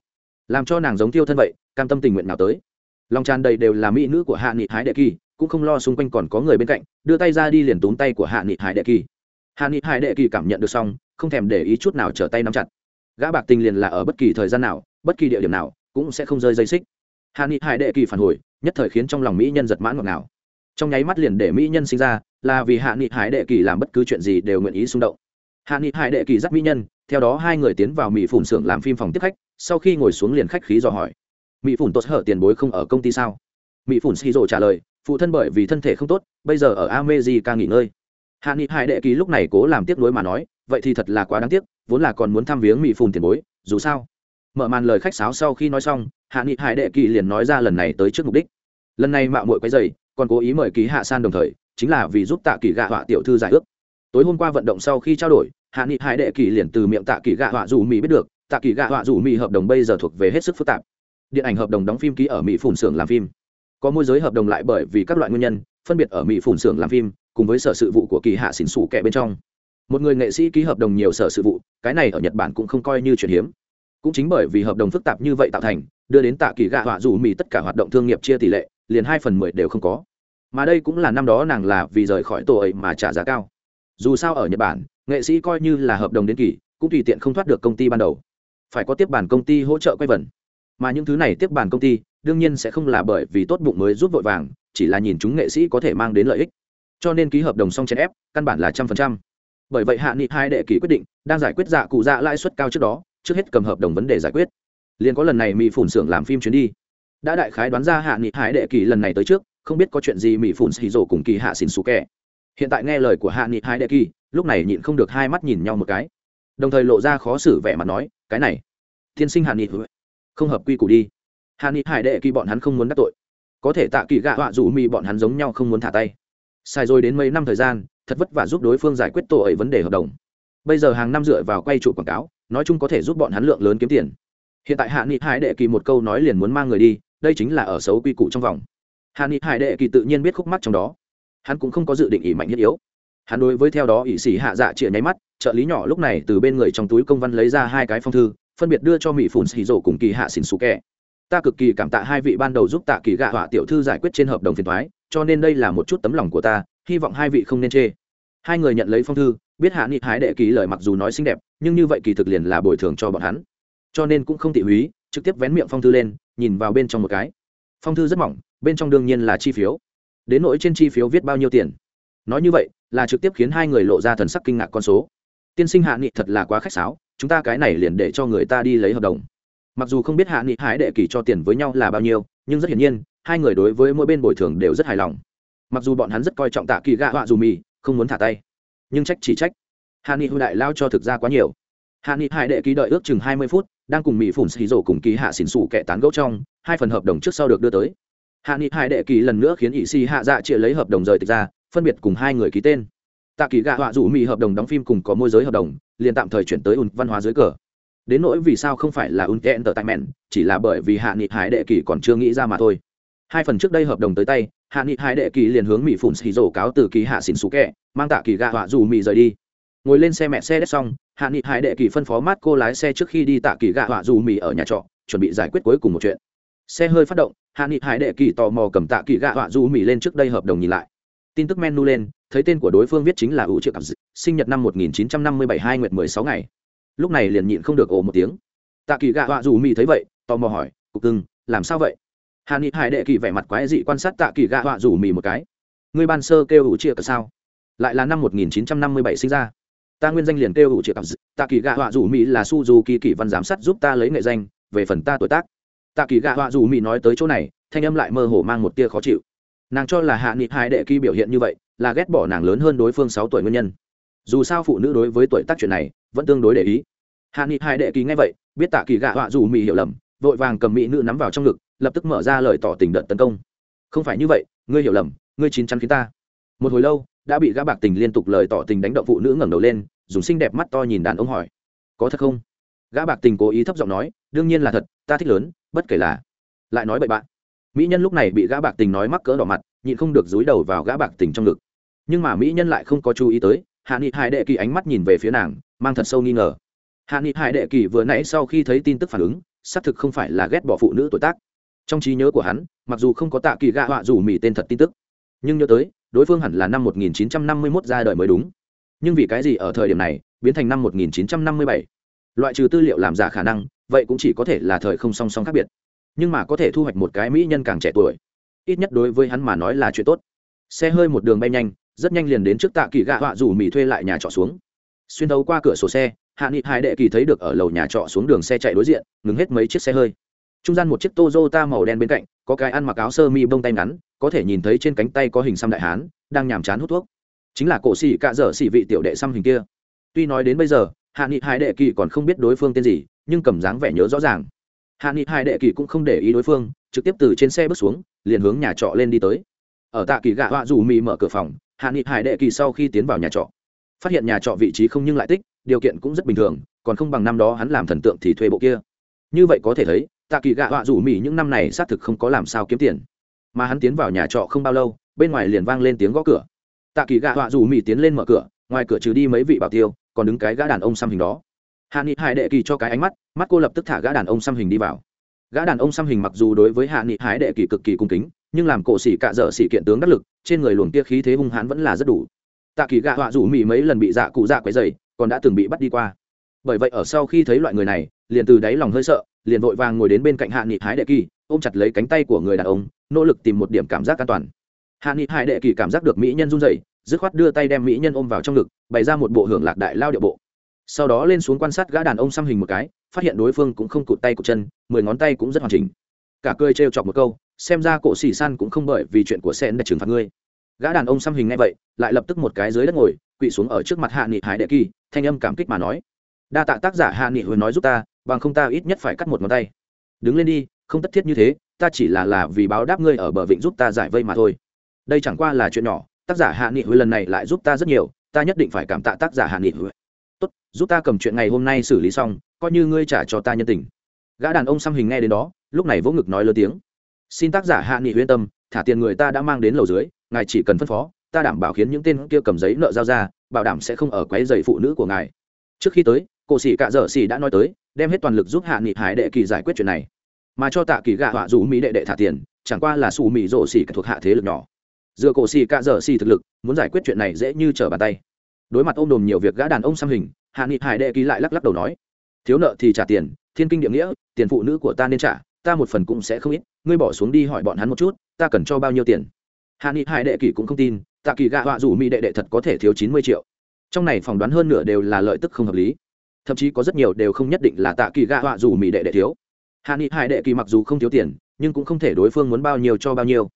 Làm cho nàng giống tiêu thân vậy, cam tâm tình nguyện nào tới. Lòng tràn đầy đều là mỹ nữ của hạ nghị hải đệ kỳ, cũng không lo xung quanh còn có người bên cạnh, đưa tay ra đi liền túm tay của hạ nghị hải đệ kỳ hạ ni hải đệ kỳ cảm nhận được xong, không thèm để ý chút nào trở tay nắm chặt. Gã bạc tình liền là ở bất kỳ thời gian nào, bất kỳ địa điểm nào, cũng sẽ không rơi dây xích. Hạ ni hải đệ kỳ phản hồi, nhất thời khiến trong lòng mỹ nhân giật mãn ngọt nào trong nháy mắt liền để mỹ nhân sinh ra, là vì hạ nghị hải đệ kỳ làm bất cứ chuyện gì đều nguyện ý xung động. Hạ nghị hải đệ kỳ dắt mỹ nhân, theo đó hai người tiến vào mỹ phủn xưởng làm phim phòng tiếp khách, sau khi ngồi xuống liền khách khí dò hỏi. Mỹ phủn, tốt hở, tiền bối không ở công ty sao? Mỹ phủn xì rồ trả lời, phụ thân bởi vì thân thể không tốt, bây giờ ở amejica nghỉ ngơi hạ nghị hải đệ kỳ lúc này cố làm tiếc nuối mà nói, vậy thì thật là quá đáng tiếc, vốn là còn muốn thăm viếng mỹ Phùn tiền bối, dù sao. Mở màn lời khách sáo sau khi nói xong, hạ nghị hải đệ kỳ liền nói ra lần này tới trước mục đích. Lần này mạo muội quấy dày còn cố ý mời ký hạ san đồng thời, chính là vì giúp tạ kỳ gạ họa tiểu thư giải ước. Tối hôm qua vận động sau khi trao đổi, hạ nghị hải đệ kỳ liền từ miệng tạ kỳ gạ họa dù mỹ biết được, tạ kỳ gạ họa dù mỹ hợp đồng bây giờ thuộc về hết sức phức tạp. Điện ảnh hợp đồng đóng phim ký ở mỹ phủn xưởng làm phim. Có môi giới hợp đồng lại bởi vì các loại nguyên nhân, phân biệt ở mỹ phủn xưởng làm phim cùng với sở sự vụ của kỳ hạ xỉn xủ kẻ bên trong. Một người nghệ sĩ ký hợp đồng nhiều sở sự vụ, cái này ở nhật bản cũng không coi như chuyện hiếm. Cũng chính bởi vì hợp đồng phức tạp như vậy tạo thành, đưa đến tạ kỳ gạ họa dù mỹ tất cả hoạt động thương nghiệp chia tỷ lệ, liền hai phần mười đều không có. Mà đây cũng là năm đó nàng là vì rời khỏi tổ ấy mà trả giá cao. Dù sao ở nhật bản, nghệ sĩ coi như là hợp đồng đến kỳ, cũng tùy tiện không thoát được công ty ban đầu. Phải có tiếp bản công ty hỗ trợ quay vần. Mà những thứ này tiếp bản công ty, đương nhiên sẽ không là bởi vì tốt bụng mới giúp vội vàng, chỉ là nhìn chúng nghệ sĩ có thể mang đến lợi ích cho nên ký hợp đồng xong chèn ép, căn bản là trăm phần trăm. Bởi vậy hạ nghị hai đệ kỷ quyết định, đang giải quyết dạ cụ dạ lãi suất cao trước đó, trước hết cầm hợp đồng vấn đề giải quyết. Liền có lần này mỹ phủn xưởng làm phim chuyến đi. Đã đại khái đoán ra hạ nghị hai đệ kỳ lần này tới trước, không biết có chuyện gì mỹ phủn xì rổ cùng kỳ hạ xỉn xú kẻ. Hiện tại nghe lời của hạ nghị hai đệ kỳ lúc này nhịn không được hai mắt nhìn nhau một cái. Đồng thời lộ ra khó xử vẻ mặt nói, cái này, tiên sinh hạ nghị, không hợp quy củ đi. Hạ nghị hải đệ kỳ bọn hắn không muốn đắc tội. Có thể tạ kỳ gạ họa dù mỹ bọn hắn giống nhau không muốn thả tay sai rồi đến mấy năm thời gian, thật vất vả giúp đối phương giải quyết tổ ấy vấn đề hợp đồng. Bây giờ hàng năm dựa vào quay trụ quảng cáo, nói chung có thể giúp bọn hắn lượng lớn kiếm tiền. Hiện tại hạ nghị hải đệ kỳ một câu nói liền muốn mang người đi, đây chính là ở xấu quy củ trong vòng. Hạ nghị hải đệ kỳ tự nhiên biết khúc mắt trong đó. Hắn cũng không có dự định ỷ mạnh thiết yếu. Hắn đối với theo đó ỷ sĩ hạ dạ chĩa nháy mắt, trợ lý nhỏ lúc này từ bên người trong túi công văn lấy ra hai cái phong thư, phân biệt đưa cho mỹ Phủn xì rổ cùng kỳ hạ xỉn xù kẹ ta cực kỳ cảm tạ hai vị ban đầu giúp tạ kỳ gạ họa tiểu thư giải quyết trên hợp đồng phiền thoái cho nên đây là một chút tấm lòng của ta, hy vọng hai vị không nên chê. Hai người nhận lấy phong thư, biết hạ nghị hái đệ ký lời mặc dù nói xinh đẹp, nhưng như vậy kỳ thực liền là bồi thường cho bọn hắn. Cho nên cũng không tị húy, trực tiếp vén miệng phong thư lên, nhìn vào bên trong một cái. Phong thư rất mỏng, bên trong đương nhiên là chi phiếu. Đến nỗi trên chi phiếu viết bao nhiêu tiền? Nói như vậy, là trực tiếp khiến hai người lộ ra thần sắc kinh ngạc con số. Tiên sinh hạ nghị thật là quá khách sáo, chúng ta cái này liền để cho người ta đi lấy hợp đồng. Mặc dù không biết hạ nghị hái đệ kỳ cho tiền với nhau là bao nhiêu, nhưng rất hiển nhiên hai người đối với mỗi bên bồi thường đều rất hài lòng. Mặc dù bọn hắn rất coi trọng tạ kỳ gạ họa dù mì, không muốn thả tay. Nhưng trách chỉ trách. Hạ nghị hư đại lao cho thực ra quá nhiều. Hạ nghị hải đệ ký đợi ước chừng hai mươi phút, đang cùng mỹ phủn xì rổ cùng ký hạ xỉn xù kẻ tán gẫu trong, hai phần hợp đồng trước sau được đưa tới. Hạ nghị hải đệ ký lần nữa khiến ỵ xì hạ dạ chịa lấy hợp đồng rời tịch ra, phân biệt cùng hai người ký tên. Tạ kỳ gạ họa dù mỹ hợp đồng đóng phim cùng có môi giới hợp đồng, liền tạm thời chuyển tới ùn văn hóa dưới cờ. Đến nỗi vì sao không phải là ùn kẹn tờ tại mẹn, chỉ là bởi vì hạ nghị hải đệ kỳ còn chưa nghĩ ra mà thôi hai phần trước đây hợp đồng tới tay, hạ nghị hai đệ kỳ liền hướng mỹ phủn xì rổ cáo từ kỳ hạ xỉn xú kẹ, mang tạ kỳ gạ họa dù mỹ rời đi. Ngồi lên xe mẹ xe đét xong, hạ nghị hai đệ kỳ phân phó mát cô lái xe trước khi đi tạ kỳ gạ họa dù mì ở nhà trọ, chuẩn bị giải quyết cuối cùng một chuyện. Xe hơi phát động, hạ nghị hai đệ kỳ tò mò cầm tạ kỳ gạ họa dù mì lên trước đây hợp đồng nhìn lại. Tin tức menu lên, thấy tên của đối phương viết chính là ủ triệu cặp sinh nhật năm 1957 hai nguyệt 16 ngày. Lúc này liền nhịn không được ồ một tiếng. Tạ kỳ gạ họa dù mì thấy vậy, tò mò hỏi, cục cưng làm sao vậy? Hạ nghị hải đệ kỳ vẻ mặt quái dị quan sát tạ kỳ gạ họa rủ mì một cái. Người ban sơ kêu hữu chia cờ sao? Lại là năm 1957 sinh ra. Ta nguyên danh liền kêu hữu chia cờ. Tạ kỳ gạ họa rủ mì là suzuki kỳ văn giám sát giúp ta lấy nghệ danh, về phần ta tuổi tác. Tạ kỳ gạ họa rủ mì nói tới chỗ này, thanh âm lại mơ hồ mang một tia khó chịu. Nàng cho là hạ nghị hai đệ kỳ biểu hiện như vậy, là ghét bỏ nàng lớn hơn đối phương sáu tuổi nguyên nhân. Dù sao phụ nữ đối với tuổi tác chuyện này, vẫn tương đối để ý. Hạ nghị hai đệ kỳ nghe vậy, biết tạ kỳ gạ họa rủ mì hiểu lầm, vội vàng cầm mỹ nữ nắm vào trong ngực lập tức mở ra lời tỏ tình đợt tấn công. Không phải như vậy, ngươi hiểu lầm, ngươi chín chắn khiến ta. Một hồi lâu, đã bị gã bạc tình liên tục lời tỏ tình đánh động phụ nữ ngẩng đầu lên, dùng xinh đẹp mắt to nhìn đàn ông hỏi. Có thật không? Gã bạc tình cố ý thấp giọng nói, đương nhiên là thật, ta thích lớn, bất kể là. Lại nói bậy bạn. Mỹ nhân lúc này bị gã bạc tình nói mắc cỡ đỏ mặt, nhịn không được dúi đầu vào gã bạc tình trong ngực. Nhưng mà mỹ nhân lại không có chú ý tới, hạ nghị hải đệ kỳ ánh mắt nhìn về phía nàng, mang thật sâu nghi ngờ. Hạ nghị hải đệ kỳ vừa nãy sau khi thấy tin tức phản ứng, xác thực không phải là ghét bỏ phụ nữ tuổi tác trong trí nhớ của hắn, mặc dù không có tạ kỳ gạ họa rủ mỹ tên thật tin tức, nhưng nhớ tới, đối phương hẳn là năm 1951 ra đời mới đúng. Nhưng vì cái gì ở thời điểm này, biến thành năm 1957? loại trừ tư liệu làm giả khả năng, vậy cũng chỉ có thể là thời không song song khác biệt. Nhưng mà có thể thu hoạch một cái mỹ nhân càng trẻ tuổi. Ít nhất đối với hắn mà nói là chuyện tốt. Xe hơi một đường bay nhanh, rất nhanh liền đến trước tạ kỳ gạ họa rủ mỹ thuê lại nhà trọ xuống. Xuyên thấu qua cửa sổ xe, hạ nghị hai đệ kỳ thấy được ở lầu nhà trọ xuống đường xe chạy đối diện, ngừng hết mấy chiếc xe hơi trung gian một chiếc Toyota màu đen bên cạnh, có cái ăn mặc áo sơ mi bông tay ngắn, có thể nhìn thấy trên cánh tay có hình xăm đại hán, đang nhàm chán hút thuốc. Chính là cổ sĩ cạ dở sĩ vị tiểu đệ xăm hình kia. Tuy nói đến bây giờ, hạ nghị hải đệ kỳ còn không biết đối phương tên gì, nhưng cầm dáng vẻ nhớ rõ ràng. Hạ nghị hải đệ kỳ cũng không để ý đối phương, trực tiếp từ trên xe bước xuống, liền hướng nhà trọ lên đi tới. Ở tạ kỳ gạ họa dù mì mở cửa phòng, hạ nghị hải đệ kỳ sau khi tiến vào nhà trọ, phát hiện nhà trọ vị trí không nhưng lại tích, điều kiện cũng rất bình thường, còn không bằng năm đó hắn làm thần tượng thì thuê bộ kia. Như vậy có thể thấy tạ kỳ gạ họa rủ mỹ những năm này xác thực không có làm sao kiếm tiền. Mà hắn tiến vào nhà trọ không bao lâu, bên ngoài liền vang lên tiếng gõ cửa. Tạ kỳ gạ họa rủ mỹ tiến lên mở cửa, ngoài cửa trừ đi mấy vị bảo tiêu, còn đứng cái gã đàn ông xăm hình đó. Hạ nghị hải đệ kỳ cho cái ánh mắt mắt cô lập tức thả gã đàn ông xăm hình đi vào. Gã đàn ông xăm hình mặc dù đối với hạ nghị hải đệ kỳ cực kỳ cung kính, nhưng làm cổ xỉ cạ dở xỉ kiện tướng đắc lực, trên người luồng kia khí thế hung hãn vẫn là rất đủ. Tạ kỳ gạ họa rủ mỹ mấy lần bị dạ cụ dạ quấy dày còn đã từng bị bắt đi qua. Bởi vậy ở sau khi thấy loại người này, liền từ đáy lòng hơi sợ liền vội vàng ngồi đến bên cạnh hạ nghị hái đệ kỳ, ôm chặt lấy cánh tay của người đàn ông, nỗ lực tìm một điểm cảm giác an toàn. Hạ nghị hải đệ kỳ cảm giác được mỹ nhân run dậy dứt khoát đưa tay đem mỹ nhân ôm vào trong ngực, bày ra một bộ hưởng lạc đại lao điệu bộ. Sau đó lên xuống quan sát gã đàn ông xăm hình một cái, phát hiện đối phương cũng không cụt tay cụt chân, mười ngón tay cũng rất hoàn chỉnh. Cả cười trêu chọc một câu, xem ra cổ xỉ san cũng không bởi vì chuyện của sen đã trừng phạt ngươi. Gã đàn ông xăm hình ngay vậy, lại lập tức một cái dưới đất ngồi quỵ xuống ở trước mặt hạ nghị hải đệ kỳ, thanh âm cảm kích mà nói. Đa tạ tác giả hạ nghị hồi nói giúp ta bằng không ta ít nhất phải cắt một ngón tay. Đứng lên đi, không tất thiết như thế, ta chỉ là là vì báo đáp ngươi ở bờ vịnh giúp ta giải vây mà thôi. Đây chẳng qua là chuyện nhỏ, tác giả hạ nghị hồi lần này lại giúp ta rất nhiều, ta nhất định phải cảm tạ tác giả hạ nghị hồi tốt, giúp ta cầm chuyện ngày hôm nay xử lý xong, coi như ngươi trả cho ta nhân tình. Gã đàn ông xăm hình nghe đến đó, lúc này vỗ ngực nói lớn tiếng. Xin tác giả hạ nghị huyên tâm, thả tiền người ta đã mang đến lầu dưới, ngài chỉ cần phân phó, ta đảm bảo khiến những tên kia cầm giấy nợ giao ra, bảo đảm sẽ không ở quấy giày phụ nữ của ngài. Trước khi tới cổ sĩ cạ dở sĩ đã nói tới đem hết toàn lực giúp hạ nghị hải đệ kỳ giải quyết chuyện này. Mà cho tạ kỳ gạ họa dù mỹ đệ đệ thả tiền, chẳng qua là xù mỹ rộ xỉ thuộc hạ thế lực nhỏ. Dựa cổ xỉ cạ dở xỉ thực lực, muốn giải quyết chuyện này dễ như trở bàn tay. Đối mặt ôm đồm nhiều việc gã đàn ông xăm hình, hạ nghị hải đệ kỳ lại lắc lắc đầu nói, thiếu nợ thì trả tiền, thiên kinh địa nghĩa, tiền phụ nữ của ta nên trả, ta một phần cũng sẽ không ít, ngươi bỏ xuống đi hỏi bọn hắn một chút, ta cần cho bao nhiêu tiền? Hạ nghị hải đệ kỳ cũng không tin, tạ kỳ gạ họa dù mỹ đệ đệ thật có thể thiếu chín mươi triệu. Trong này phỏng đoán hơn nửa đều là lợi tức không hợp lý thậm chí có rất nhiều đều không nhất định là tạ kỳ gạ họa dù mỹ đệ đệ thiếu. Hạ nghị hải đệ kỳ mặc dù không thiếu tiền, nhưng cũng không thể đối phương muốn bao nhiêu cho bao nhiêu.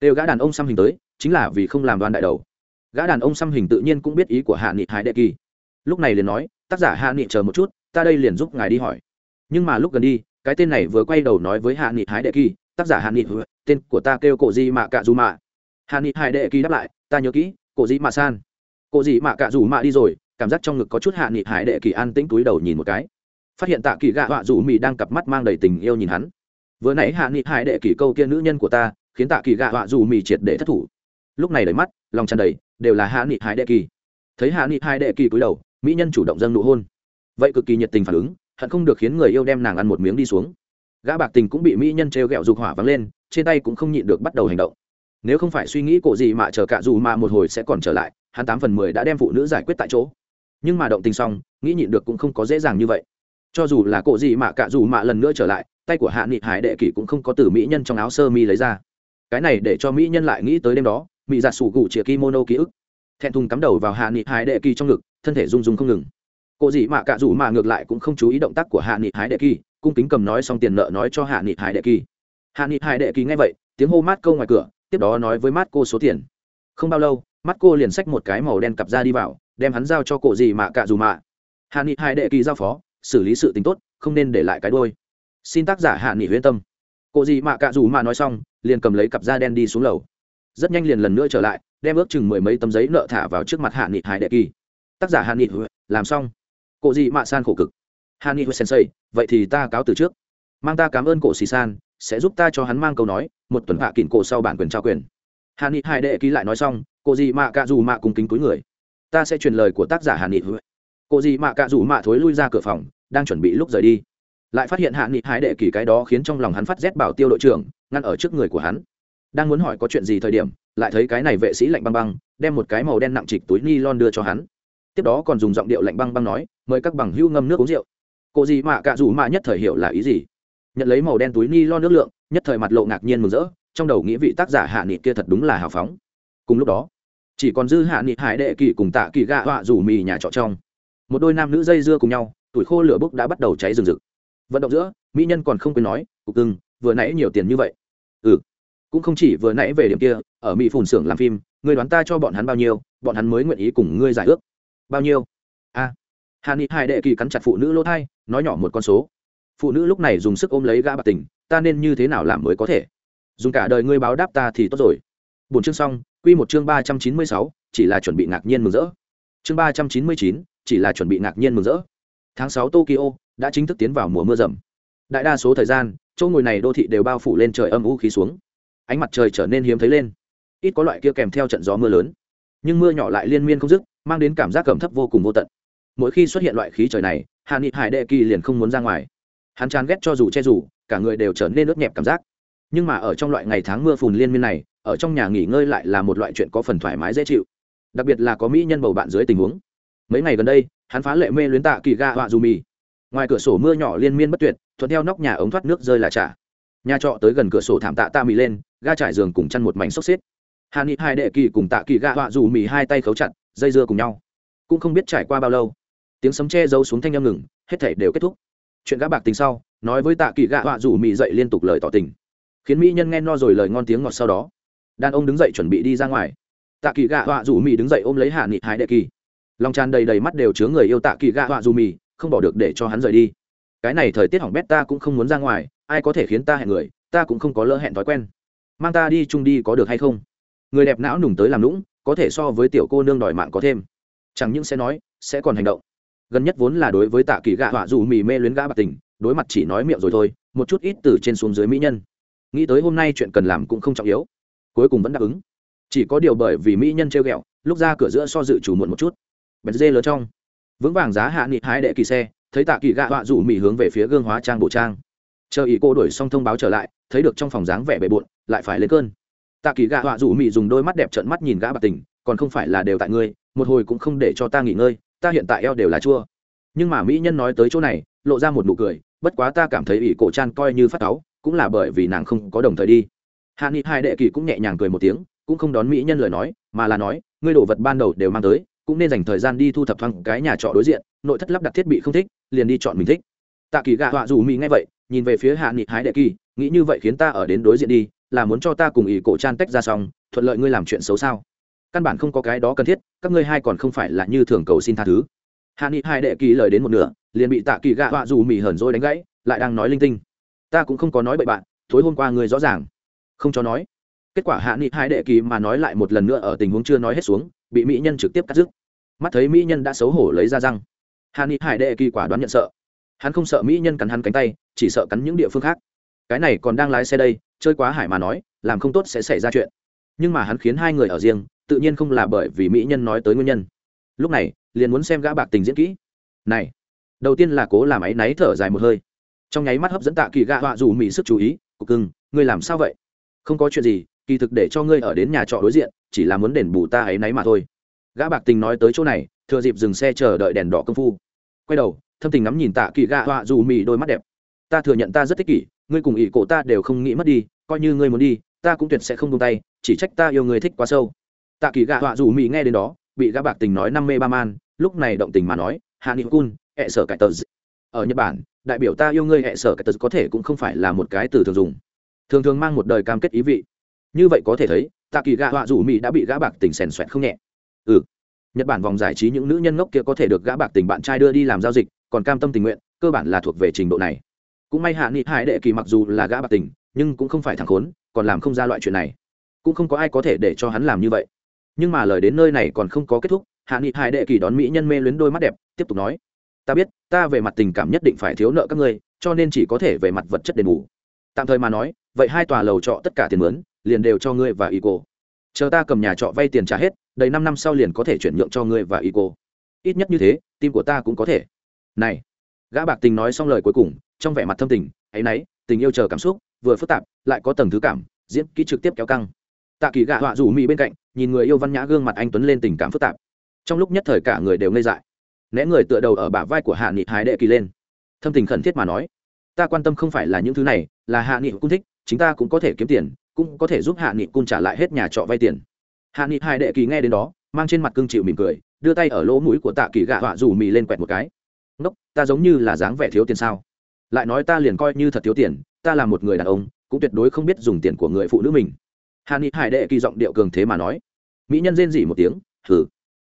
Đều gã đàn ông xăm hình tới, chính là vì không làm đoàn đại đầu. Gã đàn ông xăm hình tự nhiên cũng biết ý của hạ nghị hải đệ kỳ. Lúc này liền nói, tác giả hạ nghị chờ một chút, ta đây liền giúp ngài đi hỏi. Nhưng mà lúc gần đi, cái tên này vừa quay đầu nói với hạ nghị hải đệ kỳ, tác giả hạ nghị, tên của ta kêu cổ di mạ cạ dù mạ. Hạ nghị hải đệ kỳ đáp lại, ta nhớ kỹ, cổ di mạ san. Cổ di mạ cạ dù mạ đi rồi cảm giác trong ngực có chút hạ nghị hải đệ kỳ an tĩnh túi đầu nhìn một cái. Phát hiện tạ kỳ gạ họa rủ mị đang cặp mắt mang đầy tình yêu nhìn hắn. Vừa nãy hạ nghị hải đệ kỳ câu kia nữ nhân của ta, khiến tạ kỳ gạ họa rủ mị triệt để thất thủ. Lúc này đầy mắt, lòng tràn đầy, đều là hạ nghị hải đệ kỳ. Thấy hạ nghị hải đệ kỳ cúi đầu, mỹ nhân chủ động dâng nụ hôn. Vậy cực kỳ nhiệt tình phản ứng, hận không được khiến người yêu đem nàng ăn một miếng đi xuống. Gã bạc tình cũng bị mỹ nhân t r e o g ẹ o dục hỏa vắng lên, trên tay cũng không nhịn được bắt đầu hành động. Nếu không phải suy nghĩ cổ gì mà chờ cả dù mà một hồi sẽ còn trở lại, hắn tám phần mười đã đem phụ nữ giải quyết tại chỗ nhưng mà động tình xong, nghĩ nhịn được cũng không có dễ dàng như vậy. Cho dù là cộ gì mà cả dù mà lần nữa trở lại, tay của hạ nghị hải đệ kỷ cũng không có từ mỹ nhân trong áo sơ mi lấy ra. Cái này để cho mỹ nhân lại nghĩ tới đêm đó, mỹ giặt sủ gụ chĩa kimono ký ức. Thẹn thùng cắm đầu vào hạ nghị hải đệ kỳ trong ngực, thân thể rung rung không ngừng. Cô gì mạ cạ rủ mà ngược lại cũng không chú ý động tác của hạ nghị hải đệ kỳ cung kính cầm nói xong tiền nợ nói cho hạ nghị hải đệ kỳ hạ nghị hải đệ kỳ nghe vậy, tiếng hô mát câu ngoài cửa, tiếp đó nói với mát cô số tiền. Không bao lâu mắt cô liền xách một cái màu đen cặp ra đi vào đem hắn giao cho cổ gì mạ cạ dù mạ hạ nghị hai đệ kỳ giao phó, xử lý sự tính tốt, không nên để lại cái đôi xin tác giả hạ nghị huyên tâm. Cổ gì mạ cạ dù mạ nói xong, liền cầm lấy cặp da đen đi xuống lầu. Rất nhanh liền lần nữa trở lại, đem ước chừng mười mấy tấm giấy nợ thả vào trước mặt hạ nghị hải đệ kỳ. Tác giả hạ nghị làm xong. Cổ gì mạ san khổ cực. Hạ nghị sensei, vậy thì ta cáo từ trước. Mang ta cảm ơn cổ xì san, sẽ giúp ta cho hắn mang câu nói, một tuần hạ kỉnh cổ sau bản quyền trao quyền. Hạ nghị hải đệ kỳ lại nói xong, cổ gì mạ cạ dù mạ cùng kính túi người ta sẽ truyền lời của tác giả hạ nghị. Cô dị mạ cạ rủ mạ thối lui ra cửa phòng, đang chuẩn bị lúc rời đi. Lại phát hiện hạ nghị hái đệ kỳ cái đó khiến trong lòng hắn phát rét bảo tiêu đội trưởng, ngăn ở trước người của hắn. Đang muốn hỏi có chuyện gì thời điểm, lại thấy cái này vệ sĩ lạnh băng băng, đem một cái màu đen nặng trịch túi ni lon đưa cho hắn. Tiếp đó còn dùng giọng điệu lạnh băng băng nói, mời các bằng hưu ngâm nước uống rượu. Cô gì mà cạ rủ mạ nhất thời hiểu là ý gì. Nhận lấy màu đen túi ni lon nước lượng, nhất thời mặt lộ ngạc nhiên mừng rỡ, trong đầu nghĩ vị tác giả hạ nghị kia thật đúng là hào phóng. Cùng lúc đó chỉ còn dư hạ nghị hải đệ kỳ cùng tạ kỳ gạ họa rủ mì nhà trọ trong. Một đôi nam nữ dây dưa cùng nhau tuổi khô lửa bốc đã bắt đầu cháy rừng rực. Vận động giữa mỹ nhân còn không quên nói cục cưng vừa nãy nhiều tiền như vậy. Ừ cũng không chỉ vừa nãy về điểm kia ở mỹ phùn xưởng làm phim người đoán ta cho bọn hắn bao nhiêu bọn hắn mới nguyện ý cùng ngươi giải ước. Bao nhiêu? A. À, hà ni hai đệ kỳ cắn chặt phụ nữ lỗ thai nói nhỏ một con số. Phụ nữ lúc này dùng sức ôm lấy gã bạc tình ta nên như thế nào làm mới có thể? Dùng cả đời ngươi báo đáp ta thì tốt rồi. Bốn chương xong quy một chương ba trăm chín mươi sáu, chỉ là chuẩn bị ngạc nhiên mừng rỡ. Chương ba trăm chín mươi chín, chỉ là chuẩn bị ngạc nhiên mừng rỡ. Tháng sáu tokyo đã chính thức tiến vào mùa mưa rầm. Đại đa số thời gian, chỗ ngồi này đô thị đều bao phủ lên trời âm u khí xuống. Ánh mặt trời trở nên hiếm thấy lên. Ít có loại kia kèm theo trận gió mưa lớn. Nhưng mưa nhỏ lại liên miên không dứt, mang đến cảm giác cầm thấp vô cùng vô tận. Mỗi khi xuất hiện loại khí trời này, Hàn nghị hải đệ kỳ liền không muốn ra ngoài. Hắn chán ghét cho dù che dù, cả người đều trở nên ướt nhẹp cảm giác. Nhưng mà ở trong loại ngày tháng mưa phùn liên miên này ở trong nhà nghỉ ngơi lại là một loại chuyện có phần thoải mái dễ chịu. Đặc biệt là có mỹ nhân bầu bạn dưới tình huống. Mấy ngày gần đây, hắn phá lệ mê luyến tạ kỳ ga họa dù mì. Ngoài cửa sổ mưa nhỏ liên miên bất tuyệt, thuận theo nóc nhà ống thoát nước rơi là trả. Nhà trọ tới gần cửa sổ thảm tạ tạ mì lên, ga trải giường cùng chăn một mảnh xốc xếp. Hà ni hai đệ kỳ cùng tạ kỳ ga họa dù mì hai tay khấu chặt, dây dưa cùng nhau. Cũng không biết trải qua bao lâu, tiếng sấm che giấu xuống thanh â m ngừng, hết thể đều kết thúc. Chuyện gã bạc tình sau, nói với tạ kỳ gạ họa dù mì dậy liên tục lời tỏ tình, khiến mỹ nhân nghe no rồi lời ngon tiếng ngọt sau đó đàn ông đứng dậy chuẩn bị đi ra ngoài. Tạ kỳ gạ họa dù mì đứng dậy ôm lấy hạ nghị Hải đệ kỳ. Lòng tràn đầy đầy mắt đều chứa người yêu tạ kỳ gạ họa dù mì, không bỏ được để cho hắn rời đi. Cái này thời tiết hỏng bét ta cũng không muốn ra ngoài, ai có thể khiến ta hẹn người, ta cũng không có lỡ hẹn thói quen. Mang ta đi chung đi có được hay không? Người đẹp não nùng tới làm lũng có thể so với tiểu cô nương đòi mạng có thêm. Chẳng những sẽ nói, sẽ còn hành động. Gần nhất vốn là đối với tạ kỳ gạ họa dù mì mê luyến gã bạc tình, đối mặt chỉ nói miệng rồi thôi, một chút ít từ trên xuống dưới mỹ nhân. Nghĩ tới hôm nay chuyện cần làm cũng không trọng yếu cuối cùng vẫn đáp ứng. Chỉ có điều bởi vì mỹ nhân treo ghẹo, lúc ra cửa giữa so dự chủ muộn một chút. Bèn dê lớn trong. Vững vàng giá hạ nghị hái đệ kỳ xe, thấy tạ kỳ gạ họa rủ mỹ hướng về phía gương hóa trang bộ trang. Chờ ý cô đổi xong thông báo trở lại, thấy được trong phòng dáng vẻ bề bộn, lại phải lên cơn. Tạ kỳ gạ họa rủ mỹ dùng đôi mắt đẹp trợn mắt nhìn gã bạc tình, còn không phải là đều tại ngươi, một hồi cũng không để cho ta nghỉ ngơi, ta hiện tại eo đều là chua. Nhưng mà mỹ nhân nói tới chỗ này, lộ ra một nụ cười, bất quá ta cảm thấy ỷ cổ chan coi như phát cáu, cũng là bởi vì nàng không có đồng thời đi hạ nghị hai đệ kỳ cũng nhẹ nhàng cười một tiếng, cũng không đón mỹ nhân lời nói, mà là nói, ngươi đồ vật ban đầu đều mang tới, cũng nên dành thời gian đi thu thập thoáng cái nhà trọ đối diện, nội thất lắp đặt thiết bị không thích, liền đi chọn mình thích. Tạ kỳ gạ họa dù mỹ nghe vậy, nhìn về phía hạ nghị hái đệ kỳ, nghĩ như vậy khiến ta ở đến đối diện đi, là muốn cho ta cùng ý cổ trang tách ra xong, thuận lợi ngươi làm chuyện xấu sao? Căn bản không có cái đó cần thiết, các ngươi hai còn không phải là như thường cầu xin tha thứ. Hạ nghị hai đệ kỳ lời đến một nửa, liền bị tạ kỳ gạ họa dù mỹ hởn rồi đánh gãy, lại đang nói linh tinh. Ta cũng không có nói bậy bạn, tối hôm qua ngươi rõ ràng không cho nói. Kết quả hạ nghị hai đệ kỳ mà nói lại một lần nữa ở tình huống chưa nói hết xuống, bị mỹ nhân trực tiếp cắt dứt mắt thấy mỹ nhân đã xấu hổ lấy ra răng. Hạ nghị hải đệ kỳ quả đoán nhận sợ. Hắn không sợ mỹ nhân cắn hắn cánh tay, chỉ sợ cắn những địa phương khác. Cái này còn đang lái xe đây, chơi quá hải mà nói, làm không tốt sẽ xảy ra chuyện. Nhưng mà hắn khiến hai người ở riêng, tự nhiên không là bởi vì mỹ nhân nói tới nguyên nhân. Lúc này, liền muốn xem gã bạc tình diễn kỹ. Này, đầu tiên là cố làm áy náy thở dài một hơi. Trong nháy mắt hấp dẫn tạ kỳ gạ họa dù mỹ sức chú ý, cục cưng, ngươi làm sao vậy? Không có chuyện gì, kỳ thực để cho ngươi ở đến nhà trọ đối diện, chỉ là muốn đền bù ta ấy náy mà thôi. Gã bạc tình nói tới chỗ này, thừa dịp dừng xe chờ đợi đèn đỏ công phu. Quay đầu, thâm tình ngắm nhìn tạ kỳ gạ họa dù mì đôi mắt đẹp. Ta thừa nhận ta rất thích kỷ ngươi cùng ỷ cổ ta đều không nghĩ mất đi, coi như ngươi muốn đi, ta cũng tuyệt sẽ không buông tay, chỉ trách ta yêu người thích quá sâu. Tạ kỳ gạ họa dù mì nghe đến đó, bị gã bạc tình nói năm mê ba man, lúc này động tình mà nói, hạ nghị cun hẹ sở cải tờ ở nhật bản, đại biểu ta yêu ngươi hẹ sở cải tờ có thể cũng không phải là một cái từ thường dùng thường thường mang một đời cam kết ý vị. Như vậy có thể thấy tạ kỳ gạ họa dù mỹ đã bị gã bạc tình xèn xoẹt không nhẹ. Ừ. Nhật bản vòng giải trí những nữ nhân ngốc kia có thể được gã bạc tình bạn trai đưa đi làm giao dịch, còn cam tâm tình nguyện, cơ bản là thuộc về trình độ này. Cũng may hạ nghị hải đệ kỳ mặc dù là gã bạc tình, nhưng cũng không phải thằng khốn, còn làm không ra loại chuyện này. Cũng không có ai có thể để cho hắn làm như vậy. Nhưng mà lời đến nơi này còn không có kết thúc, hạ nghị hải đệ kỳ đón mỹ nhân mê luyến đôi mắt đẹp, tiếp tục nói. Ta biết, ta về mặt tình cảm nhất định phải thiếu nợ các ngươi, cho nên chỉ có thể về mặt vật chất đền bù. Tạm thời mà nói vậy hai tòa lầu trọ tất cả tiền mướn, liền đều cho ngươi và y cô chờ ta cầm nhà trọ vay tiền trả hết, đầy năm năm sau liền có thể chuyển nhượng cho ngươi và y cô ít nhất như thế, tim của ta cũng có thể. Này, gã bạc tình nói xong lời cuối cùng, trong vẻ mặt thâm tình áy náy tình yêu chờ cảm xúc, vừa phức tạp, lại có tầng thứ cảm, diễn kỹ trực tiếp kéo căng. Tạ kỳ gạ họa rủ mỹ bên cạnh, nhìn người yêu văn nhã gương mặt anh tuấn lên tình cảm phức tạp. Trong lúc nhất thời cả người đều ngây dại. Né người tựa đầu ở bả vai của hạ nghị hái đệ kỳ lên. Thâm tình khẩn thiết mà nói, ta quan tâm không phải là những thứ này, là hạ nghị cũng thích chúng ta cũng có thể kiếm tiền, cũng có thể giúp hạ nghị cung trả lại hết nhà trọ vay tiền. Hạ nghị hai đệ kỳ nghe đến đó, mang trên mặt cưng chịu mỉm cười, đưa tay ở lỗ mũi của tạ kỳ gạ họa dù mì lên quẹt một cái. Ngốc, ta giống như là dáng vẻ thiếu tiền sao? Lại nói ta liền coi như thật thiếu tiền, ta là một người đàn ông, cũng tuyệt đối không biết dùng tiền của người phụ nữ mình. Hạ nghị hải đệ kỳ giọng điệu cường thế mà nói. Mỹ nhân rên dỉ một tiếng thử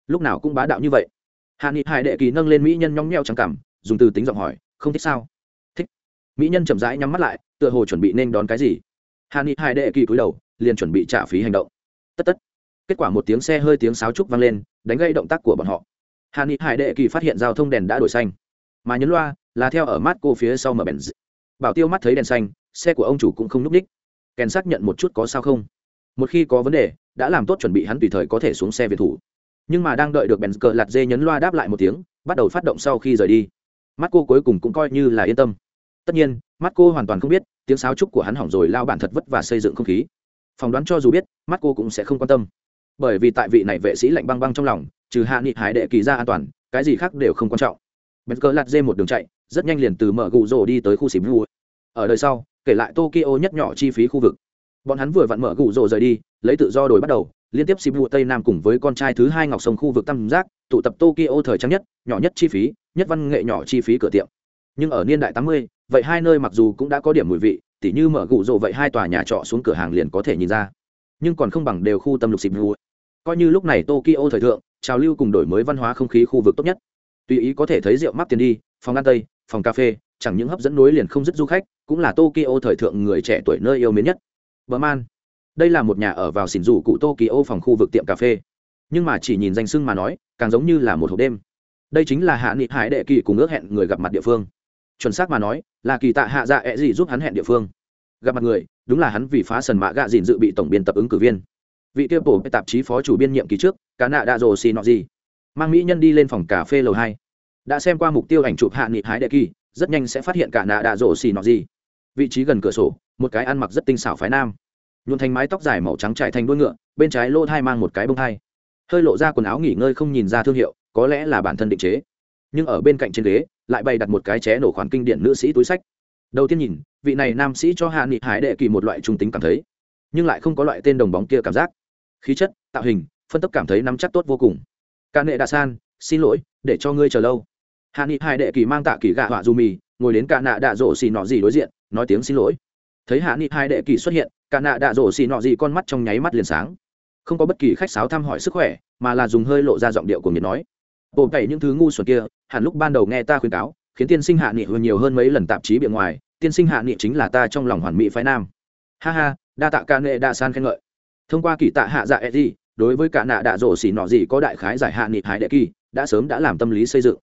lúc nào cũng bá đạo như vậy. Hạ nghị hải đệ kỳ nâng lên mỹ nhân nhóng nheo trắng cảm dùng từ tính giọng hỏi, không thích sao? Mỹ nhân chậm rãi nhắm mắt lại, tựa hồ chuẩn bị nên đón cái gì. Hà ni hai đệ kỳ cúi đầu, liền chuẩn bị trả phí hành động. Tất tất. Kết quả một tiếng xe hơi tiếng sáo trúc vang lên, đánh gây động tác của bọn họ. Hà ni hải đệ kỳ phát hiện giao thông đèn đã đổi xanh. Mà nhấn loa là theo ở mắt cô phía sau mở bèn bảo tiêu mắt thấy đèn xanh, xe của ông chủ cũng không núp ních. Kèn xác nhận một chút có sao không. Một khi có vấn đề, đã làm tốt chuẩn bị hắn tùy thời có thể xuống xe việt thủ. Nhưng mà đang đợi được bèn cờ lạt dê nhấn loa đáp lại một tiếng, bắt đầu phát động sau khi rời đi. Mắt cô cuối cùng cũng coi như là yên tâm tất nhiên, mắt cô hoàn toàn không biết, tiếng sáo trúc của hắn hỏng rồi, lao bản thật vất và xây dựng không khí. Phỏng đoán cho dù biết, mắt cô cũng sẽ không quan tâm. Bởi vì tại vị này vệ sĩ lạnh băng băng trong lòng, trừ hạ nghị hải đệ kỳ ra an toàn, cái gì khác đều không quan trọng. Bên cờ lạt dê một đường chạy, rất nhanh liền từ mở gù rồ đi tới khu xỉm vu ở đời sau, kể lại tokyo nhất nhỏ chi phí khu vực. Bọn hắn vừa vặn mở gù rồ rời đi, lấy tự do đổi bắt đầu, liên tiếp xỉm vu tây nam cùng với con trai thứ hai ngọc sông khu vực tam giác, tụ tập tokyo thời trang nhất, nhỏ nhất chi phí, nhất văn nghệ nhỏ chi phí cửa tiệm nhưng ở niên đại tám mươi, vậy hai nơi mặc dù cũng đã có điểm mùi vị, tỉ như mở gù rồ vậy hai tòa nhà trọ xuống cửa hàng liền có thể nhìn ra. Nhưng còn không bằng đều khu tâm lục xịp vu coi như lúc này tokyo thời thượng, trào lưu cùng đổi mới văn hóa không khí khu vực tốt nhất. Tùy ý có thể thấy rượu mắc tiền đi, phòng ăn tây, phòng cà phê, chẳng những hấp dẫn nối liền không dứt du khách, cũng là tokyo thời thượng người trẻ tuổi nơi yêu mến nhất. Bờ man đây là một nhà ở vào xỉn rủ cụ tokyo phòng khu vực tiệm cà phê. Nhưng mà chỉ nhìn danh sưng mà nói, càng giống như là một hộp đêm. Đây chính là hạ nghị hải đệ kỳ cùng ước hẹn người gặp mặt địa phương chuẩn xác mà nói, là kỳ tạ hạ dạ ẹ gì giúp hắn hẹn địa phương. Gặp mặt người, đúng là hắn vì phá sần mã gạ dìn dự bị tổng biên tập ứng cử viên. Vị tiêu bổ tạp chí phó chủ biên nhiệm kỳ trước, cá nạ đa rồ xì nọ gì. Mang mỹ nhân đi lên phòng cà phê lầu hai. Đã xem qua mục tiêu ảnh chụp hạ nghị hái đệ kỳ, rất nhanh sẽ phát hiện cả nạ đạ rổ xì nọ gì. Vị trí gần cửa sổ, một cái ăn mặc rất tinh xảo phái nam. Nhuộn thành mái tóc dài màu trắng trải thành đuôi ngựa, bên trái lô thai mang một cái bông thai hơi lộ ra quần áo nghỉ ngơi không nhìn ra thương hiệu, có lẽ là bản thân định chế nhưng ở bên cạnh trên ghế lại bày đặt một cái ché nổ khoản kinh điển nữ sĩ túi sách. Đầu tiên nhìn, vị này nam sĩ cho hạ nghị hải đệ kỳ một loại trung tính cảm thấy, nhưng lại không có loại tên đồng bóng kia cảm giác. Khí chất, tạo hình, phân tốc cảm thấy nắm chắc tốt vô cùng. Ca nệ đạ san, xin lỗi, để cho ngươi chờ lâu. Hạ nghị Hải đệ kỳ mang tạ kỳ gạ họa dù mì, ngồi đến cả nạ đạ rổ xì nọ gì đối diện, nói tiếng xin lỗi. Thấy hạ nghị Hải đệ kỳ xuất hiện, cả nạ đạ rổ xì nọ gì con mắt trong nháy mắt liền sáng. Không có bất kỳ khách sáo thăm hỏi sức khỏe, mà là dùng hơi lộ ra giọng điệu của nhiệt nói bộ cậy những thứ ngu xuẩn kia, hẳn lúc ban đầu nghe ta khuyên cáo, khiến tiên sinh hạ nghị hơn nhiều hơn mấy lần tạp chí bề ngoài, tiên sinh hạ nghị chính là ta trong lòng hoàn mỹ phái nam. Ha ha, đa tạ ca nghệ đa san khen ngợi. Thông qua kỳ tạ hạ dạ e gì đối với cả nạ đạ rổ xỉ nọ gì có đại khái giải hạ nghị hải đệ kỳ, đã sớm đã làm tâm lý xây dựng.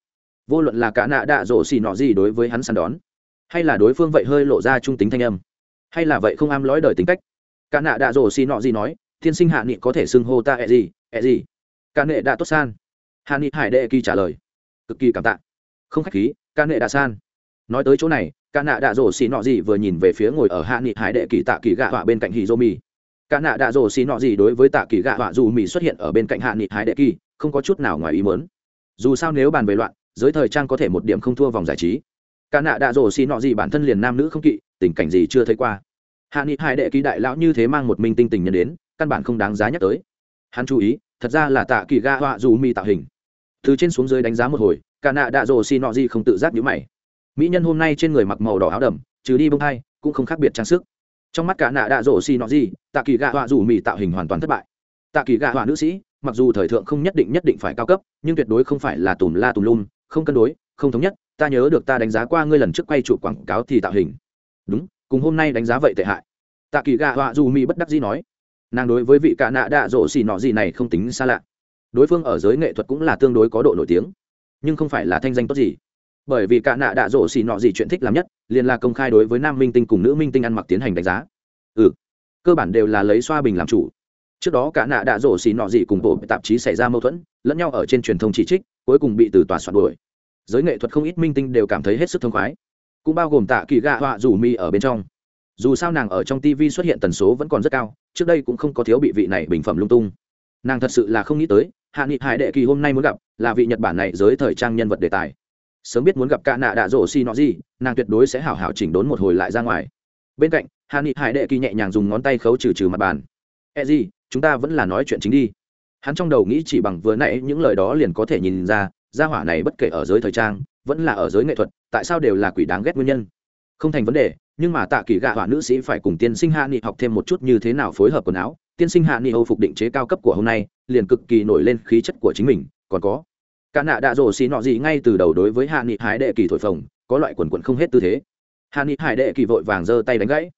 Vô luận là cả nạ đạ rổ xỉ nọ gì đối với hắn săn đón, hay là đối phương vậy hơi lộ ra trung tính thanh âm, hay là vậy không am lõi đời tính cách, cả nạ đạ rổ xỉ nọ gì nói, tiên sinh hạ nghị có thể xưng hô ta e gì e gì cả nệ đạ tốt san hạ ni hải đệ kỳ trả lời. Cực kỳ cảm tạ. Không khách khí, ca nệ đạ san. Nói tới chỗ này, ca nạ đạ rổ xì nọ gì vừa nhìn về phía ngồi ở hạ nghị hải đệ kỳ tạ kỳ gạ họa bên cạnh hì dô mì ca nạ đạ rổ xì nọ gì đối với tạ kỳ gạ họa dù mì xuất hiện ở bên cạnh hạ nghị hải đệ kỳ, không có chút nào ngoài ý mớn dù sao nếu bàn về loạn, giới thời trang có thể một điểm không thua vòng giải trí. Ca nạ đạ rổ xì nọ gì bản thân liền nam nữ không kỵ, tình cảnh gì chưa thấy qua. Hạ nghị hải đệ kỳ đại lão như thế mang một minh tinh tình nhân đến, căn bản không đáng giá nhắc tới. Hắn chú ý, thật ra là tạ kỳ gạ họa dù mì tạo hình từ trên xuống dưới đánh giá một hồi, cả nạ đạ rồ xì nọ gì không tự giác nhũ mày. Mỹ nhân hôm nay trên người mặc màu đỏ áo đầm, trừ đi bông hai cũng không khác biệt trang sức. Trong mắt cả nạ đạ rồ xì nọ gì, tạ kỳ gạ họa dù mỹ tạo hình hoàn toàn thất bại. Tạ kỳ gạ họa nữ sĩ, mặc dù thời thượng không nhất định nhất định phải cao cấp, nhưng tuyệt đối không phải là tùm la tùm lum, không cân đối, không thống nhất, ta nhớ được ta đánh giá qua ngươi lần trước quay chụp quảng cáo thì tạo hình. Đúng, cùng hôm nay đánh giá vậy tệ hại. Tạ kỳ gạ họa dù mỹ bất đắc dĩ nói. Nàng đối với vị cả nạ đạ rộ xì nọ gì này không tính xa lạ đối phương ở giới nghệ thuật cũng là tương đối có độ nổi tiếng, nhưng không phải là thanh danh tốt gì. Bởi vì cả nạ đạ rổ xì nọ gì chuyện thích làm nhất, liền là công khai đối với nam minh tinh cùng nữ minh tinh ăn mặc tiến hành đánh giá. Ừ cơ bản đều là lấy xoa bình làm chủ. Trước đó cả nạ đạ rổ xì nọ gì cùng bộ tạp chí xảy ra mâu thuẫn, lẫn nhau ở trên truyền thông chỉ trích, cuối cùng bị từ tòa soạn đuổi. Giới nghệ thuật không ít minh tinh đều cảm thấy hết sức thông khoái. Cũng bao gồm tạ kỳ gạ họa rủ mi ở bên trong. Dù sao nàng ở trong tv xuất hiện tần số vẫn còn rất cao, trước đây cũng không có thiếu bị vị này bình phẩm lung tung. Nàng thật sự là không nghĩ tới hạ nghị hải đệ kỳ hôm nay muốn gặp, là vị nhật bản này giới thời trang nhân vật đề tài. Sớm biết muốn gặp cả nạ đạ rổ xi nọ gì nàng tuyệt đối sẽ hảo hảo chỉnh đốn một hồi lại ra ngoài. Bên cạnh, hạ nghị hải đệ kỳ nhẹ nhàng dùng ngón tay khấu trừ trừ mặt bàn. E gì chúng ta vẫn là nói chuyện chính đi. Hắn trong đầu nghĩ chỉ bằng vừa nãy những lời đó liền có thể nhìn ra, gia hỏa này bất kể ở giới thời trang, vẫn là ở giới nghệ thuật, tại sao đều là quỷ đáng ghét nguyên nhân. Không thành vấn đề, nhưng mà tạ kỳ gạ hỏa nữ sĩ phải cùng tiên sinh hạ nghị học thêm một chút như thế nào phối hợp quần áo tiên sinh hạ nghị âu phục định chế cao cấp của hôm nay, liền cực kỳ nổi lên khí chất của chính mình, còn có. Cả nạ đạ rổ xì nọ gì ngay từ đầu đối với hạ nghị hải đệ kỳ thổi phồng, có loại quần quận không hết tư thế. Hạ nghị hải đệ kỳ vội vàng giơ tay đánh gãy.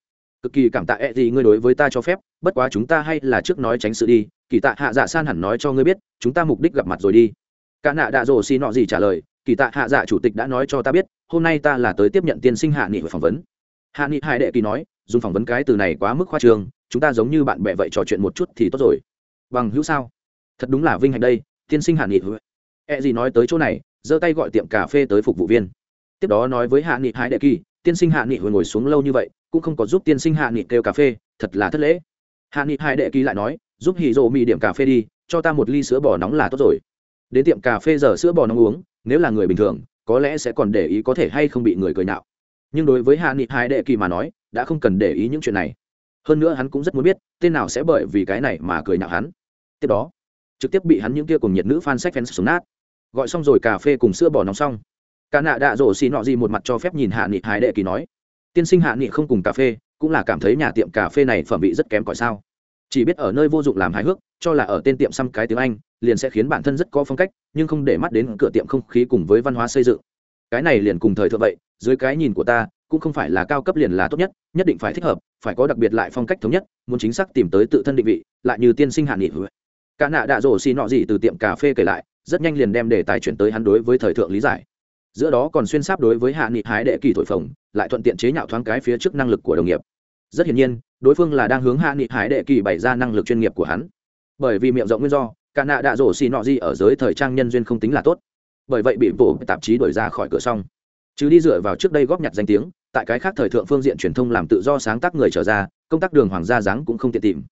Cực kỳ cảm tạ ẹ gì ngươi đối với ta cho phép, bất quá chúng ta hay là trước nói tránh sự đi, kỳ tạ hạ dạ san hẳn nói cho ngươi biết, chúng ta mục đích gặp mặt rồi đi. Cả nạ đạ rổ xì nọ gì trả lời, kỳ tạ hạ dạ chủ tịch đã nói cho ta biết, hôm nay ta là tới tiếp nhận tiên sinh hạ nghị phỏng vấn. Hạ nghị hải đệ kỳ nói dùng phỏng vấn cái từ này quá mức khoa trường chúng ta giống như bạn bè vậy trò chuyện một chút thì tốt rồi. Bằng hữu sao? Thật đúng là vinh hạnh đây, tiên sinh hạ nghị e gì nói tới chỗ này, giơ tay gọi tiệm cà phê tới phục vụ viên. Tiếp đó nói với hạ nghị hải đệ kỳ, tiên sinh hạ nghị hồi ngồi xuống lâu như vậy, cũng không có giúp tiên sinh hạ nghị kêu cà phê, thật là thất lễ. Hạ nghị hải đệ kỳ lại nói, giúp hì rộ mì điểm cà phê đi, cho ta một ly sữa bò nóng là tốt rồi. Đến tiệm cà phê giờ sữa bò nóng uống, nếu là người bình thường, có lẽ sẽ còn để ý có thể hay không bị người cười nạo nhưng đối với hạ nghị hải đệ kỳ mà nói đã không cần để ý những chuyện này. Hơn nữa hắn cũng rất muốn biết, tên nào sẽ bởi vì cái này mà cười nhạo hắn. Tiếp đó, trực tiếp bị hắn những kia cùng nhiệt nữ fan sách fans xuống nát. Gọi xong rồi cà phê cùng sữa bỏ nóng xong. Cả nạ đạ rổ xì nọ gì một mặt cho phép nhìn hạ nghị hải đệ kỳ nói, tiên sinh hạ nghị không cùng cà phê, cũng là cảm thấy nhà tiệm cà phê này phẩm vị rất kém cỏi sao? Chỉ biết ở nơi vô dụng làm hài hước, cho là ở tên tiệm xăm cái tiếng anh, liền sẽ khiến bản thân rất có phong cách, nhưng không để mắt đến cửa tiệm không khí cùng với văn hóa xây dựng cái này liền cùng thời thượng vậy, dưới cái nhìn của ta, cũng không phải là cao cấp liền là tốt nhất nhất định phải thích hợp, phải có đặc biệt lại phong cách thống nhất, muốn chính xác tìm tới tự thân định vị, lại như tiên sinh hạ nghị cả nạ đạ rổ xì nọ gì từ tiệm cà phê kể lại, rất nhanh liền đem đề tài chuyển tới hắn đối với thời thượng lý giải. Giữa đó còn xuyên sáp đối với hạ nghị hái đệ kỳ thổi phồng, lại thuận tiện chế nhạo thoáng cái phía trước năng lực của đồng nghiệp. Rất hiển nhiên, đối phương là đang hướng hạ nghị hái đệ kỳ bày ra năng lực chuyên nghiệp của hắn. Bởi vì miệng rộng nguyên do, cả nạ đạ rổ xì nọ gì ở giới thời trang nhân duyên không tính là tốt bởi vậy bị bộ tạp chí đuổi ra khỏi cửa xong. Chứ đi dựa vào trước đây góp nhặt danh tiếng, tại cái khác thời thượng phương diện truyền thông làm tự do sáng tác người trở ra, công tác đường hoàng gia dáng cũng không tiện tìm.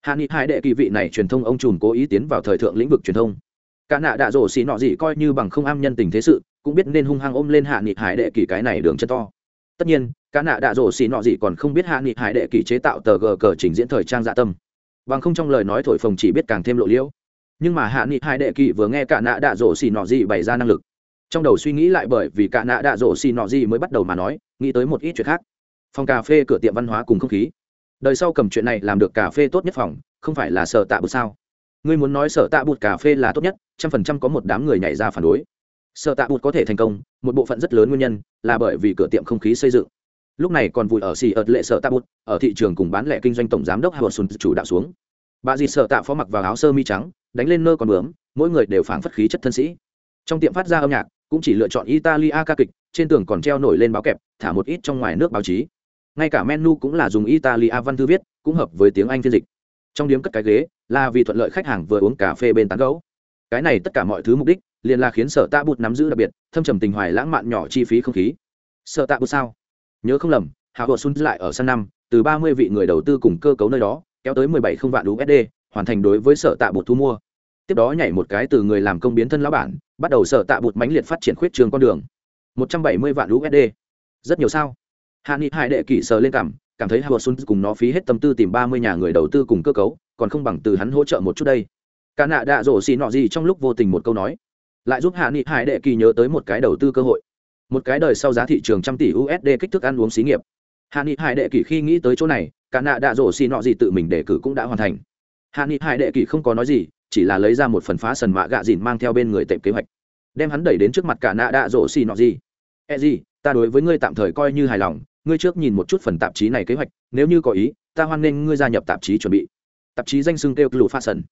Hạ nghị hai đệ kỳ vị này truyền thông ông trùm cố ý tiến vào thời thượng lĩnh vực truyền thông. Cả nạ đạ rổ xì nọ gì coi như bằng không am nhân tình thế sự, cũng biết nên hung hăng ôm lên hạ nghị hải đệ kỳ cái này đường chân to. Tất nhiên, cả nạ đạ rổ xì nọ gì còn không biết hạ nghị hải đệ kỳ chế tạo tờ gờ cờ trình diễn thời trang dạ tâm. Bằng không trong lời nói thổi phồng chỉ biết càng thêm lộ liễu nhưng mà hạ nghị hai đệ kỳ vừa nghe cả nạ đạ rổ xì nọ gì bày ra năng lực. Trong đầu suy nghĩ lại bởi vì cả nạ đạ rổ xì nọ gì mới bắt đầu mà nói, nghĩ tới một ít chuyện khác. Phòng cà phê cửa tiệm văn hóa cùng không khí. Đời sau cầm chuyện này làm được cà phê tốt nhất phòng, không phải là sợ tạ bụt sao? Ngươi muốn nói sợ tạ bụt cà phê là tốt nhất, trăm phần trăm có một đám người nhảy ra phản đối. Sợ tạ bụt có thể thành công, một bộ phận rất lớn nguyên nhân là bởi vì cửa tiệm không khí xây dựng. Lúc này còn vùi ở xì ợt lệ sợ tạ bụt, ở thị trường cùng bán lẻ kinh doanh tổng giám đốc hà sùn chủ đạo xuống. Bà dì sợ tạ phó mặc vào áo sơ mi trắng đánh lên nơ còn bướm, mỗi người đều phảng phất khí chất thân sĩ. Trong tiệm phát ra âm nhạc, cũng chỉ lựa chọn italia ca kịch, trên tường còn treo nổi lên báo kẹp, thả một ít trong ngoài nước báo chí. Ngay cả menu cũng là dùng italia văn thư viết, cũng hợp với tiếng anh phiên dịch. Trong điếm cất cái ghế, là vì thuận lợi khách hàng vừa uống cà phê bên tán gấu cái này tất cả mọi thứ mục đích, liền là khiến sở tạ bụt nắm giữ đặc biệt, thâm trầm tình hoài lãng mạn nhỏ chi phí không khí. Sở tạ bụt sao? Nhớ không lầm, hạ vợ xuân lại ở sang năm từ ba mươi vị người đầu tư cùng cơ cấu nơi đó, kéo tới mười bảy không vạn usd hoàn thành đối với sở tạ bụt thu mua tiếp đó nhảy một cái từ người làm công biến thân lão bản, bắt đầu sở tạ bụt mãnh liệt phát triển khuyết trường con đường. Một trăm bảy mươi vạn usd rất nhiều sao? Hạ nghị hải đệ kỷ sờ lên cảm cảm thấy howard sun cùng nó phí hết tâm tư tìm ba mươi nhà người đầu tư cùng cơ cấu, còn không bằng từ hắn hỗ trợ một chút đây. Cả nạ đạ rổ xì nọ gì trong lúc vô tình một câu nói, lại giúp hạ nghị hải đệ kỳ nhớ tới một cái đầu tư cơ hội. Một cái đời sau giá thị trường trăm tỷ usd kích thước ăn uống xí nghiệp. Hạ nghị hải đệ kỳ khi nghĩ tới chỗ này, cả nạ đạ rổ xì nọ gì tự mình đề cử cũng đã hoàn thành. Hạ nghị hải đệ kỳ không có nói gì chỉ là lấy ra một phần phá sần mạ gạ dìn mang theo bên người tệm kế hoạch, đem hắn đẩy đến trước mặt cả nạ đạ rổ xì nọ gì. E gì, ta đối với ngươi tạm thời coi như hài lòng, ngươi trước nhìn một chút phần tạp chí này kế hoạch, nếu như có ý, ta hoan nghênh ngươi gia nhập tạp chí chuẩn bị. Tạp chí danh xưng kêu lù pha sần.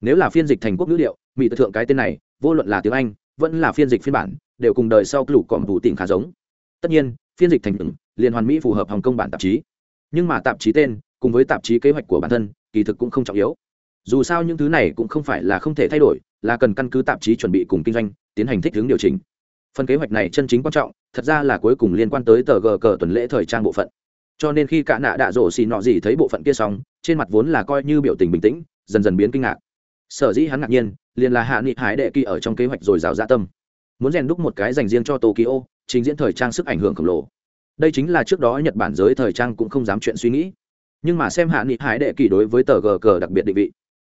Nếu là phiên dịch thành quốc ngữ liệu mỹ tự thượng cái tên này, vô luận là tiếng anh, vẫn là phiên dịch phiên bản, đều cùng đời sau lù còn đủ tỉnh khá giống. Tất nhiên, phiên dịch thành từng liền hoàn mỹ phù hợp hồng công bản tạp chí. Nhưng mà tạp chí tên, cùng với tạp chí kế hoạch của bản thân, kỳ thực cũng không trọng yếu dù sao những thứ này cũng không phải là không thể thay đổi, là cần căn cứ tạp chí chuẩn bị cùng kinh doanh, tiến hành thích hướng điều chỉnh. Phần kế hoạch này chân chính quan trọng, thật ra là cuối cùng liên quan tới tờ gờ cờ tuần lễ thời trang bộ phận. Cho nên khi cả nạ đạ rổ xì nọ gì thấy bộ phận kia xong, trên mặt vốn là coi như biểu tình bình tĩnh, dần dần biến kinh ngạc. Sở dĩ hắn ngạc nhiên, liền là hạ nghị hải đệ kỳ ở trong kế hoạch rồi rào dạ tâm. Muốn rèn đúc một cái dành riêng cho tokyo, trình diễn thời trang sức ảnh hưởng khổng lồ. Đây chính là trước đó nhật bản giới thời trang cũng không dám chuyện suy nghĩ. Nhưng mà xem hạ nghị hải đệ kỳ đối với tờ gờ cờ đặc biệt định vị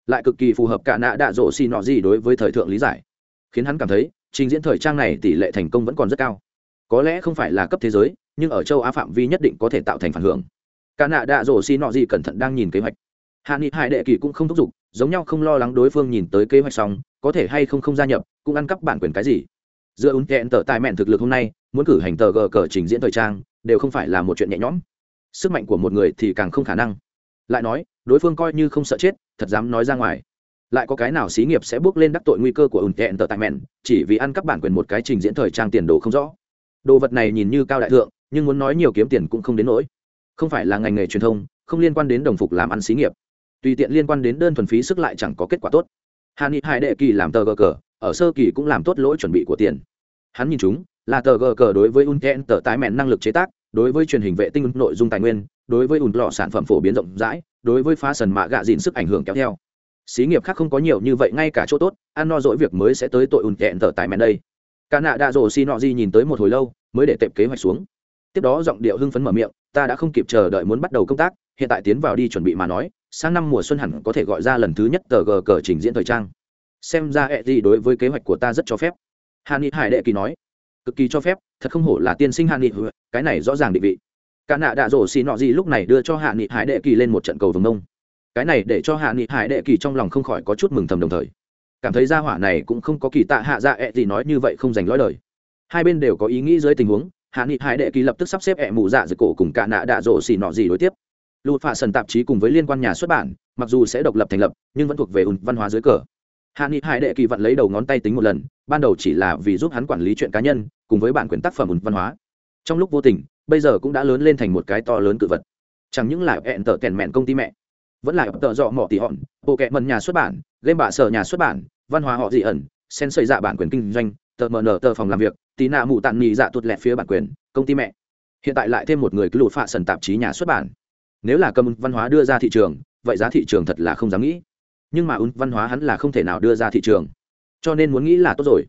lại cực kỳ phù hợp cả nạ đạ rổ xì nọ gì đối với thời thượng lý giải. Khiến hắn cảm thấy, trình diễn thời trang này tỷ lệ thành công vẫn còn rất cao. Có lẽ không phải là cấp thế giới, nhưng ở châu á phạm vi nhất định có thể tạo thành phản hưởng. Cả nạ đạ rổ xì nọ gì cẩn thận đang nhìn kế hoạch. Hạ nghị hải đệ kỳ cũng không thúc giục, giống nhau không lo lắng đối phương nhìn tới kế hoạch xong, có thể hay không không gia nhập, cũng ăn cắp bản quyền cái gì. Giữa ứng kẹn tờ tài mẹn thực lực hôm nay, muốn cử hành tờ gờ cờ trình diễn thời trang, đều không phải là một chuyện nhẹ nhõm. Sức mạnh của một người thì càng không khả năng lại nói, đối phương coi như không sợ chết, thật dám nói ra ngoài. Lại có cái nào xí nghiệp sẽ bước lên đắc tội nguy cơ của ủn kẹn tờ tại mẹn chỉ vì ăn cắp bản quyền một cái trình diễn thời trang tiền đồ không rõ. Đồ vật này nhìn như cao đại thượng, nhưng muốn nói nhiều kiếm tiền cũng không đến nỗi. Không phải là ngành nghề truyền thông, không liên quan đến đồng phục làm ăn xí nghiệp. Tùy tiện liên quan đến đơn thuần phí sức lại chẳng có kết quả tốt. Hà ni hai đệ kỳ làm tờ gờ cờ, ở sơ kỳ cũng làm tốt lỗi chuẩn bị của tiền. Hắn nhìn chúng, là tờ gờ cờ đối với un kẹn tờ tái mẹn năng lực chế tác, đối với truyền hình vệ tinh nội dung tài nguyên đối với ủn lọ sản phẩm phổ biến rộng rãi, đối với phá sần mạ gạ dịn sức ảnh hưởng kéo theo. Xí nghiệp khác không có nhiều như vậy, ngay cả chỗ tốt, ăn no dỗi việc mới sẽ tới tội ùn kẹn tờ tại mẹn đây. Cả nạ đạ rồ xi nọ di nhìn tới một hồi lâu, mới để tệp kế hoạch xuống. Tiếp đó giọng điệu hưng phấn mở miệng, ta đã không kịp chờ đợi muốn bắt đầu công tác, hiện tại tiến vào đi chuẩn bị mà nói, sang năm mùa xuân hẳn có thể gọi ra lần thứ nhất tờ gờ cờ trình diễn thời trang. Xem ra ẹ gì đối với kế hoạch của ta rất cho phép. Hàn ni hải đệ kỳ nói. Cực kỳ cho phép, thật không hổ là tiên sinh hàn ni cái này rõ ràng định vị cả nạ đạ rổ xì nọ gì lúc này đưa cho hạ nghị hải đệ kỳ lên một trận cầu vồng nông cái này để cho hạ nghị hải đệ kỳ trong lòng không khỏi có chút mừng thầm đồng thời. Cảm thấy gia hỏa này cũng không có kỳ tạ hạ dạ ẹ gì nói như vậy không dành lõi lời. Hai bên đều có ý nghĩ dưới tình huống, hạ nghị hải đệ kỳ lập tức sắp xếp ẹ mù dạ dưới cổ cùng cả nạ đạ rổ xì nọ gì đối tiếp. Lụt phạ sần tạp chí cùng với liên quan nhà xuất bản, mặc dù sẽ độc lập thành lập, nhưng vẫn thuộc về ùn văn hóa dưới cờ. Hạ nghị hải đệ kỳ vẫn lấy đầu ngón tay tính một lần, ban đầu chỉ là vì giúp hắn quản lý chuyện cá nhân, cùng với bản quyền tác phẩm ùn văn hóa. Trong lúc vô tình bây giờ cũng đã lớn lên thành một cái to lớn cự vật. Chẳng những là hẹn tờ kèn mẹn công ty mẹ, vẫn là tợ dọ mỏ tỉ hòn, bộ kẹ mần nhà xuất bản, game bạ sở nhà xuất bản, văn hóa họ dị ẩn, sen xây dạ bản quyền kinh doanh, tờ mờ nở tờ phòng làm việc tí nạ mụ tàn nhị dạ tụt lẹt phía bản quyền, công ty mẹ. Hiện tại lại thêm một người cứ lụt phạ sần tạp chí nhà xuất bản. Nếu là cầm văn hóa đưa ra thị trường, vậy giá thị trường thật là không dám nghĩ. Nhưng mà ứng văn hóa hắn là không thể nào đưa ra thị trường. Cho nên muốn nghĩ là tốt rồi.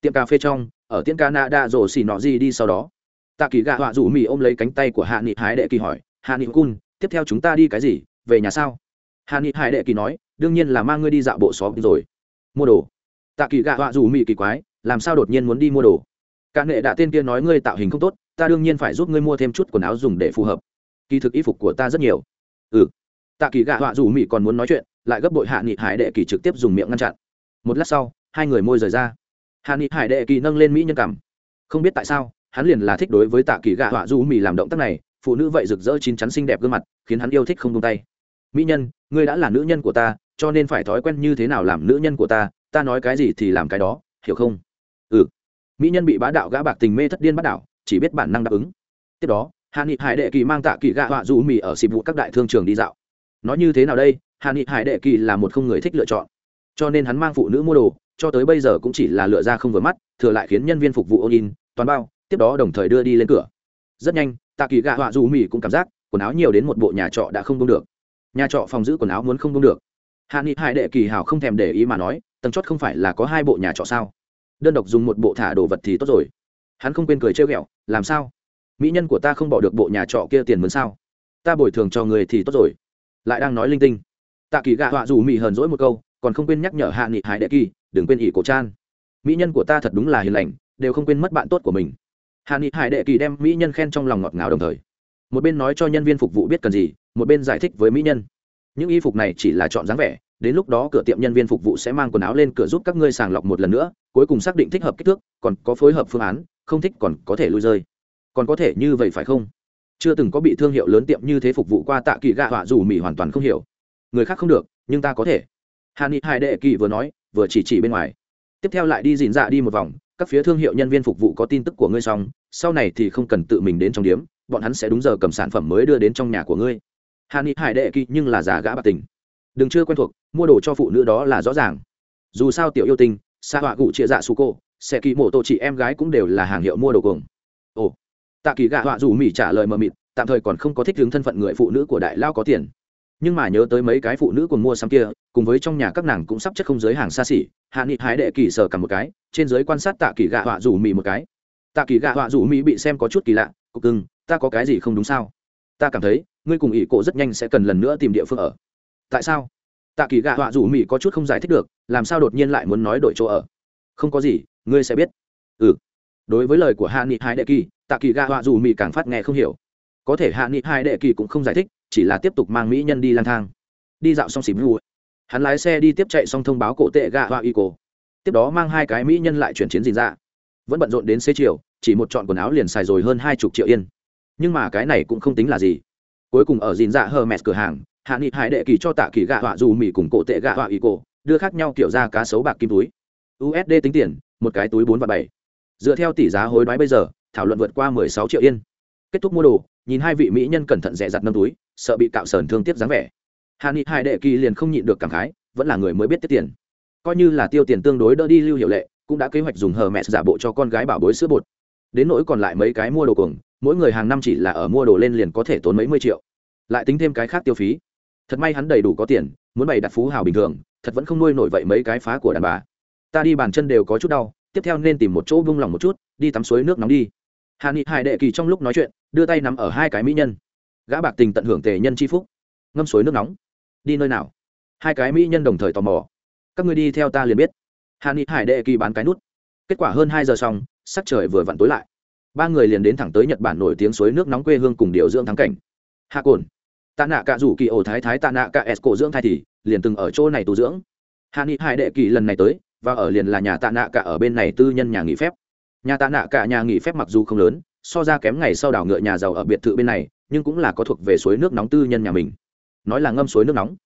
Tiệm cà phê trong, ở tiệm canada rổ xì nọ gì đi sau đó tạ kỳ gạ họa rủ mì ôm lấy cánh tay của hạ nghị Hải đệ kỳ hỏi, hạ nghị cun, tiếp theo chúng ta đi cái gì? Về nhà sao? Hạ nghị hải đệ kỳ nói, đương nhiên là mang ngươi đi dạo bộ xóm rồi. Mua đồ. Tạ kỳ gạ họa rủ mì kỳ quái, làm sao đột nhiên muốn đi mua đồ? Cả nghệ đạ tên kia nói ngươi tạo hình không tốt, ta đương nhiên phải giúp ngươi mua thêm chút quần áo dùng để phù hợp. Kỳ thực y phục của ta rất nhiều. Ừ. Tạ kỳ gạ họa rủ mì còn muốn nói chuyện, lại gấp bội hạ nghị hải đệ kỳ trực tiếp dùng miệng ngăn chặn. Một lát sau, hai người môi rời ra. Hạ nghị hải đệ kỳ nâng lên mỹ nhân cảm không biết tại sao hắn liền là thích đối với tạ kỳ gạ họa du mì làm động tác này, phụ nữ vậy rực rỡ chín chắn xinh đẹp gương mặt, khiến hắn yêu thích không tung tay. Mỹ nhân, ngươi đã là nữ nhân của ta, cho nên phải thói quen như thế nào làm nữ nhân của ta ta nói cái gì thì làm cái đó, hiểu không? Ừ. Mỹ nhân bị bá đạo gã bạc tình mê thất điên bắt đảo, chỉ biết bản năng đáp ứng. Tiếp đó hạ nghị hải đệ kỳ mang tạ kỳ gạ họa du mì ở xịp vụ các đại thương trường đi dạo. Nói như thế nào đây? Hạ nghị hải đệ kỳ là một không người thích lựa chọn. Cho nên hắn mang phụ nữ mua đồ, cho tới bây giờ cũng chỉ là lựa ra không vừa mắt, thừa lại khiến nhân viên phục vụ ôn in, toàn bao tiếp đó đồng thời đưa đi lên cửa. Rất nhanh tạ kỳ gạ họa dù mỹ cũng cảm giác quần áo nhiều đến một bộ nhà trọ đã không đông được. Nhà trọ phòng giữ quần áo muốn không đông được. Hạ nghị hai đệ kỳ hào không thèm để ý mà nói, tầng chót không phải là có hai bộ nhà trọ sao? Đơn độc dùng một bộ thả đồ vật thì tốt rồi. Hắn không quên cười trêu ghẹo, làm sao? Mỹ nhân của ta không bỏ được bộ nhà trọ kia tiền mướn sao? Ta bồi thường cho người thì tốt rồi. Lại đang nói linh tinh. Tạ kỳ gạ họa dù mỹ hờn dỗi một câu, còn không quên nhắc nhở hạ nghị hải đệ kỳ, đừng quên ỷ cổ trang. Mỹ nhân của ta thật đúng là hiền lành, đều không quên mất bạn tốt của mình hạ nghị hải đệ kỳ đem mỹ nhân khen trong lòng ngọt ngào đồng thời, một bên nói cho nhân viên phục vụ biết cần gì, một bên giải thích với mỹ nhân. Những y phục này chỉ là chọn dáng vẻ, đến lúc đó cửa tiệm nhân viên phục vụ sẽ mang quần áo lên cửa giúp các ngươi sàng lọc một lần nữa, cuối cùng xác định thích hợp kích thước, còn có phối hợp phương án, không thích còn có thể lui rơi. Còn có thể như vậy phải không? Chưa từng có bị thương hiệu lớn tiệm như thế phục vụ qua tạ kỳ gạ họa dù mỹ hoàn toàn không hiểu. Người khác không được, nhưng ta có thể. Hà ni hai đệ kỳ vừa nói, vừa chỉ chỉ bên ngoài. Tiếp theo lại đi dìn dạ đi một vòng các phía thương hiệu nhân viên phục vụ có tin tức của ngươi xong, sau này thì không cần tự mình đến trong điếm, bọn hắn sẽ đúng giờ cầm sản phẩm mới đưa đến trong nhà của ngươi. Hà ni hải đệ kỳ nhưng là giả gã bạc tình. Đừng chưa quen thuộc, mua đồ cho phụ nữ đó là rõ ràng. Dù sao tiểu yêu tinh xa họa cụ chia dạ su cô sẽ kỳ mổ tổ chị em gái cũng đều là hàng hiệu mua đồ cùng ồ. Tạ kỳ gạ họa dù mỹ trả lời mờ mịt, tạm thời còn không có thích hướng thân phận người phụ nữ của đại lao có tiền nhưng mà nhớ tới mấy cái phụ nữ còn mua sắm kia, cùng với trong nhà các nàng cũng sắp chất không giới hàng xa xỉ, hạ nghị hái đệ kỳ sờ cả một cái, trên giới quan sát tạ kỳ gạ họa rủ mỹ một cái. Tạ kỳ gạ họa rủ mỹ bị xem có chút kỳ lạ, cục cưng, ta có cái gì không đúng sao? Ta cảm thấy, ngươi cùng ỷ cổ rất nhanh sẽ cần lần nữa tìm địa phương ở. Tại sao? Tạ kỳ gạ họa rủ mỹ có chút không giải thích được, làm sao đột nhiên lại muốn nói đổi chỗ ở? Không có gì, ngươi sẽ biết. Ừ. Đối với lời của hạ nghị hai đệ kỳ, tạ kỳ gạ họa rủ mỹ càng phát nghe không hiểu. Có thể hạ nghị hai đệ kỳ cũng không giải thích chỉ là tiếp tục mang mỹ nhân đi lang thang. Đi dạo xong xỉm vu hắn lái xe đi tiếp chạy xong thông báo cổ tệ gạ hoa y cổ. Tiếp đó mang hai cái mỹ nhân lại chuyển chiến dìn ra vẫn bận rộn đến xế chiều, chỉ một chọn quần áo liền xài rồi hơn hai chục triệu yên. Nhưng mà cái này cũng không tính là gì. Cuối cùng ở dìn dạ hờ mẹt cửa hàng, hạ nghị hải đệ kỳ cho tạ kỳ gạ họa dù mỹ cùng cổ tệ gạ họa y cổ, đưa khác nhau kiểu ra cá sấu bạc kim túi. Usd tính tiền, một cái túi bốn và bảy. Dựa theo tỷ giá hối đoái bây giờ, thảo luận vượt qua mười sáu triệu yên. Kết thúc mua đồ, nhìn hai vị mỹ nhân cẩn thận rẻ rặt nâm túi sợ bị cạo sờn thương tiếp dáng vẻ. Hà ni hai đệ kỳ liền không nhịn được cảm khái, vẫn là người mới biết tiết tiền. Coi như là tiêu tiền tương đối đỡ đi lưu hiệu lệ, cũng đã kế hoạch dùng hờ mẹ giả bộ cho con gái bảo bối sữa bột. Đến nỗi còn lại mấy cái mua đồ cuồng mỗi người hàng năm chỉ là ở mua đồ lên liền có thể tốn mấy mươi triệu. Lại tính thêm cái khác tiêu phí. Thật may hắn đầy đủ có tiền, muốn bày đặt phú hào bình thường, thật vẫn không nuôi nổi vậy mấy cái phá của đàn bà. Ta đi bàn chân đều có chút đau, tiếp theo nên tìm một chỗ vung lòng một chút, đi tắm suối nước nóng đi. Hà ni hai đệ kỳ trong lúc nói chuyện, đưa tay nắm ở hai cái mỹ nhân gã bạc tình tận hưởng tề nhân c h i phúc. Ngâm suối nước nóng. Đi nơi nào? Hai cái mỹ nhân đồng thời tò mò. Các người đi theo ta liền biết. Hạ nghị hải đệ kỳ bán cái nút. Kết quả hơn hai giờ xong, sắc trời vừa vặn tối lại. Ba người liền đến thẳng tới nhật bản nổi tiếng suối nước nóng quê hương cùng điều dưỡng thắng cảnh. Hạ cồn tạ nạ cả rủ kỳ ổ thái thái tạ nạ cả s cổ dưỡng thai thì, liền từng ở chỗ này tu dưỡng. Hạ nghị hải đệ kỳ lần này tới, và ở liền là nhà tạ nạ cả ở bên này tư nhân nhà nghỉ phép. Nhà tạ nạ cả nhà nghỉ phép mặc dù không lớn so ra kém ngày sau đảo ngựa nhà giàu ở biệt thự bên này, nhưng cũng là có thuộc về suối nước nóng tư nhân nhà mình. Nói là ngâm suối nước nóng.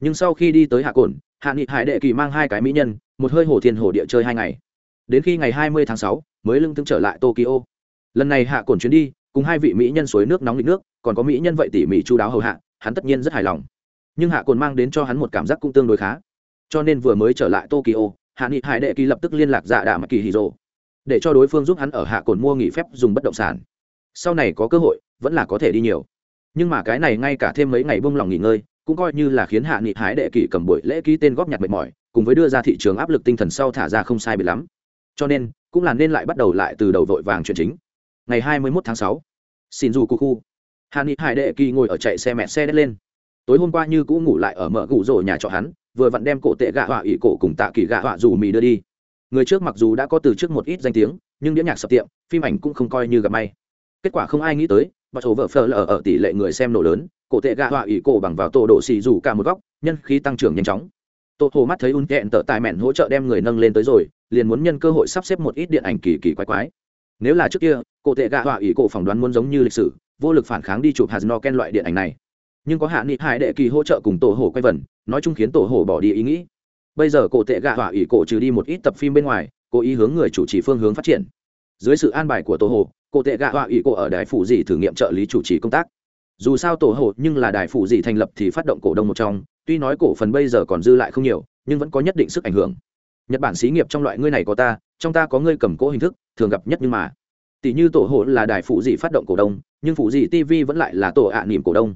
Nhưng sau khi đi tới hạ cồn hạ nghị hải đệ kỳ mang hai cái mỹ nhân, một hơi hồ thiên hồ địa chơi hai ngày. Đến khi ngày hai mươi tháng sáu, mới lưng tưng trở lại tokyo. Lần này hạ cồn chuyến đi, cùng hai vị mỹ nhân suối nước nóng lịch nước, còn có mỹ nhân vậy tỉ mỉ chu đáo hầu hạ, hắn tất nhiên rất hài lòng. Nhưng hạ cồn mang đến cho hắn một cảm giác cũng tương đối khá. Cho nên vừa mới trở lại tokyo, hạ nghị hải đệ kỳ lập tức liên lạc dạ đà mà kỳ hì rồ để cho đối phương giúp hắn ở hạ cồn mua nghỉ phép dùng bất động sản. Sau này có cơ hội, vẫn là có thể đi nhiều. Nhưng mà cái này ngay cả thêm mấy ngày bông lòng nghỉ ngơi, cũng coi như là khiến hạ nghị hái đệ kỷ cầm buổi lễ ký tên góp nhặt mệt mỏi, cùng với đưa ra thị trường áp lực tinh thần sau thả ra không sai bị lắm. Cho nên, cũng là nên lại bắt đầu lại từ đầu vội vàng chuyện chính. Ngày hai mươi 21 tháng sáu, xin dù cu khu hạ nghị hải đệ kỳ ngồi ở chạy xe mẹ xe đét lên. Tối hôm qua như cũ ngủ lại ở mở gù rổ nhà trọ hắn, vừa vặn đem cổ tệ gạ họa ỉ cổ cùng tạ kỳ gạ họa dù mì đưa đi người trước mặc dù đã có từ trước một ít danh tiếng, nhưng đĩa nhạc sập tiệm, phim ảnh cũng không coi như gặp may. Kết quả không ai nghĩ tới và số vợ phờ lờ ở tỷ lệ người xem nổ lớn, cổ tệ gạ họa ỉ cổ bằng vào tổ độ xì dù cả một góc, nhân khí tăng trưởng nhanh chóng. Tổ hồ mắt thấy un kẹn tợ tài mẹn hỗ trợ đem người nâng lên tới rồi, liền muốn nhân cơ hội sắp xếp một ít điện ảnh kỳ kỳ quái quái. Nếu là trước kia, cổ tệ gạ họa ỉ cổ phỏng đoán muốn giống như lịch sử, vô lực phản kháng đi chụp hạt no ken loại điện ảnh này. Nhưng có hạ nghị hải đệ kỳ hỗ trợ cùng tổ hồ quay vần, nói chung khiến tổ hồ bỏ đi ý nghĩ bây giờ cổ tệ gạ họa ủy cổ trừ đi một ít tập phim bên ngoài, cố ý hướng người chủ trì phương hướng phát triển. Dưới sự an bài của tổ hồ, cổ tệ gạ họa ủy cổ ở đài phụ dị thử nghiệm trợ lý chủ trì công tác. Dù sao tổ hồ nhưng là đài phụ dị thành lập thì phát động cổ đông một trong, tuy nói cổ phần bây giờ còn dư lại không nhiều, nhưng vẫn có nhất định sức ảnh hưởng. Nhật bản xí nghiệp trong loại ngươi này có ta, trong ta có ngươi cầm cố hình thức, thường gặp nhất nhưng mà. Tỷ như tổ hồ là đài phụ dị phát động cổ đông, nhưng phụ dị tv vẫn lại là tổ ạ à niềm cổ đông.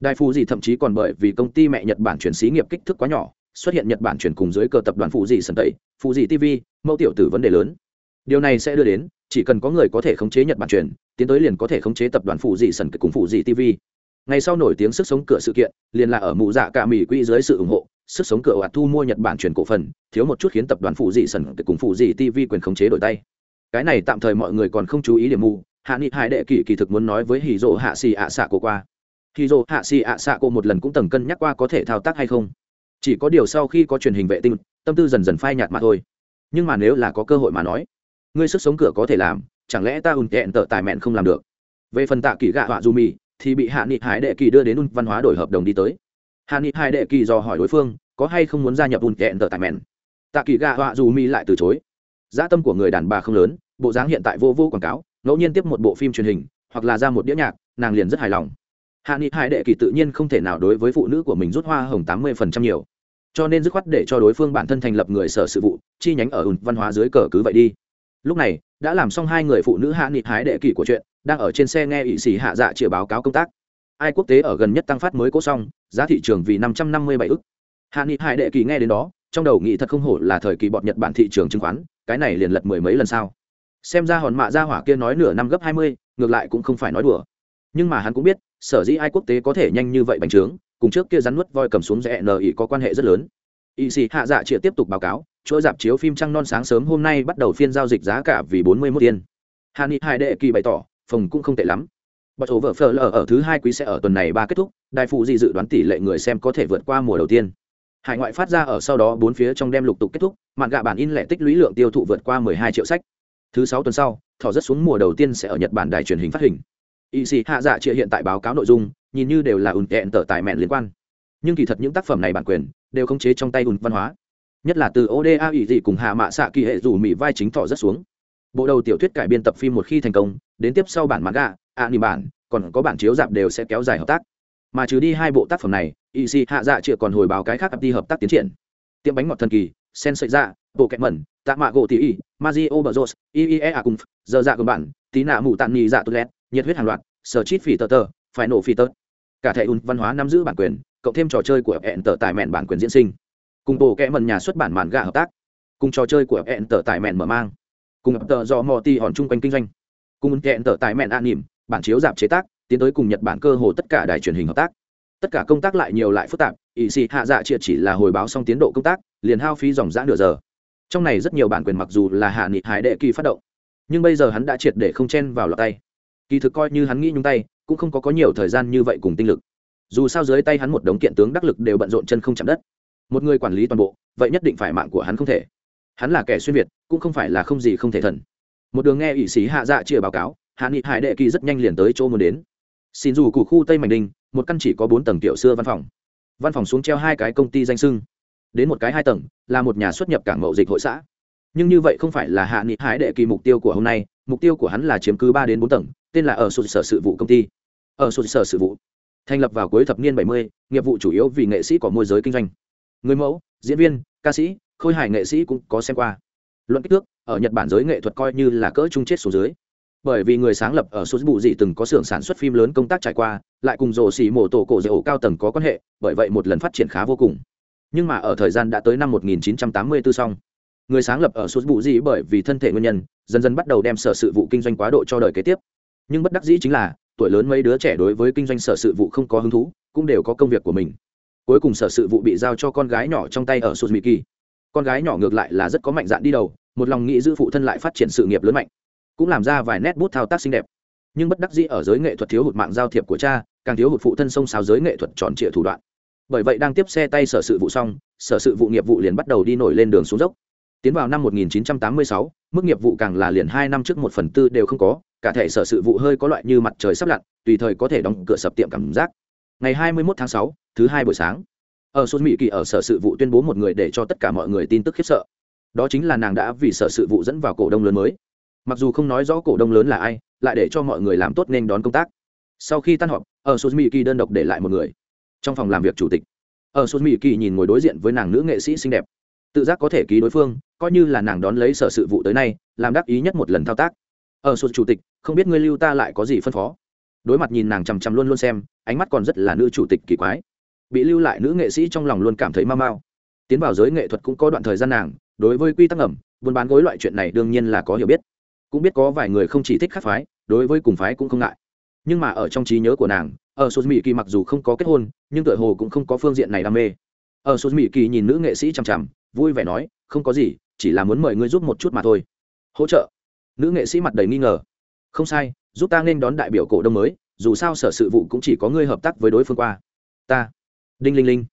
Đài phụ dị thậm chí còn bởi vì công ty mẹ nhật bản chuyển xí nghiệp kích thước quá nhỏ xuất hiện nhật bản chuyển cùng dưới cờ tập đoàn phụ dị sân tẩy phụ dị tv mẫu tiểu tử vấn đề lớn. Điều này sẽ đưa đến, chỉ cần có người có thể khống chế nhật bản chuyển tiến tới liền có thể khống chế tập đoàn phụ dị sân cùng phụ dị tv ngày sau nổi tiếng sức sống cửa sự kiện, liền là ở mụ dạ cả mỹ quỹ dưới sự ủng hộ, sức sống cửa hoạt thu mua nhật bản chuyển cổ phần, thiếu một chút khiến tập đoàn phụ dị sân cùng phụ dị tv quyền khống chế đổi tay. Cái này tạm thời mọi người còn không chú ý điểm mù, hạ nghị hải đệ kỳ kỳ thực muốn nói với hì dỗ hạ xì ạ xạ cô qua. Hì dỗ hạ xì ạ xạ cô một lần cũng từng cân nhắc qua có thể thao tác hay không chỉ có điều sau khi có truyền hình vệ tinh, tâm tư dần dần phai nhạt mà thôi. Nhưng mà nếu là có cơ hội mà nói, ngươi sức sống cửa có thể làm, chẳng lẽ ta ùn tẹn tợ tài mẹn không làm được? Về phần tạ kỳ gạ họa dù mì, thì bị hạ nghị hải đệ kỳ đưa đến ùn văn hóa đổi hợp đồng đi tới. Hạ nghị hải đệ kỳ dò hỏi đối phương, có hay không muốn gia nhập ùn tẹn tợ tài mẹn? Tạ kỳ gạ họa dù mì lại từ chối. Dã tâm của người đàn bà không lớn, bộ dáng hiện tại vô vô quảng cáo, ngẫu nhiên tiếp một bộ phim truyền hình, hoặc là ra một đĩa nhạc, nàng liền rất hài lòng hạ nghị hải đệ kỳ tự nhiên không thể nào đối với phụ nữ của mình rút hoa hồng tám mươi phần trăm nhiều. Cho nên dứt khoát để cho đối phương bản thân thành lập người sở sự vụ, chi nhánh ở ùn văn hóa dưới cờ cứ vậy đi. Lúc này, đã làm xong hai người phụ nữ hạ nghị hái đệ kỳ của chuyện, đang ở trên xe nghe ỵ sĩ hạ dạ chịa báo cáo công tác. Ai quốc tế ở gần nhất tăng phát mới cố xong, giá thị trường vì năm trăm năm mươi bảy ức. Hạ nghị hải đệ kỳ nghe đến đó, trong đầu nghĩ thật không hổ là thời kỳ bọn nhật bản thị trường chứng khoán, cái này liền lật mười mấy lần sao. Xem ra hòn mạ ra hỏa kia nói nửa năm gấp hai mươi, ngược lại cũng không phải nói đùa. Nhưng mà hắn cũng biết sở dĩ ai quốc tế có thể nhanh như vậy bành trướng, cùng trước kia rắn nuốt voi cầm xuống rẽ nờ ý có quan hệ rất lớn. Y sĩ hạ dạ chịa tiếp tục báo cáo, chuỗi dạp chiếu phim trăng non sáng sớm hôm nay bắt đầu phiên giao dịch giá cả vì bốn mươi mốt tiền hà ni hai đệ kỳ bày tỏ, phòng cũng không tệ lắm. Bắt ổ vợ phờ lờ ở thứ hai quý sẽ ở tuần này ba kết thúc đại phụ di dự đoán tỷ lệ người xem có thể vượt qua mùa đầu tiên. Hải ngoại phát ra ở sau đó bốn phía trong đem lục tục kết thúc, mạn gạ bản in lẻ tích lũy lượng tiêu thụ vượt qua mười hai triệu sách. Thứ sáu tuần sau thỏ rất xuống mùa đầu tiên sẽ ở nhật bản đài truyền hình phát hình y sĩ hạ dạ chia hiện tại báo cáo nội dung, nhìn như đều là ùn kẹn tở tài mẹn liên quan. Nhưng kỳ thật những tác phẩm này bản quyền đều khống chế trong tay ùn văn hóa. Nhất là từ oda ý dị cùng hạ mạ xạ kỳ hệ dù mỹ vai chính thọ rất xuống. Bộ đầu tiểu thuyết cải biên tập phim một khi thành công, đến tiếp sau bản manga, ạ nỉ bản, còn có bản chiếu dạp đều sẽ kéo dài hợp tác. Mà trừ đi hai bộ tác phẩm này, ý sĩ hạ dạ chịa còn hồi báo cái khác đi hợp tác tiến triển. Tiệm bánh ngọt thần kỳ sen sợi dạ bộ kẹt mẩn, tạ mạ gỗ tỉ y mazio bờ rô iie a cùng giờ dạ gần bản, tí nạ mù tàn nhì dạ tốt lét nhiệt huyết hàng loạt, sở chít phỉ tờ tờ, phải nổ phỉ tờ. Cả thẻ ùn văn hóa nắm giữ bản quyền, cộng thêm trò chơi của hẹn tờ tài mẹn bản quyền diễn sinh. Cùng bộ kẽ mần nhà xuất bản màn gà hợp tác. Cùng trò chơi của hẹn tờ tài mẹn mở mang. Cùng tờ do mò ti hòn chung quanh kinh doanh. Cùng hẹn tờ tài mẹn an nỉm, bản chiếu giảm chế tác, tiến tới cùng nhật bản cơ hồ tất cả đài truyền hình hợp tác. Tất cả công tác lại nhiều lại phức tạp ỵ xị hạ dạ triệt chỉ là hồi báo xong tiến độ công tác, liền hao phí dòng dã nửa giờ. Trong này rất nhiều bản quyền mặc dù là hạ nghị hải đệ kỳ phát động, nhưng bây giờ hắn đã triệt để không chen vào lọt tay kỳ thực coi như hắn nghĩ nhung tay cũng không có có nhiều thời gian như vậy cùng tinh lực. Dù sao dưới tay hắn một đống kiện tướng đắc lực đều bận rộn chân không chạm đất. Một người quản lý toàn bộ vậy nhất định phải mạng của hắn không thể. Hắn là kẻ xuyên việt cũng không phải là không gì không thể thần. Một đường nghe ỷ sĩ hạ dạ chia báo cáo hạ nghị hải đệ kỳ rất nhanh liền tới chỗ muốn đến. Xin dù cụ khu tây mảnh đình, một căn chỉ có bốn tầng tiểu xưa văn phòng. Văn phòng xuống treo hai cái công ty danh sưng. Đến một cái hai tầng là một nhà xuất nhập cảng mậu dịch hội xã nhưng như vậy không phải là hạ nghị hái đệ kỳ mục tiêu của hôm nay, mục tiêu của hắn là chiếm cứ ba đến bốn tầng, tên là ở sụt sở sự vụ công ty. Ở sụt sở sự vụ, thành lập vào cuối thập niên bảy mươi, nghiệp vụ chủ yếu vì nghệ sĩ có môi giới kinh doanh. Người mẫu, diễn viên, ca sĩ, khôi hài nghệ sĩ cũng có xem qua. Luận kích thước, ở nhật bản giới nghệ thuật coi như là cỡ chung chết số dưới. Bởi vì người sáng lập ở sụt bù dị từng có xưởng sản xuất phim lớn công tác trải qua, lại cùng rồ xỉ mổ tổ cổ dễ ổ cao tầng có quan hệ, bởi vậy một lần phát triển khá vô cùng. Nhưng mà ở thời gian đã tới năm 1984 xong người sáng lập ở suốt bù gì bởi vì thân thể nguyên nhân, dần dần bắt đầu đem sở sự vụ kinh doanh quá độ cho đời kế tiếp. Nhưng bất đắc dĩ chính là, tuổi lớn mấy đứa trẻ đối với kinh doanh sở sự vụ không có hứng thú, cũng đều có công việc của mình. Cuối cùng sở sự vụ bị giao cho con gái nhỏ trong tay ở sút mỹ kỳ. Con gái nhỏ ngược lại là rất có mạnh dạn đi đầu, một lòng nghĩ giữ phụ thân lại phát triển sự nghiệp lớn mạnh, cũng làm ra vài nét bút thao tác xinh đẹp. Nhưng bất đắc dĩ ở giới nghệ thuật thiếu hụt mạng giao thiệp của cha, càng thiếu hụt phụ thân sông xáo giới nghệ thuật tròn trịa thủ đoạn. Bởi vậy đang tiếp xe tay sở sự vụ xong, sở sự vụ nghiệp vụ liền bắt đầu đi nổi lên đường xuống dốc tiến vào năm 1986, mức nghiệp vụ càng là liền hai năm trước một phần tư đều không có cả thể sở sự vụ hơi có loại như mặt trời sắp lặn tùy thời có thể đóng cửa sập tiệm cảm giác. Ngày 21 tháng 6, thứ hai buổi sáng ở xuân mỹ kỳ ở sở sự vụ tuyên bố một người để cho tất cả mọi người tin tức khiếp sợ. Đó chính là nàng đã vì sở sự vụ dẫn vào cổ đông lớn mới. Mặc dù không nói rõ cổ đông lớn là ai lại để cho mọi người làm tốt nên đón công tác. Sau khi tan họp ở xuân mỹ kỳ đơn độc để lại một người trong phòng làm việc chủ tịch. Ở xuân mỹ kỳ nhìn ngồi đối diện với nàng nữ nghệ sĩ xinh đẹp tự giác có thể ký đối phương, coi như là nàng đón lấy sở sự vụ tới nay, làm đắc ý nhất một lần thao tác. Ở sụt chủ tịch, không biết ngươi lưu ta lại có gì phân phó? Đối mặt nhìn nàng chằm chằm luôn luôn xem, ánh mắt còn rất là nữ chủ tịch kỳ quái. Bị lưu lại nữ nghệ sĩ trong lòng luôn cảm thấy mau mau. Tiến vào giới nghệ thuật cũng có đoạn thời gian nàng, đối với quy tắc ẩm, buôn bán gối loại chuyện này đương nhiên là có hiểu biết. Cũng biết có vài người không chỉ thích khắc phái, đối với cùng phái cũng không ngại. Nhưng mà ở trong trí nhớ của nàng, ở sô mỹ kỳ mặc dù không có kết hôn, nhưng tựa hồ cũng không có phương diện này đam mê. Ở sô mỹ kỳ nhìn nữ nghệ sĩ chằm chằm vui vẻ nói, không có gì, chỉ là muốn mời ngươi giúp một chút mà thôi. Hỗ trợ? Nữ nghệ sĩ mặt đầy nghi ngờ. Không sai, giúp ta nên đón đại biểu cổ đông mới, dù sao sở sự vụ cũng chỉ có ngươi hợp tác với đối phương qua. Ta. Đinh linh linh.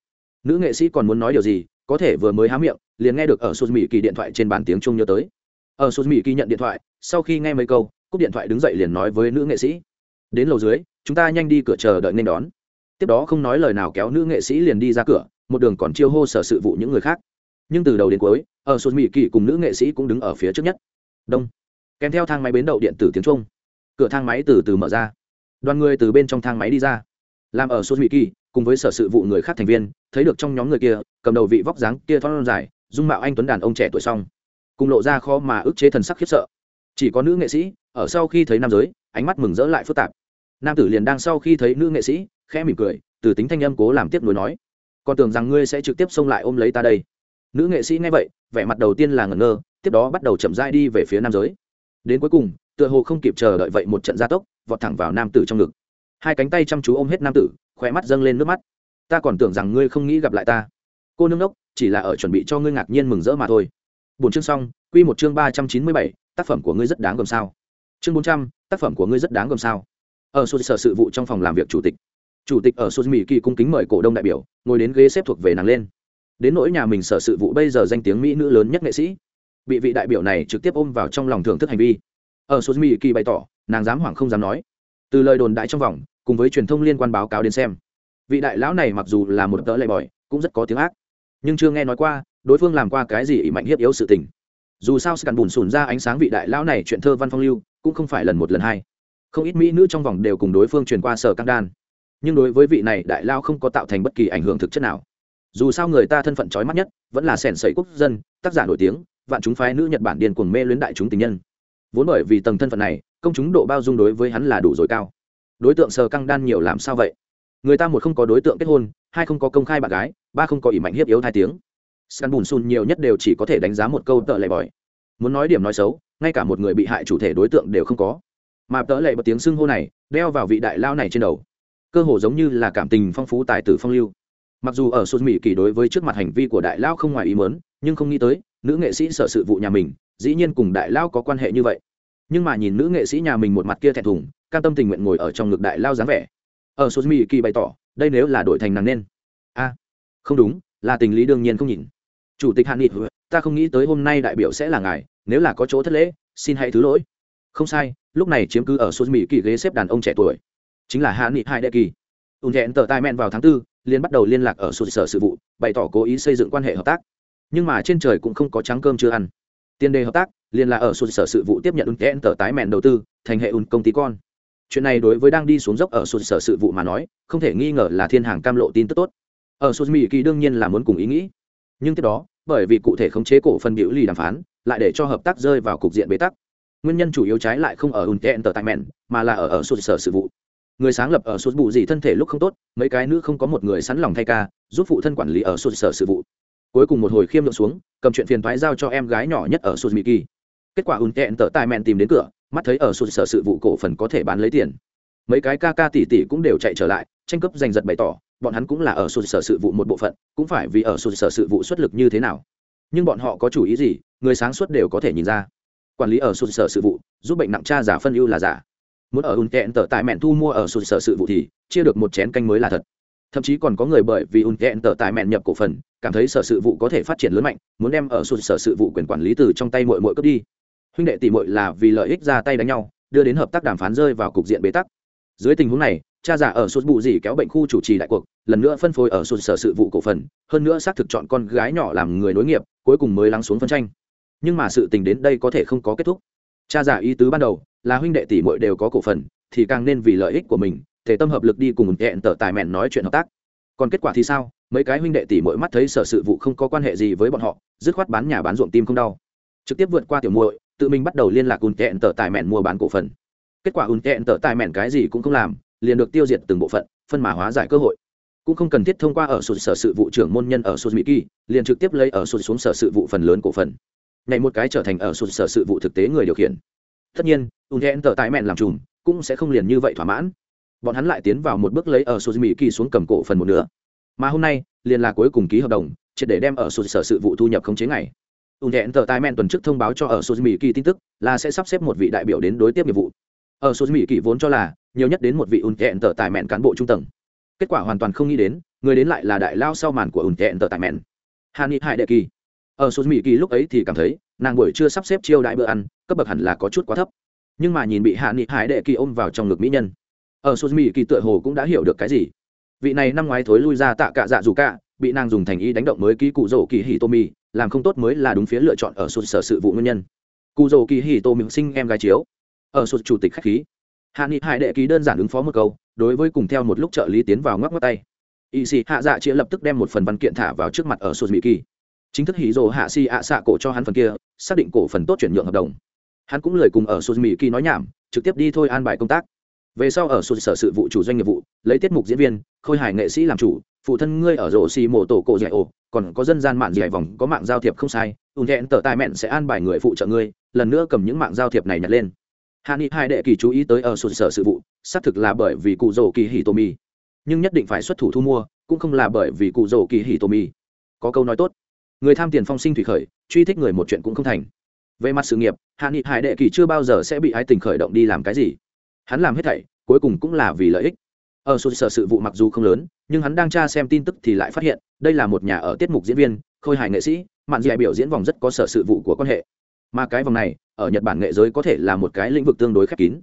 Nữ nghệ sĩ còn muốn nói điều gì, có thể vừa mới há miệng, liền nghe được ở sụt mỹ kỳ điện thoại trên bàn tiếng chung nhớ tới. Ở sụt mỹ kỳ nhận điện thoại, sau khi nghe mấy câu, cúp điện thoại đứng dậy liền nói với nữ nghệ sĩ. Đến lầu dưới, chúng ta nhanh đi cửa chờ đợi nên đón. Tiếp đó không nói lời nào kéo nữ nghệ sĩ liền đi ra cửa, một đường còn chiêu hô sở sự vụ những người khác nhưng từ đầu đến cuối, ở sụt mỹ kỳ cùng nữ nghệ sĩ cũng đứng ở phía trước nhất. Đông. Kèm theo thang máy bến đậu điện tử tiếng trung cửa thang máy từ từ mở ra. Đoàn người từ bên trong thang máy đi ra. Làm ở sụt mỹ kỳ, cùng với sở sự vụ người khác thành viên, thấy được trong nhóm người kia, cầm đầu vị vóc dáng kia thon dài, dung mạo anh tuấn đàn ông trẻ tuổi xong. Cùng lộ ra khó mà ức chế thần sắc khiếp sợ. Chỉ có nữ nghệ sĩ, ở sau khi thấy nam giới, ánh mắt mừng rỡ lại phức tạp. Nam tử liền đang sau khi thấy nữ nghệ sĩ, khẽ mỉm cười, từ tính thanh âm cố làm tiếp nối nói. Còn tưởng rằng ngươi sẽ trực tiếp xông lại ôm lấy ta đây nữ nghệ sĩ nghe vậy, vẻ mặt đầu tiên là ngẩn ngơ, tiếp đó bắt đầu chậm rãi đi về phía nam giới. Đến cuối cùng, tựa hồ không kịp chờ đợi vậy một trận gia tốc, vọt thẳng vào nam tử trong ngực. Hai cánh tay chăm chú ôm hết nam tử khỏe mắt dâng lên nước mắt. Ta còn tưởng rằng ngươi không nghĩ gặp lại ta. Cô nương đốc, chỉ là ở chuẩn bị cho ngươi ngạc nhiên mừng rỡ mà thôi. Bốn chương xong, quy một chương ba trăm chín mươi bảy, tác phẩm của ngươi rất đáng gồm sao? Chương bốn trăm, tác phẩm của ngươi rất đáng gồm sao? Ở sô sở sự vụ trong phòng làm việc chủ tịch. Chủ tịch ở sô mỹ kỳ cung kính mời cổ đông đại biểu, ngồi đến ghế xếp thuộc về nàng lên đến nỗi nhà mình sở sự vụ bây giờ danh tiếng mỹ nữ lớn nhất nghệ sĩ. Bị vị đại biểu này trực tiếp ôm vào trong lòng thưởng thức hành vi. Ở số mỹ kỳ bày tỏ, nàng dám hoảng không dám nói. Từ lời đồn đại trong vòng, cùng với truyền thông liên quan báo cáo đến xem. Vị đại lão này mặc dù là một tớ lệ bòi, cũng rất có tiếng ác. Nhưng chưa nghe nói qua, đối phương làm qua cái gì ỷ mạnh hiếp yếu sự tình. Dù sao scan bùn sùn ra ánh sáng vị đại lão này chuyện thơ văn phong lưu, cũng không phải lần một lần hai. Không ít mỹ nữ trong vòng đều cùng đối phương truyền qua sở căng đan. Nhưng đối với vị này đại lao không có tạo thành bất kỳ ảnh hưởng thực chất nào dù sao người ta thân phận trói mắt nhất vẫn là sẻn sẩy quốc dân, tác giả nổi tiếng, vạn chúng phái nữ nhật bản điên cuồng mê luyến đại chúng tình nhân. Vốn bởi vì tầng thân phận này, công chúng độ bao dung đối với hắn là đủ rồi cao. Đối tượng sờ căng đan nhiều làm sao vậy? Người ta một không có đối tượng kết hôn, hai không có công khai bạn gái, ba không có ỷ mạnh hiếp yếu thai tiếng. Scan bùn xùn nhiều nhất đều chỉ có thể đánh giá một câu tợ lệ bòi. Muốn nói điểm nói xấu, ngay cả một người bị hại chủ thể đối tượng đều không có. Mà tợ lệ bật tiếng xưng hô này, đeo vào vị đại lao này trên đầu. Cơ hồ giống như là cảm tình phong phú tài tử phong lưu mặc dù ở sụt mỹ kỳ đối với trước mặt hành vi của đại lao không ngoài ý mớn nhưng không nghĩ tới, nữ nghệ sĩ sợ sự vụ nhà mình, dĩ nhiên cùng đại lao có quan hệ như vậy. Nhưng mà nhìn nữ nghệ sĩ nhà mình một mặt kia thẹn thùng, cam tâm tình nguyện ngồi ở trong ngực đại lao dáng vẻ. Ở sụt mỹ kỳ bày tỏ, đây nếu là đổi thành nàng nên. A, không đúng, là tình lý đương nhiên không nhìn. Chủ tịch hạn nghị, ta không nghĩ tới hôm nay đại biểu sẽ là ngài, nếu là có chỗ thất lễ, xin hãy thứ lỗi. Không sai, lúc này chiếm cứ ở sụt mỹ kỳ ghế xếp đàn ông trẻ tuổi. Chính là hạ nghị hai đệ kỳ ùn thẹn tờ tai mẹn vào tháng 4, liên bắt đầu liên lạc ở sụt sở sự vụ bày tỏ cố ý xây dựng quan hệ hợp tác. Nhưng mà trên trời cũng không có trắng cơm chưa ăn. Tiền đề hợp tác liên là ở sụt sở sự vụ tiếp nhận ùn thẹn tờ tái mẹn đầu tư thành hệ ùn công ty con. Chuyện này đối với đang đi xuống dốc ở sụt sở sự vụ mà nói không thể nghi ngờ là thiên hàng cam lộ tin tức tốt. Ở sụt mỹ kỳ đương nhiên là muốn cùng ý nghĩ. Nhưng tiếp đó bởi vì cụ thể khống chế cổ phần biểu lì đàm phán lại để cho hợp tác rơi vào cục diện bế tắc. Nguyên nhân chủ yếu trái lại không ở ùn thẹn tờ tái mẹn mà là ở ở sụt sở sự vụ người sáng lập ở sụt bù gì thân thể lúc không tốt, mấy cái nữ không có một người sẵn lòng thay ca, giúp phụ thân quản lý ở sụt sở sự vụ. Cuối cùng một hồi khiêm lượng xuống, cầm chuyện phiền thoái giao cho em gái nhỏ nhất ở sụt mỹ kỳ. Kết quả ùn tẹn tở tài mẹn tìm đến cửa, mắt thấy ở sụt sở sự vụ cổ phần có thể bán lấy tiền. Mấy cái ca ca tỷ tỷ cũng đều chạy trở lại, tranh cướp giành giật bày tỏ, bọn hắn cũng là ở sụt sở sự vụ một bộ phận, cũng phải vì ở sụt sở sự vụ xuất lực như thế nào. Nhưng bọn họ có chủ ý gì, người sáng suốt đều có thể nhìn ra. Quản lý ở sụt sở sự vụ, giúp bệnh nặng cha giả phân ưu là giả muốn ở ùn kẹn tờ tại mẹn thu mua ở sụt sở sự vụ thì chia được một chén canh mới là thật. Thậm chí còn có người bởi vì ùn kẹn tờ tại mẹn nhập cổ phần, cảm thấy sở sự vụ có thể phát triển lớn mạnh, muốn đem ở sụt sở sự vụ quyền quản lý từ trong tay mội mội cướp đi. Huynh đệ tỷ mội là vì lợi ích ra tay đánh nhau, đưa đến hợp tác đàm phán rơi vào cục diện bế tắc. Dưới tình huống này, cha giả ở sụt Bụ gì kéo bệnh khu chủ trì đại cuộc, lần nữa phân phối ở sụt sở sự vụ cổ phần, hơn nữa xác thực chọn con gái nhỏ làm người nối nghiệp, cuối cùng mới lắng xuống phân tranh. Nhưng mà sự tình đến đây có thể không có kết thúc. Cha giả ý tứ ban đầu là huynh đệ tỷ muội đều có cổ phần, thì càng nên vì lợi ích của mình, thể tâm hợp lực đi cùng hẹn tờ tài mẹn nói chuyện hợp tác. Còn kết quả thì sao? Mấy cái huynh đệ tỷ mỗi mắt thấy sở sự vụ không có quan hệ gì với bọn họ, dứt khoát bán nhà bán ruộng tim không đau. Trực tiếp vượt qua tiểu muội, tự mình bắt đầu liên lạc ùn tẹn tờ tài mẹn mua bán cổ phần. Kết quả ùn tẹn tờ tài mẹn cái gì cũng không làm, liền được tiêu diệt từng bộ phận, phân mà hóa giải cơ hội. Cũng không cần thiết thông qua ở sụt sở sự vụ trưởng môn nhân ở sụt mỹ kỳ, liền trực tiếp lấy ở sụt xuống sở sự vụ phần lớn cổ phần. Nhảy một cái trở thành ở sụt sở sự vụ thực tế người điều khiển tất nhiên, ùn thẹn tờ tại mẹn làm chùm, cũng sẽ không liền như vậy thỏa mãn. Bọn hắn lại tiến vào một bước lấy ở sô mỹ kỳ xuống cầm cổ phần một nửa. Mà hôm nay, liền là cuối cùng ký hợp đồng, triệt để đem ở sô sở sự vụ thu nhập khống chế ngày. Ùn thẹn tờ tại mẹn tuần trước thông báo cho ở sô mỹ kỳ tin tức là sẽ sắp xếp một vị đại biểu đến đối tiếp nghiệp vụ. Ở sô mỹ kỳ vốn cho là, nhiều nhất đến một vị ùn thẹn tờ tại mẹn cán bộ trung tầng. Kết quả hoàn toàn không nghĩ đến, người đến lại là đại lao sau màn của ùn thẹn tờ tại mẹn. Hàn ni hải đệ kỳ. Ở sô mỹ kỳ lúc ấy thì cảm thấy nàng buổi chưa sắp xếp chiêu đại bữa ăn, cấp bậc hẳn là có chút quá thấp. Nhưng mà nhìn bị hạ nghị hải đệ kỳ ôm vào trong ngực mỹ nhân, ở sụt mỹ kỳ tựa hồ cũng đã hiểu được cái gì. Vị này năm ngoái thối lui ra tạ cạ dạ dù cạ bị nàng dùng thành ý đánh động mới ký cụ rổ kỳ hì tô mi làm không tốt mới là đúng phía lựa chọn ở sụt sở sự vụ nguyên nhân. Cụ rổ kỳ hì tô mi sinh em gái chiếu, ở sụt chủ tịch khách khí. Hạ nghị hải đệ ký đơn giản ứng phó một câu, đối với cùng theo một lúc trợ lý tiến vào ngoắc ngoắc tay. Y sĩ hạ dạ chĩa lập tức đem một phần văn kiện thả vào trước mặt ở sụt mỹ kỳ chính thức hí rồ hạ si ạ xạ cổ cho hắn phần kia, xác định cổ phần tốt chuyển nhượng hợp đồng. Hắn cũng lời cùng ở sụt mỹ kỳ nói nhảm, trực tiếp đi thôi an bài công tác. Về sau ở sụt sở sự vụ chủ doanh nghiệp vụ, lấy tiết mục diễn viên, khôi hài nghệ sĩ làm chủ, phụ thân ngươi ở rổ xì mổ tổ cổ dạy ổ, còn có dân gian mạng dạy vòng, có mạng giao thiệp không sai, ùn thẹn tờ tài mẹn sẽ an bài người phụ trợ ngươi, lần nữa cầm những mạng giao thiệp này nhặt lên. Hạ nghị hai đệ kỳ chú ý tới ở sụt sở sự vụ, xác thực là bởi vì cụ rổ kỳ hì tô mi nhưng nhất định phải xuất thủ thu mua, cũng không là bởi vì cụ rổ kỳ hì tô mi có câu nói tốt người tham tiền phong sinh thủy khởi, truy thích người một chuyện cũng không thành. Về mặt sự nghiệp, hạ nghị hải đệ kỳ chưa bao giờ sẽ bị ái tình khởi động đi làm cái gì. Hắn làm hết thảy, cuối cùng cũng là vì lợi ích. Ở sụt sở sự vụ mặc dù không lớn, nhưng hắn đang tra xem tin tức thì lại phát hiện, đây là một nhà ở tiết mục diễn viên, khôi hài nghệ sĩ, mạn dị biểu diễn vòng rất có sở sự vụ của quan hệ. Mà cái vòng này, ở nhật bản nghệ giới có thể là một cái lĩnh vực tương đối khép kín.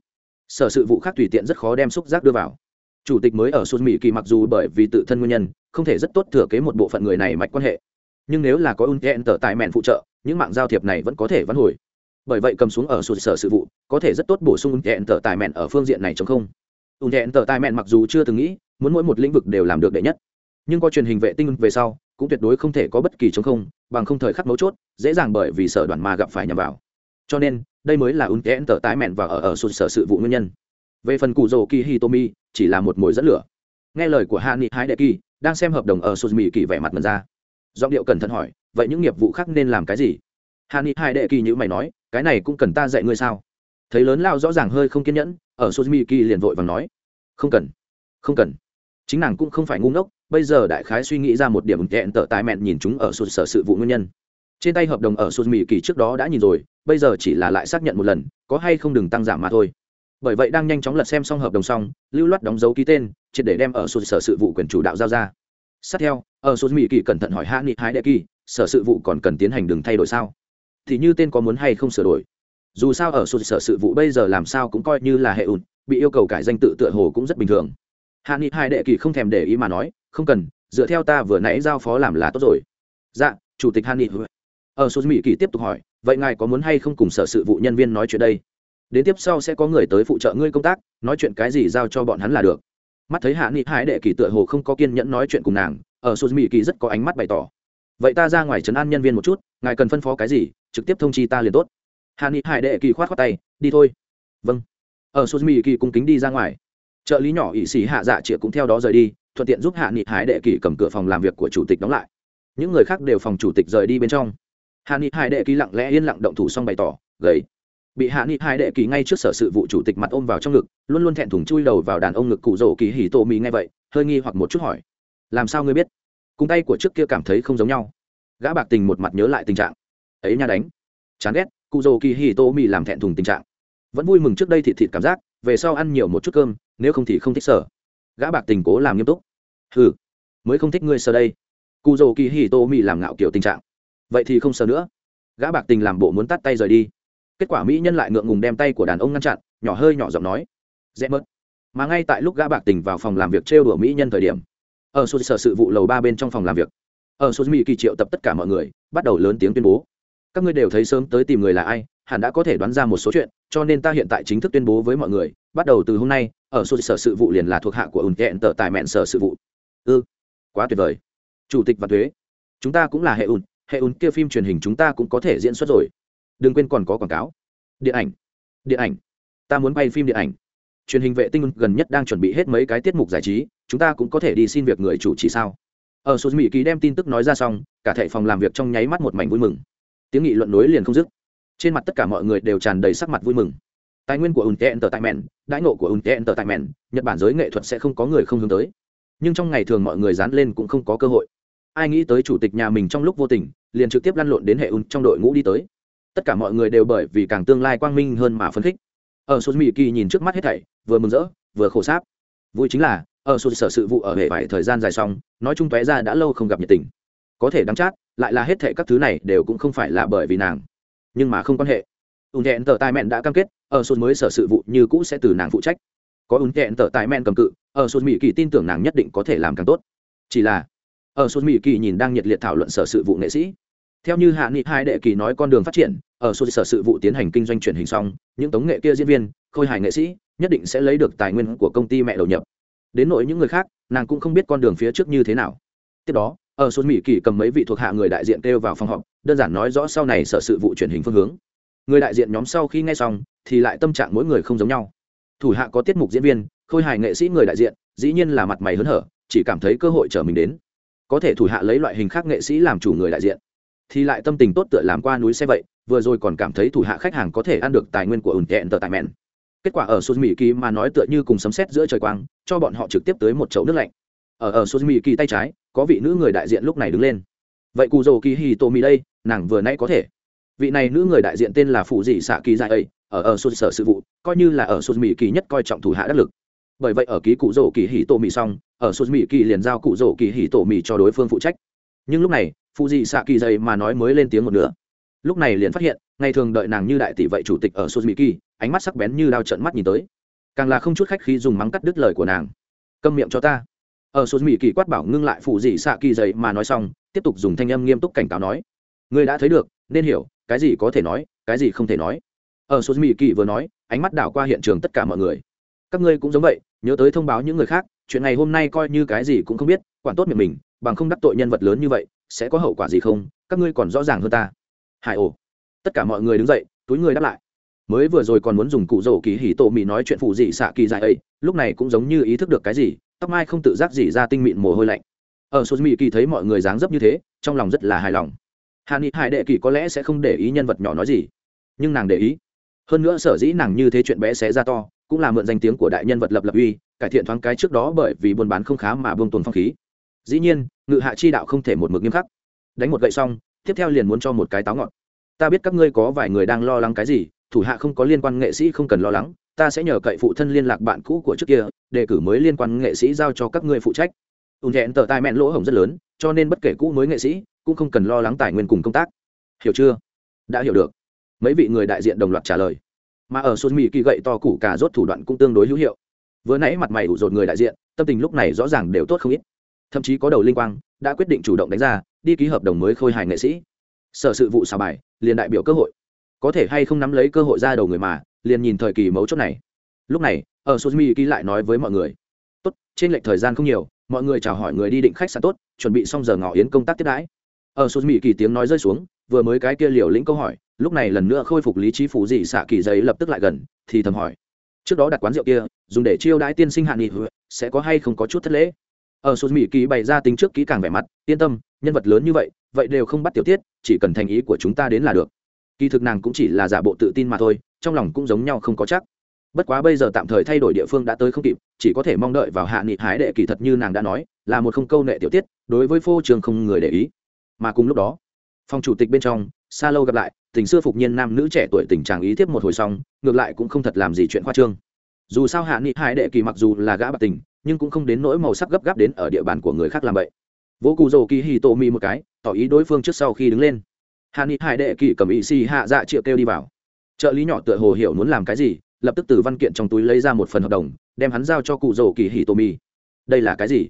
Sở sự vụ khác tùy tiện rất khó đem xúc giác đưa vào. Chủ tịch mới ở sụt mỹ kỳ mặc dù bởi vì tự thân nguyên nhân, không thể rất tốt thừa kế một bộ phận người này mạch quan hệ nhưng nếu là có un hẹn tở tài mẹn phụ trợ, những mạng giao thiệp này vẫn có thể vãn hồi. Bởi vậy cầm xuống ở sụt sở sự vụ, có thể rất tốt bổ sung un hẹn tở tài mẹn ở phương diện này chống không. Un hẹn tở tài mẹn mặc dù chưa từng nghĩ, muốn mỗi một lĩnh vực đều làm được đệ nhất. Nhưng có truyền hình vệ tinh về sau, cũng tuyệt đối không thể có bất kỳ chống không, bằng không thời khắc mấu chốt, dễ dàng bởi vì sở đoàn mà gặp phải nhầm vào. Cho nên, đây mới là un hẹn tở tài mẹn và ở ở sụt sở sự vụ nguyên nhân. Về phần cụ rồ kỳ hitomi chỉ là một mồi dẫn lửa. Nghe lời của hạ nghị hai đệ kỳ đang xem hợp đồng ở sụt mỹ kỳ vẻ mặt mật ra giọng điệu cẩn thận hỏi, vậy những nghiệp vụ khác nên làm cái gì? Hạ ni hai đệ kỳ như mày nói, cái này cũng cần ta dạy ngươi sao? Thấy lớn lao rõ ràng hơi không kiên nhẫn, ở suzumi kỳ liền vội và nói, không cần không cần. Chính nàng cũng không phải ngu ngốc, bây giờ đại khái suy nghĩ ra một điểm hẹn tợ tài mẹn nhìn chúng ở sụt sở sự vụ nguyên nhân. Trên tay hợp đồng ở sụt mỹ kỳ trước đó đã nhìn rồi, bây giờ chỉ là lại xác nhận một lần, có hay không đừng tăng giảm mà thôi. Bởi vậy đang nhanh chóng lật xem xong hợp đồng xong, lưu loát đóng dấu ký tên, triệt để đem ở sụt sở sự vụ quyền chủ đạo giao ra. Sát theo ở số mỹ kỳ cẩn thận hỏi hạ nghị hái đệ kỳ, sở sự vụ còn cần tiến hành đừng thay đổi sao? Thì như tên có muốn hay không sửa đổi. Dù sao ở số sở sự vụ bây giờ làm sao cũng coi như là hệ ùn bị yêu cầu cải danh tự tựa hồ cũng rất bình thường. Hạ nghị hai đệ kỳ không thèm để ý mà nói, không cần, dựa theo ta vừa nãy giao phó làm là tốt rồi. Dạ chủ tịch hạ nghị. Ở số mỹ kỳ tiếp tục hỏi, vậy ngài có muốn hay không cùng sở sự vụ nhân viên nói chuyện đây? Đến tiếp sau sẽ có người tới phụ trợ ngươi công tác, nói chuyện cái gì giao cho bọn hắn là được. Mắt thấy hạ nghị hải đệ kỳ tựa hồ không có kiên nhẫn nói chuyện cùng nàng ở sô mỹ kỳ rất có ánh mắt bày tỏ. Vậy ta ra ngoài trấn an nhân viên một chút, ngài cần phân phó cái gì, trực tiếp thông chi ta liền tốt. Hà ni hải đệ kỳ khoát khoát tay, đi thôi. Vâng. Ở sô mỹ kỳ cung kính đi ra ngoài. Trợ lý nhỏ ỵ sĩ hạ dạ chịa cũng theo đó rời đi, thuận tiện giúp hạ nghị hải đệ kỳ cầm cửa phòng làm việc của chủ tịch đóng lại. Những người khác đều phòng chủ tịch rời đi bên trong. Hạ nghị hải đệ kỳ lặng lẽ yên lặng động thủ xong bày tỏ, gầy. Bị hạ nghị Hải đệ kỳ ngay trước sở sự vụ chủ tịch mặt ôm vào trong ngực, luôn luôn thẹn thùng chui đầu vào đàn ông ngực cụ rổ kỳ hì tô mỹ nghe vậy, hơi nghi hoặc một chút hỏi làm sao ngươi biết? Cùng tay của trước kia cảm thấy không giống nhau. Gã bạc tình một mặt nhớ lại tình trạng. Ấy nha đánh. Chán ghét, cụ Dầu kỳ hì tô mì làm thẹn thùng tình trạng. Vẫn vui mừng trước đây thịt thịt cảm giác, về sau ăn nhiều một chút cơm, nếu không thì không thích sở. Gã bạc tình cố làm nghiêm túc. Ừ mới không thích ngươi sờ đây. Cụ Dầu kỳ hì tô mì làm ngạo kiểu tình trạng. Vậy thì không sờ nữa. Gã bạc tình làm bộ muốn tắt tay rời đi. Kết quả mỹ nhân lại ngượng ngùng đem tay của đàn ông ngăn chặn, nhỏ hơi nhỏ giọng nói. Dễ mất mà ngay tại lúc gã bạc tình vào phòng làm việc trêu đùa mỹ nhân thời điểm ở số sở sự vụ lầu ba bên trong phòng làm việc. Ở Sở mỹ kỳ triệu tập tất cả mọi người bắt đầu lớn tiếng tuyên bố. Các ngươi đều thấy sớm tới tìm người là ai hẳn đã có thể đoán ra một số chuyện cho nên ta hiện tại chính thức tuyên bố với mọi người bắt đầu từ hôm nay ở Sở sở sự vụ liền là thuộc hạ của ủn kẹn tờ tài mẹn sở sự vụ. Ư ừ, quá tuyệt vời. Chủ tịch và thuế. Chúng ta cũng là hệ ủn hệ ủn kia phim truyền hình chúng ta cũng có thể diễn xuất rồi. Đừng quên còn có quảng cáo. Điện ảnh. Điện ảnh. Ta muốn bay phim điện ảnh truyền hình vệ tinh gần nhất đang chuẩn bị hết mấy cái tiết mục giải trí, chúng ta cũng có thể đi xin việc người chủ trì sao? Ở số mỹ ký đem tin tức nói ra xong, cả thệ phòng làm việc trong nháy mắt một mảnh vui mừng. Tiếng nghị luận nối liền không dứt. Trên mặt tất cả mọi người đều tràn đầy sắc mặt vui mừng. Tài nguyên của unten tờ tại mẹn đãi ngộ của unten tờ tại mẹn nhật bản giới nghệ thuật sẽ không có người không hướng tới. Nhưng trong ngày thường mọi người dán lên cũng không có cơ hội. Ai nghĩ tới chủ tịch nhà mình trong lúc vô tình, liền trực tiếp lăn lộn đến hệ un trong đội ngũ đi tới. Tất cả mọi người đều bởi vì càng tương lai quang minh hơn mà phấn khích ở Sô mỹ kỳ nhìn trước mắt hết thảy, vừa mừng rỡ, vừa khổ sáp. Vui chính là, ở Sô sở sự vụ ở hệ vài thời gian dài xong, nói chung tóe ra đã lâu không gặp nhiệt tình. Có thể đắng chát, lại là hết thảy các thứ này đều cũng không phải là bởi vì nàng. Nhưng mà không quan hệ. Ùn thẹn tờ tài mẹn đã cam kết, ở Sô mới sở sự vụ như cũ sẽ từ nàng phụ trách. Có ùn thẹn tờ tài mẹn cầm cự, ở Sô mỹ kỳ tin tưởng nàng nhất định có thể làm càng tốt. Chỉ là, ở Sô mỹ kỳ nhìn đang nhiệt liệt thảo luận sở sự vụ nghệ sĩ theo như hạ nghị hai đệ kỳ nói con đường phát triển, ở số sở sự vụ tiến hành kinh doanh truyền hình xong, những tống nghệ kia diễn viên, khôi hài nghệ sĩ, nhất định sẽ lấy được tài nguyên của công ty mẹ đầu nhập. Đến nội những người khác, nàng cũng không biết con đường phía trước như thế nào. Tiếp đó, ở số mỹ kỳ cầm mấy vị thuộc hạ người đại diện kêu vào phòng họp, đơn giản nói rõ sau này sở sự vụ truyền hình phương hướng. Người đại diện nhóm sau khi nghe xong, thì lại tâm trạng mỗi người không giống nhau. Thủ hạ có tiết mục diễn viên, khôi hài nghệ sĩ người đại diện, dĩ nhiên là mặt mày hớn hở, chỉ cảm thấy cơ hội trở mình đến. Có thể thủ hạ lấy loại hình khác nghệ sĩ làm chủ người đại diện thì lại tâm tình tốt tựa làm qua núi xe vậy, vừa rồi còn cảm thấy thủ hạ khách hàng có thể ăn được tài nguyên của ủn tẹn tờ tài mẹn. Kết quả ở sô mỹ kỳ mà nói tựa như cùng sấm sét giữa trời quang, cho bọn họ trực tiếp tới một chậu nước lạnh. Ở ở sô mỹ kỳ tay trái, có vị nữ người đại diện lúc này đứng lên. Vậy cù dầu kỳ hì tô mỹ đây, nàng vừa nãy có thể. Vị này nữ người đại diện tên là phụ dị xạ kỳ dạ dài ấy ở ở sô sở sự vụ, coi như là ở sô mỹ kỳ nhất coi trọng thủ hạ đắc lực. Bởi vậy ở ký cụ rổ kỳ hì tô mỹ xong, ở sô mỹ kỳ liền giao cụ rổ kỳ hì tô mỹ cho đối phương phụ trách. Nhưng lúc này phụ dị xạ kỳ dày mà nói mới lên tiếng một nửa. Lúc này liền phát hiện, ngày thường đợi nàng như đại tỷ vậy chủ tịch ở sô kỳ ánh mắt sắc bén như đao trận mắt nhìn tới. Càng là không chút khách khi dùng mắng cắt đứt lời của nàng. Câm miệng cho ta. Ở sô kỳ quát bảo ngưng lại phụ dị xạ kỳ dày mà nói xong, tiếp tục dùng thanh âm nghiêm túc cảnh cáo nói. Ngươi đã thấy được, nên hiểu, cái gì có thể nói, cái gì không thể nói. Ở sô kỳ vừa nói, ánh mắt đảo qua hiện trường tất cả mọi người. Các ngươi cũng giống vậy, nhớ tới thông báo những người khác, chuyện này hôm nay coi như cái gì cũng không biết, quản tốt miệng mình, bằng không đắc tội nhân vật lớn như vậy sẽ có hậu quả gì không? Các ngươi còn rõ ràng hơn ta. Hải ồ. Tất cả mọi người đứng dậy, túi người đáp lại. Mới vừa rồi còn muốn dùng cụ rổ kỳ hỉ tổ mị nói chuyện phụ dị xạ kỳ dài ấy, lúc này cũng giống như ý thức được cái gì, tóc mai không tự giác gì ra tinh mịn mồ hôi lạnh. Ở số mỹ kỳ thấy mọi người dáng dấp như thế, trong lòng rất là hài lòng. Hà ni hải đệ kỳ có lẽ sẽ không để ý nhân vật nhỏ nói gì, nhưng nàng để ý. Hơn nữa sở dĩ nàng như thế chuyện bé xé ra to, cũng là mượn danh tiếng của đại nhân vật lập lập uy, cải thiện thoáng cái trước đó bởi vì buôn bán không khá mà buông tồn phong khí. Dĩ nhiên ngự hạ chi đạo không thể một mực nghiêm khắc. Đánh một gậy xong, tiếp theo liền muốn cho một cái táo ngọt ta biết các ngươi có vài người đang lo lắng cái gì, thủ hạ không có liên quan nghệ sĩ không cần lo lắng, ta sẽ nhờ cậy phụ thân liên lạc bạn cũ của trước kia, đề cử mới liên quan nghệ sĩ giao cho các ngươi phụ trách. Ùn thẹn tờ tai mẹn lỗ hổng rất lớn, cho nên bất kể cũ mới nghệ sĩ, cũng không cần lo lắng tài nguyên cùng công tác. Hiểu chưa? Đã hiểu được. Mấy vị người đại diện đồng loạt trả lời. Mà ở sô mỹ kỳ gậy to củ cà rốt thủ đoạn cũng tương đối hữu hiệu. Vừa nãy mặt mày ủ rột người đại diện, tâm tình lúc này rõ ràng đều tốt không ít thậm chí có đầu linh quang, đã quyết định chủ động đánh ra, đi ký hợp đồng mới khôi hài nghệ sĩ. Sở sự vụ xào bài, liền đại biểu cơ hội. Có thể hay không nắm lấy cơ hội ra đầu người mà, liền nhìn thời kỳ mấu chốt này. Lúc này, ở suzumi ký lại nói với mọi người. Tốt, trên lệch thời gian không nhiều, mọi người chào hỏi người đi định khách sạn tốt, chuẩn bị xong giờ ngỏ yến công tác tiếp đãi. Ở suzumi kỳ tiếng nói rơi xuống, vừa mới cái kia liều lĩnh câu hỏi, lúc này lần nữa khôi phục lý trí phủ dị xạ kỳ giấy lập tức lại gần, thì thầm hỏi. Trước đó đặt quán rượu kia, dùng để chiêu đãi tiên sinh hạn nghị sẽ có hay không có chút thất lễ? Ở số mỹ kỳ bày ra tính trước kỹ càng vẻ mặt, yên tâm, nhân vật lớn như vậy vậy đều không bắt tiểu tiết, chỉ cần thành ý của chúng ta đến là được. Kỳ thực nàng cũng chỉ là giả bộ tự tin mà thôi, trong lòng cũng giống nhau không có chắc. Bất quá bây giờ tạm thời thay đổi địa phương đã tới không kịp, chỉ có thể mong đợi vào hạ nghị hái đệ kỳ thật như nàng đã nói, là một không câu nệ tiểu tiết, đối với phô trường không người để ý. Mà cùng lúc đó, phòng chủ tịch bên trong xa lâu gặp lại, tình xưa phục nhiên nam nữ trẻ tuổi tình trạng ý tiếp một hồi xong, ngược lại cũng không thật làm gì chuyện khoa trương dù sao hạ nghị hải đệ kỳ mặc dù là gã bạc tình, nhưng cũng không đến nỗi màu sắc gấp gáp đến ở địa bàn của người khác làm vậy. Vô cụ dầu kỳ hì tổ mi một cái, tỏ ý đối phương trước sau khi đứng lên. Hạ nghị hải đệ kỳ cầm ý xì hạ dạ triệu kêu đi vào. Trợ lý nhỏ tựa hồ hiểu muốn làm cái gì, lập tức từ văn kiện trong túi lấy ra một phần hợp đồng, đem hắn giao cho cụ dầu kỳ hì Tô mi đây là cái gì?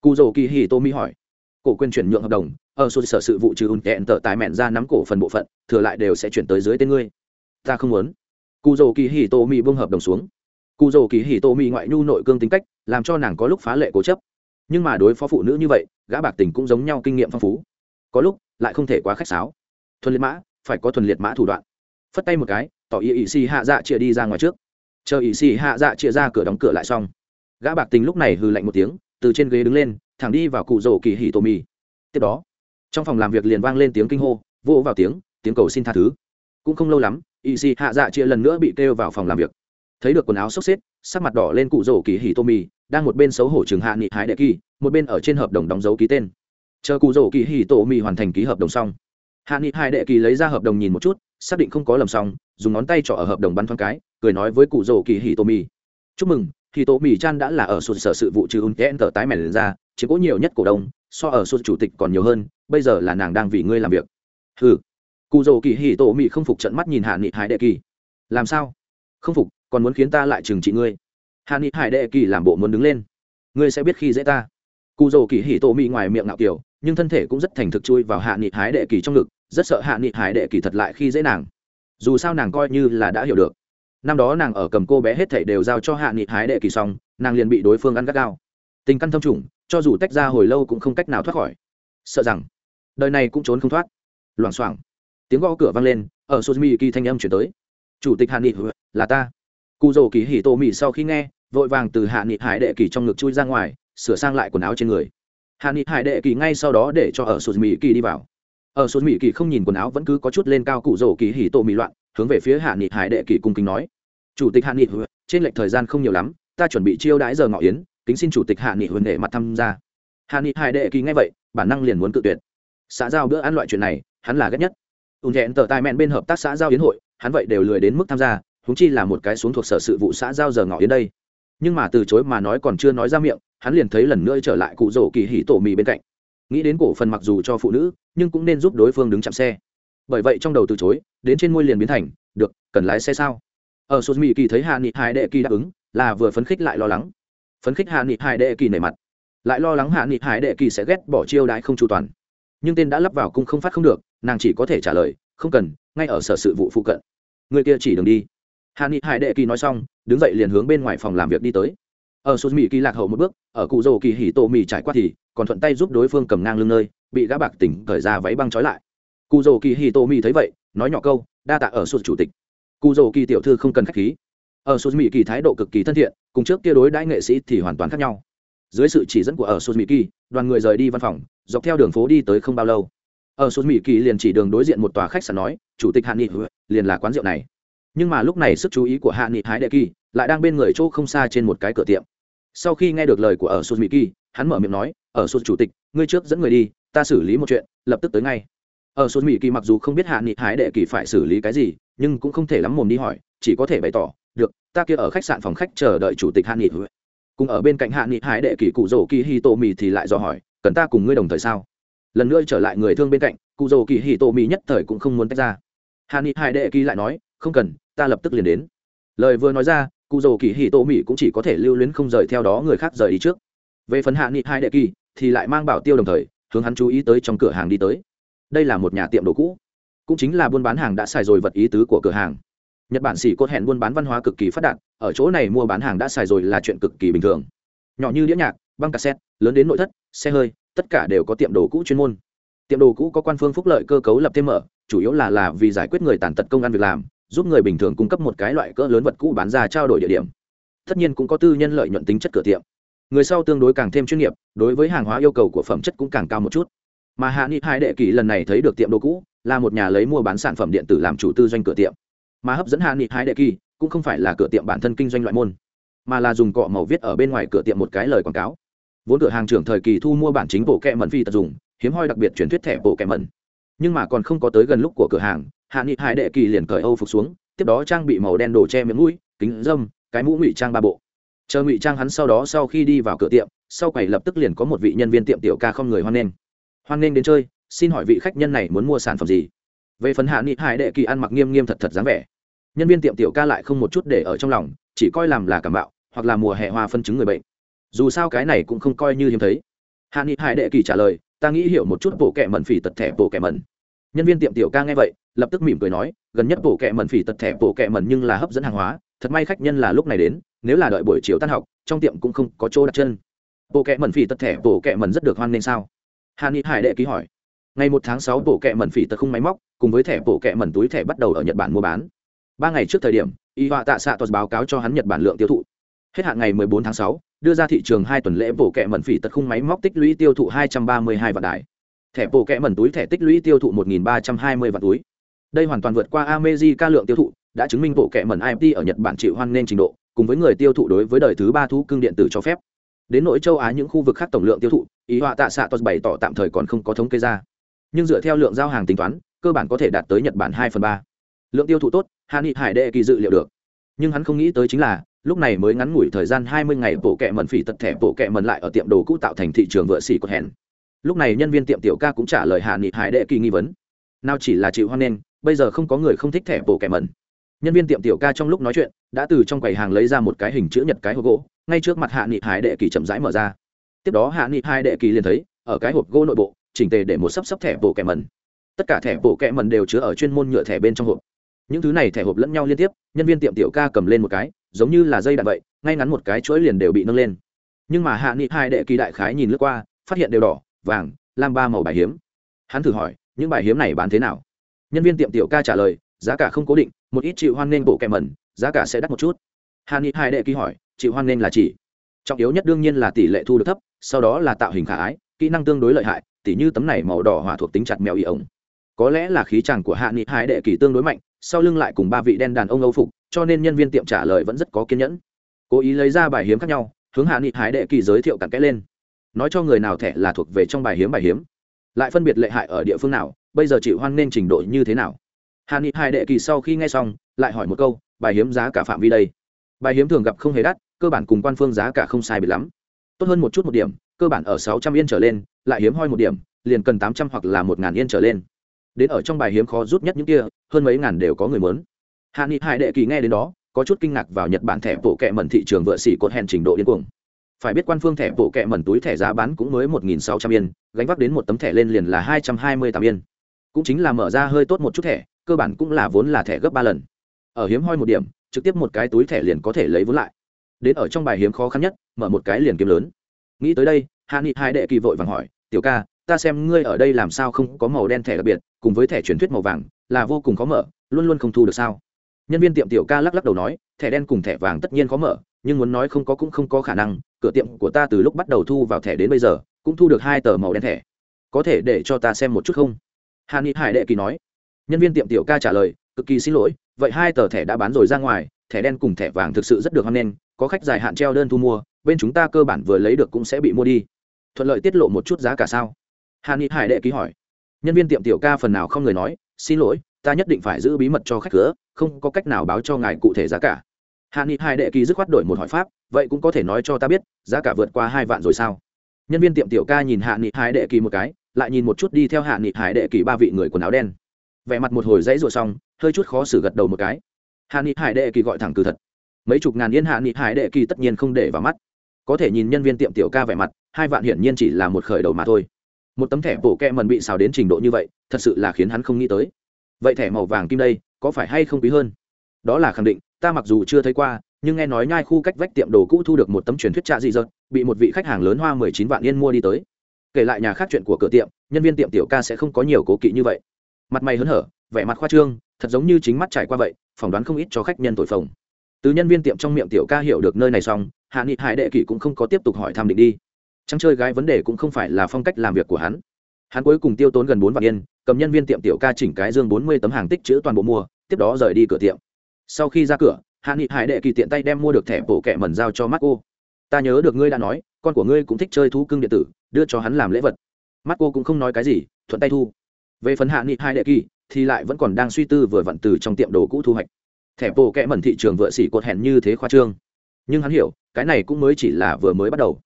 Cụ dầu kỳ hì Tô mi hỏi. Cổ quyền chuyển nhượng hợp đồng, ở số sở sự vụ trừ ùn kẹn tờ tài mẹn ra nắm cổ phần bộ phận, thừa lại đều sẽ chuyển tới dưới tên ngươi. Ta không muốn. Cụ dầu kỳ hì Tô mi buông hợp đồng xuống cụ rồ kỳ hì tô mỹ ngoại nhu nội cương tính cách, làm cho nàng có lúc phá lệ cố chấp. Nhưng mà đối phó phụ nữ như vậy, gã bạc tình cũng giống nhau kinh nghiệm phong phú. Có lúc, lại không thể quá khách sáo. Thuần liệt mã, phải có thuần liệt mã thủ đoạn. Phất tay một cái, tỏ ý ỵ xì hạ dạ chĩa đi ra ngoài trước. Chờ ỵ xì hạ dạ chĩa ra cửa đóng cửa lại xong. Gã bạc tình lúc này hừ lạnh một tiếng, từ trên ghế đứng lên, thẳng đi vào cụ rổ kỳ hỉ tô mì. Tiếp đó, trong phòng làm việc liền vang lên tiếng kinh hô, vỗ vào tiếng tiếng cầu xin tha thứ. Cũng không lâu lắm ỵ xì hạ dạ chĩa lần nữa bị kêu vào phòng làm việc thấy được quần áo xốc xếp, sắc mặt đỏ lên cụ rổ kỳ hỉ tô mì, đang một bên xấu hổ trường hạ nghị hái đệ kỳ, một bên ở trên hợp đồng đóng dấu ký tên. Chờ cụ rổ kỳ hỉ tô mì hoàn thành ký hợp đồng xong, hạ nghị hai đệ kỳ lấy ra hợp đồng nhìn một chút, xác định không có lầm xong, dùng ngón tay trỏ ở hợp đồng bắn thoáng cái, cười nói với cụ rổ kỳ hì tô mì. Chúc mừng hì tô mì chan đã là ở sụt sở sự vụ trừ un kẽn tờ tái mẻ ra chỉ có nhiều nhất cổ đông, so ở sụt chủ tịch còn nhiều hơn, bây giờ là nàng đang vì ngươi làm việc. Ừ cụ rổ kỳ hì tô mì không phục trận mắt nhìn hạ nghị hai đệ kỳ. Làm sao? Không phục còn muốn khiến ta lại trừng trị ngươi. Hạ nghị hải đệ kỳ làm bộ muốn đứng lên. Ngươi sẽ biết khi dễ ta. Cụ rổ kỳ hì tô mị ngoài miệng ngạo kiểu, nhưng thân thể cũng rất thành thực chui vào hạ nghị hái đệ kỳ trong ngực, rất sợ hạ nghị hải đệ kỳ thật lại khi dễ nàng. Dù sao nàng coi như là đã hiểu được. Năm đó nàng ở cầm cô bé hết thảy đều giao cho hạ nghị hái đệ kỳ xong, nàng liền bị đối phương ăn gắt gao. Tình căn thâm trùng, cho dù tách ra hồi lâu cũng không cách nào thoát khỏi. Sợ rằng, đời này cũng trốn không thoát. Loảng xoảng. Tiếng gõ cửa vang lên, ở sosmi kỳ thanh âm chuyển tới. Chủ tịch hạ nghị, là ta cụ rồ kỳ hỉ tô mì sau khi nghe, vội vàng từ hạ nghị hải đệ kỳ trong ngực chui ra ngoài, sửa sang lại quần áo trên người. Hạ nghị hải đệ kỳ ngay sau đó để cho ở sụt sosmi kỳ đi vào. Ở sụt mỹ kỳ không nhìn quần áo vẫn cứ có chút lên cao cụ rổ kỳ hỉ tổ mì loạn, hướng về phía hạ nghị hải đệ kỳ cung kính nói. Chủ tịch hạ nghị trên lệch thời gian không nhiều lắm, ta chuẩn bị chiêu đãi giờ ngọ yến, kính xin chủ tịch hạ nghị huân đệ mặt tham gia. Hạ nghị hải đệ kỳ nghe vậy, bản năng liền muốn cự tuyệt. Xã giao bữa ăn loại chuyện này, hắn là ghét nhất. Ùn thẹn tờ tài mẹn bên hợp tác xã giao yến hội, hắn vậy đều lười đến mức tham gia huống chi là một cái xuống thuộc sở sự vụ xã giao giờ ngọ đến đây. Nhưng mà từ chối mà nói còn chưa nói ra miệng, hắn liền thấy lần nữa trở lại cụ rổ kỳ hỉ tổ mì bên cạnh. Nghĩ đến cổ phần mặc dù cho phụ nữ, nhưng cũng nên giúp đối phương đứng chạm xe. Bởi vậy trong đầu từ chối, đến trên môi liền biến thành, được, cần lái xe sao? Ở sô mỹ kỳ thấy hạ nghị hải đệ kỳ đáp ứng, là vừa phấn khích lại lo lắng. Phấn khích hạ nghị hải đệ kỳ nảy mặt. Lại lo lắng hạ nghị hải đệ kỳ sẽ ghét bỏ chiêu đãi không chu toàn. Nhưng tên đã lắp vào cung không phát không được, nàng chỉ có thể trả lời, không cần, ngay ở sở sự vụ phụ cận. Người kia chỉ đường đi hà ni hải đệ kỳ nói xong, đứng dậy liền hướng bên ngoài phòng làm việc đi tới. Ở sô mỹ kỳ lạc hậu một bước, ở cụ rồ kỳ hỉ tổ mỹ trải qua thì còn thuận tay giúp đối phương cầm ngang lưng nơi, bị gã bạc tỉnh cởi ra váy băng trói lại. Cụ rồ kỳ hỉ tô mỹ thấy vậy, nói nhỏ câu, đa tạ ở sô chủ tịch. Cụ rồ kỳ tiểu thư không cần khách khí. Ở sô mỹ kỳ thái độ cực kỳ thân thiện, cùng trước kia đối đãi nghệ sĩ thì hoàn toàn khác nhau. Dưới sự chỉ dẫn của ở sô mỹ kỳ, đoàn người rời đi văn phòng, dọc theo đường phố đi tới không bao lâu. Ở sô mỹ kỳ liền chỉ đường đối diện một tòa khách sạn nói, chủ tịch hạ nghị, liền là quán rượu này nhưng mà lúc này sức chú ý của hạ nghị hái đệ kỳ lại đang bên người chỗ không xa trên một cái cửa tiệm. Sau khi nghe được lời của ở sụt mỹ kỳ, hắn mở miệng nói, ở sụt chủ tịch, ngươi trước dẫn người đi, ta xử lý một chuyện, lập tức tới ngay. Ở sụt mỹ kỳ mặc dù không biết hạ nghị hái đệ kỳ phải xử lý cái gì, nhưng cũng không thể lắm mồm đi hỏi, chỉ có thể bày tỏ, được, ta kia ở khách sạn phòng khách chờ đợi chủ tịch hạ nghị. Cùng ở bên cạnh hạ nghị hái đệ kỳ cụ rổ kỳ hi tô mì thì lại do hỏi, cần ta cùng ngươi đồng thời sao? Lần nữa trở lại người thương bên cạnh, cụ rổ kỳ hi tô mì nhất thời cũng không muốn tách ra. Hạ nghị hai đệ kỳ lại nói, không cần ta lập tức liền đến. Lời vừa nói ra cụ dầu kỳ hì tô mỹ cũng chỉ có thể lưu luyến không rời theo đó người khác rời đi trước. Về phần hạ nghị hai đệ kỳ, thì lại mang bảo tiêu đồng thời, hướng hắn chú ý tới trong cửa hàng đi tới. Đây là một nhà tiệm đồ cũ. Cũng chính là buôn bán hàng đã xài rồi vật ý tứ của cửa hàng. Nhật bản xỉ cốt hẹn buôn bán văn hóa cực kỳ phát đạt, ở chỗ này mua bán hàng đã xài rồi là chuyện cực kỳ bình thường. Nhỏ như đĩa nhạc, băng cassette, lớn đến nội thất, xe hơi, tất cả đều có tiệm đồ cũ chuyên môn. Tiệm đồ cũ có quan phương phúc lợi cơ cấu lập thêm mở, chủ yếu là là vì giải quyết người tàn tật công ăn việc làm giúp người bình thường cung cấp một cái loại cỡ lớn vật cũ bán ra trao đổi địa điểm. Tất nhiên cũng có tư nhân lợi nhuận tính chất cửa tiệm. Người sau tương đối càng thêm chuyên nghiệp, đối với hàng hóa yêu cầu của phẩm chất cũng càng cao một chút. Mà hạ nghị hai đệ kỷ lần này thấy được tiệm đồ cũ, là một nhà lấy mua bán sản phẩm điện tử làm chủ tư doanh cửa tiệm. Mà hấp dẫn hạ nghị hai đệ kỳ cũng không phải là cửa tiệm bản thân kinh doanh loại môn, mà là dùng cọ màu viết ở bên ngoài cửa tiệm một cái lời quảng cáo. Vốn cửa hàng trưởng thời kỳ thu mua bản chính bộ kẹ mẩn phi tật dùng, hiếm hoi đặc biệt truyền thuyết thẻ bộ kẹ mẩn. Nhưng mà còn không có tới gần lúc của cửa hàng hạ nghị Hải đệ kỳ liền cởi âu phục xuống, tiếp đó trang bị màu đen đồ che miếng mũi, kính dâm cái mũ ngụy trang ba bộ. Chờ ngụy trang hắn sau đó sau khi đi vào cửa tiệm, sau quầy lập tức liền có một vị nhân viên tiệm tiểu ca không người hoan nghênh. Hoan nghênh đến chơi, xin hỏi vị khách nhân này muốn mua sản phẩm gì? Về phần hạ nghị hải đệ kỳ ăn mặc nghiêm nghiêm thật thật dáng vẻ. Nhân viên tiệm tiểu ca lại không một chút để ở trong lòng, chỉ coi làm là cảm bạo, hoặc là mùa hè hoa phân chứng người bệnh. Dù sao cái này cũng không coi như hiếm thấy. Hạ nghị hải đệ kỳ trả lời, ta nghĩ hiểu một chút bộ kẻ mẩn phỉ tật thẻ bộ kẻ mẩn. Nhân viên tiệm tiểu ca nghe vậy lập tức mỉm cười nói gần nhất bộ kệ mẩn phỉ tật thẻ bộ kệ mẩn nhưng là hấp dẫn hàng hóa thật may khách nhân là lúc này đến nếu là đợi buổi chiều tan học trong tiệm cũng không có chỗ đặt chân. Bộ kệ mẩn phỉ tật thẻ bộ kệ mẩn rất được hoan nghênh sao? Hà ni hải đệ ký hỏi. Ngày một tháng sáu bộ kệ mẩn phỉ tật không máy móc cùng với thẻ bộ kệ mẩn túi thẻ bắt đầu ở nhật bản mua bán. Ba ngày trước thời điểm y họa tạ xạ tuật báo cáo cho hắn nhật bản lượng tiêu thụ. Hết hạn ngày 14 tháng 6, đưa ra thị trường hai tuần lễ bộ kệ mẩn phỉ tật khung máy móc tích lũy tiêu thụ 232 vạn đài. Thẻ bộ kệ mẩn túi thẻ tích lũy tiêu thụ 1.320 vạn túi đây hoàn toàn vượt qua Ameji lượng tiêu thụ, đã chứng minh bộ kệ mẩn IMT ở Nhật Bản chịu hoan nên trình độ, cùng với người tiêu thụ đối với đời thứ ba thú cưng điện tử cho phép. Đến nội châu á những khu vực khác tổng lượng tiêu thụ, ý họa tạ xạ tos bày tỏ tạm thời còn không có thống kê ra. Nhưng dựa theo lượng giao hàng tính toán, cơ bản có thể đạt tới nhật bản hai phần ba. Lượng tiêu thụ tốt hà ni hải đệ kỳ dự liệu được. Nhưng hắn không nghĩ tới chính là, lúc này mới ngắn ngủi thời gian hai mươi ngày bộ kệ mẩn phỉ tật thẻ bộ kệ mẩn lại ở tiệm đồ cũ tạo thành thị trường vựa xỉ cột hèn lúc này nhân viên tiệm tiểu ca cũng trả lời hà nghị hải đệ kỳ nghi vấn. Nào chỉ là chịu hoan nghênh bây giờ không có người không thích thẻ bộ kẻ mẩn. Nhân viên tiệm tiểu ca trong lúc nói chuyện, đã từ trong quầy hàng lấy ra một cái hình chữ nhật cái hộp gỗ, ngay trước mặt hạ nghị hải đệ kỳ chậm rãi mở ra. Tiếp đó hạ nghị hải đệ kỳ liền thấy, ở cái hộp gỗ nội bộ, chỉnh tề để một sấp sấp thẻ bộ kẻ mẩn. Tất cả thẻ bộ kẻ mẩn đều chứa ở chuyên môn nhựa thẻ bên trong hộp. Những thứ này thẻ hộp lẫn nhau liên tiếp, nhân viên tiệm tiểu ca cầm lên một cái, giống như là dây đạn vậy, ngay ngắn một cái chuỗi liền đều bị nâng lên. Nhưng mà hạ nghị hai đệ kỳ đại khái nhìn lướt qua, phát hiện đều đỏ, vàng, lam ba màu bài hiếm. Hắn thử hỏi, những bài hiếm này bán thế nào? Nhân viên tiệm tiểu ca trả lời, giá cả không cố định, một ít chịu hoan nghênh bộ kẹ mẩn, giá cả sẽ đắt một chút. Hà ni hai đệ ký hỏi chịu hoan nghênh là chỉ? Trọng yếu nhất đương nhiên là tỷ lệ thu được thấp, sau đó là tạo hình khả ái, kỹ năng tương đối lợi hại, tỉ như tấm này màu đỏ hỏa thuộc tính chặt mèo y ổng. Có lẽ là khí chàng của hạ nghị hai đệ kỳ tương đối mạnh, sau lưng lại cùng ba vị đen đàn ông âu phục, cho nên nhân viên tiệm trả lời vẫn rất có kiên nhẫn. Cố ý lấy ra bài hiếm khác nhau, hướng hạ nghị hái đệ kỳ giới thiệu cặn kẽ lên. Nói cho người nào thẻ là thuộc về trong bài hiếm bài hiếm. Lại phân biệt lệ hại ở địa phương nào bây giờ chịu hoan nên trình độ như thế nào? Hà ni hai đệ kỳ sau khi nghe xong, lại hỏi một câu, bài hiếm giá cả phạm vi đây? Bài hiếm thường gặp không hề đắt, cơ bản cùng quan phương giá cả không sai biệt lắm. Tốt hơn một chút một điểm, cơ bản ở sáu trăm yên trở lên, lại hiếm hoi một điểm, liền cần tám trăm hoặc là một ngàn yên trở lên. Đến ở trong bài hiếm khó rút nhất những kia, hơn mấy ngàn đều có người muốn. Hạ nghị hải đệ kỳ nghe đến đó, có chút kinh ngạc vào nhật bản thẻ bộ kẹ mẩn thị trường vựa xỉ cột hèn trình độ điên cuồng. Phải biết quan phương thẻ bộ kẹ mẩn túi thẻ giá bán cũng mới một nghìn sáu trăm yên, gánh vác đến một tấm thẻ lên liền là hai trăm hai mươi tám yên cũng chính là mở ra hơi tốt một chút thẻ, cơ bản cũng là vốn là thẻ gấp ba lần. Ở hiếm hoi một điểm, trực tiếp một cái túi thẻ liền có thể lấy vốn lại. Đến ở trong bài hiếm khó khăn nhất, mở một cái liền kiếm lớn. Nghĩ tới đây, hạ nghị hai đệ kỳ vội vàng hỏi, tiểu ca, ta xem ngươi ở đây làm sao không có màu đen thẻ đặc biệt, cùng với thẻ truyền thuyết màu vàng, là vô cùng khó mở, luôn luôn không thu được sao? Nhân viên tiệm tiểu ca lắc lắc đầu nói, thẻ đen cùng thẻ vàng tất nhiên khó mở, nhưng muốn nói không có cũng không có khả năng, cửa tiệm của ta từ lúc bắt đầu thu vào thẻ đến bây giờ, cũng thu được hai tờ màu đen thẻ. Có thể để cho ta xem một chút không? Hà ni hải đệ kỳ nói, nhân viên tiệm tiểu ca trả lời, cực kỳ xin lỗi, vậy hai tờ thẻ đã bán rồi ra ngoài, thẻ đen cùng thẻ vàng thực sự rất được hoan nghênh, có khách dài hạn treo đơn thu mua, bên chúng ta cơ bản vừa lấy được cũng sẽ bị mua đi. Thuận lợi tiết lộ một chút giá cả sao? Hà ni hải đệ ký hỏi. Nhân viên tiệm tiểu ca phần nào không người nói, xin lỗi, ta nhất định phải giữ bí mật cho khách cửa, không có cách nào báo cho ngài cụ thể giá cả. Hạ nghị hai đệ kỳ dứt khoát đổi một hỏi pháp, vậy cũng có thể nói cho ta biết, giá cả vượt qua hai vạn rồi sao? Nhân viên tiệm tiểu ca nhìn hạ nghị hai đệ kỳ một cái lại nhìn một chút đi theo hạ nghị hải đệ kỳ ba vị người quần áo đen. Vẻ mặt một hồi dãy rụa xong hơi chút khó xử gật đầu một cái. Hạ nghị hải đệ kỳ gọi thẳng từ thật. Mấy chục ngàn yên hạ nghị hải đệ kỳ tất nhiên không để vào mắt. Có thể nhìn nhân viên tiệm tiểu ca vẻ mặt hai vạn hiển nhiên chỉ là một khởi đầu mà thôi. Một tấm thẻ bổ kẹ mần bị xào đến trình độ như vậy thật sự là khiến hắn không nghĩ tới. Vậy thẻ màu vàng kim đây có phải hay không quý hơn? Đó là khẳng định ta mặc dù chưa thấy qua nhưng nghe nói nhai khu cách vách tiệm đồ cũ thu được một tấm truyền thuyết trạ dị dợt, bị một vị khách hàng lớn hoa mười chín vạn yên mua đi tới kể lại nhà khác chuyện của cửa tiệm, nhân viên tiệm tiểu ca sẽ không có nhiều cố kỵ như vậy. Mặt mày hớn hở, vẻ mặt khoa trương, thật giống như chính mắt trải qua vậy, phỏng đoán không ít cho khách nhân tội phồng. Từ nhân viên tiệm trong miệng tiểu ca hiểu được nơi này xong, hạ nghị hải đệ kỷ cũng không có tiếp tục hỏi thăm định đi. Trắng chơi gái vấn đề cũng không phải là phong cách làm việc của hắn. Hắn cuối cùng tiêu tốn gần bốn vạn yên, cầm nhân viên tiệm tiểu ca chỉnh cái dương bốn mươi tấm hàng tích chữ toàn bộ mua, tiếp đó rời đi cửa tiệm. Sau khi ra cửa, hạ nghị hải đệ kỳ tiện tay đem mua được thẻ bổ kẹ mẩn giao cho mắt cô ta nhớ được ngươi đã nói, con của ngươi cũng thích chơi thú cưng điện tử đưa cho hắn làm lễ vật. Mắt cô cũng không nói cái gì, thuận tay thu. Về phần hạ nghị hai đệ kỳ, thì lại vẫn còn đang suy tư vừa vặn từ trong tiệm đồ cũ thu hoạch. Thẻ bộ kẽ mẩn thị trường vựa xỉ cột hẹn như thế khoa trương. Nhưng hắn hiểu, cái này cũng mới chỉ là vừa mới bắt đầu.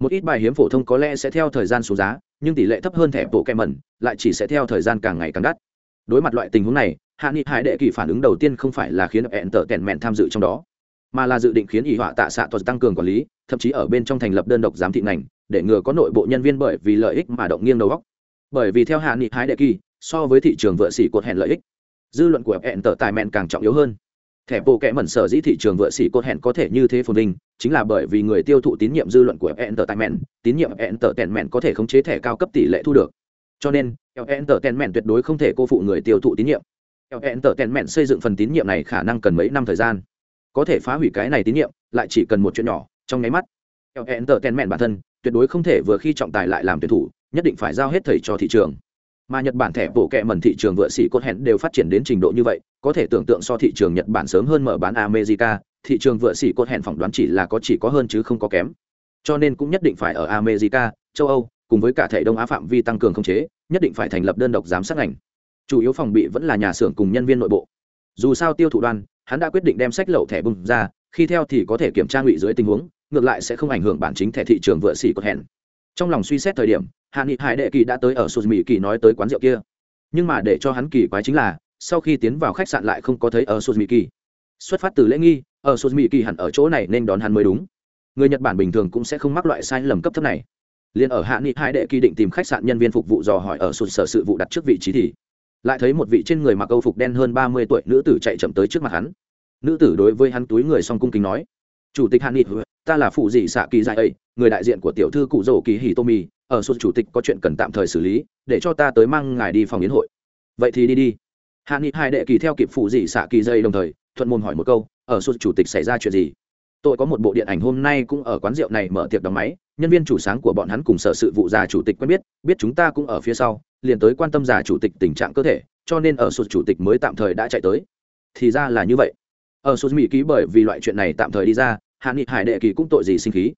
Một ít bài hiếm phổ thông có lẽ sẽ theo thời gian xuống giá, nhưng tỷ lệ thấp hơn thẻ bộ kẽ mẩn lại chỉ sẽ theo thời gian càng ngày càng đắt. Đối mặt loại tình huống này, hạ nghị hải đệ kỳ phản ứng đầu tiên không phải là khiến hẹn tở tèn mẹn tham dự trong đó, mà là dự định khiến ỷ họa tạ xạ thuật tăng cường quản lý thậm chí ở bên trong thành lập đơn độc giám thị ngành, để ngừa có nội bộ nhân viên bởi vì lợi ích mà động nghiêng đầu góc. Bởi vì theo hạ nghị hái đệ kỳ, so với thị trường vợ xỉ cột hẹn lợi ích, dư luận của hẹn tờ tài mẹn càng trọng yếu hơn. Thẻ bộ kẽ mẩn sở dĩ thị trường vựa xỉ cốt hẹn có thể như thế phồn vinh, chính là bởi vì người tiêu thụ tín nhiệm dư luận của entertainment tín nhiệm entertainment có thể khống chế thẻ cao cấp tỷ lệ thu được. Cho nên entertainment tuyệt đối không thể cô phụ người tiêu thụ tín nhiệm. Entertainment xây dựng phần tín nhiệm này khả năng cần mấy năm thời gian. Có thể phá hủy cái này tín nhiệm, lại chỉ cần một chuyện nhỏ trong nháy mắt. Entertainment bản thân, tuyệt đối không thể vừa khi trọng tài lại làm tuyển thủ, nhất định phải giao hết thầy cho thị trường. Mà nhật bản thẻ bộ kẹ mần thị trường vựa xỉ cốt hẹn đều phát triển đến trình độ như vậy, có thể tưởng tượng so thị trường nhật bản sớm hơn mở bán america, thị trường vựa xỉ cốt hẹn phỏng đoán chỉ là có chỉ có hơn chứ không có kém. Cho nên cũng nhất định phải ở america, châu âu, cùng với cả thể đông á phạm vi tăng cường không chế, nhất định phải thành lập đơn độc giám sát ngành. Chủ yếu phòng bị vẫn là nhà xưởng cùng nhân viên nội bộ. Dù sao tiêu thụ đoan hắn đã quyết định đem sách lậu thẻ bung ra, khi theo thì có thể kiểm tra ngụy dưới tình huống ngược lại sẽ không ảnh hưởng bản chính thẻ thị trường vựa xỉ của hẹn. Trong lòng suy xét thời điểm hạ nghị hải đệ kỳ đã tới ở sô mỹ kỳ nói tới quán rượu kia. Nhưng mà để cho hắn kỳ quái chính là, sau khi tiến vào khách sạn lại không có thấy ở sô mỹ kỳ. Xuất phát từ lễ nghi, ở sô mỹ kỳ hẳn ở chỗ này nên đón hắn mới đúng. Người nhật bản bình thường cũng sẽ không mắc loại sai lầm cấp thấp này. Liền ở hạ nghị hải đệ kỳ định tìm khách sạn nhân viên phục vụ dò hỏi ở sụt sở sự vụ đặt trước vị trí thì, lại thấy một vị trên người mặc âu phục đen hơn ba mươi tuổi nữ tử chạy chậm tới trước mặt hắn. Nữ tử đối với hắn túi người song cung kính nói chủ tịch hạ nghị, ta là phụ dị xạ kỳ dài ấy, người đại diện của tiểu thư cụ rổ kỳ hì tô mì, ở suốt chủ tịch có chuyện cần tạm thời xử lý, để cho ta tới mang ngài đi phòng yến hội. Vậy thì đi đi. Hạ nghị hai đệ kỳ theo kịp phụ dị xạ kỳ dây đồng thời, thuận môn hỏi một câu, ở suốt chủ tịch xảy ra chuyện gì? Tôi có một bộ điện ảnh hôm nay cũng ở quán rượu này mở tiệc đóng máy, nhân viên chủ sáng của bọn hắn cùng sở sự vụ già chủ tịch quen biết biết chúng ta cũng ở phía sau, liền tới quan tâm già chủ tịch tình trạng cơ thể, cho nên ở sụt chủ tịch mới tạm thời đã chạy tới. Thì ra là như vậy. Ở sụt mỹ ký bởi vì loại chuyện này tạm thời đi ra hạ nghị hải đệ kỳ cũng tội gì sinh khí.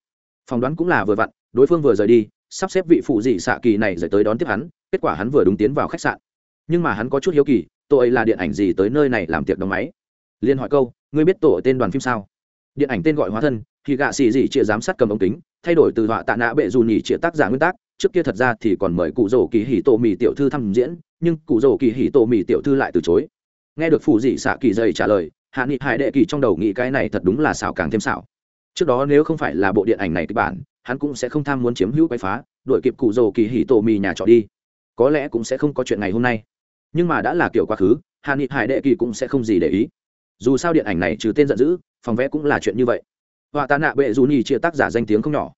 Phỏng đoán cũng là vừa vặn, đối phương vừa rời đi, sắp xếp vị phụ dị xạ kỳ này rời tới đón tiếp hắn, kết quả hắn vừa đúng tiến vào khách sạn. Nhưng mà hắn có chút hiếu kỳ, tội là điện ảnh gì tới nơi này làm tiệc đóng máy? Liên hỏi câu, ngươi biết tổ tên đoàn phim sao? Điện ảnh tên gọi hóa thân, thì gạ xì dị chịa giám sát cầm ống kính, thay đổi từ họa tạ nạ bệ dù nhỉ chịa tác giả nguyên tác, trước kia thật ra thì còn mời cụ rổ kỳ hỉ tổ mì tiểu thư thăm diễn, nhưng cụ rổ kỳ hỉ tổ mì tiểu thư lại từ chối. Nghe được phụ dị xạ kỳ dày trả lời, hạ nghị hải đệ kỳ trong đầu nghĩ cái này thật đúng là xảo càng thêm xảo trước đó nếu không phải là bộ điện ảnh này kịch bản, hắn cũng sẽ không tham muốn chiếm hữu quay phá, đuổi kịp cụ rồ kỳ hỉ tổ mì nhà trọ đi. Có lẽ cũng sẽ không có chuyện ngày hôm nay. Nhưng mà đã là kiểu quá khứ, hà nghị hải đệ kỳ cũng sẽ không gì để ý. Dù sao điện ảnh này trừ tên giận dữ, phòng vẽ cũng là chuyện như vậy. Họa tạ nạ bệ dù nhì chia tác giả danh tiếng không nhỏ.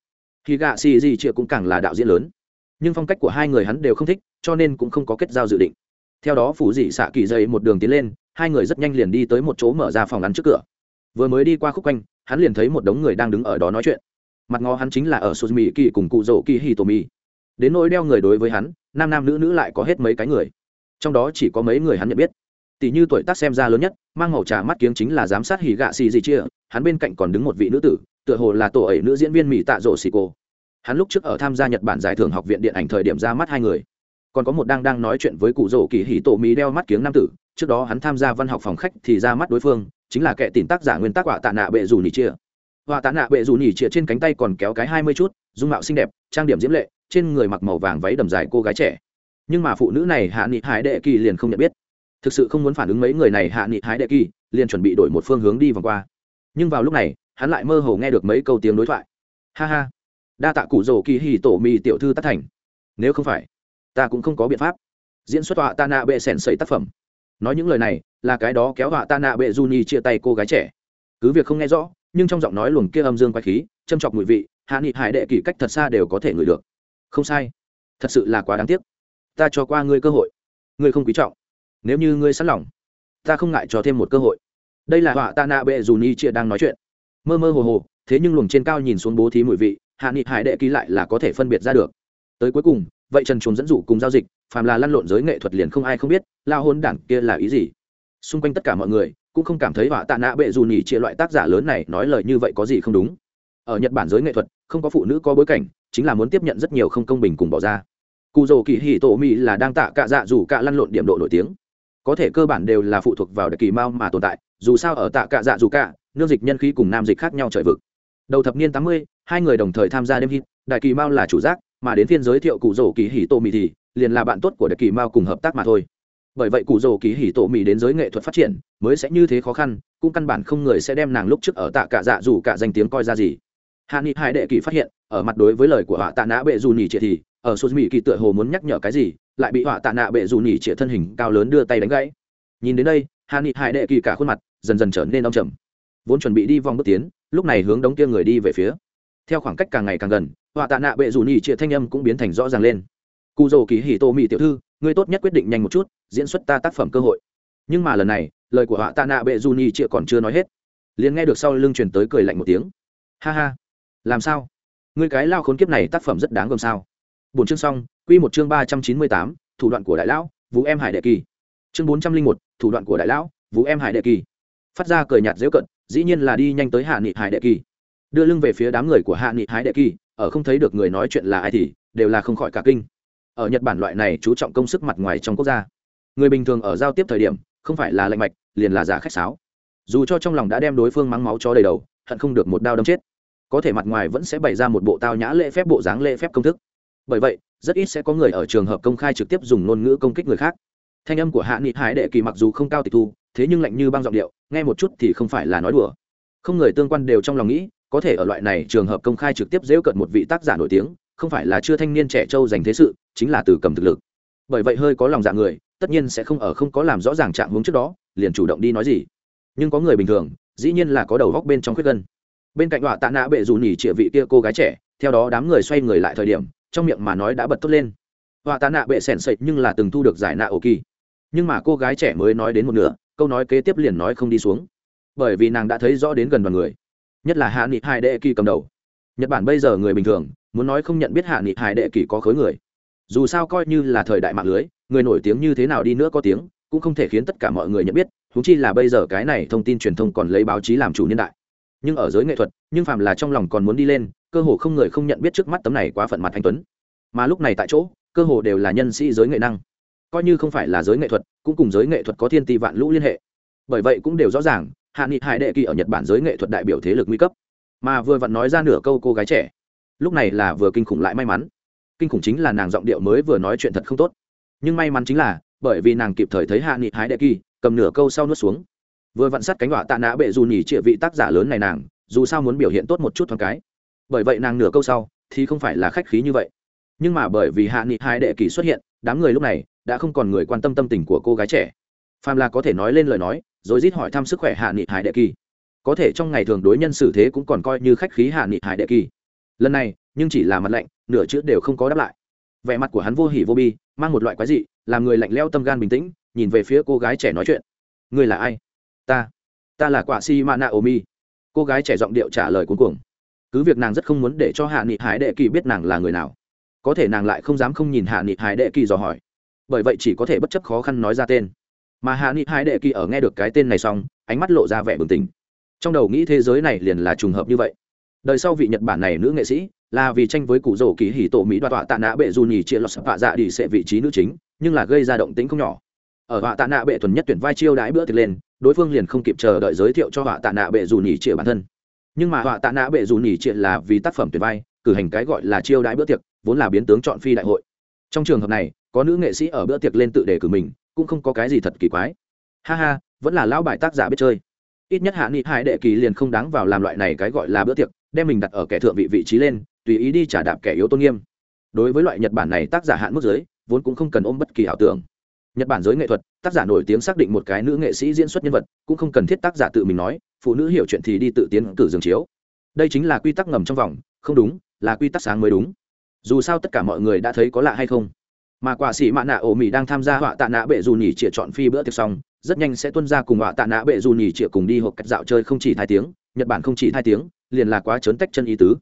Khi gạ xì gì chia cũng càng là đạo diễn lớn. Nhưng phong cách của hai người hắn đều không thích, cho nên cũng không có kết giao dự định. Theo đó phủ dị xạ kỳ dây một đường tiến lên, hai người rất nhanh liền đi tới một chỗ mở ra phòng ăn trước cửa vừa mới đi qua khúc quanh, hắn liền thấy một đống người đang đứng ở đó nói chuyện. Mặt ngó hắn chính là ở suzumi kỳ cùng cụ rỗ kỳ hitomi đến nỗi đeo người đối với hắn, nam nam nữ nữ lại có hết mấy cái người. Trong đó chỉ có mấy người hắn nhận biết. Tỷ như tuổi tác xem ra lớn nhất, mang màu trà mắt kiếng chính là giám sát hỉ gạ xì gì chia, hắn bên cạnh còn đứng một vị nữ tử, tựa hồ là tổ ẩy nữ diễn viên mỹ tạ rỗ xì cô. Hắn lúc trước ở tham gia nhật bản giải thưởng học viện điện ảnh thời điểm ra mắt hai người. Còn có một đang đang nói chuyện với cụ rỗ kỳ hỉ tổ mỹ đeo mắt kiếng nam tử, trước đó hắn tham gia văn học phòng khách thì ra mắt đối phương chính là kẻ tìm tác giả nguyên tác họa tạ nạ bệ dù nỉ chia. Họa tạ nạ bệ dù nỉ chia trên cánh tay còn kéo cái hai mươi chút, dung mạo xinh đẹp, trang điểm diễm lệ, trên người mặc màu vàng váy đầm dài cô gái trẻ. Nhưng mà phụ nữ này hạ nghị hái đệ kỳ liền không nhận biết. Thực sự không muốn phản ứng mấy người này, hạ nghị hái đệ kỳ liền chuẩn bị đổi một phương hướng đi vòng qua. Nhưng vào lúc này, hắn lại mơ hồ nghe được mấy câu tiếng đối thoại. Ha ha, đa tạ cụ rồ kỳ hì tổ mì tiểu thư tất thành. Nếu không phải, ta cũng không có biện pháp. Diễn xuất họa tạ nạ bệ sẻn sẩy tác phẩm nói những lời này là cái đó kéo họa ta nạ bệ Juni chia tay cô gái trẻ. Cứ việc không nghe rõ, nhưng trong giọng nói luồng kia âm dương quay khí, châm chọc mùi vị, hạ nghị hải đệ kỷ cách thật xa đều có thể ngửi được. Không sai. Thật sự là quá đáng tiếc. Ta cho qua ngươi cơ hội. Ngươi không quý trọng. Nếu như ngươi sẵn lòng, ta không ngại cho thêm một cơ hội. Đây là họa ta nạ bệ Juni chia đang nói chuyện. Mơ mơ hồ hồ, thế nhưng luồng trên cao nhìn xuống bố thí mùi vị, hạ nghị hải đệ ký lại là có thể phân biệt ra được. Tới cuối cùng vậy trần trốn dẫn dụ cùng giao dịch, phàm là lăn lộn giới nghệ thuật liền không ai không biết, lao hôn đảng kia là ý gì. Xung quanh tất cả mọi người cũng không cảm thấy họa tạ nạ bệ dù nhỉ chia loại tác giả lớn này nói lời như vậy có gì không đúng. Ở nhật bản giới nghệ thuật, không có phụ nữ có bối cảnh, chính là muốn tiếp nhận rất nhiều không công bình cùng bỏ ra. Cụ dầu kỳ hì tổ mỹ là đang tạ cạ dạ dù cạ lăn lộn điểm độ nổi tiếng. Có thể cơ bản đều là phụ thuộc vào đặc kỳ mao mà tồn tại, dù sao ở tạ cạ dạ dù cạ nương dịch nhân khí cùng nam dịch khác nhau trời vực. Đầu thập niên tám mươi, hai người đồng thời tham gia đêm hit, đại kỳ mao là chủ giác mà đến phiên giới thiệu cụ dầu kỳ hì tổ mì thì liền là bạn tốt của đặc kỳ mao cùng hợp tác mà thôi. Bởi vậy cụ rổ kỳ hỉ tổ mì đến giới nghệ thuật phát triển mới sẽ như thế khó khăn, cũng căn bản không người sẽ đem nàng lúc trước ở tạ cả dạ dù cả danh tiếng coi ra gì. Hạ nghị hải đệ kỳ phát hiện, ở mặt đối với lời của họa tạ nã bệ dù nhỉ triệt thì, ở sô mỹ kỳ tựa hồ muốn nhắc nhở cái gì, lại bị họa tạ nạ bệ dù nhỉ triệt thân hình cao lớn đưa tay đánh gãy. Nhìn đến đây hạ nghị hải đệ kỳ cả khuôn mặt dần dần trở nên đông trầm. Vốn chuẩn bị đi vòng bước tiến, lúc này hướng đống kia người đi về phía. Theo khoảng cách càng ngày càng gần họa tạ nạ bệ rủ nhì chia thanh âm cũng biến thành rõ ràng lên. Cụ dầu kỳ hì tô mỹ tiểu thư, ngươi tốt nhất quyết định nhanh một chút, diễn xuất ta tác phẩm cơ hội. Nhưng mà lần này, lời của họa tạ nạ bệ rủ nhì chia còn chưa nói hết. Liền nghe được sau lưng truyền tới cười lạnh một tiếng. Ha ha. Làm sao? Ngươi cái lao khốn kiếp này tác phẩm rất đáng gồm sao? Bốn chương xong, quy một chương ba trăm chín mươi tám, thủ đoạn của đại lão, vũ em hải đệ kỳ. Chương bốn trăm linh một, thủ đoạn của đại lão, vũ em hải đệ kỳ. Phát ra cười nhạt dễu cận, dĩ nhiên là đi nhanh tới hạ nghị hải đệ kỳ. Đưa lưng về phía đám người của hạ nghị hải đệ kỳ ở không thấy được người nói chuyện là ai thì đều là không khỏi cả kinh. Ở nhật bản loại này chú trọng công sức mặt ngoài trong quốc gia, người bình thường ở giao tiếp thời điểm, không phải là lạnh mạch, liền là giả khách sáo. Dù cho trong lòng đã đem đối phương mắng máu cho đầy đầu, hận không được một đao đâm chết. Có thể mặt ngoài vẫn sẽ bày ra một bộ tao nhã lễ phép bộ dáng lễ phép công thức. Bởi vậy, rất ít sẽ có người ở trường hợp công khai trực tiếp dùng ngôn ngữ công kích người khác. Thanh âm của hạ nghị hải đệ kỳ mặc dù không cao tịch thu, thế nhưng lạnh như băng giọng điệu, nghe một chút thì không phải là nói đùa. Không người tương quan đều trong lòng nghĩ có thể ở loại này trường hợp công khai trực tiếp dễu cận một vị tác giả nổi tiếng, không phải là chưa thanh niên trẻ trâu dành thế sự, chính là từ cầm thực lực. Bởi vậy hơi có lòng dạ người, tất nhiên sẽ không ở không có làm rõ ràng trạng hướng trước đó, liền chủ động đi nói gì. Nhưng có người bình thường, dĩ nhiên là có đầu góc bên trong khuyết gân. Bên cạnh họa tạ nạ bệ dù nỉ trịa vị kia cô gái trẻ, theo đó đám người xoay người lại thời điểm, trong miệng mà nói đã bật tốt lên. Họa tạ nạ bệ sẻn sệt nhưng là từng thu được giải nạ ổ kỳ. Nhưng mà cô gái trẻ mới nói đến một nửa, câu nói kế tiếp liền nói không đi xuống. Bởi vì nàng đã thấy rõ đến gần đoàn người nhất là hạ nghị hai đệ kỳ cầm đầu. Nhật bản bây giờ người bình thường, muốn nói không nhận biết hạ nghị hai đệ kỳ có khối người. Dù sao coi như là thời đại mạng lưới, người nổi tiếng như thế nào đi nữa có tiếng, cũng không thể khiến tất cả mọi người nhận biết thú chi là bây giờ cái này thông tin truyền thông còn lấy báo chí làm chủ niên đại. Nhưng ở giới nghệ thuật, nhưng phàm là trong lòng còn muốn đi lên, cơ hồ không người không nhận biết trước mắt tấm này quá phận mặt anh tuấn. Mà lúc này tại chỗ, cơ hồ đều là nhân sĩ giới nghệ năng. Coi như không phải là giới nghệ thuật, cũng cùng giới nghệ thuật có thiên ti vạn lũ liên hệ. Bởi vậy cũng đều rõ ràng hạ nghị hải đệ kỳ ở nhật bản giới nghệ thuật đại biểu thế lực nguy cấp. Mà vừa vặn nói ra nửa câu cô gái trẻ. Lúc này là vừa kinh khủng lại may mắn. Kinh khủng chính là nàng giọng điệu mới vừa nói chuyện thật không tốt. Nhưng may mắn chính là, bởi vì nàng kịp thời thấy hạ nghị hái đệ kỳ, cầm nửa câu sau nuốt xuống. Vừa vặn sắt cánh họa tạ nã bệ dù nhỉ trịa vị tác giả lớn này nàng, dù sao muốn biểu hiện tốt một chút thoáng cái. Bởi vậy nàng nửa câu sau, thì không phải là khách khí như vậy. Nhưng mà bởi vì hạ nghị Hải đệ kỳ xuất hiện, đám người lúc này đã không còn người quan tâm tâm tình của cô gái trẻ. Phàm là có thể nói lên lời nói rồi rít hỏi thăm sức khỏe hạ nghị hải đệ kỳ. Có thể trong ngày thường đối nhân xử thế cũng còn coi như khách khí hạ nghị hải đệ kỳ. Lần này, nhưng chỉ là mặt lạnh, nửa chữ đều không có đáp lại. Vẻ mặt của hắn vô hỉ vô bi, mang một loại quái dị, làm người lạnh leo tâm gan bình tĩnh, nhìn về phía cô gái trẻ nói chuyện. Người là ai? Ta ta là quả si mana omi cô gái trẻ giọng điệu trả lời cuối cùng cứ việc nàng rất không muốn để cho hạ nghị hải đệ kỳ biết nàng là người nào, có thể nàng lại không dám không nhìn hạ nghị hải đệ kỳ dò hỏi. Bởi vậy chỉ có thể bất chấp khó khăn nói ra tên mà hạ nghị hai đệ kỳ ở nghe được cái tên này xong, ánh mắt lộ ra vẻ bừng tỉnh. Trong đầu nghĩ thế giới này liền là trùng hợp như vậy. Đời sau vị nhật bản này nữ nghệ sĩ, là vì tranh với cụ rổ kỳ hỉ tổ mỹ đoạt tọa tạ nạ bệ dù nhì chia lọt sập hạ dạ đi sẽ vị trí nữ chính, nhưng là gây ra động tính không nhỏ. Ở họa tạ nạ bệ thuần nhất tuyển vai chiêu đãi bữa tiệc lên, đối phương liền không kịp chờ đợi giới thiệu cho họa tạ nạ bệ dù nhì chia bản thân. Nhưng mà họa tạ nạ bệ dù nhì chia là vì tác phẩm tuyển vai, cử hành cái gọi là chiêu đãi bữa tiệc, vốn là biến tướng chọn phi đại hội. Trong trường hợp này, có nữ nghệ sĩ ở bữa tiệc lên tự đề cử mình cũng không có cái gì thật kỳ quái. Ha ha, vẫn là lão bài tác giả biết chơi. Ít nhất hạ nghị hai đệ kỳ liền không đáng vào làm loại này cái gọi là bữa tiệc, đem mình đặt ở kẻ thượng vị vị trí lên, tùy ý đi trả đạp kẻ yếu tôn nghiêm. Đối với loại nhật bản này tác giả hạn mức giới, vốn cũng không cần ôm bất kỳ ảo tưởng. Nhật bản giới nghệ thuật, tác giả nổi tiếng xác định một cái nữ nghệ sĩ diễn xuất nhân vật, cũng không cần thiết tác giả tự mình nói, phụ nữ hiểu chuyện thì đi tự tiến cử giường chiếu. Đây chính là quy tắc ngầm trong vòng, không đúng, là quy tắc sáng mới đúng. Dù sao tất cả mọi người đã thấy có lạ hay không? Mà quả sĩ mạ nạ ổ mỹ đang tham gia họa tạ nạ bệ dù nhỉ chĩa chọn phi bữa tiệc xong, rất nhanh sẽ tuân ra cùng họa tạ nạ bệ dù nhỉ chĩa cùng đi hộp cách dạo chơi không chỉ hai tiếng, nhật bản không chỉ hai tiếng, liền là quá trớn tách chân ý tứ.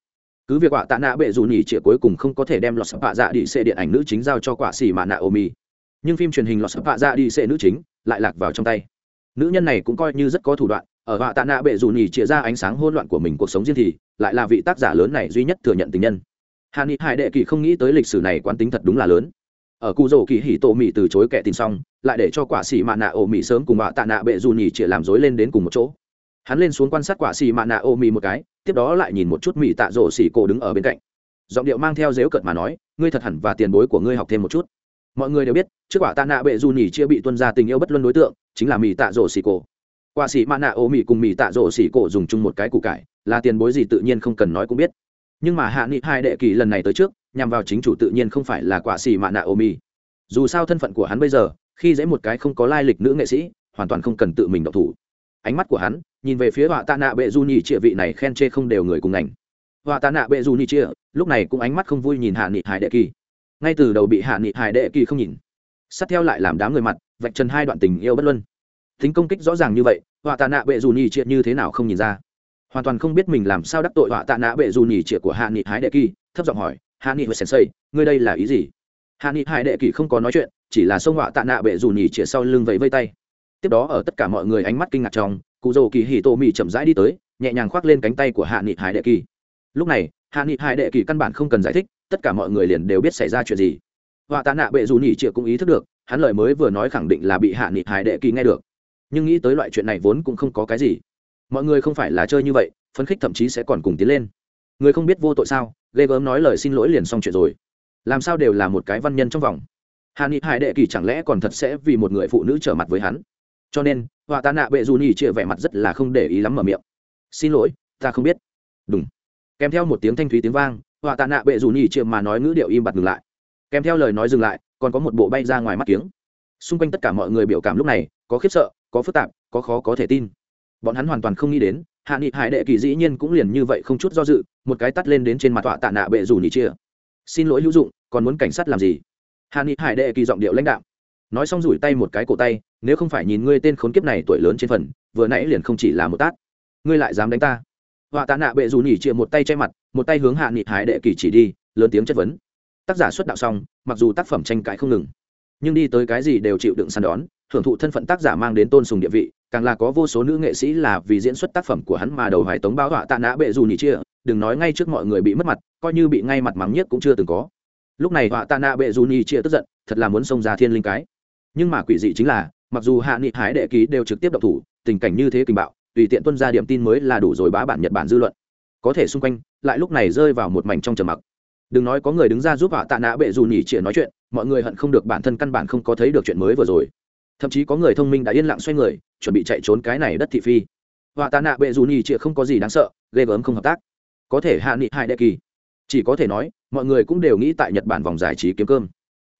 Cứ việc họa tạ nạ bệ dù nhỉ chĩa cuối cùng không có thể đem lọt sập hạ dạ đi xệ điện ảnh nữ chính giao cho quả sĩ mạ nạ ổ mỹ nhưng phim truyền hình lọt sập hạ dạ đi xệ nữ chính lại lạc vào trong tay. Nữ nhân này cũng coi như rất có thủ đoạn, ở họa tạ nạ bệ dù nhỉ chĩa ra ánh sáng hỗn loạn của mình cuộc sống riêng thì lại là vị tác giả lớn này duy nhất thừa nhận tình nhân. Hà ni hải đệ kỳ không nghĩ tới lịch sử này quán tính thật đúng là lớn ở cụ rổ kỳ hỉ tổ mỹ từ chối kẻ tin xong, lại để cho quả xỉ mạ nạ ô mỹ sớm cùng họa tạ nạ bệ dù nhỉ chĩa làm dối lên đến cùng một chỗ. Hắn lên xuống quan sát quả xỉ mạ nạ ô mỹ một cái, tiếp đó lại nhìn một chút mỹ tạ rổ xỉ cổ đứng ở bên cạnh. Giọng điệu mang theo dếu cợt mà nói, ngươi thật hẳn và tiền bối của ngươi học thêm một chút. Mọi người đều biết, trước quả tạ nạ bệ dù nhỉ chia bị tuân ra tình yêu bất luân đối tượng, chính là mỹ tạ rổ xỉ cổ. Quả xỉ mạ nạ ô mỹ cùng mỹ tạ rổ xỉ cổ dùng chung một cái củ cải, là tiền bối gì tự nhiên không cần nói cũng biết. Nhưng mà hạ nghị hai đệ kỳ lần này tới trước nhằm vào chính chủ tự nhiên không phải là quả xì mạ nạ ô mi dù sao thân phận của hắn bây giờ, khi dễ một cái không có lai lịch nữ nghệ sĩ, hoàn toàn không cần tự mình độc thủ. Ánh mắt của hắn nhìn về phía họa tạ nạ bệ du nhì trịa vị này khen chê không đều người cùng ngành. Họa tạ nạ bệ du nhì trịa lúc này cũng ánh mắt không vui nhìn hạ nghị hải đệ kỳ. Ngay từ đầu bị hạ nghị hải đệ kỳ không nhìn. Sát theo lại làm đám người mặt, vạch trần hai đoạn tình yêu bất luân. Tính công kích rõ ràng như vậy họa tạ nạ bệ dù nhì triệt như thế nào không nhìn ra. Hoàn toàn không biết mình làm sao đắc tội họa tạ nạ bệ dù nhì triệt của hạ nghị hái đệ kỳ, thấp giọng hỏi hạ nghị và sensei, ngươi đây là ý gì? Hạ nghị hải đệ kỳ không có nói chuyện, chỉ là xông họa tạ nạ bệ dù nhì chĩa sau lưng vẫy vây tay. Tiếp đó ở tất cả mọi người ánh mắt kinh ngạc trong, cụ dầu kỳ hì tô mì chậm rãi đi tới, nhẹ nhàng khoác lên cánh tay của hạ nghị hải đệ kỳ lúc này, hạ nghị hải đệ kỳ căn bản không cần giải thích, tất cả mọi người liền đều biết xảy ra chuyện gì. Họa tạ nạ bệ dù nhì chĩa cũng ý thức được, hắn lời mới vừa nói khẳng định là bị hạ nghị hải đệ kỳ nghe được. Nhưng nghĩ tới loại chuyện này vốn cũng không có cái gì. Mọi người không phải là chơi như vậy, phấn khích thậm chí sẽ còn cùng tiến lên người không biết vô tội sao? Ghê gớm nói lời xin lỗi liền xong chuyện rồi. Làm sao đều là một cái văn nhân trong vòng. Hạ nghị hải đệ kỳ chẳng lẽ còn thật sẽ vì một người phụ nữ trở mặt với hắn? Cho nên, họa tạ nạ bệ dù nhì chia vẻ mặt rất là không để ý lắm mở miệng. Xin lỗi, ta không biết. Đúng kèm theo một tiếng thanh thúy tiếng vang, họa tạ nạ bệ dù nhì chia mà nói ngữ điệu im bặt ngừng lại. Kèm theo lời nói dừng lại, còn có một bộ bay ra ngoài mắt kiếng. Xung quanh tất cả mọi người biểu cảm lúc này, có khiếp sợ, có phức tạp, có khó có thể tin. Bọn hắn hoàn toàn không nghĩ đến hạ nghị hải đệ kỳ dĩ nhiên cũng liền như vậy không chút do dự một cái tắt lên đến trên mặt tọa tạ nạ bệ rủ nhị chia. Xin lỗi hữu dụng, còn muốn cảnh sát làm gì? Hà ni hải đệ kỳ giọng điệu lãnh đạo nói xong rủi tay một cái cổ tay, nếu không phải nhìn ngươi tên khốn kiếp này tuổi lớn trên phần, vừa nãy liền không chỉ là một tát. Ngươi lại dám đánh ta. Họa tạ nạ bệ rủ nhỉ chia một tay che mặt, một tay hướng hạ nghị hải đệ kỳ chỉ đi, lớn tiếng chất vấn. Tác giả xuất đạo xong, mặc dù tác phẩm tranh cãi không ngừng, nhưng đi tới cái gì đều chịu đựng săn đón thưởng thụ thân phận tác giả mang đến tôn sùng địa vị, càng là có vô số nữ nghệ sĩ là vì diễn xuất tác phẩm của hắn mà đầu hoài tống báo họa tạ nạ bệ rủ nhị chia đừng nói ngay trước mọi người bị mất mặt, coi như bị ngay mặt mắng nhất cũng chưa từng có. Lúc này họa tạ nạ bệ dù ni chia tức giận, thật là muốn xông ra thiên linh cái. Nhưng mà quỷ dị chính là, mặc dù hạ nghị hái đệ ký đều trực tiếp độc thủ, tình cảnh như thế kình bạo, tùy tiện tuân ra điểm tin mới là đủ rồi bá bản nhật bản dư luận. Có thể xung quanh, lại lúc này rơi vào một mảnh trong trầm mặc. Đừng nói có người đứng ra giúp họa tạ nạ bệ dù nhị chia nói chuyện, mọi người hận không được bản thân căn bản không có thấy được chuyện mới vừa rồi. Thậm chí có người thông minh đã yên lặng xoay người, chuẩn bị chạy trốn cái này đất thị phi. Họa tạ nạ bệ dù nhì chia không có gì đáng sợ, ghê gớm không hợp tác có thể hạ nghị hai đệ kỳ. Chỉ có thể nói, mọi người cũng đều nghĩ tại nhật bản vòng giải trí kiếm cơm.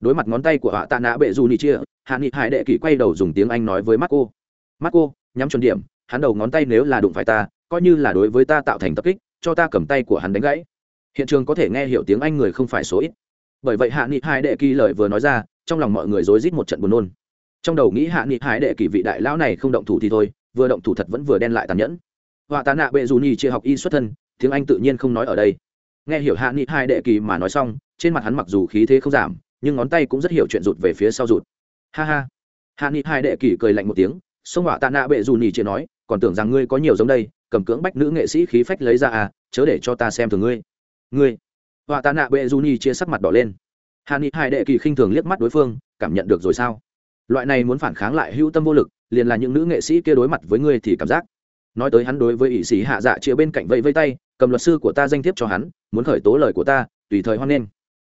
Đối mặt ngón tay của hạ tạ nã bệ du nị chia, hạ nghị hai đệ kỳ quay đầu dùng tiếng anh nói với marco. Marco, nhắm chuẩn điểm, hắn đầu ngón tay nếu là đụng phải ta, coi như là đối với ta tạo thành tập kích, cho ta cầm tay của hắn đánh gãy. Hiện trường có thể nghe hiểu tiếng anh người không phải số ít. Bởi vậy hạ nghị hai đệ kỳ lời vừa nói ra, trong lòng mọi người rối rít một trận buồn nôn. Trong đầu nghĩ hạ nghị hải đệ kỳ vị đại lão này không động thủ thì thôi, vừa động thủ thật vẫn vừa đen lại tàn nhẫn. Họa tạ nạ bệ dù nhì chia học y xuất thân tiếng anh tự nhiên không nói ở đây. Nghe hiểu hạ nghị hai đệ kỳ mà nói xong, trên mặt hắn mặc dù khí thế không giảm, nhưng ngón tay cũng rất hiểu chuyện rụt về phía sau rụt. Ha ha. Hạ nghị hai đệ kỳ cười lạnh một tiếng xông họa tạ nạ bệ dù nỉ chia nói, còn tưởng rằng ngươi có nhiều giống đây, cầm cưỡng bách nữ nghệ sĩ khí phách lấy ra à chớ để cho ta xem thường ngươi. Ngươi? Họa tạ nạ bệ dù nỉ chia sắc mặt đỏ lên. Hạ nghị hai đệ kỳ khinh thường liếc mắt đối phương, cảm nhận được rồi sao? Loại này muốn phản kháng lại hữu tâm vô lực, liền là những nữ nghệ sĩ kia đối mặt với ngươi thì cảm giác. Nói tới hắn đối với ỷ sĩ hạ dạ chia bên cạnh vẫy vây tay cầm luật sư của ta danh thiếp cho hắn, muốn khởi tố lời của ta, tùy thời hoan nghênh.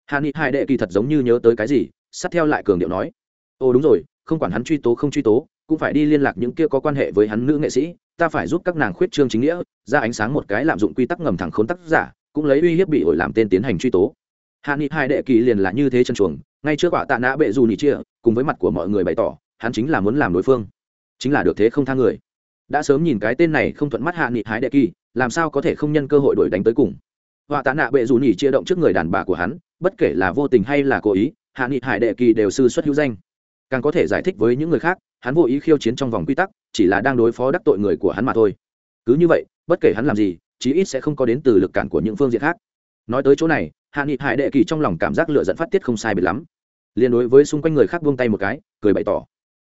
Hà ni hai đệ kỳ thật giống như nhớ tới cái gì, sát theo lại cường điệu nói. Ồ đúng rồi, không quản hắn truy tố không truy tố, cũng phải đi liên lạc những kia có quan hệ với hắn nữ nghệ sĩ, ta phải giúp các nàng khuyết trương chính nghĩa, ra ánh sáng một cái lạm dụng quy tắc ngầm thẳng khốn tác giả, cũng lấy uy hiếp bị ổi làm tên tiến hành truy tố. Hạ nghị hai đệ kỳ liền là như thế chân chuồng, ngay trước quả tạ nã bệ dù nhị chia, cùng với mặt của mọi người bày tỏ, hắn chính là muốn làm đối phương. Chính là được thế không tha người đã sớm nhìn cái tên này không thuận mắt hạ nghị hái đệ kỳ, làm sao có thể không nhân cơ hội đuổi đánh tới cùng? Họa tạ nạ bệ dù nhỉ chia động trước người đàn bà của hắn, bất kể là vô tình hay là cố ý, hạ nghị hải đệ kỳ đều sư xuất hữu danh. Càng có thể giải thích với những người khác, hắn vô ý khiêu chiến trong vòng quy tắc, chỉ là đang đối phó đắc tội người của hắn mà thôi. Cứ như vậy, bất kể hắn làm gì, chí ít sẽ không có đến từ lực cản của những phương diện khác. Nói tới chỗ này, hạ nghị hải đệ kỳ trong lòng cảm giác lựa dẫn phát tiết không sai biệt lắm. Liên đối với xung quanh người khác buông tay một cái, cười bày tỏ.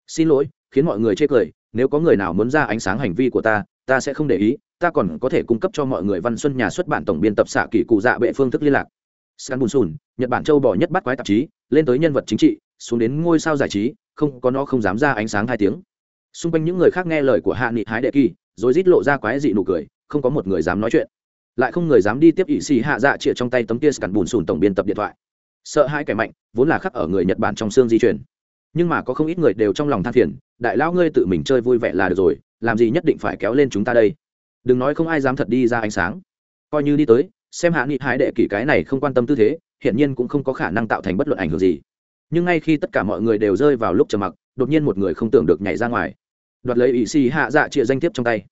Xin lỗi khiến mọi người chê cười nếu có người nào muốn ra ánh sáng hành vi của ta ta sẽ không để ý, ta còn có thể cung cấp cho mọi người văn xuân nhà xuất bản tổng biên tập xạ kỷ cụ dạ bệ phương thức liên lạc. Scan bùn sùn, nhật bản châu bỏ nhất bắt quái tạp chí, lên tới nhân vật chính trị, xuống đến ngôi sao giải trí, không, có nó không dám ra ánh sáng hai tiếng. Xung quanh những người khác nghe lời của hạ nghị hái đệ kỳ, rồi rít lộ ra quái dị nụ cười, không có một người dám nói chuyện. Lại không người dám đi tiếp ỵ xì hạ dạ chĩa trong tay tấm kia scan bùn sùn tổng biên tập điện thoại. Sợ hai kẻ mạnh, vốn là khắc ở người nhật bản trong xương di chuyển nhưng mà có không ít người đều trong lòng than phiền, đại lão ngươi tự mình chơi vui vẻ là được rồi, làm gì nhất định phải kéo lên chúng ta đây? Đừng nói không ai dám thật đi ra ánh sáng. Coi như đi tới, xem hạ nghị hải đệ kỷ cái này không quan tâm tư thế, hiển nhiên cũng không có khả năng tạo thành bất luận ảnh hưởng gì. Nhưng ngay khi tất cả mọi người đều rơi vào lúc trầm mặc, đột nhiên một người không tưởng được nhảy ra ngoài. Đoạt lấy ỵ xì hạ dạ chịa danh thiếp trong tay.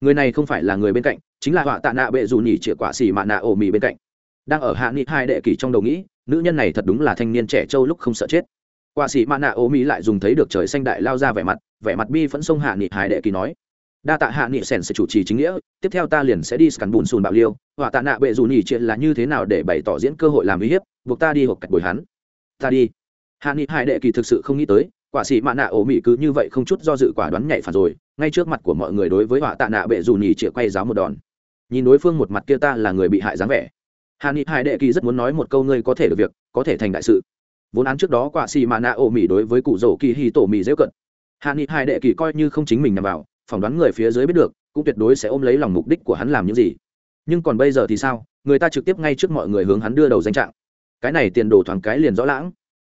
Người này không phải là người bên cạnh, chính là họa tạ nạ bệ dù nhỉ chĩa quả xì mạ nạ ổ mì bên cạnh. Đang ở hạ nghị hai đệ kỷ trong đầu nghĩ, nữ nhân này thật đúng là thanh niên trẻ trâu lúc không sợ chết quả sĩ mạ nạ ô mỹ lại dùng thấy được trời xanh đại lao ra vẻ mặt vẻ mặt bi phẫn sông hạ nghị hải đệ kỳ nói, đa tạ hạ nghị sèn sẽ chủ trì chính nghĩa, tiếp theo ta liền sẽ đi scan bùn xùn bạo liêu, họa tạ nạ bệ dù nhỉ chuyện là như thế nào để bày tỏ diễn cơ hội làm uy hiếp, buộc ta đi hộp cạch bồi hắn. Ta đi. Hạ nghị hải đệ kỳ thực sự không nghĩ tới, quả sĩ mạ nạ ổ mỹ cứ như vậy không chút do dự quả đoán nhảy phản rồi, ngay trước mặt của mọi người đối với họa tạ nạ bệ dù nhỉ chĩa quay giáo một đòn. Nhìn đối phương một mặt kia ta là người bị hại dáng vẻ. Hạ nghị hải đệ kỳ rất muốn nói một câu, ngươi có thể được việc, có thể thành đại sự vốn án trước đó quả xì mà nạ ổ mỹ đối với cụ rổ kỳ hì tổ mỹ dễ cận. Hạ nghị hai đệ kỳ coi như không chính mình nằm vào, phỏng đoán người phía dưới biết được, cũng tuyệt đối sẽ ôm lấy lòng mục đích của hắn làm những gì. Nhưng còn bây giờ thì sao? Người ta trực tiếp ngay trước mọi người hướng hắn đưa đầu danh trạng. Cái này tiền đồ thoáng cái liền rõ lãng.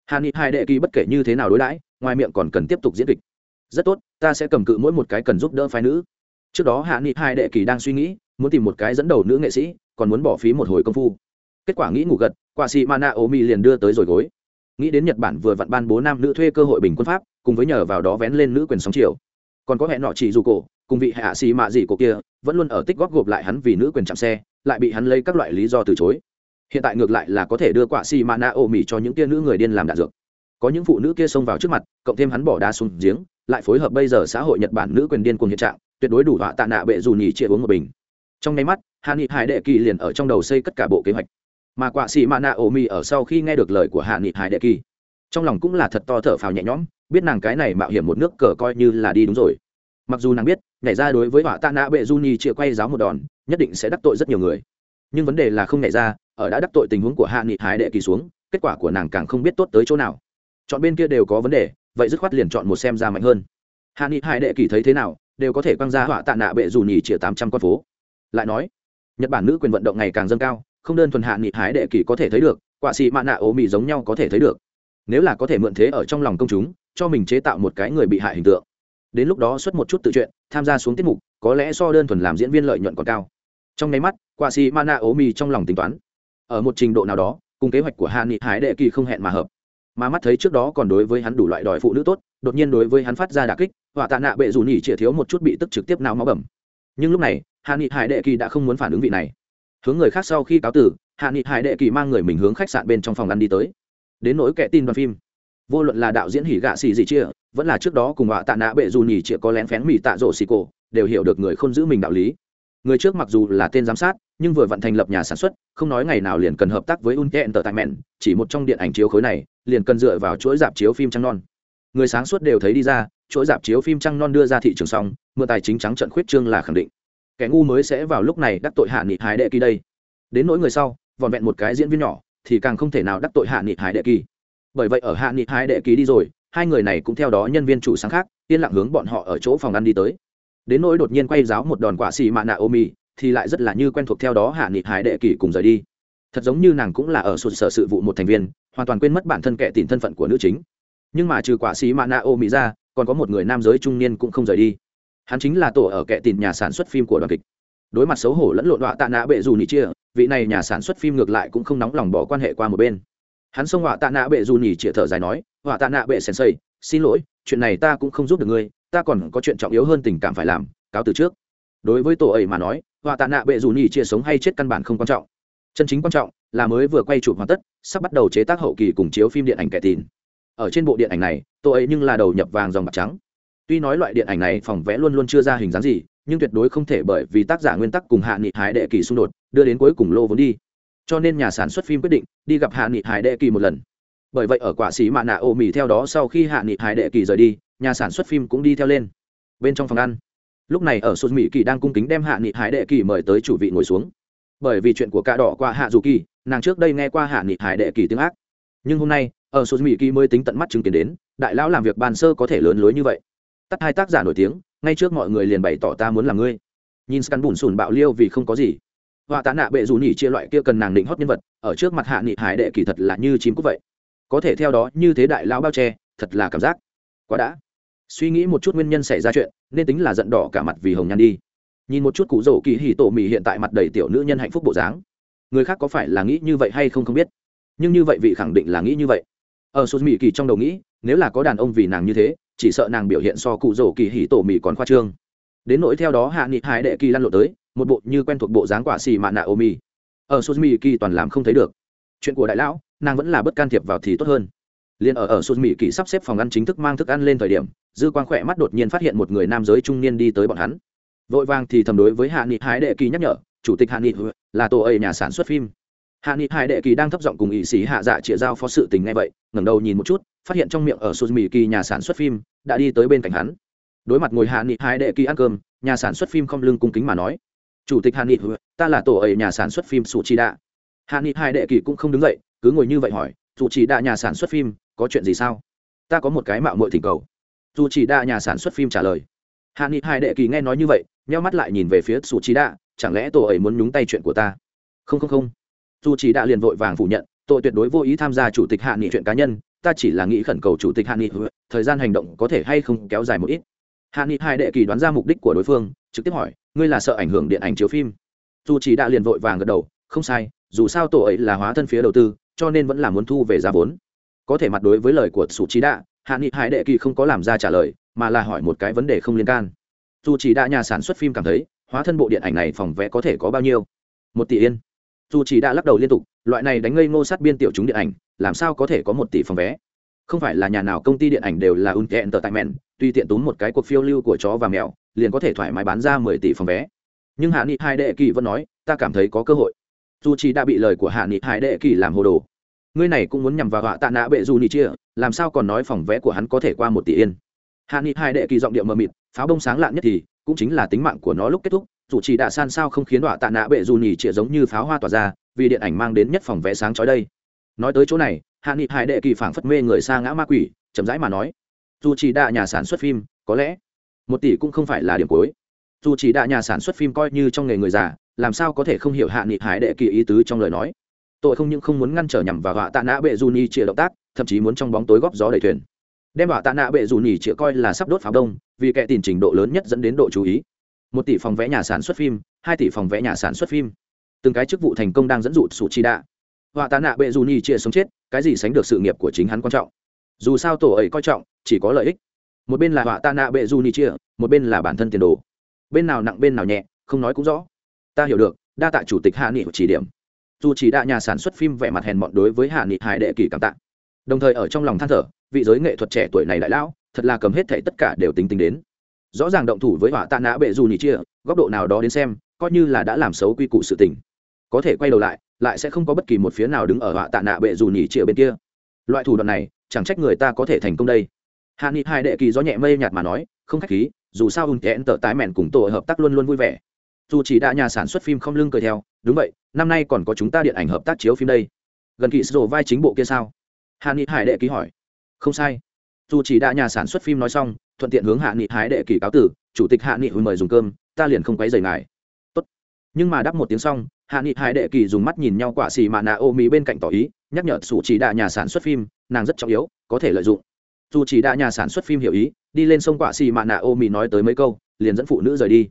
Hạ nghị hai đệ kỳ bất kể như thế nào đối đãi, ngoài miệng còn cần tiếp tục diễn kịch. Rất tốt, ta sẽ cầm cự mỗi một cái cần giúp đỡ phái nữ. Trước đó hạ nghị hai đệ kỳ đang suy nghĩ, muốn tìm một cái dẫn đầu nữ nghệ sĩ, còn muốn bỏ phí một hồi công phu. Kết quả nghĩ ngủ gật, quả sĩ mana omi liền đưa tới rồi gối nghĩ đến nhật bản vừa vặn ban bố nam nữ thuê cơ hội bình quân pháp, cùng với nhờ vào đó vén lên nữ quyền sóng chiều còn có hẹn nọ chỉ dù cổ, cùng vị hạ sĩ mạ dị cổ kia, vẫn luôn ở tích góp gộp lại hắn vì nữ quyền chạm xe, lại bị hắn lấy các loại lý do từ chối. Hiện tại ngược lại là có thể đưa quả xì mana ô mì cho những kia nữ người điên làm đạn dược. Có những phụ nữ kia xông vào trước mặt, cộng thêm hắn bỏ đá xuống giếng, lại phối hợp bây giờ xã hội nhật bản nữ quyền điên cùng hiện trạng, tuyệt đối đủ họa tạ nạ bệ dù nhì chia uống một bình. Trong nháy mắt hạ nghị hải đệ kỳ liền ở trong đầu xây tất cả bộ kế hoạch mà quạ sĩ mạ nạ ổ mi ở sau khi nghe được lời của hạ nghị hải đệ kỳ, trong lòng cũng là thật to thở phào nhẹ nhõm, biết nàng cái này mạo hiểm một nước cờ coi như là đi đúng rồi. Mặc dù nàng biết, nhảy ra đối với họa tạ nạ bệ du nhi chia quay giáo một đòn, nhất định sẽ đắc tội rất nhiều người. Nhưng vấn đề là không nhảy ra, ở đã đắc tội tình huống của hạ nghị hải đệ kỳ xuống, kết quả của nàng càng không biết tốt tới chỗ nào. Chọn bên kia đều có vấn đề, vậy dứt khoát liền chọn một xem ra mạnh hơn. Hạ nghị hải đệ kỳ thấy thế nào, đều có thể quăng ra họa tạ nạ bệ dù nhì chĩa tám trăm con phố. Lại nói, nhật bản nữ quyền vận động ngày càng dâng cao không đơn thuần hạ nghị hái đệ kỳ có thể thấy được quạ sĩ mạ nạ ố mị giống nhau có thể thấy được. Nếu là có thể mượn thế ở trong lòng công chúng, cho mình chế tạo một cái người bị hại hình tượng. Đến lúc đó xuất một chút tự chuyện, tham gia xuống tiết mục, có lẽ so đơn thuần làm diễn viên lợi nhuận còn cao. Trong nháy mắt quạ sĩ mạ nạ ố mị trong lòng tính toán. Ở một trình độ nào đó, cùng kế hoạch của hạ nghị hái đệ kỳ không hẹn mà hợp. Mà mắt thấy trước đó còn đối với hắn đủ loại đòi phụ nữ tốt, đột nhiên đối với hắn phát ra đà kích, họa tạ nạ bệ dù nhỉ chĩa thiếu một chút bị tức trực tiếp nào máu bẩm. Nhưng lúc này, hạ nghị hải đệ kỳ đã không muốn phản ứng vị này hướng người khác sau khi cáo tử, hạ nghị hải đệ kỳ mang người mình hướng khách sạn bên trong phòng ăn đi tới. Đến nỗi kẻ tin đoàn phim, vô luận là đạo diễn hỉ gạ xì gì chia, vẫn là trước đó cùng họa tạ nạ bệ dù nhỉ chia có lén phén mì tạ rộ xì cổ, đều hiểu được người không giữ mình đạo lý. Người trước mặc dù là tên giám sát, nhưng vừa vận thành lập nhà sản xuất, không nói ngày nào liền cần hợp tác với unten tờ tại mẹn, chỉ một trong điện ảnh chiếu khối này, liền cần dựa vào chuỗi dạp chiếu phim trăng non. Người sáng suốt đều thấy đi ra, chuỗi dạp chiếu phim trăng non đưa ra thị trường xong, mượn tài chính trắng trận khuyết trương là khẳng định kẻ ngu mới sẽ vào lúc này đắc tội hạ nghị hải đệ kỳ đây. Đến nỗi người sau vòn vẹn một cái diễn viên nhỏ, thì càng không thể nào đắc tội hạ nghị hải đệ kỳ. Bởi vậy ở hạ nghị hải đệ kỳ đi rồi, hai người này cũng theo đó nhân viên chủ sáng khác, yên lặng hướng bọn họ ở chỗ phòng ăn đi tới. Đến nỗi đột nhiên quay giáo một đòn quả xì mạ nạ ô mì, thì lại rất là như quen thuộc theo đó hạ nghị hải đệ kỳ cùng rời đi. Thật giống như nàng cũng là ở sụt sở sự vụ một thành viên, hoàn toàn quên mất bản thân kẻ tìm thân phận của nữ chính. Nhưng mà trừ quả xì mạ nạ ô mì ra, còn có một người nam giới trung niên cũng không rời đi hắn chính là tổ ở kệ tìm nhà sản xuất phim của đoàn kịch. Đối mặt xấu hổ lẫn lộn họa tạ nạ bệ dù nhị chia, vị này nhà sản xuất phim ngược lại cũng không nóng lòng bỏ quan hệ qua một bên. Hắn xông họa tạ nạ bệ dù nhị chia thở dài nói, họa tạ nạ bệ sèn xây xin lỗi, chuyện này ta cũng không giúp được ngươi, ta còn có chuyện trọng yếu hơn tình cảm phải làm, cáo từ trước. Đối với tổ ấy mà nói, họa tạ nạ bệ dù nhị chia sống hay chết căn bản không quan trọng. Chân chính quan trọng là mới vừa quay chụp hoàn tất, sắp bắt đầu chế tác hậu kỳ cùng chiếu phim điện ảnh kẻ tin ở trên bộ điện ảnh này, tổ ấy nhưng là đầu nhập vàng dòng bạc trắng tuy nói loại điện ảnh này phòng vẽ luôn luôn chưa ra hình dáng gì, nhưng tuyệt đối không thể bởi vì tác giả nguyên tắc cùng hạ nghị hải đệ kỳ xung đột, đưa đến cuối cùng lô vốn đi. Cho nên nhà sản xuất phim quyết định đi gặp hạ nghị hải đệ kỳ một lần. Bởi vậy ở quả xí mạ nạ ô mì theo đó sau khi hạ nghị hải đệ kỳ rời đi, nhà sản xuất phim cũng đi theo lên. Bên trong phòng ăn. Lúc này ở sô mỹ kỳ đang cung kính đem hạ nghị hải đệ kỳ mời tới chủ vị ngồi xuống. Bởi vì chuyện của cạ đỏ qua hạ dù kỳ, nàng trước đây nghe qua hạ nghị hải đệ kỳ tiếng ác. Nhưng hôm nay, ở sô mỹ kỳ mới tính tận mắt chứng kiến đến, đại lão làm việc bàn sơ có thể lớn lối như vậy tắt hai tác giả nổi tiếng, ngay trước mọi người liền bày tỏ ta muốn làm ngươi. Nhìn scan bùn sùn bạo liêu vì không có gì. Họa tạ nạ bệ dù nhỉ chia loại kia cần nàng định hót nhân vật, ở trước mặt hạ nghị hải đệ kỳ thật là như chim cúc vậy. Có thể theo đó, như thế đại lão bao che, thật là cảm giác quá đã. Suy nghĩ một chút nguyên nhân xảy ra chuyện, nên tính là giận đỏ cả mặt vì hồng nhan đi. Nhìn một chút cụ rổ kỳ hì tổ mì hiện tại mặt đầy tiểu nữ nhân hạnh phúc bộ dáng. Người khác có phải là nghĩ như vậy hay không không biết. Nhưng như vậy vị khẳng định là nghĩ như vậy. Ở số mỹ kỳ trong đầu nghĩ, nếu là có đàn ông vì nàng như thế chỉ sợ nàng biểu hiện so cụ rổ kỳ hỉ tổ mì còn khoa trương. Đến nỗi theo đó hạ nghị hải đệ kỳ lăn lộ tới, một bộ như quen thuộc bộ dáng quả xì mạ nạ ô mì. Ở sô mi kỳ toàn làm không thấy được. Chuyện của đại lão, nàng vẫn là bất can thiệp vào thì tốt hơn. Liền ở ở sô mi kỳ sắp xếp phòng ăn chính thức mang thức ăn lên thời điểm, dư quang khỏe mắt đột nhiên phát hiện một người nam giới trung niên đi tới bọn hắn. Vội vàng thì thầm đối với hạ nghị hải đệ kỳ nhắc nhở, chủ tịch hạ nghị là tổ ấy nhà sản xuất phim. Hạ nghị hải đệ kỳ đang thấp giọng cùng ỵ sĩ hạ dạ chĩa giao phó sự tình ngay vậy, ngẩng đầu nhìn một chút phát hiện trong miệng ở suzumi kỳ nhà sản xuất phim, đã đi tới bên cạnh hắn. Đối mặt ngồi hạ nghị hai đệ kỳ ăn cơm, nhà sản xuất phim không lưng cung kính mà nói. Chủ tịch hạ nghị, ta là tổ ấy nhà sản xuất phim sụ chi đạ hạ nghị hai đệ kỳ cũng không đứng dậy, cứ ngồi như vậy hỏi dù chỉ đạ nhà sản xuất phim, có chuyện gì sao? Ta có một cái mạo mội thỉnh cầu. Dù chỉ đạ nhà sản xuất phim trả lời. Hạ nghị hai đệ kỳ nghe nói như vậy, nheo mắt lại nhìn về phía sụ chi đạ chẳng lẽ tổ ấy muốn nhúng tay chuyện của ta? Không không không. Dù chỉ đạ liền vội vàng phủ nhận, tội tuyệt đối vô ý tham gia chủ tịch hạ nghị chuyện cá nhân ta chỉ là nghĩ khẩn cầu chủ tịch hạ nghị, thời gian hành động có thể hay không kéo dài một ít. Hạ nghị hai đệ kỳ đoán ra mục đích của đối phương, trực tiếp hỏi, ngươi là sợ ảnh hưởng điện ảnh chiếu phim? Dù chỉ đã liền vội vàng gật đầu, không sai, dù sao tổ ấy là hóa thân phía đầu tư, cho nên vẫn là muốn thu về giá vốn. Có thể mặt đối với lời của sủ trí đạ, hạ nghị hải đệ kỳ không có làm ra trả lời, mà là hỏi một cái vấn đề không liên can. Dù chỉ đã nhà sản xuất phim cảm thấy, hóa thân bộ điện ảnh này phòng vé có thể có bao nhiêu? Một tỷ yên dù chỉ đã lắc đầu liên tục, loại này đánh ngây ngô sát biên tiểu chúng điện ảnh, làm sao có thể có một tỷ phòng vé? Không phải là nhà nào công ty điện ảnh đều là un tệ tại mẹn tùy tiện túm một cái cuộc phiêu lưu của chó và mèo, liền có thể thoải mái bán ra mười tỷ phòng vé. Nhưng hạ nghị hai đệ kỳ vẫn nói, ta cảm thấy có cơ hội. Dù chỉ đã bị lời của hạ nghị hai đệ kỳ làm hồ đồ. Ngươi này cũng muốn nhằm vào họa tạ nạ bệ dù nị chia, làm sao còn nói phòng vé của hắn có thể qua một tỷ yên? Hạ nghị hai đệ kỳ giọng điệu mờ mịt, pháo bông sáng lạn nhất thì, cũng chính là tính mạng của nó lúc kết thúc dù chỉ đã san sao không khiến đọa tạ nạ bệ dù nị chia giống như pháo hoa tỏa ra, vì điện ảnh mang đến nhất phòng vé sáng chói đây. Nói tới chỗ này, hạ nghị Hải đệ kỳ phảng phất mê người xa ngã ma quỷ, chậm rãi mà nói, dù chỉ đạ nhà sản xuất phim, có lẽ một tỷ cũng không phải là điểm cuối. Dù chỉ đạ nhà sản xuất phim coi như trong nghề người già, làm sao có thể không hiểu hạ nghị hải đệ kỳ ý tứ trong lời nói. Tội không những không muốn ngăn trở nhằm vào họa tạ nạ bệ dù nhì chĩa động tác, thậm chí muốn trong bóng tối góp gió đầy thuyền. Đem họa tạ nạ bệ dù nhì chĩa coi là sắp đốt pháo đông, vì kẻ tìm trình độ lớn nhất dẫn đến độ chú ý một tỷ phòng vẽ nhà sản xuất phim, hai tỷ phòng vẽ nhà sản xuất phim. Từng cái chức vụ thành công đang dẫn dụ sủ chi đạ. Họa tạ nạ bệ dù nhì chia sống chết, cái gì sánh được sự nghiệp của chính hắn quan trọng. Dù sao tổ ấy coi trọng, chỉ có lợi ích. Một bên là họa tạ nạ bệ Dù ni chia, một bên là bản thân tiền đồ. Bên nào nặng bên nào nhẹ, không nói cũng rõ. Ta hiểu được, đa tạ chủ tịch hạ nghị chỉ điểm. Dù chỉ đa nhà sản xuất phim vẻ mặt hèn mọn đối với hạ nghị hải đệ kỳ cảm tạ. Đồng thời ở trong lòng than thở, vị giới nghệ thuật trẻ tuổi này đại lão, thật là cầm hết thảy tất cả đều tính tính đến rõ ràng động thủ với họa tạ nạ bệ dù nhị chia, góc độ nào đó đến xem, coi như là đã làm xấu quy củ sự tình. Có thể quay đầu lại lại sẽ không có bất kỳ một phía nào đứng ở họa tạ nạ bệ dù nhị chia bên kia. Loại thủ đoạn này, chẳng trách người ta có thể thành công đây. Hạ nghị hai đệ kỳ gió nhẹ mây nhạt mà nói, không khách khí, dù sao hùng kẽn tợ tái mẹn cùng tổ hợp tác luôn luôn vui vẻ. Dù chỉ đã nhà sản xuất phim không lưng cười theo, đúng vậy, năm nay còn có chúng ta điện ảnh hợp tác chiếu phim đây. Gần kỵ sổ vai chính bộ kia sao? Hạ nghị hải đệ ký hỏi. Không sai. Dù chỉ đã nhà sản xuất phim nói xong thuận tiện hướng hạ nghị hái đệ kỳ cáo tử, chủ tịch hạ nghị hồi mời dùng cơm, ta liền không quấy rầy ngài. Tốt. Nhưng mà đáp một tiếng xong, hạ nghị hái đệ kỳ dùng mắt nhìn nhau quả xì mà nạ ô mỹ bên cạnh tỏ ý, nhắc nhở sủ chỉ đạ nhà sản xuất phim, nàng rất trọng yếu, có thể lợi dụng. Dù chỉ đạ nhà sản xuất phim hiểu ý, đi lên sông quả xì mà nạ ô mỹ nói tới mấy câu, liền dẫn phụ nữ rời đi.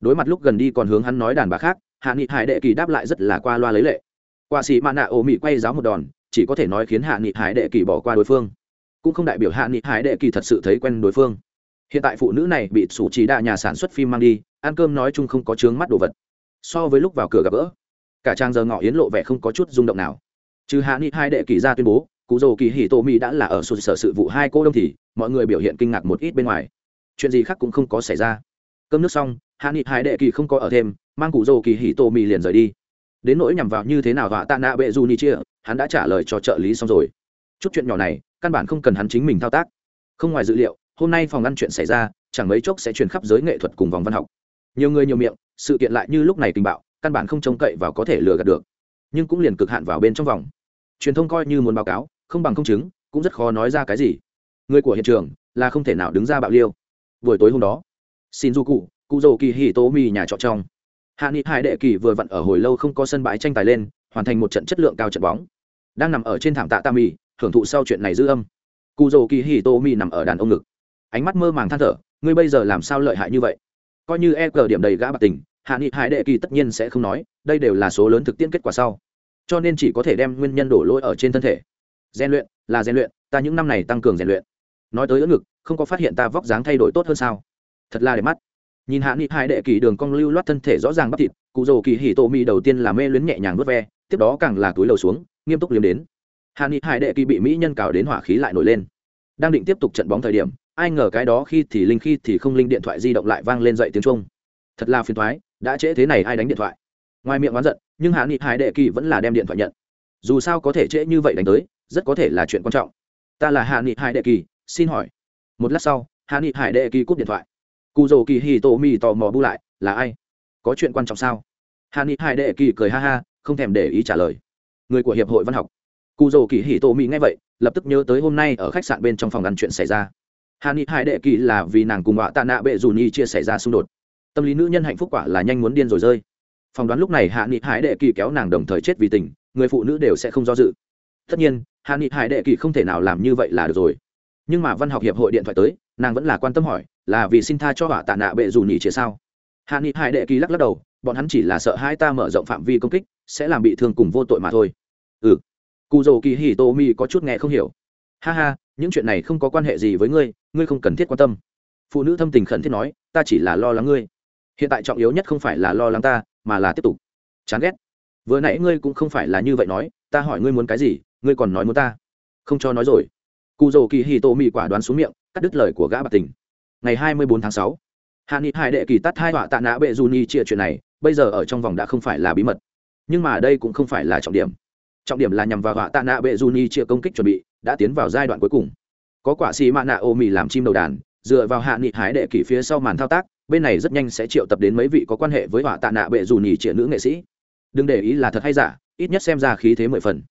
Đối mặt lúc gần đi còn hướng hắn nói đàn bà khác, hạ nghị hải đệ kỳ đáp lại rất là qua loa lấy lệ. Quả xì mà nạ ô mỹ quay giáo một đòn, chỉ có thể nói khiến hạ nghị hải đệ kỳ bỏ qua đối phương. Cũng không đại biểu hạ nghị hải đệ kỳ thật sự thấy quen đối phương hiện tại phụ nữ này bị sủ chỉ đa nhà sản xuất phim mang đi, ăn cơm nói chung không có chướng mắt đồ vật. So với lúc vào cửa gặp gỡ, cả trang giờ ngọ yến lộ vẻ không có chút rung động nào. Trừ hạ nghị hai đệ kỳ ra tuyên bố, cụ dầu kỳ hì tô mỹ đã là ở sụt sở sự vụ hai cô đông thì, mọi người biểu hiện kinh ngạc một ít bên ngoài. Chuyện gì khác cũng không có xảy ra. Cơm nước xong, hạ nghị hai đệ kỳ không có ở thêm, mang cụ dầu kỳ hì tô mỹ liền rời đi. Đến nỗi nhằm vào như thế nào và tạ nạ bệ du ni chia, hắn đã trả lời cho trợ lý xong rồi. Chút chuyện nhỏ này, căn bản không cần hắn chính mình thao tác. Không ngoài dự liệu hôm nay phòng ngăn chuyện xảy ra, chẳng mấy chốc sẽ truyền khắp giới nghệ thuật cùng vòng văn học. Nhiều người nhiều miệng, sự kiện lại như lúc này tình bạo, căn bản không trông cậy vào có thể lừa gạt được. Nhưng cũng liền cực hạn vào bên trong vòng. Truyền thông coi như muốn báo cáo, không bằng không chứng, cũng rất khó nói ra cái gì. Người của hiện trường là không thể nào đứng ra bạo liêu. Buổi tối hôm đó xin du cụ cụ dầu kỳ hì tố mì nhà trọ trong. Hạ nghị hải đệ kỳ vừa vặn ở hồi lâu không có sân bãi tranh tài lên, hoàn thành một trận chất lượng cao trận bóng. Đang nằm ở trên thảm tạ tam mì hưởng thụ sau chuyện này dư âm. Cụ dầu kỳ hì tô mì nằm ở đàn ông ngực ánh mắt mơ màng than thở, ngươi bây giờ làm sao lợi hại như vậy? Coi như e cờ điểm đầy gã bạc tình, hạ nghị hải đệ kỳ tất nhiên sẽ không nói, đây đều là số lớn thực tiễn kết quả sau. Cho nên chỉ có thể đem nguyên nhân đổ lỗi ở trên thân thể. Rèn luyện là rèn luyện, ta những năm này tăng cường rèn luyện. Nói tới ưỡn ngực, không có phát hiện ta vóc dáng thay đổi tốt hơn sao? Thật là đẹp mắt. Nhìn hạ nghị Hải đệ kỳ đường cong lưu loát thân thể rõ ràng bắp thịt, cụ rồ kỳ hỉ tô mi đầu tiên là mê luyến nhẹ nhàng vớt ve, tiếp đó càng là túi lầu xuống, nghiêm túc liếm đến. Hạ nghị Hải đệ kỳ bị mỹ nhân cào đến hỏa khí lại nổi lên. Đang định tiếp tục trận bóng thời điểm ai ngờ cái đó khi thì linh khi thì không linh điện thoại di động lại vang lên dậy tiếng trung thật là phiền thoái đã trễ thế này ai đánh điện thoại? Ngoài miệng oán giận, nhưng hạ nghị hải đệ kỳ vẫn là đem điện thoại nhận. Dù sao có thể trễ như vậy đánh tới, rất có thể là chuyện quan trọng. Ta là hạ nghị hải đệ kỳ, xin hỏi. Một lát sau, hạ nghị hải đệ kỳ cúp điện thoại. Cụ dầu kỳ hì tổ mì tò mò bu lại, là ai? Có chuyện quan trọng sao? Hạ nghị hải đệ kỳ cười ha ha, không thèm để ý trả lời. Người của hiệp hội văn học. Cụ dầu kỳ hì tổ mì nghe vậy, lập tức nhớ tới hôm nay ở khách sạn bên trong phòng ăn chuyện xảy ra hà ni hai đệ kỳ là vì nàng cùng họa tạ nạ bệ dù nhi chia xảy ra xung đột. Tâm lý nữ nhân hạnh phúc quả là nhanh muốn điên rồi rơi. Phỏng đoán lúc này hạ nghị hải đệ kỳ kéo nàng đồng thời chết vì tình, người phụ nữ đều sẽ không do dự. Tất nhiên hạ nghị hải đệ kỳ không thể nào làm như vậy là được rồi. Nhưng mà văn học hiệp hội điện thoại tới, nàng vẫn là quan tâm hỏi, là vì xin tha cho họa tạ nạ bệ dù nhỉ chia sao? Hạ nghị hải đệ kỳ lắc lắc đầu, bọn hắn chỉ là sợ hai ta mở rộng phạm vi công kích, sẽ làm bị thương cùng vô tội mà thôi. Ừ. Cụ dầu kỳ hì tô mi có chút nghe không hiểu ha ha, những chuyện này không có quan hệ gì với ngươi ngươi không cần thiết quan tâm. Phụ nữ thâm tình khẩn thiết nói, ta chỉ là lo lắng ngươi. Hiện tại trọng yếu nhất không phải là lo lắng ta, mà là tiếp tục. Chán ghét. Vừa nãy ngươi cũng không phải là như vậy nói, ta hỏi ngươi muốn cái gì, ngươi còn nói muốn ta. Không cho nói rồi. Cụ dầu kỳ hì tô mị quả đoán xuống miệng, cắt đứt lời của gã bạc tình. Ngày hai mươi bốn tháng sáu, hạ nghị hải đệ kỳ tắt hai họa tạ nã bệ du ni chia chuyện này, bây giờ ở trong vòng đã không phải là bí mật. Nhưng mà đây cũng không phải là trọng điểm. Trọng điểm là nhằm vào họa tạ nạ bệ du ni chia công kích chuẩn bị đã tiến vào giai đoạn cuối cùng. Có quả xì mạ nạ ô mì làm chim đầu đàn, dựa vào hạ nghị hải đệ kỳ phía sau màn thao tác, bên này rất nhanh sẽ triệu tập đến mấy vị có quan hệ với họa tạ nạ bệ dù nhì trịa nữ nghệ sĩ. Đừng để ý là thật hay giả, ít nhất xem ra khí thế mười phần.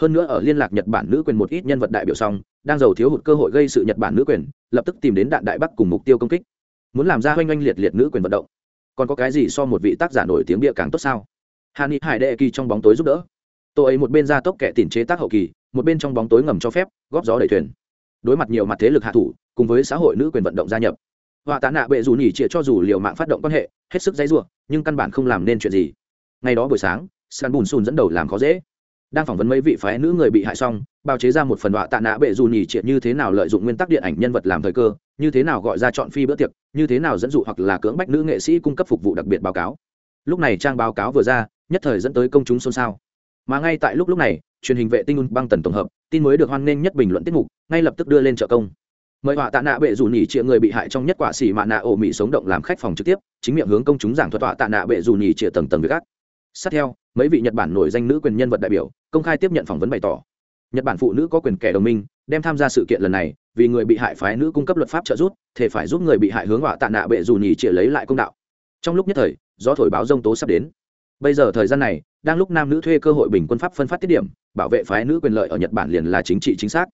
Hơn nữa ở liên lạc nhật bản nữ quyền một ít nhân vật đại biểu xong, đang giàu thiếu hụt cơ hội gây sự nhật bản nữ quyền, lập tức tìm đến đạn đại bắc cùng mục tiêu công kích. Muốn làm ra hoanh oanh liệt liệt nữ quyền vận động. Còn có cái gì so một vị tác giả nổi tiếng bịa càng tốt sao? Hà ni hải đệ kỳ trong bóng tối giúp đỡ. Tôi ấy một bên ra tốc kẻ tìm chế tác hậu kỳ một bên trong bóng tối ngầm cho phép, góp gió đẩy thuyền. Đối mặt nhiều mặt thế lực hạ thủ, cùng với xã hội nữ quyền vận động gia nhập. Họa tạ nạ bệ dù nhỉ trịa cho dù liều mạng phát động quan hệ, hết sức dãy ruộng nhưng căn bản không làm nên chuyện gì. Ngày đó buổi sáng sàn bùn sùn dẫn đầu làm khó dễ. Đang phỏng vấn mấy vị phái nữ người bị hại xong, bào chế ra một phần họa tạ nạ bệ dù nhỉ trịa như thế nào lợi dụng nguyên tắc điện ảnh nhân vật làm thời cơ, như thế nào gọi ra chọn phi bữa tiệc, như thế nào dẫn dụ hoặc là cưỡng bách nữ nghệ sĩ cung cấp phục vụ đặc biệt báo cáo. Lúc này trang báo cáo vừa ra, nhất thời dẫn tới công chúng xôn xao mà ngay tại lúc lúc này, truyền hình vệ tinh un băng tần tổng hợp, tin mới được hoan nghênh nhất bình luận tiết mục, ngay lập tức đưa lên trợ công. Mời họa tạ nạ bệ dù nhỉ chĩa người bị hại trong nhất quả xỉ mạ nạ ổ mỹ sống động làm khách phòng trực tiếp, chính miệng hướng công chúng giảng thuật họa tạ nạ bệ dù nhỉ chĩa tầng tầng với gác sát theo, mấy vị nhật bản nổi danh nữ quyền nhân vật đại biểu, công khai tiếp nhận phỏng vấn bày tỏ. Nhật bản phụ nữ có quyền kẻ đồng minh, đem tham gia sự kiện lần này, vì người bị hại phái nữ cung cấp luật pháp trợ giúp thể phải giúp người bị hại hướng họa tạ nạ bệ dù nhỉ chĩa lấy lại công đạo. Trong lúc nhất thời, gió thổi báo rông tố sắp đến bây giờ thời gian này, đang lúc nam nữ thuê cơ hội bình quân pháp phân phát tiết điểm, bảo vệ phái nữ quyền lợi ở nhật bản liền là chính trị chính xác.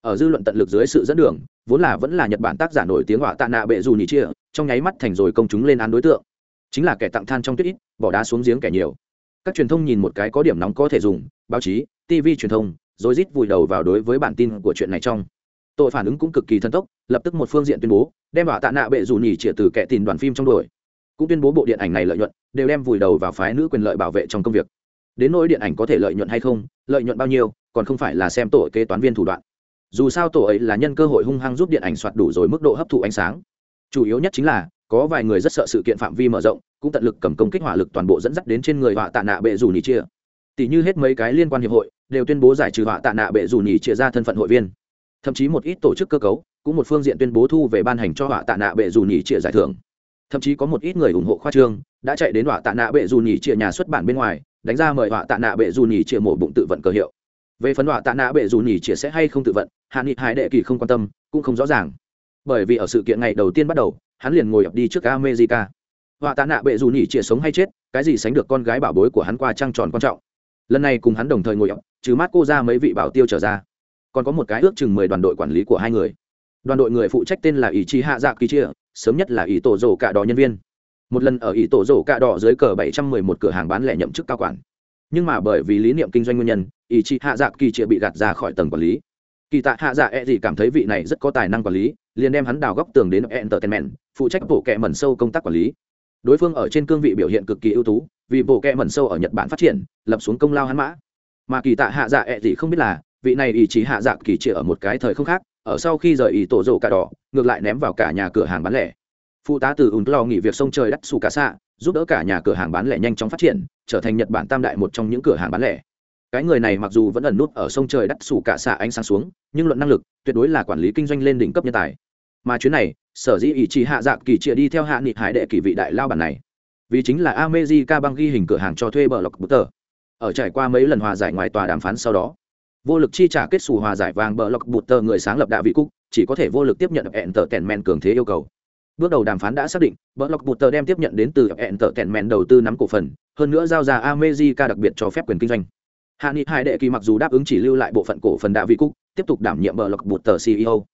Ở dư luận tận lực dưới sự dẫn đường, vốn là vẫn là nhật bản tác giả nổi tiếng họa tạ nạ bệ dù nhị chia, trong nháy mắt thành rồi công chúng lên án đối tượng. Chính là kẻ tặng than trong tuyết ít, bỏ đá xuống giếng kẻ nhiều. Các truyền thông nhìn một cái có điểm nóng có thể dùng, báo chí tv truyền thông, rồi rít vùi đầu vào đối với bản tin của chuyện này trong. Tội phản ứng cũng cực kỳ thân tốc, lập tức một phương diện tuyên bố, đem họa tạ nạ bệ dù nhị chia từ kẻ tìm đoàn phim trong đuổi cũng tuyên bố bộ điện ảnh này lợi nhuận đều đem vùi đầu vào phái nữ quyền lợi bảo vệ trong công việc. Đến nỗi điện ảnh có thể lợi nhuận hay không, lợi nhuận bao nhiêu, còn không phải là xem tổ kế toán viên thủ đoạn. Dù sao tổ ấy là nhân cơ hội hung hăng giúp điện ảnh soạt đủ rồi mức độ hấp thụ ánh sáng. Chủ yếu nhất chính là, có vài người rất sợ sự kiện phạm vi mở rộng, cũng tận lực cầm công kích hỏa lực toàn bộ dẫn dắt đến trên người họa tạ nạ bệ dù nhì chia. Tỷ như hết mấy cái liên quan hiệp hội, đều tuyên bố giải trừ họa tạ nạ bệ dù nhì chia ra thân phận hội viên. Thậm chí một ít tổ chức cơ cấu, cũng một phương diện tuyên bố thu về ban hành cho họa tạ nạ bệ dù nhì chia giải thưởng thậm chí có một ít người ủng hộ khoa trương, đã chạy đến họa tạ nạ bệ dù nhì chia nhà xuất bản bên ngoài, đánh ra mời họa tạ nạ bệ dù nhì chia mổ bụng tự vận cơ hiệu. Về phần họa tạ nạ bệ dù nhì chia sẽ hay không tự vận hạ nghị hải đệ kỳ không quan tâm, cũng không rõ ràng. Bởi vì ở sự kiện ngày đầu tiên bắt đầu, hắn liền ngồi ập đi trước america. Họa tạ nạ bệ dù nhì chia sống hay chết, cái gì sánh được con gái bảo bối của hắn qua trăng tròn quan trọng. Lần này cùng hắn đồng thời ngồi ập, trừ mát cô ra mấy vị bảo tiêu trở ra. Còn có một cái ước chừng mười đoàn đội quản lý của hai người. Đoàn đội người phụ trách tên là ý chí hạ dạ kỳ chia sớm nhất là ý tổ rổ cả đỏ nhân viên. Một lần ở ý tổ rổ cả đỏ dưới cờ bảy trăm mười một cửa hàng bán lẻ nhậm chức cao quản. Nhưng mà bởi vì lý niệm kinh doanh nguyên nhân ý chị hạ dạ kỳ chia bị gạt ra khỏi tầng quản lý. Kỳ tạ hạ dạ e gì cảm thấy vị này rất có tài năng quản lý, liền đem hắn đào góc tường đến entertainment, phụ trách bộ kệ mẩn sâu công tác quản lý. Đối phương ở trên cương vị biểu hiện cực kỳ ưu tú, vì bộ kệ mẩn sâu ở nhật bản phát triển, lập xuống công lao hắn mã. Mà kỳ tạ hạ dạ e gì không biết là, vị này ý chí hạ dạ kỳ chia ở một cái thời không khác ở sau khi rời ý tổ rổ cả đỏ, ngược lại ném vào cả nhà cửa hàng bán lẻ. Phụ tá từ ùn lo nghỉ việc sông trời đắt xù cả xạ, giúp đỡ cả nhà cửa hàng bán lẻ nhanh chóng phát triển, trở thành nhật bản tam đại một trong những cửa hàng bán lẻ. Cái người này mặc dù vẫn ẩn nút ở sông trời đắt xù cả xạ ánh sáng xuống, nhưng luận năng lực tuyệt đối là quản lý kinh doanh lên đỉnh cấp nhân tài. Mà chuyến này, sở dĩ ý chí hạ dạng kỳ chia đi theo hạ nghị hải đệ kỳ vị đại lao bản này. Vì chính là America băng ghi hình cửa hàng cho thuê bờ lọc bút tờ. Ở trải qua mấy lần hòa giải ngoài tòa đàm phán sau đó vô lực chi trả kết xù hòa giải vàng bờ lọc bụt tờ người sáng lập đạ vị cúc, chỉ có thể vô lực tiếp nhận hẹn tờ tèn men cường thế yêu cầu. Bước đầu đàm phán đã xác định, bờ lọc bụt tờ đem tiếp nhận đến từ hẹn tờ tèn men đầu tư nắm cổ phần, hơn nữa giao ra America đặc biệt cho phép quyền kinh doanh. Hạ nghị hai đệ kỳ mặc dù đáp ứng chỉ lưu lại bộ phận cổ phần đạ vị cúc, tiếp tục đảm nhiệm bờ lọc bụt tờ ceo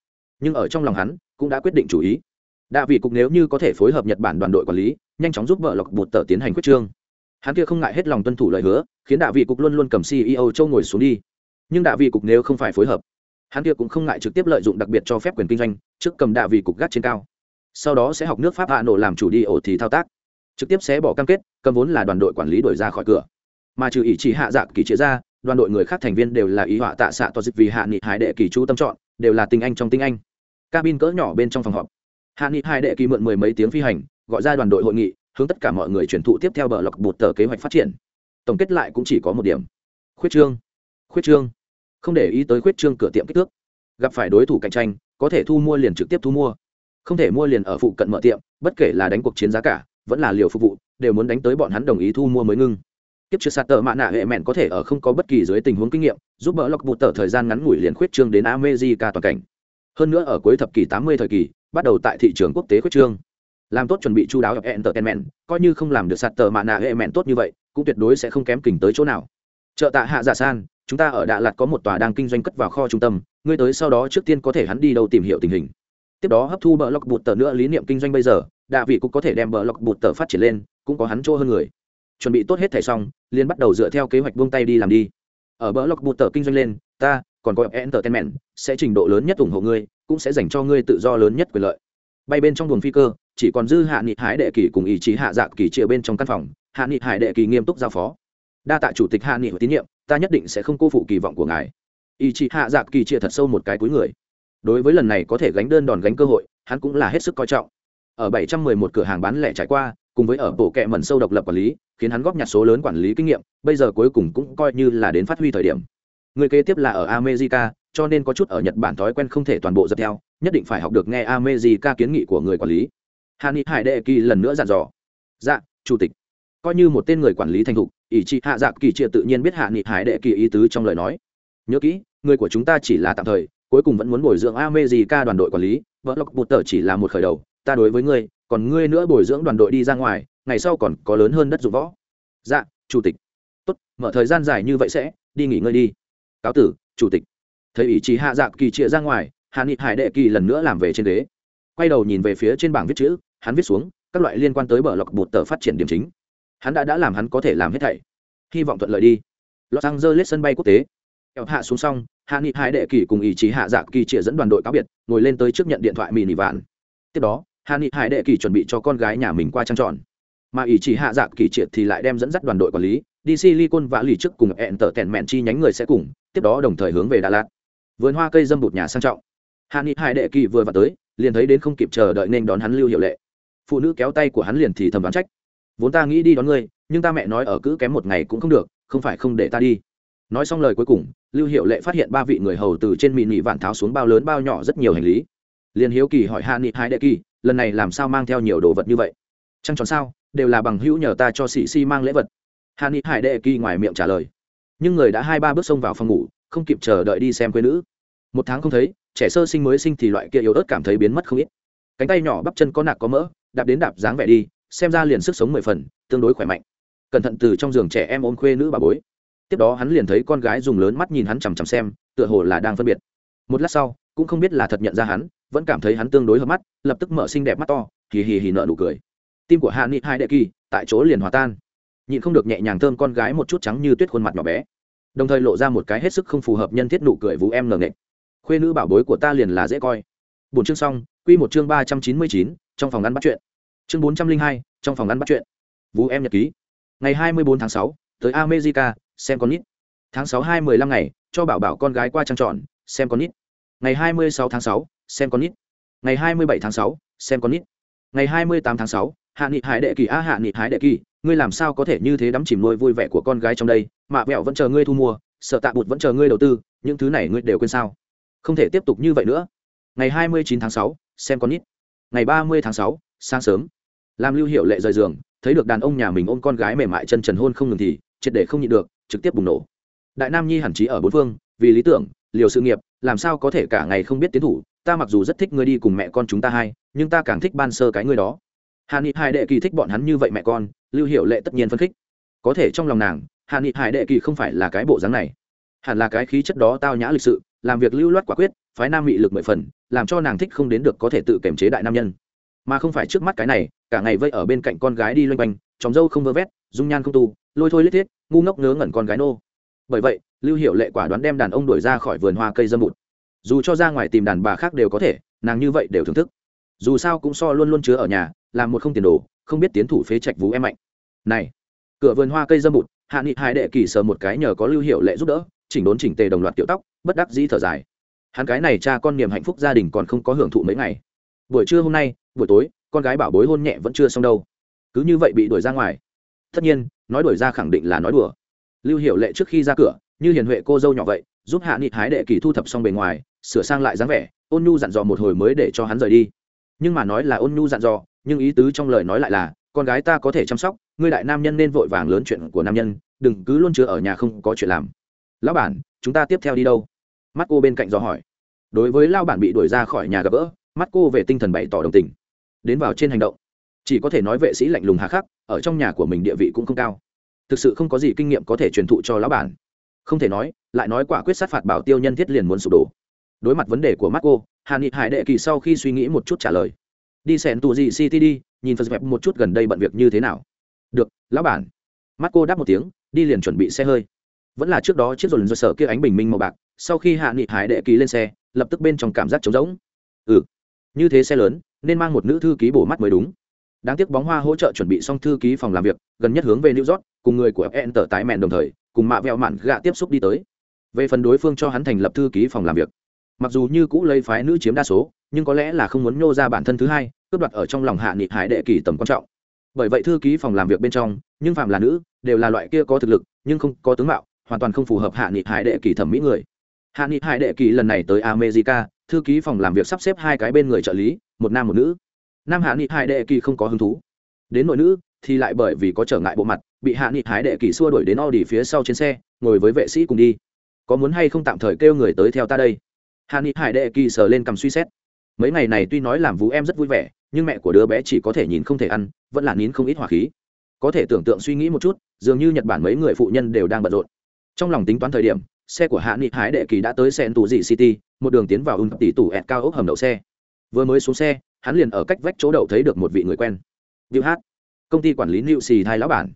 nhưng ở trong lòng hắn, cũng đã quyết định chủ ý. Đạ vị cục nếu như có thể phối hợp nhật bản đoàn đội quản lý, nhanh chóng giúp vợ lọc bụt tờ tiến hành quyết trương. Hắn kia không ngại hết lòng tuân thủ lời hứa, khiến đạ vị cục luôn luôn cầm ceo châu ngồi xuống đi nhưng đạ vị cục nếu không phải phối hợp, hắn kia cũng không ngại trực tiếp lợi dụng đặc biệt cho phép quyền kinh doanh, trước cầm đạ vị cục gác trên cao. Sau đó sẽ học nước pháp hạ nổ làm chủ đi ổ thì thao tác. Trực tiếp sẽ bỏ cam kết, cầm vốn là đoàn đội quản lý đổi ra khỏi cửa. Mà trừ ý chỉ hạ dạng kỳ chế ra, đoàn đội người khác thành viên đều là ý họa tạ xạ to dịch vì hạ nghị hải đệ kỳ chú tâm chọn, đều là tinh anh trong tinh anh. Cabin cỡ nhỏ bên trong phòng họp. Hạ nghị hải đệ kỳ mượn mười mấy tiếng phi hành, gọi ra đoàn đội hội nghị, hướng tất cả mọi người truyền thụ tiếp theo bờ lọc bột tờ kế hoạch phát triển. Tổng kết lại cũng chỉ có một điểm. Khuyết trương. Khuyết trương không để ý tới khuyết trương cửa tiệm kích thước. Gặp phải đối thủ cạnh tranh, có thể thu mua liền trực tiếp thu mua. Không thể mua liền ở phụ cận mở tiệm, bất kể là đánh cuộc chiến giá cả, vẫn là liều phục vụ, đều muốn đánh tới bọn hắn đồng ý thu mua mới ngưng. Kiếp trước sạt tờ mạ nạ hệ mẹn có thể ở không có bất kỳ dưới tình huống kinh nghiệm, giúp bỡ lọc bụt tờ thời gian ngắn ngủi liền khuyết trương đến amejica toàn cảnh. Hơn nữa ở cuối thập kỷ tám mươi thời kỳ, bắt đầu tại thị trường quốc tế khuyết trương. Làm tốt chuẩn bị chu đáo ở entertainment, coi như không làm được sạt tờ mạ nạ hệ mẹn tốt như vậy, cũng tuyệt đối sẽ không kém kỉnh tới chỗ nào. Chợ tạ hạ giả san chúng ta ở đà lạt có một tòa đang kinh doanh cất vào kho trung tâm, ngươi tới sau đó trước tiên có thể hắn đi đâu tìm hiểu tình hình. Tiếp đó hấp thu bờ lọc bụt tờ nữa lý niệm kinh doanh bây giờ, đạ vị cũng có thể đem bờ lọc bụt tờ phát triển lên, cũng có hắn chỗ hơn người. Chuẩn bị tốt hết thẻ xong liên bắt đầu dựa theo kế hoạch buông tay đi làm đi. Ở bờ lọc bụt tờ kinh doanh lên, ta, còn có entertainment, sẽ trình độ lớn nhất ủng hộ ngươi, cũng sẽ dành cho ngươi tự do lớn nhất quyền lợi. Bay bên trong buồng phi cơ, chỉ còn dư hạ nghị hải đệ kỳ cùng ý chí hạ dạ kỳ chia bên trong căn phòng. Hạ nghị hải đệ kỳ nghiêm túc giao phó. Đa tạ chủ tịch hạ nghị tín nhiệm ta nhất định sẽ không cô phụ kỳ vọng của ngài. Ý chị hạ dạ kỳ chia thật sâu một cái cuối người. Đối với lần này có thể gánh đơn đòn gánh cơ hội, hắn cũng là hết sức coi trọng. Ở 711 cửa hàng bán lẻ trải qua, cùng với ở bộ kệ mẩn sâu độc lập quản lý, khiến hắn góp nhặt số lớn quản lý kinh nghiệm, bây giờ cuối cùng cũng coi như là đến phát huy thời điểm. Người kế tiếp là ở america, cho nên có chút ở nhật bản thói quen không thể toàn bộ dập theo, nhất định phải học được nghe america kiến nghị của người quản lý. Hà ni hải đệ kỳ lần nữa dặn dò. Dạ chủ tịch. Coi như một tên người quản lý thành thục ỷ chị hạ dạ kỳ chia tự nhiên biết hạ nghị hải đệ kỳ ý tứ trong lời nói. Nhớ kỹ, người của chúng ta chỉ là tạm thời, cuối cùng vẫn muốn bồi dưỡng america đoàn đội quản lý vợ lộc bụt tờ chỉ là một khởi đầu, ta đối với ngươi, còn ngươi nữa bồi dưỡng đoàn đội đi ra ngoài, ngày sau còn có lớn hơn đất dụng võ. Dạ chủ tịch. Tốt, mở thời gian dài như vậy sẽ, đi nghỉ ngơi đi. Cáo tử, chủ tịch. Thấy ý chí hạ dạ kỳ chia ra ngoài, hạ nghị hải đệ kỳ lần nữa làm về trên ghế quay đầu nhìn về phía trên bảng viết chữ, hắn viết xuống, các loại liên quan tới bờ lọc bột tờ phát triển điểm chính hắn đã đã làm hắn có thể làm hết thảy. Hy vọng thuận lợi đi. Los angeles sân bay quốc tế. Kéo hạ xuống xong, hạ nghị hải đệ kỳ cùng ý chí hạ dạ kỳ chĩa dẫn đoàn đội cáo biệt, ngồi lên tới trước nhận điện thoại mini vạn. Tiếp đó, hạ nghị hải đệ kỳ chuẩn bị cho con gái nhà mình qua trang tròn mà ý chí hạ dạ kỳ triệt thì lại đem dẫn dắt đoàn đội quản lý, đi silicon và lì trước cùng hẹn tở tèn mẹn chi nhánh người sẽ cùng, tiếp đó đồng thời hướng về đà lạt. Vườn hoa cây dâm bụt nhà sang trọng. Hạ nghị hải đệ kỳ vừa vào tới, liền thấy đến không kịp chờ đợi nên đón hắn lưu hiệu lệ. Phụ nữ kéo tay của hắn liền thì thầm đoán trách vốn ta nghĩ đi đón ngươi, nhưng ta mẹ nói ở cứ kém một ngày cũng không được, không phải không để ta đi. Nói xong lời cuối cùng, lưu hiệu lệ phát hiện ba vị người hầu từ trên mị nị vạn tháo xuống bao lớn bao nhỏ rất nhiều hành lý. Liền hiếu kỳ hỏi hạ nghị hải đệ kỳ, lần này làm sao mang theo nhiều đồ vật như vậy? Trăng tròn sao? Đều là bằng hữu nhờ ta cho sĩ si mang lễ vật. Hạ nghị hải đệ kỳ ngoài miệng trả lời. Nhưng người đã hai ba bước xông vào phòng ngủ, không kịp chờ đợi đi xem quê nữ. Một tháng không thấy, trẻ sơ sinh mới sinh thì loại kia yếu ớt cảm thấy biến mất không ít. Cánh tay nhỏ bắp chân có nạc có mỡ, đạp đến đạp dáng vẻ đi xem ra liền sức sống mười phần, tương đối khỏe mạnh. Cẩn thận từ trong giường trẻ em ôm khuê nữ bà bối. Tiếp đó hắn liền thấy con gái dùng lớn mắt nhìn hắn chằm chằm xem, tựa hồ là đang phân biệt. Một lát sau, cũng không biết là thật nhận ra hắn, vẫn cảm thấy hắn tương đối hợp mắt, lập tức mở xinh đẹp mắt to, hì hì hì nợ nụ cười. Tim của hạ nghị hai đệ kỳ, tại chỗ liền hòa tan. Nhịn không được nhẹ nhàng thơm con gái một chút trắng như tuyết khuôn mặt nhỏ bé. Đồng thời lộ ra một cái hết sức không phù hợp nhân thiết nụ cười vũ em ngờ nghệch khuê nữ bảo bối của ta liền là dễ coi. Bốn chương xong, quy một chương ba trăm chín mươi chín, trong phòng ăn bắt chuyện chương bốn trăm linh hai trong phòng ăn bắt chuyện. Vũ em nhật ký. Ngày hai mươi bốn tháng sáu tới america xem con nít. Tháng sáu hai mười lăm ngày cho bảo bảo con gái qua trang trọn xem con nít. Ngày 26 tháng 6, xem con nít. Ngày 27 tháng 6, xem con nít. Ngày 28 tháng 6, hạ nghị hải đệ kỳ. A hạ nghị hải đệ kỳ ngươi làm sao có thể như thế đắm chìm nuôi vui vẻ của con gái trong đây? Mạ vẹo vẫn chờ ngươi thu mua sợ tạ bụt vẫn chờ ngươi đầu tư những thứ này ngươi đều quên sao? Không thể tiếp tục như vậy nữa. Ngày 29 tháng 6, xem con nít. Ngày 30 tháng 6, sáng sớm làm lưu hiệu lệ rời giường, thấy được đàn ông nhà mình ôm con gái mềm mại chân trần hôn không ngừng thì triệt để không nhịn được, trực tiếp bùng nổ. Đại nam nhi hẳn chí ở bốn phương, vì lý tưởng, liều sự nghiệp, làm sao có thể cả ngày không biết tiến thủ, ta mặc dù rất thích ngươi đi cùng mẹ con chúng ta hai nhưng ta càng thích ban sơ cái ngươi đó. Hạ nghị hải đệ kỳ thích bọn hắn như vậy mẹ con, lưu hiệu lệ tất nhiên phân khích. Có thể trong lòng nàng hạ nghị hải đệ kỳ không phải là cái bộ dáng này. Hẳn là cái khí chất đó tao nhã lịch sự, làm việc lưu loát quả quyết, phái nam mị lực mười phần, làm cho nàng thích không đến được có thể tự kiểm chế đại nam nhân mà không phải trước mắt cái này, cả ngày vây ở bên cạnh con gái đi loanh quanh chóng dâu không vơ vét, dung nhan không tu, lôi thôi lết thiết, ngu ngốc ngớ ngẩn con gái nô. Bởi vậy, lưu hiệu lệ quả đoán đem đàn ông đuổi ra khỏi vườn hoa cây dâm bụt. Dù cho ra ngoài tìm đàn bà khác đều có thể, nàng như vậy đều thưởng thức. Dù sao cũng so luôn luôn chứa ở nhà, làm một không tiền đồ, không biết tiến thủ phế trạch vú em mạnh. Này, cửa vườn hoa cây dâm bụt, hạ nghị hai đệ kỳ sờ một cái nhờ có lưu hiệu lệ giúp đỡ, chỉnh đốn chỉnh tề đồng loạt tiểu tóc, bất đắc dĩ thở dài. Hắn cái này cha con niềm hạnh phúc gia đình còn không có hưởng thụ mấy ngày. Buổi trưa hôm nay buổi tối, con gái bảo bối hôn nhẹ vẫn chưa xong đâu. Cứ như vậy bị đuổi ra ngoài. Tất nhiên, nói đuổi ra khẳng định là nói đùa. Lưu Hiểu lệ trước khi ra cửa, như hiền huệ cô dâu nhỏ vậy, giúp hạ nghị hái đệ kỳ thu thập xong bề ngoài, sửa sang lại dáng vẻ, ôn nhu dặn dò một hồi mới để cho hắn rời đi. Nhưng mà nói là ôn nhu dặn dò, nhưng ý tứ trong lời nói lại là, con gái ta có thể chăm sóc, ngươi đại nam nhân nên vội vàng lớn chuyện của nam nhân, đừng cứ luôn chứa ở nhà không có chuyện làm. Lão bản, chúng ta tiếp theo đi đâu? Mắt cô bên cạnh dò hỏi. Đối với lao bản bị đuổi ra khỏi nhà gặp gỡ, mắt cô về tinh thần bày tỏ đồng tình đến vào trên hành động. Chỉ có thể nói vệ sĩ lạnh lùng hà khắc, ở trong nhà của mình địa vị cũng không cao. Thực sự không có gì kinh nghiệm có thể truyền thụ cho lão bản. Không thể nói, lại nói quả quyết sát phạt bảo tiêu nhân thiết liền muốn sụp đổ. Đối mặt vấn đề của Marco hà nghị hải đệ kỳ sau khi suy nghĩ một chút trả lời. Đi xẻn tù gì city đi, nhìn phật dẹp một chút gần đây bận việc như thế nào. Được, lão bản. Marco đáp một tiếng, đi liền chuẩn bị xe hơi. Vẫn là trước đó chiếc dồn do sở kia ánh bình minh màu bạc, sau khi hạ nghị hải đệ kỳ lên xe, lập tức bên trong cảm giác trống rỗng. Ừ như thế xe lớn nên mang một nữ thư ký bổ mắt mới đúng. Đáng tiếc bóng hoa hỗ trợ chuẩn bị xong thư ký phòng làm việc, gần nhất hướng về new york, cùng người của fn tờ tái mẹn đồng thời, cùng mạ vẹo mạn gạ tiếp xúc đi tới. Về phần đối phương cho hắn thành lập thư ký phòng làm việc. Mặc dù như cũ lấy phái nữ chiếm đa số, nhưng có lẽ là không muốn nhô ra bản thân thứ hai, cướp đoạt ở trong lòng hạ nghị hải đệ kỳ tầm quan trọng. Bởi vậy thư ký phòng làm việc bên trong, nhưng phạm là nữ, đều là loại kia có thực lực, nhưng không có tướng mạo, hoàn toàn không phù hợp hạ nghị hải đệ kỳ thẩm mỹ người. Hạ nghị hải đệ kỳ lần này tới america, thư ký phòng làm việc sắp xếp hai cái bên người trợ lý một nam một nữ. Nam hạ nghị hải đệ kỳ không có hứng thú. Đến nội nữ, thì lại bởi vì có trở ngại bộ mặt, bị hạ nghị hải đệ kỳ xua đuổi đến o đi phía sau trên xe, ngồi với vệ sĩ cùng đi. Có muốn hay không tạm thời kêu người tới theo ta đây? Hạ nghị hải đệ kỳ sờ lên cầm suy xét. Mấy ngày này tuy nói làm vú em rất vui vẻ, nhưng mẹ của đứa bé chỉ có thể nhìn không thể ăn, vẫn là nín không ít hỏa khí. Có thể tưởng tượng suy nghĩ một chút, dường như nhật bản mấy người phụ nhân đều đang bận rộn. Trong lòng tính toán thời điểm, xe của hạ nghị hải đệ kỳ đã tới sen tù dị city, một đường tiến vào ung tỷ tủ ẹt cao ốc hầm đậu xe vừa mới xuống xe hắn liền ở cách vách chỗ đậu thấy được một vị người quen Viu Hát, công ty quản lý Lưu Xì Thai lão bản.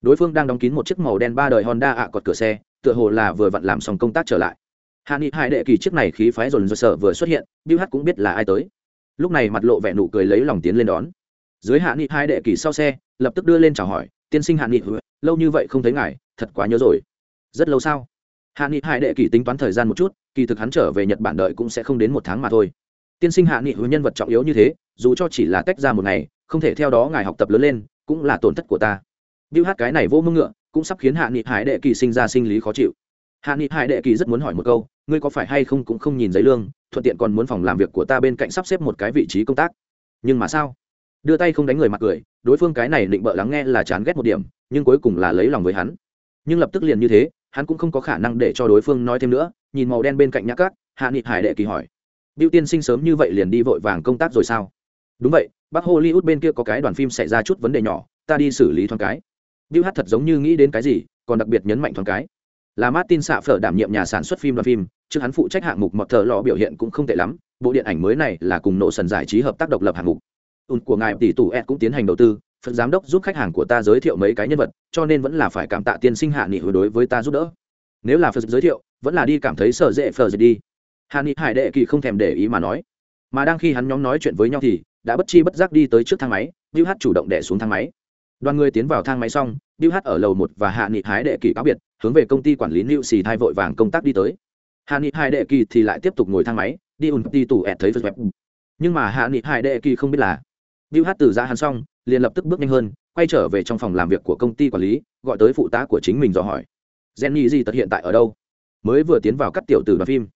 Đối phương đang đóng kín một chiếc màu đen ba đời Honda ạ cột cửa xe, tựa hồ là vừa vặn làm xong công tác trở lại. Hạ Nghị Hải đệ kỳ chiếc này khí phái dồn rợn sợ vừa xuất hiện, Viu Hát cũng biết là ai tới. Lúc này mặt lộ vẻ nụ cười lấy lòng tiến lên đón. Dưới Hạ Nghị Hải đệ kỳ sau xe, lập tức đưa lên chào hỏi, "Tiên sinh Hạ Nghị, lâu như vậy không thấy ngài, thật quá nhớ rồi." "Rất lâu sao?" Hạ Nghị Hải đệ kỳ tính toán thời gian một chút, kỳ thực hắn trở về Nhật Bản đợi cũng sẽ không đến một tháng mà thôi tiên sinh hạ nghị hứa nhân vật trọng yếu như thế, dù cho chỉ là tách ra một ngày, không thể theo đó ngài học tập lớn lên, cũng là tổn thất của ta. Biểu hát cái này vô mưng ngựa, cũng sắp khiến hạ nghị hải đệ kỳ sinh ra sinh lý khó chịu. Hạ nghị hải đệ kỳ rất muốn hỏi một câu, ngươi có phải hay không cũng không nhìn giấy lương, thuận tiện còn muốn phòng làm việc của ta bên cạnh sắp xếp một cái vị trí công tác. Nhưng mà sao? Đưa tay không đánh người mặt cười, đối phương cái này định bợ lắng nghe là chán ghét một điểm, nhưng cuối cùng là lấy lòng với hắn. Nhưng lập tức liền như thế, hắn cũng không có khả năng để cho đối phương nói thêm nữa, nhìn màu đen bên cạnh nhã cát, hạ nghị hải đệ kỳ hỏi Bill tiên sinh sớm như vậy liền đi vội vàng công tác rồi sao? Đúng vậy, Bắc Hollywood bên kia có cái đoàn phim xảy ra chút vấn đề nhỏ, ta đi xử lý thoáng cái. Bill hát thật giống như nghĩ đến cái gì, còn đặc biệt nhấn mạnh thoáng cái. Là Martin Sạ Phở đảm nhiệm nhà sản xuất phim đoàn phim, trước hắn phụ trách hạng mục mọt thờ lọ biểu hiện cũng không tệ lắm, bộ điện ảnh mới này là cùng nộ sần giải trí hợp tác độc lập hạng mục. Ún của ngài tỷ tủ Ed cũng tiến hành đầu tư, Phần giám đốc giúp khách hàng của ta giới thiệu mấy cái nhân vật, cho nên vẫn là phải cảm tạ tiên sinh hạ nghị đối với ta giúp đỡ. Nếu là phần giới thiệu, vẫn là đi cảm thấy sợ dễ phở đi hà ni hải đệ kỳ không thèm để ý mà nói. Mà đang khi hắn nhóm nói chuyện với nhau thì đã bất chi bất giác đi tới trước thang máy bill hát chủ động đẻ xuống thang máy. Đoàn người tiến vào thang máy xong bill hát ở lầu một và hạ nghị hái đệ kỳ cáo biệt, hướng về công ty quản lý lưu xì thai vội vàng công tác đi tới. Hạ nghị hai đệ kỳ thì lại tiếp tục ngồi thang máy, đi ùn đi tủ ẹt thấy phật web nhưng mà hạ nghị hải đệ kỳ không biết là Bill hát từ ra hắn xong, liền lập tức bước nhanh hơn, quay trở về trong phòng làm việc của công ty quản lý, gọi tới phụ tá của chính mình dò hỏi. Jenny gì tật hiện tại ở đâu? Mới vừa tiến vào cắt tiểu từ đoàn phim.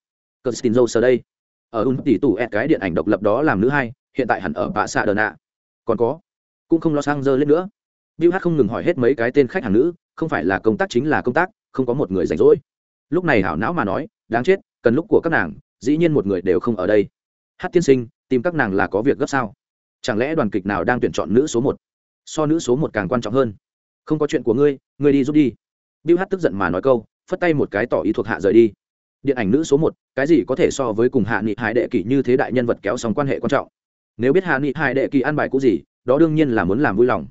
Kirsten ở đây. Ở un tỷ tủ ẹt cái điện ảnh độc lập đó làm nữ hai, hiện tại hẳn ở bạ xạ đờ nạ. Còn có, cũng không lo sang dơ lên nữa. Bill hát không ngừng hỏi hết mấy cái tên khách hàng nữ, không phải là công tác chính là công tác, không có một người rảnh rỗi. Lúc này hảo não mà nói, đáng chết, cần lúc của các nàng, dĩ nhiên một người đều không ở đây. Hát tiên sinh, tìm các nàng là có việc gấp sao? Chẳng lẽ đoàn kịch nào đang tuyển chọn nữ số một? So nữ số một càng quan trọng hơn. Không có chuyện của ngươi ngươi đi giúp đi. Bill hát tức giận mà nói câu, phất tay một cái tỏ ý thuộc hạ rời đi điện ảnh nữ số một, cái gì có thể so với cùng hạ nghị hải đệ kỷ như thế đại nhân vật kéo sóng quan hệ quan trọng? Nếu biết hạ nghị hải đệ kỷ ăn bài cũ gì, đó đương nhiên là muốn làm vui lòng.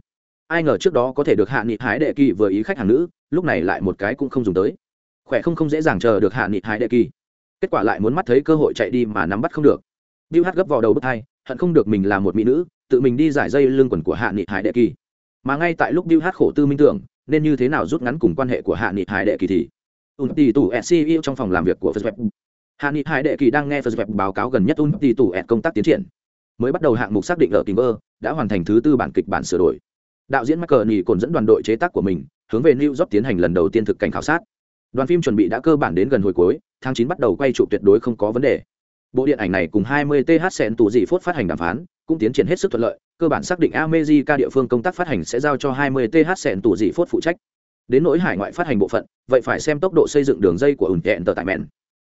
Ai ngờ trước đó có thể được hạ nghị hải đệ kỳ vừa ý khách hàng nữ, lúc này lại một cái cũng không dùng tới. Khỏe không không dễ dàng chờ được hạ nghị hải đệ kỳ kết quả lại muốn mắt thấy cơ hội chạy đi mà nắm bắt không được. Bill hát gấp vào đầu bức thai hận không được mình là một mỹ nữ, tự mình đi giải dây lưng quần của hạ nghị hải đệ kỳ mà ngay tại lúc Bill hát khổ tư minh tưởng, nên như thế nào rút ngắn cùng quan hệ của hạ nghị hải đệ kỳ thì ùn tỷ tủ sco trong phòng làm việc của phật hạ nghị hải đệ kỳ đang nghe phật báo cáo gần nhất ùn tỷ tủ công tác tiến triển. Mới bắt đầu hạng mục xác định ở tình vơ đã hoàn thành thứ tư bản kịch bản sửa đổi. Đạo diễn michael nhì còn dẫn đoàn đội chế tác của mình, hướng về new york tiến hành lần đầu tiên thực cảnh khảo sát. Đoàn phim chuẩn bị đã cơ bản đến gần hồi cuối, tháng chín bắt đầu quay trụ tuyệt đối không có vấn đề. Bộ điện ảnh này cùng 20 th sen tù dị phốt phát hành đàm phán, cũng tiến triển hết sức thuận lợi, cơ bản xác định amejica địa phương công tác phát hành sẽ giao cho 20 th sen tù dị phốt phụ trách đến nỗi hải ngoại phát hành bộ phận vậy phải xem tốc độ xây dựng đường dây của ủn kẹn tờ tại mẹn.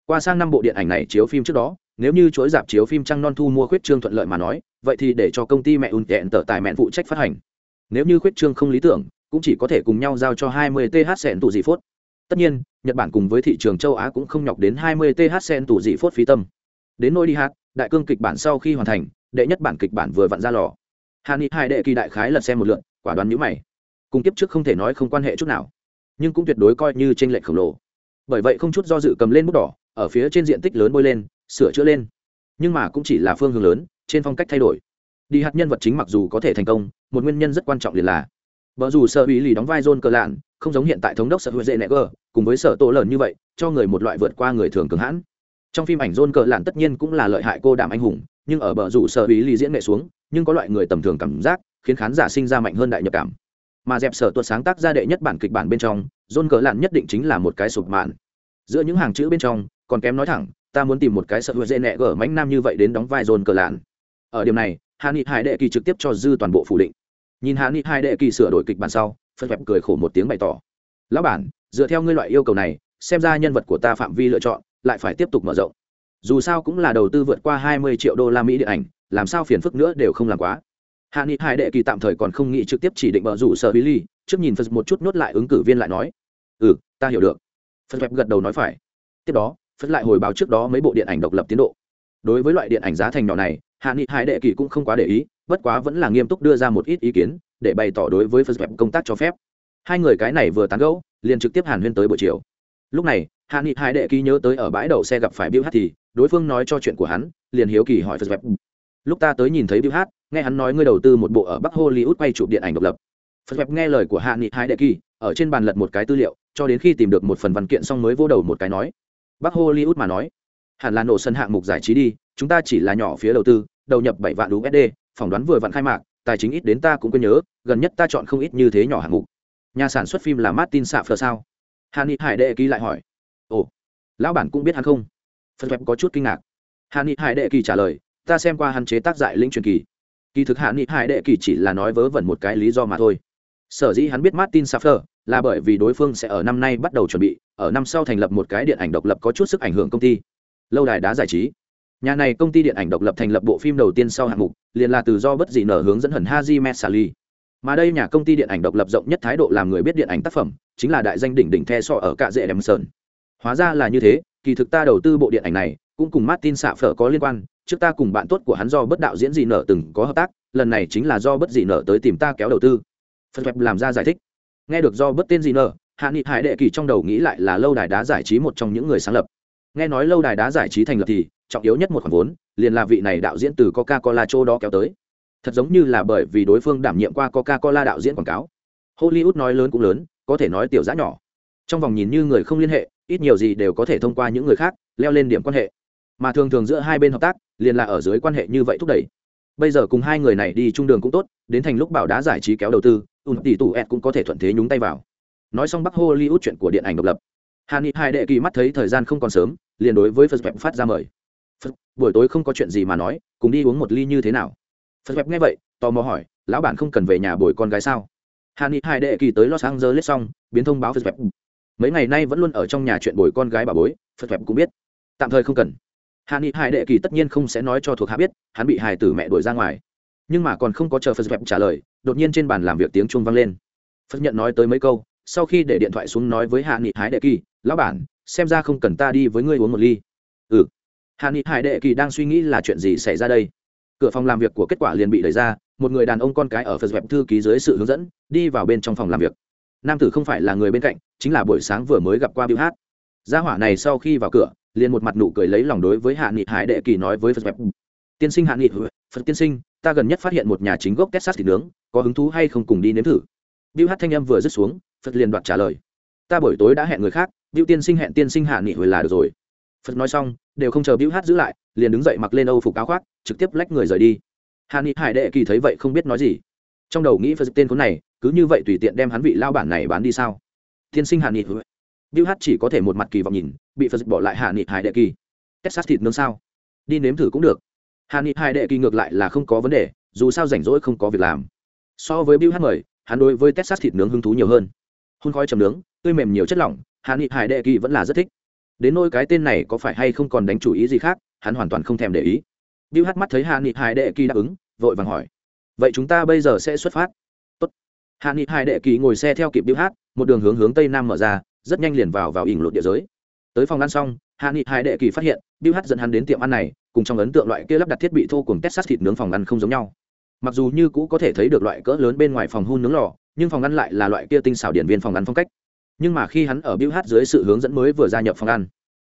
Qua sang năm bộ điện ảnh này chiếu phim trước đó nếu như chuỗi dạp chiếu phim trăng non thu mua khuyết trương thuận lợi mà nói vậy thì để cho công ty mẹ ủn kẹn tờ tại mẹn phụ trách phát hành. Nếu như khuyết trương không lý tưởng cũng chỉ có thể cùng nhau giao cho 20 th sen tù dị phốt. Tất nhiên nhật bản cùng với thị trường châu á cũng không nhọc đến 20 th sen tù dị phốt phí tâm. Đến nỗi đi hát đại cương kịch bản sau khi hoàn thành đệ nhất bản kịch bản vừa vặn ra lò. Hà ni hai đệ kỳ đại khái lật xem một lượt, quả đoán nhữ mày cùng kiếp trước không thể nói không quan hệ chút nào, nhưng cũng tuyệt đối coi như t r ê n lệch khổng lồ. Bởi vậy không chút do dự cầm lên bút đỏ, ở phía trên diện tích lớn bôi lên, sửa chữa lên. Nhưng mà cũng chỉ là phương hướng lớn, trên phong cách thay đổi. Đi hạt nhân vật chính mặc dù có thể thành công, một nguyên nhân rất quan trọng liền là, vợ dù sợ ủy lì đóng vai john cờ lạn không giống hiện tại thống đốc sở hữu dễ nẹ gờ, cùng với sở tổ lợn như vậy, cho người một loại vượt qua người thường cường hãn. Trong phim ảnh john cờ lạn tất nhiên cũng là lợi hại cô đảm anh hùng, nhưng ở bờ rủ sở ủy lì diễn nghệ xuống, nhưng có loại người tầm thường cảm giác, khiến khán giả sinh ra mạnh hơn đại nhập cảm mà dẹp sở tuột sáng tác ra đệ nhất bản kịch bản bên trong, john cờ lạn nhất định chính là một cái sụp mạn giữa những hàng chữ bên trong, còn kém nói thẳng, ta muốn tìm một cái sợ hữu dễ nẹ gở mánh nam như vậy đến đóng vai john cờ lạn ở điểm này hạ nghị hải đệ kỳ trực tiếp cho dư toàn bộ phủ định. Nhìn hạ nghị hải đệ kỳ sửa đổi kịch bản sau phân vẹp cười khổ một tiếng bày tỏ. Lão bản, dựa theo ngươi loại yêu cầu này, xem ra nhân vật của ta phạm vi lựa chọn lại phải tiếp tục mở rộng. Dù sao cũng là đầu tư vượt qua hai mươi triệu đô la mỹ điện ảnh, làm sao phiền phức nữa đều không làm quá hạ nghị hải đệ kỳ tạm thời còn không nghĩ trực tiếp chỉ định vợ rủ sở bí ly, trước nhìn phật một chút nhốt lại ứng cử viên lại nói ừ ta hiểu được. Phật web gật đầu nói phải. Tiếp đó, phật lại hồi báo trước đó mấy bộ điện ảnh độc lập tiến độ. Đối với loại điện ảnh giá thành nhỏ này, hạ nghị hải đệ kỳ cũng không quá để ý, bất quá vẫn là nghiêm túc đưa ra một ít ý kiến để bày tỏ đối với phật web công tác cho phép. Hai người cái này vừa tán gẫu, liền trực tiếp hàn huyên tới buổi chiều. Lúc này, hạ nghị hải đệ kỳ nhớ tới ở bãi đậu xe gặp phải bill hát thì đối phương nói cho chuyện của hắn, liền hiếu kỳ hỏi phật web lúc ta tới nhìn thấy bill hát nghe hắn nói ngươi đầu tư một bộ ở bắc hollywood quay chụp điện ảnh độc lập. Phật web nghe lời của hạ nghị hai đệ kỳ, ở trên bàn lật một cái tư liệu, cho đến khi tìm được một phần văn kiện xong mới vô đầu một cái nói, bắc hollywood mà nói, hẳn là nổ sân hạng mục giải trí đi, chúng ta chỉ là nhỏ phía đầu tư, đầu nhập bảy vạn usd phỏng đoán vừa vặn khai mạc, tài chính ít đến ta cũng có nhớ, gần nhất ta chọn không ít như thế nhỏ hạng mục. Nhà sản xuất phim là martin sạ phờ sao? Hà ni hải đệ kỳ lại hỏi, ồ, lão bản cũng biết hắn không? Phật web có chút kinh ngạc. Hà ni hải đệ kỳ trả lời, ta xem qua hắn chế tác giải lĩnh truyền kỳ kỳ thực hạ nghị hải đệ kỳ chỉ là nói vớ vẩn một cái lý do mà thôi. Sở dĩ hắn biết martin saffer là bởi vì đối phương sẽ ở năm nay bắt đầu chuẩn bị, ở năm sau thành lập một cái điện ảnh độc lập có chút sức ảnh hưởng công ty. Lâu đài đá giải trí. Nhà này công ty điện ảnh độc lập thành lập bộ phim đầu tiên sau hạng mục, liền là từ do bất dị nở hướng dẫn hẩn haji mesali. Mà đây nhà công ty điện ảnh độc lập rộng nhất thái độ làm người biết điện ảnh tác phẩm, chính là đại danh đỉnh đỉnh the so ở cạ dễ đem sơn. Hóa ra là như thế, kỳ thực ta đầu tư bộ điện ảnh này, cũng cùng martin xạ phở có liên quan trước ta cùng bạn tốt của hắn do bất đạo diễn gì nở từng có hợp tác, lần này chính là do bất gì nở tới tìm ta kéo đầu tư. Phật web làm ra giải thích. Nghe được do bất tên gì nở, hạ nghị hải đệ kỳ trong đầu nghĩ lại là lâu đài đá giải trí một trong những người sáng lập. Nghe nói lâu đài đá giải trí thành lập thì, trọng yếu nhất một khoản vốn, liền là vị này đạo diễn từ coca cola châu đó kéo tới. Thật giống như là bởi vì đối phương đảm nhiệm qua coca cola đạo diễn quảng cáo. Hollywood nói lớn cũng lớn, có thể nói tiểu giã nhỏ. Trong vòng nhìn như người không liên hệ, ít nhiều gì đều có thể thông qua những người khác, leo lên điểm quan hệ mà thường thường giữa hai bên hợp tác, liền là ở dưới quan hệ như vậy thúc đẩy. Bây giờ cùng hai người này đi chung đường cũng tốt, đến thành lúc bảo đá giải trí kéo đầu tư, ùn tỷ tủ ed cũng có thể thuận thế nhúng tay vào. Nói xong bắc hollywood chuyện của điện ảnh độc lập. Hà ni hai đệ kỳ mắt thấy thời gian không còn sớm, liền đối với phật phát ra mời. Phật, buổi tối không có chuyện gì mà nói, cùng đi uống một ly như thế nào? Phật nghe vậy, tò mò hỏi, lão bản không cần về nhà bồi con gái sao? Hà ni hai đệ kỳ tới los angeles xong, biến thông báo phật mấy ngày nay vẫn luôn ở trong nhà chuyện bồi con gái bà bối phật cũng biết. Tạm thời không cần hạ nghị hải đệ kỳ tất nhiên không sẽ nói cho thuộc hạ biết, hắn bị hài tử mẹ đuổi ra ngoài. Nhưng mà còn không có chờ phật trả lời, đột nhiên trên bàn làm việc tiếng chuông vang lên. Phật nhận nói tới mấy câu, sau khi để điện thoại xuống nói với hạ nghị hải đệ kỳ, lão bản, xem ra không cần ta đi với ngươi uống một ly. Ừ. Hạ nghị hải đệ kỳ đang suy nghĩ là chuyện gì xảy ra đây. Cửa phòng làm việc của kết quả liền bị đẩy ra, một người đàn ông con cái ở phật dẹp thư ký dưới sự hướng dẫn, đi vào bên trong phòng làm việc. Nam tử không phải là người bên cạnh, chính là buổi sáng vừa mới gặp qua biểu hát. Gia hỏa này sau khi vào cửa liền một mặt nụ cười lấy lòng đối với hạ nghị hải đệ kỳ nói với phật web tiên sinh hạ nghị, phật tiên sinh, ta gần nhất phát hiện một nhà chính gốc texas thịt nướng, có hứng thú hay không cùng đi nếm thử? Biểu hát thanh âm vừa dứt xuống, phật liền đoạt trả lời. Ta buổi tối đã hẹn người khác biểu tiên sinh hẹn tiên sinh hạ nghị hồi là được rồi. Phật nói xong, đều không chờ biểu hát giữ lại, liền đứng dậy mặc lên âu phục áo khoác, trực tiếp lách người rời đi. Hạ nghị hải đệ kỳ thấy vậy không biết nói gì. Trong đầu nghĩ phật tên cuốn này, cứ như vậy tùy tiện đem hắn vị lao bản này bán đi sao? Tiên sinh hạ nghị Bill Hát chỉ có thể một mặt kỳ vọng nhìn, bị Phật bỏ lại Hạ Nghị Hải Đệ Kỳ. Texas thịt nướng sao? Đi nếm thử cũng được. Hạ Nghị Hải Đệ Kỳ ngược lại là không có vấn đề, dù sao rảnh rỗi không có việc làm. So với Bill Hát mời, hắn đối với Texas thịt nướng hứng thú nhiều hơn. Hun khói chấm nướng, tươi mềm nhiều chất lỏng, Hạ Nghị Hải Đệ Kỳ vẫn là rất thích. Đến nỗi cái tên này có phải hay không còn đánh chủ ý gì khác, hắn hoàn toàn không thèm để ý. Bill Hát mắt thấy Hạ Nghị Hải Đệ Kỳ đáp ứng, vội vàng hỏi: "Vậy chúng ta bây giờ sẽ xuất phát?" "Tốt." Hạ Nghị Hải Đệ Kỳ ngồi xe theo kịp Bill Hát, một đường hướng hướng tây nam mở ra, rất nhanh liền vào vào ỉn lột địa giới. Tới phòng ăn xong, hạ nghị hai đệ kỳ phát hiện, bill hát dẫn hắn đến tiệm ăn này, cùng trong ấn tượng loại kia lắp đặt thiết bị thô cùng texas thịt nướng phòng ăn không giống nhau. Mặc dù như cũ có thể thấy được loại cỡ lớn bên ngoài phòng hun nướng lò, nhưng phòng ăn lại là loại kia tinh xảo điển viên phòng ăn phong cách. Nhưng mà khi hắn ở bill hát dưới sự hướng dẫn mới vừa gia nhập phòng ăn,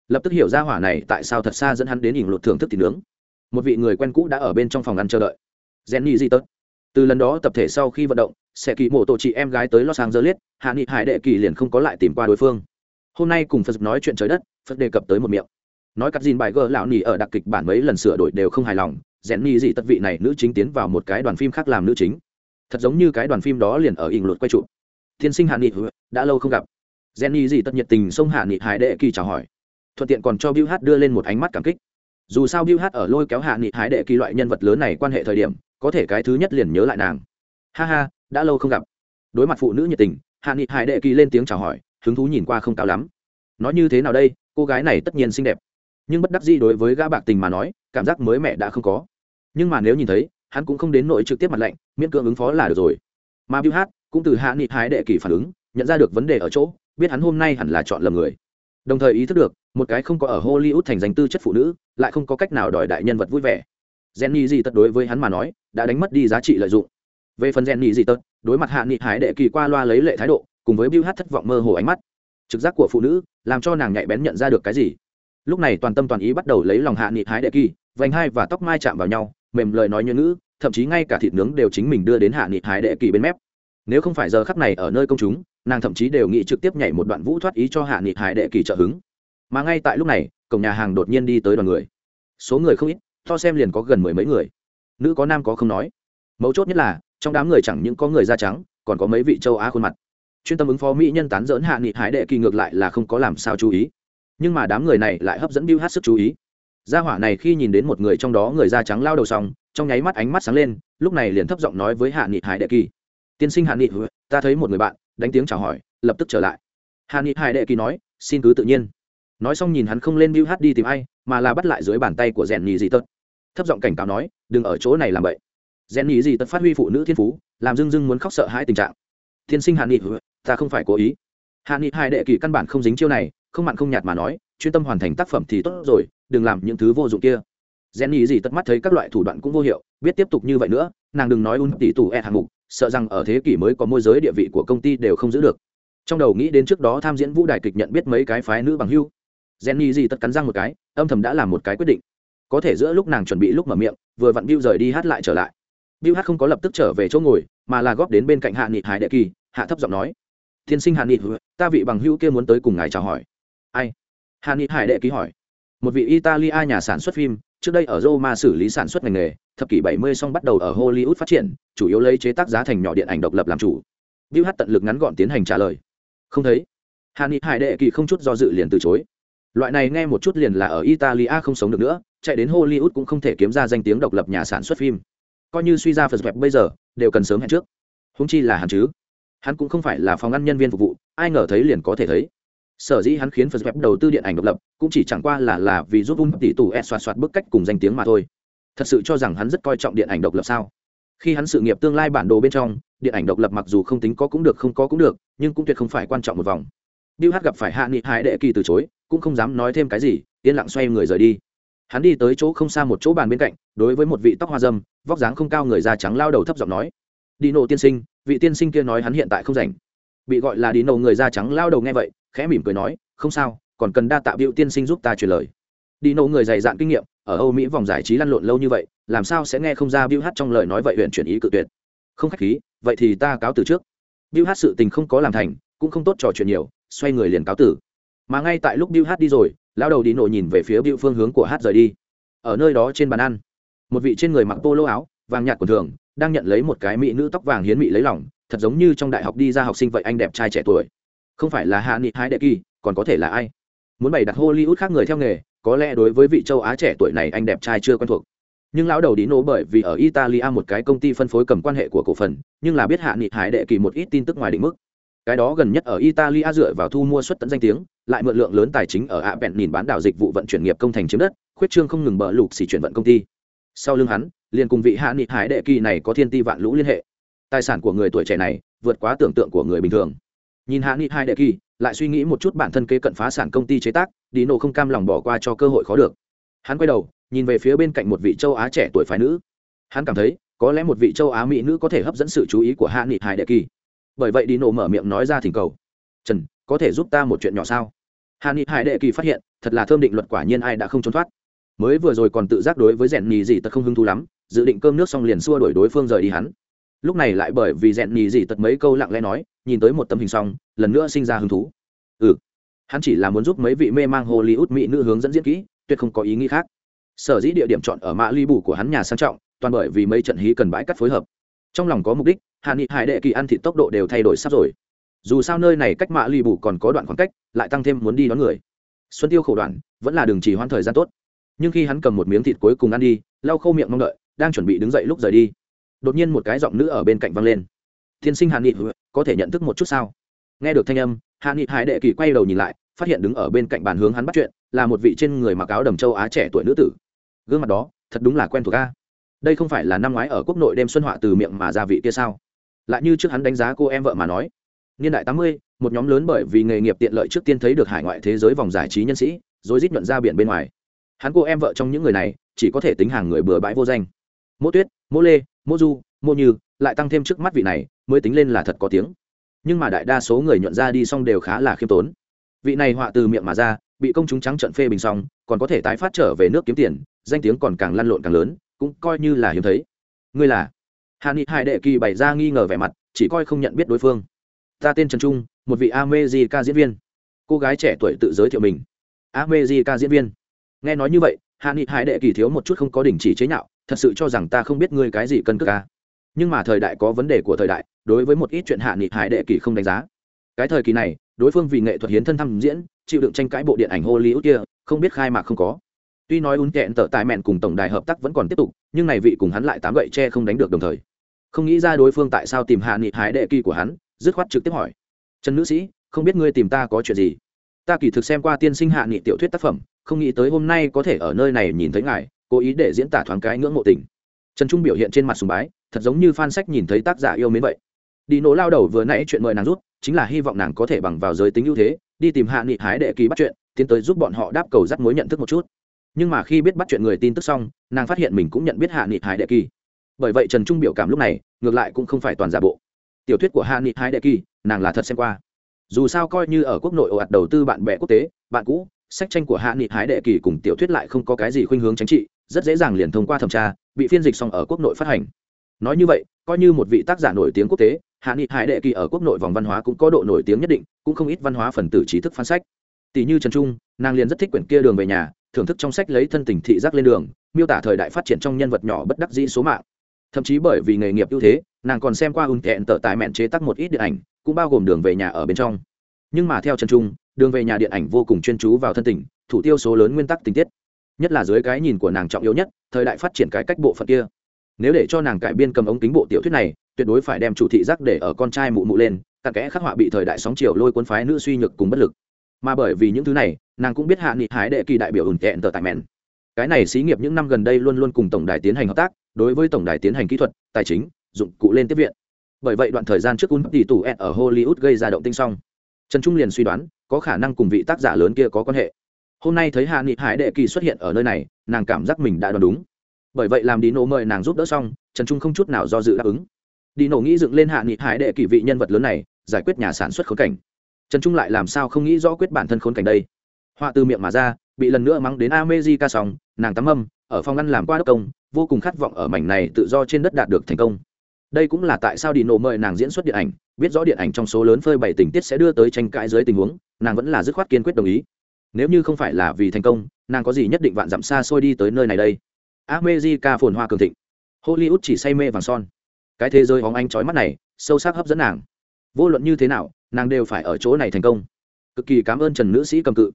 lập tức hiểu ra hỏa này tại sao thật xa dẫn hắn đến ỉn lột thưởng thức thịt nướng. Một vị người quen cũ đã ở bên trong phòng ăn chờ đợi. Jenny di tớt từ lần đó tập thể sau khi vận động sẽ kỳ mộ tổ chị em gái tới los angeles, hạ nghị hải đệ kỳ liền không có lại tìm qua đối phương. Hôm nay cùng phật nói chuyện trời đất, phật đề cập tới một miệng. Nói cắt dìn bài gờ lão nỉ ở đặc kịch bản mấy lần sửa đổi đều không hài lòng, rèn ni dị tất vị này nữ chính tiến vào một cái đoàn phim khác làm nữ chính. Thật giống như cái đoàn phim đó liền ở ỉng luật quay trụ. Tiên sinh hạ nghị đã lâu không gặp. Rèn ni dị tất nhiệt tình xông hạ nghị hải đệ kỳ chào hỏi. Thuận tiện còn cho bill hát đưa lên một ánh mắt cảm kích. Dù sao bill hát ở lôi kéo hạ nghị hải đệ kỳ loại nhân vật lớn này quan hệ thời điểm, có thể cái thứ nhất liền nhớ lại nàng. Ha ha đã lâu không gặp. Đối mặt phụ nữ nhiệt tình, hạ nghị hải đệ kỳ lên tiếng chào hỏi, hứng thú nhìn qua không cao lắm. Nói như thế nào đây, cô gái này tất nhiên xinh đẹp. Nhưng bất đắc dĩ đối với gã bạc tình mà nói, cảm giác mới mẻ đã không có. Nhưng mà nếu nhìn thấy, hắn cũng không đến nỗi trực tiếp mặt lạnh, miễn cưỡng ứng phó là được rồi. Mà bill hát cũng từ hạ nghị hải đệ kỳ phản ứng, nhận ra được vấn đề ở chỗ, biết hắn hôm nay hẳn là chọn lầm người. Đồng thời ý thức được, một cái không có ở hollywood thành danh tư chất phụ nữ, lại không có cách nào đòi đại nhân vật vui vẻ. Jenny gì tất đối với hắn mà nói, đã đánh mất đi giá trị lợi dụng về phần jenny gì tật đối mặt hạ nghị hải đệ kỳ qua loa lấy lệ thái độ, cùng với bill hát thất vọng mơ hồ ánh mắt. Trực giác của phụ nữ, làm cho nàng nhạy bén nhận ra được cái gì. Lúc này toàn tâm toàn ý bắt đầu lấy lòng hạ nghị hái đệ kỳ, vành hai và tóc mai chạm vào nhau, mềm lời nói như ngữ, thậm chí ngay cả thịt nướng đều chính mình đưa đến hạ nghị hái đệ kỳ bên mép. Nếu không phải giờ khắc này ở nơi công chúng, nàng thậm chí đều nghĩ trực tiếp nhảy một đoạn vũ thoát ý cho hạ nghị hải đệ kỳ trợ hứng. Mà ngay tại lúc này, cổng nhà hàng đột nhiên đi tới đoàn người. Số người không ít, to xem liền có gần mười mấy người. Nữ có nam có không nói. Mấu chốt nhất là trong đám người chẳng những có người da trắng, còn có mấy vị châu á khuôn mặt. Chuyên tâm ứng phó mỹ nhân tán dỡn hạ nghị hải đệ kỳ ngược lại là không có làm sao chú ý. Nhưng mà đám người này lại hấp dẫn bill hát sức chú ý. Gia hỏa này khi nhìn đến một người trong đó người da trắng lao đầu xong, trong nháy mắt ánh mắt sáng lên, lúc này liền thấp giọng nói với hạ nghị hải đệ kỳ. Tiên sinh hạ nghị, ta thấy một người bạn, đánh tiếng chào hỏi, lập tức trở lại. Hạ nghị hải đệ kỳ nói, xin cứ tự nhiên. Nói xong nhìn hắn không lên bill hát đi tìm ai, mà là bắt lại dưới bàn tay của rèn nhì dị tật. Thấp giọng cảnh cáo nói, đừng ở chỗ này làm vậy rèn nhị dị tật phát huy phụ nữ thiên phú làm dưng dưng muốn khóc sợ hãi tình trạng tiên sinh hàn nghị ta không phải cố ý hàn nghị hai đệ kỳ căn bản không dính chiêu này không mặn không nhạt mà nói chuyên tâm hoàn thành tác phẩm thì tốt rồi đừng làm những thứ vô dụng kia Jenny gì tất mắt thấy các loại thủ đoạn cũng vô hiệu, biết tiếp tục như vậy nữa, nàng đừng nói un tỷ tủ e hạng mục, sợ rằng ở thế kỷ mới có môi giới địa vị của công ty đều không giữ được. Trong đầu nghĩ đến trước đó tham diễn vũ đài kịch nhận biết mấy cái phái nữ bằng hưu. Jenny gì tất cắn răng một cái, âm thầm đã làm một cái quyết định. Có thể giữa lúc nàng chuẩn bị lúc mở miệng, vừa vặn Bill rời đi hát lại trở lại. Bill hát không có lập tức trở về chỗ ngồi, mà là góp đến bên cạnh Hạ Nghị Hải Đệ Kỳ, hạ thấp giọng nói: tiên sinh hàn nghị ta vị bằng hữu kia muốn tới cùng ngài chào hỏi. Ai? Hàn nghị hải đệ ký hỏi. Một vị italia nhà sản xuất phim trước đây ở roma xử lý sản xuất ngành nghề thập kỷ 70 xong bắt đầu ở hollywood phát triển chủ yếu lấy chế tác giá thành nhỏ điện ảnh độc lập làm chủ. Bill hát tận lực ngắn gọn tiến hành trả lời. Không thấy. Hàn nghị hải đệ kỳ không chút do dự liền từ chối. Loại này nghe một chút liền là ở italia không sống được nữa chạy đến hollywood cũng không thể kiếm ra danh tiếng độc lập nhà sản xuất phim coi như suy ra phật dẹp bây giờ đều cần sớm hẹn trước. Húng chi là hắn chứ. Hắn cũng không phải là phòng ăn nhân viên phục vụ ai ngờ thấy liền có thể thấy. Sở dĩ hắn khiến phật dẹp đầu tư điện ảnh độc lập cũng chỉ chẳng qua là là vì giúp ung tỷ tù e xoạt xoạt bức cách cùng danh tiếng mà thôi. Thật sự cho rằng hắn rất coi trọng điện ảnh độc lập sao? Khi hắn sự nghiệp tương lai bản đồ bên trong điện ảnh độc lập mặc dù không tính có cũng được không có cũng được nhưng cũng tuyệt không phải quan trọng một vòng. Bill Hát gặp phải Hạ Nghị Hải Đệ Kỳ từ chối, cũng không dám nói thêm cái gì, yên lặng xoay người rời đi. Hắn đi tới chỗ không xa một chỗ bàn bên cạnh, đối với một vị tóc hoa dâm, vóc dáng không cao người da trắng lao đầu thấp giọng nói: Đi "Dino tiên sinh, vị tiên sinh kia nói hắn hiện tại không rảnh." Bị gọi là đi Dino người da trắng lao đầu nghe vậy, khẽ mỉm cười nói: "Không sao, còn cần đa tạ biểu tiên sinh giúp ta truyền lời." Đi Dino người dày dạn kinh nghiệm, ở Âu Mỹ vòng giải trí lăn lộn lâu như vậy, làm sao sẽ nghe không ra biểu Hát trong lời nói vậy huyện chuyển ý cự tuyệt. Không khách khí, vậy thì ta cáo từ trước. biểu Hát sự tình không có làm thành, cũng không tốt trò chuyện nhiều, xoay người liền cáo tử mà ngay tại lúc Bill Hát đi rồi, lão đầu đi nổ nhìn về phía Bill phương hướng của Hát rời đi. Ở nơi đó trên bàn ăn, một vị trên người mặc polo áo, vàng nhạt của thường, đang nhận lấy một cái mỹ nữ tóc vàng hiến mỹ lấy lòng, thật giống như trong đại học đi ra học sinh vậy anh đẹp trai trẻ tuổi. Không phải là Hạ Nghị Hái Đệ Kỳ, còn có thể là ai? Muốn bày đặt Hollywood khác người theo nghề, có lẽ đối với vị châu Á trẻ tuổi này anh đẹp trai chưa quen thuộc. Nhưng lão đầu đi nổ bởi vì ở Italia một cái công ty phân phối cầm quan hệ của cổ phần, nhưng là biết Hạ Nghị Hải Đệ Kỳ một ít tin tức ngoài định mức cái đó gần nhất ở italia dựa vào thu mua xuất tận danh tiếng, lại mượn lượng lớn tài chính ở ạ bẹn nhìn bán đảo dịch vụ vận chuyển nghiệp công thành chiếm đất, khuyết trương không ngừng bờ lục xỉ chuyển vận công ty. Sau lưng hắn, liền cùng vị hạ nghị hải đệ kỳ này có thiên ti vạn lũ liên hệ. Tài sản của người tuổi trẻ này, vượt quá tưởng tượng của người bình thường. Nhìn hạ nghị hải đệ kỳ, lại suy nghĩ một chút bản thân kế cận phá sản công ty chế tác đi nổ không cam lòng bỏ qua cho cơ hội khó được. Hắn quay đầu, nhìn về phía bên cạnh một vị châu á trẻ tuổi phái nữ. Hắn cảm thấy, có lẽ một vị châu á mỹ nữ có thể hấp dẫn sự chú ý của hạ nghị hải đệ kỳ bởi vậy đi nổ mở miệng nói ra thỉnh cầu. Trần, có thể giúp ta một chuyện nhỏ sao? Hà ni hải đệ kỳ phát hiện, thật là thơm định luật quả nhiên ai đã không trốn thoát. Mới vừa rồi còn tự giác đối với rèn nhì dị tật không hứng thú lắm, dự định cơm nước xong liền xua đuổi đối phương rời đi hắn. Lúc này lại bởi vì rèn nhì dị tật mấy câu lặng lẽ nói, nhìn tới một tấm hình xong, lần nữa sinh ra hứng thú. Ừ hắn chỉ là muốn giúp mấy vị mê mang hollywood mỹ nữ hướng dẫn diễn kỹ, tuyệt không có ý nghĩ khác. Sở dĩ địa điểm chọn ở mã ly bù của hắn nhà sang trọng, toàn bởi vì mấy trận hí cần bãi cắt phối hợp trong lòng có mục đích, hạ nghị hải đệ kỳ ăn thịt tốc độ đều thay đổi sắp rồi. Dù sao nơi này cách mạ lì bù còn có đoạn khoảng cách, lại tăng thêm muốn đi đón người. Xuân tiêu khổ đoạn, vẫn là đường chỉ hoãn thời gian tốt. Nhưng khi hắn cầm một miếng thịt cuối cùng ăn đi, lau khâu miệng mong đợi, đang chuẩn bị đứng dậy lúc rời đi, đột nhiên một cái giọng nữ ở bên cạnh văng lên. Tiên sinh hạ nghị, có thể nhận thức một chút sao? Nghe được thanh âm, hạ nghị hải đệ kỳ quay đầu nhìn lại, phát hiện đứng ở bên cạnh bàn hướng hắn bắt chuyện, là một vị trên người mặc áo đầm châu á trẻ tuổi nữ tử. Gương mặt đó, thật đúng là quen thuộc ca đây không phải là năm ngoái ở quốc nội đêm xuân họa từ miệng mà ra vị kia sao? Lại như trước hắn đánh giá cô em vợ mà nói, niên đại tám mươi, một nhóm lớn bởi vì nghề nghiệp tiện lợi trước tiên thấy được hải ngoại thế giới vòng giải trí nhân sĩ, rồi rít nhuận ra biển bên ngoài. Hắn cô em vợ trong những người này, chỉ có thể tính hàng người bừa bãi vô danh. Mỗ tuyết, mỗ lê, mỗ du, mỗ như, lại tăng thêm trước mắt vị này, mới tính lên là thật có tiếng. Nhưng mà đại đa số người nhuận ra đi xong đều khá là khiêm tốn. Vị này họa từ miệng mà ra, bị công chúng trắng trận phê bình xong, còn có thể tái phát trở về nước kiếm tiền, danh tiếng còn càng lăn lộn càng lớn cũng coi như là hiếm thấy. Ngươi là? Hà ni hải đệ kỳ bày ra nghi ngờ vẻ mặt, chỉ coi không nhận biết đối phương. Ta tên trần trung, một vị amejica diễn viên. Cô gái trẻ tuổi tự giới thiệu mình. Amejica diễn viên. Nghe nói như vậy, hạ nghị hải đệ kỳ thiếu một chút không có đình chỉ chế nhạo, thật sự cho rằng ta không biết ngươi cái gì cần cước ca nhưng mà thời đại có vấn đề của thời đại, đối với một ít chuyện hạ nghị hải đệ kỳ không đánh giá. Cái thời kỳ này, đối phương vì nghệ thuật hiến thân thăm diễn, chịu đựng tranh cãi bộ điện ảnh hollywood kia, không biết khai mạc không có tuy nói un kẹn tở tài mẹn cùng tổng đài hợp tác vẫn còn tiếp tục, nhưng này vị cùng hắn lại tám gậy tre không đánh được đồng thời. Không nghĩ ra đối phương tại sao tìm hạ nghị hái đệ kỳ của hắn, dứt khoát trực tiếp hỏi. Trần nữ sĩ, không biết ngươi tìm ta có chuyện gì? Ta kỳ thực xem qua tiên sinh hạ nghị tiểu thuyết tác phẩm, không nghĩ tới hôm nay có thể ở nơi này nhìn thấy ngài, cố ý để diễn tả thoáng cái ngưỡng mộ tình. Trần trung biểu hiện trên mặt sùng bái, thật giống như fan sách nhìn thấy tác giả yêu mến vậy. Đi nổ lao đầu vừa nãy chuyện mời nàng rút, chính là hy vọng nàng có thể bằng vào giới tính ưu thế, đi tìm hạ nghị hái đệ kỳ bắt chuyện, tiến tới giúp bọn họ đáp cầu dắt mối nhận thức một chút nhưng mà khi biết bắt chuyện người tin tức xong, nàng phát hiện mình cũng nhận biết hạ nghị hải đệ kỳ. Bởi vậy trần trung biểu cảm lúc này, ngược lại cũng không phải toàn giả bộ. Tiểu thuyết của hạ nghị hải đệ kỳ, nàng là thật xem qua. Dù sao coi như ở quốc nội ồ ạt đầu tư bạn bè quốc tế, bạn cũ, sách tranh của hạ nghị hải đệ kỳ cùng tiểu thuyết lại không có cái gì khuynh hướng chính trị, rất dễ dàng liền thông qua thẩm tra, bị phiên dịch xong ở quốc nội phát hành. Nói như vậy, coi như một vị tác giả nổi tiếng quốc tế, hạ nghị hải đệ kỳ ở quốc nội vòng văn hóa cũng có độ nổi tiếng nhất định, cũng không ít văn hóa phần tử trí thức phán sách. Tỷ như trần trung, nàng liền rất thích quyển kia đường về nhà thưởng thức trong sách lấy thân tình thị giác lên đường, miêu tả thời đại phát triển trong nhân vật nhỏ bất đắc dĩ số mạng. Thậm chí bởi vì nghề nghiệp ưu thế, nàng còn xem qua ưng thẹn tở tài mẹn chế tác một ít điện ảnh, cũng bao gồm đường về nhà ở bên trong. Nhưng mà theo trần trung đường về nhà điện ảnh vô cùng chuyên chú vào thân tình, thủ tiêu số lớn nguyên tắc tình tiết. Nhất là dưới cái nhìn của nàng trọng yếu nhất, thời đại phát triển cái cách bộ phận kia. Nếu để cho nàng cải biên cầm ống kính bộ tiểu thuyết này, tuyệt đối phải đem chủ thị giác để ở con trai mụ mụ lên tặng kẽ khắc họa bị thời đại sóng chiều lôi cuốn phái nữ suy nhược cùng bất lực mà bởi vì những thứ này, nàng cũng biết hạ nghị hái đệ kỳ đại biểu ủn tẹn tờ tại mẹn. Cái này xí nghiệp những năm gần đây luôn luôn cùng tổng đài tiến hành hợp tác, đối với tổng đài tiến hành kỹ thuật, tài chính, dụng cụ lên tiếp viện. Bởi vậy đoạn thời gian trước un tỷ tủ ed ở hollywood gây ra động tinh xong. Trần trung liền suy đoán, có khả năng cùng vị tác giả lớn kia có quan hệ. Hôm nay thấy hạ nghị hải đệ kỳ xuất hiện ở nơi này, nàng cảm giác mình đã đoán đúng. Bởi vậy làm đi nổ mời nàng giúp đỡ xong, trần trung không chút nào do dự đáp ứng. Đi nổ nghĩ dựng lên hạ nghị hải đệ kỳ vị nhân vật lớn này, giải quyết nhà sản xuất khốn cảnh trần trung lại làm sao không nghĩ rõ quyết bản thân khốn cảnh đây? Họa từ miệng mà ra, bị lần nữa mắng đến amezi ca sòng nàng tắm âm ở phòng ngăn làm qua đốc công, vô cùng khát vọng ở mảnh này tự do trên đất đạt được thành công. Đây cũng là tại sao đi nổ mời nàng diễn xuất điện ảnh, biết rõ điện ảnh trong số lớn phơi bày tình tiết sẽ đưa tới tranh cãi dưới tình huống, nàng vẫn là dứt khoát kiên quyết đồng ý. Nếu như không phải là vì thành công, nàng có gì nhất định vạn dặm xa xôi đi tới nơi này đây? America phồn hoa cường thịnh. Hollywood chỉ say mê vàng son. Cái thế giới hóng anh trói mắt này, sâu sắc hấp dẫn nàng. Vô luận như thế nào nàng đều phải ở chỗ này thành công. Cực kỳ cảm ơn trần nữ sĩ cầm cự.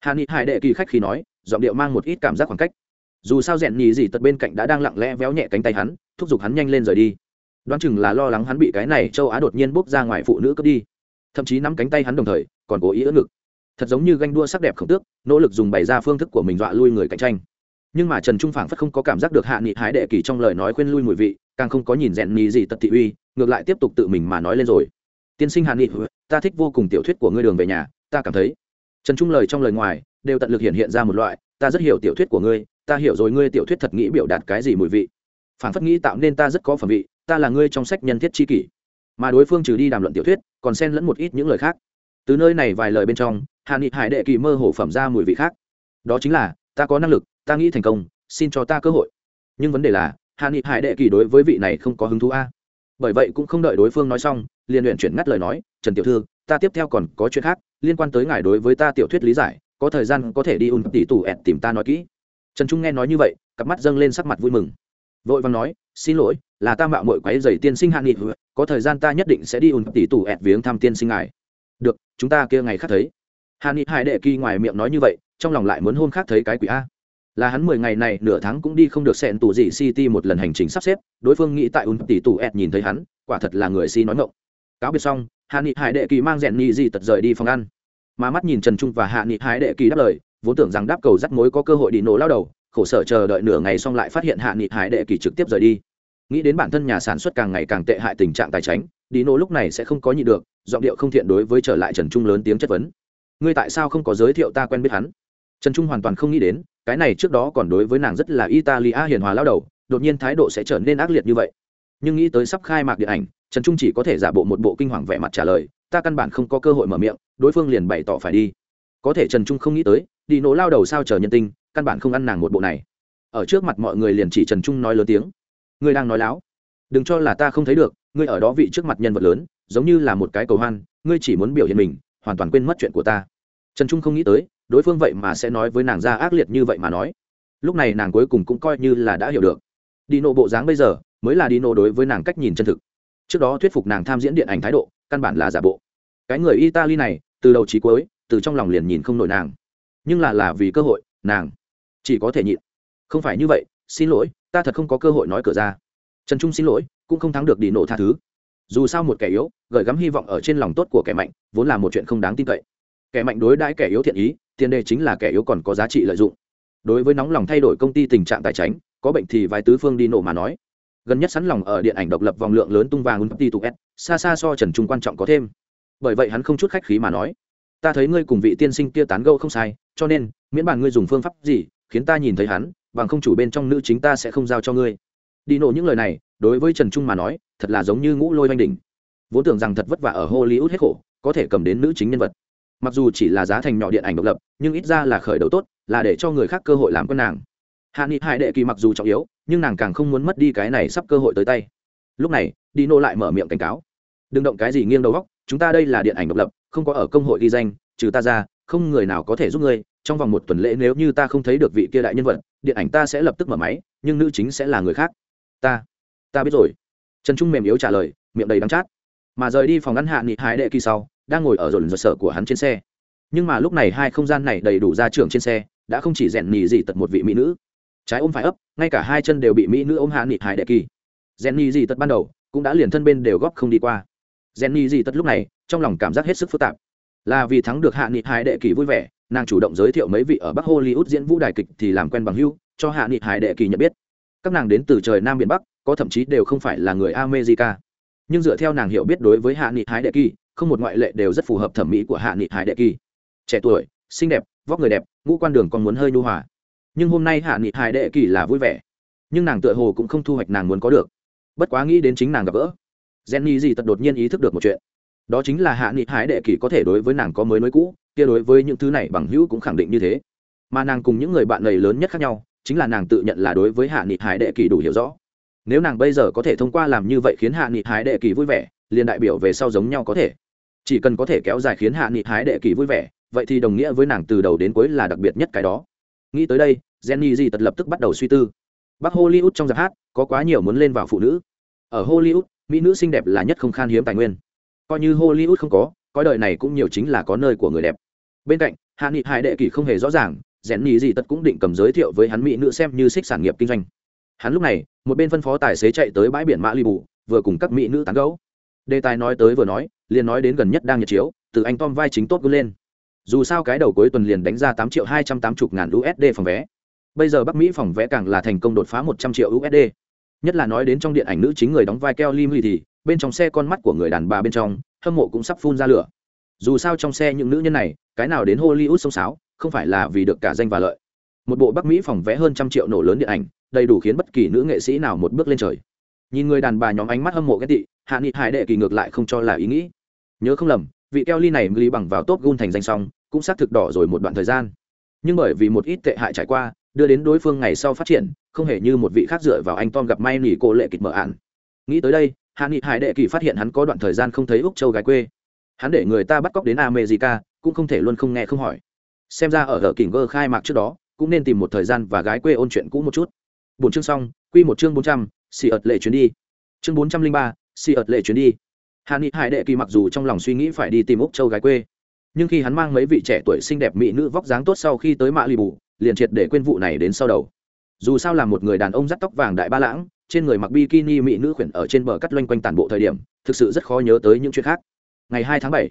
Hà ni hải đệ kỳ khách khi nói, giọng điệu mang một ít cảm giác khoảng cách. Dù sao rèn nhì gì tật bên cạnh đã đang lặng lẽ véo nhẹ cánh tay hắn, thúc giục hắn nhanh lên rời đi. Đoán chừng là lo lắng hắn bị cái này châu á đột nhiên bốc ra ngoài phụ nữ cướp đi. Thậm chí nắm cánh tay hắn đồng thời, còn cố ý ỡ ngực. Thật giống như ganh đua sắc đẹp khổng tước, nỗ lực dùng bày ra phương thức của mình dọa lui người cạnh tranh. Nhưng mà trần trung phảng phất không có cảm giác được hạ nghị hái đệ kỳ trong lời nói khuyên lui mùi vị, càng không có nhìn rèn nhì gì tật thị uy, ngược lại tiếp tục tự mình mà nói lên rồi tiên sinh Hàn nghị ta thích vô cùng tiểu thuyết của ngươi đường về nhà, ta cảm thấy. Trần trung lời trong lời ngoài, đều tận lực hiện hiện ra một loại, ta rất hiểu tiểu thuyết của ngươi, ta hiểu rồi ngươi tiểu thuyết thật nghĩ biểu đạt cái gì mùi vị. Phản phất nghĩ tạo nên ta rất có phẩm vị, ta là ngươi trong sách nhân thiết chi kỷ. Mà đối phương trừ đi đàm luận tiểu thuyết, còn xen lẫn một ít những lời khác. Từ nơi này vài lời bên trong hạ nghị hải đệ kỳ mơ hồ phẩm ra mùi vị khác. Đó chính là, ta có năng lực, ta nghĩ thành công, xin cho ta cơ hội. Nhưng vấn đề là hạ nghị hải đệ kỳ đối với vị này không có hứng thú a bởi vậy cũng không đợi đối phương nói xong, liền luyện chuyển ngắt lời nói, trần tiểu thư, ta tiếp theo còn có chuyện khác, liên quan tới ngài đối với ta tiểu thuyết lý giải, có thời gian có thể đi ùn tỷ tủ ẹt tìm ta nói kỹ. Trần trung nghe nói như vậy, cặp mắt dâng lên sắc mặt vui mừng. Vội vàng nói, xin lỗi, là ta mạo mội quấy dày tiên sinh hạ nghị có thời gian ta nhất định sẽ đi ùn tỷ tủ ẹt viếng thăm tiên sinh ngài. Được, chúng ta kia ngày khác thấy. Hạ nghị hải đệ kỳ ngoài miệng nói như vậy, trong lòng lại muốn hôm khác thấy cái quỷ a là hắn mười ngày này nửa tháng cũng đi không được xẹn tù gì city một lần hành trình sắp xếp. Đối phương nghĩ tại un tỷ tủ ed nhìn thấy hắn, quả thật là người si nói ngộng cáo biệt xong, hạ nghị hải đệ kỳ mang rèn nhị gì tật rời đi phòng ăn. Mà mắt nhìn trần trung và hạ nghị hải đệ kỳ đáp lời, vốn tưởng rằng đáp cầu dắt mối có cơ hội đi nổ lao đầu, khổ sở chờ đợi nửa ngày xong lại phát hiện hạ nghị hải đệ kỳ trực tiếp rời đi. Nghĩ đến bản thân nhà sản xuất càng ngày càng tệ hại tình trạng tài chính, đi nổ lúc này sẽ không có nhị được, giọng điệu không thiện đối với trở lại trần trung lớn tiếng chất vấn. Ngươi tại sao không có giới thiệu ta quen biết hắn? Trần trung hoàn toàn không nghĩ đến cái này trước đó còn đối với nàng rất là italia hiền hòa lao đầu, đột nhiên thái độ sẽ trở nên ác liệt như vậy. Nhưng nghĩ tới sắp khai mạc điện ảnh, trần trung chỉ có thể giả bộ một bộ kinh hoàng vẻ mặt trả lời, ta căn bản không có cơ hội mở miệng, đối phương liền bày tỏ phải đi. Có thể trần trung không nghĩ tới, đi nổ lao đầu sao chờ nhân tinh căn bản không ăn nàng một bộ này. Ở trước mặt mọi người liền chỉ trần trung nói lớn tiếng, ngươi đang nói láo. Đừng cho là ta không thấy được, ngươi ở đó vị trước mặt nhân vật lớn, giống như là một cái cầu hoan, ngươi chỉ muốn biểu hiện mình, hoàn toàn quên mất chuyện của ta trần trung không nghĩ tới, đối phương vậy mà sẽ nói với nàng ra ác liệt như vậy mà nói. Lúc này nàng cuối cùng cũng coi như là đã hiểu được. Đi nộ bộ dáng bây giờ, mới là đi nộ đối với nàng cách nhìn chân thực. Trước đó thuyết phục nàng tham diễn điện ảnh thái độ, căn bản là giả bộ. Cái người italy này, từ đầu trí cuối, từ trong lòng liền nhìn không nổi nàng. Nhưng là là vì cơ hội, nàng chỉ có thể nhịn. Không phải như vậy, xin lỗi, ta thật không có cơ hội nói cửa ra. Trần trung xin lỗi, cũng không thắng được đi nộ tha thứ. Dù sao một kẻ yếu, gợi gắm hy vọng ở trên lòng tốt của kẻ mạnh, vốn là một chuyện không đáng tin cậy kẻ mạnh đối đãi kẻ yếu thiện ý, tiền đề chính là kẻ yếu còn có giá trị lợi dụng. Đối với nóng lòng thay đổi công ty tình trạng tài chính, có bệnh thì vài tứ phương đi nổ mà nói. Gần nhất sẵn lòng ở điện ảnh độc lập vòng lượng lớn tung vàng un ti tụ s, xa xa so trần trung quan trọng có thêm. Bởi vậy hắn không chút khách khí mà nói, ta thấy ngươi cùng vị tiên sinh kia tán gẫu không sai, cho nên, miễn bàn ngươi dùng phương pháp gì, khiến ta nhìn thấy hắn, bằng không chủ bên trong nữ chính ta sẽ không giao cho ngươi. Đi nổ những lời này, đối với trần trung mà nói, thật là giống như ngũ lôi oanh đỉnh. Vốn tưởng rằng thật vất vả ở hollywood hết khổ, có thể cầm đến nữ chính nhân vật mặc dù chỉ là giá thành nhỏ điện ảnh độc lập, nhưng ít ra là khởi đầu tốt, là để cho người khác cơ hội làm con nàng. Hạ nghị hải đệ kỳ mặc dù trọng yếu, nhưng nàng càng không muốn mất đi cái này sắp cơ hội tới tay. Lúc này, đi nô lại mở miệng cảnh cáo. Đừng động cái gì nghiêng đầu góc, chúng ta đây là điện ảnh độc lập, không có ở công hội ghi danh, trừ ta ra, không người nào có thể giúp ngươi. Trong vòng một tuần lễ nếu như ta không thấy được vị kia đại nhân vật, điện ảnh ta sẽ lập tức mở máy, nhưng nữ chính sẽ là người khác. Ta ta biết rồi. Trần trung mềm yếu trả lời, miệng đầy đắng chát mà rời đi phòng ngăn hạ nghị hái đệ kỳ sau, đang ngồi ở rộn rộn sở của hắn trên xe. Nhưng mà lúc này hai không gian này đầy đủ ra trưởng trên xe, đã không chỉ rèn nhì gì tật một vị mỹ nữ. Trái ôm phải ấp, ngay cả hai chân đều bị mỹ nữ ôm hạ nghị hải đệ kỳ. Rèn nhì gì tật ban đầu, cũng đã liền thân bên đều góp không đi qua. Rèn nhì gì tật lúc này, trong lòng cảm giác hết sức phức tạp. Là vì thắng được hạ nghị hải đệ kỳ vui vẻ, nàng chủ động giới thiệu mấy vị ở bắc hollywood diễn vũ đài kịch thì làm quen bằng hưu cho hạ nghị hải đệ kỳ nhận biết. Các nàng đến từ trời nam biển bắc, có thậm chí đều không phải là người america nhưng dựa theo nàng hiểu biết đối với hạ nghị hải đệ kỳ, không một ngoại lệ đều rất phù hợp thẩm mỹ của hạ nghị hải đệ kỳ. Trẻ tuổi, xinh đẹp, vóc người đẹp, ngũ quan đường còn muốn hơi nhu hòa. Nhưng hôm nay hạ nghị hải đệ kỳ là vui vẻ. Nhưng nàng tựa hồ cũng không thu hoạch nàng muốn có được. Bất quá nghĩ đến chính nàng gặp gỡ, jenny gì tật đột nhiên ý thức được một chuyện. Đó chính là hạ nghị hải đệ kỳ có thể đối với nàng có mới nối cũ, kia đối với những thứ này bằng hữu cũng khẳng định như thế. Mà nàng cùng những người bạn này lớn nhất khác nhau, chính là nàng tự nhận là đối với hạ nghị hải đệ kỳ đủ hiểu rõ nếu nàng bây giờ có thể thông qua làm như vậy khiến hạ nghị hái đệ kỳ vui vẻ, liền đại biểu về sau giống nhau có thể. Chỉ cần có thể kéo dài khiến hạ nghị hái đệ kỳ vui vẻ, vậy thì đồng nghĩa với nàng từ đầu đến cuối là đặc biệt nhất cái đó. Nghĩ tới đây, jenny di tật lập tức bắt đầu suy tư. Bắc hollywood trong giáp hát, có quá nhiều muốn lên vào phụ nữ. Ở hollywood, mỹ nữ xinh đẹp là nhất không khan hiếm tài nguyên. Coi như hollywood không có coi đời này cũng nhiều chính là có nơi của người đẹp. Bên cạnh, hạ nghị hải đệ kỳ không hề rõ ràng rèn nhì gì tật cũng định cầm giới thiệu với hắn mỹ nữ xem như xích sản nghiệp kinh doanh hắn lúc này, một bên phân phó tài xế chạy tới bãi biển mã li bù vừa cùng các mỹ nữ tán gấu đề tài nói tới vừa nói, liền nói đến gần nhất đang nhật chiếu, từ anh tom vai chính tốt cứ lên. Dù sao cái đầu cuối tuần liền đánh ra tám triệu hai trăm tám mươi ngàn usd phòng vé. Bây giờ bắc mỹ phòng vé càng là thành công đột phá một trăm triệu usd nhất là nói đến trong điện ảnh nữ chính người đóng vai keo lim thì, bên trong xe con mắt của người đàn bà bên trong, hâm mộ cũng sắp phun ra lửa. Dù sao trong xe những nữ nhân này, cái nào đến hollywood sông sáo, không phải là vì được cả danh và lợi. Một bộ bắc mỹ phòng vé hơn trăm triệu nổ lớn điện ảnh đầy đủ khiến bất kỳ nữ nghệ sĩ nào một bước lên trời. Nhìn người đàn bà nhóm ánh mắt hâm mộ ghét tị hạ nghị hải đệ kỳ ngược lại không cho là ý nghĩ. Nhớ không lầm vị keo ly này lý bằng vào top gun thành danh song, cũng xác thực đỏ rồi một đoạn thời gian. Nhưng bởi vì một ít tệ hại trải qua đưa đến đối phương ngày sau phát triển không hề như một vị khác dựa vào anh tom gặp may nỉ cô lệ kịch mở ạn nghĩ tới đây hạ nghị hải đệ kỳ phát hiện hắn có đoạn thời gian không thấy úc châu gái quê. Hắn để người ta bắt cóc đến america cũng không thể luôn không nghe không hỏi. Xem ra ở ở kỉnh gơ khai mạc trước đó cũng nên tìm một thời gian và gái quê ôn chuyện cũ một chút bốn chương xong, quy một chương bốn trăm, xì ợt lệ chuyến đi. Chương bốn trăm linh ba, xì ợt lệ chuyến đi. Hạ nghị hải đệ kỳ mặc dù trong lòng suy nghĩ phải đi tìm úc châu gái quê, nhưng khi hắn mang mấy vị trẻ tuổi xinh đẹp mỹ nữ vóc dáng tốt sau khi tới mạ lì bù, liền triệt để quên vụ này đến sau đầu. Dù sao là một người đàn ông dắt tóc vàng đại ba lãng, trên người mặc bikini mỹ nữ khuyển ở trên bờ cắt loanh quanh tàn bộ thời điểm, thực sự rất khó nhớ tới những chuyện khác. Ngày hai tháng bảy,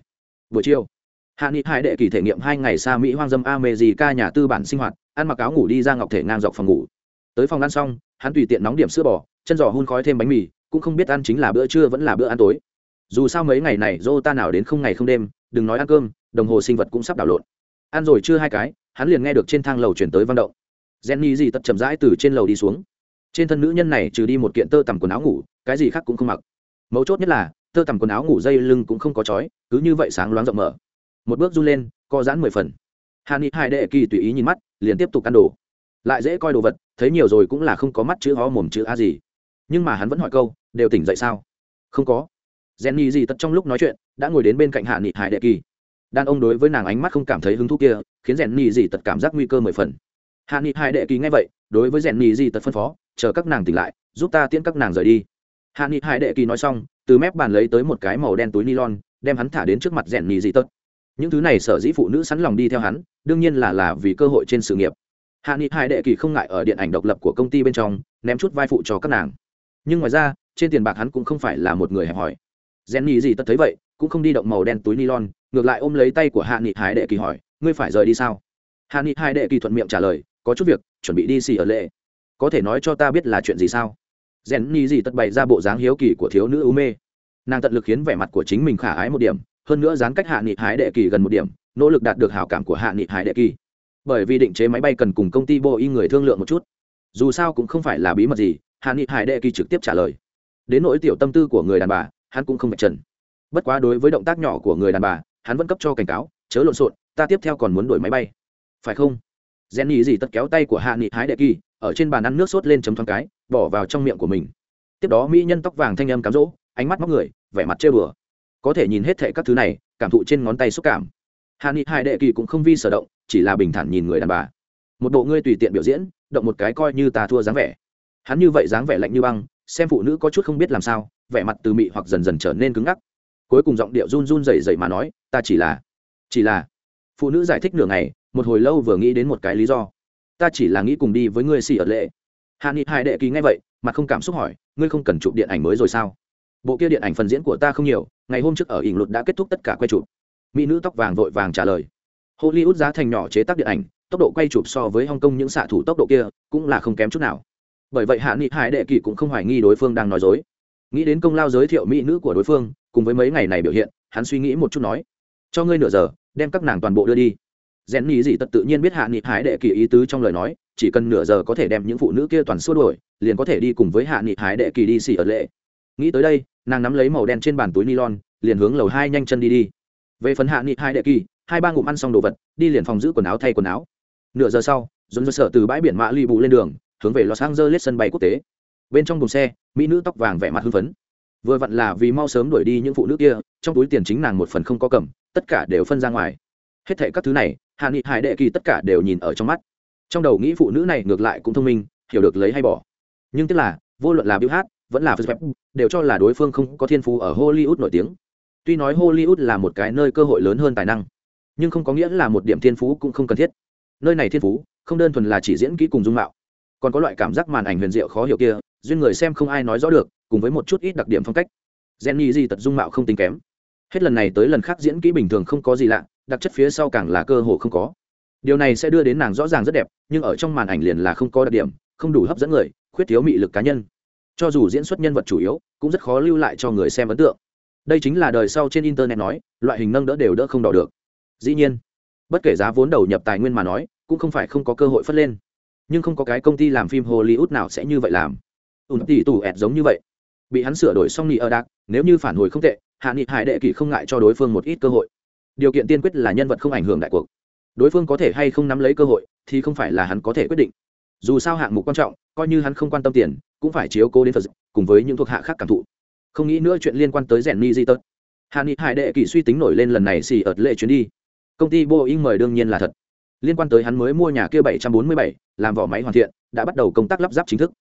buổi chiều hạ nghị hải đệ kỳ thể nghiệm hai ngày xa mỹ hoang dâm ca nhà tư bản sinh hoạt, ăn mặc áo ngủ đi ra ngọc thể ngang dọc phòng ngủ tới phòng ăn xong, hắn tùy tiện nóng điểm sữa bò, chân giò hun khói thêm bánh mì, cũng không biết ăn chính là bữa trưa vẫn là bữa ăn tối. Dù sao mấy ngày này dô ta nào đến không ngày không đêm, đừng nói ăn cơm, đồng hồ sinh vật cũng sắp đảo lộn. Ăn rồi chưa hai cái, hắn liền nghe được trên thang lầu chuyển tới văn động. Jenny gì tật chậm rãi từ trên lầu đi xuống. Trên thân nữ nhân này trừ đi một kiện tơ tằm quần áo ngủ, cái gì khác cũng không mặc. Mấu chốt nhất là, tơ tằm quần áo ngủ dây lưng cũng không có chói, cứ như vậy sáng loáng rộng mở. Một bước run lên, co giãn mười phần. Hàn ni hai đệ kỳ tùy ý nhìn mắt, liền tiếp tục ăn đồ. Lại dễ coi đồ vật thấy nhiều rồi cũng là không có mắt chữ ho mồm chữ a gì. Nhưng mà hắn vẫn hỏi câu, đều tỉnh dậy sao? Không có. Jenny gì tật trong lúc nói chuyện, đã ngồi đến bên cạnh hạ nghị hải đệ kỳ. Đàn ông đối với nàng ánh mắt không cảm thấy hứng thú kia, khiến rèn nhì gì tật cảm giác nguy cơ mười phần. Hạ nghị hải đệ kỳ nghe vậy, đối với rèn nhì gì tật phân phó, chờ các nàng tỉnh lại, giúp ta tiễn các nàng rời đi. Hạ nghị hải đệ kỳ nói xong, từ mép bàn lấy tới một cái màu đen túi nylon, đem hắn thả đến trước mặt rèn nhì gì tật những thứ này sở dĩ phụ nữ sẵn lòng đi theo hắn, đương nhiên là là vì cơ hội trên sự nghiệp hạ nghị hải đệ kỳ không ngại ở điện ảnh độc lập của công ty bên trong, ném chút vai phụ cho các nàng. Nhưng ngoài ra, trên tiền bạc hắn cũng không phải là một người hẹp hòi. Rèn nhì gì tất thấy vậy, cũng không đi động màu đen túi nylon, ngược lại ôm lấy tay của hạ nghị hải đệ kỳ hỏi, ngươi phải rời đi sao? Hạ nghị hải đệ kỳ thuận miệng trả lời, có chút việc, chuẩn bị đi xì ở lệ. Có thể nói cho ta biết là chuyện gì sao? Rèn nhì gì tất bày ra bộ dáng hiếu kỳ của thiếu nữ u mê. Nàng tận lực khiến vẻ mặt của chính mình khả ái một điểm, hơn nữa dán cách hạ nghị hải đệ kỳ gần một điểm, nỗ lực đạt được hảo cảm của hạ nghị hải đệ kỳ bởi vì định chế máy bay cần cùng công ty boeing người thương lượng một chút. Dù sao cũng không phải là bí mật gì hạ nghị hải đệ kỳ trực tiếp trả lời. Đến nỗi tiểu tâm tư của người đàn bà, hắn cũng không bạch trần. Bất quá đối với động tác nhỏ của người đàn bà, hắn vẫn cấp cho cảnh cáo, chớ lộn xộn, ta tiếp theo còn muốn đổi máy bay. Phải không? Jenny gì tất kéo tay của hạ nghị hái đệ kỳ, ở trên bàn ăn nước sốt lên chấm thoáng cái, bỏ vào trong miệng của mình. Tiếp đó mỹ nhân tóc vàng thanh âm cám rỗ ánh mắt móc người, vẻ mặt chê bừa có thể nhìn hết thảy các thứ này, cảm thụ trên ngón tay xúc cảm. Hạ nghị hải đệ kỳ cũng không vi sở động chỉ là bình thản nhìn người đàn bà. Một bộ ngươi tùy tiện biểu diễn, động một cái coi như ta thua dáng vẻ. Hắn như vậy dáng vẻ lạnh như băng, xem phụ nữ có chút không biết làm sao, vẻ mặt từ mị hoặc dần dần trở nên cứng ngắc. Cuối cùng giọng điệu run run rẩy rẩy mà nói, ta chỉ là chỉ là. Phụ nữ giải thích nửa ngày, một hồi lâu vừa nghĩ đến một cái lý do. Ta chỉ là nghĩ cùng đi với ngươi xì ở lệ. Hạ nghị hải đệ kỳ nghe vậy mà không cảm xúc hỏi, ngươi không cần chụp điện ảnh mới rồi sao? Bộ kia điện ảnh phần diễn của ta không nhiều, ngày hôm trước ở ỉn luật đã kết thúc tất cả quay chụp. Mỹ nữ tóc vàng vội vàng trả lời hollywood giá thành nhỏ chế tác điện ảnh, tốc độ quay chụp so với hong kong những xạ thủ tốc độ kia cũng là không kém chút nào. Bởi vậy hạ nghị hải đệ kỳ cũng không hoài nghi đối phương đang nói dối. Nghĩ đến công lao giới thiệu mỹ nữ của đối phương, cùng với mấy ngày này biểu hiện, hắn suy nghĩ một chút nói, cho ngươi nửa giờ, đem các nàng toàn bộ đưa đi. Rèn nhì dị tật tự nhiên biết hạ nghị hải đệ kỳ ý tứ trong lời nói, chỉ cần nửa giờ có thể đem những phụ nữ kia toàn xua đuổi, liền có thể đi cùng với hạ nghị hải đệ kỳ đi xỉ ở lệ. Nghĩ tới đây, nàng nắm lấy màu đen trên bàn túi nylon, liền hướng lầu hai nhanh chân đi đi. Về phần hạ nghị hải đệ kỳ hai ba ngụm ăn xong đồ vật, đi liền phòng giữ quần áo thay quần áo. Nửa giờ sau dồn dơ sở từ bãi biển mã li bù lên đường, hướng về los angeles sân bay quốc tế. Bên trong đồn xe, mỹ nữ tóc vàng vẻ mặt hưng phấn. Vừa vặn là vì mau sớm đuổi đi những phụ nữ kia, trong túi tiền chính nàng một phần không có cầm, tất cả đều phân ra ngoài. Hết thệ các thứ này, hạ nghị hải đệ kỳ tất cả đều nhìn ở trong mắt. Trong đầu nghĩ phụ nữ này ngược lại cũng thông minh, hiểu được lấy hay bỏ. Nhưng tức là, vô luận là biểu hát vẫn là facebook đều cho là đối phương không có thiên phú ở hollywood nổi tiếng. Tuy nói hollywood là một cái nơi cơ hội lớn hơn tài năng nhưng không có nghĩa là một điểm thiên phú cũng không cần thiết. Nơi này thiên phú, không đơn thuần là chỉ diễn kỹ cùng dung mạo, còn có loại cảm giác màn ảnh huyền diệu khó hiểu kia, duyên người xem không ai nói rõ được, cùng với một chút ít đặc điểm phong cách. Jenny di tật dung mạo không tính kém. Hết lần này tới lần khác diễn kỹ bình thường không có gì lạ, đặc chất phía sau càng là cơ hội không có. Điều này sẽ đưa đến nàng rõ ràng rất đẹp, nhưng ở trong màn ảnh liền là không có đặc điểm, không đủ hấp dẫn người, khuyết thiếu mị lực cá nhân. Cho dù diễn xuất nhân vật chủ yếu, cũng rất khó lưu lại cho người xem ấn tượng. Đây chính là đời sau trên internet nói, loại hình nâng đỡ đều đỡ không đỏ được dĩ nhiên, bất kể giá vốn đầu nhập tài nguyên mà nói, cũng không phải không có cơ hội phất lên. Nhưng không có cái công ty làm phim hollywood nào sẽ như vậy làm. Ùn tỷ tù ẹt giống như vậy. Bị hắn sửa đổi xong nị ở đạc, nếu như phản hồi không tệ, hạ nghị hải đệ kỷ không ngại cho đối phương một ít cơ hội. Điều kiện tiên quyết là nhân vật không ảnh hưởng đại cuộc. Đối phương có thể hay không nắm lấy cơ hội, thì không phải là hắn có thể quyết định. Dù sao hạng mục quan trọng, coi như hắn không quan tâm tiền, cũng phải chiếu cố đến phật cùng với những thuộc hạ khác cảm thụ. Không nghĩ nữa chuyện liên quan tới rèn ni di tớt hạ nghị hải đệ kỷ suy tính nổi lên lần này xì ợt lệ chuyến đi công ty boeing mời đương nhiên là thật. Liên quan tới hắn mới mua nhà kia 747, làm vỏ máy hoàn thiện đã bắt đầu công tác lắp ráp chính thức.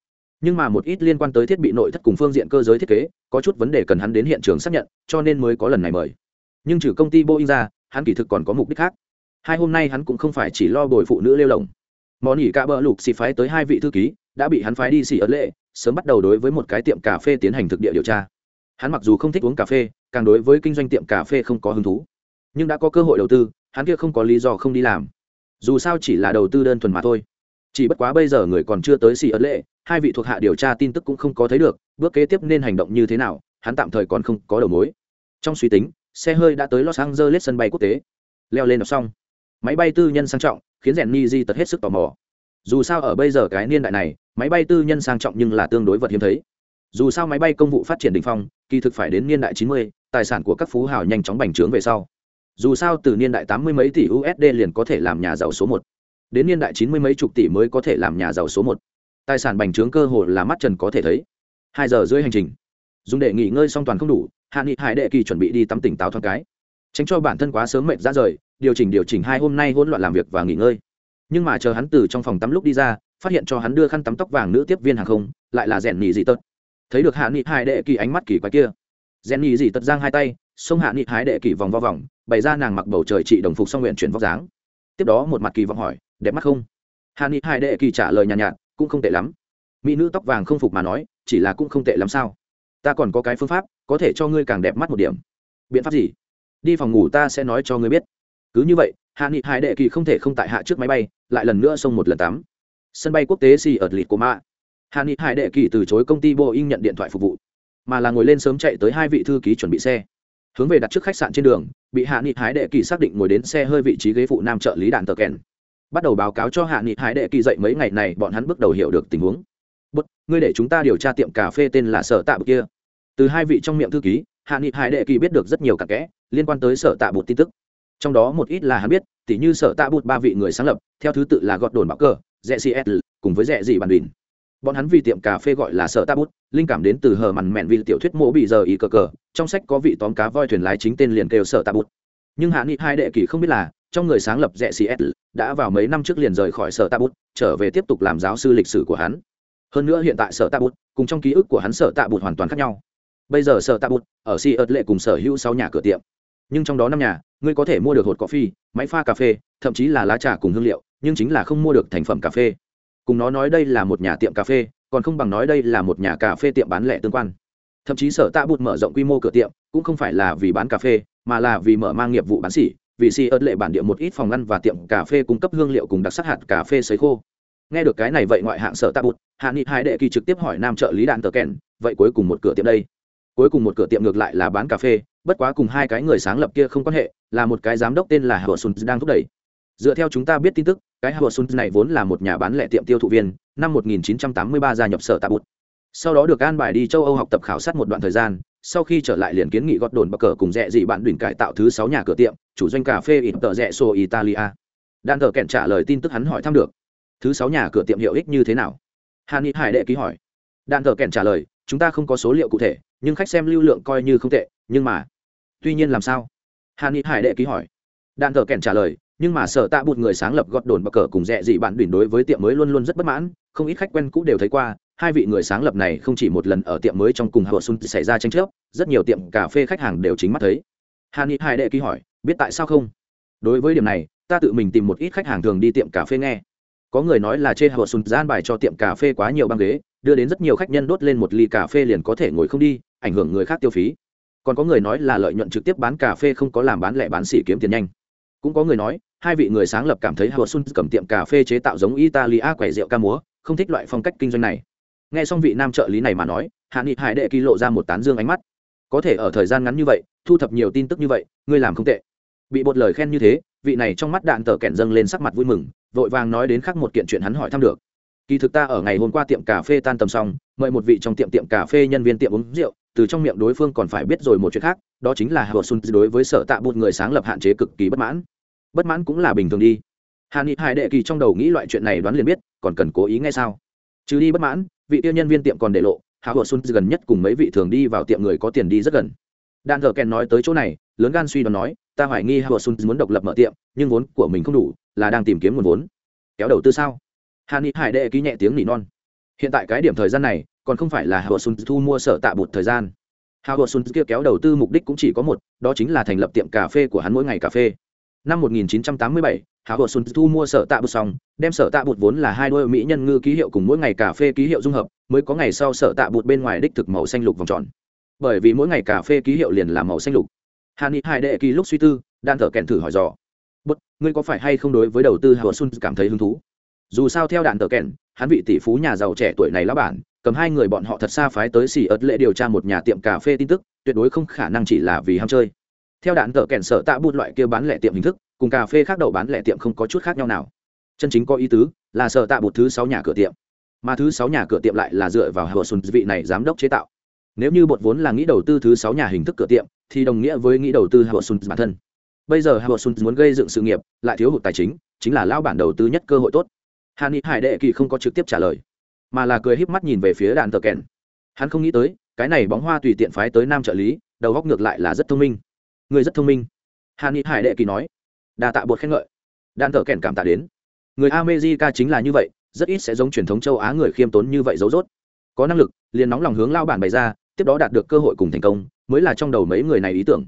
Nhưng mà một ít liên quan tới thiết bị nội thất cùng phương diện cơ giới thiết kế có chút vấn đề cần hắn đến hiện trường xác nhận cho nên mới có lần này mời. Nhưng trừ công ty boeing ra hắn kỳ thực còn có mục đích khác. Hai hôm nay hắn cũng không phải chỉ lo bồi phụ nữ lêu lồng. Món ỉ cả bờ lục xì phái tới hai vị thư ký đã bị hắn phái đi xỉ ấn lệ sớm bắt đầu đối với một cái tiệm cà phê tiến hành thực địa điều tra. Hắn mặc dù không thích uống cà phê càng đối với kinh doanh tiệm cà phê không có hứng thú. Nhưng đã có cơ hội đầu tư hắn kia không có lý do không đi làm. Dù sao chỉ là đầu tư đơn thuần mà thôi. Chỉ bất quá bây giờ người còn chưa tới xì ấn lệ, hai vị thuộc hạ điều tra tin tức cũng không có thấy được, bước kế tiếp nên hành động như thế nào, hắn tạm thời còn không có đầu mối. Trong suy tính, xe hơi đã tới los angeles sân bay quốc tế. Leo lên đọc xong. Máy bay tư nhân sang trọng, khiến rèn ni di tật hết sức tò mò. Dù sao ở bây giờ cái niên đại này, máy bay tư nhân sang trọng nhưng là tương đối vật hiếm thấy. Dù sao máy bay công vụ phát triển đ ỉ n h phong, kỳ thực phải đến niên đại chín mươi, tài sản của các phú hào nhanh chóng bành trướng về sau dù sao từ niên đại tám mươi mấy tỷ usd liền có thể làm nhà giàu số một. Đến niên đại chín mươi mấy chục tỷ mới có thể làm nhà giàu số một. Tài sản bành trướng cơ hội là mắt trần có thể thấy. Hai giờ rưỡi hành trình. Dùng để nghỉ ngơi song toàn không đủ, hạ nghị hải đệ kỳ chuẩn bị đi tắm tỉnh táo thoáng cái. Tránh cho bản thân quá sớm mệt ra rời, điều chỉnh điều chỉnh hai hôm nay hỗn loạn làm việc và nghỉ ngơi. Nhưng mà chờ hắn từ trong phòng tắm lúc đi ra, phát hiện cho hắn đưa khăn tắm tóc vàng nữ tiếp viên hàng không, lại là rèn nhị dị tật. Thấy được hạ nghị Hải đệ kỳ ánh mắt kỳ quái kia. Rèn nhị dị tật giang hai tay, xông hạ nghị Hải đệ kỳ vòng vo vòng bày ra nàng mặc bầu trời trị đồng phục xong nguyện chuyển vóc dáng. Tiếp đó một mặt kỳ vọng hỏi đẹp mắt không? Hạ ni hai đệ kỳ trả lời nhàn nhạt, nhạt cũng không tệ lắm. Mỹ nữ tóc vàng không phục mà nói chỉ là cũng không tệ lắm sao? Ta còn có cái phương pháp có thể cho ngươi càng đẹp mắt một điểm. Biện pháp gì? Đi phòng ngủ ta sẽ nói cho ngươi biết. Cứ như vậy hạ nghị hải đệ kỳ không thể không tại hạ trước máy bay lại lần nữa xông một lần tắm. Sân bay quốc tế xì ở lịt của mạ hạ nghị hải đệ kỳ từ chối công ty boeing nhận điện thoại phục vụ mà là ngồi lên sớm chạy tới hai vị thư ký chuẩn bị xe hướng về đặt trước khách sạn trên đường, bị hạ nghị hái đệ kỳ xác định ngồi đến xe hơi vị trí ghế phụ nam trợ lý đạn tờ kèn. Bắt đầu báo cáo cho hạ nghị hái đệ kỳ dậy mấy ngày này, bọn hắn bước đầu hiểu được tình huống. Bất ngươi để chúng ta điều tra tiệm cà phê tên là sở tạ bột kia. Từ hai vị trong miệng thư ký, hạ nghị hải đệ kỳ biết được rất nhiều cặn kẽ liên quan tới sở tạ bụt tin tức. Trong đó một ít là hắn biết, tỉ như sở tạ bụt ba vị người sáng lập, theo thứ tự là gọt đồn bạo cơ rẽ cs cùng với rẽ dị bàn đình bọn hắn vì tiệm cà phê gọi là sợ ta bút, linh cảm đến từ hờ mằn mẹn vì tiểu thuyết mỗ bị giờ ý cờ cờ, trong sách có vị tóm cá voi thuyền lái chính tên liền kêu sợ ta bút. Nhưng hạ nghị hai đệ kỳ không biết là, trong người sáng lập rẽ cs đã vào mấy năm trước liền rời khỏi sở ta bút, trở về tiếp tục làm giáo sư lịch sử của hắn. Hơn nữa hiện tại sở tạ bút, cùng trong ký ức của hắn sở tạ bút hoàn toàn khác nhau. Bây giờ sở tạ bút ở si ớt lệ cùng sở hữu sáu nhà cửa tiệm. Nhưng trong đó năm nhà, ngươi có thể mua được hột cà phê máy pha cà phê, thậm chí là lá trà cùng hương liệu, nhưng chính là không mua được thành phẩm cà phê cùng nó nói đây là một nhà tiệm cà phê, còn không bằng nói đây là một nhà cà phê tiệm bán lẻ tương quan. Thậm chí sở tạ bụt mở rộng quy mô cửa tiệm, cũng không phải là vì bán cà phê, mà là vì mở mang nghiệp vụ bán xỉ, vì xì ớt lệ bản địa một ít phòng ngăn và tiệm cà phê cung cấp hương liệu cùng đặc sắc hạt cà phê sấy khô. Nghe được cái này vậy ngoại hạng sở tạ bụt, hạ nghị hai đệ kỳ trực tiếp hỏi nam trợ lý đạn tờ kèn, vậy cuối cùng một cửa tiệm đây? Cuối cùng một cửa tiệm ngược lại là bán cà phê, bất quá cùng hai cái người sáng lập kia không quan hệ, là một cái giám đốc tên là hờ sùn đang thúc đẩy dựa theo chúng ta biết tin tức, cái hà xuân này vốn là một nhà bán lẻ tiệm tiêu thụ viên, năm 1983 gia nhập sở tạ bụt. Sau đó được an bài đi châu âu học tập khảo sát một đoạn thời gian, sau khi trở lại liền kiến nghị gọt đồn bắc cờ cùng rẽ dị bạn đùn cải tạo thứ sáu nhà cửa tiệm, chủ doanh cà phê ít tờ rẽ xô italia. Đan thờ kẹn trả lời tin tức hắn hỏi thăm được. Thứ sáu nhà cửa tiệm hiệu ích như thế nào? Hàn ni hải đệ ký hỏi. Đan thờ kẹn trả lời, chúng ta không có số liệu cụ thể, nhưng khách xem lưu lượng coi như không tệ, nhưng mà, tuy nhiên làm sao? Hàn ni hải đệ ký hỏi đạn thờ kẹn trả lời, nhưng mà sở tạ bụt người sáng lập gọt đồn bắc cờ cùng rẽ dị bạn đùn đối với tiệm mới luôn luôn rất bất mãn, không ít khách quen cũ đều thấy qua, hai vị người sáng lập này không chỉ một lần ở tiệm mới trong cùng hờ xuân xảy ra tranh chấp, rất nhiều tiệm cà phê khách hàng đều chính mắt thấy. Hàn ni hai đệ ký hỏi, biết tại sao không? Đối với điểm này, ta tự mình tìm một ít khách hàng thường đi tiệm cà phê nghe. Có người nói là chê hờ xuân gian bài cho tiệm cà phê quá nhiều băng ghế, đưa đến rất nhiều khách nhân đốt lên một ly cà phê liền có thể ngồi không đi, ảnh hưởng người khác tiêu phí. Còn có người nói là lợi nhuận trực tiếp bán cà phê không có làm bán lẻ bán xỉ kiếm tiền nhanh cũng có người nói, hai vị người sáng lập cảm thấy hờ xuân cầm tiệm cà phê chế tạo giống italia quẻ rượu ca múa, không thích loại phong cách kinh doanh này. Nghe xong vị nam trợ lý này mà nói, hạ nghị hải đệ kỳ lộ ra một tán dương ánh mắt. Có thể ở thời gian ngắn như vậy, thu thập nhiều tin tức như vậy, ngươi làm không tệ. Bị bột lời khen như thế, vị này trong mắt đạn tờ kẹn dâng lên sắc mặt vui mừng, vội vàng nói đến khác một kiện chuyện hắn hỏi thăm được. Kỳ thực ta ở ngày hôm qua tiệm cà phê tan tầm xong, mời một vị trong tiệm tiệm cà phê nhân viên tiệm uống rượu, từ trong miệng đối phương còn phải biết rồi một chuyện khác, đó chính là hờ xuân đối với sở tạ bụt người sáng lập hạn chế cực kỳ bất mãn bất mãn cũng là bình thường đi. Hà nghị hải đệ kỳ trong đầu nghĩ loại chuyện này đoán liền biết, còn cần cố ý ngay sao? Trừ đi bất mãn, vị tiêu nhân viên tiệm còn để lộ hạ vợ xuân gần nhất cùng mấy vị thường đi vào tiệm người có tiền đi rất gần. Đan thờ kèn nói tới chỗ này, lớn gan suy đoán nói, ta hoài nghi hạ vợ xuân muốn độc lập mở tiệm, nhưng vốn của mình không đủ, là đang tìm kiếm nguồn vốn. Kéo đầu tư sao? Hà nghị hải đệ ký nhẹ tiếng nỉ non. Hiện tại cái điểm thời gian này, còn không phải là hạ vợ xuân thu mua sở tạ bụt thời gian. Hạ vợ xuân kia kéo đầu tư mục đích cũng chỉ có một, đó chính là thành lập tiệm cà phê của hắn mỗi ngày cà phê năm 1987, Hảo Hồ Xuân thu mua sở tạ bụt xong, đem sở tạ bụt vốn là hai đôi mỹ nhân ngư ký hiệu cùng mỗi ngày cà phê ký hiệu dung hợp, mới có ngày sau sở tạ bụt bên ngoài đích thực màu xanh lục vòng tròn. Bởi vì mỗi ngày cà phê ký hiệu liền là màu xanh lục. Hàn Nghị Hải đệ kỳ lúc suy tư, đang thở kèn thử hỏi dò. Bất, ngươi có phải hay không đối với đầu tư Hảo Xuân cảm thấy hứng thú?" Dù sao theo đạn tờ kèn, hắn vị tỷ phú nhà giàu trẻ tuổi này lá bản, cầm hai người bọn họ thật xa phái tới xỉ ớt lệ điều tra một nhà tiệm cà phê tin tức, tuyệt đối không khả năng chỉ là vì ham chơi. Theo đạn tờ kèn sở tạ bút loại kia bán lẻ tiệm hình thức, cùng cà phê khác đậu bán lẻ tiệm không có chút khác nhau nào. Chân chính có ý tứ là sở tạ bột thứ sáu nhà cửa tiệm. Mà thứ sáu nhà cửa tiệm lại là dựa vào hờ sùn vị này giám đốc chế tạo. Nếu như bột vốn là nghĩ đầu tư thứ sáu nhà hình thức cửa tiệm thì đồng nghĩa với nghĩ đầu tư hờ sùn bản thân. Bây giờ hờ sùn muốn gây dựng sự nghiệp lại thiếu hụt tài chính chính là lao bản đầu tư nhất cơ hội tốt. Hàn ni hải đệ kỳ không có trực tiếp trả lời mà là cười híp mắt nhìn về phía đạn tờ kèn. Hắn không nghĩ tới cái này bóng hoa tùy tiện phái tới nam trợ lý đầu góc ngược lại là rất thông minh người rất thông minh. Hà ni hải đệ kỳ nói. Đa tạ bột khen ngợi. Đan thợ kèn cảm tạ đến. Người amejica chính là như vậy, rất ít sẽ giống truyền thống châu á người khiêm tốn như vậy dấu dốt có năng lực, liền nóng lòng hướng lao bản bày ra, tiếp đó đạt được cơ hội cùng thành công, mới là trong đầu mấy người này ý tưởng.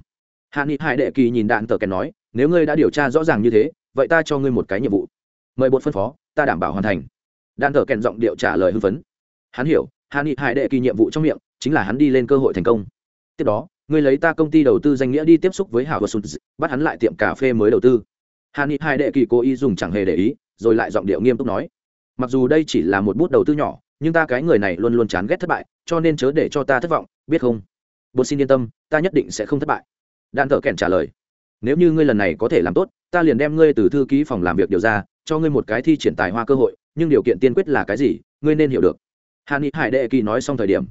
Hạ nghị hải đệ kỳ nhìn đạn tờ kèn nói, nếu ngươi đã điều tra rõ ràng như thế, vậy ta cho ngươi một cái nhiệm vụ. Mời bột phân phó, ta đảm bảo hoàn thành. Đạn tờ kèn giọng điệu trả lời hưng phấn. Hắn hiểu, hạ nghị hải đệ kỳ nhiệm vụ trong miệng, chính là hắn đi lên cơ hội thành công. Tiếp đó ngươi lấy ta công ty đầu tư danh nghĩa đi tiếp xúc với hảo và sụt bắt hắn lại tiệm cà phê mới đầu tư. Hàn ni hai đệ kỳ cố ý dùng chẳng hề để ý, rồi lại giọng điệu nghiêm túc nói. Mặc dù đây chỉ là một bút đầu tư nhỏ, nhưng ta cái người này luôn luôn chán ghét thất bại, cho nên chớ để cho ta thất vọng, biết không? Bột xin yên tâm, ta nhất định sẽ không thất bại. Đan thợ kèn trả lời. Nếu như ngươi lần này có thể làm tốt, ta liền đem ngươi từ thư ký phòng làm việc điều ra, cho ngươi một cái thi triển tài hoa cơ hội, nhưng điều kiện tiên quyết là cái gì, ngươi nên hiểu được. Hàn ni hải đệ kỳ nói xong thời điểm,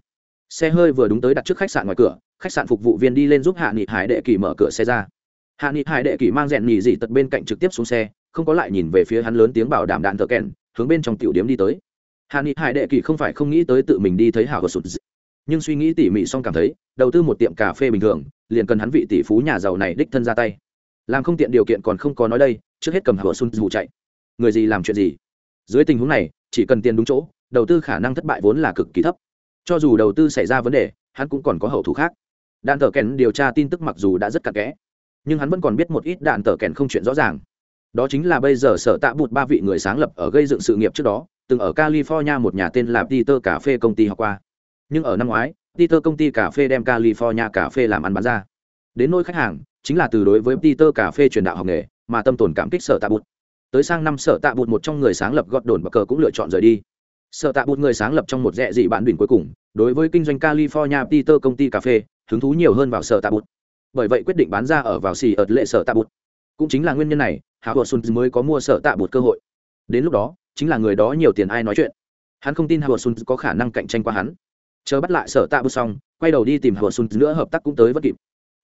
xe hơi vừa đúng tới đặt trước khách sạn ngoài cửa khách sạn phục vụ viên đi lên giúp hạ nghị hải đệ kỳ mở cửa xe ra. Hạ nghị hải đệ kỳ mang rèn nhì dị tật bên cạnh trực tiếp xuống xe, không có lại nhìn về phía hắn lớn tiếng bảo đảm đạn thợ kèn, hướng bên trong tiểu điếm đi tới. Hạ nghị hải đệ kỳ không phải không nghĩ tới tự mình đi thấy hảo của sụt nhưng suy nghĩ tỉ mỉ xong cảm thấy, đầu tư một tiệm cà phê bình thường, liền cần hắn vị tỷ phú nhà giàu này đích thân ra tay. Làm không tiện điều kiện còn không có nói đây, trước hết cầm hạ xuân dù chạy. Người gì làm chuyện gì? Dưới tình huống này, chỉ cần tiền đúng chỗ, đầu tư khả năng thất bại vốn là cực kỳ thấp. Cho dù đầu tư xảy ra vấn đề, hắn cũng còn có hậu thủ khác đạn tờ kèn điều tra tin tức mặc dù đã rất cặn kẽ, nhưng hắn vẫn còn biết một ít đạn tờ kèn không chuyện rõ ràng. Đó chính là bây giờ sở tạ bụt ba vị người sáng lập ở gây dựng sự nghiệp trước đó, từng ở california một nhà tên là peter cà phê công ty học qua. Nhưng ở năm ngoái, peter công ty cà phê đem california cà phê làm ăn bán ra. Đến nỗi khách hàng, chính là từ đối với peter cà phê truyền đạo học nghề, mà tâm tồn cảm kích sở tạ bụt. Tới sang năm sở tạ bụt một trong người sáng lập gọt đồn bờ cờ cũng lựa chọn rời đi. Sở tạ bụt người sáng lập trong một rẽ dị bản đỉnh cuối cùng, đối với kinh doanh california peter công ty cà phê hứng thú nhiều hơn vào sở tạ bút bởi vậy quyết định bán ra ở vào xì ợt lệ sở tạ bút cũng chính là nguyên nhân này, hạ vợ xuân mới có mua sở tạ bút cơ hội. Đến lúc đó, chính là người đó nhiều tiền ai nói chuyện. Hắn không tin hạ vợ xuân có khả năng cạnh tranh qua hắn. Chờ bắt lại sở tạ bút xong, quay đầu đi tìm hạ vợ xuân nữa hợp tác cũng tới vất kịp.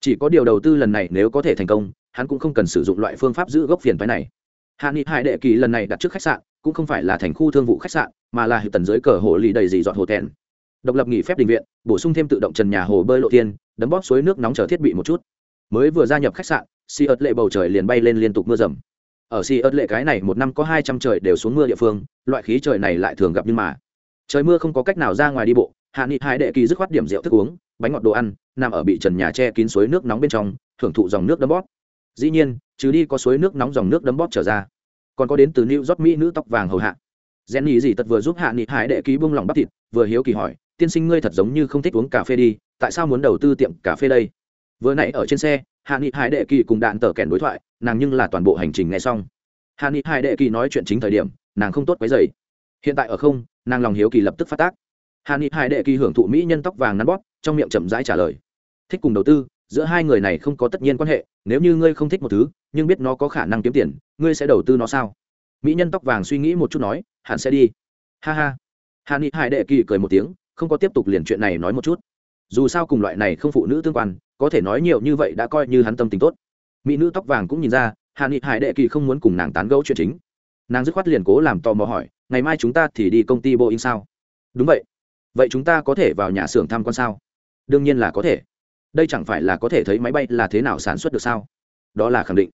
Chỉ có điều đầu tư lần này nếu có thể thành công, hắn cũng không cần sử dụng loại phương pháp giữ gốc phiền phái này. Hạ nghị hải đệ kỳ lần này đặt trước khách sạn, cũng không phải là thành khu thương vụ khách sạn, mà là hiệp tần dưới cờ hồ lì đầy dì dọn hồ thẹn độc lập nghỉ phép định viện, bổ sung thêm tự động trần nhà hồ bơi lộ tiên đấm bóp suối nước nóng chờ thiết bị một chút. Mới vừa gia nhập khách sạn si ớt lệ bầu trời liền bay lên liên tục mưa rầm. Ở si ớt lệ cái này một năm có hai trăm trời đều xuống mưa địa phương, loại khí trời này lại thường gặp nhưng mà. Trời mưa không có cách nào ra ngoài đi bộ, hạ nghị hai đệ kỳ dứt khoát điểm rượu thức uống, bánh ngọt đồ ăn, nằm ở bị trần nhà che kín suối nước nóng bên trong, thưởng thụ dòng nước đấm bóp. Dĩ nhiên, trừ đi có suối nước nóng dòng nước đấm bóp trở ra, còn có đến từ new york mỹ nữ tóc vàng hầu hạ. Gen nhì gì tật vừa giúp hạ nghị hải đệ ký bung lòng bắp thịt, vừa hiếu kỳ hỏi tiên sinh ngươi thật giống như không thích uống cà phê đi, tại sao muốn đầu tư tiệm cà phê đây? Vừa nãy ở trên xe, hạ nghị hải đệ kỳ cùng đạn tờ kèn đối thoại, nàng nhưng là toàn bộ hành trình nghe xong. Hạ nghị hải đệ kỳ nói chuyện chính thời điểm, nàng không tốt quấy dày hiện tại ở không, nàng lòng hiếu kỳ lập tức phát tác. Hạ nghị hải đệ kỳ hưởng thụ mỹ nhân tóc vàng nắn bóp, trong miệng chậm rãi trả lời. Thích cùng đầu tư, giữa hai người này không có tất nhiên quan hệ, nếu như ngươi không thích một thứ, nhưng biết nó có khả năng kiếm tiền, ngươi sẽ đầu tư nó sao? Mỹ nhân tóc vàng suy nghĩ một chút nói, hẳn sẽ đi. Ha ha. Hà ni hải đệ kỳ cười một tiếng không có tiếp tục liền chuyện này nói một chút. Dù sao cùng loại này không phụ nữ tương quan, có thể nói nhiều như vậy đã coi như hắn tâm tình tốt. Mỹ nữ tóc vàng cũng nhìn ra, hạ nghị hải đệ kỳ không muốn cùng nàng tán gẫu chuyện chính. Nàng dứt khoát liền cố làm tò mò hỏi, ngày mai chúng ta thì đi công ty boeing sao? Đúng vậy. Vậy chúng ta có thể vào nhà xưởng tham quan sao? Đương nhiên là có thể. Đây chẳng phải là có thể thấy máy bay là thế nào sản xuất được sao? Đó là khẳng định.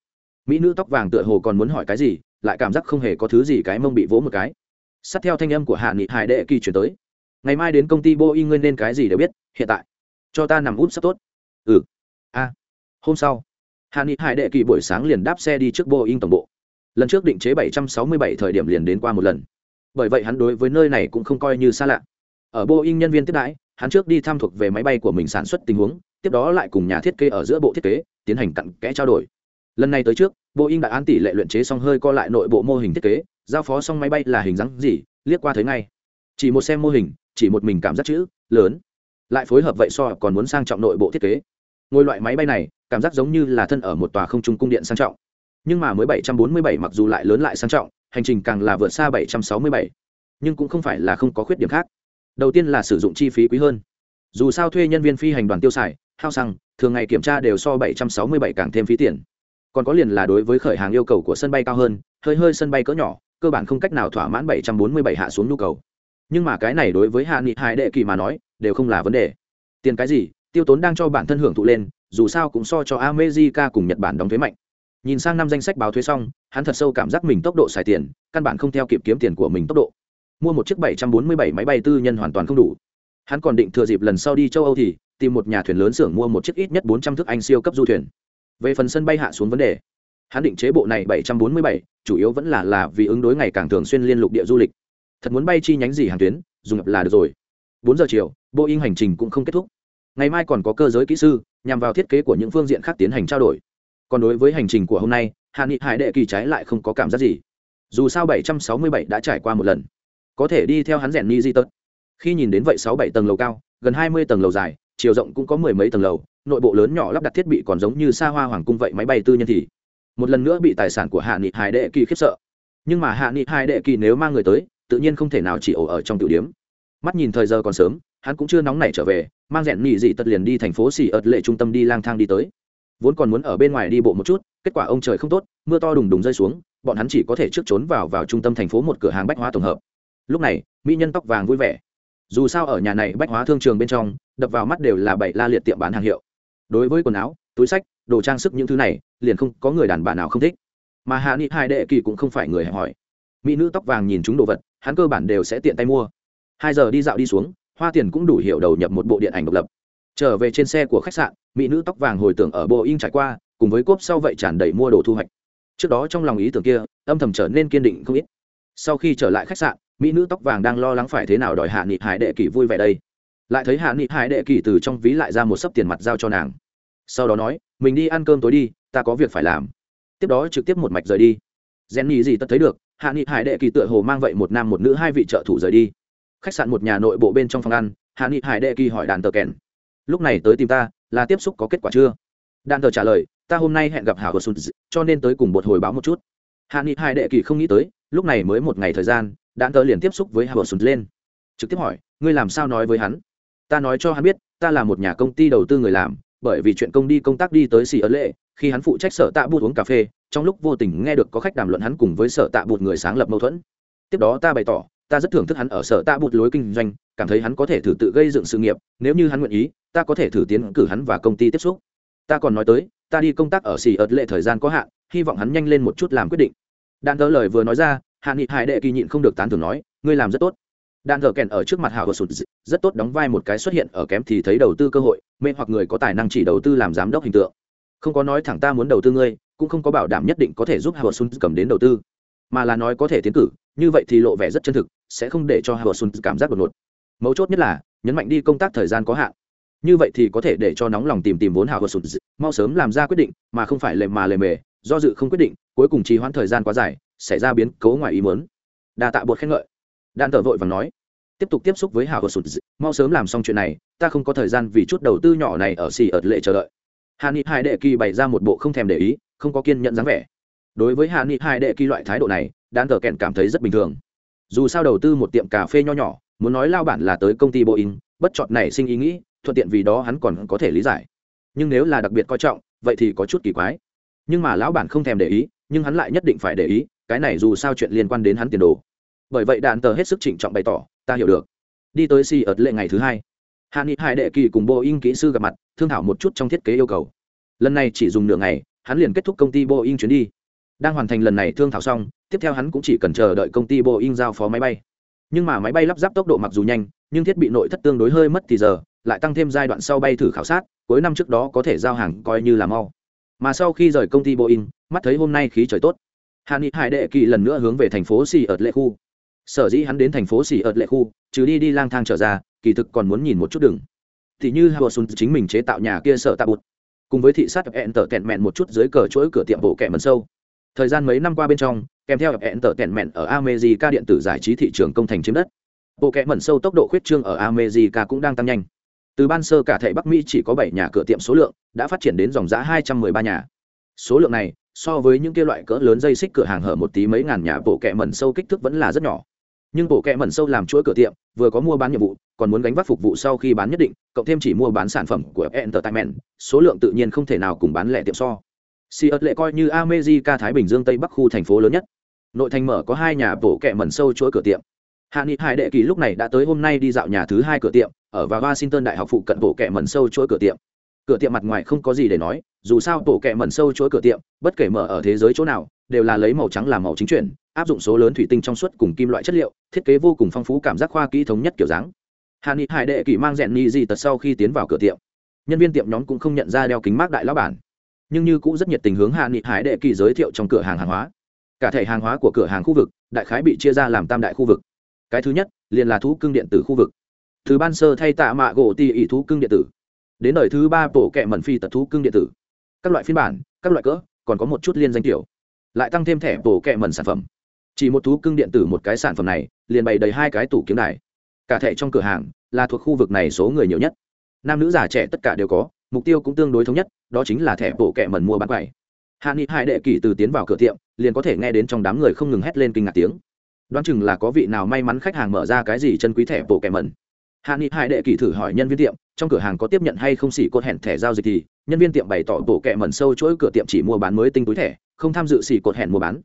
Mỹ nữ tóc vàng tựa hồ còn muốn hỏi cái gì, lại cảm giác không hề có thứ gì cái mông bị vỗ một cái. Sát theo thanh âm của hạ nghị hải đệ kỳ chuyển tới ngày mai đến công ty boeing ngươi nên cái gì đều biết, hiện tại? Cho ta nằm út sắp tốt. Ừ. A. Hôm sau Hàn nghị hải đệ kỳ buổi sáng liền đáp xe đi trước boeing tổng bộ. Lần trước định chế 767 thời điểm liền đến qua một lần. Bởi vậy hắn đối với nơi này cũng không coi như xa lạ. Ở boeing nhân viên tiếp đãi, hắn trước đi tham thuộc về máy bay của mình sản xuất tình huống, tiếp đó lại cùng nhà thiết kế ở giữa bộ thiết kế, tiến hành cặn kẽ trao đổi. Lần này tới trước, boeing đã án tỷ lệ luyện chế xong hơi co lại nội bộ mô hình thiết kế, giao phó xong máy bay là hình dáng gì, liếc qua thấy ngay. Chỉ một xem mô hình chỉ một mình cảm giác chữ, lớn. Lại phối hợp vậy so còn muốn sang trọng nội bộ thiết kế. Ngôi loại máy bay này, cảm giác giống như là thân ở một tòa không trung cung điện sang trọng. Nhưng mà mới 747 mặc dù lại lớn lại sang trọng, hành trình càng là vượt xa 767. nhưng cũng không phải là không có khuyết điểm khác. Đầu tiên là sử dụng chi phí quý hơn. Dù sao thuê nhân viên phi hành đoàn tiêu xài, hao xăng, thường ngày kiểm tra đều so 767 càng thêm phí tiền. Còn có liền là đối với khởi hàng yêu cầu của sân bay cao hơn, hơi hơi sân bay cỡ nhỏ, cơ bản không cách nào thỏa mãn 747 hạ xuống nhu cầu nhưng mà cái này đối với hạ nghị hải đệ kỳ mà nói đều không là vấn đề. Tiền cái gì tiêu tốn đang cho bản thân hưởng thụ lên dù sao cũng so cho america cùng nhật bản đóng thuế mạnh. Nhìn sang năm danh sách báo thuế xong hắn thật sâu cảm giác mình tốc độ xài tiền căn bản không theo kịp kiếm tiền của mình tốc độ. Mua một chiếc 747 máy bay tư nhân hoàn toàn không đủ. Hắn còn định thừa dịp lần sau đi châu âu thì tìm một nhà thuyền lớn xưởng mua một chiếc ít nhất 400 thước anh siêu cấp du thuyền. Về phần sân bay hạ xuống vấn đề hắn định chế bộ này 747, chủ yếu vẫn là là vì ứng đối ngày càng thường xuyên liên lục địa du lịch thật muốn bay chi nhánh gì hàng tuyến, dùng là được rồi. Bốn giờ chiều, boeing hành trình cũng không kết thúc. Ngày mai còn có cơ giới kỹ sư, nhằm vào thiết kế của những phương diện khác tiến hành trao đổi. Còn đối với hành trình của hôm nay, hạ nghị hải đệ kỳ trái lại không có cảm giác gì. Dù sao 767 đã trải qua một lần. Có thể đi theo hắn rèn ni di tật. Khi nhìn đến vậy sáu bảy tầng lầu cao, gần hai mươi tầng lầu dài, chiều rộng cũng có mười mấy tầng lầu, nội bộ lớn nhỏ lắp đặt thiết bị còn giống như xa hoa hoàng cung vậy máy bay tư nhân thì. Một lần nữa bị tài sản của hạ nghị hải đệ kỳ khiếp sợ. Nhưng mà hạ nghị hải đệ kỳ nếu mang người tới tự nhiên không thể nào chỉ ổ ở trong tiểu điếm. Mắt nhìn thời giờ còn sớm, hắn cũng chưa nóng nảy trở về, mang rèn nhị dị tật liền đi thành phố xỉ ợt lệ trung tâm đi lang thang đi tới. Vốn còn muốn ở bên ngoài đi bộ một chút, kết quả ông trời không tốt, mưa to đùng đùng rơi xuống, bọn hắn chỉ có thể trước trốn vào vào trung tâm thành phố một cửa hàng bách hóa tổng hợp. Lúc này, mỹ nhân tóc vàng vui vẻ. Dù sao ở nhà này bách hóa thương trường bên trong, đập vào mắt đều là bảy la liệt tiệm bán hàng hiệu. Đối với quần áo, túi sách, đồ trang sức những thứ này, liền không có người đàn bà nào không thích. Mà hạ nghị hai đệ kỳ cũng không phải người hẹp hỏi. Mỹ nữ tóc vàng nhìn chúng đồ vật hắn cơ bản đều sẽ tiện tay mua. Hai giờ đi dạo đi xuống, hoa tiền cũng đủ hiểu đầu nhập một bộ điện ảnh độc lập. Trở về trên xe của khách sạn, mỹ nữ tóc vàng hồi tưởng ở bộ in trải qua, cùng với cốp sau vậy tràn đầy mua đồ thu hoạch. Trước đó trong lòng ý tưởng kia, âm thầm trở nên kiên định không ít. Sau khi trở lại khách sạn, mỹ nữ tóc vàng đang lo lắng phải thế nào đòi hạ nghị hải đệ kỳ vui vẻ đây. Lại thấy hạ nghị hải đệ kỳ từ trong ví lại ra một sấp tiền mặt giao cho nàng. Sau đó nói, mình đi ăn cơm tối đi, ta có việc phải làm. Tiếp đó trực tiếp một mạch rời đi. Rèn nhì gì tất thấy được hạ nghị hải đệ kỳ tựa hồ mang vậy một nam một nữ hai vị trợ thủ rời đi. Khách sạn một nhà nội bộ bên trong phòng ăn, hạ nghị hải đệ kỳ hỏi đàn tờ kèn. Lúc này tới tìm ta, là tiếp xúc có kết quả chưa? Đàn tờ trả lời, ta hôm nay hẹn gặp hảo của sụt, cho nên tới cùng bột hồi báo một chút. Hạ nghị hải đệ kỳ không nghĩ tới, lúc này mới một ngày thời gian, đàn tờ liền tiếp xúc với hảo sụt lên. Trực tiếp hỏi, ngươi làm sao nói với hắn? Ta nói cho hắn biết, ta là một nhà công ty đầu tư người làm, bởi vì chuyện công đi công tác đi tới xì ấn lệ khi hắn phụ trách sở tạ bụt uống cà phê, trong lúc vô tình nghe được có khách đàm luận hắn cùng với sở tạ bụt người sáng lập mâu thuẫn. Tiếp đó ta bày tỏ, ta rất thưởng thức hắn ở sở tạ bụt lối kinh doanh, cảm thấy hắn có thể thử tự gây dựng sự nghiệp, nếu như hắn nguyện ý, ta có thể thử tiến cử hắn và công ty tiếp xúc. Ta còn nói tới, ta đi công tác ở xì ớt lệ thời gian có hạn, hy vọng hắn nhanh lên một chút làm quyết định. Đạn thờ lời vừa nói ra, hạ nghị hải đệ kỳ nhịn không được tán thưởng nói, ngươi làm rất tốt. Đạn thờ kèn ở trước mặt hảo hờ sụt rất tốt đóng vai một cái xuất hiện ở kém thì thấy đầu tư cơ hội, mê hoặc người có tài năng chỉ đầu tư làm giám đốc hình tượng không có nói thẳng ta muốn đầu tư ngươi, cũng không có bảo đảm nhất định có thể giúp hảo sụt cầm đến đầu tư. Mà là nói có thể tiến cử, như vậy thì lộ vẻ rất chân thực, sẽ không để cho hảo sụt cảm giác đột ngột. Mấu chốt nhất là, nhấn mạnh đi công tác thời gian có hạn. Như vậy thì có thể để cho nóng lòng tìm tìm vốn hảo và sụt mau sớm làm ra quyết định, mà không phải lề mà lề mề, do dự không quyết định, cuối cùng trì hoãn thời gian quá dài, xảy ra biến cố ngoài ý muốn. Đa tạ bột khen ngợi. Đan tờ vội và nói, tiếp tục tiếp xúc với hảo và sụt mau sớm làm xong chuyện này, ta không có thời gian vì chút đầu tư nhỏ này ở xì ợt lệ chờ đợi hà ni hai đệ kỳ bày ra một bộ không thèm để ý, không có kiên nhận dáng vẻ. Đối với hà ni hai đệ kỳ loại thái độ này, đan tờ kèn cảm thấy rất bình thường. Dù sao đầu tư một tiệm cà phê nho nhỏ, muốn nói lao bản là tới công ty boeing, bất chọn này sinh ý nghĩ, thuận tiện vì đó hắn còn có thể lý giải. Nhưng nếu là đặc biệt coi trọng, vậy thì có chút kỳ quái. Nhưng mà lão bản không thèm để ý, nhưng hắn lại nhất định phải để ý, cái này dù sao chuyện liên quan đến hắn tiền đồ. Bởi vậy đạn tờ hết sức trịnh trọng bày tỏ, ta hiểu được. Đi tới si ợt lệ ngày thứ hai hạ nghị hải đệ kỳ cùng boeing kỹ sư gặp mặt, thương thảo một chút trong thiết kế yêu cầu. Lần này chỉ dùng nửa ngày, hắn liền kết thúc công ty boeing chuyến đi. Đang hoàn thành lần này thương thảo xong, tiếp theo hắn cũng chỉ cần chờ đợi công ty boeing giao phó máy bay. Nhưng mà máy bay lắp ráp tốc độ mặc dù nhanh, nhưng thiết bị nội thất tương đối hơi mất thì giờ, lại tăng thêm giai đoạn sau bay thử khảo sát, cuối năm trước đó có thể giao hàng coi như là mau. Mà sau khi rời công ty boeing mắt thấy hôm nay khí trời tốt. Hạ nghị hải đệ kỳ lần nữa hướng về thành phố xì ợt lệ khu. Sở dĩ hắn đến thành phố xì ợt lệ khu, trừ đi đi lang thang trở ra kỳ thực còn muốn nhìn một chút đường, thì như hào sun chính mình chế tạo nhà kia sợ tạ bụt. Cùng với thị sát hẹn tở tẹn mẹn một chút dưới cờ chuỗi cửa tiệm bộ kẹm mần sâu. Thời gian mấy năm qua bên trong kèm theo hẹn tở tẹn mẹn ở America điện tử giải trí thị trường công thành chiếm đất. Bộ kẹm mẩn sâu tốc độ khuyết trương ở America cũng đang tăng nhanh. Từ ban sơ cả thệ bắc mỹ chỉ có bảy nhà cửa tiệm số lượng đã phát triển đến dòng giã hai trăm mười ba nhà. Số lượng này so với những kia loại cỡ lớn dây xích cửa hàng hở một tí mấy ngàn nhà bộ kẹ mẩn sâu kích thước vẫn là rất nhỏ nhưng bộ kẹ mẩn sâu làm chuỗi cửa tiệm, vừa có mua bán nhiệm vụ, còn muốn gánh vác phục vụ sau khi bán nhất định, cộng thêm chỉ mua bán sản phẩm của entertainment, số lượng tự nhiên không thể nào cùng bán lẻ tiệm so. Si ớt lệ coi như amejica thái bình dương tây bắc khu thành phố lớn nhất. Nội thành mở có hai nhà bộ kẹ mẩn sâu chuỗi cửa tiệm. Hạ nghị hải đệ kỳ lúc này đã tới hôm nay đi dạo nhà thứ hai cửa tiệm, ở và washington đại học phụ cận bộ kẹ mẩn sâu chuỗi cửa tiệm. Cửa tiệm mặt ngoài không có gì để nói, dù sao bộ kẹ mẩn sâu chuỗi cửa tiệm, bất kể mở ở thế giới chỗ nào, đều là lấy màu trắng làm màu chính chuyển áp dụng số lớn thủy tinh trong suốt cùng kim loại chất liệu, thiết kế vô cùng phong phú cảm giác khoa kỹ thống nhất kiểu dáng. Hà ni hải đệ kỳ mang rèn ni gì tật sau khi tiến vào cửa tiệm. Nhân viên tiệm nhóm cũng không nhận ra đeo kính mát đại lão bản. Nhưng như cũng rất nhiệt tình hướng hạ nghị hải đệ kỳ giới thiệu trong cửa hàng hàng hóa. Cả thể hàng hóa của cửa hàng khu vực, đại khái bị chia ra làm tam đại khu vực. Cái thứ nhất, liền là thú cưng điện tử khu vực. Thứ ban sơ thay tạ mạ gỗ tỉ ỉ thú cưng điện tử. Đến đời thứ ba, bộ kẹ mẩn phi tật thú cưng điện tử. Các loại phiên bản, các loại cỡ, còn có một chút liên danh kiểu. Lại tăng thêm thẻ bộ kẹ mẩn sản phẩm chỉ một thú cưng điện tử một cái sản phẩm này, liền bày đầy hai cái tủ kiếm đài. Cả thẻ trong cửa hàng là thuộc khu vực này số người nhiều nhất. Nam nữ già trẻ tất cả đều có, mục tiêu cũng tương đối thống nhất, đó chính là thẻ bộ kẹ mần mua bán quầy. Hạ nghị hai đệ kỳ từ tiến vào cửa tiệm, liền có thể nghe đến trong đám người không ngừng hét lên kinh ngạc tiếng. Đoán chừng là có vị nào may mắn khách hàng mở ra cái gì chân quý thẻ bộ kẹ mần hạ nghị hai đệ kỳ thử hỏi nhân viên tiệm, trong cửa hàng có tiếp nhận hay không xỉ cột hẹn thẻ giao dịch thì, nhân viên tiệm bày tỏ bộ kẹ mần sâu chuỗi cửa tiệm chỉ mua bán mới tinh túi thẻ, không tham dự xỉ cột hẹn mua bán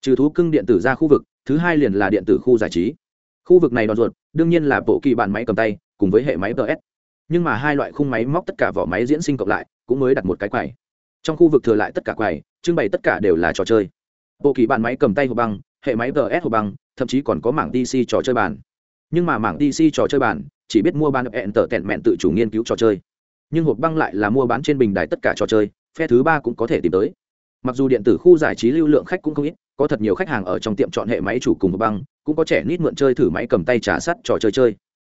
trừ thú cưng điện tử ra khu vực, thứ hai liền là điện tử khu giải trí. Khu vực này đòn ruột, đương nhiên là bộ kỳ bản máy cầm tay, cùng với hệ máy ts nhưng mà hai loại khung máy móc tất cả vỏ máy diễn sinh cộng lại, cũng mới đặt một cái quầy. Trong khu vực thừa lại tất cả quầy, trưng bày tất cả đều là trò chơi. Bộ kỳ bàn máy cầm tay hộp băng, hệ máy ts hộp băng, thậm chí còn có mảng dc trò chơi bàn. Nhưng mà mảng dc trò chơi bàn, chỉ biết mua bán hẹn tờ tẹn mẹn tự chủ nghiên cứu trò chơi. Nhưng hộp băng lại là mua bán trên bình đài tất cả trò chơi, phe thứ ba cũng có thể tìm tới mặc dù điện tử khu giải trí lưu lượng khách cũng không ít, có thật nhiều khách hàng ở trong tiệm chọn hệ máy chủ cùng một băng, cũng có trẻ nít mượn chơi thử máy cầm tay trả sắt trò chơi chơi.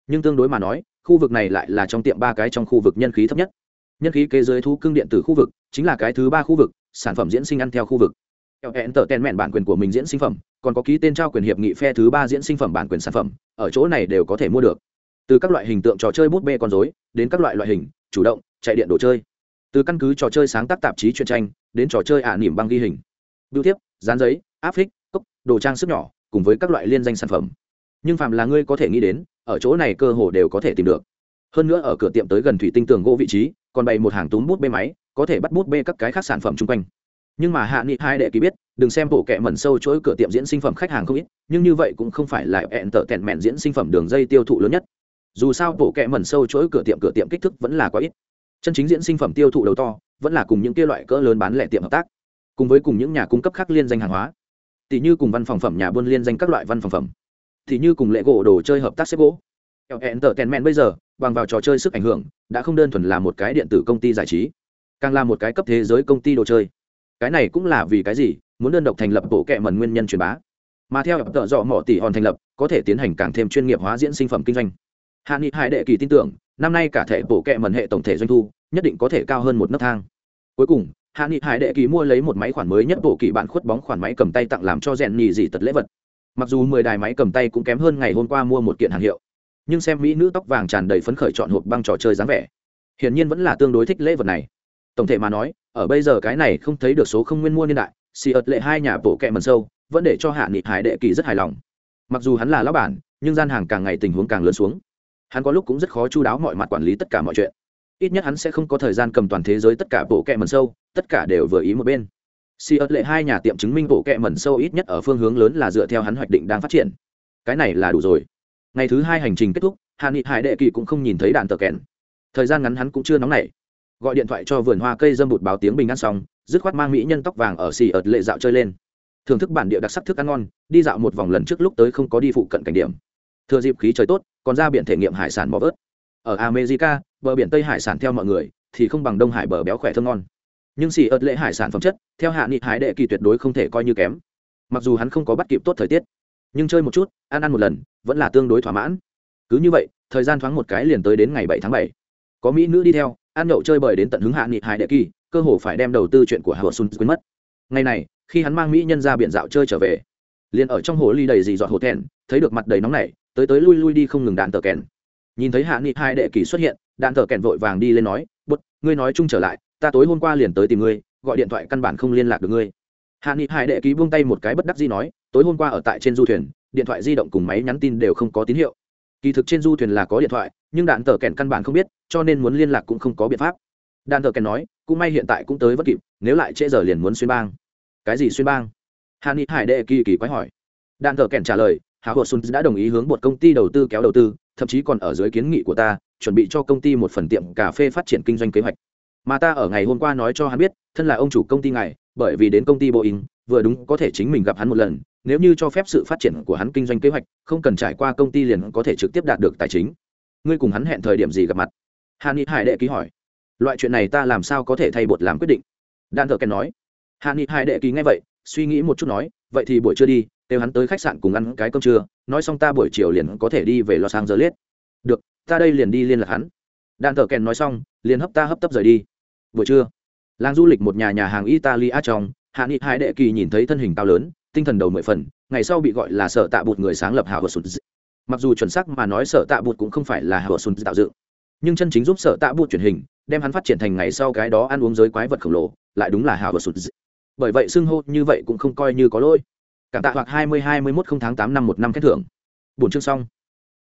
Nhưng tương đối mà nói, khu vực này lại là trong tiệm ba cái trong khu vực nhân khí thấp nhất. Nhân khí kế giới thu cưng điện tử khu vực, chính là cái thứ ba khu vực, sản phẩm diễn sinh ăn theo khu vực. Hẹn tờ tên mẹn bản quyền của mình diễn sinh phẩm, còn có ký tên trao quyền hiệp nghị phe thứ ba diễn sinh phẩm bản quyền sản phẩm, ở chỗ này đều có thể mua được. Từ các loại hình tượng trò chơi bút bê con dối đến các loại loại hình, chủ động, chạy điện đồ chơi. Từ căn cứ trò chơi sáng tác tạp chí truyện tranh đến trò chơi ả nỉm băng ghi hình. Bưu thiếp, dán giấy, áp phích, cốc, đồ trang sức nhỏ, cùng với các loại liên danh sản phẩm. Nhưng phàm là ngươi có thể nghĩ đến, ở chỗ này cơ hồ đều có thể tìm được. Hơn nữa ở cửa tiệm tới gần thủy tinh tường gỗ vị trí, còn bày một hàng túm bút bê máy, có thể bắt bút bê các cái khác sản phẩm chung quanh. Nhưng mà hạ nghị hai đệ ký biết, đừng xem bộ kệ mẩn sâu chuỗi cửa tiệm diễn sinh phẩm khách hàng không ít, nhưng như vậy cũng không phải là hẹn tợ tẹn mẹn diễn sinh phẩm đường dây tiêu thụ lớn nhất. Dù sao bộ kệ mẩn sâu chuỗi cửa tiệm cửa tiệm kích thước vẫn là quá ít. Chân chính diễn sinh phẩm tiêu thụ đầu to vẫn là cùng những kia loại cỡ lớn bán lẻ tiệm hợp tác, cùng với cùng những nhà cung cấp khác liên danh hàng hóa. Tỷ như cùng văn phòng phẩm nhà buôn liên danh các loại văn phòng phẩm. Tỷ như cùng lệ gỗ đồ chơi hợp tác xếp gỗ. Hẹn tờ tèn men bây giờ, bằng vào trò chơi sức ảnh hưởng, đã không đơn thuần là một cái điện tử công ty giải trí, càng là một cái cấp thế giới công ty đồ chơi. Cái này cũng là vì cái gì? Muốn đơn độc thành lập bộ kệ mần nguyên nhân truyền bá. Mà theo tợ dọ mỏ tỷ hòn thành lập, có thể tiến hành càng thêm chuyên nghiệp hóa diễn sinh phẩm kinh doanh. Hạ nghị hải đệ kỳ tin tưởng năm nay cả thể bộ kệ mần hệ tổng thể doanh thu nhất định có thể cao hơn một nấc thang. Cuối cùng, hạ nghị hải đệ kỳ mua lấy một máy khoản mới nhất bộ kỳ bạn khuất bóng khoản máy cầm tay tặng làm cho rèn nhì dị tật lễ vật. Mặc dù mười đài máy cầm tay cũng kém hơn ngày hôm qua mua một kiện hàng hiệu, nhưng xem mỹ nữ tóc vàng tràn đầy phấn khởi chọn hộp băng trò chơi dáng vẻ, hiển nhiên vẫn là tương đối thích lễ vật này. Tổng thể mà nói, ở bây giờ cái này không thấy được số không nguyên mua niên đại, xì ợt lệ hai nhà bộ kẹ mần sâu vẫn để cho hạ nghị hải đệ kỳ rất hài lòng. Mặc dù hắn là lão bản, nhưng gian hàng càng ngày tình huống càng lớn xuống hắn có lúc cũng rất khó chú đáo mọi mặt quản lý tất cả mọi chuyện. Ít nhất hắn sẽ không có thời gian cầm toàn thế giới tất cả bộ kẹ mần sâu, tất cả đều vừa ý một bên. Si ớt lệ hai nhà tiệm chứng minh bộ kẹ mần sâu ít nhất ở phương hướng lớn là dựa theo hắn hoạch định đang phát triển. Cái này là đủ rồi. Ngày thứ hai hành trình kết thúc hạ nghị hải đệ kỳ cũng không nhìn thấy đạn tờ kèn. Thời gian ngắn hắn cũng chưa nóng nảy. Gọi điện thoại cho vườn hoa cây dâm bụt báo tiếng bình ăn xong, dứt khoát mang mỹ nhân tóc vàng ở xì ợt lệ dạo chơi lên. Thưởng thức bản địa đặc sắc thức ăn ngon, đi dạo một vòng lần trước lúc tới không có đi phụ cận cảnh điểm. Thừa dịp khí trời tốt còn ra biển thể nghiệm hải sản mò vớt. Ở america, bờ biển tây hải sản theo mọi người thì không bằng đông hải bờ béo khỏe thơm ngon. Nhưng xì ớt lệ hải sản phẩm chất, theo hạ nghị hải đệ kỳ tuyệt đối không thể coi như kém. Mặc dù hắn không có bắt kịp tốt thời tiết, nhưng chơi một chút, ăn ăn một lần, vẫn là tương đối thỏa mãn. Cứ như vậy, thời gian thoáng một cái liền tới đến ngày bảy tháng bảy. Có mỹ nữ đi theo, ăn nhậu chơi bời đến tận hứng hạ nghị hải đệ kỳ, cơ hồ phải đem đầu tư chuyện của hà xuân quên mất. Ngày này, khi hắn mang mỹ nhân ra biển dạo chơi trở về, liền ở trong hồ ly đầy dì dọn hồ thẹn, thấy được mặt đầy nóng nảy tới tới lui lui đi không ngừng đạn tờ kèn. Nhìn thấy hạ nghị hai đệ kỳ xuất hiện, đạn tờ kèn vội vàng đi lên nói bút ngươi nói chung trở lại, ta tối hôm qua liền tới tìm ngươi, gọi điện thoại căn bản không liên lạc được ngươi. Hạ nghị hai đệ ký buông tay một cái bất đắc dĩ nói, tối hôm qua ở tại trên du thuyền, điện thoại di động cùng máy nhắn tin đều không có tín hiệu. Kỳ thực trên du thuyền là có điện thoại, nhưng đạn tờ kèn căn bản không biết, cho nên muốn liên lạc cũng không có biện pháp. Đạn tờ kèn nói, cũng may hiện tại cũng tới vất kịp, nếu lại trễ giờ liền muốn xuyên bang. Cái gì xuyên bang? Hạ nghị hải đệ kỳ kỳ quái hỏi. Đạn tờ kèn trả lời hạ hộ sun đã đồng ý hướng một công ty đầu tư kéo đầu tư, thậm chí còn ở dưới kiến nghị của ta, chuẩn bị cho công ty một phần tiệm cà phê phát triển kinh doanh kế hoạch. Mà ta ở ngày hôm qua nói cho hắn biết, thân là ông chủ công ty ngài, bởi vì đến công ty boeing, vừa đúng có thể chính mình gặp hắn một lần, nếu như cho phép sự phát triển của hắn kinh doanh kế hoạch, không cần trải qua công ty liền có thể trực tiếp đạt được tài chính. Ngươi cùng hắn hẹn thời điểm gì gặp mặt? Hàn ni hải đệ ký hỏi. Loại chuyện này ta làm sao có thể thay bột làm quyết định? Đan thợ kèn nói. Hàn ni hải đệ ký nghe vậy, suy nghĩ một chút nói, vậy thì buổi trưa đi kêu hắn tới khách sạn cùng ăn cái cơm trưa, nói xong ta buổi chiều liền có thể đi về los angeles. Được, ta đây liền đi liên lạc hắn. Đan thợ kèn nói xong, liền hấp ta hấp tấp rời đi. Buổi trưa, làng du lịch một nhà nhà hàng italia trong, hạ nghị hai đệ kỳ nhìn thấy thân hình cao lớn, tinh thần đầu mười phần, ngày sau bị gọi là sở tạ bụt người sáng lập hạ vợ sụt mặc dù chuẩn xác mà nói sở tạ bụt cũng không phải là hạ vợ sụt tạo dựng, nhưng chân chính giúp sở tạ bụt truyền hình, đem hắn phát triển thành ngày sau cái đó ăn uống giới quái vật khổng lồ, lại đúng là hạ vợ sụt bởi vậy xưng hô như vậy cũng không coi như có lỗi cảm tạ hoặc hai mươi hai mươi mốt không tháng tám năm một năm khen thưởng. Bốn chương xong.